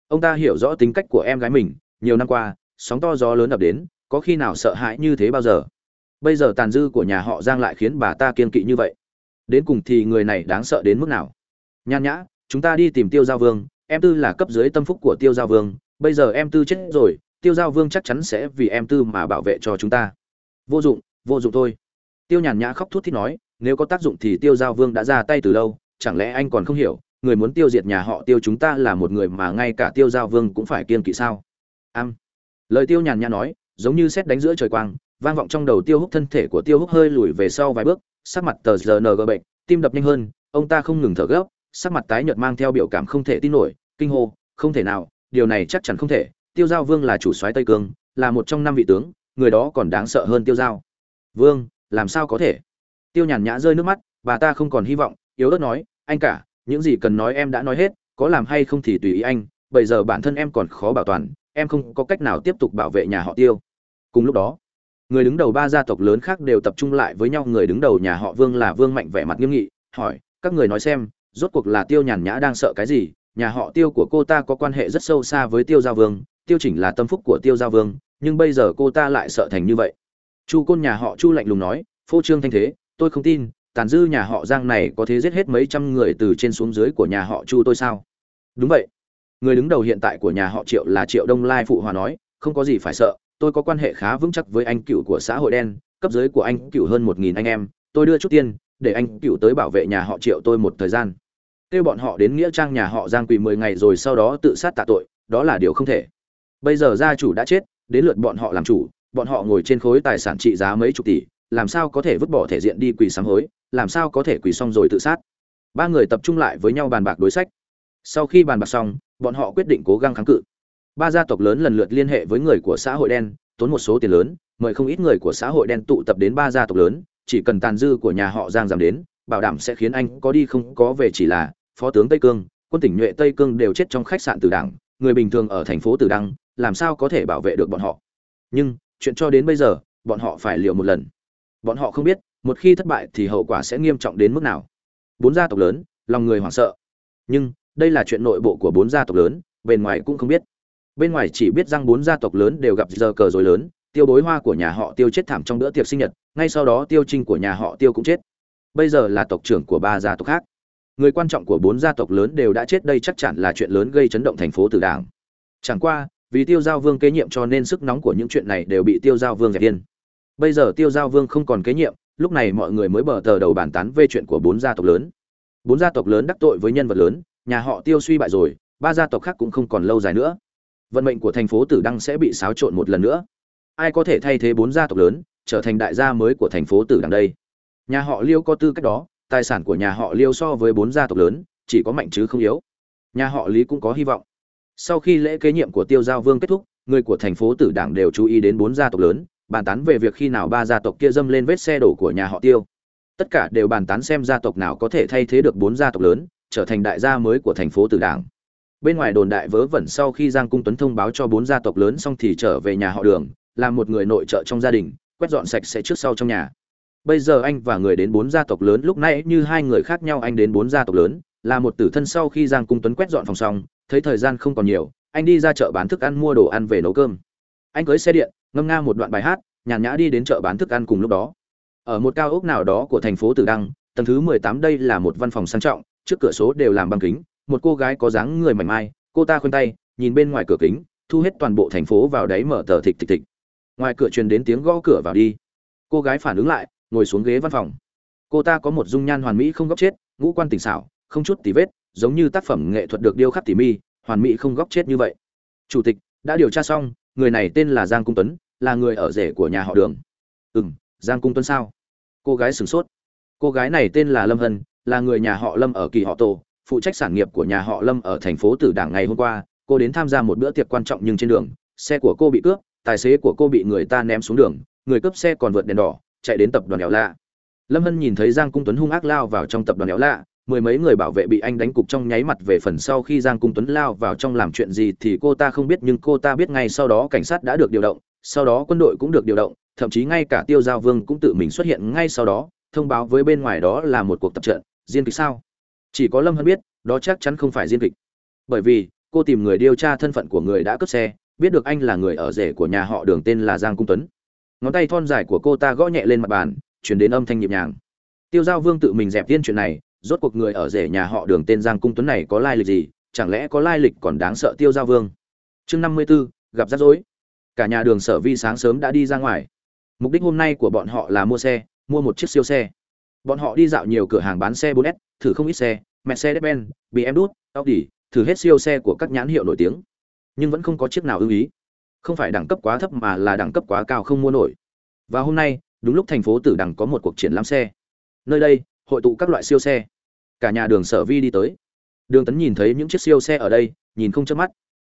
Ông ta hiểu rõ tính cách của em gái mình, nhiều năm qua, sóng to gió lớn ập đến, có khi nào sợ hãi như thế bao giờ? Bây giờ tàn dư của nhà họ giang lại khiến bà ta kiên kỵ như vậy. Đến cùng thì người này đáng sợ đến mức nào? Nhan nhã, chúng ta đi tìm tiêu giao vương, em tư là cấp dưới tâm phúc của tiêu giao vương bây giờ em tư chết rồi, tiêu giao vương chắc chắn sẽ vì em tư mà bảo vệ cho chúng ta. Vô dụng vô dụng thôi. Tiêu nhàn nhã khóc thút thít nói, nếu có tác dụng thì tiêu giao vương đã ra tay từ lâu, chẳng lẽ anh còn không hiểu, người muốn tiêu diệt nhà họ tiêu chúng ta là một người mà ngay cả tiêu giao vương cũng phải kiên kỵ sao? Am. Lời tiêu nhàn nhã nói, giống như xét đánh giữa trời quang, vang vọng trong đầu tiêu húc thân thể của tiêu húc hơi lùi về sau vài bước, sắc mặt tờ rng bệnh, tim đập nhanh hơn, ông ta không ngừng thở gấp, sắc mặt tái nhợt mang theo biểu cảm không thể tin nổi, kinh hô, không thể nào điều này chắc chắn không thể, tiêu giao vương là chủ soái tây cương, là một trong năm vị tướng, người đó còn đáng sợ hơn tiêu giao. Vương, làm sao có thể? Tiêu nhàn nhã rơi nước mắt, bà ta không còn hy vọng, yếu ớt nói, anh cả, những gì cần nói em đã nói hết, có làm hay không thì tùy ý anh, bây giờ bản thân em còn khó bảo toàn, em không có cách nào tiếp tục bảo vệ nhà họ tiêu. Cùng lúc đó, người đứng đầu ba gia tộc lớn khác đều tập trung lại với nhau, người đứng đầu nhà họ vương là vương mạnh vẻ mặt nghiêm nghị, hỏi, các người nói xem, rốt cuộc là tiêu nhàn nhã đang sợ cái gì? Nhà họ tiêu của cô ta có quan hệ rất sâu xa với tiêu Gia vương, tiêu chỉnh là tâm phúc của tiêu Gia vương, nhưng bây giờ cô ta lại sợ thành như vậy. Chu côn nhà họ chu lạnh lùng nói, phô trương thanh thế, tôi không tin, tàn dư nhà họ giang này có thể giết hết mấy trăm người từ trên xuống dưới của nhà họ chu tôi sao? Đúng vậy. Người đứng đầu hiện tại của nhà họ triệu là triệu đông lai phụ hòa nói, không có gì phải sợ, tôi có quan hệ khá vững chắc với anh cựu của xã hội đen, cấp dưới của anh cựu hơn một nghìn anh em, tôi đưa chút tiền để anh cựu tới bảo vệ nhà họ triệu tôi một thời gian kêu bọn họ đến nghĩa trang nhà họ giang quỳ mười ngày rồi sau đó tự sát tạ tội, đó là điều không thể. Bây giờ gia chủ đã chết, đến lượt bọn họ làm chủ, bọn họ ngồi trên khối tài sản trị giá mấy chục tỷ, làm sao có thể vứt bỏ thể diện đi quỳ sám hối, làm sao có thể quỳ xong rồi tự sát? Ba người tập trung lại với nhau bàn bạc đối sách. Sau khi bàn bạc xong, bọn họ quyết định cố gắng kháng cự. Ba gia tộc lớn lần lượt liên hệ với người của xã hội đen, tốn một số tiền lớn, mời không ít người của xã hội đen tụ tập đến ba gia tộc lớn, chỉ cần tàn dư của nhà họ giang giảm đến, bảo đảm sẽ khiến anh có đi không có về chỉ là phó tướng tây cương, quân tỉnh nhuệ tây cương đều chết trong khách sạn Từ đảng, người bình thường ở thành phố Từ đăng, làm sao có thể bảo vệ được bọn họ? Nhưng, chuyện cho đến bây giờ, bọn họ phải liều một lần. Bọn họ không biết, một khi thất bại thì hậu quả sẽ nghiêm trọng đến mức nào. Bốn gia tộc lớn, lòng người hoảng sợ. Nhưng, đây là chuyện nội bộ của bốn gia tộc lớn, bên ngoài cũng không biết. Bên ngoài chỉ biết rằng bốn gia tộc lớn đều gặp giờ cờ rồi lớn, tiêu bối hoa của nhà họ tiêu chết thảm trong bữa tiệc sinh nhật, ngay sau đó tiêu trinh của nhà họ tiêu cũng chết. Bây giờ là tộc trưởng của ba gia tộc khác người quan trọng của bốn gia tộc lớn đều đã chết đây chắc chắn là chuyện lớn gây chấn động thành phố tử đảng. Chẳng qua, vì tiêu giao vương kế nhiệm cho nên sức nóng của những chuyện này đều bị tiêu giao vương dẹp yên. Bây giờ tiêu giao vương không còn kế nhiệm, lúc này mọi người mới bờ tờ đầu bàn tán về chuyện của bốn gia tộc lớn. Bốn gia tộc lớn đắc tội với nhân vật lớn, nhà họ tiêu suy bại rồi, ba gia tộc khác cũng không còn lâu dài nữa. Vận mệnh của thành phố tử đăng sẽ bị xáo trộn một lần nữa. Ai có thể thay thế bốn gia tộc lớn, trở thành đại gia mới của thành phố tử đăng đây? Nhà họ liêu có tư cách đó tài sản của nhà họ liêu so với bốn gia tộc lớn, chỉ có mạnh chứ không yếu. Nhà họ lý cũng có hy vọng. Sau khi lễ kế nhiệm của tiêu giao vương kết thúc, người của thành phố tử đảng đều chú ý đến bốn gia tộc lớn, bàn tán về việc khi nào ba gia tộc kia dâm lên vết xe đổ của nhà họ tiêu. Tất cả đều bàn tán xem gia tộc nào có thể thay thế được bốn gia tộc lớn, trở thành đại gia mới của thành phố tử đảng. Bên ngoài đồn đại vớ vẩn sau khi giang cung tuấn thông báo cho bốn gia tộc lớn xong thì trở về nhà họ đường, làm một người nội trợ trong gia đình, quét dọn sạch sẽ trước sau trong nhà bây giờ anh và người đến bốn gia tộc lớn, lúc nãy như hai người khác nhau, anh đến bốn gia tộc lớn, là một tử thân sau khi giang cung tuấn quét dọn phòng xong, thấy thời gian không còn nhiều, anh đi ra chợ bán thức ăn mua đồ ăn về nấu cơm. Anh cưới xe điện, ngâm nga một đoạn bài hát, nhàn nhã đi đến chợ bán thức ăn cùng lúc đó. Ở một cao ốc nào đó của thành phố tử đăng, tầng thứ mười tám đây là một văn phòng sang trọng, trước cửa số đều làm bằng kính, một cô gái có dáng người mảnh mai, cô ta khuân tay, nhìn bên ngoài cửa kính, thu hết toàn bộ thành phố vào đáy mở tờ thịt thịt thịt. Ngoài cửa truyền đến tiếng gõ cửa vào đi. Cô gái phản ứng lại ngồi xuống ghế văn phòng. Cô ta có một dung nhan hoàn mỹ không góc chết, ngũ quan tỉnh xảo, không chút tì vết, giống như tác phẩm nghệ thuật được điêu khắc tỉ mi hoàn mỹ không góc chết như vậy. Chủ tịch, đã điều tra xong, người này tên là giang cung tuấn, là người ở rể của nhà họ đường. Ừ m giang cung tuấn sao? Cô gái sửng sốt. Cô gái này tên là lâm hân, là người nhà họ lâm ở kỳ họ tổ, phụ trách sản nghiệp của nhà họ lâm ở thành phố tử đảng ngày hôm qua. Cô đến tham gia một bữa tiệc quan trọng nhưng trên đường, xe của cô bị cướp, tài xế của cô bị người ta ném xuống đường, người cướp xe còn vượt đèn đỏ chạy đến tập đoàn éo lạ. Lâm hân nhìn thấy giang cung tuấn hung ác lao vào trong tập đoàn éo lạ, mười mấy người bảo vệ bị anh đánh cục trong nháy mặt về phần sau khi giang cung tuấn lao vào trong làm chuyện gì thì cô ta không biết, nhưng cô ta biết ngay sau đó cảnh sát đã được điều động, sau đó quân đội cũng được điều động, thậm chí ngay cả tiêu giao vương cũng tự mình xuất hiện ngay sau đó, thông báo với bên ngoài đó là một cuộc tập trận diên kịch sao? Chỉ có lâm hân biết, đó chắc chắn không phải diên kịch. Bởi vì, cô tìm người điều tra thân phận của người đã cướp xe, biết được anh là người ở rể của nhà họ đường tên là giang cung tuấn ngón tay thon dài của cô ta gõ nhẹ lên mặt bàn chuyển đến âm thanh nhịp nhàng. Tiêu giao vương tự mình dẹp tiên chuyện này rốt cuộc người ở rể nhà họ đường tên giang cung tuấn này có lai lịch gì chẳng lẽ có lai lịch còn đáng sợ tiêu giao vương? Chương năm mươi b ố gặp rắc rối. Cả nhà đường sở vi sáng sớm đã đi ra ngoài. Mục đích hôm nay của bọn họ là mua xe mua một chiếc siêu xe. Bọn họ đi dạo nhiều cửa hàng bán xe 4S, thử không ít xe mercedes-benz bmw audi thử hết siêu xe của các nhãn hiệu nổi tiếng. Nhưng vẫn không có chiếc nào ưng ý không phải đẳng cấp quá thấp mà là đẳng cấp quá cao không mua nổi. Và hôm nay, đúng lúc thành phố tử đằng có một cuộc triển lãm xe. Nơi đây, hội tụ các loại siêu xe. Cả nhà đường sở vi đi tới. Đường tấn nhìn thấy những chiếc siêu xe ở đây, nhìn không chớp mắt.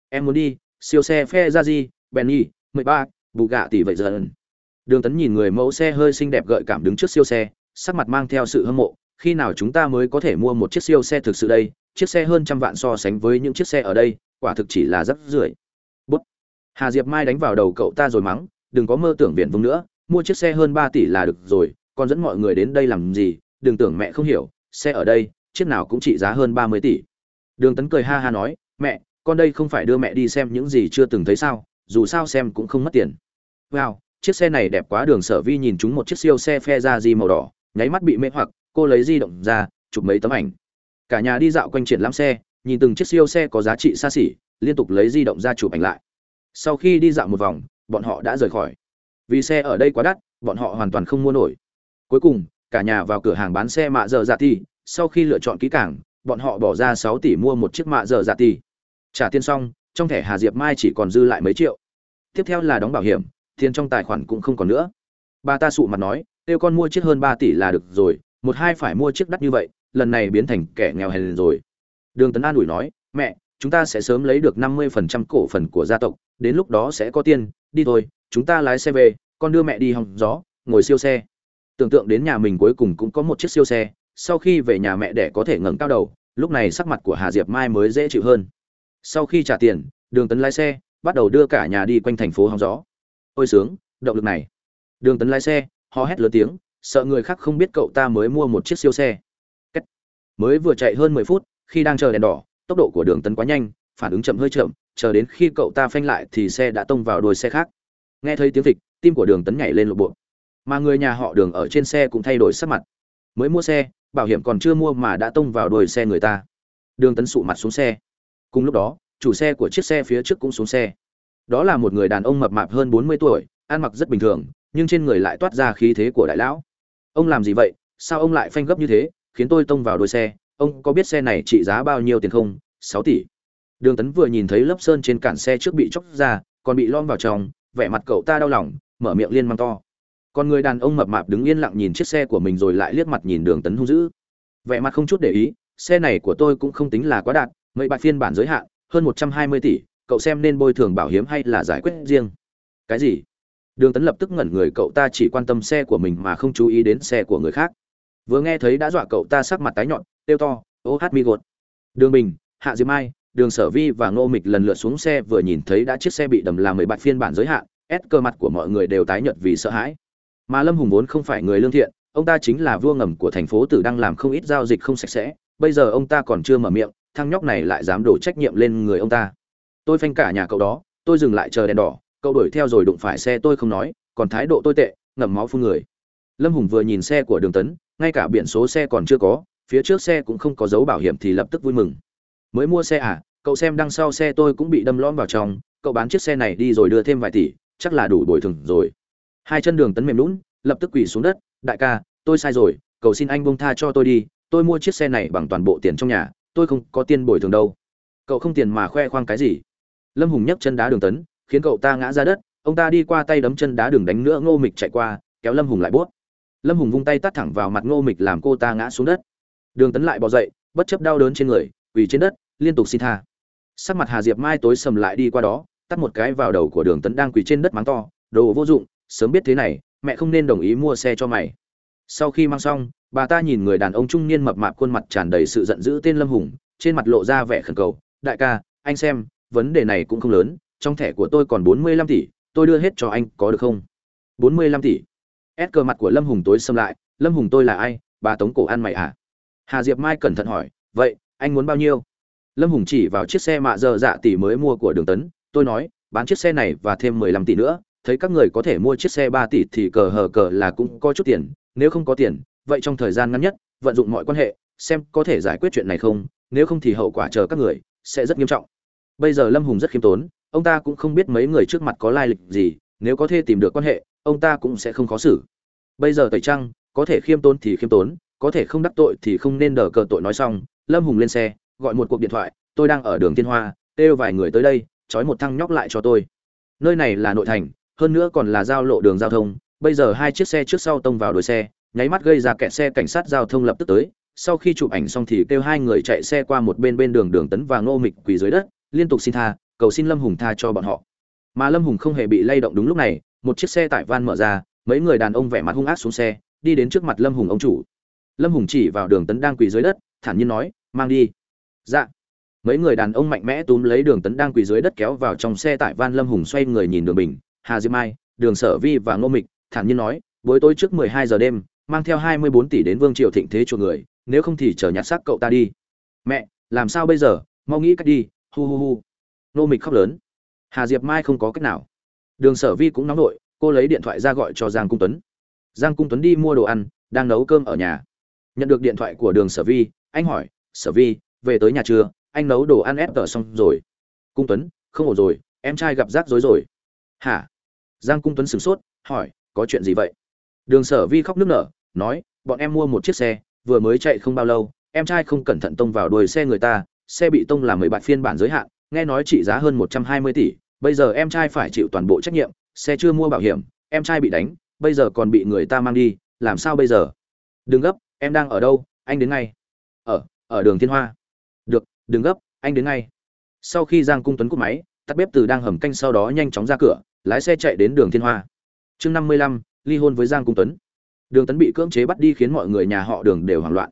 Em muốn đi, siêu xe phe ra di benny mười ba gạ tỷ vậy giờ. Đường tấn nhìn người mẫu xe hơi xinh đẹp gợi cảm đứng trước siêu xe, sắc mặt mang theo sự hâm mộ. Khi nào chúng ta mới có thể mua một chiếc siêu xe thực sự đây? Chiếc xe hơn trăm vạn so sánh với những chiếc xe ở đây, quả thực chỉ là rất rưởi hà diệp mai đánh vào đầu cậu ta rồi mắng, đừng có mơ tưởng viện vông nữa, mua chiếc xe hơn ba tỷ là được rồi, còn dẫn mọi người đến đây làm gì? Đừng tưởng mẹ không hiểu, xe ở đây, chiếc nào cũng trị giá hơn ba mươi tỷ. Đường tấn cười ha ha nói, mẹ, con đây không phải đưa mẹ đi xem những gì chưa từng thấy sao, dù sao xem cũng không mất tiền. Wow, chiếc xe này đẹp quá. Đường sở vi nhìn chúng một chiếc siêu xe phe ra gì màu đỏ, nháy mắt bị mê hoặc, cô lấy di động ra, chụp mấy tấm ảnh. Cả nhà đi dạo quanh triển lãm xe, nhìn từng chiếc siêu xe có giá trị xa xỉ, liên tục lấy di động ra chụp ảnh lại sau khi đi dạo một vòng, bọn họ đã rời khỏi. Vì xe ở đây quá đắt, bọn họ hoàn toàn không mua nổi. Cuối cùng, cả nhà vào cửa hàng bán xe mạ dở dạ ti sau khi lựa chọn kỹ càng, bọn họ bỏ ra sáu tỷ mua một chiếc mạ dở dạ ti trả tiền xong, trong thẻ hà diệp mai chỉ còn dư lại mấy triệu. Tiếp theo là đóng bảo hiểm, tiền trong tài khoản cũng không còn nữa. Bà ta sụ mặt nói kêu con mua chiếc hơn ba tỷ là được rồi, một hai phải mua chiếc đắt như vậy, lần này biến thành kẻ nghèo hèn rồi. Đường tấn an ủi nói, mẹ chúng ta sẽ sớm lấy được năm mươi phần trăm cổ phần của gia tộc, đến lúc đó sẽ có tiền, đi thôi, chúng ta lái xe về, con đưa mẹ đi hòng gió, ngồi siêu xe. Tưởng tượng đến nhà mình cuối cùng cũng có một chiếc siêu xe, sau khi về nhà mẹ để có thể ngẩng cao đầu, lúc này sắc mặt của hà diệp mai mới dễ chịu hơn. Sau khi trả tiền, đường tấn lái xe, bắt đầu đưa cả nhà đi quanh thành phố hóng gió. Ôi sướng, động lực này. Đường tấn lái xe, hò hét lớn tiếng, sợ người khác không biết cậu ta mới mua một chiếc siêu xe. Cách. mới vừa chạy hơn mười phút, khi đang chờ đèn đỏ tốc độ của đường tấn quá nhanh, phản ứng chậm hơi chậm, chờ đến khi cậu ta phanh lại thì xe đã tông vào đuôi xe khác. Nghe thấy tiếng thịch tim của đường tấn nhảy lên lộ bộ. Mà người nhà họ đường ở trên xe cũng thay đổi sắc mặt. Mới mua xe, bảo hiểm còn chưa mua mà đã tông vào đuôi xe người ta. Đường tấn sụ mặt xuống xe. Cùng lúc đó, chủ xe của chiếc xe phía trước cũng xuống xe. Đó là một người đàn ông mập mạp hơn bốn mươi tuổi, ăn mặc rất bình thường, nhưng trên người lại toát ra khí thế của đại lão. Ông làm gì vậy? Sao ông lại phanh gấp như thế, khiến tôi tông vào đuôi xe? Ông có biết xe này trị giá bao nhiêu tiền không? Sáu tỷ. Đường tấn vừa nhìn thấy lớp sơn trên cản xe trước bị chóc ra, còn bị lom vào trong, vẻ mặt cậu ta đau lòng, mở miệng liên mang to. Còn người đàn ông mập mạp đứng yên lặng nhìn chiếc xe của mình rồi lại liếc mặt nhìn đường tấn hung dữ. Vẻ mặt không chút để ý, xe này của tôi cũng không tính là quá đạt mấy bạc phiên bản giới hạn, hơn một trăm hai mươi tỷ, cậu xem nên bồi thường bảo hiểm hay là giải quyết riêng? Cái gì? Đường tấn lập tức ngẩn người, cậu ta chỉ quan tâm xe của mình mà không chú ý đến xe của người khác. Vừa nghe thấy đã dọa cậu ta sắc mặt tái nhọn tiêu to, ô hát mi gột. Đường bình, hạ diêm mai, đường sở vi và ngô mịch lần lượt xuống xe vừa nhìn thấy đã chiếc xe bị đầm làm mười bạt phiên bản giới hạn ép cơ mặt của mọi người đều tái nhợt vì sợ hãi. Mà lâm hùng vốn không phải người lương thiện, ông ta chính là vua ngầm của thành phố tử đang làm không ít giao dịch không sạch sẽ, bây giờ ông ta còn chưa mở miệng, thằng nhóc này lại dám đổ trách nhiệm lên người ông ta. Tôi phanh cả nhà cậu đó, tôi dừng lại chờ đèn đỏ, cậu đuổi theo rồi đụng phải xe tôi không nói, còn thái độ tôi tệ, ngậm máu phun người. Lâm hùng vừa nhìn xe của đường tấn, ngay cả biển số xe còn chưa có phía trước xe cũng không có dấu bảo hiểm thì lập tức vui mừng. Mới mua xe à cậu xem đằng sau xe tôi cũng bị đâm lõm vào trong, cậu bán chiếc xe này đi rồi đưa thêm vài tỷ, chắc là đủ bồi thường rồi. Hai chân đường tấn mềm lún, lập tức quỳ xuống đất, đại ca, tôi sai rồi cầu xin anh bông tha cho tôi đi, tôi mua chiếc xe này bằng toàn bộ tiền trong nhà, tôi không có tiền bồi thường đâu. Cậu không tiền mà khoe khoang cái gì. Lâm hùng nhấc chân đá đường tấn, khiến cậu ta ngã ra đất, ông ta đi qua tay đấm chân đá đường đánh nữa, ngô mịch chạy qua, kéo lâm hùng lại buốt lâm hùng vung tay tắt thẳng vào mặt ngô mịch làm cô ta ngã xuống đất đường tấn lại bỏ dậy, bất chấp đau đớn trên người, quỳ trên đất, liên tục xin tha. Sắc mặt hà diệp mai tối sầm lại đi qua đó, tắt một cái vào đầu của đường tấn đang quỳ trên đất mắng to, đồ vô dụng, sớm biết thế này, mẹ không nên đồng ý mua xe cho mày. Sau khi mang xong, bà ta nhìn người đàn ông trung niên mập mạp khuôn mặt tràn đầy sự giận dữ tên lâm hùng, trên mặt lộ ra vẻ khẩn cầu, đại ca, anh xem, vấn đề này cũng không lớn, trong thẻ của tôi còn bốn mươi lăm tỷ, tôi đưa hết cho anh, có được không? bốn mươi lăm tỷ. Ép cờ mặt của lâm hùng tối xâm lại, lâm hùng tôi là ai, bà tống cổ ăn mày à? Hà diệp mai cẩn thận hỏi, vậy, anh muốn bao nhiêu? Lâm hùng chỉ vào chiếc xe mạ giờ dạ tỷ mới mua của đường tấn, tôi nói, bán chiếc xe này và thêm mười lăm tỷ nữa, thấy các người có thể mua chiếc xe ba tỷ thì cờ hờ cờ là cũng có chút tiền, nếu không có tiền, vậy trong thời gian ngắn nhất, vận dụng mọi quan hệ, xem có thể giải quyết chuyện này không, nếu không thì hậu quả chờ các người sẽ rất nghiêm trọng. Bây giờ lâm hùng rất khiêm tốn, ông ta cũng không biết mấy người trước mặt có lai lịch gì, nếu có thể tìm được quan hệ, ông ta cũng sẽ không khó xử. Bây giờ tẩy trăng, có thể khiêm tốn thì khiêm tốn có thể không đắc tội thì không nên đờ cờ tội nói xong, lâm hùng lên xe, gọi một cuộc điện thoại, tôi đang ở đường thiên hoa, kêu vài người tới đây, trói một thăng nhóc lại cho tôi. Nơi này là nội thành, hơn nữa còn là giao lộ đường giao thông, bây giờ hai chiếc xe trước sau tông vào đuôi xe, nháy mắt gây ra kẹt xe cảnh sát giao thông lập tức tới, sau khi chụp ảnh xong thì kêu hai người chạy xe qua một bên bên đường đường tấn và ngô mịch quỳ dưới đất, liên tục xin tha, cầu xin lâm hùng tha cho bọn họ. Mà lâm hùng không hề bị lay động đúng lúc này, một chiếc xe tải van mở ra, mấy người đàn ông vẻ mặt hung ác xuống xe, đi đến trước mặt lâm hùng ông chủ lâm hùng chỉ vào đường tấn đang quỳ dưới đất, thản nhiên nói, mang đi. Dạ. Mấy người đàn ông mạnh mẽ túm lấy đường tấn đang quỳ dưới đất kéo vào trong xe tải van lâm hùng xoay người nhìn đường bình, hà diêm mai, đường sở vi và ngô mịch, thản nhiên nói, buổi tối trước mười hai giờ đêm, mang theo hai mươi bốn tỷ đến vương triều thịnh thế chuộc người, nếu không thì chờ nhặt xác cậu ta đi. Mẹ, làm sao bây giờ? Mau nghĩ cách đi. Hu hu hu. Ngô mịch khóc lớn. Hà diệp mai không có cách nào. Đường sở vi cũng nóng nổi cô lấy điện thoại ra gọi cho giang cung tuấn. Giang cung tuấn đi mua đồ ăn, đang nấu cơm ở nhà nhận được điện thoại của đường sở vi, anh hỏi, sở vi, về tới nhà chưa? Anh nấu đồ ăn ép tờ xong rồi. Cung tuấn, không ổn rồi, em trai gặp rắc rối rồi. Hả? Giang cung tuấn sửng sốt, hỏi, có chuyện gì vậy? Đường sở vi khóc nức nở, nói, bọn em mua một chiếc xe, vừa mới chạy không bao lâu, em trai không cẩn thận tông vào đuôi xe người ta, xe bị tông làm mười bạc phiên bản giới hạn, nghe nói trị giá hơn một trăm hai mươi tỷ, bây giờ em trai phải chịu toàn bộ trách nhiệm, xe chưa mua bảo hiểm, em trai bị đánh, bây giờ còn bị người ta mang đi, làm sao bây giờ? Đừng gấp em đang ở đâu? Anh đến ngay. Ở ở đường thiên hoa. Được, đừng gấp, anh đến ngay. Sau khi giang cung tuấn cúp máy, tắt bếp từ đang hầm canh sau đó nhanh chóng ra cửa, lái xe chạy đến đường thiên hoa. Chương năm mươi lăm, ly hôn với giang cung tuấn. Đường tấn bị cưỡng chế bắt đi khiến mọi người nhà họ đường đều hoảng loạn.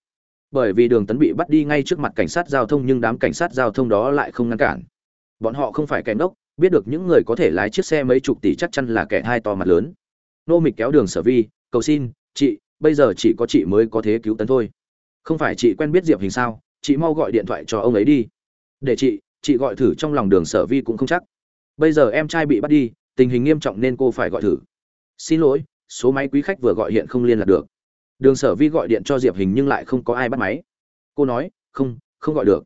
Bởi vì đường tấn bị bắt đi ngay trước mặt cảnh sát giao thông nhưng đám cảnh sát giao thông đó lại không ngăn cản. Bọn họ không phải kẻ ngốc, biết được những người có thể lái chiếc xe mấy chục tỷ chắc chắn là kẻ hai to mặt lớn. Nô mịch kéo đường sở vi, cầu xin, chị bây giờ chỉ có chị mới có thế cứu tấn thôi. Không phải chị quen biết diệp hình sao? Chị mau gọi điện thoại cho ông ấy đi. Để chị chị gọi thử trong lòng đường sở vi cũng không chắc. Bây giờ em trai bị bắt đi, tình hình nghiêm trọng nên cô phải gọi thử. Xin lỗi, số máy quý khách vừa gọi hiện không liên lạc được. Đường sở vi gọi điện cho diệp hình nhưng lại không có ai bắt máy. Cô nói, không không gọi được.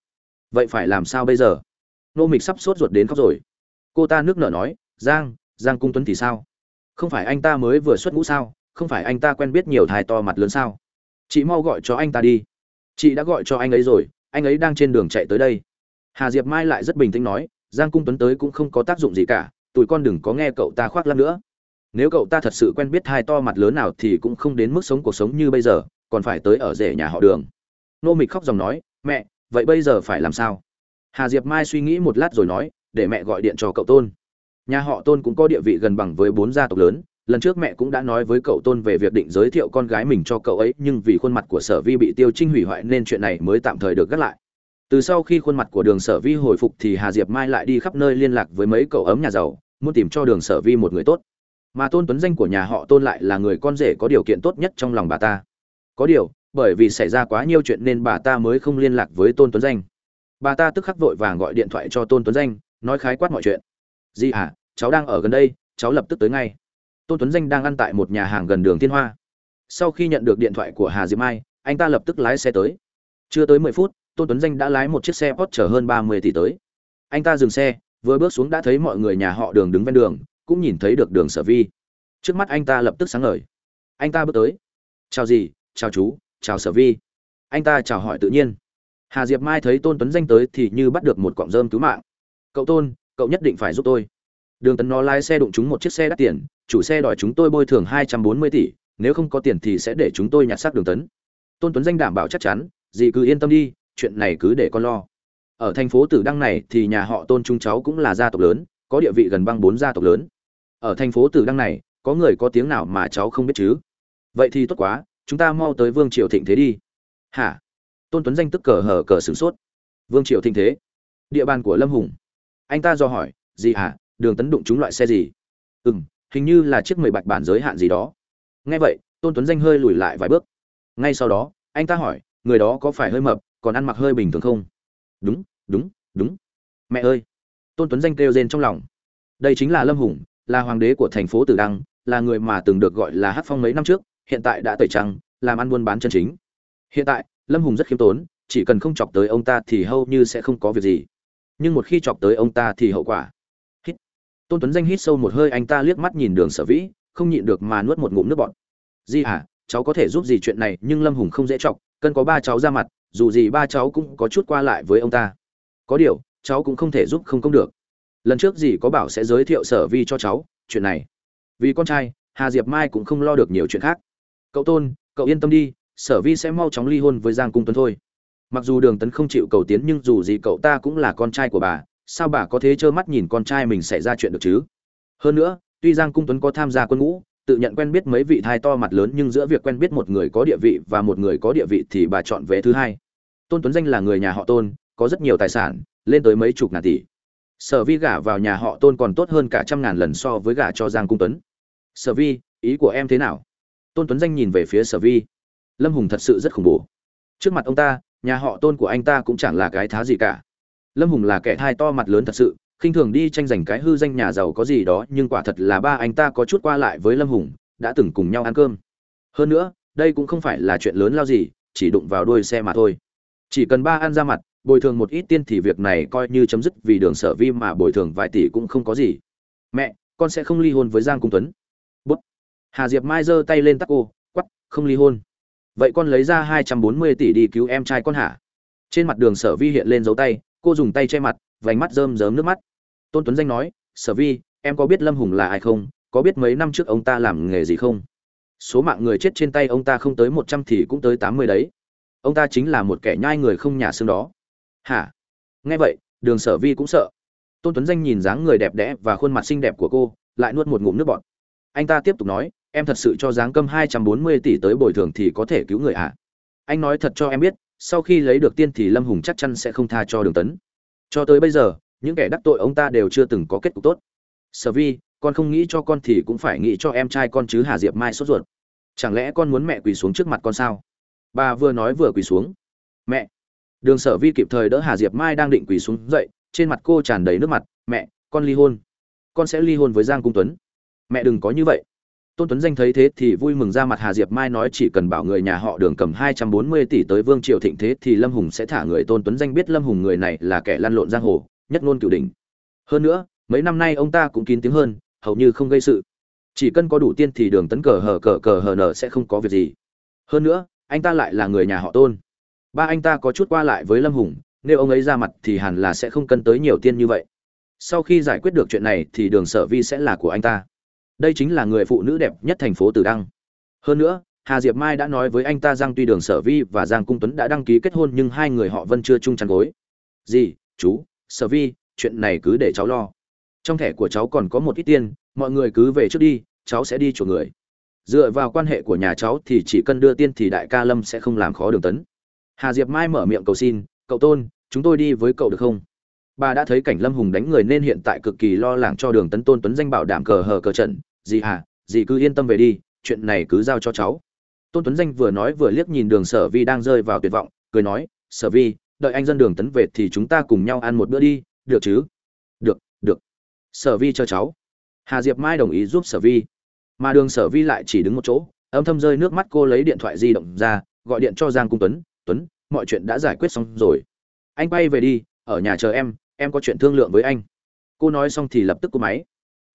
Vậy phải làm sao bây giờ? Nô mịch sắp sốt ruột đến khóc rồi. Cô ta nước nở nói, giang giang cung tuấn thì sao? Không phải anh ta mới vừa xuất ngũ sao? Không phải anh ta quen biết nhiều thai to mặt lớn sao? Chị mau gọi cho anh ta đi. Chị đã gọi cho anh ấy rồi, anh ấy đang trên đường chạy tới đây. Hà diệp mai lại rất bình tĩnh nói, giang cung tuấn tới cũng không có tác dụng gì cả, tụi con đừng có nghe cậu ta khoác lắm nữa. Nếu cậu ta thật sự quen biết hai to mặt lớn nào thì cũng không đến mức sống cuộc sống như bây giờ, còn phải tới ở rể nhà họ đường. Nô mịch khóc dòng nói, mẹ, vậy bây giờ phải làm sao? Hà diệp mai suy nghĩ một lát rồi nói, để mẹ gọi điện cho cậu tôn. Nhà họ tôn cũng có địa vị gần bằng với bốn gia tộc lớn lần trước mẹ cũng đã nói với cậu tôn về việc định giới thiệu con gái mình cho cậu ấy, nhưng vì khuôn mặt của sở vi bị tiêu trinh hủy hoại nên chuyện này mới tạm thời được gác lại. Từ sau khi khuôn mặt của đường sở vi hồi phục thì hà diệp mai lại đi khắp nơi liên lạc với mấy cậu ấm nhà giàu, muốn tìm cho đường sở vi một người tốt. Mà tôn tuấn danh của nhà họ tôn lại là người con rể có điều kiện tốt nhất trong lòng bà ta. Có điều, bởi vì xảy ra quá nhiều chuyện nên bà ta mới không liên lạc với tôn tuấn danh. Bà ta tức khắc vội vàng gọi điện thoại cho tôn tuấn danh, nói khái quát mọi chuyện. Gì à cháu đang ở gần đây, cháu lập tức tới ngay tôn tuấn danh đang ăn tại một nhà hàng gần đường thiên hoa. Sau khi nhận được điện thoại của hà diệp mai, anh ta lập tức lái xe tới. Chưa tới mười phút, tôn tuấn danh đã lái một chiếc xe post chở hơn ba mươi tỷ tới. Anh ta dừng xe, vừa bước xuống đã thấy mọi người nhà họ đường đứng ven đường, cũng nhìn thấy được đường sở vi. Trước mắt anh ta lập tức sáng ngời. Anh ta bước tới. Chào gì? Chào chú, chào sở vi. Anh ta chào hỏi tự nhiên. Hà diệp mai thấy tôn tuấn danh tới thì như bắt được một cọng rơm cứu mạng. Cậu tôn, cậu nhất định phải giúp tôi đường tấn nó lái xe đụng chúng một chiếc xe đắt tiền, chủ xe đòi chúng tôi bồi thường hai trăm bốn mươi tỷ, nếu không có tiền thì sẽ để chúng tôi nhặt xác đường tấn. Tôn tuấn danh đảm bảo chắc chắn, dì cứ yên tâm đi, chuyện này cứ để con lo. Ở thành phố tử đăng này thì nhà họ tôn chúng cháu cũng là gia tộc lớn, có địa vị gần băng bốn gia tộc lớn. Ở thành phố tử đăng này, có người có tiếng nào mà cháu không biết chứ? Vậy thì tốt quá, chúng ta mau tới vương triều thịnh thế đi. Hả? Tôn tuấn danh tức cờ hở cờ sửng sốt. Vương triều thịnh thế? Địa bàn của lâm hùng. Anh ta do hỏi gì hả? Đường tấn đụng chúng loại xe gì? Ừ m hình như là chiếc mười bạch bản giới hạn gì đó. Nghe vậy, tôn tuấn danh hơi lùi lại vài bước. Ngay sau đó, anh ta hỏi, người đó có phải hơi mập, còn ăn mặc hơi bình thường không? Đúng đúng đúng. Mẹ ơi! Tôn tuấn danh kêu rên trong lòng. Đây chính là lâm hùng, là hoàng đế của thành phố tử đăng, là người mà từng được gọi là hát phong mấy năm trước, hiện tại đã tẩy trăng, làm ăn buôn bán chân chính. Hiện tại, lâm hùng rất khiêm tốn, chỉ cần không chọc tới ông ta thì hầu như sẽ không có việc gì. Nhưng một khi chọc tới ông ta thì hậu quả tôn tuấn danh hít sâu một hơi, anh ta liếc mắt nhìn đường sở vĩ, không nhịn được mà nuốt một ngụm nước bọt. Di hả cháu có thể giúp gì chuyện này, nhưng lâm hùng không dễ chọc, cần có ba cháu ra mặt, dù gì ba cháu cũng có chút qua lại với ông ta. Có điều, cháu cũng không thể giúp không công được. Lần trước dì có bảo sẽ giới thiệu sở vi cho cháu, chuyện này. Vì con trai, hà diệp mai cũng không lo được nhiều chuyện khác. Cậu tôn, cậu yên tâm đi, sở vi sẽ mau chóng ly hôn với giang cung tuấn thôi. Mặc dù đường tấn không chịu cầu tiến, nhưng dù gì cậu ta cũng là con trai của bà sao bà có thế trơ mắt nhìn con trai mình xảy ra chuyện được chứ? Hơn nữa, tuy giang cung tuấn có tham gia quân ngũ, tự nhận quen biết mấy vị thai to mặt lớn nhưng giữa việc quen biết một người có địa vị và một người có địa vị thì bà chọn vé thứ hai. Tôn tuấn danh là người nhà họ tôn, có rất nhiều tài sản, lên tới mấy chục ngàn tỷ. Sở vi gả vào nhà họ tôn còn tốt hơn cả trăm ngàn lần so với gả cho giang cung tuấn. Sở vi, ý của em thế nào? Tôn tuấn danh nhìn về phía sở vi. Lâm hùng thật sự rất khủng bố. Trước mặt ông ta, nhà họ tôn của anh ta cũng chẳng là cái thá gì cả lâm hùng là kẻ thai to mặt lớn thật sự, khinh thường đi tranh giành cái hư danh nhà giàu có gì đó, nhưng quả thật là ba anh ta có chút qua lại với lâm hùng, đã từng cùng nhau ăn cơm. Hơn nữa, đây cũng không phải là chuyện lớn lao gì, chỉ đụng vào đuôi xe mà thôi. Chỉ cần ba ăn ra mặt, bồi thường một ít tiên thì việc này coi như chấm dứt vì đường sở vi mà bồi thường vài tỷ cũng không có gì. Mẹ, con sẽ không ly hôn với giang cung tuấn. Bút. Hà diệp mai giơ tay lên tắc cô quắp không ly hôn. Vậy con lấy ra hai trăm bốn mươi tỷ đi cứu em trai con hả? Trên mặt đường sở vi hiện lên dấu tay cô dùng tay che mặt, vành mắt rơm rớm nước mắt. Tôn tuấn danh nói, sở vi, em có biết lâm hùng là ai không? Có biết mấy năm trước ông ta làm nghề gì không? Số mạng người chết trên tay ông ta không tới một trăm thì cũng tới tám mươi đấy. Ông ta chính là một kẻ nhai người không nhà xương đó. Hả? Nghe vậy, đường sở vi cũng sợ. Tôn tuấn danh nhìn dáng người đẹp đẽ và khuôn mặt xinh đẹp của cô, lại nuốt một ngụm nước bọt. Anh ta tiếp tục nói, em thật sự cho dáng câm hai trăm bốn mươi tỷ tới bồi thường thì có thể cứu người ạ à? anh nói thật cho em biết sau khi lấy được tiên thì lâm hùng chắc chắn sẽ không tha cho đường tấn. Cho tới bây giờ, những kẻ đắc tội ông ta đều chưa từng có kết cục tốt. Sở vi, con không nghĩ cho con thì cũng phải nghĩ cho em trai con chứ hà diệp mai sốt ruột. Chẳng lẽ con muốn mẹ quỳ xuống trước mặt con sao? Bà vừa nói vừa quỳ xuống. Mẹ! Đường sở vi kịp thời đỡ hà diệp mai đang định quỳ xuống dậy, trên mặt cô tràn đầy nước mặt. Mẹ, con ly hôn. Con sẽ ly hôn với giang cung tuấn. Mẹ đừng có như vậy tôn tuấn danh thấy thế thì vui mừng ra mặt hà diệp mai nói chỉ cần bảo người nhà họ đường cầm hai trăm bốn mươi tỷ tới vương triều thịnh thế thì lâm hùng sẽ thả người. Tôn tuấn danh biết lâm hùng người này là kẻ lăn lộn giang hồ, nhất ngôn cửu đỉnh. Hơn nữa, mấy năm nay ông ta cũng kín tiếng hơn, hầu như không gây sự. Chỉ cần có đủ tiên thì đường tấn cờ hờ cờ cờ hờ nở sẽ không có việc gì. Hơn nữa, anh ta lại là người nhà họ tôn. Ba anh ta có chút qua lại với lâm hùng, nếu ông ấy ra mặt thì hẳn là sẽ không cân tới nhiều tiên như vậy. Sau khi giải quyết được chuyện này thì đường sở vi sẽ là của anh ta đây chính là người phụ nữ đẹp nhất thành phố Từ Đăng. Hơn nữa, Hà Diệp Mai đã nói với anh ta rằng tuy Đường Sở Vi và Giang Cung Tuấn đã đăng ký kết hôn nhưng hai người họ vẫn chưa chung chăn gối. "Gì, chú, Sở Vi, chuyện này cứ để cháu lo. Trong thẻ của cháu còn có một ít tiền, mọi người cứ về trước đi, cháu sẽ đi chuộc người." Dựa vào quan hệ của nhà cháu thì chỉ cần đưa tiền thì đại ca Lâm sẽ không làm khó Đường Tấn. Hà Diệp Mai mở miệng cầu xin, "Cậu Tôn, chúng tôi đi với cậu được không?" Bà đã thấy cảnh Lâm Hùng đánh người nên hiện tại cực kỳ lo lắng cho Đường Tấn Tôn Tuấn danh bảo đảm cờ hờ cờ trận, dì à dì cứ yên tâm về đi chuyện này cứ giao cho cháu. Tôn tuấn danh vừa nói vừa liếc nhìn đường sở vi đang rơi vào tuyệt vọng cười nói sở vi đợi anh dân đường tấn về thì chúng ta cùng nhau ăn một bữa đi được chứ? Được được. Sở vi cho cháu. Hà diệp mai đồng ý giúp sở vi. Mà đường sở vi lại chỉ đứng một chỗ âm thầm rơi nước mắt cô lấy điện thoại di động ra gọi điện cho giang cung tuấn tuấn mọi chuyện đã giải quyết xong rồi. Anh bay về đi ở nhà chờ em em có chuyện thương lượng với anh. Cô nói xong thì lập tức cô máy.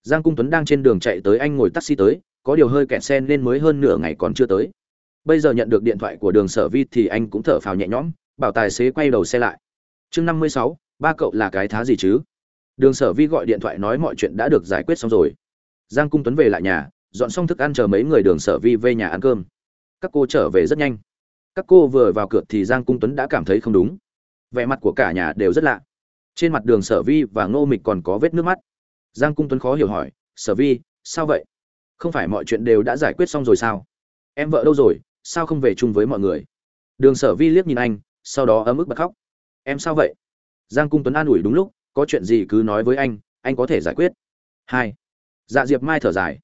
Giang cung tuấn đang trên đường chạy tới anh ngồi taxi tới, có điều hơi kẹt xe nên mới hơn nửa ngày còn chưa tới. Bây giờ nhận được điện thoại của đường sở vi thì anh cũng thở phào nhẹ nhõm, bảo tài xế quay đầu xe lại. Chương năm mươi sáu, ba cậu là cái thá gì chứ? Đường sở vi gọi điện thoại nói mọi chuyện đã được giải quyết xong rồi. Giang cung tuấn về lại nhà, dọn xong thức ăn chờ mấy người đường sở vi về nhà ăn cơm. Các cô trở về rất nhanh. Các cô vừa vào cửa thì giang cung tuấn đã cảm thấy không đúng. Vẻ mặt của cả nhà đều rất lạ trên mặt đường sở vi và ngô mịch còn có vết nước mắt. Giang cung tuấn khó hiểu hỏi, sở vi, sao vậy? Không phải mọi chuyện đều đã giải quyết xong rồi sao? Em vợ đâu rồi? Sao không về chung với mọi người? Đường sở vi liếc nhìn anh, sau đó ấm ức bật khóc. Em sao vậy? Giang cung tuấn an ủi, đúng lúc, có chuyện gì cứ nói với anh anh có thể giải quyết. Hai. Dạ diệp mai thở dài.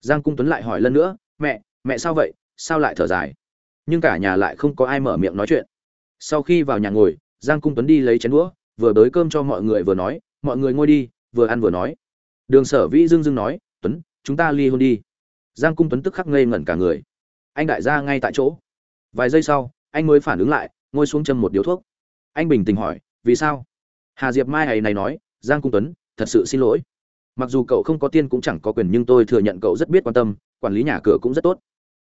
Giang cung tuấn lại hỏi lần nữa, mẹ mẹ sao vậy? Sao lại thở dài? Nhưng cả nhà lại không có ai mở miệng nói chuyện. Sau khi vào nhà ngồi, giang cung tuấn đi lấy chén đũa vừa tới cơm cho mọi người vừa nói, mọi người ngồi đi, vừa ăn vừa nói. Đường sở vĩ dưng dưng nói, tuấn, chúng ta ly hôn đi. Giang cung tuấn tức khắc ngây ngẩn cả người. Anh đại gia ngay tại chỗ. Vài giây sau, anh mới phản ứng lại, ngồi xuống châm một điếu thuốc. Anh bình tĩnh hỏi, vì sao? Hà diệp mai hay này nói, giang cung tuấn, thật sự xin lỗi. Mặc dù cậu không có tiền cũng chẳng có quyền, nhưng tôi thừa nhận cậu rất biết quan tâm, quản lý nhà cửa cũng rất tốt.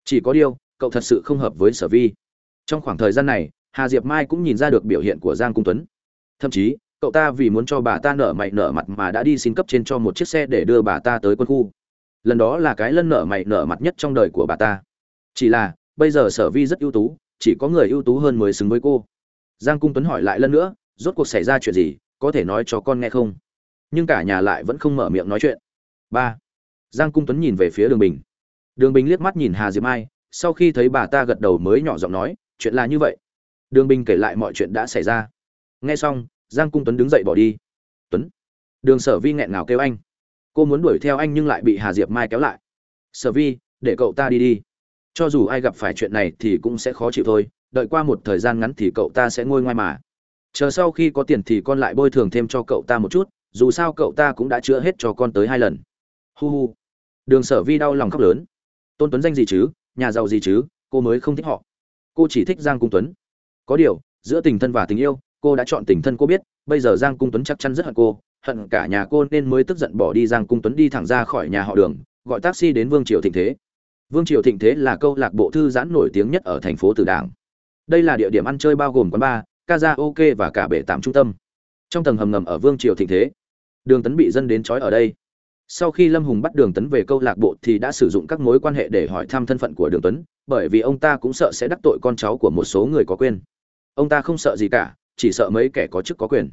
Chỉ có điều, cậu thật sự không hợp với sở vi trong khoảng thời gian này, hà diệp mai cũng nhìn ra được biểu hiện của giang cung tuấn thậm chí, cậu ta vì muốn cho bà ta nở mày nở mặt mà đã đi xin cấp trên cho một chiếc xe để đưa bà ta tới quân khu. Lần đó là cái lân nở mày nở mặt nhất trong đời của bà ta. Chỉ là, bây giờ sở vi rất ưu tú, chỉ có người ưu tú hơn mới xứng với cô. Giang cung tuấn hỏi lại lần nữa, rốt cuộc xảy ra chuyện gì, có thể nói cho con nghe không? Nhưng cả nhà lại vẫn không mở miệng nói chuyện. Ba, giang cung tuấn nhìn về phía đường bình. Đường bình liếc mắt nhìn hà diệp mai, sau khi thấy bà ta gật đầu mới nhỏ giọng nói, chuyện là như vậy. Đường bình kể lại mọi chuyện đã xảy ra. Nghe xong giang cung tuấn đứng dậy bỏ đi. Tuấn, đường sở vi nghẹn ngào kêu anh. Cô muốn đuổi theo anh nhưng lại bị hà diệp mai kéo lại. Sở vi, để cậu ta đi đi. Cho dù ai gặp phải chuyện này thì cũng sẽ khó chịu thôi. Đợi qua một thời gian ngắn thì cậu ta sẽ ngôi ngoai mà. Chờ sau khi có tiền thì con lại bôi thường thêm cho cậu ta một chút. Dù sao cậu ta cũng đã chữa hết cho con tới hai lần. Hu hu. Đường sở vi đau lòng khóc lớn. Tôn tuấn danh gì chứ? Nhà giàu gì chứ? Cô mới không thích họ. Cô chỉ thích giang cung tuấn. Có điều, giữa tình thân và tình yêu cô đã chọn tình thân cô biết, bây giờ giang cung tuấn chắc chắn rất hận cô, hận cả nhà cô nên mới tức giận bỏ đi giang cung tuấn đi thẳng ra khỏi nhà họ đường, gọi taxi đến vương triều thịnh thế. Vương triều thịnh thế là câu lạc bộ thư giãn nổi tiếng nhất ở thành phố tử đảng. Đây là địa điểm ăn chơi bao gồm quán bar, karaoke và cả bể tạm trung tâm. Trong tầng hầm ngầm ở vương triều thịnh thế, đường tấn bị dân đến trói ở đây. Sau khi lâm hùng bắt đường tấn về câu lạc bộ thì đã sử dụng các mối quan hệ để hỏi thăm thân phận của đường tuấn bởi vì ông ta cũng sợ sẽ đắc tội con cháu của một số người có quyền ông ta không sợ gì cả chỉ sợ mấy kẻ có chức có quyền.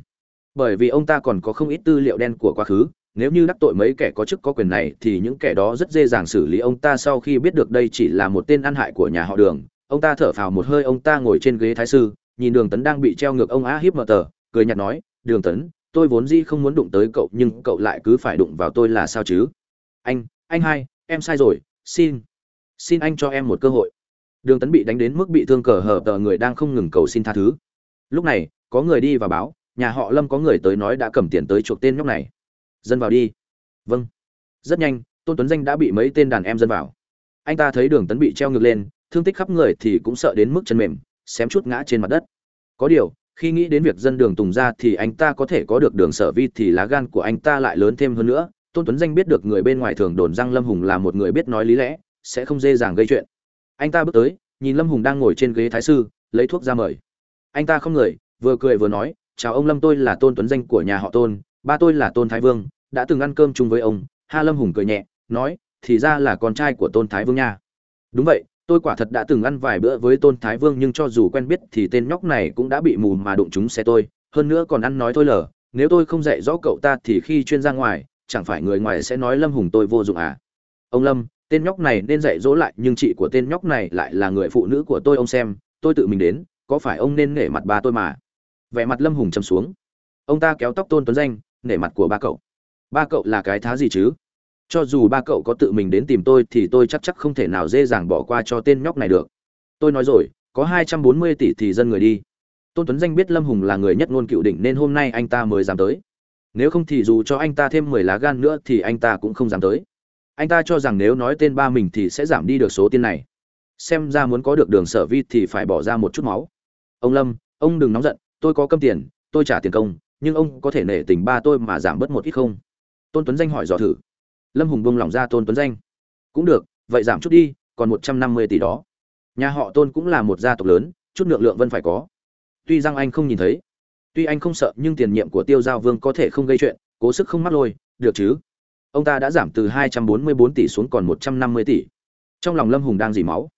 Bởi vì ông ta còn có không ít tư liệu đen của quá khứ, nếu như đắc tội mấy kẻ có chức có quyền này thì những kẻ đó rất dễ dàng xử lý ông ta sau khi biết được đây chỉ là một tên ăn hại của nhà họ đường. Ông ta thở phào một hơi, ông ta ngồi trên ghế thái sư, nhìn đường tấn đang bị treo ngược ông á hiếp mờ tờ, cười nhạt nói, đường tấn, tôi vốn dĩ không muốn đụng tới cậu, nhưng cậu lại cứ phải đụng vào tôi là sao chứ? Anh anh hai, em sai rồi, xin xin anh cho em một cơ hội. Đường tấn bị đánh đến mức bị thương cờ hở tờ người đang không ngừng cầu xin tha thứ lúc này, có người đi và báo, nhà họ lâm có người tới nói đã cầm tiền tới chuộc tên nhóc này. Dân vào đi. Vâng. Rất nhanh, tôn tuấn danh đã bị mấy tên đàn em dân vào. Anh ta thấy đường tấn bị treo ngược lên, thương tích khắp người thì cũng sợ đến mức chân mềm, xém chút ngã trên mặt đất. Có điều, khi nghĩ đến việc dân đường tùng ra thì anh ta có thể có được đường sở vi thì lá gan của anh ta lại lớn thêm hơn nữa. Tôn tuấn danh biết được người bên ngoài thường đồn răng lâm hùng là một người biết nói lý lẽ, sẽ không dễ dàng gây chuyện. Anh ta bước tới, nhìn lâm hùng đang ngồi trên ghế thái sư, lấy thuốc ra mời anh ta không người, vừa cười vừa nói, chào ông lâm, tôi là tôn tuấn danh của nhà họ tôn, ba tôi là tôn thái vương, đã từng ăn cơm chung với ông. Ha lâm hùng cười nhẹ, nói, thì ra là con trai của tôn thái vương nha. Đúng vậy, tôi quả thật đã từng ăn vài bữa với tôn thái vương, nhưng cho dù quen biết thì tên nhóc này cũng đã bị mù mà đụng chúng xe tôi, hơn nữa còn ăn nói thôi lờ, nếu tôi không dạy rõ cậu ta thì khi chuyên ra ngoài, chẳng phải người ngoài sẽ nói lâm hùng tôi vô dụng à? Ông lâm, tên nhóc này nên dạy dỗ lại, nhưng chị của tên nhóc này lại là người phụ nữ của tôi, ông xem, tôi tự mình đến có phải ông nên nể mặt ba tôi mà? Vẻ mặt lâm hùng chầm xuống. Ông ta kéo tóc tôn tuấn danh, nể mặt của ba cậu. Ba cậu là cái thá gì chứ? Cho dù ba cậu có tự mình đến tìm tôi thì tôi chắc chắc không thể nào dễ dàng bỏ qua cho tên nhóc này được. Tôi nói rồi, có hai trăm bốn mươi tỷ thì dân người đi. Tôn tuấn danh biết lâm hùng là người nhất ngôn cựu đỉnh nên hôm nay anh ta mới dám tới. Nếu không thì dù cho anh ta thêm mười lá gan nữa thì anh ta cũng không dám tới. Anh ta cho rằng nếu nói tên ba mình thì sẽ giảm đi được số tiền này xem ra muốn có được đường sở vi thì phải bỏ ra một chút máu. Ông lâm, ông đừng nóng giận, tôi có câm tiền, tôi trả tiền công, nhưng ông có thể nể tình ba tôi mà giảm bớt một ít không? Tôn tuấn danh hỏi dò thử. Lâm hùng bông lỏng ra tôn tuấn danh. Cũng được, vậy giảm chút đi, còn một trăm năm mươi tỷ đó. Nhà họ tôn cũng là một gia tộc lớn, chút lượng lượng vân phải có. Tuy rằng anh không nhìn thấy, tuy anh không sợ, nhưng tiền nhiệm của tiêu giao vương có thể không gây chuyện, cố sức không mắc lôi, được chứ? Ông ta đã giảm từ hai trăm bốn mươi bốn tỷ xuống còn một trăm năm mươi tỷ. Trong lòng lâm hùng đang dỉ máu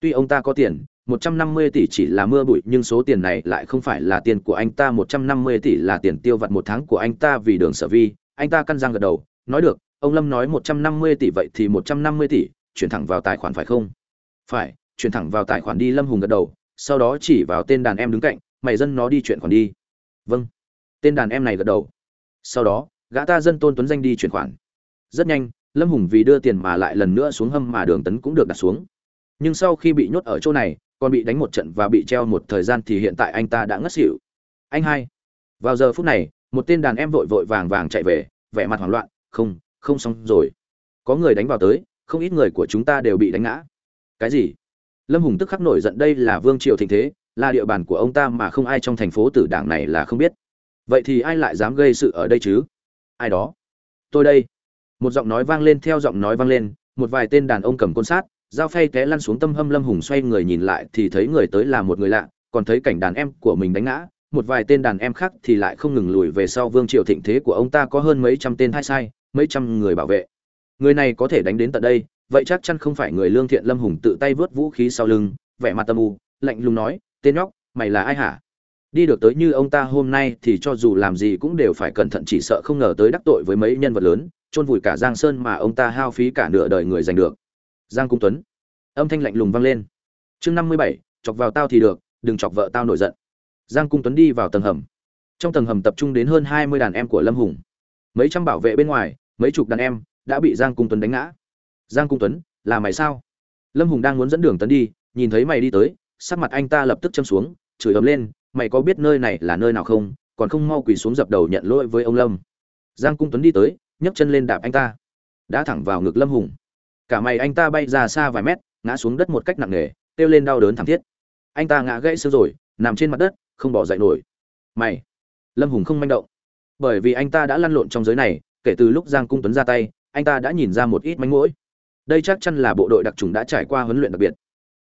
tuy ông ta có tiền, một trăm năm mươi tỷ chỉ là mưa bụi, nhưng số tiền này lại không phải là tiền của anh ta. Một trăm năm mươi tỷ là tiền tiêu vặt một tháng của anh ta vì đường sở vi. Anh ta căn răng gật đầu, nói được, ông lâm nói một trăm năm mươi tỷ vậy thì một trăm năm mươi tỷ, chuyển thẳng vào tài khoản phải không? Phải, chuyển thẳng vào tài khoản đi, lâm hùng gật đầu, sau đó chỉ vào tên đàn em đứng cạnh, mày dân nó đi chuyển khoản đi. Vâng. Tên đàn em này gật đầu. Sau đó, gã ta dân tôn tuấn danh đi chuyển khoản. Rất nhanh, lâm hùng vì đưa tiền mà lại lần nữa xuống hâm mà đường tấn cũng được đặt xuống nhưng sau khi bị nhốt ở chỗ này, còn bị đánh một trận và bị treo một thời gian thì hiện tại anh ta đã ngất xỉu. Anh hai. Vào giờ phút này, một tên đàn em vội vội vàng vàng chạy về, vẻ mặt hoảng loạn, không không xong rồi. Có người đánh vào tới, không ít người của chúng ta đều bị đánh ngã. Cái gì? Lâm hùng tức khắc nổi giận, đây là vương triều thịnh thế, là địa bàn của ông ta mà không ai trong thành phố tử đảng này là không biết. Vậy thì ai lại dám gây sự ở đây chứ? Ai đó? Tôi đây. Một giọng nói vang lên theo giọng nói vang lên, một vài tên đàn ông cầm côn sát dao phay té lăn xuống tâm hâm lâm hùng xoay người nhìn lại thì thấy người tới là một người lạ, còn thấy cảnh đàn em của mình đánh ngã, một vài tên đàn em khác thì lại không ngừng lùi về sau vương triều thịnh thế của ông ta có hơn mấy trăm tên thai sai, mấy trăm người bảo vệ. Người này có thể đánh đến tận đây, vậy chắc chắn không phải người lương thiện lâm hùng tự tay vớt vũ khí sau lưng, vẻ mặt tâm u, lạnh lùng nói, tên nhóc, mày là ai hả? Đi được tới như ông ta hôm nay thì cho dù làm gì cũng đều phải cẩn thận chỉ sợ không ngờ tới đắc tội với mấy nhân vật lớn, chôn vùi cả giang sơn mà ông ta hao phí cả nửa đời người giành được giang cung tuấn. Âm thanh lạnh lùng vang lên. Chương năm mươi bảy, chọc vào tao thì được, đừng chọc vợ tao nổi giận. Giang cung tuấn đi vào tầng hầm. Trong tầng hầm tập trung đến hơn hai mươi đàn em của lâm hùng. Mấy trăm bảo vệ bên ngoài, mấy chục đàn em đã bị giang cung tuấn đánh ngã. Giang cung tuấn, là mày sao? Lâm hùng đang muốn dẫn đường tấn đi, nhìn thấy mày đi tới, sắc mặt anh ta lập tức châm xuống, chửi ấm lên, mày có biết nơi này là nơi nào không? Còn không mau quỳ xuống dập đầu nhận lỗi với ông lâm. Giang cung tuấn đi tới, nhấc chân lên đạp anh ta. Đã thẳng vào ngực lâm hùng cả mày anh ta bay ra xa vài mét, ngã xuống đất một cách nặng nề, kêu lên đau đớn thảm thiết. Anh ta ngã gãy xương rồi, nằm trên mặt đất, không bỏ dậy nổi. Mày! Lâm hùng không manh động. Bởi vì anh ta đã lăn lộn trong giới này, kể từ lúc giang cung tuấn ra tay, anh ta đã nhìn ra một ít manh mối. Đây chắc chắn là bộ đội đặc trùng đã trải qua huấn luyện đặc biệt.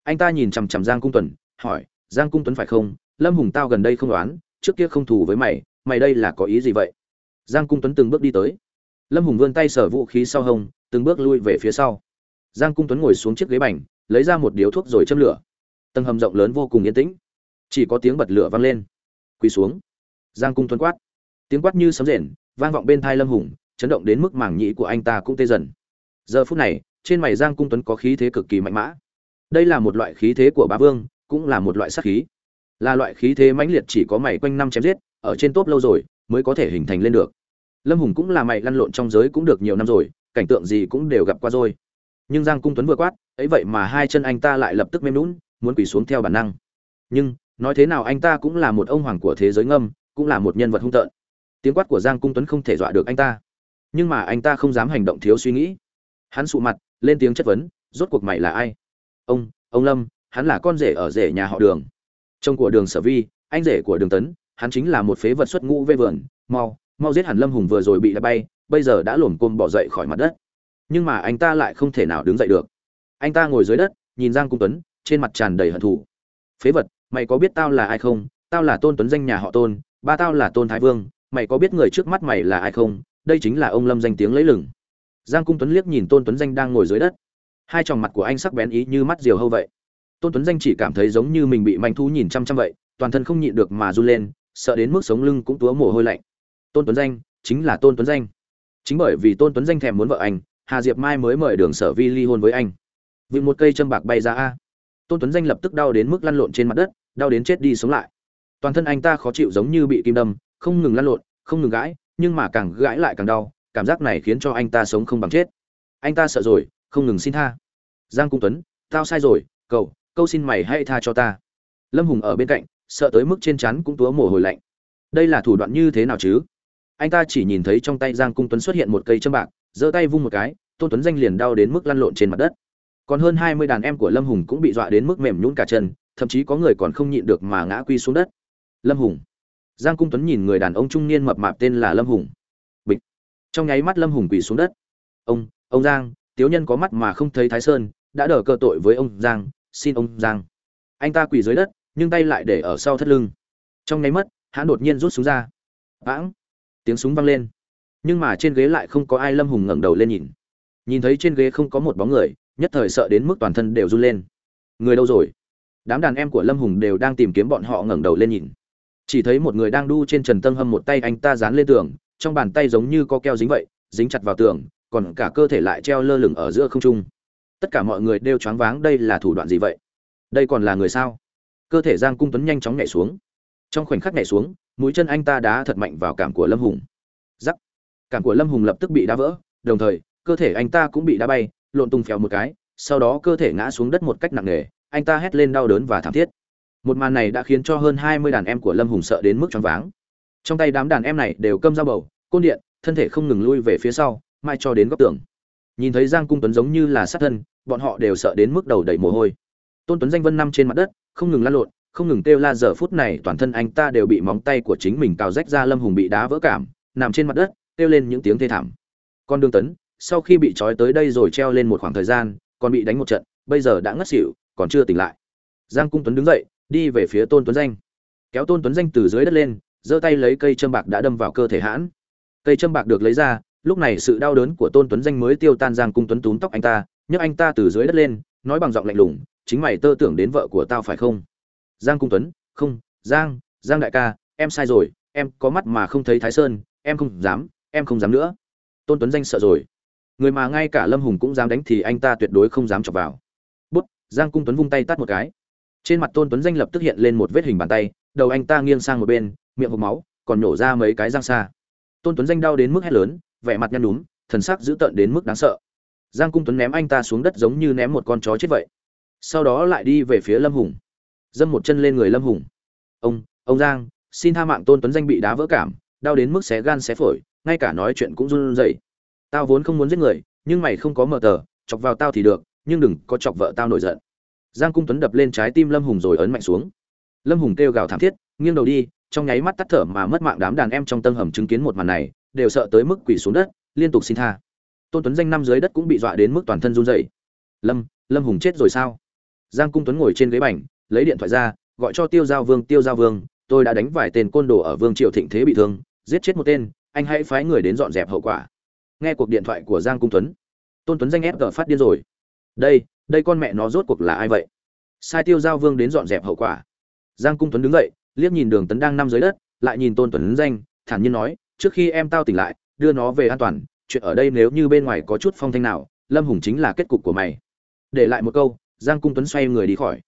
Anh ta nhìn chằm chằm giang cung tuấn, hỏi, giang cung tuấn phải không? Lâm hùng tao gần đây không đoán, trước kia không thù với mày mày đây là có ý gì vậy? Giang cung tuấn từng bước đi tới. Lâm hùng vươn tay sở vũ khí sau hông, từng bước lui về phía sau giang cung tuấn ngồi xuống chiếc ghế bành, lấy ra một điếu thuốc rồi châm lửa. Tầng hầm rộng lớn vô cùng yên tĩnh. Chỉ có tiếng bật lửa vang lên. Quỳ xuống. Giang cung tuấn quát. Tiếng quát như sấm rền, vang vọng bên thai lâm hùng, chấn động đến mức mảng nhĩ của anh ta cũng tê dần. Giờ phút này, trên mày giang cung tuấn có khí thế cực kỳ mạnh mẽ. Đây là một loại khí thế của bá vương, cũng là một loại sát khí. Là loại khí thế mãnh liệt chỉ có mày quanh năm chém giết, ở trên top lâu rồi, mới có thể hình thành lên được. Lâm hùng cũng là mày lăn lộn trong giới cũng được nhiều năm rồi, cảnh tượng gì cũng đều gặp qua rồi nhưng giang cung tuấn vừa quát, ấy vậy mà hai chân anh ta lại lập tức mềm lún muốn quỳ xuống theo bản năng. Nhưng, nói thế nào anh ta cũng là một ông hoàng của thế giới ngâm cũng là một nhân vật hung tợn. Tiếng quát của giang cung tuấn không thể dọa được anh ta. Nhưng mà anh ta không dám hành động thiếu suy nghĩ. Hắn sụ mặt, lên tiếng chất vấn, rốt cuộc mày là ai? Ông ông lâm, hắn là con rể ở rể nhà họ đường. Chồng của đường sở vi, anh rể của đường tấn, hắn chính là một phế vật xuất ngũ vê vườn, mau mau giết hẳn lâm hùng vừa rồi bị đá bay, bây giờ đã lổm côm bỏ dậy khỏi mặt đất nhưng mà anh ta lại không thể nào đứng dậy được. Anh ta ngồi dưới đất, nhìn giang cung tuấn, trên mặt tràn đầy hận thù. Phế vật, mày có biết tao là ai không? Tao là tôn tuấn danh nhà họ tôn, ba tao là tôn thái vương, mày có biết người trước mắt mày là ai không? Đây chính là ông lâm danh tiếng lấy lừng. Giang cung tuấn liếc nhìn tôn tuấn danh đang ngồi dưới đất. Hai tròng mặt của anh sắc bén ý như mắt diều hâu vậy. Tôn tuấn danh chỉ cảm thấy giống như mình bị manh thú nhìn chăm chăm vậy, toàn thân không nhịn được mà run lên, sợ đến mức sống lưng cũng túa mồ hôi lạnh. Tôn tuấn danh, chính là tôn tuấn danh. Chính bởi vì tôn tuấn danh thèm muốn vợ anh hà diệp mai mới mời đường sở vi ly hôn với anh. Vì một cây châm bạc bay ra a. Tôn tuấn danh lập tức đau đến mức lăn lộn trên mặt đất, đau đến chết đi sống lại. Toàn thân anh ta khó chịu giống như bị kim đâm, không ngừng lăn lộn, không ngừng gãi, nhưng mà càng gãi lại càng đau, cảm giác này khiến cho anh ta sống không bằng chết. Anh ta sợ rồi, không ngừng xin tha. Giang cung tuấn, tao sai rồi, cậu câu xin mày hãy tha cho ta. Lâm hùng ở bên cạnh, sợ tới mức trên chắn cũng túa mồ hôi lạnh. Đây là thủ đoạn như thế nào chứ? Anh ta chỉ nhìn thấy trong tay giang cung tuấn xuất hiện một cây châm bạc giơ tay vung một cái, tôn tuấn danh liền đau đến mức lăn lộn trên mặt đất. Còn hơn hai mươi đàn em của lâm hùng cũng bị dọa đến mức mềm nhũn cả chân, thậm chí có người còn không nhịn được mà ngã quy xuống đất. Lâm hùng. Giang cung tuấn nhìn người đàn ông trung niên mập mạp tên là lâm hùng. Bịch. Trong nháy mắt lâm hùng quỳ xuống đất. Ông ông giang tiếu nhân có mắt mà không thấy thái sơn, đã đỡ cơ tội với ông giang, xin ông giang. Anh ta quỳ dưới đất, nhưng tay lại để ở sau thắt lưng. Trong nháy mắt hắn đột nhiên rút súng ra. Vãng. Tiếng súng vang lên nhưng mà trên ghế lại không có ai lâm hùng ngẩng đầu lên nhìn. Nhìn thấy trên ghế không có một bóng người, nhất thời sợ đến mức toàn thân đều run lên. Người đâu rồi? Đám đàn em của lâm hùng đều đang tìm kiếm bọn họ ngẩng đầu lên nhìn. Chỉ thấy một người đang đu trên trần tâm hâm một tay anh ta dán lên tường, trong bàn tay giống như có keo dính vậy, dính chặt vào tường, còn cả cơ thể lại treo lơ lửng ở giữa không trung. Tất cả mọi người đều choáng váng, đây là thủ đoạn gì vậy? Đây còn là người sao? Cơ thể giang cung tuấn nhanh chóng nhảy xuống. Trong khoảnh khắc nhảy xuống, mũi chân anh ta đá thật mạnh vào cảm của lâm hùng cảm của lâm hùng lập tức bị đá vỡ, đồng thời, cơ thể anh ta cũng bị đá bay, lộn tung phèo một cái, sau đó cơ thể ngã xuống đất một cách nặng nề, anh ta hét lên đau đớn và thảm thiết. Một màn này đã khiến cho hơn hai mươi đàn em của lâm hùng sợ đến mức choáng váng. Trong tay đám đàn em này đều câm dao bầu, côn điện, thân thể không ngừng lui về phía sau mai cho đến góc tường. Nhìn thấy giang cung tuấn giống như là sát thân, bọn họ đều sợ đến mức đầu đầy mồ hôi. Tôn tuấn danh vân năm trên mặt đất, không ngừng lăn lộn, không ngừng kêu la giờ phút này toàn thân anh ta đều bị móng tay của chính mình cào rách ra lâm hùng bị đá vỡ cảm, nằm trên mặt đất kêu lên những tiếng thê thảm. Con đương tấn, sau khi bị trói tới đây rồi treo lên một khoảng thời gian, còn bị đánh một trận, bây giờ đã ngất xỉu, còn chưa tỉnh lại. Giang cung tuấn đứng dậy, đi về phía tôn tuấn danh. Kéo tôn tuấn danh từ dưới đất lên, giơ tay lấy cây châm bạc đã đâm vào cơ thể hãn. Cây châm bạc được lấy ra, lúc này sự đau đớn của tôn tuấn danh mới tiêu tan giang cung tuấn túm tóc anh ta, nhấc anh ta từ dưới đất lên, nói bằng giọng lạnh lùng, chính mày tơ tưởng đến vợ của tao phải không? Giang cung tuấn, không, giang giang đại ca, em sai rồi, em có mắt mà không thấy thái sơn, em không dám em không dám nữa. Tôn tuấn danh sợ rồi. Người mà ngay cả lâm hùng cũng dám đánh thì anh ta tuyệt đối không dám chọc vào. Bút, giang cung tuấn vung tay tắt một cái. Trên mặt tôn tuấn danh lập tức hiện lên một vết hình bàn tay, đầu anh ta nghiêng sang một bên, miệng hộp máu, còn nổ ra mấy cái răng xa. Tôn tuấn danh đau đến mức hét lớn, vẻ mặt nhăn núm thần sắc dữ tợn đến mức đáng sợ. Giang cung tuấn ném anh ta xuống đất giống như ném một con chó chết vậy. Sau đó lại đi về phía lâm hùng. Dâm một chân lên người lâm hùng. Ông ông giang, xin tha mạng tôn tuấn danh bị đá vỡ cảm, đau đến mức xé gan xé phổi ngay cả nói chuyện cũng run rẩy. Tao vốn không muốn giết người, nhưng mày không có mờ tờ, chọc vào tao thì được, nhưng đừng có chọc vợ tao nổi giận. Giang cung tuấn đập lên trái tim lâm hùng rồi ấn mạnh xuống. Lâm hùng kêu gào thảm thiết, nghiêng đầu đi, trong nháy mắt tắt thở mà mất mạng đám đàn em trong tầng hầm chứng kiến một màn này, đều sợ tới mức quỳ xuống đất, liên tục xin tha. Tôn tuấn danh năm dưới đất cũng bị dọa đến mức toàn thân run rẩy. Lâm lâm hùng chết rồi sao? Giang cung tuấn ngồi trên ghế bành, lấy điện thoại ra, gọi cho tiêu giao vương, tiêu giao vương, tôi đã đánh vài tên côn đồ ở vương triều thịnh thế bị thương, giết chết một tên anh hãy phái người đến dọn dẹp hậu quả. Nghe cuộc điện thoại của giang cung tuấn. Tôn tuấn danh ép gờ phát điên rồi. Đây đây con mẹ nó rốt cuộc là ai vậy? Sai tiêu giao vương đến dọn dẹp hậu quả. Giang cung tuấn đứng dậy, liếc nhìn đường tấn đang nằm dưới đất, lại nhìn tôn tuấn danh, thản nhiên nói, trước khi em tao tỉnh lại, đưa nó về an toàn, chuyện ở đây nếu như bên ngoài có chút phong thanh nào, lâm hùng chính là kết cục của mày. Để lại một câu, giang cung tuấn xoay người đi khỏi.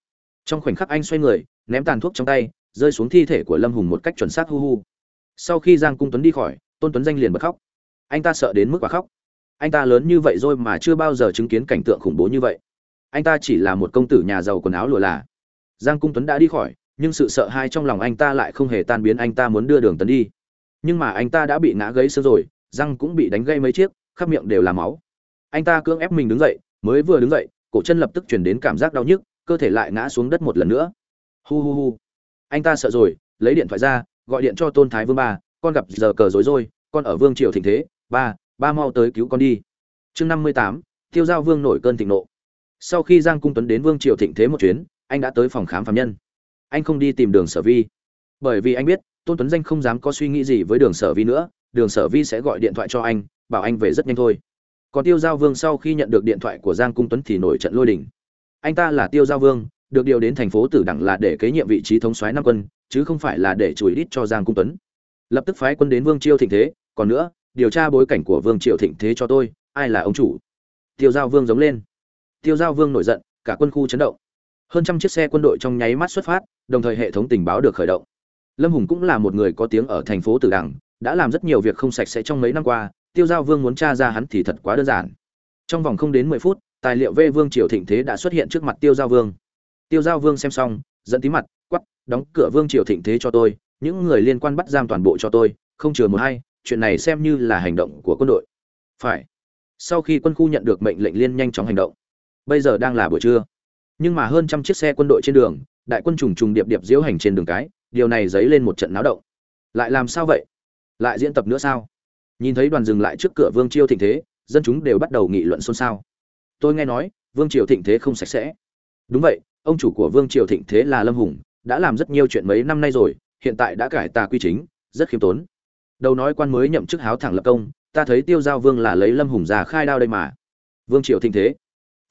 Trong khoảnh khắc anh xoay người, ném tàn thuốc trong tay, rơi xuống thi thể của lâm hùng một cách chuẩn xác hu hu. Sau khi giang cung tuấn đi khỏi tôn tuấn danh liền bật khóc. Anh ta sợ đến mức quả khóc. Anh ta lớn như vậy rồi mà chưa bao giờ chứng kiến cảnh tượng khủng bố như vậy. Anh ta chỉ là một công tử nhà giàu quần áo lụa là. Giang cung tuấn đã đi khỏi, nhưng sự sợ hãi trong lòng anh ta lại không hề tan biến, anh ta muốn đưa đường tấn đi. Nhưng mà anh ta đã bị ngã gãy xương rồi, răng cũng bị đánh gây mấy chiếc, khắp miệng đều là máu. Anh ta cưỡng ép mình đứng dậy, mới vừa đứng dậy, cổ chân lập tức chuyển đến cảm giác đau nhức, cơ thể lại ngã xuống đất một lần nữa. Hu hu hu. Anh ta sợ rồi, lấy điện thoại ra, gọi điện cho tôn thái vương ba con gặp giờ cờ rối rồi con ở vương triều thịnh thế, ba ba mau tới cứu con đi. Chương năm mươi tám, tiêu giao vương nổi cơn thịnh nộ. Sau khi giang cung tuấn đến vương triều thịnh thế một chuyến, anh đã tới phòng khám phạm nhân. Anh không đi tìm đường sở vi. Bởi vì anh biết, tôn tuấn danh không dám có suy nghĩ gì với đường sở vi nữa, đường sở vi sẽ gọi điện thoại cho anh, bảo anh về rất nhanh thôi. Còn tiêu giao vương sau khi nhận được điện thoại của giang cung tuấn thì nổi trận lôi đình. Anh ta là tiêu giao vương, được điều đến thành phố tử đẳng là để kế nhiệm vị trí thống soái năm quân, chứ không phải là để chùi đít cho giang cung tuấn lập tức phái quân đến vương chiêu thịnh thế, còn nữa, điều tra bối cảnh của vương triệu thịnh thế cho tôi, ai là ông chủ? Tiêu giao vương giống lên. Tiêu giao vương nổi giận, cả quân khu chấn động. Hơn trăm chiếc xe quân đội trong nháy mắt xuất phát, đồng thời hệ thống tình báo được khởi động. Lâm hùng cũng là một người có tiếng ở thành phố tử đằng, đã làm rất nhiều việc không sạch sẽ trong mấy năm qua, tiêu giao vương muốn tra ra hắn thì thật quá đơn giản. Trong vòng không đến mười phút, tài liệu về vương triều thịnh thế đã xuất hiện trước mặt tiêu giao vương. Tiêu giao vương xem xong dẫn tí mặt quắp đóng cửa vương triều thịnh thế cho tôi những người liên quan bắt giam toàn bộ cho tôi, không chừa một hay chuyện này xem như là hành động của quân đội. Phải. Sau khi quân khu nhận được mệnh lệnh liên nhanh chóng hành động, bây giờ đang là buổi trưa. Nhưng mà hơn trăm chiếc xe quân đội trên đường, đại quân trùng trùng điệp điệp diễu hành trên đường cái, điều này dấy lên một trận náo động. Lại làm sao vậy? Lại diễn tập nữa sao? Nhìn thấy đoàn dừng lại trước cửa vương chiêu thịnh thế, dân chúng đều bắt đầu nghị luận xôn xao. Tôi nghe nói, vương triều thịnh thế không sạch sẽ. Đúng vậy, ông chủ của vương triều thịnh thế là lâm hùng, đã làm rất nhiều chuyện mấy năm nay rồi hiện tại đã cải tà quy chính, rất khiêm tốn. Đầu nói quan mới nhậm chức háo thẳng lập công, ta thấy tiêu giao vương là lấy lâm hùng ra khai đao đây mà. Vương triều thịnh thế.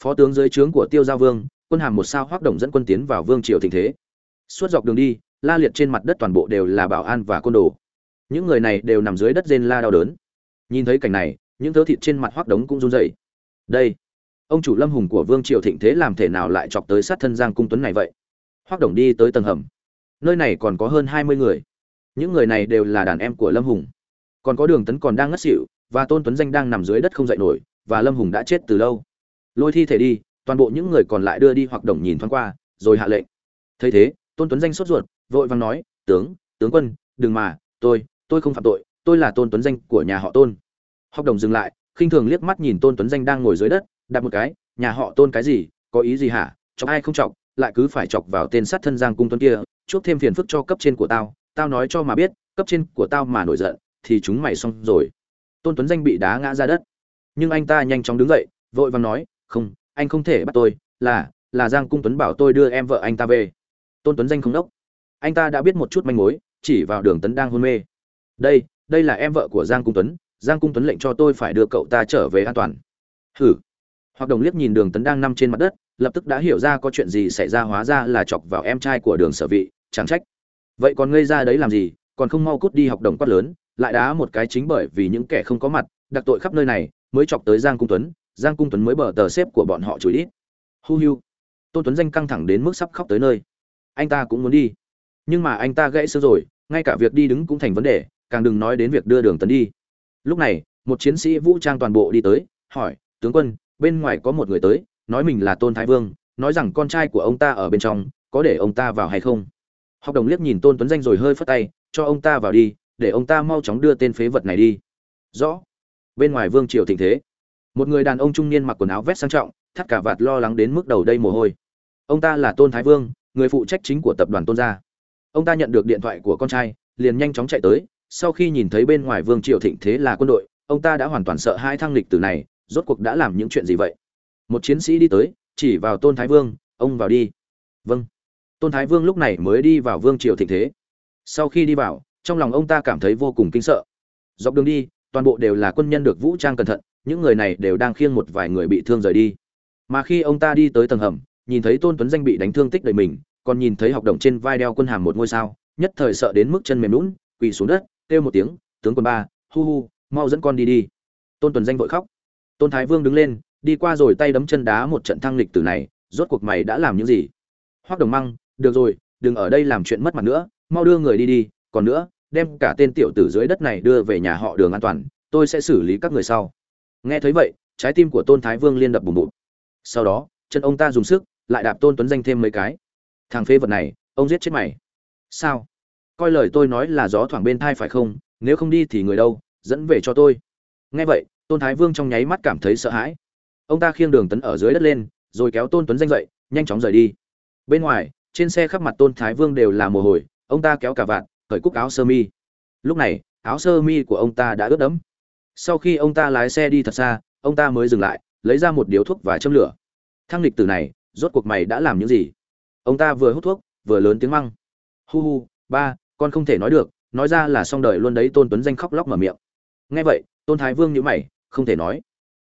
Phó tướng dưới trướng của tiêu giao vương, quân hàm một sao hoác động dẫn quân tiến vào vương triều thịnh thế. Suốt dọc đường đi, la liệt trên mặt đất toàn bộ đều là bảo an và côn đồ. Những người này đều nằm dưới đất rên la đau đớn. Nhìn thấy cảnh này, những thớ thịt trên mặt hoác đống cũng run rẩy. Đây, ông chủ lâm hùng của vương triều thịnh thế làm thể nào lại chọc tới sát thân giang cung tuấn này vậy? Hoác đồng đi tới tầng hầm nơi này còn có hơn hai mươi người. Những người này đều là đàn em của lâm hùng. Còn có đường tấn còn đang ngất xỉu, và tôn tuấn danh đang nằm dưới đất không dậy nổi, và lâm hùng đã chết từ lâu. Lôi thi thể đi, toàn bộ những người còn lại đưa đi hoặc đồng nhìn thoáng qua, rồi hạ lệnh. Thấy thế, tôn tuấn danh sốt ruột, vội vàng nói, tướng tướng quân, đừng mà, tôi tôi không phạm tội, tôi là tôn tuấn danh của nhà họ tôn. Học đồng dừng lại, khinh thường liếc mắt nhìn tôn tuấn danh đang ngồi dưới đất, đặt một cái, nhà họ tôn cái gì, có ý gì hả? Chọc ai không chọc, lại cứ phải chọc vào tên sát thân giang cung tuấn kia chuốc thêm phiền phức cho cấp trên của tao tao nói cho mà biết, cấp trên của tao mà nổi giận, thì chúng mày xong rồi. Tôn tuấn danh bị đá ngã ra đất. Nhưng anh ta nhanh chóng đứng dậy, vội vàng nói, không, anh không thể bắt tôi, là là giang cung tuấn bảo tôi đưa em vợ anh ta về. Tôn tuấn danh không đốc. Anh ta đã biết một chút manh mối, chỉ vào đường tấn đang hôn mê. Đây đây là em vợ của giang cung tuấn, giang cung tuấn lệnh cho tôi phải đưa cậu ta trở về an toàn. Hử? Hoặc đồng liếc nhìn đường tấn đang nằm trên mặt đất, lập tức đã hiểu ra có chuyện gì xảy ra, hóa ra là chọc vào em trai của đường sở vị chẳng trách. Vậy còn ngây ra đấy làm gì, còn không mau cút đi học đồng quát lớn, lại đá một cái chính bởi vì những kẻ không có mặt, đặc tội khắp nơi này, mới chọc tới giang cung tuấn, giang cung tuấn mới bờ tờ xếp của bọn họ chửi đi. hu hu tôn tuấn danh căng thẳng đến mức sắp khóc tới nơi. Anh ta cũng muốn đi. Nhưng mà anh ta gãy xương rồi, ngay cả việc đi đứng cũng thành vấn đề, càng đừng nói đến việc đưa đường tấn đi. Lúc này, một chiến sĩ vũ trang toàn bộ đi tới, hỏi, tướng quân, bên ngoài có một người tới, nói mình là tôn thái vương, nói rằng con trai của ông ta ở bên trong, có để ông ta vào hay không? Học đồng liếc nhìn tôn tuấn danh rồi hơi phất tay, cho ông ta vào đi, để ông ta mau chóng đưa tên phế vật này đi. Rõ. Bên ngoài vương triều thịnh thế. Một người đàn ông trung niên mặc quần áo vest sang trọng, thắt cả vạt lo lắng đến mức đầu đây mồ hôi. Ông ta là tôn thái vương, người phụ trách chính của tập đoàn tôn gia. Ông ta nhận được điện thoại của con trai, liền nhanh chóng chạy tới. Sau khi nhìn thấy bên ngoài vương triều thịnh thế là quân đội, ông ta đã hoàn toàn sợ hai thăng lịch từ này, rốt cuộc đã làm những chuyện gì vậy? Một chiến sĩ đi tới, chỉ vào tôn thái vương, ông vào đi. Vâng tôn thái vương lúc này mới đi vào vương triều thịnh thế. Sau khi đi vào, trong lòng ông ta cảm thấy vô cùng kinh sợ. Dọc đường đi, toàn bộ đều là quân nhân được vũ trang cẩn thận, những người này đều đang khiêng một vài người bị thương rời đi. Mà khi ông ta đi tới tầng hầm, nhìn thấy tôn tuấn danh bị đánh thương tích đầy mình, còn nhìn thấy học động trên vai đeo quân hàm một ngôi sao, nhất thời sợ đến mức chân mềm lún, quỳ xuống đất, kêu một tiếng, tướng quân ba, hu hu, mau dẫn con đi đi. Tôn tuấn danh vội khóc. Tôn thái vương đứng lên, đi qua rồi tay đấm chân đá một trận thăng lịch tử này, rốt cuộc mày đã làm những gì? Hoác đồng măng được rồi, đừng ở đây làm chuyện mất mặt nữa, mau đưa người đi đi, còn nữa, đem cả tên tiểu tử dưới đất này đưa về nhà họ đường an toàn, tôi sẽ xử lý các người sau. Nghe thấy vậy, trái tim của tôn thái vương liên đập bùng bụt. Sau đó, chân ông ta dùng sức, lại đạp tôn tuấn danh thêm mấy cái. Thằng phế vật này, ông giết chết mày. Sao? Coi lời tôi nói là gió thoảng bên thai phải không? Nếu không đi thì người đâu, dẫn về cho tôi. Nghe vậy, tôn thái vương trong nháy mắt cảm thấy sợ hãi. Ông ta khiêng đường tấn ở dưới đất lên, rồi kéo tôn tuấn danh dậy, nhanh chóng rời đi. Bên ngoài trên xe khắp mặt tôn thái vương đều là mồ hôi, ông ta kéo cả vạn khởi cúc áo sơ mi. Lúc này, áo sơ mi của ông ta đã ướt đẫm. Sau khi ông ta lái xe đi thật xa, ông ta mới dừng lại, lấy ra một điếu thuốc và châm lửa. Thăng lịch tử này, rốt cuộc mày đã làm những gì? Ông ta vừa hút thuốc, vừa lớn tiếng măng. Hu hu, ba, con không thể nói được, nói ra là xong đời luôn đấy, tôn tuấn danh khóc lóc mở miệng. Nghe vậy, tôn thái vương nhữ mày, không thể nói.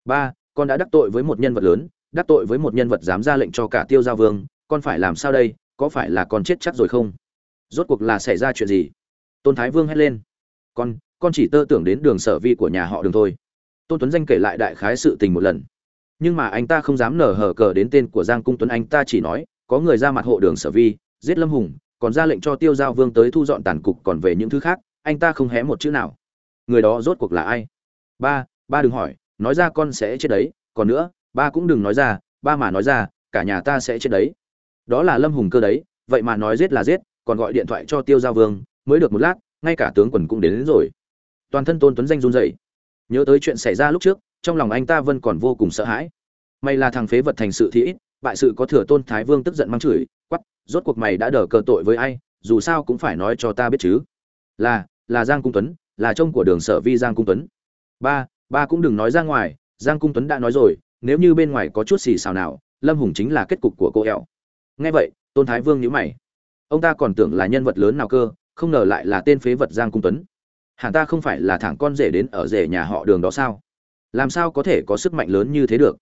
Ba, con đã đắc tội với một nhân vật lớn, đắc tội với một nhân vật dám ra lệnh cho cả tiêu gia vương, con phải làm sao đây? Có phải là con chết chắc rồi không? Rốt cuộc là xảy ra chuyện gì? Tôn thái vương hét lên. Con con chỉ tơ tưởng đến đường sở vi của nhà họ đường thôi. Tôn tuấn danh kể lại đại khái sự tình một lần. Nhưng mà anh ta không dám nở hở cờ đến tên của giang cung tuấn, anh ta chỉ nói, có người ra mặt hộ đường sở vi, giết lâm hùng, còn ra lệnh cho tiêu giao vương tới thu dọn tàn cục còn về những thứ khác, anh ta không hé một chữ nào. Người đó rốt cuộc là ai? Ba ba đừng hỏi, nói ra con sẽ chết đấy, còn nữa, ba cũng đừng nói ra, ba mà nói ra, cả nhà ta sẽ chết đấy đó là lâm hùng cơ đấy vậy mà nói giết là giết còn gọi điện thoại cho tiêu giao vương mới được một lát ngay cả tướng quần cũng đến, đến rồi. Toàn thân tôn tuấn danh run rẩy. Nhớ tới chuyện xảy ra lúc trước trong lòng anh ta vẫn còn vô cùng sợ hãi. Mày là thằng phế vật thành sự thì ít bại sự có thừa tôn thái vương tức giận mắng chửi quắp rốt cuộc mày đã đờ cờ tội với ai dù sao cũng phải nói cho ta biết chứ. Là là giang cung tuấn là trông của đường sở vi giang cung tuấn. Ba ba cũng đừng nói ra ngoài giang cung tuấn đã nói rồi nếu như bên ngoài có chút xì xào nào lâm hùng chính là kết cục của cô ẹo nghe vậy, tôn thái vương nhíu mày. Ông ta còn tưởng là nhân vật lớn nào cơ, không ngờ lại là tên phế vật giang cung tuấn. Hẳn ta không phải là thằng con rể đến ở rể nhà họ đường đó sao? Làm sao có thể có sức mạnh lớn như thế được?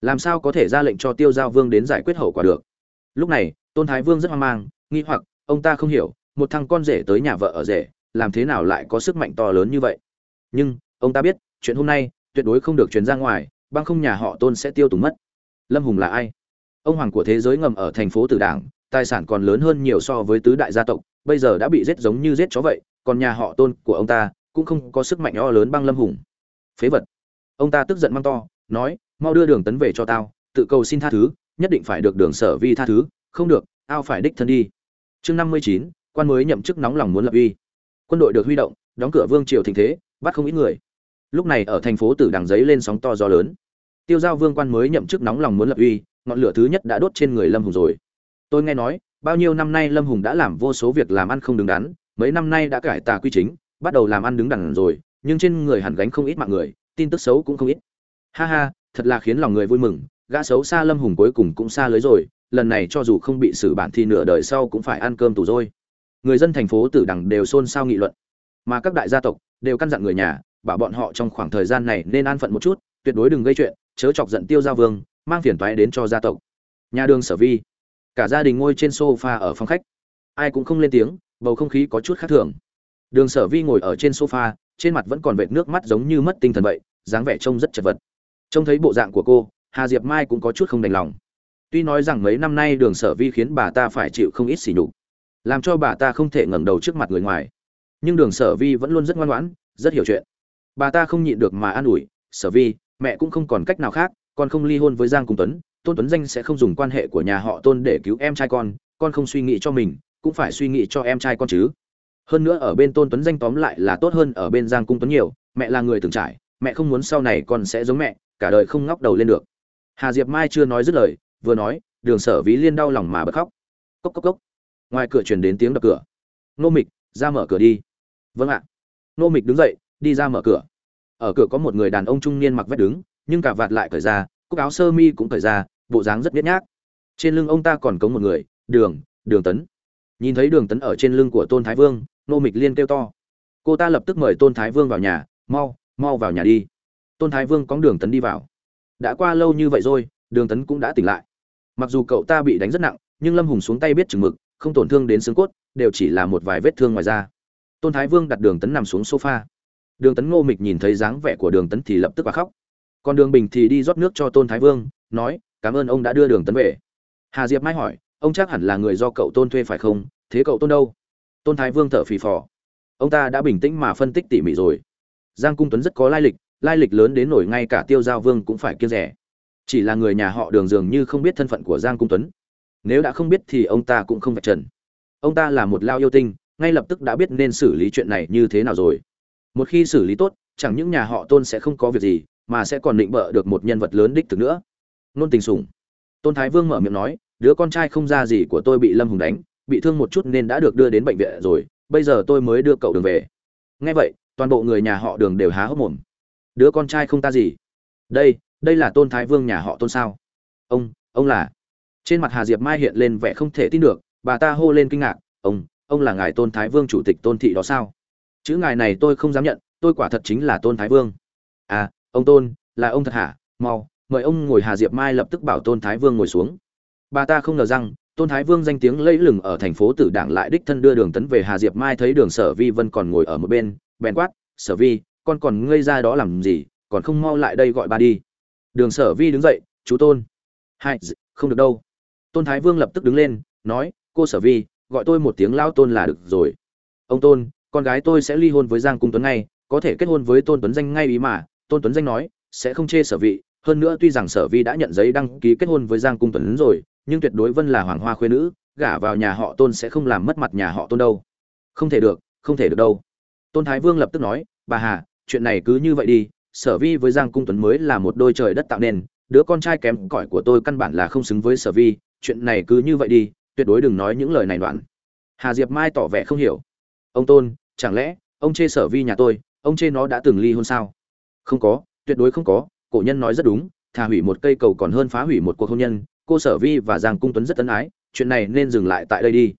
Làm sao có thể ra lệnh cho tiêu giao vương đến giải quyết hậu quả được? Lúc này, tôn thái vương rất hoang mang, nghi hoặc, ông ta không hiểu, một thằng con rể tới nhà vợ ở rể, làm thế nào lại có sức mạnh to lớn như vậy? Nhưng, ông ta biết, chuyện hôm nay, tuyệt đối không được truyền ra ngoài, băng không nhà họ tôn sẽ tiêu tùng mất. Lâm hùng là ai? Ông hoàng của thế giới ngầm ở thành phố tử đảng, tài sản còn lớn hơn nhiều so với tứ đại gia tộc, bây giờ đã bị giết giống như giết chó vậy, còn nhà họ tôn của ông ta cũng không có sức mạnh o lớn băng lâm hùng. Phế vật. Ông ta tức giận mang to, nói, mau đưa đường tấn về cho tao, tự cầu xin tha thứ, nhất định phải được đường sở vi tha thứ, không được, ao phải đích thân đi. Chương năm mươi chín, quan mới nhậm chức nóng lòng muốn lập uy. Quân đội được huy động, đóng cửa vương triều thịnh thế, bắt không ít người. Lúc này ở thành phố tử đằng giấy lên sóng to gió lớn. Tiêu giao vương quan mới nhậm chức nóng lòng muốn lập uy ngọn lửa thứ nhất đã đốt trên người lâm hùng rồi. Tôi nghe nói, bao nhiêu năm nay lâm hùng đã làm vô số việc làm ăn không đứng đắn, mấy năm nay đã cải tà quy chính, bắt đầu làm ăn đứng đắn rồi, nhưng trên người hẳn gánh không ít mạng người, tin tức xấu cũng không ít. Ha ha, thật là khiến lòng người vui mừng, gã xấu xa lâm hùng cuối cùng cũng xa lưới rồi, lần này cho dù không bị xử bản thì nửa đời sau cũng phải ăn cơm tù rồi. Người dân thành phố tử đằng đều xôn xao nghị luận, mà các đại gia tộc đều căn dặn người nhà, bảo bọn họ trong khoảng thời gian này nên an phận một chút, tuyệt đối đừng gây chuyện, chớ chọc giận tiêu gia vương mang phiền toái đến cho gia tộc. Nhà đường sở vi. Cả gia đình ngồi trên sofa ở phòng khách. Ai cũng không lên tiếng, bầu không khí có chút khác thường. Đường sở vi ngồi ở trên sofa, trên mặt vẫn còn vệt nước mắt giống như mất tinh thần vậy, dáng vẻ trông rất chật vật. Trông thấy bộ dạng của cô, hà diệp mai cũng có chút không đành lòng. Tuy nói rằng mấy năm nay đường sở vi khiến bà ta phải chịu không ít sỉ nhục, làm cho bà ta không thể ngẩng đầu trước mặt người ngoài. Nhưng đường sở vi vẫn luôn rất ngoan ngoãn, rất hiểu chuyện. Bà ta không nhịn được mà an ủi, sở vi, mẹ cũng không còn cách nào khác con không ly hôn với giang cung tuấn, tôn tuấn danh sẽ không dùng quan hệ của nhà họ tôn để cứu em trai con con không suy nghĩ cho mình, cũng phải suy nghĩ cho em trai con chứ. Hơn nữa ở bên tôn tuấn danh tóm lại là tốt hơn ở bên giang cung tuấn nhiều, mẹ là người từng trải, mẹ không muốn sau này con sẽ giống mẹ, cả đời không ngóc đầu lên được. Hà diệp mai chưa nói dứt lời, vừa nói, đường sở ví liên đau lòng mà bật khóc. Cốc cốc cốc. Ngoài cửa truyền đến tiếng đập cửa. Nô mịch, ra mở cửa đi. Vâng ạ. Nô mịch đứng dậy, đi ra mở cửa. Ở cửa có một người đàn ông trung niên mặc vest đứng nhưng cả vạt lại cởi ra, cúc áo sơ mi cũng cởi ra, bộ dáng rất biết nhác. Trên lưng ông ta còn có một người, đường đường tấn. Nhìn thấy đường tấn ở trên lưng của tôn thái vương, nô mịch liên kêu to. Cô ta lập tức mời tôn thái vương vào nhà, mau mau vào nhà đi. Tôn thái vương cõng đường tấn đi vào. Đã qua lâu như vậy rồi, đường tấn cũng đã tỉnh lại. Mặc dù cậu ta bị đánh rất nặng, nhưng lâm hùng xuống tay biết chừng mực, không tổn thương đến xương cốt, đều chỉ là một vài vết thương ngoài da. Tôn thái vương đặt đường tấn nằm xuống sofa. Đường tấn ngô mịch nhìn thấy dáng vẻ của đường tấn thì lập tức mà khóc còn đường bình thì đi rót nước cho tôn thái vương, nói, cảm ơn ông đã đưa đường tấn về. Hà diệp mai hỏi, ông chắc hẳn là người do cậu tôn thuê phải không? Thế cậu tôn đâu? Tôn thái vương thở phì phò, ông ta đã bình tĩnh mà phân tích tỉ mỉ rồi. Giang cung tuấn rất có lai lịch lai lịch lớn đến nổi ngay cả tiêu giao vương cũng phải kiêng rẻ. Chỉ là người nhà họ đường dường như không biết thân phận của giang cung tuấn. Nếu đã không biết thì ông ta cũng không vạch trần. Ông ta là một lao yêu tinh, ngay lập tức đã biết nên xử lý chuyện này như thế nào rồi. Một khi xử lý tốt, chẳng những nhà họ tôn sẽ không có việc gì mà sẽ còn định bợ được một nhân vật lớn đích thực nữa. Nôn tình sủng. Tôn thái vương mở miệng nói, đứa con trai không ra gì của tôi bị lâm hùng đánh, bị thương một chút nên đã được đưa đến bệnh viện rồi, bây giờ tôi mới đưa cậu đường về. Nghe vậy, toàn bộ người nhà họ đường đều há hốc mồm. Đứa con trai không ta gì? Đây đây là tôn thái vương nhà họ tôn sao? Ông ông là? Trên mặt hà diệp mai hiện lên vẻ không thể tin được, bà ta hô lên kinh ngạc, ông ông là ngài tôn thái vương chủ tịch tôn thị đó sao? Chữ ngài này tôi không dám nhận, tôi quả thật chính là tôn thái vương. À ông tôn, là ông thật hả? Mau, mời ông ngồi hà diệp mai lập tức bảo tôn thái vương ngồi xuống. Bà ta không ngờ rằng, tôn thái vương danh tiếng lẫy lừng ở thành phố tử đảng lại đích thân đưa đường tấn về hà diệp mai thấy đường sở vi vân còn ngồi ở một bên, bèn quát, sở vi, con còn ngây ra đó làm gì? Còn không mau lại đây gọi ba đi. Đường sở vi đứng dậy, chú tôn. Hai không được đâu. Tôn thái vương lập tức đứng lên, nói, cô sở vi, gọi tôi một tiếng lao tôn là được rồi. Ông tôn, con gái tôi sẽ ly hôn với giang cung tuấn ngay, có thể kết hôn với tôn tuấn danh ngay ý mà tôn tuấn danh nói, sẽ không chê sở vị, hơn nữa tuy rằng sở vi đã nhận giấy đăng ký kết hôn với giang cung tuấn rồi, nhưng tuyệt đối vân là hoàng hoa khuê nữ, gả vào nhà họ tôn sẽ không làm mất mặt nhà họ tôn đâu. Không thể được, không thể được đâu. Tôn thái vương lập tức nói, bà hà, chuyện này cứ như vậy đi, sở vi với giang cung tuấn mới là một đôi trời đất tạo nên đứa con trai kém cỏi của tôi căn bản là không xứng với sở vi, chuyện này cứ như vậy đi, tuyệt đối đừng nói những lời này đoạn. Hà diệp mai tỏ vẻ không hiểu. Ông tôn, chẳng lẽ, ông chê sở vi nhà tôi, ông chê nó đã từng ly hôn sao? Không có, tuyệt đối không có, cổ nhân nói rất đúng thà hủy một cây cầu còn hơn phá hủy một cuộc hôn nhân, cô sở vi và giang cung tuấn rất ân ái, chuyện này nên dừng lại tại đây đi.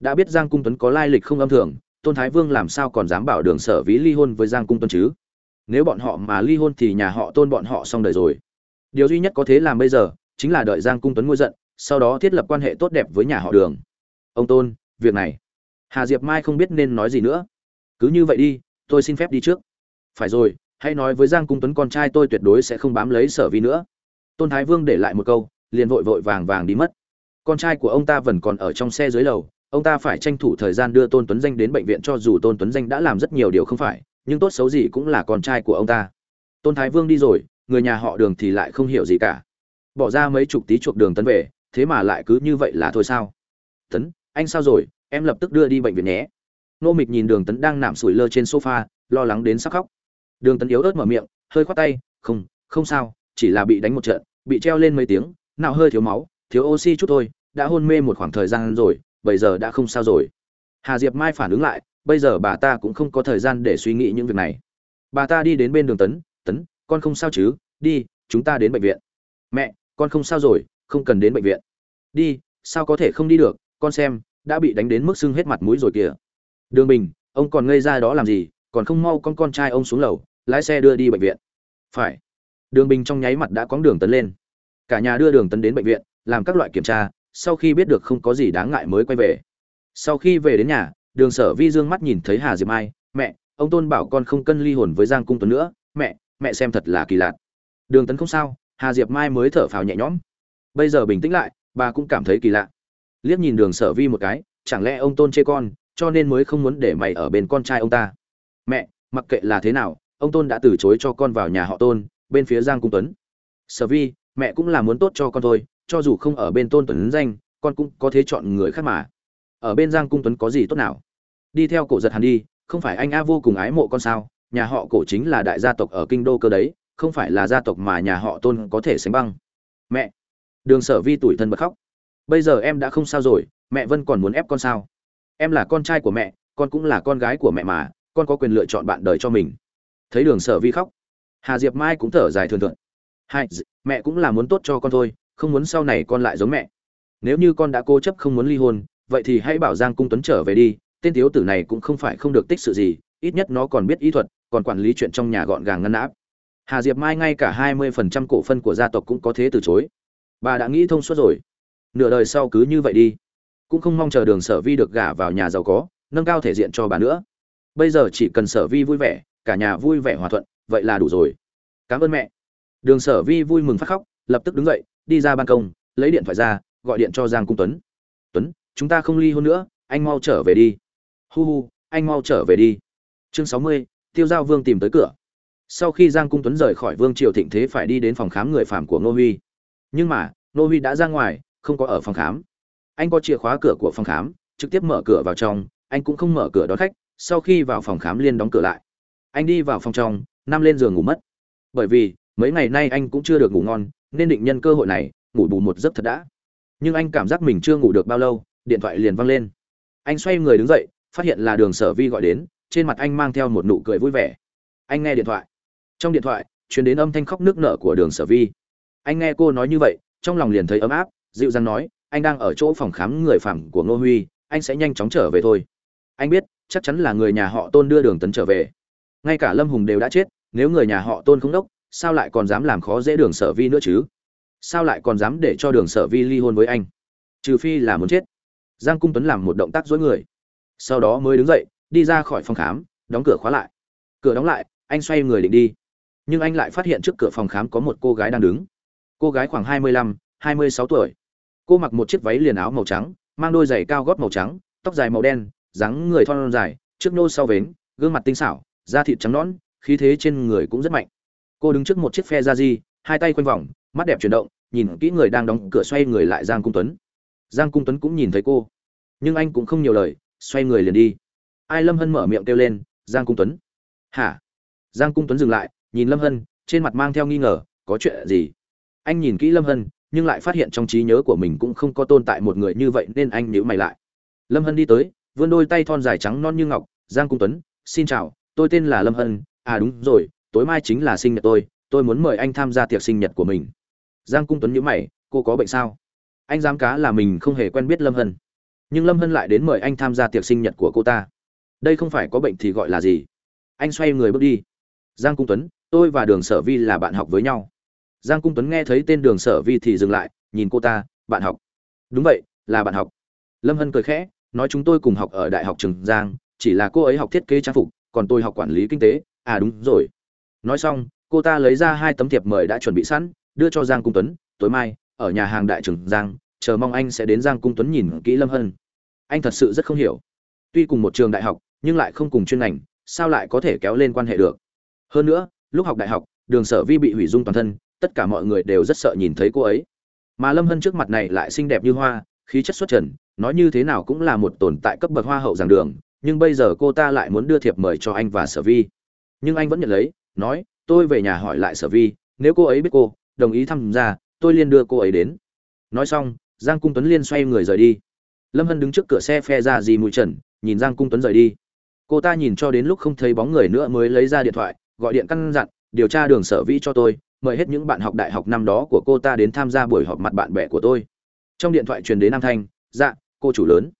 Đã biết giang cung tuấn có lai lịch không âm thường, tôn thái vương làm sao còn dám bảo đường sở Vi ly hôn với giang cung tuấn chứ? Nếu bọn họ mà ly hôn thì nhà họ tôn bọn họ xong đời rồi. Điều duy nhất có thể làm bây giờ, chính là đợi giang cung tuấn ngôi giận, sau đó thiết lập quan hệ tốt đẹp với nhà họ đường. Ông tôn, việc này. Hà diệp mai không biết nên nói gì nữa. Cứ như vậy đi, tôi xin phép đi trước. Phải rồi hãy nói với giang cung tuấn con trai tôi tuyệt đối sẽ không bám lấy sở vi nữa. Tôn thái vương để lại một câu, liền vội vội vàng vàng đi mất. Con trai của ông ta vẫn còn ở trong xe dưới lầu, ông ta phải tranh thủ thời gian đưa tôn tuấn danh đến bệnh viện cho dù tôn tuấn danh đã làm rất nhiều điều không phải, nhưng tốt xấu gì cũng là con trai của ông ta. Tôn thái vương đi rồi, người nhà họ đường thì lại không hiểu gì cả. Bỏ ra mấy chục tí chuộc đường tấn về, thế mà lại cứ như vậy là thôi sao? Tấn, anh sao rồi? Em lập tức đưa đi bệnh viện nhé. Nô mịch nhìn đường tấn đang nằm sủi lơ trên sofa, lo lắng đến sắc khóc đường tấn yếu ớt mở miệng, hơi khoát tay, không không sao, chỉ là bị đánh một trận, bị treo lên mấy tiếng nào hơi thiếu máu, thiếu oxy chút thôi, đã hôn mê một khoảng thời gian rồi, bây giờ đã không sao rồi. Hà diệp mai phản ứng lại, bây giờ bà ta cũng không có thời gian để suy nghĩ những việc này. Bà ta đi đến bên đường tấn tấn, con không sao chứ? Đi, chúng ta đến bệnh viện. Mẹ, con không sao rồi, không cần đến bệnh viện. Đi, sao có thể không đi được? Con xem, đã bị đánh đến mức sưng hết mặt mũi rồi kìa. Đường bình, ông còn ngây ra đó làm gì? Còn không mau con con trai ông xuống lầu, lái xe đưa đi bệnh viện. Phải. Đường bình trong nháy mặt đã cóng đường tấn lên. Cả nhà đưa đường tấn đến bệnh viện, làm các loại kiểm tra, sau khi biết được không có gì đáng ngại mới quay về. Sau khi về đến nhà, đường sở vi dương mắt nhìn thấy hà diệp mai, mẹ, ông tôn bảo con không cân ly hồn với giang cung tuấn nữa, mẹ mẹ xem thật là kỳ lạ. Đường tấn không sao, hà diệp mai mới thở phào nhẹ nhõm. Bây giờ bình tĩnh lại, bà cũng cảm thấy kỳ lạ. Liếc nhìn đường sở vi một cái, chẳng lẽ ông tôn chê con, cho nên mới không muốn để mày ở bên con trai ông ta? Mẹ, mặc kệ là thế nào, ông tôn đã từ chối cho con vào nhà họ tôn, bên phía giang cung tuấn. Sở vi, mẹ cũng là muốn tốt cho con thôi, cho dù không ở bên tôn tuấn danh, con cũng có thể chọn người khác mà. Ở bên giang cung tuấn có gì tốt nào? Đi theo cổ giật hàn đi, không phải anh a vô cùng ái mộ con sao? Nhà họ cổ chính là đại gia tộc ở kinh đô cơ đấy, không phải là gia tộc mà nhà họ tôn có thể sánh băng. Mẹ. Đường sở vi tủi thân bật khóc. Bây giờ em đã không sao rồi, mẹ vân còn muốn ép con sao? Em là con trai của mẹ, con cũng là con gái của mẹ mà con có quyền lựa chọn bạn đời cho mình. Thấy đường sở vi khóc. Hà diệp mai cũng thở dài thường thượng hai mẹ cũng là muốn tốt cho con thôi, không muốn sau này con lại giống mẹ. Nếu như con đã cố chấp không muốn ly hôn, vậy thì hãy bảo giang cung tuấn trở về đi, tên thiếu tử này cũng không phải không được tích sự gì, ít nhất nó còn biết ý thuật, còn quản lý chuyện trong nhà gọn gàng ngăn nắp. Hà diệp mai ngay cả hai mươi phần trăm cổ phân của gia tộc cũng có thế từ chối. Bà đã nghĩ thông suốt rồi. Nửa đời sau cứ như vậy đi. Cũng không mong chờ đường sở vi được gả vào nhà giàu có, nâng cao thể diện cho bà nữa bây giờ chỉ cần sở vi vui vẻ, cả nhà vui vẻ hòa thuận, vậy là đủ rồi. Cảm ơn mẹ. Đường sở vi vui mừng phát khóc, lập tức đứng dậy, đi ra ban công, lấy điện thoại ra, gọi điện cho giang cung tuấn. Tuấn, chúng ta không ly hôn nữa, anh mau trở về đi. Hu hu, anh mau trở về đi. Chương sáu mươi, tiêu giao vương tìm tới cửa. Sau khi giang cung tuấn rời khỏi vương triều thịnh thế phải đi đến phòng khám người phạm của ngô huy. Nhưng mà, ngô huy đã ra ngoài, không có ở phòng khám. Anh có chìa khóa cửa của phòng khám, trực tiếp mở cửa vào trong, anh cũng không mở cửa đón khách sau khi vào phòng khám liên đóng cửa lại. Anh đi vào phòng trong, nằm lên giường ngủ mất. Bởi vì, mấy ngày nay anh cũng chưa được ngủ ngon, nên định nhân cơ hội này, ngủ bù một giấc thật đã. Nhưng anh cảm giác mình chưa ngủ được bao lâu, điện thoại liền văng lên. Anh xoay người đứng dậy, phát hiện là đường sở vi gọi đến, trên mặt anh mang theo một nụ cười vui vẻ. Anh nghe điện thoại. Trong điện thoại chuyển đến âm thanh khóc nước nở của đường sở vi. Anh nghe cô nói như vậy, trong lòng liền thấy ấm áp, dịu dàng nói, anh đang ở chỗ phòng khám người phạm của ngô huy, anh sẽ nhanh chóng trở về thôi. Anh biết chắc chắn là người nhà họ tôn đưa đường tấn trở về. Ngay cả lâm hùng đều đã chết, nếu người nhà họ tôn không đốc, sao lại còn dám làm khó dễ đường sở vi nữa chứ? Sao lại còn dám để cho đường sở vi ly hôn với anh? Trừ phi là muốn chết. Giang cung tuấn làm một động tác dối người. Sau đó mới đứng dậy, đi ra khỏi phòng khám, đóng cửa khóa lại. Cửa đóng lại, anh xoay người định đi. Nhưng anh lại phát hiện trước cửa phòng khám có một cô gái đang đứng. Cô gái khoảng hai mươi lăm, hai mươi sáu tuổi. Cô mặc một chiếc váy liền áo màu trắng, mang đôi giày cao gót màu trắng, tóc dài màu đen dáng người thon dài, trước nô sau vến, gương mặt tinh xảo, da thịt trắng nõn, khí thế trên người cũng rất mạnh. Cô đứng trước một chiếc phe da di hai tay quanh vòng, mắt đẹp chuyển động, nhìn kỹ người đang đóng cửa xoay người lại giang cung tuấn. Giang cung tuấn cũng nhìn thấy cô. Nhưng anh cũng không nhiều lời, xoay người liền đi. Ai lâm hân mở miệng kêu lên, giang cung tuấn. Hả? Giang cung tuấn dừng lại, nhìn lâm hân, trên mặt mang theo nghi ngờ, có chuyện gì? Anh nhìn kỹ lâm hân, nhưng lại phát hiện trong trí nhớ của mình cũng không có tồn tại một người như vậy nên anh nhíu mày lại. Lâm hân đi tới vươn đôi tay thon dài trắng non như ngọc, giang cung tuấn, xin chào, tôi tên là lâm hân à đúng rồi, tối mai chính là sinh nhật tôi tôi muốn mời anh tham gia tiệc sinh nhật của mình. Giang cung tuấn nhíu mày, cô có bệnh sao? Anh dám cá là mình không hề quen biết lâm hân. Nhưng lâm hân lại đến mời anh tham gia tiệc sinh nhật của cô ta. Đây không phải có bệnh thì gọi là gì? Anh xoay người bước đi. Giang cung tuấn, tôi và đường sở vi là bạn học với nhau. Giang cung tuấn nghe thấy tên đường sở vi thì dừng lại, nhìn cô ta, bạn học. Đúng vậy, là bạn học. Lâm hân cười khẽ nói chúng tôi cùng học ở đại học trường giang, chỉ là cô ấy học thiết kế trang phục, còn tôi học quản lý kinh tế. À đúng rồi. Nói xong, cô ta lấy ra hai tấm thiệp mời đã chuẩn bị sẵn, đưa cho giang cung tuấn. Tối mai, ở nhà hàng đại trường giang, chờ mong anh sẽ đến giang cung tuấn nhìn kỹ lâm hân. Anh thật sự rất không hiểu. Tuy cùng một trường đại học, nhưng lại không cùng chuyên ngành, sao lại có thể kéo lên quan hệ được? Hơn nữa, lúc học đại học, đường sở vi bị hủy dung toàn thân, tất cả mọi người đều rất sợ nhìn thấy cô ấy. Mà lâm hân trước mặt này lại xinh đẹp như hoa khí chất xuất trần, nói như thế nào cũng là một tồn tại cấp bậc hoa hậu giảng đường, nhưng bây giờ cô ta lại muốn đưa thiệp mời cho anh và sở vi. Nhưng anh vẫn nhận lấy, nói, tôi về nhà hỏi lại sở vi, nếu cô ấy biết cô, đồng ý tham gia, tôi liên đưa cô ấy đến. Nói xong, giang cung tuấn liên xoay người rời đi. Lâm hân đứng trước cửa xe phe ra dì mùi trần, nhìn giang cung tuấn rời đi. Cô ta nhìn cho đến lúc không thấy bóng người nữa mới lấy ra điện thoại, gọi điện căn dặn, điều tra đường sở Vi cho tôi, mời hết những bạn học đại học năm đó của cô ta đến tham gia buổi họp mặt bạn bè của tôi trong điện thoại truyền đến nam thanh dạ cô chủ lớn.